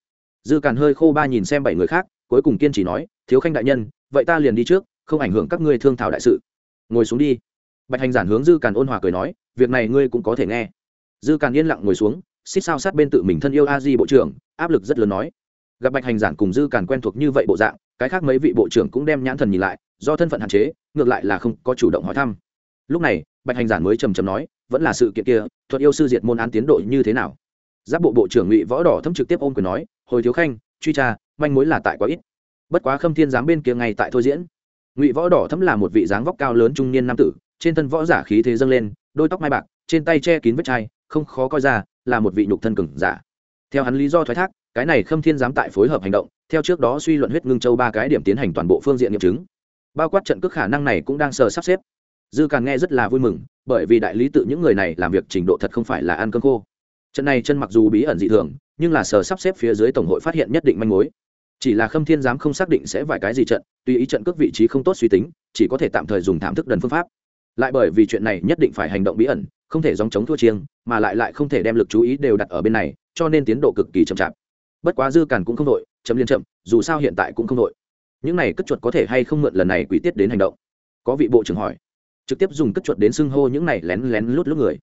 Dư càn hơi khô ba nhìn xem bảy người khác, cuối cùng kiên trì nói, thiếu khanh đại nhân, vậy ta liền đi trước, không ảnh hưởng các ngươi thương thảo đại sự. Ngồi xuống đi. Bạch hành giản hướng dư càn ôn hòa cười nói, việc này ngươi cũng có thể nghe. Dư càn yên lặng ngồi xuống, xích sao sát bên tự mình thân yêu a di bộ trưởng, áp lực rất lớn nói gặp bạch hành giản cùng dư càn quen thuộc như vậy bộ dạng, cái khác mấy vị bộ trưởng cũng đem nhãn thần nhìn lại, do thân phận hạn chế, ngược lại là không có chủ động hỏi thăm. Lúc này, bạch hành giản mới trầm trầm nói, vẫn là sự kiện kia, thuật yêu sư diệt môn án tiến độ như thế nào? Giáp bộ bộ trưởng ngụy võ đỏ thâm trực tiếp ôm quyền nói, hồi thiếu khanh, truy tra, manh mối là tại quá ít. Bất quá khâm thiên giám bên kia ngay tại thôi diễn. Ngụy võ đỏ thấm là một vị dáng vóc cao lớn trung niên nam tử, trên thân võ giả khí thế dâng lên, đôi tóc mai bạc, trên tay che kín vết chai, không khó coi ra là một vị nhục thân cừng giả theo hắn lý do thoái thác, cái này khâm thiên dám tại phối hợp hành động, theo trước đó suy luận huyết ngưng châu ba cái điểm tiến hành toàn bộ phương diện nghiệm chứng. Bao quát trận cước khả năng này cũng đang sờ sắp xếp. Dư càng nghe rất là vui mừng, bởi vì đại lý tự những người này làm việc trình độ thật không phải là ăn cơm khô. Trận này chân mặc dù bí ẩn dị thường, nhưng là sờ sắp xếp phía dưới tổng hội phát hiện nhất định manh mối. Chỉ là khâm thiên giám không xác định sẽ vài cái gì trận, tùy ý trận cước vị trí không tốt suy tính, chỉ có thể tạm thời dùng thảm thức đần phương pháp. Lại bởi vì chuyện này nhất định phải hành động bí ẩn, không thể dòng chống thua chiêng, mà lại lại không thể đem lực chú ý đều đặt ở bên này cho nên tiến độ cực kỳ chậm chạp. Bất quá dư càn cũng không đội chấm liên chậm, dù sao hiện tại cũng không đội. Những này cất chuột có thể hay không mượn lần này quỷ tiết đến hành động? Có vị bộ trưởng hỏi. Trực tiếp dùng cất chuột đến xưng hô những này lén lén lút lút người.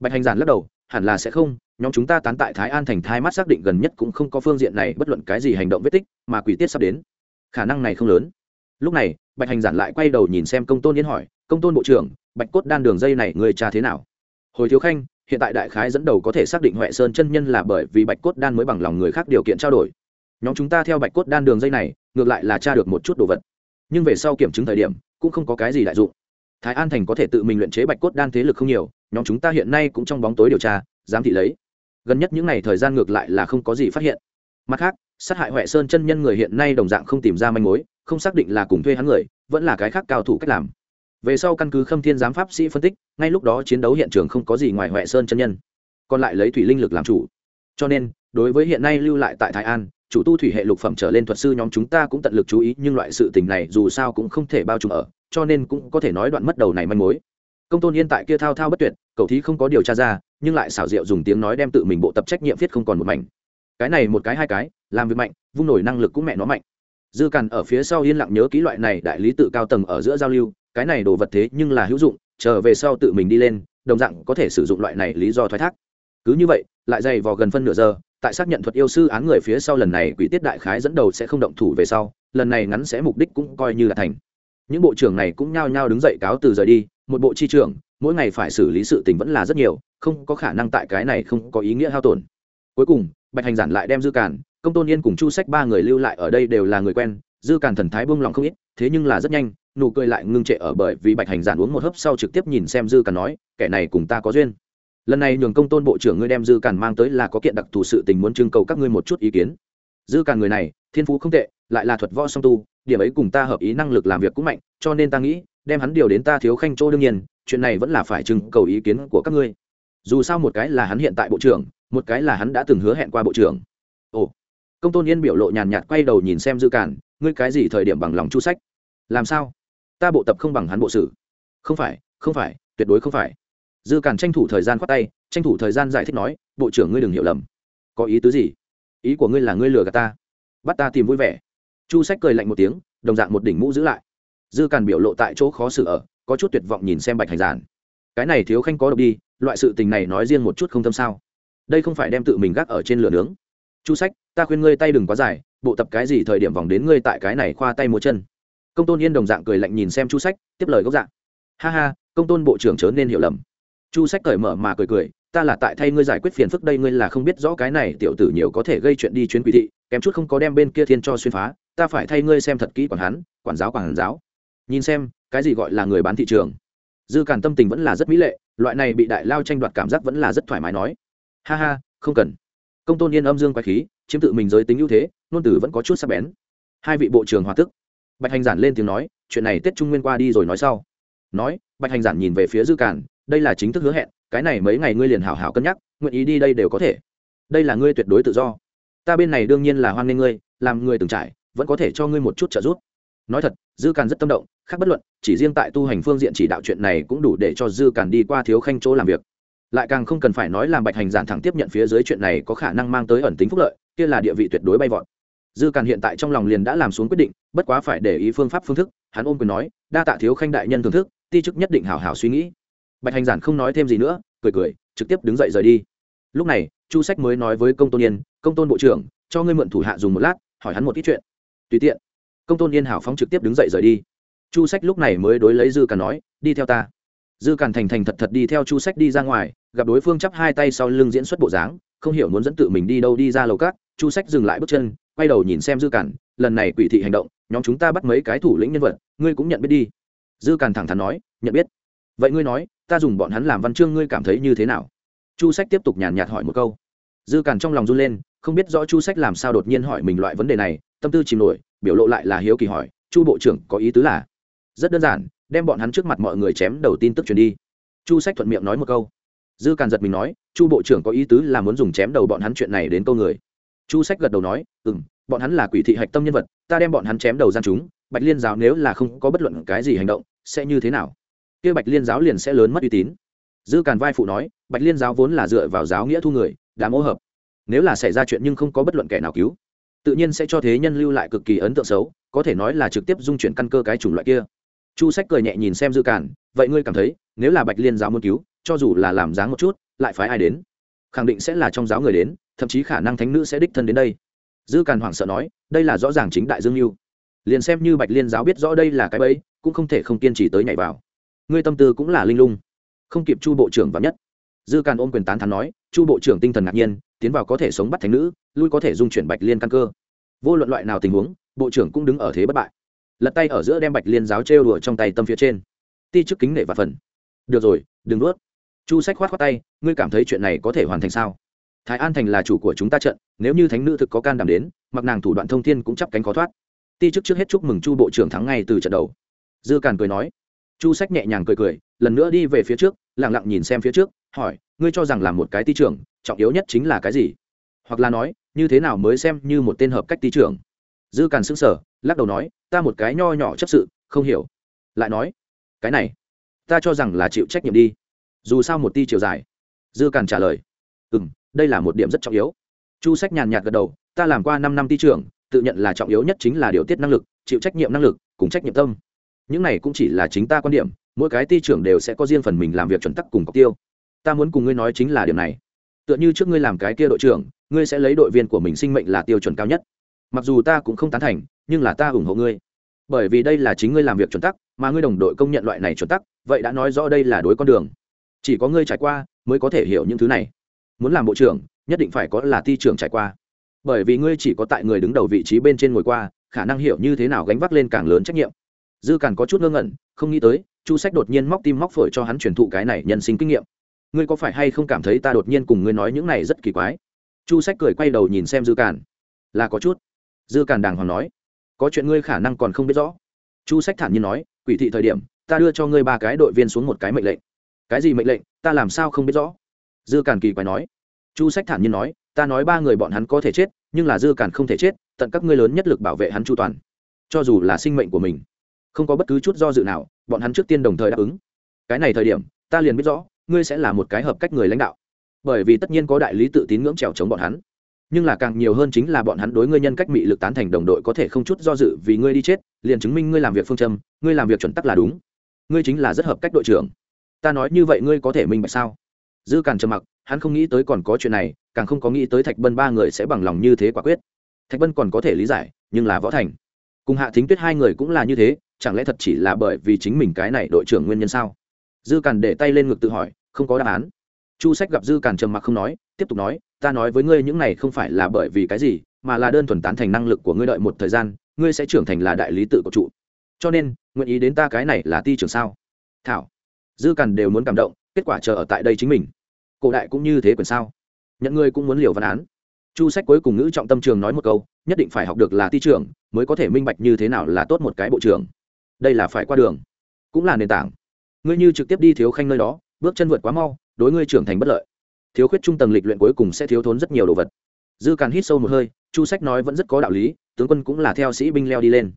Bạch hành giản lắc đầu, hẳn là sẽ không, nhóm chúng ta tán tại thái an thành thái mắt xác định gần nhất cũng không có phương diện này bất luận cái gì hành động vết tích, mà quỷ tiết sắp đến. Khả năng này không lớn. Lúc này, bạch hành giản lại quay đầu nhìn xem công tôn yến hỏi, công tôn bộ trưởng, bạch cốt đan đường dây này người cha thế nào? Hồi thiếu khanh, hiện tại đại khái dẫn đầu có thể xác định huệ sơn chân nhân là bởi vì bạch cốt đan mới bằng lòng người khác điều kiện trao đổi. Nhóm chúng ta theo bạch cốt đan đường dây này, ngược lại là tra được một chút đồ vật. Nhưng về sau kiểm chứng thời điểm, cũng không có cái gì đại dụng. Thái an thành có thể tự mình luyện chế bạch cốt đan thế lực không nhiều, nhóm chúng ta hiện nay cũng trong bóng tối điều tra, giám thị lấy. Gần nhất những ngày thời gian ngược lại là không có gì phát hiện. Mặt khác, sát hại huệ sơn chân nhân người hiện nay đồng dạng không tìm ra manh mối, không xác định là cùng thuê hắn người, vẫn là cái khác cao thủ cách làm về sau căn cứ khâm thiên giám pháp sĩ phân tích, ngay lúc đó chiến đấu hiện trường không có gì ngoài huệ sơn chân nhân. Còn lại lấy thủy linh lực làm chủ. Cho nên, đối với hiện nay lưu lại tại thái an, chủ tu thủy hệ lục phẩm trở lên thuật sư nhóm chúng ta cũng tận lực chú ý, nhưng loại sự tình này dù sao cũng không thể bao trùm ở, cho nên cũng có thể nói đoạn mất đầu này manh mối. Công tôn yên tại kia thao thao bất tuyệt cậu thí không có điều tra ra, nhưng lại xảo diệu dùng tiếng nói đem tự mình bộ tập trách nhiệm viết không còn một mảnh. Cái này một cái hai cái, làm việc mạnh, vung nổi năng lực cũng mẹ nó mạnh. Dư cằn ở phía sau yên lặng nhớ ký loại này đại lý tự cao tầng ở giữa giao lưu cái này đồ vật thế nhưng là hữu dụng, chờ về sau tự mình đi lên, đồng dạng có thể sử dụng loại này lý do thoái thác. Cứ như vậy, lại dày vò gần phân nửa giờ, tại xác nhận thuật yêu sư án người phía sau lần này quỷ tiết đại khái dẫn đầu sẽ không động thủ về sau, lần này ngắn sẽ mục đích cũng coi như là thành. Những bộ trưởng này cũng nhao nhao đứng dậy cáo từ rời đi, một bộ chi trưởng, mỗi ngày phải xử lý sự tình vẫn là rất nhiều, không có khả năng tại cái này không có ý nghĩa hao tổn. Cuối cùng, bạch hành giản lại đem dư càn, công tôn yên cùng chu sách ba người lưu lại ở đây đều là người quen dư càn thần thái buông lòng không ít, thế nhưng là rất nhanh, nụ cười lại ngưng trệ ở bởi vì bạch hành giản uống một hớp sau trực tiếp nhìn xem dư càn nói, kẻ này cùng ta có duyên. Lần này nhường công tôn bộ trưởng ngươi đem dư càn mang tới là có kiện đặc thù sự tình muốn trưng cầu các ngươi một chút ý kiến. Dư càn người này, thiên phú không tệ, lại là thuật võ song tu, điểm ấy cùng ta hợp ý năng lực làm việc cũng mạnh, cho nên ta nghĩ, đem hắn điều đến ta thiếu khanh chỗ đương nhiên, chuyện này vẫn là phải trưng cầu ý kiến của các ngươi. Dù sao một cái là hắn hiện tại bộ trưởng, một cái là hắn đã từng hứa hẹn qua bộ trưởng. Ồ. Công tôn yên biểu lộ nhàn nhạt quay đầu nhìn xem dư càn ngươi cái gì thời điểm bằng lòng chu sách? Làm sao? Ta bộ tập không bằng hắn bộ sử. Không phải không phải, tuyệt đối không phải. Dư càn tranh thủ thời gian khoát tay, tranh thủ thời gian giải thích nói, bộ trưởng ngươi đừng hiểu lầm. Có ý tứ gì? Ý của ngươi là ngươi lừa gạt ta. Bắt ta tìm vui vẻ. Chu sách cười lạnh một tiếng, đồng dạng một đỉnh mũ giữ lại. Dư càn biểu lộ tại chỗ khó xử ở, có chút tuyệt vọng nhìn xem bạch hành giản. Cái này thiếu khanh có độc đi, loại sự tình này nói riêng một chút không tâm sao. Đây không phải đem tự mình gác ở trên lửa nướng. Chu sách ta khuyên ngươi tay đừng quá dài, bộ tập cái gì thời điểm vòng đến ngươi tại cái này khoa tay múa chân. Công tôn yên đồng dạng cười lạnh nhìn xem chu sách, tiếp lời gốc dạng ha ha, công tôn bộ trưởng chớ nên hiểu lầm. Chu sách cởi mở mà cười cười, ta là tại thay ngươi giải quyết phiền phức đây ngươi là không biết rõ cái này tiểu tử nhiều có thể gây chuyện đi chuyến quỷ thị, kém chút không có đem bên kia thiên cho xuyên phá, ta phải thay ngươi xem thật kỹ quản hắn, quản giáo quản giáo. Nhìn xem, cái gì gọi là người bán thị trường. Dư càn tâm tình vẫn là rất mỹ lệ, loại này bị đại lao tranh đoạt cảm giác vẫn là rất thoải mái nói. Ha ha, không cần. Công tôn yên âm dương quái khí chiếm tự mình giới tính ưu thế nôn tử vẫn có chút sắc bén. Hai vị bộ trưởng hòa tức. Bạch hành giản lên tiếng nói, chuyện này tết trung nguyên qua đi rồi nói sau. Nói, bạch hành giản nhìn về phía dư càn đây là chính thức hứa hẹn, cái này mấy ngày ngươi liền hảo hảo cân nhắc, nguyện ý đi đây đều có thể. Đây là ngươi tuyệt đối tự do. Ta bên này đương nhiên là hoan nghênh ngươi, làm người từng trải, vẫn có thể cho ngươi một chút trợ giúp. Nói thật, dư càn rất tâm động, khác bất luận, chỉ riêng tại tu hành phương diện chỉ đạo chuyện này cũng đủ để cho dư càn đi qua thiếu khanh chỗ làm việc lại càng không cần phải nói làm bạch hành giản thẳng tiếp nhận phía dưới chuyện này có khả năng mang tới ẩn tính phúc lợi, kia là địa vị tuyệt đối bay vọt. Dư càn hiện tại trong lòng liền đã làm xuống quyết định, bất quá phải để ý phương pháp phương thức, hắn ôm quyền nói, đa tạ thiếu khanh đại nhân thưởng thức, ti chức nhất định hảo hảo suy nghĩ. Bạch hành giản không nói thêm gì nữa, cười cười, trực tiếp đứng dậy rời đi. Lúc này, chu sách mới nói với công tôn yên, công tôn bộ trưởng, cho ngươi mượn thủ hạ dùng một lát, hỏi hắn một ít chuyện. Tùy tiện. Công tôn yên hảo phóng trực tiếp đứng dậy rời đi. Chu sách lúc này mới đối lấy dư càn nói, đi theo ta. Dư càn thành thành thật thật đi theo chu sách đi ra ngoài gặp đối phương chắp hai tay sau lưng diễn xuất bộ dáng, không hiểu muốn dẫn tự mình đi đâu đi ra lầu cát chu sách dừng lại bước chân, quay đầu nhìn xem dư cản, lần này quỷ thị hành động, nhóm chúng ta bắt mấy cái thủ lĩnh nhân vật, ngươi cũng nhận biết đi. Dư cản thẳng thắn nói, nhận biết. Vậy ngươi nói, ta dùng bọn hắn làm văn chương ngươi cảm thấy như thế nào? Chu sách tiếp tục nhàn nhạt hỏi một câu. Dư cản trong lòng run lên, không biết rõ chu sách làm sao đột nhiên hỏi mình loại vấn đề này, tâm tư chìm nổi, biểu lộ lại là hiếu kỳ hỏi, chu bộ trưởng, có ý tứ là? Rất đơn giản, đem bọn hắn trước mặt mọi người chém đầu tin tức truyền đi. Chu sách thuận miệng nói một câu dư càn giật mình nói, chu bộ trưởng có ý tứ là muốn dùng chém đầu bọn hắn chuyện này đến câu người. Chu sách gật đầu nói ừ m bọn hắn là quỷ thị hạch tâm nhân vật, ta đem bọn hắn chém đầu gian chúng, bạch liên giáo nếu là không có bất luận cái gì hành động, sẽ như thế nào? Kia bạch liên giáo liền sẽ lớn mất uy tín. Dư càn vai phụ nói, bạch liên giáo vốn là dựa vào giáo nghĩa thu người đã mỗ hợp. Nếu là xảy ra chuyện nhưng không có bất luận kẻ nào cứu, tự nhiên sẽ cho thế nhân lưu lại cực kỳ ấn tượng xấu, có thể nói là trực tiếp dung chuyển căn cơ cái chủng loại kia. Chu sách cười nhẹ nhìn xem dư càn, vậy ngươi cảm thấy, nếu là bạch liên giáo muốn cứu cho dù là làm dáng một chút, lại phái ai đến? Khẳng định sẽ là trong giáo người đến, thậm chí khả năng thánh nữ sẽ đích thân đến đây. Dư càn hoảng sợ nói, đây là rõ ràng chính đại dương mưu. Liền xem như bạch liên giáo biết rõ đây là cái bẫy, cũng không thể không kiên trì tới nhảy vào. Ngươi tâm tư cũng là linh lung. Không kịp chu bộ trưởng vào nhất. Dư càn ôm quyền tán thắn nói, chu bộ trưởng tinh thần ngạc nhiên, tiến vào có thể sống bắt thánh nữ, lui có thể dung chuyển bạch liên căn cơ. Vô luận loại nào tình huống, bộ trưởng cũng đứng ở thế bất bại. Lật tay ở giữa đem bạch liên giáo trêu đùa trong tay tâm phía trên. Ti trước kính nể và phần. Được rồi, đừng nuốt chu sách khoát khoát tay, ngươi cảm thấy chuyện này có thể hoàn thành sao? Thái an thành là chủ của chúng ta trận, nếu như thánh nữ thực có can đảm đến, mặc nàng thủ đoạn thông thiên cũng chắp cánh khó thoát. Ti chức trước hết chúc mừng chu bộ trưởng thắng ngay từ trận đầu. Dư càn cười nói. Chu sách nhẹ nhàng cười cười, lần nữa đi về phía trước lẳng lặng nhìn xem phía trước, hỏi, ngươi cho rằng là một cái ti trưởng, trọng yếu nhất chính là cái gì? Hoặc là nói, như thế nào mới xem như một tên hợp cách ti trưởng? Dư càn xưng sở lắc đầu nói, ta một cái nho nhỏ chấp sự, không hiểu. Lại nói, cái này, ta cho rằng là chịu trách nhiệm đi dù sao một ti chiều dài. Dư càn trả lời ừ m đây là một điểm rất trọng yếu. Chu sách nhàn nhạt gật đầu, ta làm qua năm năm ti trưởng, tự nhận là trọng yếu nhất chính là điều tiết năng lực, chịu trách nhiệm năng lực, cùng trách nhiệm tâm. Những này cũng chỉ là chính ta quan điểm, mỗi cái ti trưởng đều sẽ có riêng phần mình làm việc chuẩn tắc cùng cọc tiêu. Ta muốn cùng ngươi nói chính là điểm này. Tựa như trước ngươi làm cái kia đội trưởng, ngươi sẽ lấy đội viên của mình sinh mệnh là tiêu chuẩn cao nhất. Mặc dù ta cũng không tán thành, nhưng là ta ủng hộ ngươi. Bởi vì đây là chính ngươi làm việc chuẩn tắc, mà ngươi đồng đội công nhận loại này chuẩn tắc, vậy đã nói rõ đây là đối con đường chỉ có ngươi trải qua mới có thể hiểu những thứ này. Muốn làm bộ trưởng, nhất định phải có là ti trưởng trải qua. Bởi vì ngươi chỉ có tại người đứng đầu vị trí bên trên ngồi qua, khả năng hiểu như thế nào gánh vác lên càng lớn trách nhiệm. Dư càng có chút ngơ ngẩn, không nghĩ tới, chu sách đột nhiên móc tim móc phổi cho hắn truyền thụ cái này nhân sinh kinh nghiệm. Ngươi có phải hay không cảm thấy ta đột nhiên cùng ngươi nói những này rất kỳ quái? Chu sách cười quay đầu nhìn xem dư càn là có chút. Dư càn đàng hoàng nói. Có chuyện ngươi khả năng còn không biết rõ. Chu sách thản nhiên nói, quỷ thị thời điểm, ta đưa cho ngươi ba cái đội viên xuống một cái mệnh lệnh cái gì mệnh lệnh, ta làm sao không biết rõ? Dư càn kỳ quái nói. Chu sách thản nhiên nói, ta nói ba người bọn hắn có thể chết, nhưng là dư càn không thể chết, tận các ngươi lớn nhất lực bảo vệ hắn chu toàn. Cho dù là sinh mệnh của mình, không có bất cứ chút do dự nào, bọn hắn trước tiên đồng thời đáp ứng. Cái này thời điểm, ta liền biết rõ, ngươi sẽ là một cái hợp cách người lãnh đạo. Bởi vì tất nhiên có đại lý tự tín ngưỡng trèo chống bọn hắn. Nhưng là càng nhiều hơn chính là bọn hắn đối ngươi nhân cách mị lực tán thành đồng đội có thể không chút do dự vì ngươi đi chết, liền chứng minh ngươi làm việc phương châm, ngươi làm việc chuẩn tắc là đúng. Ngươi chính là rất hợp cách đội trưởng ta nói như vậy ngươi có thể minh bạch sao? Dư càn trầm mặc, hắn không nghĩ tới còn có chuyện này, càng không có nghĩ tới thạch bân ba người sẽ bằng lòng như thế quả quyết. Thạch bân còn có thể lý giải, nhưng là võ thành. Cùng hạ thính tuyết hai người cũng là như thế, chẳng lẽ thật chỉ là bởi vì chính mình cái này đội trưởng nguyên nhân sao? Dư càn để tay lên ngực tự hỏi, không có đáp án. Chu sách gặp dư càn trầm mặc không nói, tiếp tục nói, ta nói với ngươi những này không phải là bởi vì cái gì, mà là đơn thuần tán thành năng lực của ngươi đợi một thời gian, ngươi sẽ trưởng thành là đại lý tự của trụ cho nên, nguyện ý đến ta cái này là ti trưởng sao? Thảo dư càn đều muốn cảm động, kết quả chờ ở tại đây chính mình. Cổ đại cũng như thế quyền sao? Nhận ngươi cũng muốn liều văn án. Chu sách cuối cùng ngữ trọng tâm trường nói một câu, nhất định phải học được là ti trưởng, mới có thể minh bạch như thế nào là tốt một cái bộ trưởng. Đây là phải qua đường, cũng là nền tảng. Ngươi như trực tiếp đi thiếu khanh nơi đó, bước chân vượt quá mau, đối ngươi trưởng thành bất lợi. Thiếu khuyết trung tầng lịch luyện cuối cùng sẽ thiếu thốn rất nhiều đồ vật. Dư càn hít sâu một hơi, chu sách nói vẫn rất có đạo lý, tướng quân cũng là theo sĩ binh leo đi lên.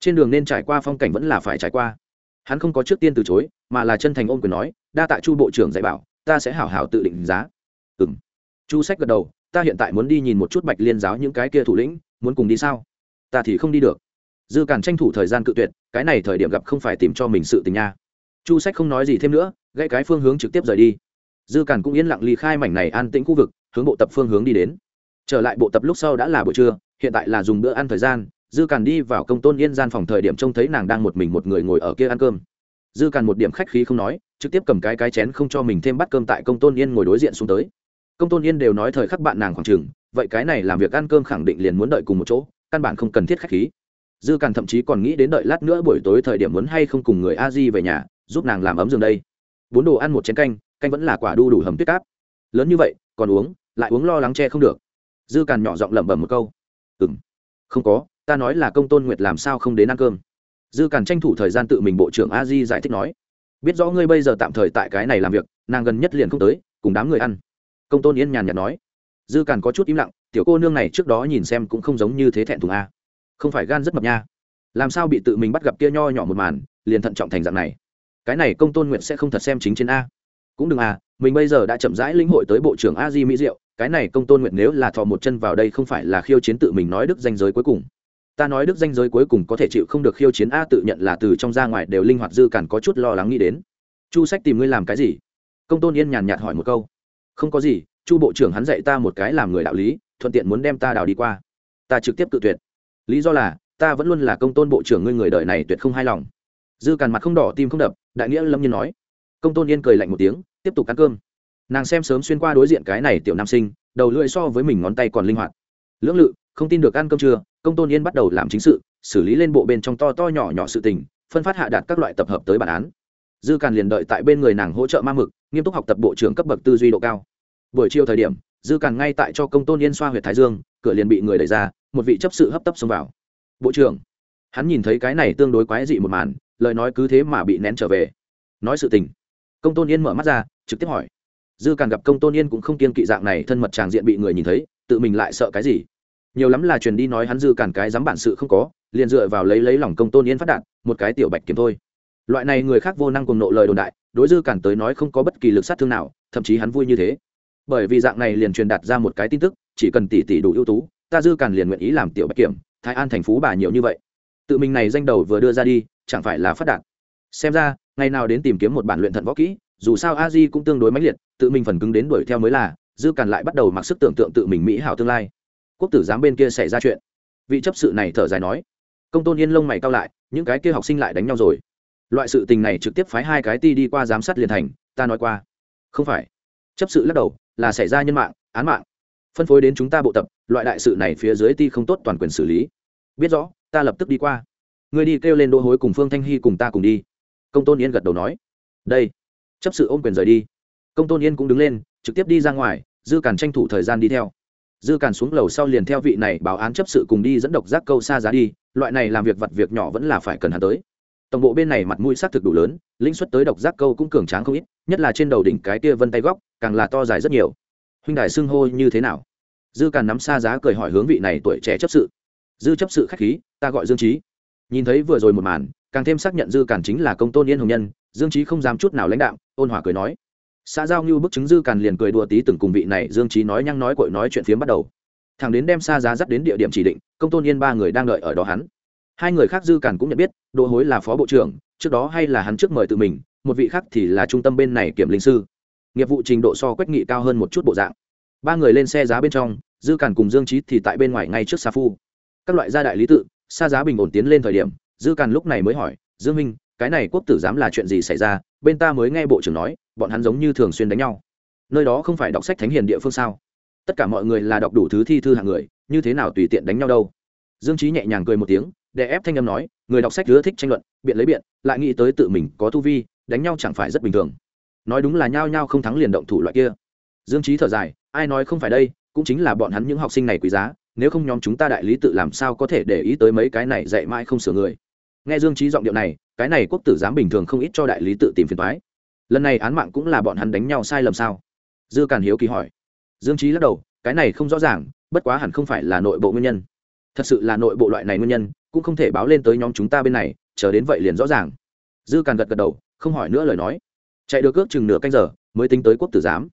Trên đường nên trải qua phong cảnh vẫn là phải trải qua hắn không có trước tiên từ chối, mà là chân thành ôm quyền nói, đa tạ chu bộ trưởng dạy bảo, ta sẽ hảo hảo tự định giá. Ừ m chu sách gật đầu, ta hiện tại muốn đi nhìn một chút bạch liên giáo những cái kia thủ lĩnh, muốn cùng đi sao? Ta thì không đi được. Dư càn tranh thủ thời gian cự tuyệt, cái này thời điểm gặp không phải tìm cho mình sự tình nha. Chu sách không nói gì thêm nữa, gãy cái phương hướng trực tiếp rời đi. Dư càn cũng yên lặng ly khai mảnh này an tĩnh khu vực, hướng bộ tập phương hướng đi đến. Trở lại bộ tập lúc sau đã là buổi trưa, hiện tại là dùng bữa ăn thời gian dư càn đi vào công tôn yên gian phòng thời điểm trông thấy nàng đang một mình một người ngồi ở kia ăn cơm. Dư càn một điểm khách khí không nói trực tiếp cầm cái cái chén không cho mình thêm bắt cơm tại công tôn yên ngồi đối diện xuống tới. Công tôn yên đều nói thời khắc bạn nàng khoảng trường, vậy cái này làm việc ăn cơm khẳng định liền muốn đợi cùng một chỗ căn bản không cần thiết khách khí. Dư càn thậm chí còn nghĩ đến đợi lát nữa buổi tối thời điểm muốn hay không cùng người a di về nhà giúp nàng làm ấm giường đây. Bốn đồ ăn một chén canh canh vẫn là quả đu đủ hầm tuyết cáp. Lớn như vậy còn uống lại uống lo lắng che không được. Dư càn nhỏ giọng lẩm bẩm một câu. Ừ m không có ta nói là công tôn nguyệt làm sao không đến ăn cơm? Dư càn tranh thủ thời gian tự mình bộ trưởng a di giải thích nói. Biết rõ ngươi bây giờ tạm thời tại cái này làm việc, nàng gần nhất liền không tới, cùng đám người ăn. Công tôn yên nhàn nhạt nói. Dư càn có chút im lặng, tiểu cô nương này trước đó nhìn xem cũng không giống như thế thẹn thùng a. Không phải gan rất mập nha. Làm sao bị tự mình bắt gặp kia nho nhỏ một màn, liền thận trọng thành dạng này? Cái này công tôn nguyện sẽ không thật xem chính trên a. Cũng đừng à mình bây giờ đã chậm rãi lĩnh hội tới bộ trưởng a di mỹ diệu, cái này công tôn nguyện nếu là thò một chân vào đây không phải là khiêu chiến tự mình nói đức danh giới cuối cùng ta nói đức danh giới cuối cùng có thể chịu không được khiêu chiến a tự nhận là từ trong ra ngoài đều linh hoạt dư cản có chút lo lắng nghĩ đến. Chu sách tìm ngươi làm cái gì? Công tôn yên nhàn nhạt hỏi một câu. Không có gì, chu bộ trưởng hắn dạy ta một cái làm người đạo lý, thuận tiện muốn đem ta đào đi qua. Ta trực tiếp tự tuyệt. Lý do là, ta vẫn luôn là công tôn bộ trưởng ngươi người đời này tuyệt không hài lòng. Dư càn mặt không đỏ, tim không đập, đại nghĩa lâm nhiên nói. Công tôn yên cười lạnh một tiếng, tiếp tục ăn cơm. Nàng xem sớm xuyên qua đối diện cái này tiểu nam sinh, đầu lưỡi so với mình ngón tay còn linh hoạt. Lưỡng lự, không tin được ăn cơm trưa công tôn yên bắt đầu làm chính sự, xử lý lên bộ bên trong to to nhỏ nhỏ sự tình, phân phát hạ đạt các loại tập hợp tới bản án. Dư càn liền đợi tại bên người nàng hỗ trợ ma mực, nghiêm túc học tập bộ trưởng cấp bậc tư duy độ cao. Buổi chiều thời điểm, dư càn ngay tại cho công tôn yên xoa h u y ệ t thái dương, cửa liền bị người đẩy ra, một vị chấp sự hấp tấp xông vào. Bộ trưởng. Hắn nhìn thấy cái này tương đối quái dị một màn, lời nói cứ thế mà bị nén trở về. Nói sự tình. Công tôn yên mở mắt ra, trực tiếp hỏi. Dư càn gặp công tôn yên cũng không kiên kỵ dạng này thân mật tràng diện bị người nhìn thấy, tự mình lại sợ cái gì? Nhiều lắm là truyền đi nói hắn dư cản cái dám bản sự không có, liền dựa vào lấy lấy lòng công tôn yên phát đạt, một cái tiểu bạch kiếm thôi. Loại này người khác vô năng cùng nộ lời đồn đại, đối dư cản tới nói không có bất kỳ lực sát thương nào, thậm chí hắn vui như thế. Bởi vì dạng này liền truyền đạt ra một cái tin tức, chỉ cần tỷ tỷ đủ ưu tú, ta dư cản liền nguyện ý làm tiểu bạch kiểm thái an thành phú bà nhiều như vậy. Tự mình này danh đầu vừa đưa ra đi, chẳng phải là phát đạt. Xem ra, ngày nào đến tìm kiếm một bản luyện thận võ kỹ, dù sao a di cũng tương đối mãnh liệt, tự mình phần cứng đến đuổi theo mới là, dư cản lại bắt đầu mặc sức tưởng tượng tự mình mỹ hảo tương lai quốc tử giám bên kia xảy ra chuyện. Vị chấp sự này thở dài nói, công tôn yên lông mày cao lại, những cái kia học sinh lại đánh nhau rồi. Loại sự tình này trực tiếp phái hai cái ti đi qua giám sát liền thành, ta nói qua. Không phải. Chấp sự lắc đầu, là xảy ra nhân mạng, án mạng. Phân phối đến chúng ta bộ tập, loại đại sự này phía dưới ti không tốt toàn quyền xử lý. Biết rõ, ta lập tức đi qua. Người đi kêu lên đỗ hối cùng phương thanh hy cùng ta cùng đi. Công tôn yên gật đầu nói, đây. Chấp sự ôm quyền rời đi. Công tôn yên cũng đứng lên, trực tiếp đi ra ngoài, dư càn tranh thủ thời gian đi theo dư càn xuống lầu sau liền theo vị này báo án chấp sự cùng đi dẫn độc giác câu xa giá đi, loại này làm việc vặt việc nhỏ vẫn là phải cần hắn tới. Tổng bộ bên này mặt mũi xác thực đủ lớn, lĩnh xuất tới độc giác câu cũng cường tráng không ít, nhất là trên đầu đỉnh cái kia vân tay góc, càng là to dài rất nhiều. Huynh đài xưng hô như thế nào? Dư càn nắm xa giá cười hỏi hướng vị này tuổi trẻ chấp sự. Dư chấp sự khách khí, ta gọi dương trí nhìn thấy vừa rồi một màn, càng thêm xác nhận dư càn chính là công tôn yên hồng nhân, dương trí không dám chút nào lãnh đạo ôn hòa cười nói xã giao như bức chứng dư càn liền cười đùa tí từng cùng vị này, dương trí nói nhăng nói cội nói chuyện phiếm bắt đầu. Thằng đến đem xa giá dắt đến địa điểm chỉ định, công tôn yên ba người đang đợi ở đó hắn. Hai người khác dư càn cũng nhận biết, đỗ hối là phó bộ trưởng, trước đó hay là hắn trước mời tự mình, một vị khác thì là trung tâm bên này kiểm linh sư. Nghiệp vụ trình độ so quách nghị cao hơn một chút bộ dạng. Ba người lên xe giá bên trong, dư càn cùng dương trí thì tại bên ngoài ngay trước sa phu. Các loại gia đại lý tự, xa giá bình ổn tiến lên thời điểm, dư càn lúc này mới hỏi, dương minh cái này quốc tử giám là chuyện gì xảy ra? Bên ta mới nghe bộ trưởng nói, bọn hắn giống như thường xuyên đánh nhau. Nơi đó không phải đọc sách thánh hiền địa phương sao? Tất cả mọi người là đọc đủ thứ thi thư hạng người, như thế nào tùy tiện đánh nhau đâu? Dương trí nhẹ nhàng cười một tiếng để ép thanh âm nói, người đọc sách ưa thích tranh luận, biện lấy biện, lại nghĩ tới tự mình có tu vi, đánh nhau chẳng phải rất bình thường. Nói đúng là nhao nhao không thắng liền động thủ loại kia. Dương trí thở dài, ai nói không phải đây, cũng chính là bọn hắn những học sinh này quý giá, nếu không nhóm chúng ta đại lý tự làm sao có thể để ý tới mấy cái này dạy mãi không sửa người. Nghe dương trí giọng điệu này cái này quốc tử giám bình thường không ít cho đại lý tự tìm phiền thoái lần này án mạng cũng là bọn hắn đánh nhau sai lầm sao? Dư càn hiếu kỳ hỏi. Dương trí lắc đầu, cái này không rõ ràng, bất quá hẳn không phải là nội bộ nguyên nhân. Thật sự là nội bộ loại này nguyên nhân, cũng không thể báo lên tới nhóm chúng ta bên này, chờ đến vậy liền rõ ràng. Dư càn gật gật đầu, không hỏi nữa lời nói. Chạy được ước chừng nửa canh giờ, mới tính tới quốc tử giám.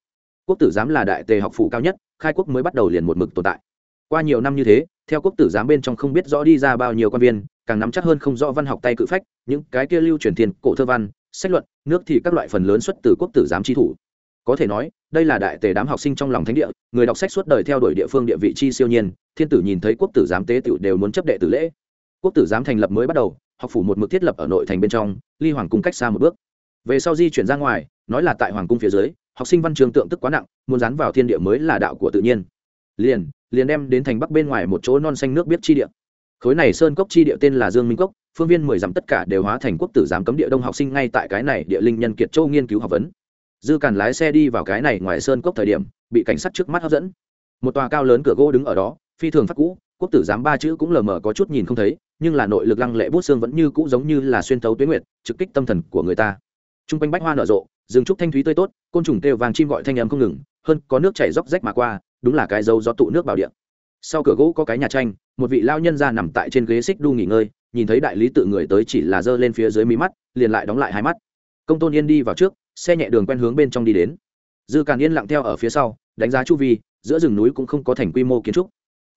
Quốc tử giám là đại tề học phủ cao nhất, khai quốc mới bắt đầu liền một mực tồn tại. Qua nhiều năm như thế, theo quốc tử giám bên trong không biết rõ đi ra bao nhiêu quan viên càng nắm chắc hơn không rõ văn học tay cự phách, những cái kia lưu truyền tiền cổ thơ văn, sách luận, nước thì các loại phần lớn xuất từ quốc tử giám tri thủ. Có thể nói, đây là đại tề đám học sinh trong lòng thánh địa, người đọc sách suốt đời theo đuổi địa phương địa vị chi siêu nhiên, thiên tử nhìn thấy quốc tử giám tế tựu đều muốn chấp đệ tử lễ. Quốc tử giám thành lập mới bắt đầu, học phủ một mực thiết lập ở nội thành bên trong, ly hoàng cung cách xa một bước. Về sau di chuyển ra ngoài, nói là tại hoàng cung phía dưới, học sinh văn trường tượng tức quá nặng, muốn dán vào thiên địa mới là đạo của tự nhiên. Liền liền đem đến thành bắc bên ngoài một chỗ non xanh nước biết chi địa khối này sơn cốc chi địa tên là dương minh cốc, phương viên mười dặm tất cả đều hóa thành quốc tử giám cấm địa đông học sinh ngay tại cái này địa linh nhân kiệt châu nghiên cứu học vấn. Dư càn lái xe đi vào cái này ngoài sơn cốc thời điểm, bị cảnh sát trước mắt hấp dẫn. Một tòa cao lớn cửa gỗ đứng ở đó, phi thường phát cũ, quốc tử giám ba chữ cũng lờ mờ có chút nhìn không thấy, nhưng là nội lực lăng lệ bút xương vẫn như cũ giống như là xuyên thấu tuyến nguyệt, trực kích tâm thần của người ta. T r u n g quanh bách hoa nở rộ, rừng trúc thanh thúy tươi tốt, côn trùng kêu vàng chim gọi thanh âm không ngừng, hơn có nước chảy róc rách mà qua, đúng là cái dấu gió tụ nước bảo điện sau cửa gỗ có cái nhà tranh, một vị lao nhân ra nằm tại trên ghế xích đu nghỉ ngơi, nhìn thấy đại lý tự người tới chỉ là giơ lên phía dưới mí mắt, liền lại đóng lại hai mắt. Công tôn yên đi vào trước, xe nhẹ đường quen hướng bên trong đi đến. Dư càn yên lặng theo ở phía sau, đánh giá chu vi, giữa rừng núi cũng không có thành quy mô kiến trúc.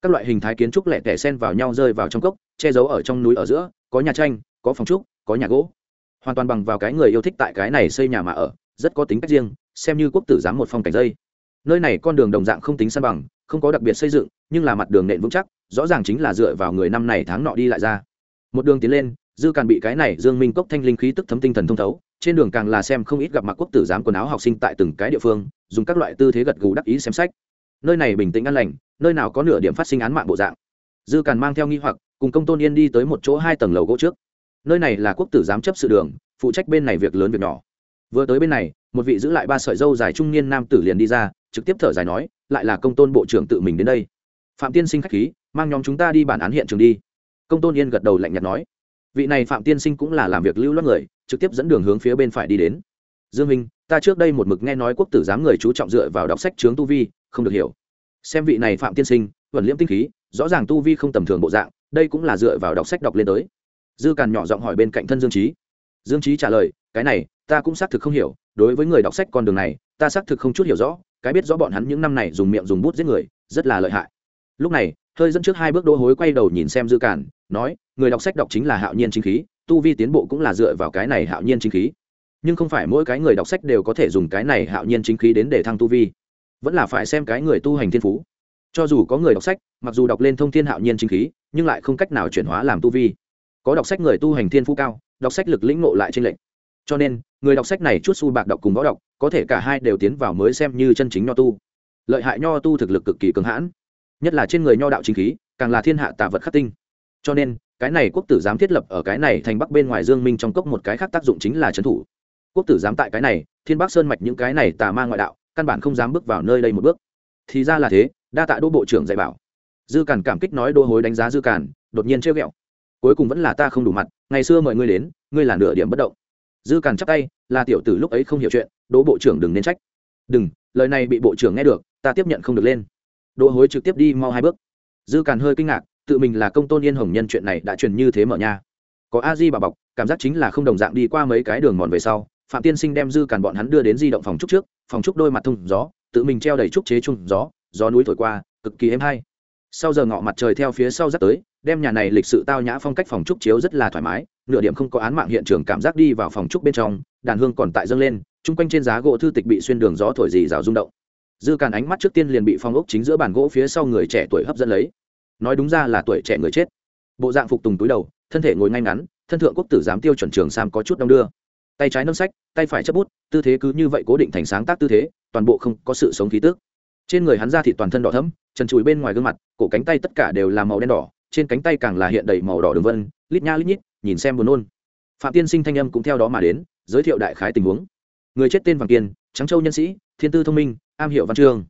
Các loại hình thái kiến trúc lẻ tẻ xen vào nhau rơi vào trong cốc, che giấu ở trong núi ở giữa, có nhà tranh, có phòng trúc, có nhà gỗ. Hoàn toàn bằng vào cái người yêu thích tại cái này xây nhà mà ở, rất có tính cách riêng, xem như quốc tử giám một phong cảnh dây. Nơi này con đường đồng dạng không tính san bằng không có đặc biệt xây dựng, nhưng là mặt đường nện vững chắc, rõ ràng chính là dựa vào người năm này tháng nọ đi lại ra. Một đường tiến lên, dư càn bị cái này dương minh cốc thanh linh khí tức thấm tinh thần thông thấu, trên đường càng là xem không ít gặp mặt quốc tử giám quần áo học sinh tại từng cái địa phương, dùng các loại tư thế gật gù đắc ý xem sách. Nơi này bình tĩnh an lành, nơi nào có nửa điểm phát sinh án mạng bộ dạng. Dư càn mang theo nghi hoặc, cùng công tôn yên đi tới một chỗ hai tầng lầu gỗ trước. Nơi này là quốc tử giám chấp sự đường, phụ trách bên này việc lớn việc nhỏ. Vừa tới bên này, một vị giữ lại ba sợi dâu dài trung niên nam tử liền đi ra, trực tiếp thở dài nói lại là công tôn bộ trưởng tự mình đến đây. Phạm tiên sinh khách khí, mang nhóm chúng ta đi bản án hiện trường đi. Công tôn yên gật đầu lạnh nhạt nói. Vị này phạm tiên sinh cũng là làm việc lưu loát người, trực tiếp dẫn đường hướng phía bên phải đi đến. Dương minh, ta trước đây một mực nghe nói quốc tử giám người chú trọng dựa vào đọc sách chướng tu vi, không được hiểu. Xem vị này phạm tiên sinh vẩn liễm tinh khí, rõ ràng tu vi không tầm thường bộ dạng, đây cũng là dựa vào đọc sách đọc lên tới. Dư càn nhỏ giọng hỏi bên cạnh thân dương trí dương trí trả lời, cái này, ta cũng xác thực không hiểu, đối với người đọc sách con đường này, ta xác thực không chút hiểu rõ cái biết rõ bọn hắn những năm này dùng miệng dùng bút giết người rất là lợi hại. Lúc này hơi dẫn trước hai bước đô hối quay đầu nhìn xem dư cản, nói người đọc sách đọc chính là hạo nhiên chính khí tu vi tiến bộ cũng là dựa vào cái này hạo nhiên chính khí. Nhưng không phải mỗi cái người đọc sách đều có thể dùng cái này hạo nhiên chính khí đến để thăng tu vi. Vẫn là phải xem cái người tu hành thiên phú. Cho dù có người đọc sách mặc dù đọc lên thông thiên hạo nhiên chính khí nhưng lại không cách nào chuyển hóa làm tu vi. Có đọc sách người tu hành thiên phú cao đọc sách lực lĩnh ngộ lại trên lệnh cho nên người đọc sách này chút xu bạc đọc cùng võ đọc có thể cả hai đều tiến vào mới xem như chân chính nho tu. Lợi hại nho tu thực lực cực kỳ cường hãn, nhất là trên người nho đạo chính khí, càng là thiên hạ tạ vật khắc tinh. Cho nên, cái này quốc tử giám thiết lập ở cái này thành bắc bên ngoài dương minh trong cốc một cái khác tác dụng chính là trấn thủ. Quốc tử giám tại cái này, thiên bắc sơn mạch những cái này tà ma ngoại đạo, căn bản không dám bước vào nơi đây một bước. Thì ra là thế, đa tạ đô bộ trưởng dạy bảo. Dư cản cảm kích nói đô hối đánh giá dư cản đột nhiên trêu ghẹo. Cuối cùng vẫn là ta không đủ mặt, ngày xưa mời ngươi đến, ngươi là nửa điểm bất động. Dư cản chắp tay, là tiểu tử lúc ấy không hiểu chuyện đỗ bộ trưởng đừng nên trách. Đừng, lời này bị bộ trưởng nghe được, ta tiếp nhận không được lên. Đỗ hối trực tiếp đi mau hai bước. Dư càn hơi kinh ngạc, tự mình là công tôn yên hồng nhân chuyện này đã truyền như thế mở nha. Có a di bà bọc, cảm giác chính là không đồng dạng đi qua mấy cái đường mòn về sau, phạm tiên sinh đem dư càn bọn hắn đưa đến di động phòng trúc trước, phòng trúc đôi mặt thông gió, tự mình treo đầy trúc chế chung gió gió núi thổi qua, cực kỳ êm hay. Sau giờ ngọ mặt trời theo phía sau dắt tới, đem nhà này lịch sự tao nhã phong cách phòng trúc chiếu rất là thoải mái, nửa điểm không có án mạng hiện trường cảm giác đi vào phòng trúc bên trong, đàn hương còn tại dâng lên chung quanh trên giá gỗ thư tịch bị xuyên đường gió thổi dì rào rung động. Dư càn ánh mắt trước tiên liền bị phong ốc chính giữa bàn gỗ phía sau người trẻ tuổi hấp dẫn lấy. Nói đúng ra là tuổi trẻ người chết. Bộ dạng phục tùng túi đầu, thân thể ngồi ngay ngắn, thân thượng quốc tử giám tiêu chuẩn trường sam có chút đông đưa. Tay trái nâng sách, tay phải chấp bút, tư thế cứ như vậy cố định thành sáng tác tư thế, toàn bộ không có sự sống khí tước trên người hắn ra thì toàn thân đỏ thấm trần trụi bên ngoài gương mặt, cổ cánh tay tất cả đều là màu đen đỏ, trên cánh tay càng là hiện đầy màu đỏ đường vân, lít nha lít nhít, nhìn xem buồn nôn. Phạm tiên sinh thanh âm cũng theo đó mà đến, giới thiệu đại khái tình huống người chết tên vàng kiên, trắng châu nhân sĩ, thiên tư thông minh, am hiểu văn chương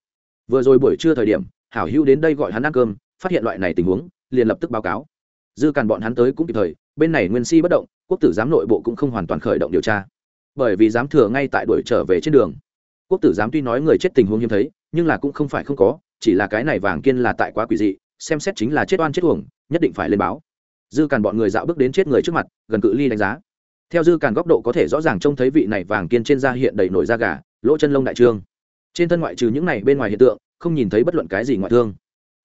vừa rồi buổi trưa thời điểm, hảo hữu đến đây gọi hắn ăn cơm, phát hiện loại này tình huống, liền lập tức báo cáo. Dư càn bọn hắn tới cũng kịp thời, bên này nguyên si bất động, quốc tử giám nội bộ cũng không hoàn toàn khởi động điều tra. Bởi vì giám thừa ngay tại đuổi trở về trên đường. Quốc tử giám tuy nói người chết tình huống hiếm thấy, nhưng là cũng không phải không có, chỉ là cái này vàng kiên là tại quá quỷ dị, xem xét chính là chết oan chết uổng, nhất định phải lên báo. Dư càn bọn người dạo bước đến chết người trước mặt, gần cự ly đánh giá theo dư càn góc độ có thể rõ ràng trông thấy vị này vàng kiên trên da hiện đầy nổi da gà, lỗ chân lông đại trương. Trên thân ngoại trừ những này bên ngoài hiện tượng, không nhìn thấy bất luận cái gì ngoại thương.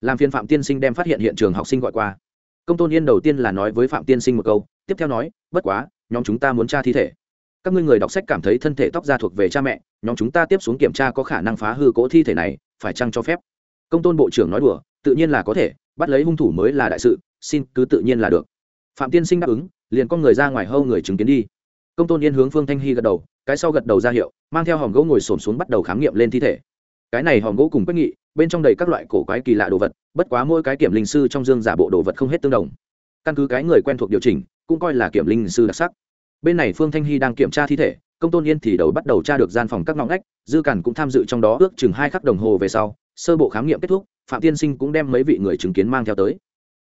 Làm phiên phạm tiên sinh đem phát hiện hiện trường học sinh gọi qua. Công tôn yên đầu tiên là nói với phạm tiên sinh một câu, tiếp theo nói, bất quá, nhóm chúng ta muốn tra thi thể. Các ngươi người đọc sách cảm thấy thân thể tóc da thuộc về cha mẹ, nhóm chúng ta tiếp xuống kiểm tra có khả năng phá hư cỗ thi thể này, phải chăng cho phép? Công tôn bộ trưởng nói đùa, tự nhiên là có thể, bắt lấy hung thủ mới là đại sự, xin cứ tự nhiên là được. Phạm tiên sinh đáp ứng liền con người ra ngoài hâu người chứng kiến đi. Công tôn yên hướng phương thanh hy gật đầu, cái sau gật đầu ra hiệu, mang theo hòm gỗ ngồi xổm xuống bắt đầu khám nghiệm lên thi thể. Cái này hòm gỗ cùng quyết nghị, bên trong đầy các loại cổ quái kỳ lạ đồ vật, bất quá mỗi cái kiểm linh sư trong dương giả bộ đồ vật không hết tương đồng. Căn cứ cái người quen thuộc điều chỉnh, cũng coi là kiểm linh sư đặc sắc. Bên này phương thanh hy đang kiểm tra thi thể, công tôn yên thì đầu bắt đầu tra được gian phòng các ngõ ngách, dư cản cũng tham dự trong đó ước chừng hai khắc đồng hồ về sau, sơ bộ khám nghiệm kết thúc, phạm tiên sinh cũng đem mấy vị người chứng kiến mang theo tới.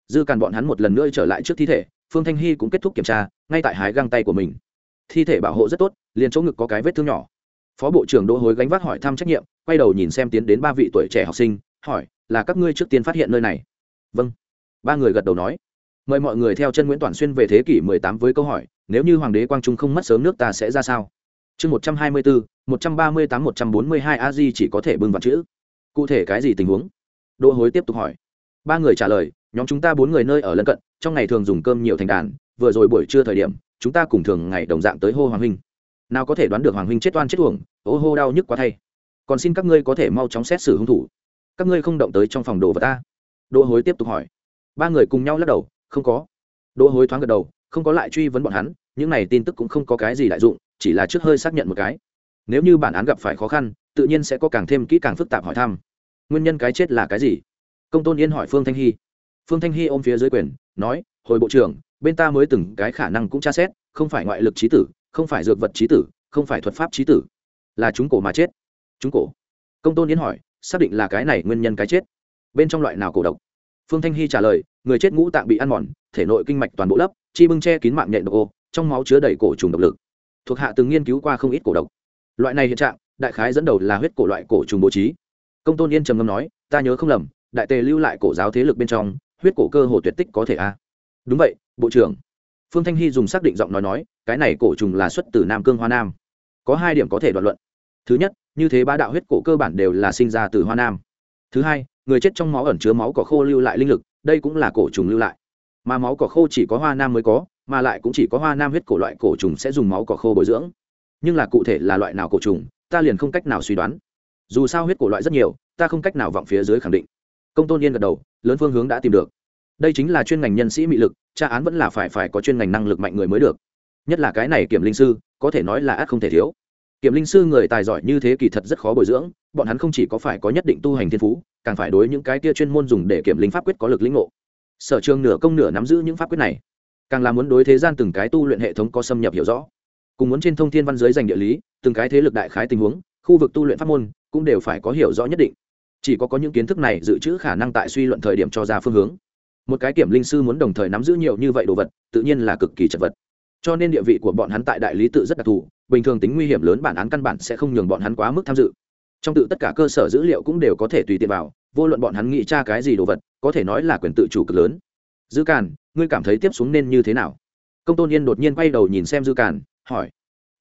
Dư cản bọn hắn một lần nữa trở lại trước thi thể phương thanh hy cũng kết thúc kiểm tra ngay tại hái găng tay của mình. Thi thể bảo hộ rất tốt liền chỗ ngực có cái vết thương nhỏ. Phó bộ trưởng đỗ hối gánh vác hỏi thăm trách nhiệm quay đầu nhìn xem tiến đến ba vị tuổi trẻ học sinh hỏi là các ngươi trước tiên phát hiện nơi này? Vâng. Ba người gật đầu nói. Mời mọi người theo chân nguyễn toàn xuyên về thế kỷ 18 với câu hỏi nếu như hoàng đế quang trung không mất sớm nước ta sẽ ra sao? Chương 124, 138, 142 a di chỉ có thể bưng vào chữ. Cụ thể cái gì tình huống? Đỗ hối tiếp tục hỏi. Ba người trả lời nhóm chúng ta bốn người nơi ở lân cận, trong ngày thường dùng cơm nhiều thành đàn, vừa rồi buổi trưa thời điểm, chúng ta cùng thường ngày đồng dạng tới hô hoàng huynh. Nào có thể đoán được hoàng huynh chết oan chết uổng, ô hô đau nhức quá thay. Còn xin các ngươi có thể mau chóng xét xử hung thủ. Các ngươi không động tới trong phòng đồ vật ta. Đỗ hối tiếp tục hỏi. Ba người cùng nhau lắc đầu, không có. Đỗ hối thoáng gật đầu, không có lại truy vấn bọn hắn, những này tin tức cũng không có cái gì đại dụng, chỉ là trước hơi xác nhận một cái. Nếu như bản án gặp phải khó khăn, tự nhiên sẽ có càng thêm kỹ càng phức tạp hỏi thăm. Nguyên nhân cái chết là cái gì? Công tôn yên hỏi phương thanh hy phương thanh hy ôm phía dưới quyền, nói, hồi bộ trưởng, bên ta mới từng cái khả năng cũng tra xét, không phải ngoại lực trí tử, không phải dược vật trí tử, không phải thuật pháp trí tử. Là chúng cổ mà chết. Chúng cổ. Công tôn yến hỏi, xác định là cái này nguyên nhân cái chết? Bên trong loại nào cổ độc? Phương thanh hy trả lời, người chết ngũ tạng bị ăn mòn, thể nội kinh mạch toàn bộ lấp, chi bưng che kín mạng nhện độc ô, trong máu chứa đầy cổ trùng độc lực. Thuộc hạ từng nghiên cứu qua không ít cổ độc. Loại này hiện trạng, đại khái dẫn đầu là huyết cổ loại cổ trùng bố trí. Công tôn yên trầm ngâm nói, ta nhớ không lầm, đại tề lưu lại cổ giáo thế lực bên trong huyết cổ cơ hồ tuyệt tích có thể a. Đúng vậy, bộ trưởng. Phương thanh hy dùng xác định giọng nói nói, cái này cổ trùng là xuất từ nam cương hoa nam. Có hai điểm có thể đoạn luận. Thứ nhất, như thế ba đạo huyết cổ cơ bản đều là sinh ra từ hoa nam. Thứ hai, người chết trong máu ẩn chứa máu cỏ khô lưu lại linh lực, đây cũng là cổ trùng lưu lại. Mà máu cỏ khô chỉ có hoa nam mới có, mà lại cũng chỉ có hoa nam huyết cổ loại cổ trùng sẽ dùng máu cỏ khô bồi dưỡng. Nhưng là cụ thể là loại nào cổ trùng, ta liền không cách nào suy đoán. Dù sao huyết cổ loại rất nhiều, ta không cách nào vọng phía dưới khẳng định công tôn yên gật đầu, lớn phương hướng đã tìm được. Đây chính là chuyên ngành nhân sĩ mị lực, tra án vẫn là phải phải có chuyên ngành năng lực mạnh người mới được. Nhất là cái này kiểm linh sư, có thể nói là ác không thể thiếu. Kiểm linh sư người tài giỏi như thế kỳ thật rất khó bồi dưỡng, bọn hắn không chỉ có phải có nhất định tu hành thiên phú, càng phải đối những cái kia chuyên môn dùng để kiểm linh pháp quyết có lực lĩnh ngộ. Sở trường nửa công nửa nắm giữ những pháp quyết này, càng là muốn đối thế gian từng cái tu luyện hệ thống có xâm nhập hiểu rõ. Cùng muốn trên thông thiên văn giới dành địa lý, từng cái thế lực đại khái tình huống, khu vực tu luyện pháp môn, cũng đều phải có hiểu rõ nhất định chỉ có có những kiến thức này dự trữ khả năng tại suy luận thời điểm cho ra phương hướng. Một cái kiểm linh sư muốn đồng thời nắm giữ nhiều như vậy đồ vật, tự nhiên là cực kỳ chật vật. Cho nên địa vị của bọn hắn tại đại lý tự rất đặc thù, bình thường tính nguy hiểm lớn bản án căn bản sẽ không nhường bọn hắn quá mức tham dự. Trong tự tất cả cơ sở dữ liệu cũng đều có thể tùy tiện vào, vô luận bọn hắn nghĩ tra cái gì đồ vật, có thể nói là quyền tự chủ cực lớn. Dư càn, ngươi cảm thấy tiếp xuống nên như thế nào? Công tôn yên đột nhiên quay đầu nhìn xem dư càn, hỏi.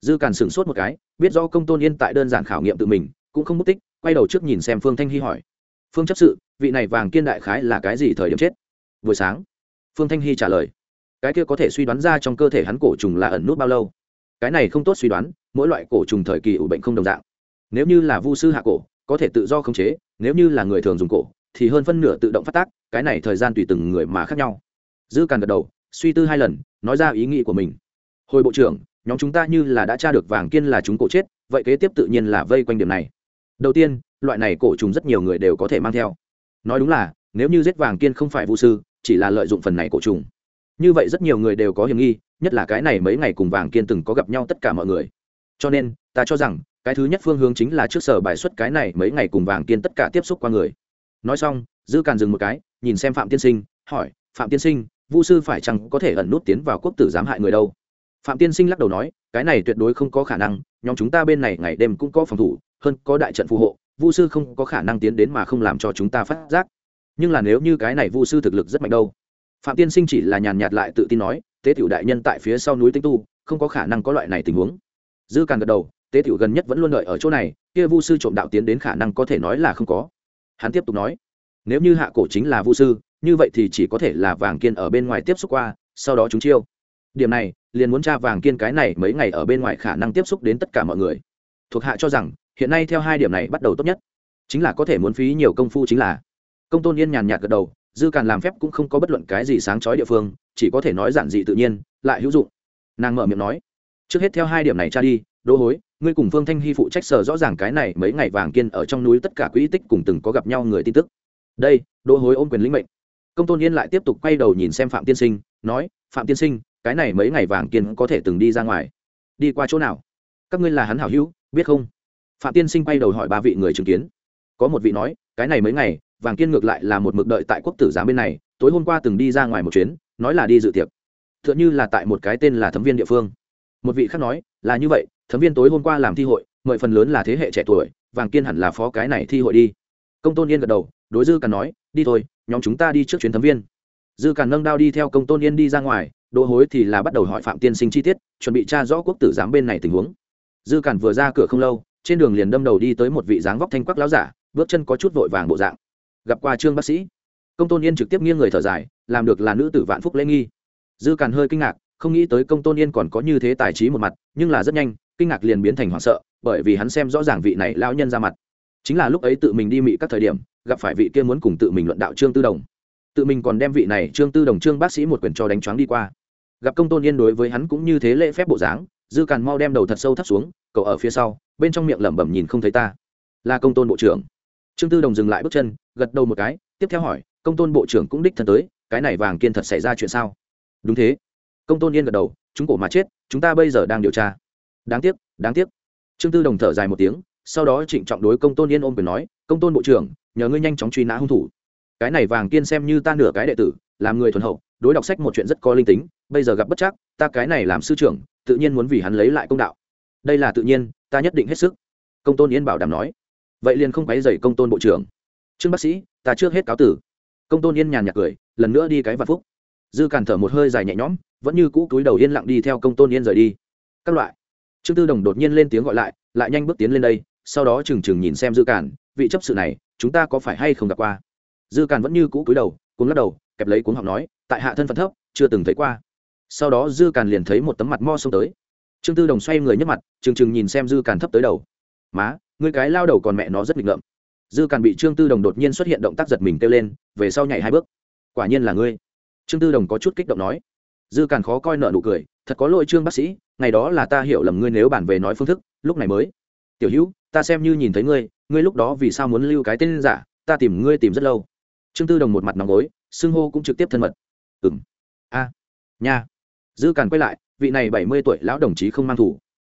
Dư càn sửng sốt một cái, biết do công tôn yên tại đơn giản khảo nghiệm tự mình cũng không mất tích, quay đầu trước nhìn xem phương thanh hy hỏi. Phương chấp sự, vị này vàng kiên đại khái là cái gì thời điểm chết? Buổi sáng, phương thanh hy trả lời. Cái kia có thể suy đoán ra trong cơ thể hắn cổ trùng là ẩn nút bao lâu. Cái này không tốt suy đoán, mỗi loại cổ trùng thời kỳ ủ bệnh không đồng dạng. Nếu như là vu sư hạ cổ, có thể tự do khống chế, nếu như là người thường dùng cổ, thì hơn phân nửa tự động phát tác, cái này thời gian tùy từng người mà khác nhau. Dư càn gật đầu, suy tư hai lần, nói ra ý nghĩ của mình. Hồi bộ trưởng, nhóm chúng ta như là đã tra được vàng kiên là chúng cổ chết, vậy kế tiếp tự nhiên là vây quanh điểm này đầu tiên, loại này cổ trùng rất nhiều người đều có thể mang theo. Nói đúng là, nếu như giết vàng kiên không phải vũ sư, chỉ là lợi dụng phần này cổ trùng. Như vậy rất nhiều người đều có hiểm nghi, nhất là cái này mấy ngày cùng vàng kiên từng có gặp nhau tất cả mọi người. Cho nên, ta cho rằng, cái thứ nhất phương hướng chính là trước sở bài xuất cái này mấy ngày cùng vàng kiên tất cả tiếp xúc qua người. Nói xong, dư càn dừng một cái, nhìn xem phạm tiên sinh, hỏi, phạm tiên sinh, vu sư phải chăng có thể ẩn nút tiến vào quốc tử giám hại người đâu? Phạm tiên sinh lắc đầu nói, cái này tuyệt đối không có khả năng, nhóm chúng ta bên này ngày đêm cũng có phòng thủ hơn có đại trận phù hộ, vu sư không có khả năng tiến đến mà không làm cho chúng ta phát giác. Nhưng là nếu như cái này vu sư thực lực rất mạnh đâu. Phạm tiên sinh chỉ là nhàn nhạt lại tự tin nói, tế tiểu đại nhân tại phía sau núi tinh tu, không có khả năng có loại này tình huống. Dư càng gật đầu, tế tiểu gần nhất vẫn luôn đợi ở chỗ này, kia vu sư trộm đạo tiến đến khả năng có thể nói là không có. Hắn tiếp tục nói, nếu như hạ cổ chính là vu sư, như vậy thì chỉ có thể là vàng kiên ở bên ngoài tiếp xúc qua, sau đó chúng chiêu. Điểm này, liền muốn tra vàng kiên cái này mấy ngày ở bên ngoài khả năng tiếp xúc đến tất cả mọi người. Thuộc hạ cho rằng hiện nay theo hai điểm này bắt đầu tốt nhất. Chính là có thể muốn phí nhiều công phu chính là. Công tôn yên nhàn nhạt gật đầu, dư càn làm phép cũng không có bất luận cái gì sáng chói địa phương, chỉ có thể nói giản dị tự nhiên, lại hữu dụng. Nàng mở miệng nói, trước hết theo hai điểm này tra đi, đỗ hối, ngươi cùng phương thanh hy phụ trách sở rõ ràng cái này mấy ngày vàng kiên ở trong núi tất cả quỹ tích cùng từng có gặp nhau người tin tức. Đây, đỗ hối ôm quyền lĩnh mệnh. Công tôn yên lại tiếp tục quay đầu nhìn xem phạm tiên sinh, nói, phạm tiên sinh, cái này mấy ngày vàng kiên có thể từng đi ra ngoài. Đi qua chỗ nào? Các ngươi là hắn hảo hữu, biết không? Phạm tiên sinh quay đầu hỏi ba vị người chứng kiến. Có một vị nói, cái này mấy ngày, vàng kiên ngược lại là một mực đợi tại quốc tử giám bên này, tối hôm qua từng đi ra ngoài một chuyến, nói là đi dự tiệc. T h ư ợ n h ư là tại một cái tên là thấm viên địa phương. Một vị khác nói, là như vậy, thấm viên tối hôm qua làm thi hội, mời phần lớn là thế hệ trẻ tuổi, vàng kiên hẳn là phó cái này thi hội đi. Công tôn yên gật đầu, đối dư càn nói, đi thôi, nhóm chúng ta đi trước chuyến thấm viên. Dư càn nâng đao đi theo công tôn yên đi ra ngoài, đỗ hối thì là bắt đầu hỏi phạm tiên sinh chi tiết, chuẩn bị tra rõ quốc tử giám bên này tình huống. Dư càn vừa ra cửa không lâu trên đường liền đâm đầu đi tới một vị dáng vóc thanh quắc láo giả, bước chân có chút vội vàng bộ dạng. Gặp qua trương bác sĩ, công tôn yên trực tiếp nghiêng người thở dài, làm được là nữ tử vạn phúc lễ nghi. Dư càn hơi kinh ngạc, không nghĩ tới công tôn yên còn có như thế tài trí một mặt, nhưng là rất nhanh, kinh ngạc liền biến thành hoảng sợ, bởi vì hắn xem rõ ràng vị này lao nhân ra mặt. Chính là lúc ấy tự mình đi mị các thời điểm, gặp phải vị kia muốn cùng tự mình luận đạo trương tư đồng. Tự mình còn đem vị này trương tư đồng trương bác sĩ một quyền cho đánh choáng đi qua. Gặp công tôn yên đối với hắn cũng như thế lễ phép bộ dáng, dư càn mau đem đầu thật sâu thấp xuống, cậu ở phía sau bên trong miệng lẩm bẩm nhìn không thấy ta. Là công tôn bộ trưởng. Trương tư đồng dừng lại bước chân, gật đầu một cái, tiếp theo hỏi, công tôn bộ trưởng cũng đích thân tới, cái này vàng kiên thật xảy ra chuyện sao? Đúng thế. Công tôn yên gật đầu, chúng cổ mà chết, chúng ta bây giờ đang điều tra. Đáng tiếc đáng tiếc. Trương tư đồng thở dài một tiếng, sau đó trịnh trọng đối công tôn yên ôm quyền nói, công tôn bộ trưởng, nhờ ngươi nhanh chóng truy nã hung thủ. Cái này vàng kiên xem như ta nửa cái đệ tử, làm người thuần hậu, đối đọc sách một chuyện rất có linh tính, bây giờ gặp bất chắc, ta cái này làm sư trưởng, tự nhiên muốn vì hắn lấy lại công đạo. Đây là tự nhiên ta nhất định hết sức. Công tôn yên bảo đảm nói. Vậy liền không quấy dày công tôn bộ trưởng. Trương bác sĩ ta trước hết cáo tử. Công tôn yên nhàn nhạt cười lần nữa đi cái vạn phúc. Dư cản thở một hơi dài nhẹ nhõm vẫn như cũ túi đầu yên lặng đi theo công tôn yên rời đi. Các loại. Trương tư đồng đột nhiên lên tiếng gọi lại lại nhanh bước tiến lên đây sau đó trừng trừng nhìn xem dư cản, vị chấp sự này chúng ta có phải hay không gặp qua? Dư cản vẫn như cũ cúi đầu cuống lắc đầu kẹp lấy cuống học nói tại hạ thân phận thấp chưa từng thấy qua. Sau đó dư cản liền thấy một tấm mặt mo xông tới trương tư đồng xoay người nhấc mặt, trừng trừng nhìn xem dư càn thấp tới đầu. Má người cái lao đầu còn mẹ nó rất nghịch ngợm. Dư càn bị trương tư đồng đột nhiên xuất hiện động tác giật mình kêu lên, về sau nhảy hai bước. Quả nhiên là ngươi. Trương tư đồng có chút kích động nói. Dư càn khó coi nợ nụ cười, thật có lỗi trương bác sĩ, ngày đó là ta hiểu lầm ngươi nếu bản về nói phương thức, lúc này mới. Tiểu hữu, ta xem như nhìn thấy ngươi ngươi lúc đó vì sao muốn lưu cái tên giả, ta tìm ngươi tìm rất lâu. Trương tư đồng một mặt nóng gối, xưng hô cũng trực tiếp thân mật. Ừng a, nha. Dư càn quay lại vị này bảy mươi tuổi lão đồng chí không mang thủ.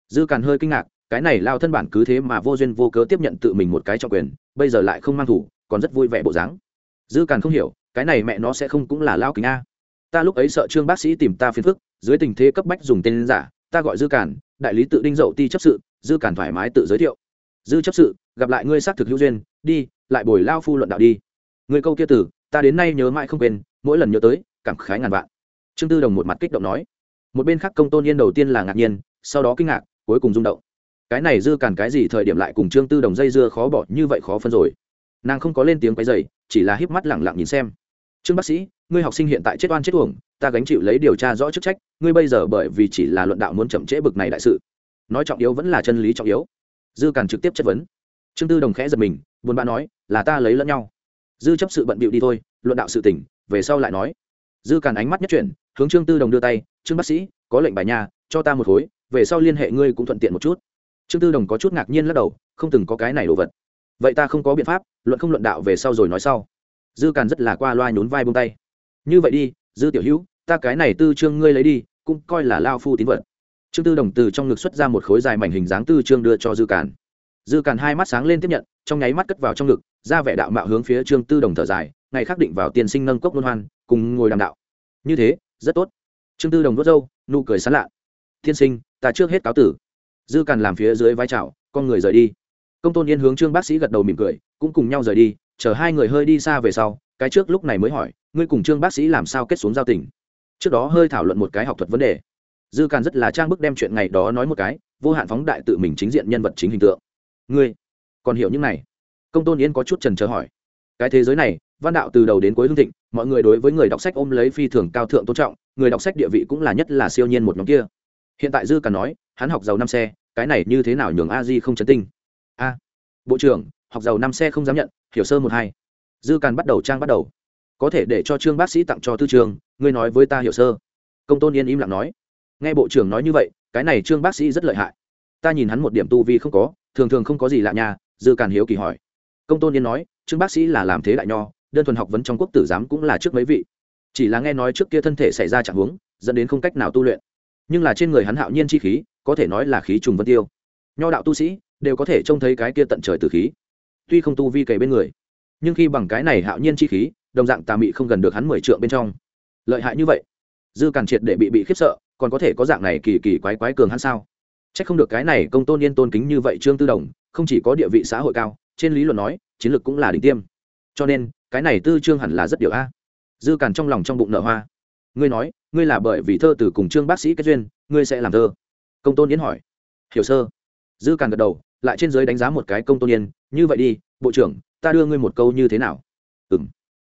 Dư càn hơi kinh ngạc, cái này lao thân bản cứ thế mà vô duyên vô cớ tiếp nhận tự mình một cái trọng quyền, bây giờ lại không mang thủ, còn rất vui vẻ bộ dáng. Dư càn không hiểu, cái này mẹ nó sẽ không cũng là lao kính a. Ta lúc ấy sợ trương bác sĩ tìm ta phiền phức, dưới tình thế cấp bách dùng tên giả, ta gọi dư càn, đại lý tự đinh dậu ti chấp sự, dư càn thoải mái tự giới thiệu. Dư chấp sự, gặp lại ngươi xác thực hữu duyên, đi, lại bồi lao phu luận đạo đi. Người câu kia tử ta đến nay nhớ mãi không quên, mỗi lần nhớ tới, cảm khái ngàn vạn. Trương tư đồng một mặt kích động nói một bên khác công tôn yên đầu tiên là ngạc nhiên, sau đó kinh ngạc, cuối cùng rung động. Cái này dư cản cái gì thời điểm lại cùng trương tư đồng dây dưa khó bỏ, như vậy khó phân rồi. Nàng không có lên tiếng quấy dày chỉ là híp mắt lẳng lặng nhìn xem. Trương bác sĩ, ngươi học sinh hiện tại chết oan chết uổng, ta gánh chịu lấy điều tra rõ chức trách, ngươi bây giờ bởi vì chỉ là luận đạo muốn chậm trễ bực này đại sự. Nói trọng yếu vẫn là chân lý trọng yếu. Dư cản trực tiếp chất vấn. Trương tư đồng khẽ giật mình, buồn bã nói, là ta lấy lẫn nhau. Dư chấp sự bận bịu đi thôi, luận đạo sự tỉnh về sau lại nói dư càn ánh mắt nhất chuyển, hướng trương tư đồng đưa tay, trương bác sĩ, có lệnh bài nhà cho ta một khối, về sau liên hệ ngươi cũng thuận tiện một chút. Trương tư đồng có chút ngạc nhiên lắc đầu, không từng có cái này đồ vật. Vậy ta không có biện pháp, luận không luận đạo về sau rồi nói sau. Dư càn rất là qua loa nhún vai bông tay. Như vậy đi, dư tiểu hữu, ta cái này tư trương ngươi lấy đi, cũng coi là lao phu tín vật. Trương tư đồng từ trong ngực xuất ra một khối dài mảnh hình dáng tư trương đưa cho dư càn. Dư càn hai mắt sáng lên tiếp nhận, trong nháy mắt cất vào trong ngực, ra vẻ đạo mạo hướng phía trương tư đồng thở dài, ngày khắc định vào tiên sinh nâng cốc luân hoan cùng ngồi đàm đạo. Như thế, rất tốt. Trương tư đồng đốt dâu nụ cười sán lạ. Thiên sinh, ta trước hết cáo tử. Dư càn làm phía dưới vai trào con người rời đi. Công tôn yên hướng trương bác sĩ gật đầu mỉm cười, cũng cùng nhau rời đi, chờ hai người hơi đi xa về sau, cái trước lúc này mới hỏi, ngươi cùng trương bác sĩ làm sao kết xuống giao tình? Trước đó hơi thảo luận một cái học thuật vấn đề. Dư càn rất là trang bức đem chuyện ngày đó nói một cái, vô hạn phóng đại tự mình chính diện nhân vật chính hình tượng. Ngươi còn hiểu những này? Công tôn yên có chút trần trờ hỏi cái thế giới này, văn đạo từ đầu đến cuối hương thịnh, mọi người đối với người đọc sách ôm lấy phi thường cao thượng tôn trọng, người đọc sách địa vị cũng là nhất là siêu nhiên một nhóm kia. Hiện tại dư cả nói, hắn học giàu năm xe, cái này như thế nào nhường a di không chấn tinh? A, bộ trưởng, học giàu năm xe không dám nhận, hiểu sơ một hai. Dư càn bắt đầu trang bắt đầu. Có thể để cho trương bác sĩ tặng cho tư trường, ngươi nói với ta hiểu sơ. Công tôn yên im lặng nói. Nghe bộ trưởng nói như vậy, cái này trương bác sĩ rất lợi hại. Ta nhìn hắn một điểm tu vi không có, thường thường không có gì lạ nhà, dư càn hiếu kỳ hỏi. Công tôn yên nói trương bác sĩ là làm thế đại nho, đơn thuần học vấn trong quốc tử giám cũng là trước mấy vị. Chỉ là nghe nói trước kia thân thể xảy ra trạng huống, dẫn đến không cách nào tu luyện. Nhưng là trên người hắn hạo nhiên chi khí, có thể nói là khí trùng vân tiêu. Nho đạo tu sĩ đều có thể trông thấy cái kia tận trời từ khí. Tuy không tu vi kể bên người, nhưng khi bằng cái này hạo nhiên chi khí, đồng dạng tà mị không gần được hắn mười trượng bên trong. Lợi hại như vậy, dư càn triệt để bị bị khiếp sợ, còn có thể có dạng này kỳ kỳ quái quái cường hắn sao? C h ắ c không được cái này công tôn yên tôn kính như vậy trương tư đồng, không chỉ có địa vị xã hội cao trên lý luận nói, chiến lược cũng là đỉnh tiêm. Cho nên, cái này tư trương hẳn là rất điều a. Dư càn trong lòng trong bụng nợ hoa. Ngươi nói, ngươi là bởi vì thơ từ cùng trương bác sĩ kết duyên, ngươi sẽ làm thơ? Công tôn yến hỏi. Hiểu sơ. Dư càn gật đầu, lại trên giới đánh giá một cái công tôn yên như vậy đi, bộ trưởng, ta đưa ngươi một câu như thế nào? Ừ m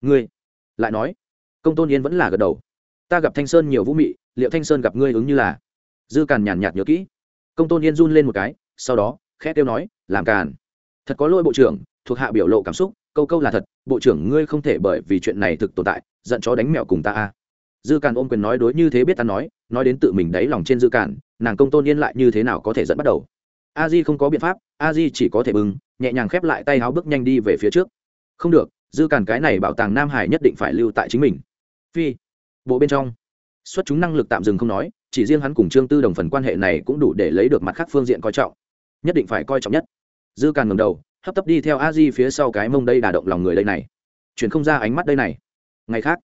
ngươi? Lại nói. Công tôn yên vẫn là gật đầu. Ta gặp thanh sơn nhiều vũ mị, liệu thanh sơn gặp ngươi ứng như là? Dư càn nhàn nhạt nhớ kỹ. Công tôn yên run lên một cái, sau đó, khẽ kêu nói, làm càn thật có lỗi bộ trưởng, thuộc hạ biểu lộ cảm xúc, câu câu là thật, bộ trưởng ngươi không thể bởi vì chuyện này thực tồn tại, giận chó đánh mẹo cùng ta a. À. Dư càn ôm quyền nói đối như thế biết ta nói nói đến tự mình đáy lòng trên dư càn, nàng công tôn yên lại như thế nào có thể dẫn bắt đầu? A di không có biện pháp, a di chỉ có thể bưng nhẹ nhàng khép lại tay háo bước nhanh đi về phía trước. Không được, dư càn cái này bảo tàng nam hải nhất định phải lưu tại chính mình. Phi, bộ bên trong. Xuất chúng năng lực tạm dừng không nói, chỉ riêng hắn cùng trương tư đồng phần quan hệ này cũng đủ để lấy được mặt khác phương diện coi trọng. Nhất định phải coi trọng nhất dư càn ngầm đầu, hấp tấp đi theo a di phía sau cái mông đây đả động lòng người đây này. Chuyển không ra ánh mắt đây này. Ngày khác,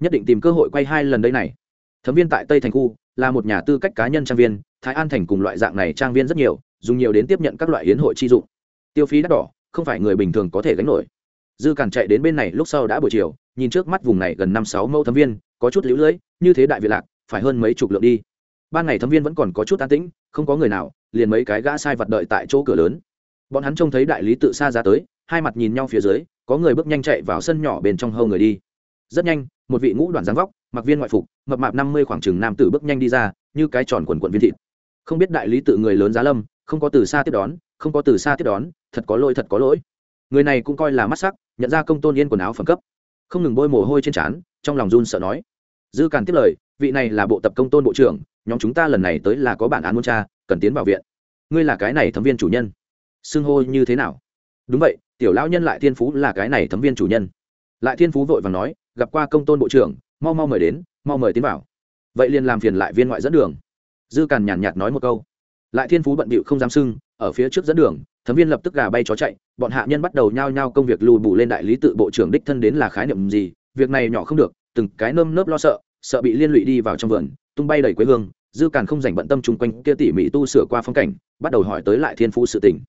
nhất định tìm cơ hội quay hai lần đây này. Thấm viên tại tây thành khu, là một nhà tư cách cá nhân trang viên, thái an thành cùng loại dạng này trang viên rất nhiều, dùng nhiều đến tiếp nhận các loại hiến hội chi dụng. Tiêu phí đắt đỏ, không phải người bình thường có thể gánh nổi. Dư càn chạy đến bên này lúc sau đã buổi chiều, nhìn trước mắt vùng này gần năm sáu mẫu thấm viên, có chút lũ lưỡi như thế đại việt lạc, phải hơn mấy chục lượng đi. Ban ngày thấm viên vẫn còn có chút an tĩnh, không có người nào, liền mấy cái gã sai vật đợi tại chỗ cửa lớn bọn hắn trông thấy đại lý tự xa ra tới, hai mặt nhìn nhau phía dưới, có người bước nhanh chạy vào sân nhỏ bên trong hâu người đi. Rất nhanh, một vị ngũ đoàn giáng vóc, mặc viên ngoại phục, mập mạp năm mươi khoảng chừng nam tử bước nhanh đi ra, như cái tròn quần quận viên thịt. Không biết đại lý tự người lớn giá lâm, không có từ xa tiếp đón, không có từ xa tiếp đón, thật có lỗi thật có lỗi. Người này cũng coi là mắt sắc, nhận ra công tôn yên quần áo phẩm cấp. Không ngừng bôi mồ hôi trên trán, trong lòng run sợ nói. Dư càn tiếp lời, vị này là bộ tập công tôn bộ trưởng, nhóm chúng ta lần này tới là có bản án muốn cha cần tiến vào viện. Ngươi là cái này thấm viên chủ nhân xưng hô như thế nào? Đúng vậy, tiểu lão nhân lại thiên phú là cái này thấm viên chủ nhân. Lại thiên phú vội và nói, gặp qua công tôn bộ trưởng, mau mau mời đến, mau mời tiến vào. Vậy liền làm phiền lại viên ngoại dẫn đường. Dư càn nhàn nhạt nói một câu. Lại thiên phú bận bịu không dám sưng ở phía trước dẫn đường, thấm viên lập tức gà bay chó chạy, bọn hạ nhân bắt đầu nhao nhao công việc lùi bù lên đại lý tự bộ trưởng đích thân đến là khái niệm gì, việc này nhỏ không được, từng cái nơm nớp lo sợ sợ bị liên lụy đi vào trong vườn, tung bay đầy quê hương, dư càn không dành bận tâm chung quanh kia tỉ mỉ tu sửa qua phong cảnh, bắt đầu hỏi tới lại thiên phú sự tình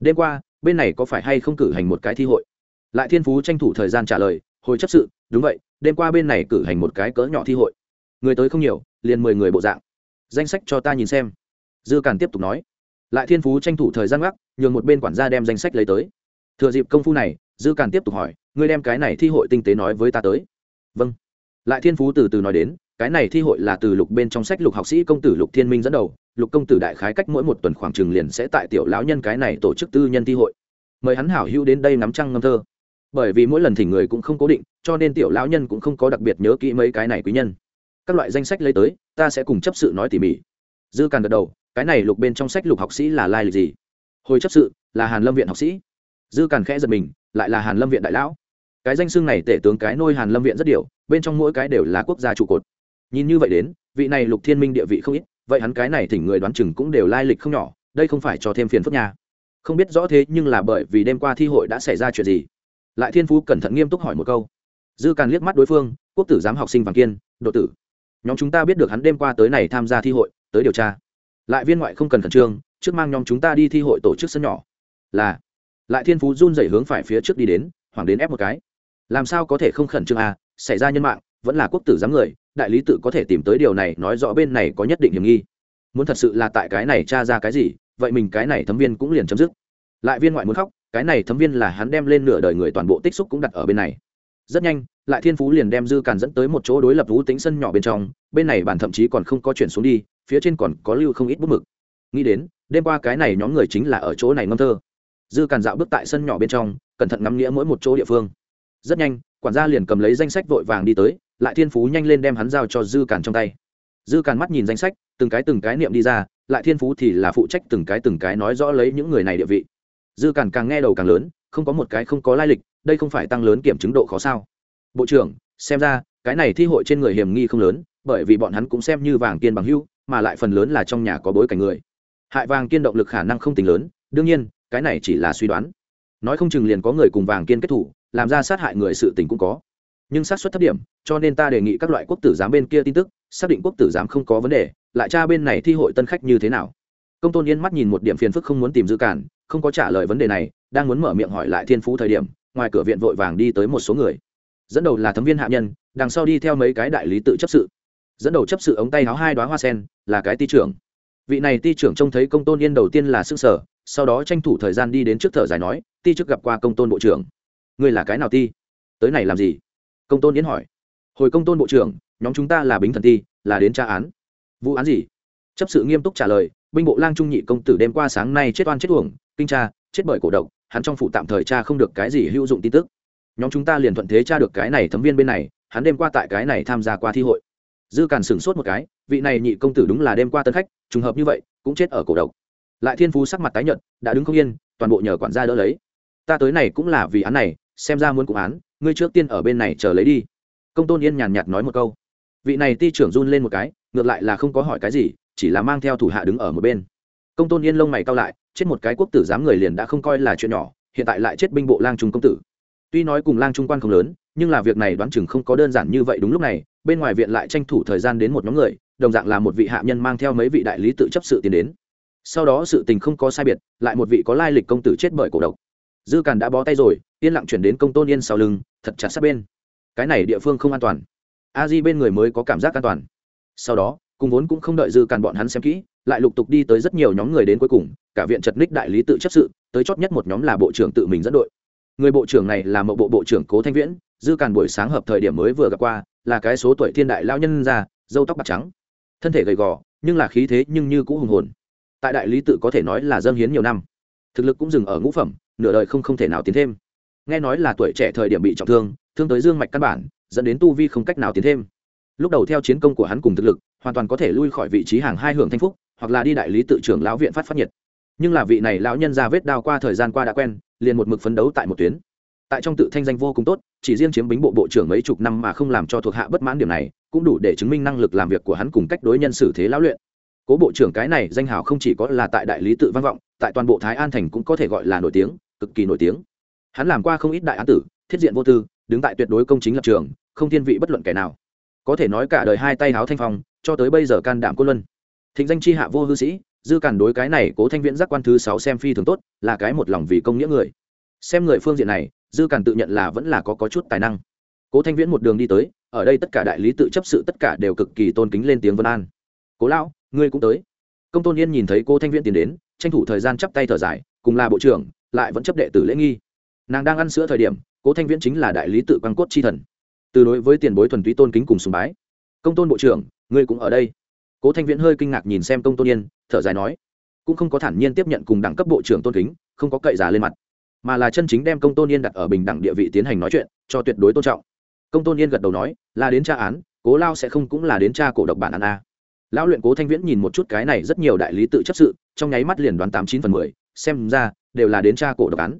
đêm qua, bên này có phải hay không cử hành một cái thi hội? Lại thiên phú tranh thủ thời gian trả lời, hồi chấp sự, đúng vậy, đêm qua bên này cử hành một cái cỡ nhỏ thi hội. Người tới không nhiều, liền mười người bộ dạng. Danh sách cho ta nhìn xem. Dư càn tiếp tục nói. Lại thiên phú tranh thủ thời gian gác, nhường một bên quản gia đem danh sách lấy tới. Thừa dịp công phu này, dư càn tiếp tục hỏi, ngươi đem cái này thi hội tinh tế nói với ta tới? Vâng. Lại thiên phú từ từ nói đến cái này thi hội là từ lục bên trong sách lục học sĩ công tử lục thiên minh dẫn đầu, lục công tử đại khái cách mỗi một tuần khoảng trừng liền sẽ tại tiểu lão nhân cái này tổ chức tư nhân thi hội. Mời hắn hảo hữu đến đây nắm trăng ngâm thơ. Bởi vì mỗi lần thỉnh người cũng không cố định, cho nên tiểu lão nhân cũng không có đặc biệt nhớ kỹ mấy cái này quý nhân. Các loại danh sách lấy tới, ta sẽ cùng chấp sự nói tỉ mỉ. Dư càn gật đầu, cái này lục bên trong sách lục học sĩ là lai lịch gì? Hồi chấp sự, là hàn lâm viện học sĩ. Dư càn khẽ giật mình, lại là hàn lâm viện đại lão. Cái danh xương này tể tướng cái nôi hàn lâm viện rất điều bên trong mỗi cái đều là quốc gia trụ cột nhìn như vậy đến, vị này lục thiên minh địa vị không ít, vậy hắn cái này thỉnh người đoán chừng cũng đều lai lịch không nhỏ, đây không phải cho thêm phiền phức nhà không biết rõ thế nhưng là bởi vì đêm qua thi hội đã xảy ra chuyện gì. Lại thiên phú cẩn thận nghiêm túc hỏi một câu. Dư càn liếc mắt đối phương, quốc tử giám học sinh vàng kiên, độ tử. Nhóm chúng ta biết được hắn đêm qua tới này tham gia thi hội, tới điều tra. Lại viên ngoại không cần khẩn trương, trước mang nhóm chúng ta đi thi hội tổ chức sân nhỏ. Là. Lại thiên phú run dậy hướng phải phía trước đi đến hoàng đến ép một cái. Làm sao có thể không khẩn trương à xảy ra nhân mạng, vẫn là quốc tử giám người đại lý tự có thể tìm tới điều này nói rõ bên này có nhất định hiểm nghi. Muốn thật sự là tại cái này tra ra cái gì, vậy mình cái này thấm viên cũng liền chấm dứt. Lại viên ngoại muốn khóc, cái này thấm viên là hắn đem lên nửa đời người toàn bộ tích xúc cũng đặt ở bên này. Rất nhanh, lại thiên phú liền đem dư càn dẫn tới một chỗ đối lập vũ tính sân nhỏ bên trong, bên này bản thậm chí còn không có chuyển xuống đi, phía trên còn có lưu không ít bút mực. Nghĩ đến, đêm qua cái này nhóm người chính là ở chỗ này ngâm thơ. Dư càn dạo bước tại sân nhỏ bên trong, cẩn thận ngắm nghĩa mỗi một chỗ địa phương. Rất nhanh, quản gia liền cầm lấy danh sách vội vàng đi tới lại thiên phú nhanh lên đem hắn giao cho dư càn trong tay. Dư càn mắt nhìn danh sách, từng cái từng cái niệm đi ra, lại thiên phú thì là phụ trách từng cái từng cái nói rõ lấy những người này địa vị. Dư càn càng nghe đầu càng lớn, không có một cái không có lai lịch, đây không phải tăng lớn kiểm chứng độ khó sao. Bộ trưởng, xem ra, cái này thi hội trên người hiểm nghi không lớn, bởi vì bọn hắn cũng xem như vàng kiên bằng hưu mà lại phần lớn là trong nhà có bối cảnh người. Hại vàng kiên động lực khả năng không tính lớn, đương nhiên, cái này chỉ là suy đoán. Nói không chừng liền có người cùng vàng kiên kết thủ, làm ra sát hại người sự tình cũng có nhưng xác suất thấp điểm, cho nên ta đề nghị các loại quốc tử giám bên kia tin tức, xác định quốc tử giám không có vấn đề, lại cha bên này thi hội tân khách như thế nào. Công tôn yên mắt nhìn một điểm phiền phức không muốn tìm dư cản, không có trả lời vấn đề này, đang muốn mở miệng hỏi lại thiên phú thời điểm, ngoài cửa viện vội vàng đi tới một số người. Dẫn đầu là thấm viên hạ nhân, đằng sau đi theo mấy cái đại lý tự chấp sự. Dẫn đầu chấp sự ống tay háo hai đoá hoa sen, là cái ti trưởng. Vị này ti trưởng trông thấy công tôn yên đầu tiên là s ư sở sau đó tranh thủ thời gian đi đến trước thở dài nói, ti trước gặp qua công tôn bộ trưởng. Ngươi là cái nào ti? Tới này làm gì? Công tôn yến hỏi. Hồi công tôn bộ trưởng, nhóm chúng ta là bính thần ti, là đến tra án. Vụ án gì? Chấp sự nghiêm túc trả lời, binh bộ lang trung nhị công tử đêm qua sáng nay chết oan chết uổng, kinh tra, chết bởi cổ độc, hắn trong phủ tạm thời tra không được cái gì hữu dụng tin tức. Nhóm chúng ta liền thuận thế tra được cái này thấm viên bên này, hắn đêm qua tại cái này tham gia qua thi hội. Dư càn sửng sốt một cái, vị này nhị công tử đúng là đêm qua tân khách, trùng hợp như vậy, cũng chết ở cổ độc. Lại thiên phú sắc mặt tái nhợt, đã đứng không yên, toàn bộ nhờ quản gia đỡ lấy. Ta tới này cũng là vì án này, xem ra muốn cụ án ngươi trước tiên ở bên này chờ lấy đi. Công tôn yên nhàn nhạt nói một câu. Vị này ti trưởng run lên một cái, ngược lại là không có hỏi cái gì, chỉ là mang theo thủ hạ đứng ở một bên. Công tôn yên lông mày cao lại, chết một cái quốc tử giám người liền đã không coi là chuyện nhỏ, hiện tại lại chết binh bộ lang trung công tử. Tuy nói cùng lang trung quan không lớn, nhưng là việc này đoán chừng không có đơn giản như vậy đúng lúc này, bên ngoài viện lại tranh thủ thời gian đến một nhóm người, đồng dạng là một vị hạ nhân mang theo mấy vị đại lý tự chấp sự tiến đến. Sau đó sự tình không có sai biệt, lại một vị có lai lịch công tử chết bởi cổ độc. Dư càn đã bó tay rồi, yên lặng chuyển đến công tôn yên sau lưng thật chặt sát bên. Cái này địa phương không an toàn. A di bên người mới có cảm giác an toàn. Sau đó, cùng vốn cũng không đợi dư càn bọn hắn xem kỹ, lại lục tục đi tới rất nhiều nhóm người đến cuối cùng, cả viện chật ních đại lý tự chấp sự, tới chót nhất một nhóm là bộ trưởng tự mình dẫn đội. Người bộ trưởng này là một bộ bộ trưởng cố thanh viễn, dư càn buổi sáng hợp thời điểm mới vừa gặp qua, là cái số tuổi thiên đại lao nhân già dâu tóc bạc trắng. Thân thể gầy gò, nhưng là khí thế nhưng như cũ hùng hồn. Tại đại lý tự có thể nói là dâng hiến nhiều năm. Thực lực cũng dừng ở ngũ phẩm, nửa đời không không thể nào tiến thêm nghe nói là tuổi trẻ thời điểm bị trọng thương thương tới dương mạch căn bản, dẫn đến tu vi không cách nào tiến thêm. Lúc đầu theo chiến công của hắn cùng thực lực, hoàn toàn có thể lui khỏi vị trí hàng hai hưởng thanh phúc, hoặc là đi đại lý tự trưởng lão viện phát phát nhiệt. Nhưng là vị này lão nhân ra vết đao qua thời gian qua đã quen, liền một mực phấn đấu tại một tuyến. Tại trong tự thanh danh vô cùng tốt, chỉ riêng chiếm bính bộ bộ trưởng mấy chục năm mà không làm cho thuộc hạ bất mãn điểm này, cũng đủ để chứng minh năng lực làm việc của hắn cùng cách đối nhân xử thế lão luyện. Cố bộ trưởng cái này danh hào không chỉ có là tại đại lý tự văn vọng, tại toàn bộ thái an thành cũng có thể gọi là nổi tiếng, cực kỳ nổi tiếng hắn làm qua không ít đại án tử thiết diện vô tư đứng tại tuyệt đối công chính lập trường không thiên vị bất luận kẻ nào. Có thể nói cả đời hai tay háo thanh phong cho tới bây giờ can đảm cô luân. Thịnh danh chi hạ vô hư sĩ dư cản đối cái này cố thanh viễn giác quan thứ sáu xem phi thường tốt là cái một lòng vì công nghĩa người. Xem người phương diện này dư cản tự nhận là vẫn là có, có chút tài năng. Cố thanh viễn một đường đi tới ở đây tất cả đại lý tự chấp sự tất cả đều cực kỳ tôn kính lên tiếng vân an. Cố lão ngươi cũng tới. Công tôn yên nhìn thấy cô thanh viễn tiến đến tranh thủ thời gian chắp tay thở dài cùng là bộ trưởng lại vẫn chấp đệ tử lễ nghi nàng đang ăn sữa thời điểm, cố thanh viễn chính là đại lý tự quan cốt chi thần. Từ đối với tiền bối thuần túy tôn kính cùng sùng bái. Công tôn bộ trưởng, ngươi cũng ở đây. Cố thanh viễn hơi kinh ngạc nhìn xem công tôn yên, thở dài nói, cũng không có thản nhiên tiếp nhận cùng đẳng cấp bộ trưởng tôn kính, không có cậy giả lên mặt, mà là chân chính đem công tôn yên đặt ở bình đẳng địa vị tiến hành nói chuyện, cho tuyệt đối tôn trọng. Công tôn yên gật đầu nói, là đến tra án, cố lao sẽ không cũng là đến tra cổ độc bản án a. Lão luyện cố thanh viễn nhìn một chút cái này rất nhiều đại lý tự chấp sự, trong nháy mắt liền đoán tám chín phần mười, xem ra đều là đến tra cổ độc án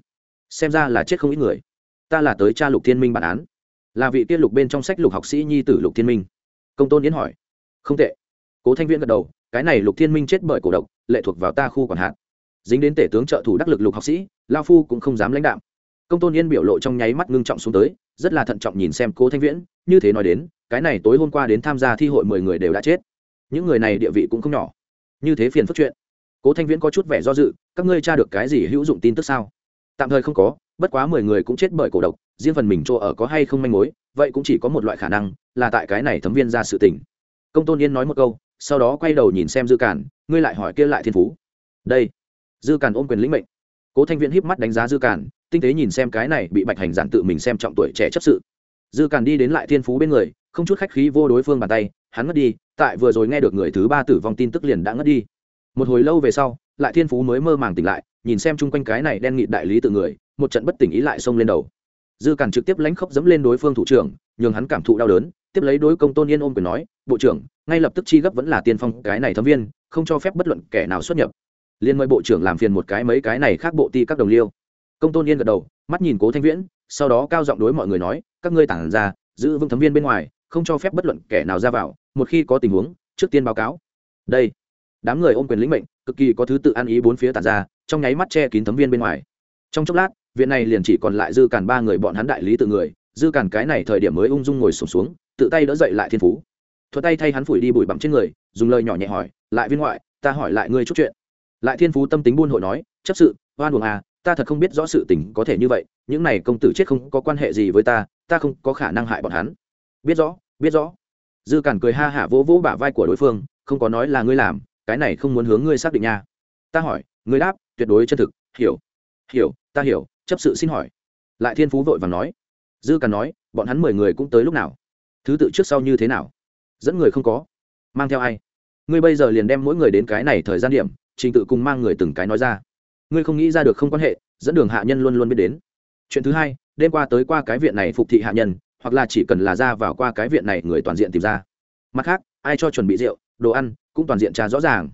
xem ra là chết không ít người. Ta là tới cha lục thiên minh bản án. Là vị tiên lục bên trong sách lục học sĩ nhi tử lục thiên minh. Công tôn yến hỏi. Không tệ. Cố thanh viễn gật đầu, cái này lục thiên minh chết bởi cổ độc, lệ thuộc vào ta khu quản hạt. Dính đến tể tướng trợ thủ đắc lực lục học sĩ, lao phu cũng không dám lãnh đạo công tôn yên biểu lộ trong nháy mắt ngưng trọng xuống tới, rất là thận trọng nhìn xem cố thanh viễn, như thế nói đến, cái này tối hôm qua đến tham gia thi hội mười người đều đã chết. Những người này địa vị cũng không nhỏ. Như thế phiền phức chuyện. Cố thanh viễn có chút vẻ do dự, các ngươi tra được cái gì hữu dụng tin tức sao? Tạm thời không có, bất quá mười người cũng chết bởi cổ độc, riêng phần mình chỗ ở có hay không manh mối, vậy cũng chỉ có một loại khả năng, là tại cái này thấm viên ra sự tình. Công tôn yên nói một câu, sau đó quay đầu nhìn xem dư cản ngươi lại hỏi kia lại thiên phú. Đây. Dư cản ôm quyền lĩnh mệnh. Cố thanh viễn híp mắt đánh giá dư cản tinh tế nhìn xem cái này bị bạch hành giản tự mình xem trọng tuổi trẻ chấp sự. Dư cản đi đến lại thiên phú bên người, không chút khách khí vô đối phương bàn tay, hắn ngất đi, tại vừa rồi nghe được người thứ ba tử vong tin tức liền đã ngất đi. Một hồi lâu về sau, lại thiên phú mới mơ màng tỉnh lại nhìn xem chung quanh cái này đen nghịt đại lý tự người, một trận bất tỉnh ý lại xông lên đầu. Dư càn trực tiếp lánh khóc dẫm lên đối phương thủ trưởng, nhường hắn cảm thụ đau đớn, tiếp lấy đối công tôn yên ôm quyền nói, bộ trưởng, ngay lập tức chi gấp vẫn là tiên phong cái này thấm viên, không cho phép bất luận kẻ nào xuất nhập. Liên mời bộ trưởng làm phiền một cái mấy cái này khác bộ ti các đồng liêu. Công tôn yên gật đầu, mắt nhìn cố thanh viễn, sau đó cao giọng đối mọi người nói, các ngươi tản ra, giữ vững thấm viên bên ngoài, không cho phép bất luận kẻ nào ra vào, một khi có tình huống, trước tiên báo cáo. Đây, đám người ôm quyền lĩnh mệnh, cực kỳ có thứ tự ăn ý bốn phía tản ra trong nháy mắt che kín thấm viên bên ngoài. Trong chốc lát viện này liền chỉ còn lại dư càn ba người bọn hắn đại lý tự người dư càn cái này thời điểm mới ung dung ngồi sụp xuống, xuống tự tay đỡ dậy lại thiên phú. Thuật tay thay hắn phủi đi bụi bặm trên người dùng lời nhỏ nhẹ hỏi lại viên ngoại ta hỏi lại ngươi chút chuyện. Lại thiên phú tâm tính buôn hội nói chấp sự oan buồng à ta thật không biết rõ sự tình có thể như vậy những này công tử chết không có quan hệ gì với ta ta không có khả năng hại bọn hắn. Biết rõ biết rõ. Dư cản cười ha hả vỗ vỗ bả vai của đối phương không có nói là ngươi làm cái này không muốn hướng ngươi xác định nha. Ta hỏi ngươi đáp, tuyệt đối chân thực, hiểu. Hiểu, ta hiểu, chấp sự xin hỏi. Lại thiên phú vội vàng nói. Dư cản nói, bọn hắn mười người cũng tới lúc nào? Thứ tự trước sau như thế nào? Dẫn người không có. Mang theo ai? Ngươi bây giờ liền đem mỗi người đến cái này thời gian điểm, trình tự cùng mang người từng cái nói ra. Ngươi không nghĩ ra được không quan hệ, dẫn đường hạ nhân luôn luôn biết đến. Chuyện thứ hai, đêm qua tới qua cái viện này phục thị hạ nhân, hoặc là chỉ cần là ra vào qua cái viện này người toàn diện tìm ra. Mặt khác, ai cho chuẩn bị rượu, đồ ăn, cũng toàn diện trà rõ ràng.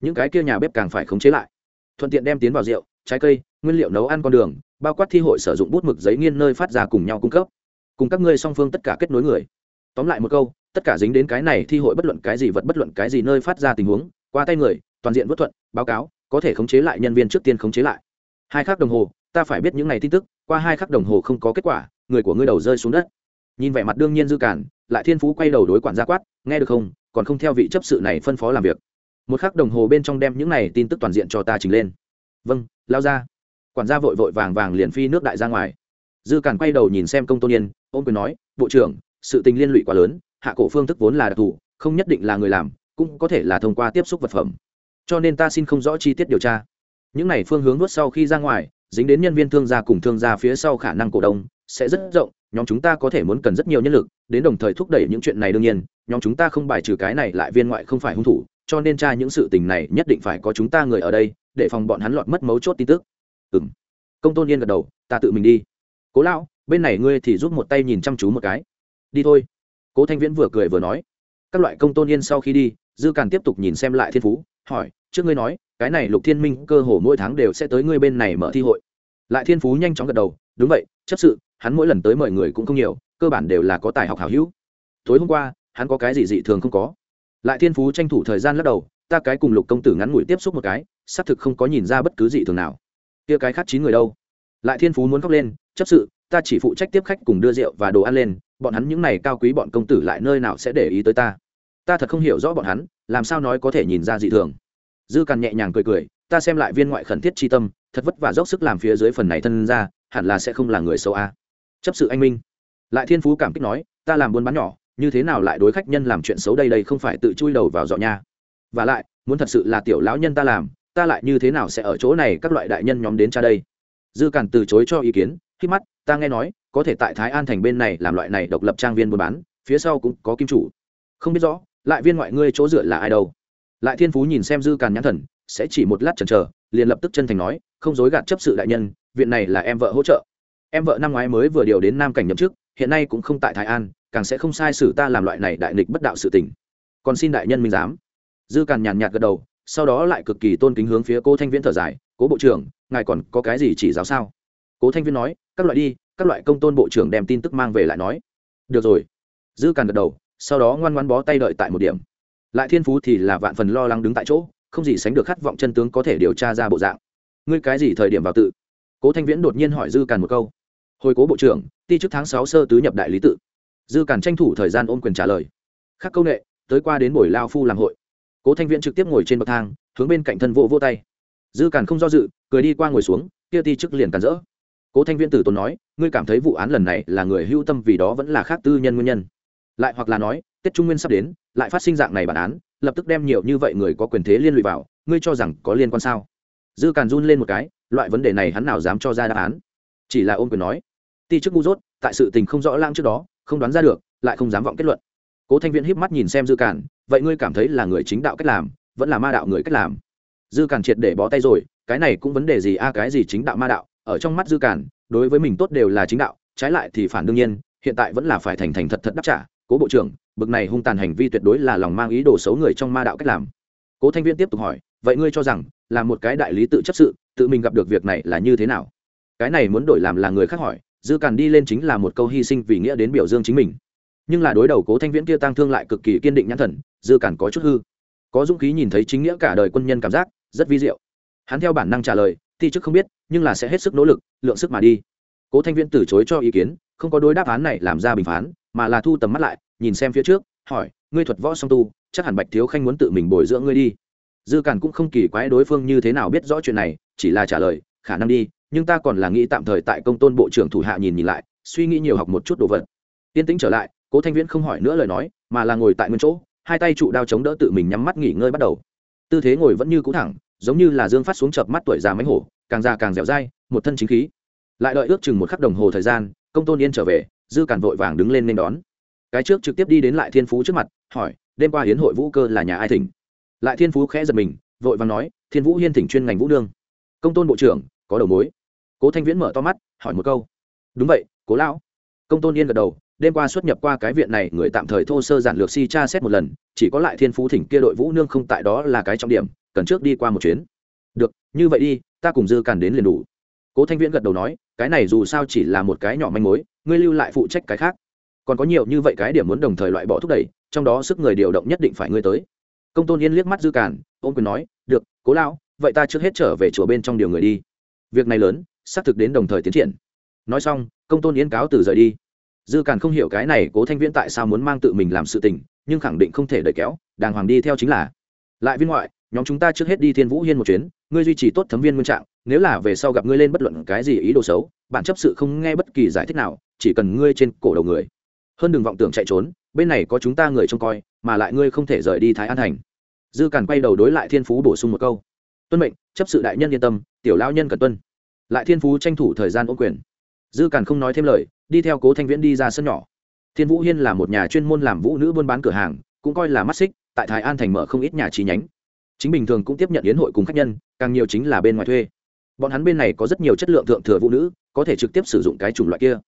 Những cái kia nhà bếp càng phải khống chế lại thuận tiện đem tiến vào rượu, trái cây, nguyên liệu nấu ăn con đường, bao quát thi hội sử dụng bút mực giấy nghiên nơi phát ra cùng nhau cung cấp. Cùng các ngươi song phương tất cả kết nối người. Tóm lại một câu, tất cả dính đến cái này thi hội bất luận cái gì vật bất luận cái gì nơi phát ra tình huống, qua tay người, toàn diện vất thuận, báo cáo, có thể khống chế lại nhân viên trước tiên khống chế lại. Hai khắc đồng hồ, ta phải biết những ngày tin tức, qua hai khắc đồng hồ không có kết quả, người của ngươi đầu rơi xuống đất. Nhìn vẻ mặt đương nhiên dư cản, lại thiên phú quay đầu đối quản gia quát, nghe được không? Còn không theo vị chấp sự này phân phó làm việc một khắc đồng hồ bên trong đem những này tin tức toàn diện cho ta trình lên. Vâng lao ra. Quản gia vội vội vàng vàng liền phi nước đại ra ngoài. Dư càn quay đầu nhìn xem công tôn yên ôm quyền nói, bộ trưởng, sự tình liên lụy quá lớn, hạ cổ phương thức vốn là đặc thù, không nhất định là người làm, cũng có thể là thông qua tiếp xúc vật phẩm. Cho nên ta xin không rõ chi tiết điều tra. Những này phương hướng nuốt sau khi ra ngoài, dính đến nhân viên thương gia cùng thương gia phía sau khả năng cổ đông, sẽ rất rộng, nhóm chúng ta có thể muốn cần rất nhiều nhân lực, đến đồng thời thúc đẩy những chuyện này đương nhiên, nhóm chúng ta không bài trừ cái này lại viên ngoại không phải hung thủ cho nên tra những sự tình này nhất định phải có chúng ta người ở đây, để phòng bọn hắn lọt mất mấu chốt tin tức. Ừ m công tôn yên gật đầu, ta tự mình đi. Cố lão, bên này ngươi thì giúp một tay nhìn chăm chú một cái. Đi thôi. Cố thanh viễn vừa cười vừa nói. Các loại công tôn yên sau khi đi, dư càn tiếp tục nhìn xem lại thiên phú, hỏi, trước ngươi nói, cái này lục thiên minh cơ hồ mỗi tháng đều sẽ tới ngươi bên này mở thi hội. Lại thiên phú nhanh chóng gật đầu, đúng vậy, chấp sự, hắn mỗi lần tới mời người cũng không nhiều, cơ bản đều là có tài học hảo hữu. Tối hôm qua, hắn có cái gì dị thường không có? Lại thiên phú tranh thủ thời gian lắc đầu, ta cái cùng lục công tử ngắn ngủi tiếp xúc một cái, xác thực không có nhìn ra bất cứ gì thường nào. Kia cái khác chín người đâu? Lại thiên phú muốn khóc lên, chấp sự, ta chỉ phụ trách tiếp khách cùng đưa rượu và đồ ăn lên, bọn hắn những này cao quý bọn công tử lại nơi nào sẽ để ý tới ta? Ta thật không hiểu rõ bọn hắn, làm sao nói có thể nhìn ra dị thường? Dư càn nhẹ nhàng cười cười, ta xem lại viên ngoại khẩn thiết tri tâm, thật vất vả dốc sức làm phía dưới phần này thân ra, hẳn là sẽ không là người xấu a. Chấp sự anh minh. Lại thiên phú cảm kích nói, ta làm buôn bán nhỏ như thế nào lại đối khách nhân làm chuyện xấu đây đây không phải tự chui đầu vào dọ nha và lại, muốn thật sự là tiểu lão nhân ta làm, ta lại như thế nào sẽ ở chỗ này các loại đại nhân nhóm đến cha đây? Dư càn từ chối cho ý kiến, khi mắt, ta nghe nói, có thể tại thái an thành bên này làm loại này độc lập trang viên buôn bán, phía sau cũng có kim chủ. Không biết rõ, lại viên ngoại ngươi chỗ dựa là ai đâu? Lại thiên phú nhìn xem dư càn nhãn thần, sẽ chỉ một lát chần chờ, liền lập tức chân thành nói, không dối gạt chấp sự đại nhân, viện này là em vợ hỗ trợ. Em vợ năm ngoái mới vừa điều đến nam cảnh nhậm chức, hiện nay cũng không tại thái an càng sẽ không sai sử ta làm loại này đại nghịch bất đạo sự tình. Còn xin đại nhân minh giám. Dư càn nhàn nhạt gật đầu, sau đó lại cực kỳ tôn kính hướng phía cố thanh viễn thở dài, cố bộ trưởng, ngài còn có cái gì chỉ giáo sao? Cố thanh viễn nói, các loại đi, các loại công tôn bộ trưởng đem tin tức mang về lại nói. Được rồi. Dư càn gật đầu, sau đó ngoan ngoan bó tay đợi tại một điểm. Lại thiên phú thì là vạn phần lo lắng đứng tại chỗ, không gì sánh được khát vọng chân tướng có thể điều tra ra bộ dạng. Ngươi cái gì thời điểm vào tự? Cố thanh viễn đột nhiên hỏi dư càn một câu. Hồi cố bộ trưởng, ti trước tháng sáu sơ tứ nhập đại lý tự dư càn tranh thủ thời gian ôm quyền trả lời. Khắc câu nệ, tới qua đến buổi lao phu làm hội. Cố thanh viễn trực tiếp ngồi trên bậc thang, hướng bên cạnh thân vô vô tay. Dư càn không do dự, cười đi qua ngồi xuống, kia ti chức liền cản rỡ. Cố thanh viễn tử tốn nói, ngươi cảm thấy vụ án lần này là người hưu tâm vì đó vẫn là khác tư nhân nguyên nhân? Lại hoặc là nói, tết trung nguyên sắp đến, lại phát sinh dạng này bản án, lập tức đem nhiều như vậy người có quyền thế liên lụy vào, ngươi cho rằng có liên quan sao? Dư càn run lên một cái, loại vấn đề này hắn nào dám cho ra đáp án. Chỉ là ôm quyền nói, ti chức ngu dốt, tại sự tình không rõ lãng trước đó không đoán ra được lại không dám vọng kết luận. Cố thanh viễn híp mắt nhìn xem dư cản, vậy ngươi cảm thấy là người chính đạo cách làm vẫn là ma đạo người cách làm? Dư cản triệt để bó tay rồi cái này cũng vấn đề gì a cái gì chính đạo ma đạo? Ở trong mắt dư cản, đối với mình tốt đều là chính đạo trái lại thì phản đương nhiên hiện tại vẫn là phải thành thành thật thật đáp trả. Cố bộ trưởng bực này hung tàn hành vi tuyệt đối là lòng mang ý đồ xấu người trong ma đạo cách làm. Cố thanh viễn tiếp tục hỏi vậy ngươi cho rằng là một cái đại lý tự chấp sự tự mình gặp được việc này là như thế nào? Cái này muốn đổi làm là người khác hỏi dư càn đi lên chính là một câu hy sinh vì nghĩa đến biểu dương chính mình. Nhưng là đối đầu cố thanh viễn kia tăng thương lại cực kỳ kiên định nhãn thần, dư càn có chút hư. Có dũng khí nhìn thấy chính nghĩa cả đời quân nhân cảm giác, rất vi diệu. Hắn theo bản năng trả lời, ti chức không biết, nhưng là sẽ hết sức nỗ lực, lượng sức mà đi. Cố thanh viễn từ chối cho ý kiến, không có đối đáp án này làm ra bình phán, mà là thu tầm mắt lại, nhìn xem phía trước, hỏi, ngươi thuật võ song tu, chắc hẳn bạch thiếu khanh muốn tự mình bồi dưỡng ngươi đi. Dư cản cũng không kỳ quái đối phương như thế nào biết rõ chuyện này, chỉ là trả lời, khả năng đi nhưng ta còn là nghĩ tạm thời tại công tôn bộ trưởng thủ hạ nhìn nhìn lại, suy nghĩ nhiều học một chút đồ vật. Tiên tĩnh trở lại, cố thanh viễn không hỏi nữa lời nói, mà là ngồi tại nguyên chỗ, hai tay trụ đao chống đỡ tự mình nhắm mắt nghỉ ngơi bắt đầu. Tư thế ngồi vẫn như cũ thẳng, giống như là dương phát xuống chợp mắt tuổi già mánh hổ, càng già càng dẻo dai, một thân chính khí. Lại đợi ước chừng một khắc đồng hồ thời gian, công tôn yên trở về, dư cản vội vàng đứng lên nên đón. Cái trước trực tiếp đi đến lại thiên phú trước mặt, hỏi, đêm qua hiến hội vũ cơ là nhà ai thỉnh? Lại thiên phú khẽ giật mình, vội vàng nói, thiên vũ hiên thỉnh chuyên ngành vũ đương công tôn bộ trưởng có đầu mối. Cố thanh viễn mở to mắt, hỏi một câu. Đúng vậy, cố lão. Công tôn yên gật đầu, đêm qua xuất nhập qua cái viện này, người tạm thời thô sơ giản lược si tra xét một lần, chỉ có lại thiên phú thỉnh kia đội vũ nương không tại đó là cái trọng điểm, cần trước đi qua một chuyến. Được, như vậy đi, ta cùng dư càn đến liền đủ. Cố thanh viễn gật đầu nói, cái này dù sao chỉ là một cái nhỏ manh mối, ngươi lưu lại phụ trách cái khác. Còn có nhiều như vậy cái điểm muốn đồng thời loại bỏ thúc đẩy, trong đó sức người điều động nhất định phải ngươi tới. Công tôn yên liếc mắt dư càn, ôm quyền nói, được, cố lão, vậy ta trước hết trở về chùa bên trong điều người đi việc này lớn, xác thực đến đồng thời tiến triển. Nói xong, công tôn yến cáo từ rời đi. Dư càn không hiểu cái này cố thanh viễn tại sao muốn mang tự mình làm sự tình, nhưng khẳng định không thể đợi kéo, đàng hoàng đi theo chính là. Lại viên ngoại, nhóm chúng ta trước hết đi thiên vũ hiên một chuyến, ngươi duy trì tốt thấm viên nguyên trạng, nếu là về sau gặp ngươi lên bất luận cái gì ý đồ xấu bạn chấp sự không nghe bất kỳ giải thích nào, chỉ cần ngươi trên cổ đầu người. Hơn đừng vọng tưởng chạy trốn, bên này có chúng ta người trông coi, mà lại ngươi không thể rời đi thái an thành. Dư càn quay đầu đối lại thiên phú bổ sung một câu tuân mệnh, chấp sự đại nhân yên tâm, tiểu lao nhân cần tuân. Lại thiên phú tranh thủ thời gian ô quyền. Dư càn không nói thêm lời, đi theo cố thanh viễn đi ra sân nhỏ. Thiên vũ hiên là một nhà chuyên môn làm vũ nữ buôn bán cửa hàng, cũng coi là mắt xích, tại thái an thành mở không ít nhà trí nhánh. Chính bình thường cũng tiếp nhận yến hội cùng khách nhân, càng nhiều chính là bên ngoài thuê. Bọn hắn bên này có rất nhiều chất lượng thượng thừa vũ nữ, có thể trực tiếp sử dụng cái chủng loại kia.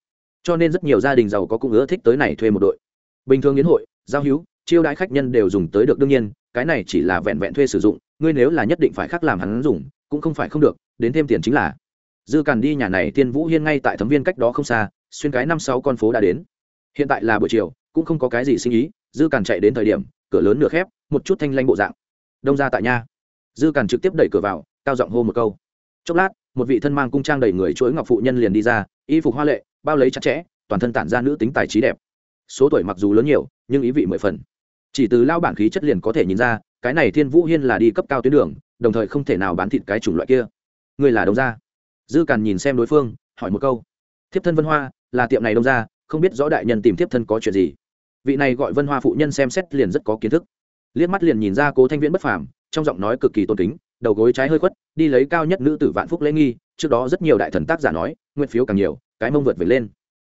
Cho nên rất nhiều gia đình giàu có cũng ưa thích tới này thuê một đội. Bình thường yến hội, giao hữu chiêu đãi khách nhân đều dùng tới được đương nhiên, cái này chỉ là vẹn vẹn thuê sử dụng, ngươi nếu là nhất định phải khác làm hắn dùng, cũng không phải không được, đến thêm tiền chính là. Dư càn đi nhà này tiên vũ hiên ngay tại thấm viên cách đó không xa, xuyên cái năm sáu con phố đã đến. Hiện tại là buổi chiều, cũng không có cái gì sinh ý, dư càn chạy đến thời điểm, cửa lớn nửa khép, một chút thanh lanh bộ dạng. Đông ra tại nhà. dư càn trực tiếp đẩy cửa vào, cao giọng hô một câu. Chốc lát, một vị thân mang cung trang đầy người chuỗi ngọc phụ nhân liền đi ra, y phục hoa lệ, bao lấy chặt chẽ, toàn thân tản ra nữ tính tài trí đẹp. Số tuổi mặc dù lớn nhiều, nhưng ý vị mười phần chỉ từ lao bản khí chất liền có thể nhìn ra, cái này thiên vũ hiên là đi cấp cao tuyến đường, đồng thời không thể nào bán thịt cái chủng loại kia. Người là đông gia. Dư càn nhìn xem đối phương, hỏi một câu. Thiếp thân vân hoa, là tiệm này đông gia, không biết rõ đại nhân tìm thiếp thân có chuyện gì. Vị này gọi vân hoa phụ nhân xem xét liền rất có kiến thức. Liếc mắt liền nhìn ra cố thanh viễn bất phàm, trong giọng nói cực kỳ tôn kính, đầu gối trái hơi khuất, đi lấy cao nhất nữ tử vạn phúc lễ nghi, trước đó rất nhiều đại thần tác giả nói, nguyện phiếu càng nhiều, cái mông vượt về lên.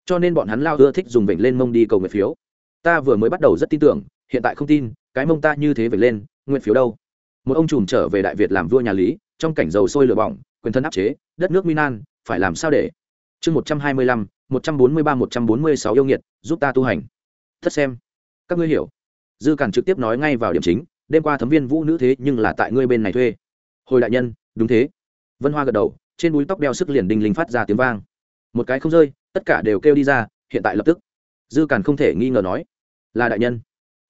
Cho nên bọn hắn lao ưa thích dùng vịnh lên mông đi cầu nguyện phiếu. Ta vừa mới bắt đầu rất tin tưởng hiện tại không tin, cái mông ta như thế về lên, nguyện phiếu đâu? Một ông trùm trở về đại việt làm vua nhà lý, trong cảnh dầu sôi lửa bỏng, quyền thân áp chế, đất nước minan phải làm sao để? Chương một trăm hai mươi lăm, một trăm bốn mươi ba, một trăm bốn mươi sáu yêu nghiệt, giúp ta tu hành. Thất xem. Các ngươi hiểu. Dư cản trực tiếp nói ngay vào điểm chính, đêm qua thấm viên vũ nữ thế nhưng là tại ngươi bên này thuê. Hồi đại nhân, đúng thế. Vân hoa gật đầu, trên búi tóc đeo sức liền đinh linh phát ra tiếng vang. Một cái không rơi, tất cả đều kêu đi ra, hiện tại lập tức. Dư cản không thể nghi ngờ nói, là đại nhân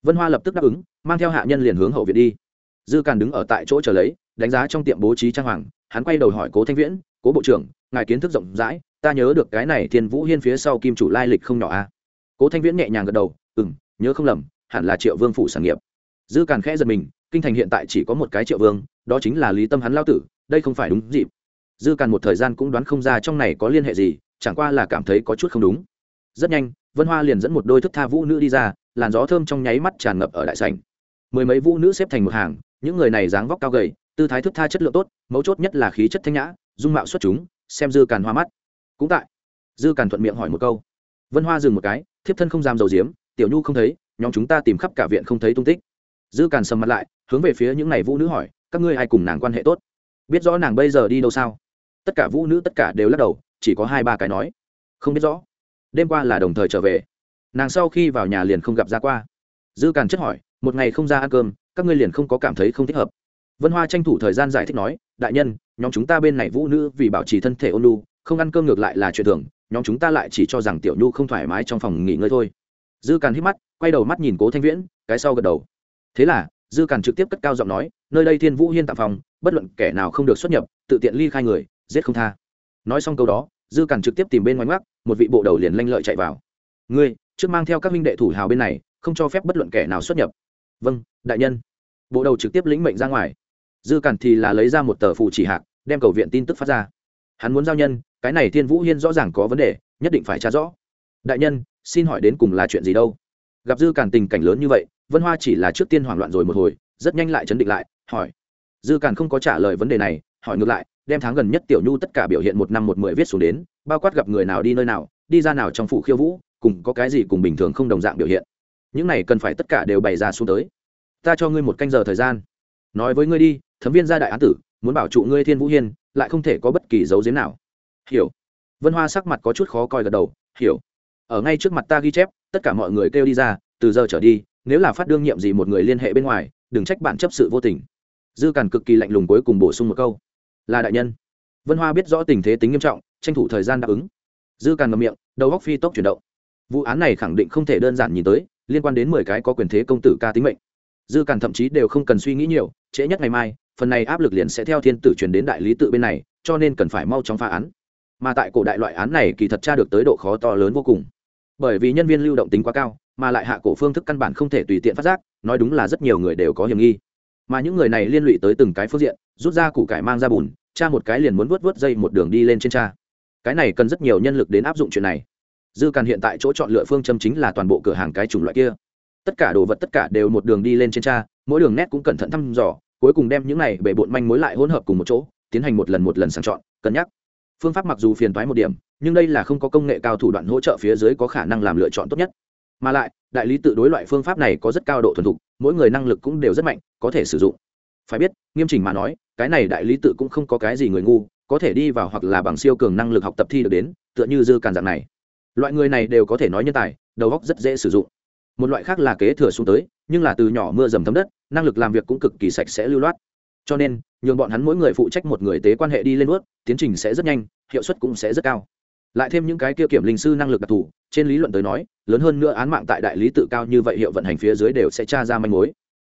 vân hoa lập tức đáp ứng, mang theo hạ nhân liền hướng hậu viện đi. Dư càn đứng ở tại chỗ chờ lấy, đánh giá trong tiệm bố trí trang hoàng, hắn quay đầu hỏi cố thanh viễn, cố bộ trưởng, ngài kiến thức rộng rãi, ta nhớ được cái này thiên vũ hiên phía sau kim chủ lai lịch không nhỏ a à? cố thanh viễn nhẹ nhàng gật đầu ừ m nhớ không lầm, hẳn là triệu vương phủ sản nghiệp. Dư càn khẽ giật mình, kinh thành hiện tại chỉ có một cái triệu vương, đó chính là lý tâm hắn lao tử, đây không phải đúng dịp. Dư càn một thời gian cũng đoán không ra trong này có liên hệ gì, chẳng qua là cảm thấy có chút không đúng. Rất nhanh vân hoa liền dẫn một đôi thức tha vũ nữ đi ra, làn gió thơm trong nháy mắt tràn ngập ở đại sảnh. Mười mấy vũ nữ xếp thành một hàng, những người này dáng vóc cao gầy, tư thái thức tha chất lượng tốt, mấu chốt nhất là khí chất thanh nhã, dung mạo xuất chúng, xem dư càn hoa mắt. Cũng tại, dư càn thuận miệng hỏi một câu. Vân hoa dừng một cái, thiếp thân không dám dầu diếm, tiểu nhu không thấy, nhóm chúng ta tìm khắp cả viện không thấy tung tích. Dư càn sầm mặt lại, hướng về phía những n à y vũ nữ hỏi, các ngươi ai cùng nàng quan hệ tốt? Biết rõ nàng bây giờ đi đâu sao? Tất cả vũ nữ tất cả đều lắc đầu, chỉ có hai ba cái nói. Không biết rõ đêm qua là đồng thời trở về. Nàng sau khi vào nhà liền không gặp ra qua. Dư càn chất hỏi, một ngày không ra ăn cơm, các ngươi liền không có cảm thấy không thích hợp? Vân hoa tranh thủ thời gian giải thích nói, đại nhân, nhóm chúng ta bên này vũ nữ vì bảo trì thân thể ôn lu không ăn cơm ngược lại là chuyện thường, nhóm chúng ta lại chỉ cho rằng tiểu nhu không thoải mái trong phòng nghỉ ngơi thôi. Dư càn hít mắt, quay đầu mắt nhìn cố thanh viễn, cái sau gật đầu. Thế là, dư càn trực tiếp cất cao giọng nói, nơi đây thiên vũ hiên tạm phòng, bất luận kẻ nào không được xuất nhập, tự tiện ly khai người, giết không tha. Nói xong câu đó dư càn trực tiếp tìm bên ngoài ngoắc, một vị bộ đầu liền lanh lợi chạy vào. Ngươi, trước mang theo các minh đệ thủ hào bên này, không cho phép bất luận kẻ nào xuất nhập. Vâng đại nhân. Bộ đầu trực tiếp lĩnh mệnh ra ngoài. Dư càn thì là lấy ra một tờ phụ chỉ hạc, đem cầu viện tin tức phát ra. Hắn muốn giao nhân, cái này thiên vũ hiên rõ ràng có vấn đề, nhất định phải tra rõ. Đại nhân, xin hỏi đến cùng là chuyện gì đâu? Gặp dư càn tình cảnh lớn như vậy, vân hoa chỉ là trước tiên hoảng loạn rồi một hồi, rất nhanh lại chấn định lại, hỏi. Dư càn không có trả lời vấn đề này, hỏi ngược lại đem tháng gần nhất tiểu nhu tất cả biểu hiện một năm một mười viết xuống đến, bao quát gặp người nào đi nơi nào, đi ra nào trong phủ khiêu vũ, cùng có cái gì cùng bình thường không đồng dạng biểu hiện. Những này cần phải tất cả đều bày ra xuống tới. Ta cho ngươi một canh giờ thời gian. Nói với ngươi đi thấm viên gia đại án tử, muốn bảo trụ ngươi thiên vũ hiên, lại không thể có bất kỳ dấu giếm nào. Hiểu. Vân hoa sắc mặt có chút khó coi gật đầu, hiểu. Ở ngay trước mặt ta ghi chép, tất cả mọi người kêu đi ra, từ giờ trở đi, nếu là phát đương nhiệm gì một người liên hệ bên ngoài, đừng trách bạn chấp sự vô tình. Dư càn cực kỳ lạnh lùng cuối cùng bổ sung một câu là đại nhân. Vân hoa biết rõ tình thế tính nghiêm trọng, tranh thủ thời gian đáp ứng. Dư càn ngầm miệng, đầu góc phi tốc chuyển động. Vụ án này khẳng định không thể đơn giản nhìn tới, liên quan đến mười cái có quyền thế công tử ca tính mệnh. Dư càn thậm chí đều không cần suy nghĩ nhiều, trễ nhất ngày mai, phần này áp lực liền sẽ theo thiên tử truyền đến đại lý tự bên này, cho nên cần phải mau chóng phá án. Mà tại cổ đại loại án này kỳ thật tra được tới độ khó to lớn vô cùng. Bởi vì nhân viên lưu động tính quá cao, mà lại hạ cổ phương thức căn bản không thể tùy tiện phát giác, nói đúng là rất nhiều người đều có hiểm nghi mà những người này liên lụy tới từng cái phương diện, rút ra củ cải mang ra bùn, cha một cái liền muốn vớt vớt dây một đường đi lên trên cha. Cái này cần rất nhiều nhân lực đến áp dụng chuyện này. Dư càn hiện tại chỗ chọn lựa phương châm chính là toàn bộ cửa hàng cái chủng loại kia. Tất cả đồ vật tất cả đều một đường đi lên trên cha, mỗi đường nét cũng cẩn thận thăm dò, cuối cùng đem những này bể bộn manh mối lại hỗn hợp cùng một chỗ, tiến hành một lần một lần sàng chọn, cân nhắc. Phương pháp mặc dù phiền thoái một điểm, nhưng đây là không có công nghệ cao thủ đoạn hỗ trợ phía dưới có khả năng làm lựa chọn tốt nhất. Mà lại, đại lý tự đối loại phương pháp này có rất cao độ thuần thục mỗi người năng lực cũng đều rất mạnh, có thể sử dụng. Phải biết, nghiêm chỉnh mà nói, cái này đại lý tự cũng không có cái gì người ngu, có thể đi vào hoặc là bằng siêu cường năng lực học tập thi được đến, tựa như dư càn dạng này. Loại người này đều có thể nói nhân tài, đầu óc rất dễ sử dụng. Một loại khác là kế thừa xuống tới, nhưng là từ nhỏ mưa dầm thấm đất, năng lực làm việc cũng cực kỳ sạch sẽ lưu loát. Cho nên, nhường bọn hắn mỗi người phụ trách một người tế quan hệ đi lên ướt tiến trình sẽ rất nhanh, hiệu suất cũng sẽ rất cao lại thêm những cái kia kiểm linh sư năng lực đặc thù, trên lý luận tới nói, lớn hơn nữa án mạng tại đại lý tự cao như vậy hiệu vận hành phía dưới đều sẽ tra ra manh mối.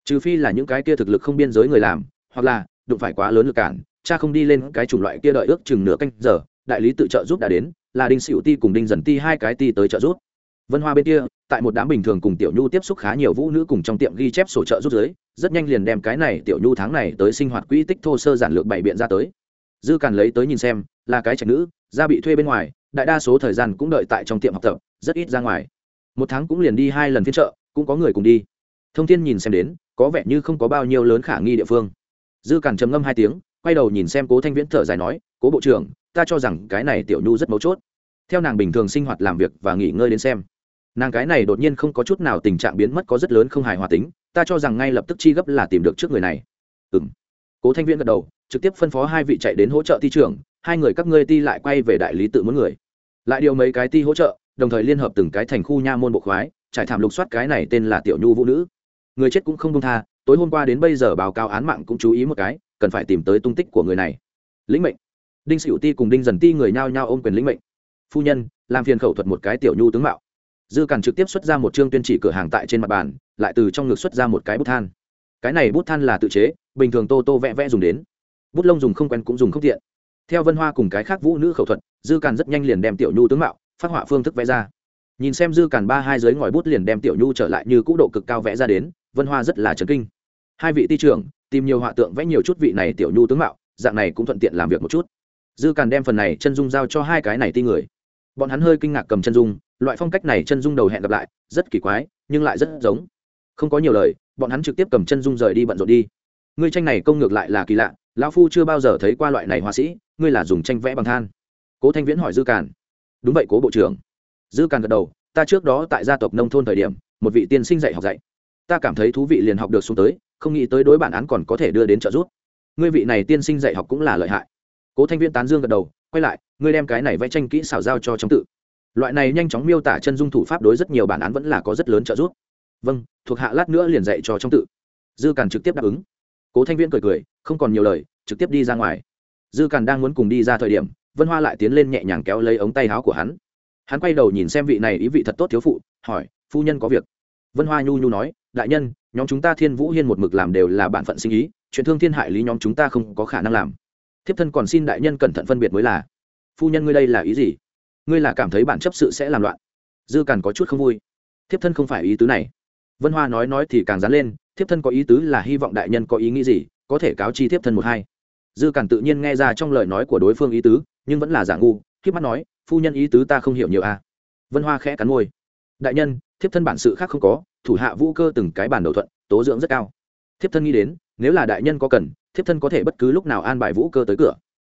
Trừ phi là những cái kia thực lực không biên giới người làm, hoặc là, đụng phải quá lớn lực cản, cha không đi lên cái chủng loại kia đợi ước chừng nửa canh giờ, đại lý tự trợ giúp đã đến, là đinh xỉu ti cùng đinh dần ti hai cái ti tới trợ giúp. Vân hoa bên kia, tại một đám bình thường cùng tiểu nhu tiếp xúc khá nhiều vũ nữ cùng trong tiệm ghi chép sổ trợ rút giới rất nhanh liền đem cái này tiểu nhu tháng này tới sinh hoạt quỹ tích thô sơ giản lược bảy biện ra tới. Dư càn lấy tới nhìn xem, là cái trạch nữ ra bị thuê bên ngoài đại đa số thời gian cũng đợi tại trong tiệm học tập, rất ít ra ngoài. Một tháng cũng liền đi hai lần phiên chợ, cũng có người cùng đi. Thông tin nhìn xem đến, có vẻ như không có bao nhiêu lớn khả nghi địa phương. Dư cản trầm ngâm hai tiếng, quay đầu nhìn xem cố thanh viễn thở dài nói, cố bộ trưởng, ta cho rằng cái này tiểu nhu rất mấu chốt. Theo nàng bình thường sinh hoạt làm việc và nghỉ ngơi đến xem, nàng cái này đột nhiên không có chút nào tình trạng biến mất có rất lớn không hài hòa tính, ta cho rằng ngay lập tức chi gấp là tìm được trước người này. Ừ m cố thanh viễn gật đầu, trực tiếp phân phó hai vị chạy đến hỗ trợ thi trưởng hai người các ngươi ti lại quay về đại lý tự muốn người. Lại điều mấy cái ti hỗ trợ, đồng thời liên hợp từng cái thành khu nha môn bộ khoái, trải thảm lục soát cái này tên là tiểu nhu vũ nữ. Người chết cũng không công tha, tối hôm qua đến bây giờ báo cáo án mạng cũng chú ý một cái, cần phải tìm tới tung tích của người này. Lĩnh mệnh. Đinh sửu ti cùng đinh dần ti người nhao nhao ôm quyền lĩnh mệnh. Phu nhân, làm phiền khẩu thuật một cái tiểu nhu tướng mạo. Dư càn trực tiếp xuất ra một chương tuyên chỉ cửa hàng tại trên mặt bàn, lại từ trong ngực xuất ra một cái bút than. Cái này bút than là tự chế, bình thường tô tô vẽ vẽ dùng đến. Bút lông dùng không quen cũng dùng không tiện theo vân hoa cùng cái khác vũ nữ khẩu thuật, dư càn rất nhanh liền đem tiểu nhu tướng mạo, phát họa phương thức vẽ ra. Nhìn xem dư càn ba hai giới ngòi bút liền đem tiểu nhu trở lại như cũ độ cực cao vẽ ra đến, vân hoa rất là trấn kinh. Hai vị ti trưởng, tìm nhiều họa tượng vẽ nhiều chút vị này tiểu nhu tướng mạo, dạng này cũng thuận tiện làm việc một chút. Dư càn đem phần này chân dung giao cho hai cái này ti người. Bọn hắn hơi kinh ngạc cầm chân dung, loại phong cách này chân dung đầu hẹn gặp lại, rất kỳ quái, nhưng lại rất giống. Không có nhiều lời, bọn hắn trực tiếp cầm chân dung rời đi bận rộn đi. Ngươi tranh này công ngược lại là kỳ lạ, lão phu chưa bao giờ thấy qua loại này họa sĩ ngươi là dùng tranh vẽ bằng than. Cố thanh viễn hỏi dư càn. Đúng vậy, cố bộ trưởng. Dư càn gật đầu, ta trước đó tại gia tộc nông thôn thời điểm, một vị tiên sinh dạy học dạy. Ta cảm thấy thú vị liền học được xuống tới, không nghĩ tới đối bản án còn có thể đưa đến trợ giúp. Ngươi vị này tiên sinh dạy học cũng là lợi hại. Cố thanh viễn tán dương gật đầu, quay lại, ngươi đem cái này vẽ tranh kỹ xảo giao cho trong tự. Loại này nhanh chóng miêu tả chân dung thủ pháp đối rất nhiều bản án vẫn là có rất lớn trợ giúp. Vâng thuộc hạ lát nữa liền dạy cho trong tự. Dư càn trực tiếp đáp ứng. Cố thanh viễn cười cười, không còn nhiều lời, trực tiếp đi ra ngoài dư càn đang muốn cùng đi ra thời điểm, vân hoa lại tiến lên nhẹ nhàng kéo lấy ống tay áo của hắn. Hắn quay đầu nhìn xem vị này ý vị thật tốt thiếu phụ, hỏi, phu nhân có việc? Vân hoa nhu nhu nói, đại nhân, nhóm chúng ta thiên vũ hiên một mực làm đều là bản phận sinh ý, chuyện thương thiên hại lý nhóm chúng ta không có khả năng làm. Thiếp thân còn xin đại nhân cẩn thận phân biệt mới là. Phu nhân ngươi đây là ý gì? Ngươi là cảm thấy bản chấp sự sẽ làm loạn? Dư càn có chút không vui. Thiếp thân không phải ý tứ này. Vân hoa nói nói thì càng dán lên, thiếp thân có ý tứ là hy vọng đại nhân có ý nghĩ gì, có thể cáo chi thiếp thân một hai dư cản tự nhiên nghe ra trong lời nói của đối phương ý tứ, nhưng vẫn là giả ngu khi mắt nói, phu nhân ý tứ ta không hiểu nhiều a à. vân hoa khẽ cắn môi. Đại nhân, thiếp thân bản sự khác không có, thủ hạ vũ cơ từng cái bản đầu thuận, tố dưỡng rất cao. Thiếp thân nghĩ đến, nếu là đại nhân có cần, thiếp thân có thể bất cứ lúc nào an bài vũ cơ tới cửa.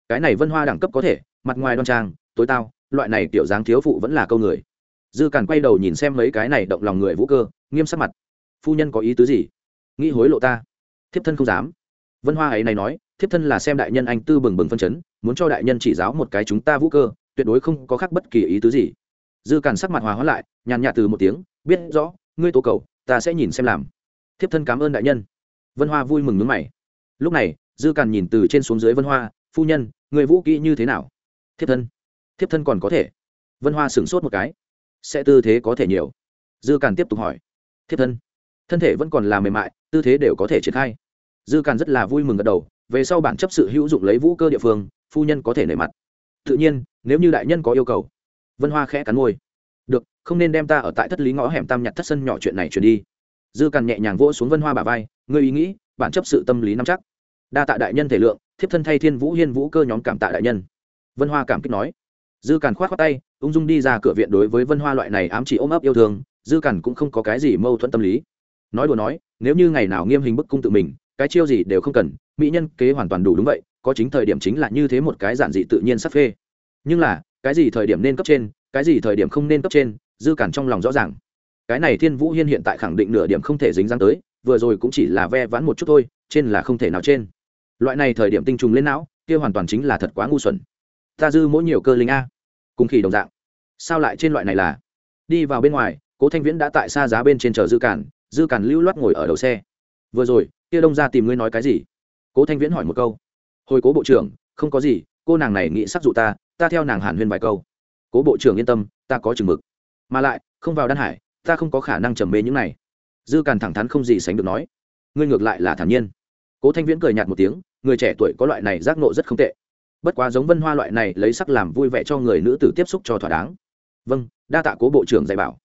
Cái này vân hoa đẳng cấp có thể, mặt ngoài đoan trang, tối tao, loại này kiểu dáng thiếu phụ vẫn là câu người. Dư càn quay đầu nhìn xem mấy cái này động lòng người vũ cơ, nghiêm sắc mặt. Phu nhân có ý tứ gì? Nghĩ hối lộ ta. Thiếp thân không dám. Vân hoa ấy này nói thiếp thân là xem đại nhân anh tư bừng bừng phân chấn, muốn cho đại nhân chỉ giáo một cái chúng ta vũ cơ, tuyệt đối không có khác bất kỳ ý tứ gì. Dư càn sắc mặt hòa hóa lại, nhàn nhạt từ một tiếng, biết rõ, ngươi tố cầu, ta sẽ nhìn xem làm. Thiếp thân cảm ơn đại nhân. Vân hoa vui mừng nước mày. Lúc này, dư càn nhìn từ trên xuống dưới vân hoa, phu nhân, người vũ kỹ như thế nào? Thiếp thân. Thiếp thân còn có thể. Vân hoa sửng sốt một cái. Sẽ tư thế có thể nhiều. Dư càn tiếp tục hỏi. Thiếp thân. Thân thể vẫn còn là mềm mại, tư thế đều có thể triển khai. Dư càn rất là vui mừng gật đầu về sau bản chấp sự hữu dụng lấy vũ cơ địa phương, phu nhân có thể nể mặt. Tự nhiên, nếu như đại nhân có yêu cầu, vân hoa khẽ cắn môi. Được, không nên đem ta ở tại thất lý ngõ hẻm tam nhặt thất sân nhỏ chuyện này chuyển đi. Dư càn nhẹ nhàng vỗ xuống vân hoa bà vai, ngươi ý nghĩ, bản chấp sự tâm lý nắm chắc. Đa tạ đại nhân thể lượng, thiếp thân thay thiên vũ hiên vũ cơ nhóm cảm tạ đại nhân. Vân hoa cảm kích nói. Dư càn khoát khoát tay, ung dung đi ra cửa viện đối với vân hoa loại này ám chỉ ôm ấp yêu thương, dư càn cũng không có cái gì mâu thuẫn tâm lý. Nói đùa nói, nếu như ngày nào nghiêm hình bức cung tự mình cái chiêu gì đều không cần, mỹ nhân kế hoàn toàn đủ đúng vậy, có chính thời điểm chính là như thế một cái giản dị tự nhiên sắc phê. Nhưng là, cái gì thời điểm nên cấp trên, cái gì thời điểm không nên cấp trên, dư cản trong lòng rõ ràng. Cái này thiên vũ hiên hiện tại khẳng định nửa điểm không thể dính dáng tới, vừa rồi cũng chỉ là ve vãn một chút thôi, trên là không thể nào trên. Loại này thời điểm tinh trùng lên não, kia hoàn toàn chính là thật quá ngu xuẩn. Ta dư mỗi nhiều cơ linh a. Cùng khỉ đồng dạng. Sao lại trên loại này là? Đi vào bên ngoài, cố thanh viễn đã tại xa giá bên trên chờ dư cản dư cản lưu loát ngồi ở đầu xe. Vừa rồi kia đông ra tìm ngươi nói cái gì? Cố thanh viễn hỏi một câu. Hồi cố bộ trưởng, không có gì, cô nàng này nghĩ sắc dụ ta ta theo nàng hàn huyên vài câu. Cố bộ trưởng yên tâm, ta có chừng mực. Mà lại, không vào đan hải, ta không có khả năng trầm mê những này. Dư càn thẳng thắn không gì sánh được nói. Ngươi ngược lại là thản nhiên. Cố thanh viễn cười nhạt một tiếng, người trẻ tuổi có loại này giác nộ rất không tệ. Bất quá giống vân hoa loại này lấy sắc làm vui vẻ cho người nữ tử tiếp xúc cho thỏa đáng. Vâng đa tạ cố bộ trưởng dạy bảo.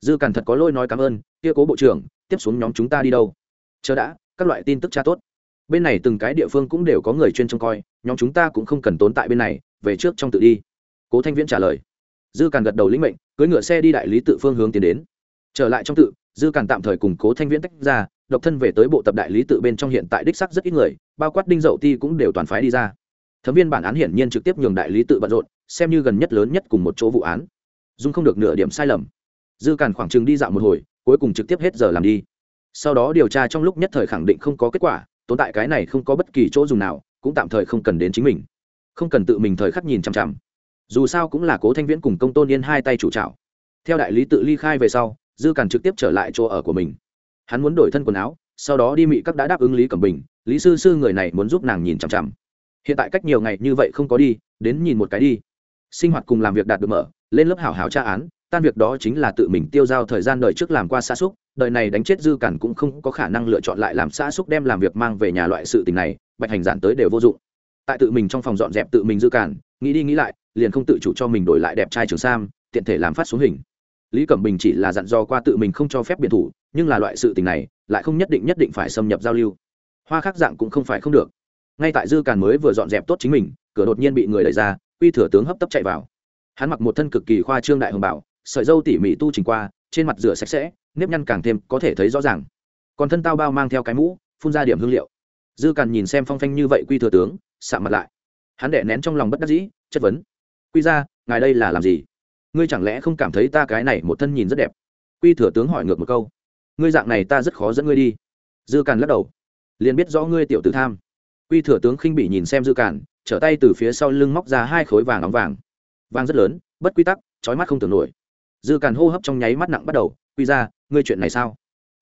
Dư càn thật có lôi nói cảm ơn, kia cố bộ trưởng, tiếp xuống nhóm chúng ta đi đâu? Chờ đã các loại tin tức tra tốt. Bên này từng cái địa phương cũng đều có người chuyên trông coi, nhóm chúng ta cũng không cần tốn tại bên này, về trước trong tự đi. Cố thanh viễn trả lời. Dư càn gật đầu lĩnh mệnh, cưỡi ngựa xe đi đại lý tự phương hướng tiến đến. Trở lại trong tự, dư càn tạm thời cùng cố thanh viễn tách ra, độc thân về tới bộ tập đại lý tự bên trong hiện tại đích sắc rất ít người, bao quát đinh dậu ti cũng đều toàn phái đi ra. Thấm viên bản án hiển nhiên trực tiếp nhường đại lý tự bận rộn, xem như gần nhất lớn nhất cùng một chỗ vụ án. Dung không được nửa điểm sai lầm. Dư càn khoảng chừng đi dạo một hồi, cuối cùng trực tiếp hết giờ làm đi sau đó điều tra trong lúc nhất thời khẳng định không có kết quả, tồn tại cái này không có bất kỳ chỗ dùng nào, cũng tạm thời không cần đến chính mình. Không cần tự mình thời khắc nhìn chằm chằm. Dù sao cũng là cố thanh viễn cùng công tôn yên hai tay chủ trào theo đại lý tự ly khai về sau, dư càn trực tiếp trở lại chỗ ở của mình. Hắn muốn đổi thân quần áo, sau đó đi mị các đã đáp ứng lý cẩm bình, lý sư sư người này muốn giúp nàng nhìn chằm chằm. Hiện tại cách nhiều ngày như vậy không có đi, đến nhìn một cái đi. Sinh hoạt cùng làm việc đạt được mở, lên lớp hảo hảo tra án tan việc đó chính là tự mình tiêu giao thời gian đời trước làm qua xa xúc, đời này đánh chết dư cản cũng không có khả năng lựa chọn lại làm xa xúc đem làm việc mang về nhà loại sự tình này, bạch hành giản tới đều vô dụng. Tại tự mình trong phòng dọn dẹp tự mình dư cản, nghĩ đi nghĩ lại, liền không tự chủ cho mình đổi lại đẹp trai trường sam, tiện thể làm phát xuống hình. Lý cẩm bình chỉ là dặn dò qua tự mình không cho phép biệt thủ, nhưng là loại sự tình này, lại không nhất định nhất định phải xâm nhập giao lưu. Hoa khác dạng cũng không phải không được. Ngay tại dư càn mới vừa dọn dẹp tốt chính mình, cửa đột nhiên bị người đẩy ra, uy thừa tướng hấp tấp chạy vào. Hắn mặc một thân cực kỳ khoa trương đại hồng bảo sợi dâu tỉ mỉ tu trình qua, trên mặt rửa sạch sẽ, nếp nhăn càng thêm có thể thấy rõ ràng. Còn thân tao bao mang theo cái mũ, phun ra điểm hương liệu. Dư càn nhìn xem phong phanh như vậy quy thừa tướng sạm mặt lại. Hắn đẻ nén trong lòng bất đắc dĩ, chất vấn. Quy ra ngài đây là làm gì? Ngươi chẳng lẽ không cảm thấy ta cái này một thân nhìn rất đẹp? Quy thừa tướng hỏi ngược một câu. Ngươi dạng này ta rất khó dẫn ngươi đi. Dư càn lắc đầu. Liền biết rõ ngươi tiểu tử tham. Quy thừa tướng khinh bị nhìn xem dư càn, trở tay từ phía sau lưng móc ra hai khối vàng óng vàng. Vàng rất lớn, bất quy tắc trói mắt không tưởng nổi dư càn hô hấp trong nháy mắt nặng bắt đầu, quy ra ngươi chuyện này sao?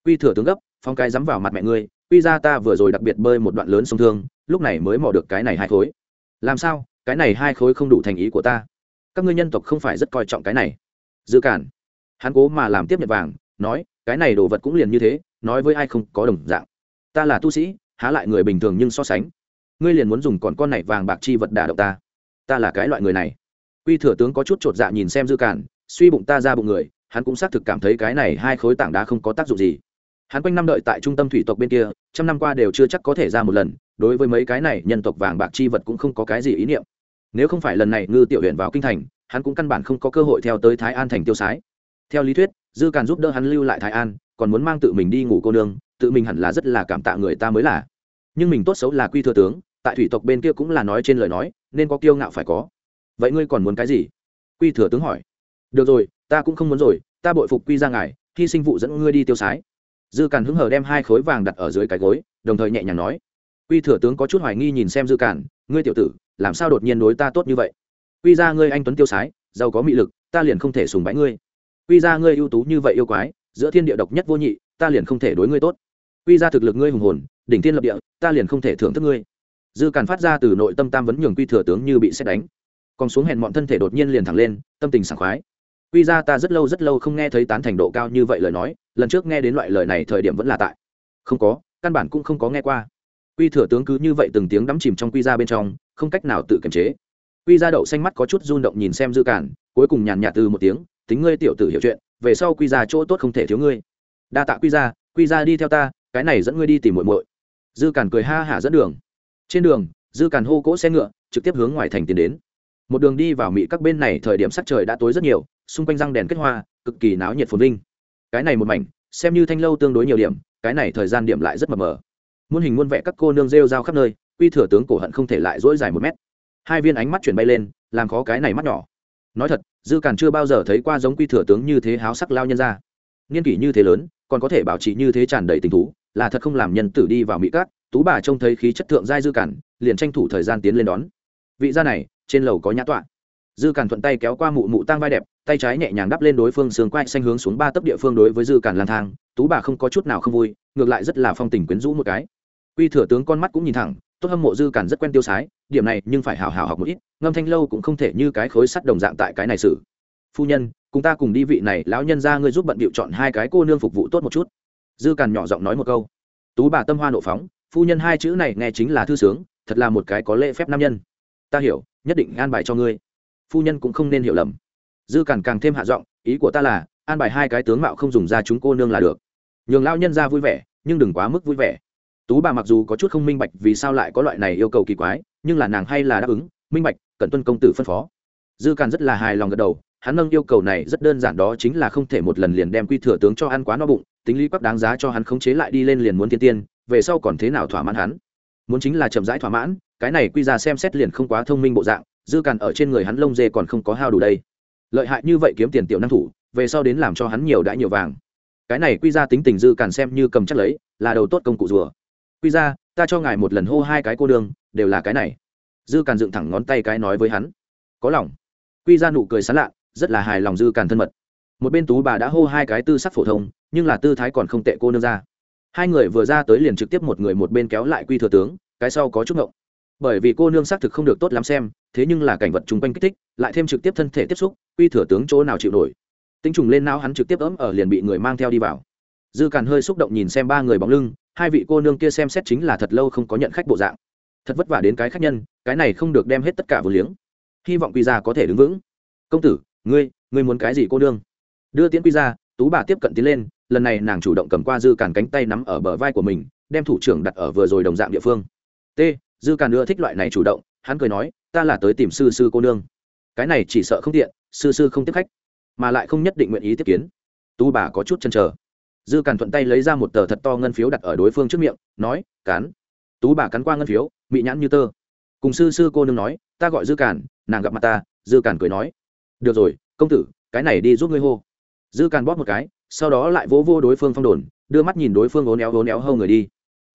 Quy thừa tướng gấp phong cái dám vào mặt mẹ ngươi, quy ra ta vừa rồi đặc biệt bơi một đoạn lớn sông thương, lúc này mới mò được cái này hai khối. Làm sao? Cái này hai khối không đủ thành ý của ta. Các ngươi nhân tộc không phải rất coi trọng cái này. Dư cản hắn cố mà làm tiếp nhật vàng, nói, cái này đồ vật cũng liền như thế, nói với ai không có đồng dạng. Ta là tu sĩ, há lại người bình thường nhưng so sánh. Ngươi liền muốn dùng còn con này vàng bạc chi vật đả động ta. Ta là cái loại người này. Quy thừa tướng có chút chột dạ nhìn xem dư cản suy bụng ta ra bụng người, hắn cũng xác thực cảm thấy cái này hai khối tảng đá không có tác dụng gì. Hắn quanh năm đợi tại trung tâm thủy tộc bên kia, trăm năm qua đều chưa chắc có thể ra một lần, đối với mấy cái này nhân tộc vàng bạc chi vật cũng không có cái gì ý niệm. Nếu không phải lần này ngư tiểu huyện vào kinh thành, hắn cũng căn bản không có cơ hội theo tới thái an thành tiêu sái. Theo lý thuyết, dư càn giúp đỡ hắn lưu lại thái an, còn muốn mang tự mình đi ngủ cô nương, tự mình hẳn là rất là cảm tạ người ta mới là. Nhưng mình tốt xấu là quy thừa tướng, tại thủy tộc bên kia cũng là nói trên lời nói, nên có kiêu ngạo phải có. Vậy ngươi còn muốn cái gì? Quy thừa tướng hỏi được rồi, ta cũng không muốn rồi, ta bội phục quy ra ngài, hy sinh vụ dẫn ngươi đi tiêu sái. Dư càn hứng hờ đem hai khối vàng đặt ở dưới cái gối, đồng thời nhẹ nhàng nói. Quy thừa tướng có chút hoài nghi nhìn xem dư càn ngươi tiểu tử, làm sao đột nhiên đối ta tốt như vậy? Quy ra ngươi anh tuấn tiêu sái, giàu có mị lực, ta liền không thể sùng bái ngươi. Quy ra ngươi ưu tú như vậy yêu quái, giữa thiên địa độc nhất vô nhị, ta liền không thể đối ngươi tốt. Quy ra thực lực ngươi hùng hồn, đỉnh thiên lập địa, ta liền không thể thưởng thức ngươi. Dư càn phát ra từ nội tâm tam vấn nhường quy thừa tướng như bị xét đánh. Còn xuống hẹn mọn thân thể đột nhiên liền thẳng lên, tâm tình sảng khoái quy ra ta rất lâu rất lâu không nghe thấy tán thành độ cao như vậy lời nói, lần trước nghe đến loại lời này thời điểm vẫn là tại. Không có, căn bản cũng không có nghe qua. Quy thừa tướng cứ như vậy từng tiếng đắm chìm trong quy ra bên trong, không cách nào tự kiềm chế. Quy ra đậu xanh mắt có chút run động nhìn xem dư cản, cuối cùng nhàn nhạt từ một tiếng, tính ngươi tiểu tử hiểu chuyện, về sau quy ra chỗ tốt không thể thiếu ngươi. Đa tạ quy ra quy ra đi theo ta, cái này dẫn ngươi đi tìm muội muội. Dư cản cười ha hả dẫn đường. Trên đường, dư cản hô cỗ xe ngựa, trực tiếp hướng ngoài thành tiến đến. Một đường đi vào mỹ các bên này thời điểm sắc trời đã tối rất nhiều xung quanh răng đèn kết hoa, cực kỳ náo nhiệt phồn vinh. Cái này một mảnh, xem như thanh lâu tương đối nhiều điểm, cái này thời gian điểm lại rất mờ mờ. Muôn hình muôn vẽ các cô nương rêu rao khắp nơi, quy thừa tướng cổ hận không thể lại dỗi dài một mét. Hai viên ánh mắt chuyển bay lên, làm khó cái này mắt nhỏ. Nói thật, dư càn chưa bao giờ thấy qua giống quy thừa tướng như thế háo sắc lao nhân ra. Niên kỷ như thế lớn, còn có thể bảo trì như thế tràn đầy tình thú, là thật không làm nhân tử đi vào mỹ cát, tú bà trông thấy khí chất thượng giai dư cản liền tranh thủ thời gian tiến lên đón. Vị gia này, trên lầu có nhã tọa dư Càn thuận tay kéo qua mụ mụ tang vai đẹp, tay trái nhẹ nhàng đắp lên đối phương sườn quay xanh hướng xuống ba tấc địa phương đối với dư Càn lang thang. Tú bà không có chút nào không vui, ngược lại rất là phong tình quyến rũ một cái. Quy thừa tướng con mắt cũng nhìn thẳng, tốt hâm mộ dư Càn rất quen tiêu sái, điểm này nhưng phải hào hào học một ít, ngâm thanh lâu cũng không thể như cái khối sắt đồng dạng tại cái này xử. Phu nhân, cùng ta cùng đi vị này, lão nhân ra ngươi giúp bận bịu chọn hai cái cô nương phục vụ tốt một chút. Dư càn nhỏ giọng nói một câu. Tú bà tâm hoa nộ phóng, phu nhân hai chữ này nghe chính là thư sướng, thật là một cái có lễ phép nam nhân. Ta hiểu, nhất định an bài cho ngươi phu nhân cũng không nên hiểu lầm. Dư càn càng thêm hạ giọng, ý của ta là, an bài hai cái tướng mạo không dùng ra chúng cô nương là được. Nhường lão nhân ra vui vẻ, nhưng đừng quá mức vui vẻ. Tú bà mặc dù có chút không minh bạch vì sao lại có loại này yêu cầu kỳ quái, nhưng là nàng hay là đáp ứng, minh bạch cần tuân công tử phân phó. Dư càn rất là hài lòng gật đầu, hắn nâng yêu cầu này rất đơn giản đó chính là không thể một lần liền đem quy thừa tướng cho ăn quá no bụng, tính lý quắc đáng giá cho hắn khống chế lại đi lên liền muốn thiên tiên, về sau còn thế nào thỏa mãn hắn? Muốn chính là chậm rãi thỏa mãn, cái này quy ra xem xét liền không quá thông minh bộ dạng dư càn ở trên người hắn lông dê còn không có hao đủ đây. Lợi hại như vậy kiếm tiền tiểu năng thủ, về sau đến làm cho hắn nhiều đã nhiều vàng. Cái này quy ra tính tình dư càn xem như cầm chắc lấy, là đầu tốt công cụ rùa. Quy ra ta cho ngài một lần hô hai cái cô đương đều là cái này. Dư càn dựng thẳng ngón tay cái nói với hắn. Có lòng. Quy ra nụ cười sán lạ, rất là hài lòng dư càn thân mật. Một bên tú bà đã hô hai cái tư sắc phổ thông, nhưng là tư thái còn không tệ cô nương ra. Hai người vừa ra tới liền trực tiếp một người một bên kéo lại quy thừa tướng, cái sau có chút ngộng bởi vì cô nương xác thực không được tốt lắm xem, thế nhưng là cảnh vật chung quanh kích thích, lại thêm trực tiếp thân thể tiếp xúc, quy thừa tướng chỗ nào chịu nổi. Tinh trùng lên não hắn trực tiếp ấm ở liền bị người mang theo đi vào. Dư càn hơi xúc động nhìn xem ba người bóng lưng, hai vị cô nương kia xem xét chính là thật lâu không có nhận khách bộ dạng. Thật vất vả đến cái khách nhân, cái này không được đem hết tất cả vừa liếng. Hy vọng quy ra có thể đứng vững. Công tử, ngươi ngươi muốn cái gì cô nương? Đưa tiễn quy ra tú bà tiếp cận tiến lên, lần này nàng chủ động cầm qua dư càn cánh tay nắm ở bờ vai của mình, đem thủ trưởng đặt ở vừa rồi đồng dạng địa phương. T dư càn ưa thích loại này chủ động, hắn cười nói, ta là tới tìm sư sư cô nương. Cái này chỉ sợ không tiện, sư sư không tiếp khách, mà lại không nhất định nguyện ý tiếp kiến. Tu bà có chút chân chờ. Dư càn thuận tay lấy ra một tờ thật to ngân phiếu đặt ở đối phương trước miệng, nói, cán. Tú bà cắn qua ngân phiếu bị nhãn như tơ. Cùng sư sư cô nương nói, ta gọi dư càn, nàng gặp mặt ta. Dư càn cười nói, được rồi, công tử, cái này đi giúp ngươi hô. Dư càn bóp một cái, sau đó lại vỗ vô đối phương phong đồn, đưa mắt nhìn đối phương ố néo ố néo hâu người đi.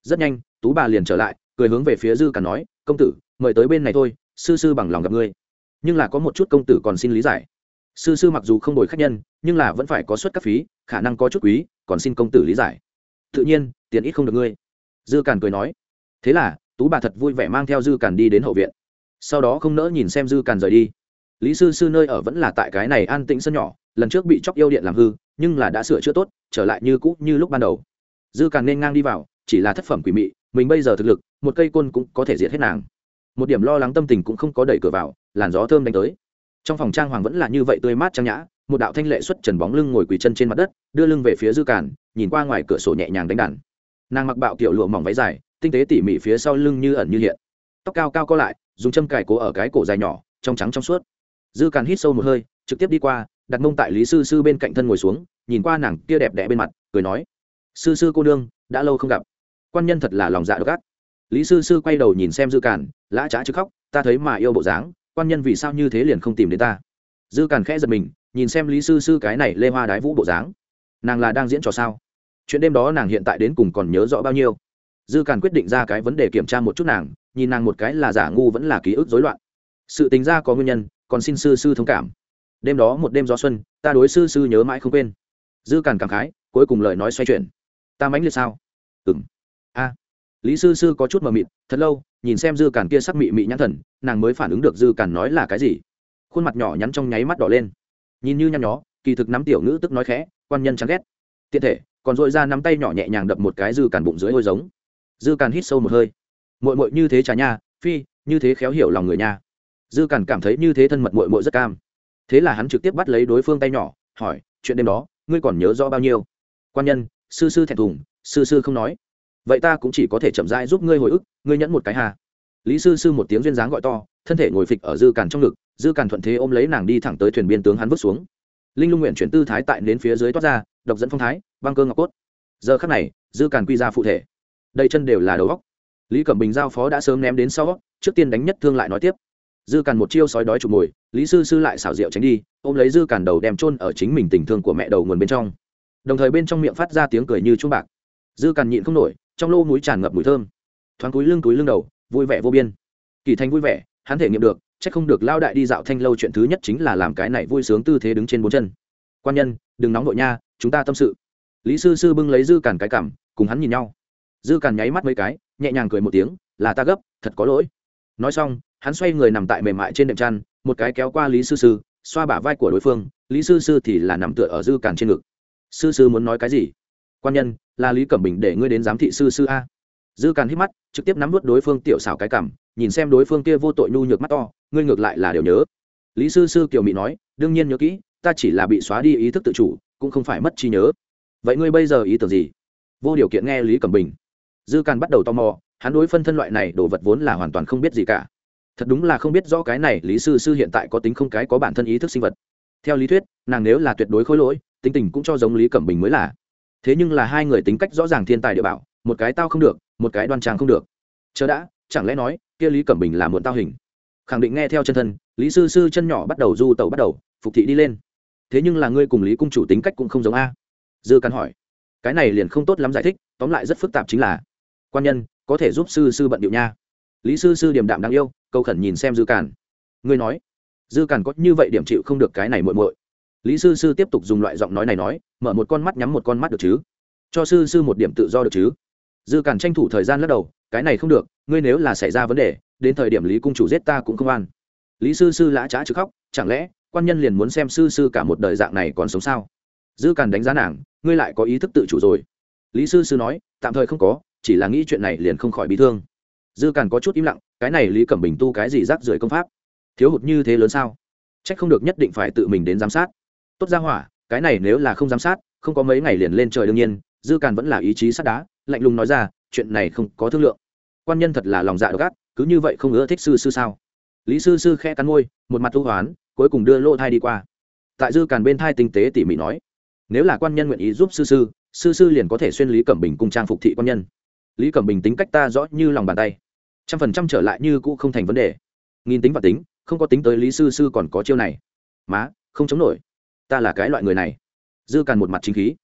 Rất nhanh, tú bà liền trở lại cười hướng về phía dư càn nói, công tử, mời tới bên này thôi, sư sư bằng lòng gặp ngươi. Nhưng là có một chút công tử còn xin lý giải. Sư sư mặc dù không đổi khách nhân, nhưng là vẫn phải có suất các phí, khả năng có chút quý, còn xin công tử lý giải. Tự nhiên, tiền ít không được ngươi. Dư càn cười nói. Thế là, tú bà thật vui vẻ mang theo dư càn đi đến hậu viện. Sau đó không nỡ nhìn xem dư càn rời đi. Lý sư sư nơi ở vẫn là tại cái này an tĩnh sân nhỏ, lần trước bị chóc yêu điện làm hư, nhưng là đã sửa chữa tốt, trở lại như cũ như lúc ban đầu. Dư càn nên ngang đi vào, chỉ là thất phẩm quỷ mị mình bây giờ thực lực, một cây côn cũng có thể diệt hết nàng. Một điểm lo lắng tâm tình cũng không có đẩy cửa vào, làn gió thơm đánh tới. Trong phòng trang hoàng vẫn là như vậy tươi mát trang nhã, một đạo thanh lệ xuất trần bóng lưng ngồi quỳ chân trên mặt đất, đưa lưng về phía dư càn, nhìn qua ngoài cửa sổ nhẹ nhàng đánh đàn. Nàng mặc bạo kiểu lụa mỏng váy dài, tinh tế tỉ mỉ phía sau lưng như ẩn như hiện. Tóc cao cao co lại, dùng châm cài cố ở cái cổ dài nhỏ, trong trắng trong suốt. Dư càn hít sâu một hơi, trực tiếp đi qua, đặt mông tại lý sư sư bên cạnh thân ngồi xuống, nhìn qua nàng kia đẹp đẽ bên mặt, cười nói, sư sư cô đương đã lâu không gặp quan nhân thật là lòng dạ độc ác. Lý sư sư quay đầu nhìn xem dư càn, lã trá chứ khóc, ta thấy mà yêu bộ dáng, quan nhân vì sao như thế liền không tìm đến ta? Dư càn khẽ giật mình, nhìn xem lý sư sư cái này lê hoa đái vũ bộ dáng. Nàng là đang diễn trò sao? Chuyện đêm đó nàng hiện tại đến cùng còn nhớ rõ bao nhiêu? Dư càn quyết định ra cái vấn đề kiểm tra một chút nàng, nhìn nàng một cái là giả ngu vẫn là ký ức rối loạn. Sự tính ra có nguyên nhân, còn xin sư sư thông cảm. Đêm đó một đêm gió xuân, ta đối sư sư nhớ mãi không quên. Dư càn cảm khái, cuối cùng lời nói xoay chuyển. Ta mãnh liệt sao? Ừng a lý sư sư có chút mờ mịt, thật lâu, nhìn xem dư càn kia sắc mị mị nhãn thần, nàng mới phản ứng được dư càn nói là cái gì. Khuôn mặt nhỏ nhắn trong nháy mắt đỏ lên. Nhìn như nhăn nhó, kỳ thực nắm tiểu ngữ tức nói khẽ, quan nhân chán ghét. Tiện thể, còn dội ra nắm tay nhỏ nhẹ nhàng đập một cái dư càn bụng dưới hôi giống. Dư càn hít sâu một hơi. Mội mội như thế trà nha, phi, như thế khéo hiểu lòng người nha. Dư càn cảm thấy như thế thân mật mội mội rất cam. Thế là hắn trực tiếp bắt lấy đối phương tay nhỏ, hỏi, chuyện đêm đó, ngươi còn nhớ rõ bao nhiêu? Quan nhân, sư sư thẹn thùng, sư sư không nói vậy ta cũng chỉ có thể chậm rãi giúp ngươi hồi ức, ngươi nhẫn một cái hà. Lý sư sư một tiếng duyên dáng gọi to, thân thể ngồi phịch ở dư càn trong ngực, dư càn thuận thế ôm lấy nàng đi thẳng tới thuyền biên tướng hắn vứt xuống. Linh lung nguyện chuyển tư thái tại đến phía dưới toát ra, độc dẫn phong thái, băng cơ ngọc cốt. Giờ khắc này, dư càn quy ra phụ thể. Đây chân đều là đầu góc lý cẩm bình giao phó đã sớm ném đến sau, trước tiên đánh nhất thương lại nói tiếp. Dư càn một chiêu sói đói chụp mồi, lý sư sư lại xảo diệu tránh đi, ôm lấy dư càn đầu đem chôn ở chính mình tình thương của mẹ đầu nguồn bên trong. Đồng thời bên trong miệng phát ra tiếng cười như chuông bạc. Dư càn nhịn không nổi trong lô núi tràn ngập mùi thơm. Thoáng túi lưng túi lưng đầu, vui vẻ vô biên. Kỳ thanh vui vẻ, hắn thể nghiệm được c h ắ c không được lao đại đi dạo thanh lâu chuyện thứ nhất chính là làm cái này vui sướng tư thế đứng trên bốn chân. Quan nhân, đừng nóng vội nha, chúng ta tâm sự. Lý sư sư bưng lấy dư càn cái cảm, cùng hắn nhìn nhau. Dư càn nháy mắt mấy cái, nhẹ nhàng cười một tiếng, là ta gấp, thật có lỗi. Nói xong, hắn xoay người nằm tại mềm mại trên đệm chăn, một cái kéo qua lý sư sư, xoa bả vai của đối phương, lý sư sư thì là nằm tựa ở dư càn trên ngực. Sư sư muốn nói cái gì? Quan nhân, là lý cẩm bình để ngươi đến giám thị sư sư a. Dư càn hít mắt, trực tiếp nắm vút đối phương tiểu xảo cái cảm, nhìn xem đối phương kia vô tội nhu nhược mắt to, ngươi ngược lại là đều nhớ. Lý sư sư kiều mỹ nói, đương nhiên nhớ kỹ, ta chỉ là bị xóa đi ý thức tự chủ, cũng không phải mất trí nhớ. Vậy ngươi bây giờ ý tưởng gì? Vô điều kiện nghe lý cẩm bình. Dư càn bắt đầu tò mò, hắn đối phân thân loại này đồ vật vốn là hoàn toàn không biết gì cả. Thật đúng là không biết rõ cái này lý sư sư hiện tại có tính không cái có bản thân ý thức sinh vật. Theo lý thuyết, nàng nếu là tuyệt đối khối lỗi, tính tình cũng cho giống lý cẩm bình mới là thế nhưng là hai người tính cách rõ ràng thiên tài địa bảo, một cái tao không được, một cái đoan trang không được. Chớ đã, chẳng lẽ nói, kia lý cẩm bình là muộn tao hình? Khẳng định nghe theo chân thân, lý sư sư chân nhỏ bắt đầu du tàu bắt đầu, phục thị đi lên. Thế nhưng là ngươi cùng lý cung chủ tính cách cũng không giống a. Dư cắn hỏi. Cái này liền không tốt lắm giải thích, tóm lại rất phức tạp chính là, quan nhân, có thể giúp sư sư bận điệu nha. Lý sư sư điềm đạm đáng yêu câu khẩn nhìn xem dư càn. Ngươi nói, dư càn có như vậy điểm chịu không được cái này muội muội? Lý sư sư tiếp tục dùng loại giọng nói này nói, mở một con mắt nhắm một con mắt được chứ? Cho sư sư một điểm tự do được chứ? Dư càn tranh thủ thời gian lắc đầu, cái này không được, ngươi nếu là xảy ra vấn đề, đến thời điểm lý cung chủ giết ta cũng không an. Lý sư sư lã trá chứ khóc, chẳng lẽ, quan nhân liền muốn xem sư sư cả một đời dạng này còn sống sao? Dư càn đánh giá nàng, ngươi lại có ý thức tự chủ rồi. Lý sư sư nói, tạm thời không có, chỉ là nghĩ chuyện này liền không khỏi bị thương. Dư càn có chút im lặng, cái này lý cẩm bình tu cái gì rác rưởi công pháp? Thiếu hụt như thế lớn sao? Trách không được nhất định phải tự mình đến giám sát tốt ra hỏa, cái này nếu là không giám sát, không có mấy ngày liền lên trời đương nhiên, dư càn vẫn là ý chí sắt đá, lạnh lùng nói ra, chuyện này không có thương lượng. Quan nhân thật là lòng dạ độc ác, cứ như vậy không ưa thích sư sư sao? Lý sư sư khe cắn môi, một mặt thu hoán, cuối cùng đưa lỗ thai đi qua. Tại dư càn bên thai tinh tế tỉ mỉ nói, nếu là quan nhân nguyện ý giúp sư sư sư sư liền có thể xuyên lý cẩm bình cung trang phục thị quan nhân. Lý cẩm bình tính cách ta rõ như lòng bàn tay. Trăm phần trăm trở lại như cũ không thành vấn đề. Nghìn tính và tính, không có tính tới lý sư sư còn có chiêu này. Má, không chống nổi ta là cái loại người này. Dư càn một mặt chính khí.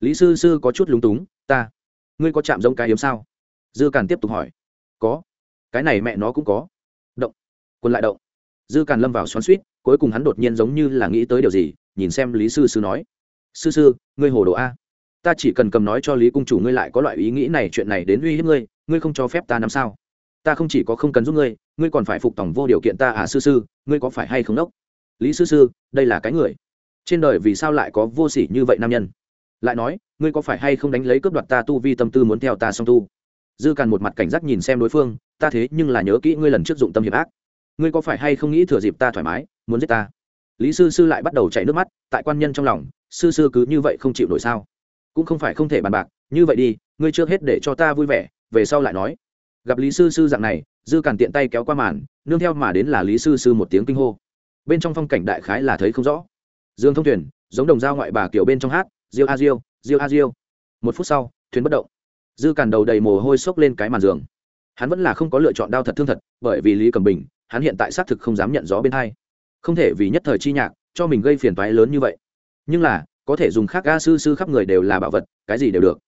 Lý sư sư có chút lúng túng, ta, ngươi có chạm giống cái hiếm sao? Dư càn tiếp tục hỏi. Có. Cái này mẹ nó cũng có. Động. Quân lại động. Dư càn lâm vào xoắn suýt, cuối cùng hắn đột nhiên giống như là nghĩ tới điều gì, nhìn xem lý sư sư nói. Sư sư, ngươi hồ đồ a. Ta chỉ cần cầm nói cho lý cung chủ ngươi lại có loại ý nghĩ này, chuyện này đến uy hiếp ngươi ngươi không cho phép ta nắm sao? Ta không chỉ có không cần giúp ngươi ngươi còn phải phục tòng vô điều kiện ta à sư sư, ngươi có phải hay không đốc? Lý sư sư, đây là cái người trên đời vì sao lại có vô sỉ như vậy nam nhân? Lại nói, ngươi có phải hay không đánh lấy cướp đoạt ta tu vi tâm tư muốn theo ta song tu? Dư càn một mặt cảnh giác nhìn xem đối phương, ta thế nhưng là nhớ kỹ ngươi lần trước dụng tâm hiểm ác. Ngươi có phải hay không nghĩ thừa dịp ta thoải mái, muốn giết ta? Lý sư sư lại bắt đầu chảy nước mắt, tại quan nhân trong lòng, sư sư cứ như vậy không chịu nổi sao? Cũng không phải không thể bàn bạc, như vậy đi, ngươi trước hết để cho ta vui vẻ, về sau lại nói. Gặp lý sư sư dạng này, dư càn tiện tay kéo qua màn, nương theo mà đến là lý sư sư một tiếng kinh hô. Bên trong phong cảnh đại khái là thấy không rõ dương thông thuyền, giống đồng dao ngoại bà kiểu bên trong hát, diêu a diêu diêu a diêu. Một phút sau, thuyền bất động. Dư càn đầu đầy mồ hôi xốc lên cái màn giường. Hắn vẫn là không có lựa chọn đau thật thương thật, bởi vì lý cầm bình, hắn hiện tại xác thực không dám nhận gió bên hai. Không thể vì nhất thời chi nhạc, cho mình gây phiền toái lớn như vậy. Nhưng là, có thể dùng khác ga sư sư khắp người đều là bảo vật, cái gì đều được.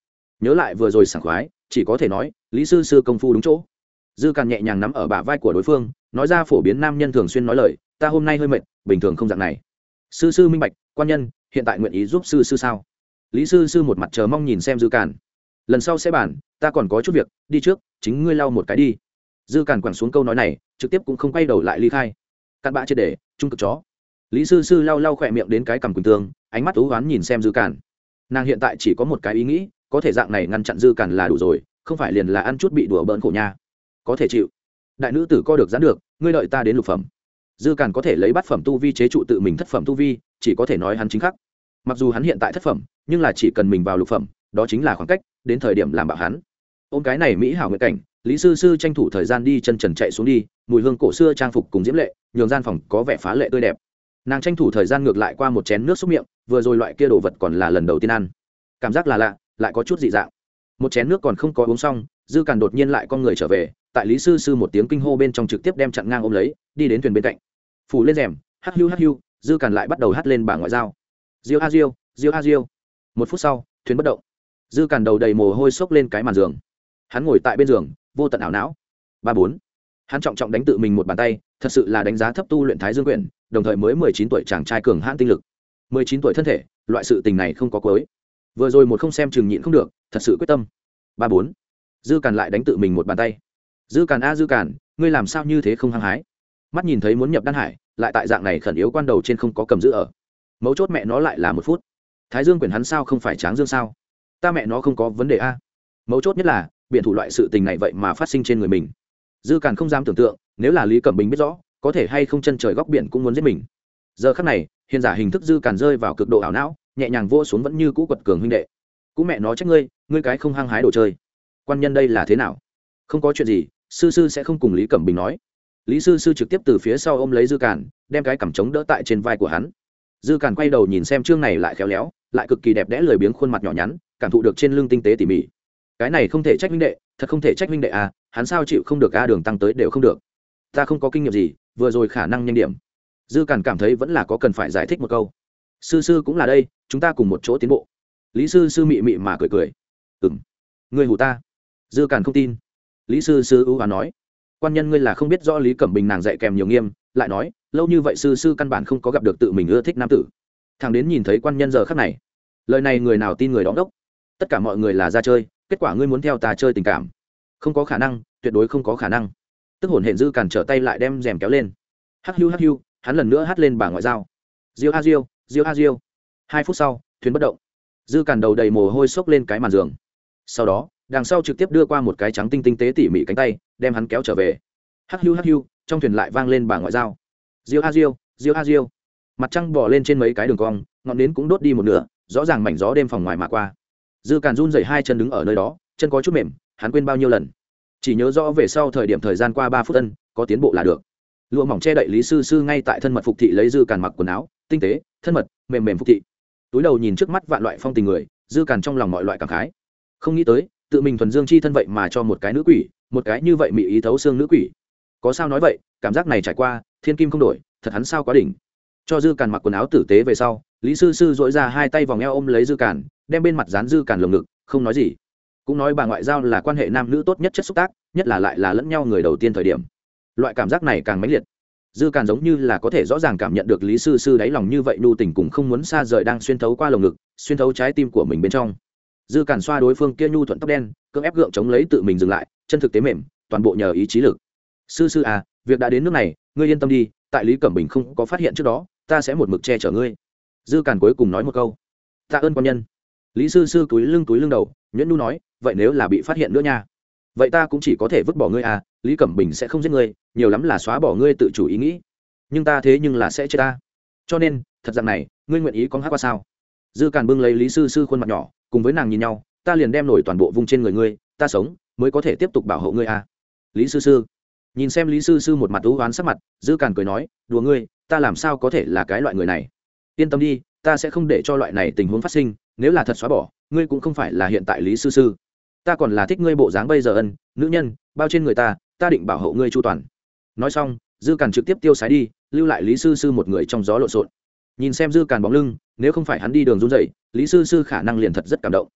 Nhớ lại vừa rồi sảng khoái, chỉ có thể nói, lý sư sư công phu đúng chỗ. Dư càn nhẹ nhàng nắm ở bả vai của đối phương, nói ra phổ biến nam nhân thường xuyên nói lời, ta hôm nay hơi mệt, bình thường không dạng này sư sư minh bạch quan nhân hiện tại nguyện ý giúp sư sư sao? Lý sư sư một mặt chờ mong nhìn xem dư cản, lần sau sẽ bàn ta còn có chút việc đi trước chính ngươi lau một cái đi. Dư cản quẳng xuống câu nói này trực tiếp cũng không quay đầu lại ly khai. Cặn bã triệt để trung cực chó. Lý sư sư lau lau khỏe miệng đến cái cằm quỳnh tương ánh mắt thú oán nhìn xem dư cản. nàng hiện tại chỉ có một cái ý nghĩ có thể dạng này ngăn chặn dư cản là đủ rồi không phải liền là ăn chút bị đùa bỡn khổ nha. Có thể chịu. Đại nữ tử co được dán được ngươi đợi ta đến lục phẩm dư càn có thể lấy bát phẩm tu vi chế trụ tự mình thất phẩm tu vi, chỉ có thể nói hắn chính khắc. Mặc dù hắn hiện tại thất phẩm, nhưng là chỉ cần mình vào lục phẩm, đó chính là khoảng cách, đến thời điểm làm bạo hắn. Ôm cái này mỹ hảo nguyện cảnh, lý sư sư tranh thủ thời gian đi chân trần chạy xuống đi, mùi hương cổ xưa trang phục cùng diễm lệ, nhường gian phòng có vẻ phá lệ tươi đẹp. Nàng tranh thủ thời gian ngược lại qua một chén nước xúc miệng, vừa rồi loại kia đồ vật còn là lần đầu tiên ăn. Cảm giác là lạ, lại có chút dị dạng. Một chén nước còn không có uống xong, dư càn đột nhiên lại con người trở về, tại lý sư sư một tiếng kinh hô bên trong trực tiếp đem chặn ngang ôm lấy, đi đến thuyền bên cạnh phủ lên rèm, hắc hiu hắc hiu dư càn lại bắt đầu hát lên bảng ngoại giao. Diêu a diêu diêu a diêu. Một phút sau, thuyền bất động. Dư càn đầu đầy mồ hôi xốc lên cái màn giường. Hắn ngồi tại bên giường, vô tận ảo não. Ba bốn. Hắn trọng trọng đánh tự mình một bàn tay, thật sự là đánh giá thấp tu luyện thái dương quyển, đồng thời mới mười chín tuổi chàng trai cường hãn tinh lực. Mười chín tuổi thân thể, loại sự tình này không có cuối. Vừa rồi một không xem chừng nhịn không được, thật sự quyết tâm. Ba bốn. Dư càn lại đánh tự mình một bàn tay. Dư càn a dư càn, ngươi làm sao như thế không hăng hái? Mắt nhìn thấy muốn nhập đan hải lại tại dạng này khẩn yếu quan đầu trên không có cầm giữ ở. Mấu chốt mẹ nó lại là một phút. Thái dương quyền hắn sao không phải tráng dương sao? Ta mẹ nó không có vấn đề a. Mấu chốt nhất là, biện thủ loại sự tình này vậy mà phát sinh trên người mình. Dư càn không dám tưởng tượng, nếu là lý cẩm bình biết rõ, có thể hay không chân trời góc biển cũng muốn giết mình. Giờ khắc này hiện giả hình thức dư càn rơi vào cực độ ảo não, nhẹ nhàng vô xuống vẫn như cũ quật cường huynh đệ. Cũng mẹ nó trách ngươi ngươi cái không hăng hái đồ chơi. Quan nhân đây là thế nào? Không có chuyện gì, sư sư sẽ không cùng lý cẩm bình nói lý sư sư trực tiếp từ phía sau ôm lấy dư càn, đem cái cằm trống đỡ tại trên vai của hắn. Dư càn quay đầu nhìn xem chương này lại khéo léo, lại cực kỳ đẹp đẽ lười biếng khuôn mặt nhỏ nhắn, cảm thụ được trên lưng tinh tế tỉ mỉ. Cái này không thể trách minh đệ, thật không thể trách minh đệ à hắn sao chịu không được a đường tăng tới đều không được. Ta không có kinh nghiệm gì, vừa rồi khả năng nhanh điểm. Dư càn cảm thấy vẫn là có cần phải giải thích một câu. Sư sư cũng là đây, chúng ta cùng một chỗ tiến bộ. Lý sư sư mị mị mà cười cười. Ừng người hù ta. Dư càn không tin. Lý sư sư ưu hòa nói quan nhân ngươi là không biết rõ lý cẩm bình nàng dạy kèm nhiều nghiêm, lại nói, lâu như vậy sư sư căn bản không có gặp được tự mình ưa thích nam tử. Thằng đến nhìn thấy quan nhân giờ khắc này, lời này người nào tin người đóng đốc tất cả mọi người là ra chơi, kết quả ngươi muốn theo ta chơi tình cảm. Không có khả năng, tuyệt đối không có khả năng. Tức hồn hển dư cản trở tay lại đem rèm kéo lên. Hắc hiu hắc hiu, hắn lần nữa hắt lên bà ngoại giao. Diêu a diêu diêu a diêu. Hai phút sau, thuyền bất động. Dư cản đầu đầy mồ hôi xốc lên cái màn giường. Sau đó đằng sau trực tiếp đưa qua một cái trắng tinh tinh tế tỉ mỉ cánh tay đem hắn kéo trở về. Hắc hiu, hắc hiu trong thuyền lại vang lên bà ngoại giao. Diêu a diêu diêu a diêu. Mặt trăng bỏ lên trên mấy cái đường cong ngọn nến cũng đốt đi một nửa rõ ràng mảnh gió đêm phòng ngoài mà qua. Dư càn run dậy hai chân đứng ở nơi đó chân có chút mềm hắn quên bao nhiêu lần. Chỉ nhớ rõ về sau thời điểm thời gian qua ba phút ân có tiến bộ là được. Lụa mỏng che đậy lý sư sư ngay tại thân mật phục thị lấy dư càn mặc quần áo tinh tế thân mật mềm mềm phục thị. Túi đầu nhìn trước mắt vạn loại phong tình người dư càn trong lòng mọi loại cảm khái. Không nghĩ tới tự mình thuần dương chi thân vậy mà cho một cái nữ quỷ, một cái như vậy mị ý thấu xương nữ quỷ. Có sao nói vậy, cảm giác này trải qua, thiên kim không đổi, thật hắn sao quá đỉnh. Cho dư càn mặc quần áo tử tế về sau, lý sư sư dội ra hai tay vòng eo ôm lấy dư càn, đem bên mặt dán dư càn lồng ngực, không nói gì. Cũng nói bà ngoại giao là quan hệ nam nữ tốt nhất chất xúc tác, nhất là lại là lẫn nhau người đầu tiên thời điểm. Loại cảm giác này càng mãnh liệt. Dư càn giống như là có thể rõ ràng cảm nhận được lý sư sư đáy lòng như vậy nhu tình cùng không muốn xa rời đang xuyên thấu qua lồng ngực, xuyên thấu trái tim của mình bên trong dư càn xoa đối phương kia nhu thuận tóc đen, cưỡng ép gượng chống lấy tự mình dừng lại, chân thực tế mềm, toàn bộ nhờ ý chí lực. Sư sư à việc đã đến nước này, ngươi yên tâm đi, tại lý cẩm bình không có phát hiện trước đó, ta sẽ một mực che chở ngươi. Dư càn cuối cùng nói một câu. Tạ ơn quan nhân. Lý sư sư túi lưng túi lưng đầu, nhuyễn nu nói, vậy nếu là bị phát hiện nữa nha. Vậy ta cũng chỉ có thể vứt bỏ ngươi à lý cẩm bình sẽ không giết ngươi, nhiều lắm là xóa bỏ ngươi tự chủ ý nghĩ. Nhưng ta thế nhưng là sẽ chết ta. Cho nên, thật rằng này, ngươi nguyện ý có hát qua sao? Dư càn bưng lấy lý sư sư khuôn mặt nhỏ cùng với nàng nhìn nhau, ta liền đem nổi toàn bộ vùng trên người ngươi, ta sống, mới có thể tiếp tục bảo hộ ngươi à. Lý sư sư. Nhìn xem lý sư sư một mặt thú oán sắc mặt, dư càn cười nói, đùa ngươi, ta làm sao có thể là cái loại người này? Yên tâm đi, ta sẽ không để cho loại này tình huống phát sinh, nếu là thật xóa bỏ, ngươi cũng không phải là hiện tại lý sư sư. Ta còn là thích ngươi bộ dáng bây giờ ân, nữ nhân, bao trên người ta ta định bảo hộ ngươi chu toàn. Nói xong, dư càn trực tiếp tiêu sái đi, lưu lại lý sư sư một người trong gió lộn xộn nhìn xem dư càn bóng lưng, nếu không phải hắn đi đường run dậy lý sư sư khả năng liền thật rất cảm động.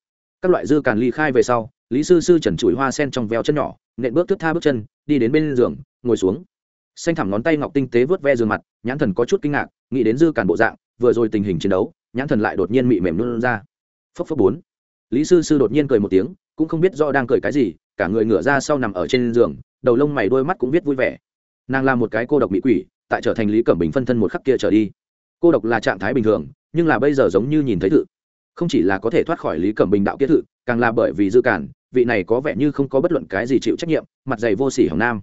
Các loại dư càn ly khai về sau, lý sư sư trần trụi hoa sen trong veo chân nhỏ, nện bước thước tha bước chân, đi đến bên giường, ngồi xuống. Xanh thẳm ngón tay ngọc tinh tế vớt ve giường mặt, nhãn thần có chút kinh ngạc, nghĩ đến dư càn bộ dạng, vừa rồi tình hình chiến đấu, nhãn thần lại đột nhiên mị mềm luôn ra. Phấp phấp bốn. Lý sư sư đột nhiên cười một tiếng, cũng không biết do đang cười cái gì, cả người ngửa ra sau nằm ở trên giường, đầu lông mày đôi mắt cũng viết vui vẻ. Nàng là một cái cô độc mỹ quỷ, tại trở thành lý cẩm bình phân thân một khắc kia trở đi cô độc là trạng thái bình thường, nhưng là bây giờ giống như nhìn thấy thự không chỉ là có thể thoát khỏi lý cẩm bình đạo kiết thự càng là bởi vì dư cản, vị này có vẻ như không có bất luận cái gì chịu trách nhiệm, mặt dày vô sỉ hồng nam.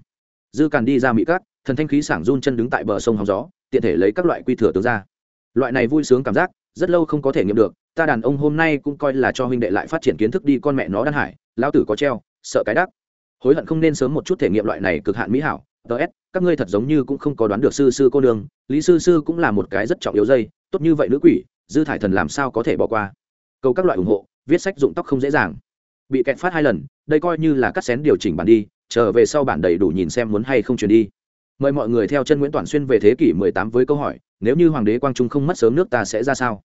Dư cản đi ra mỹ cát, thần thanh khí sảng run chân đứng tại bờ sông hóng gió, tiện thể lấy các loại quy thừa tướng ra. Loại này vui sướng cảm giác, rất lâu không có thể nghiệm được, ta đàn ông hôm nay cũng coi là cho huynh đệ lại phát triển kiến thức đi con mẹ nó đan hải lao tử có treo, sợ cái đắc. Hối hận không nên sớm một chút thể nghiệm loại này cực hạn mỹ hảo ts các ngươi thật giống như cũng không có đoán được sư sư cô đường lý sư sư cũng là một cái rất trọng yếu dây, tốt như vậy nữ quỷ, dư thải thần làm sao có thể bỏ qua? Câu các loại ủng hộ, viết sách dụng tóc không dễ dàng. Bị kẹt phát hai lần, đây coi như là cắt xén điều chỉnh bản đi, trở về sau bản đầy đủ nhìn xem muốn hay không chuyển đi. Mời mọi người theo chân nguyễn toàn xuyên về thế kỷ 18 với câu hỏi, nếu như hoàng đế quang trung không mất sớm nước ta sẽ ra sao?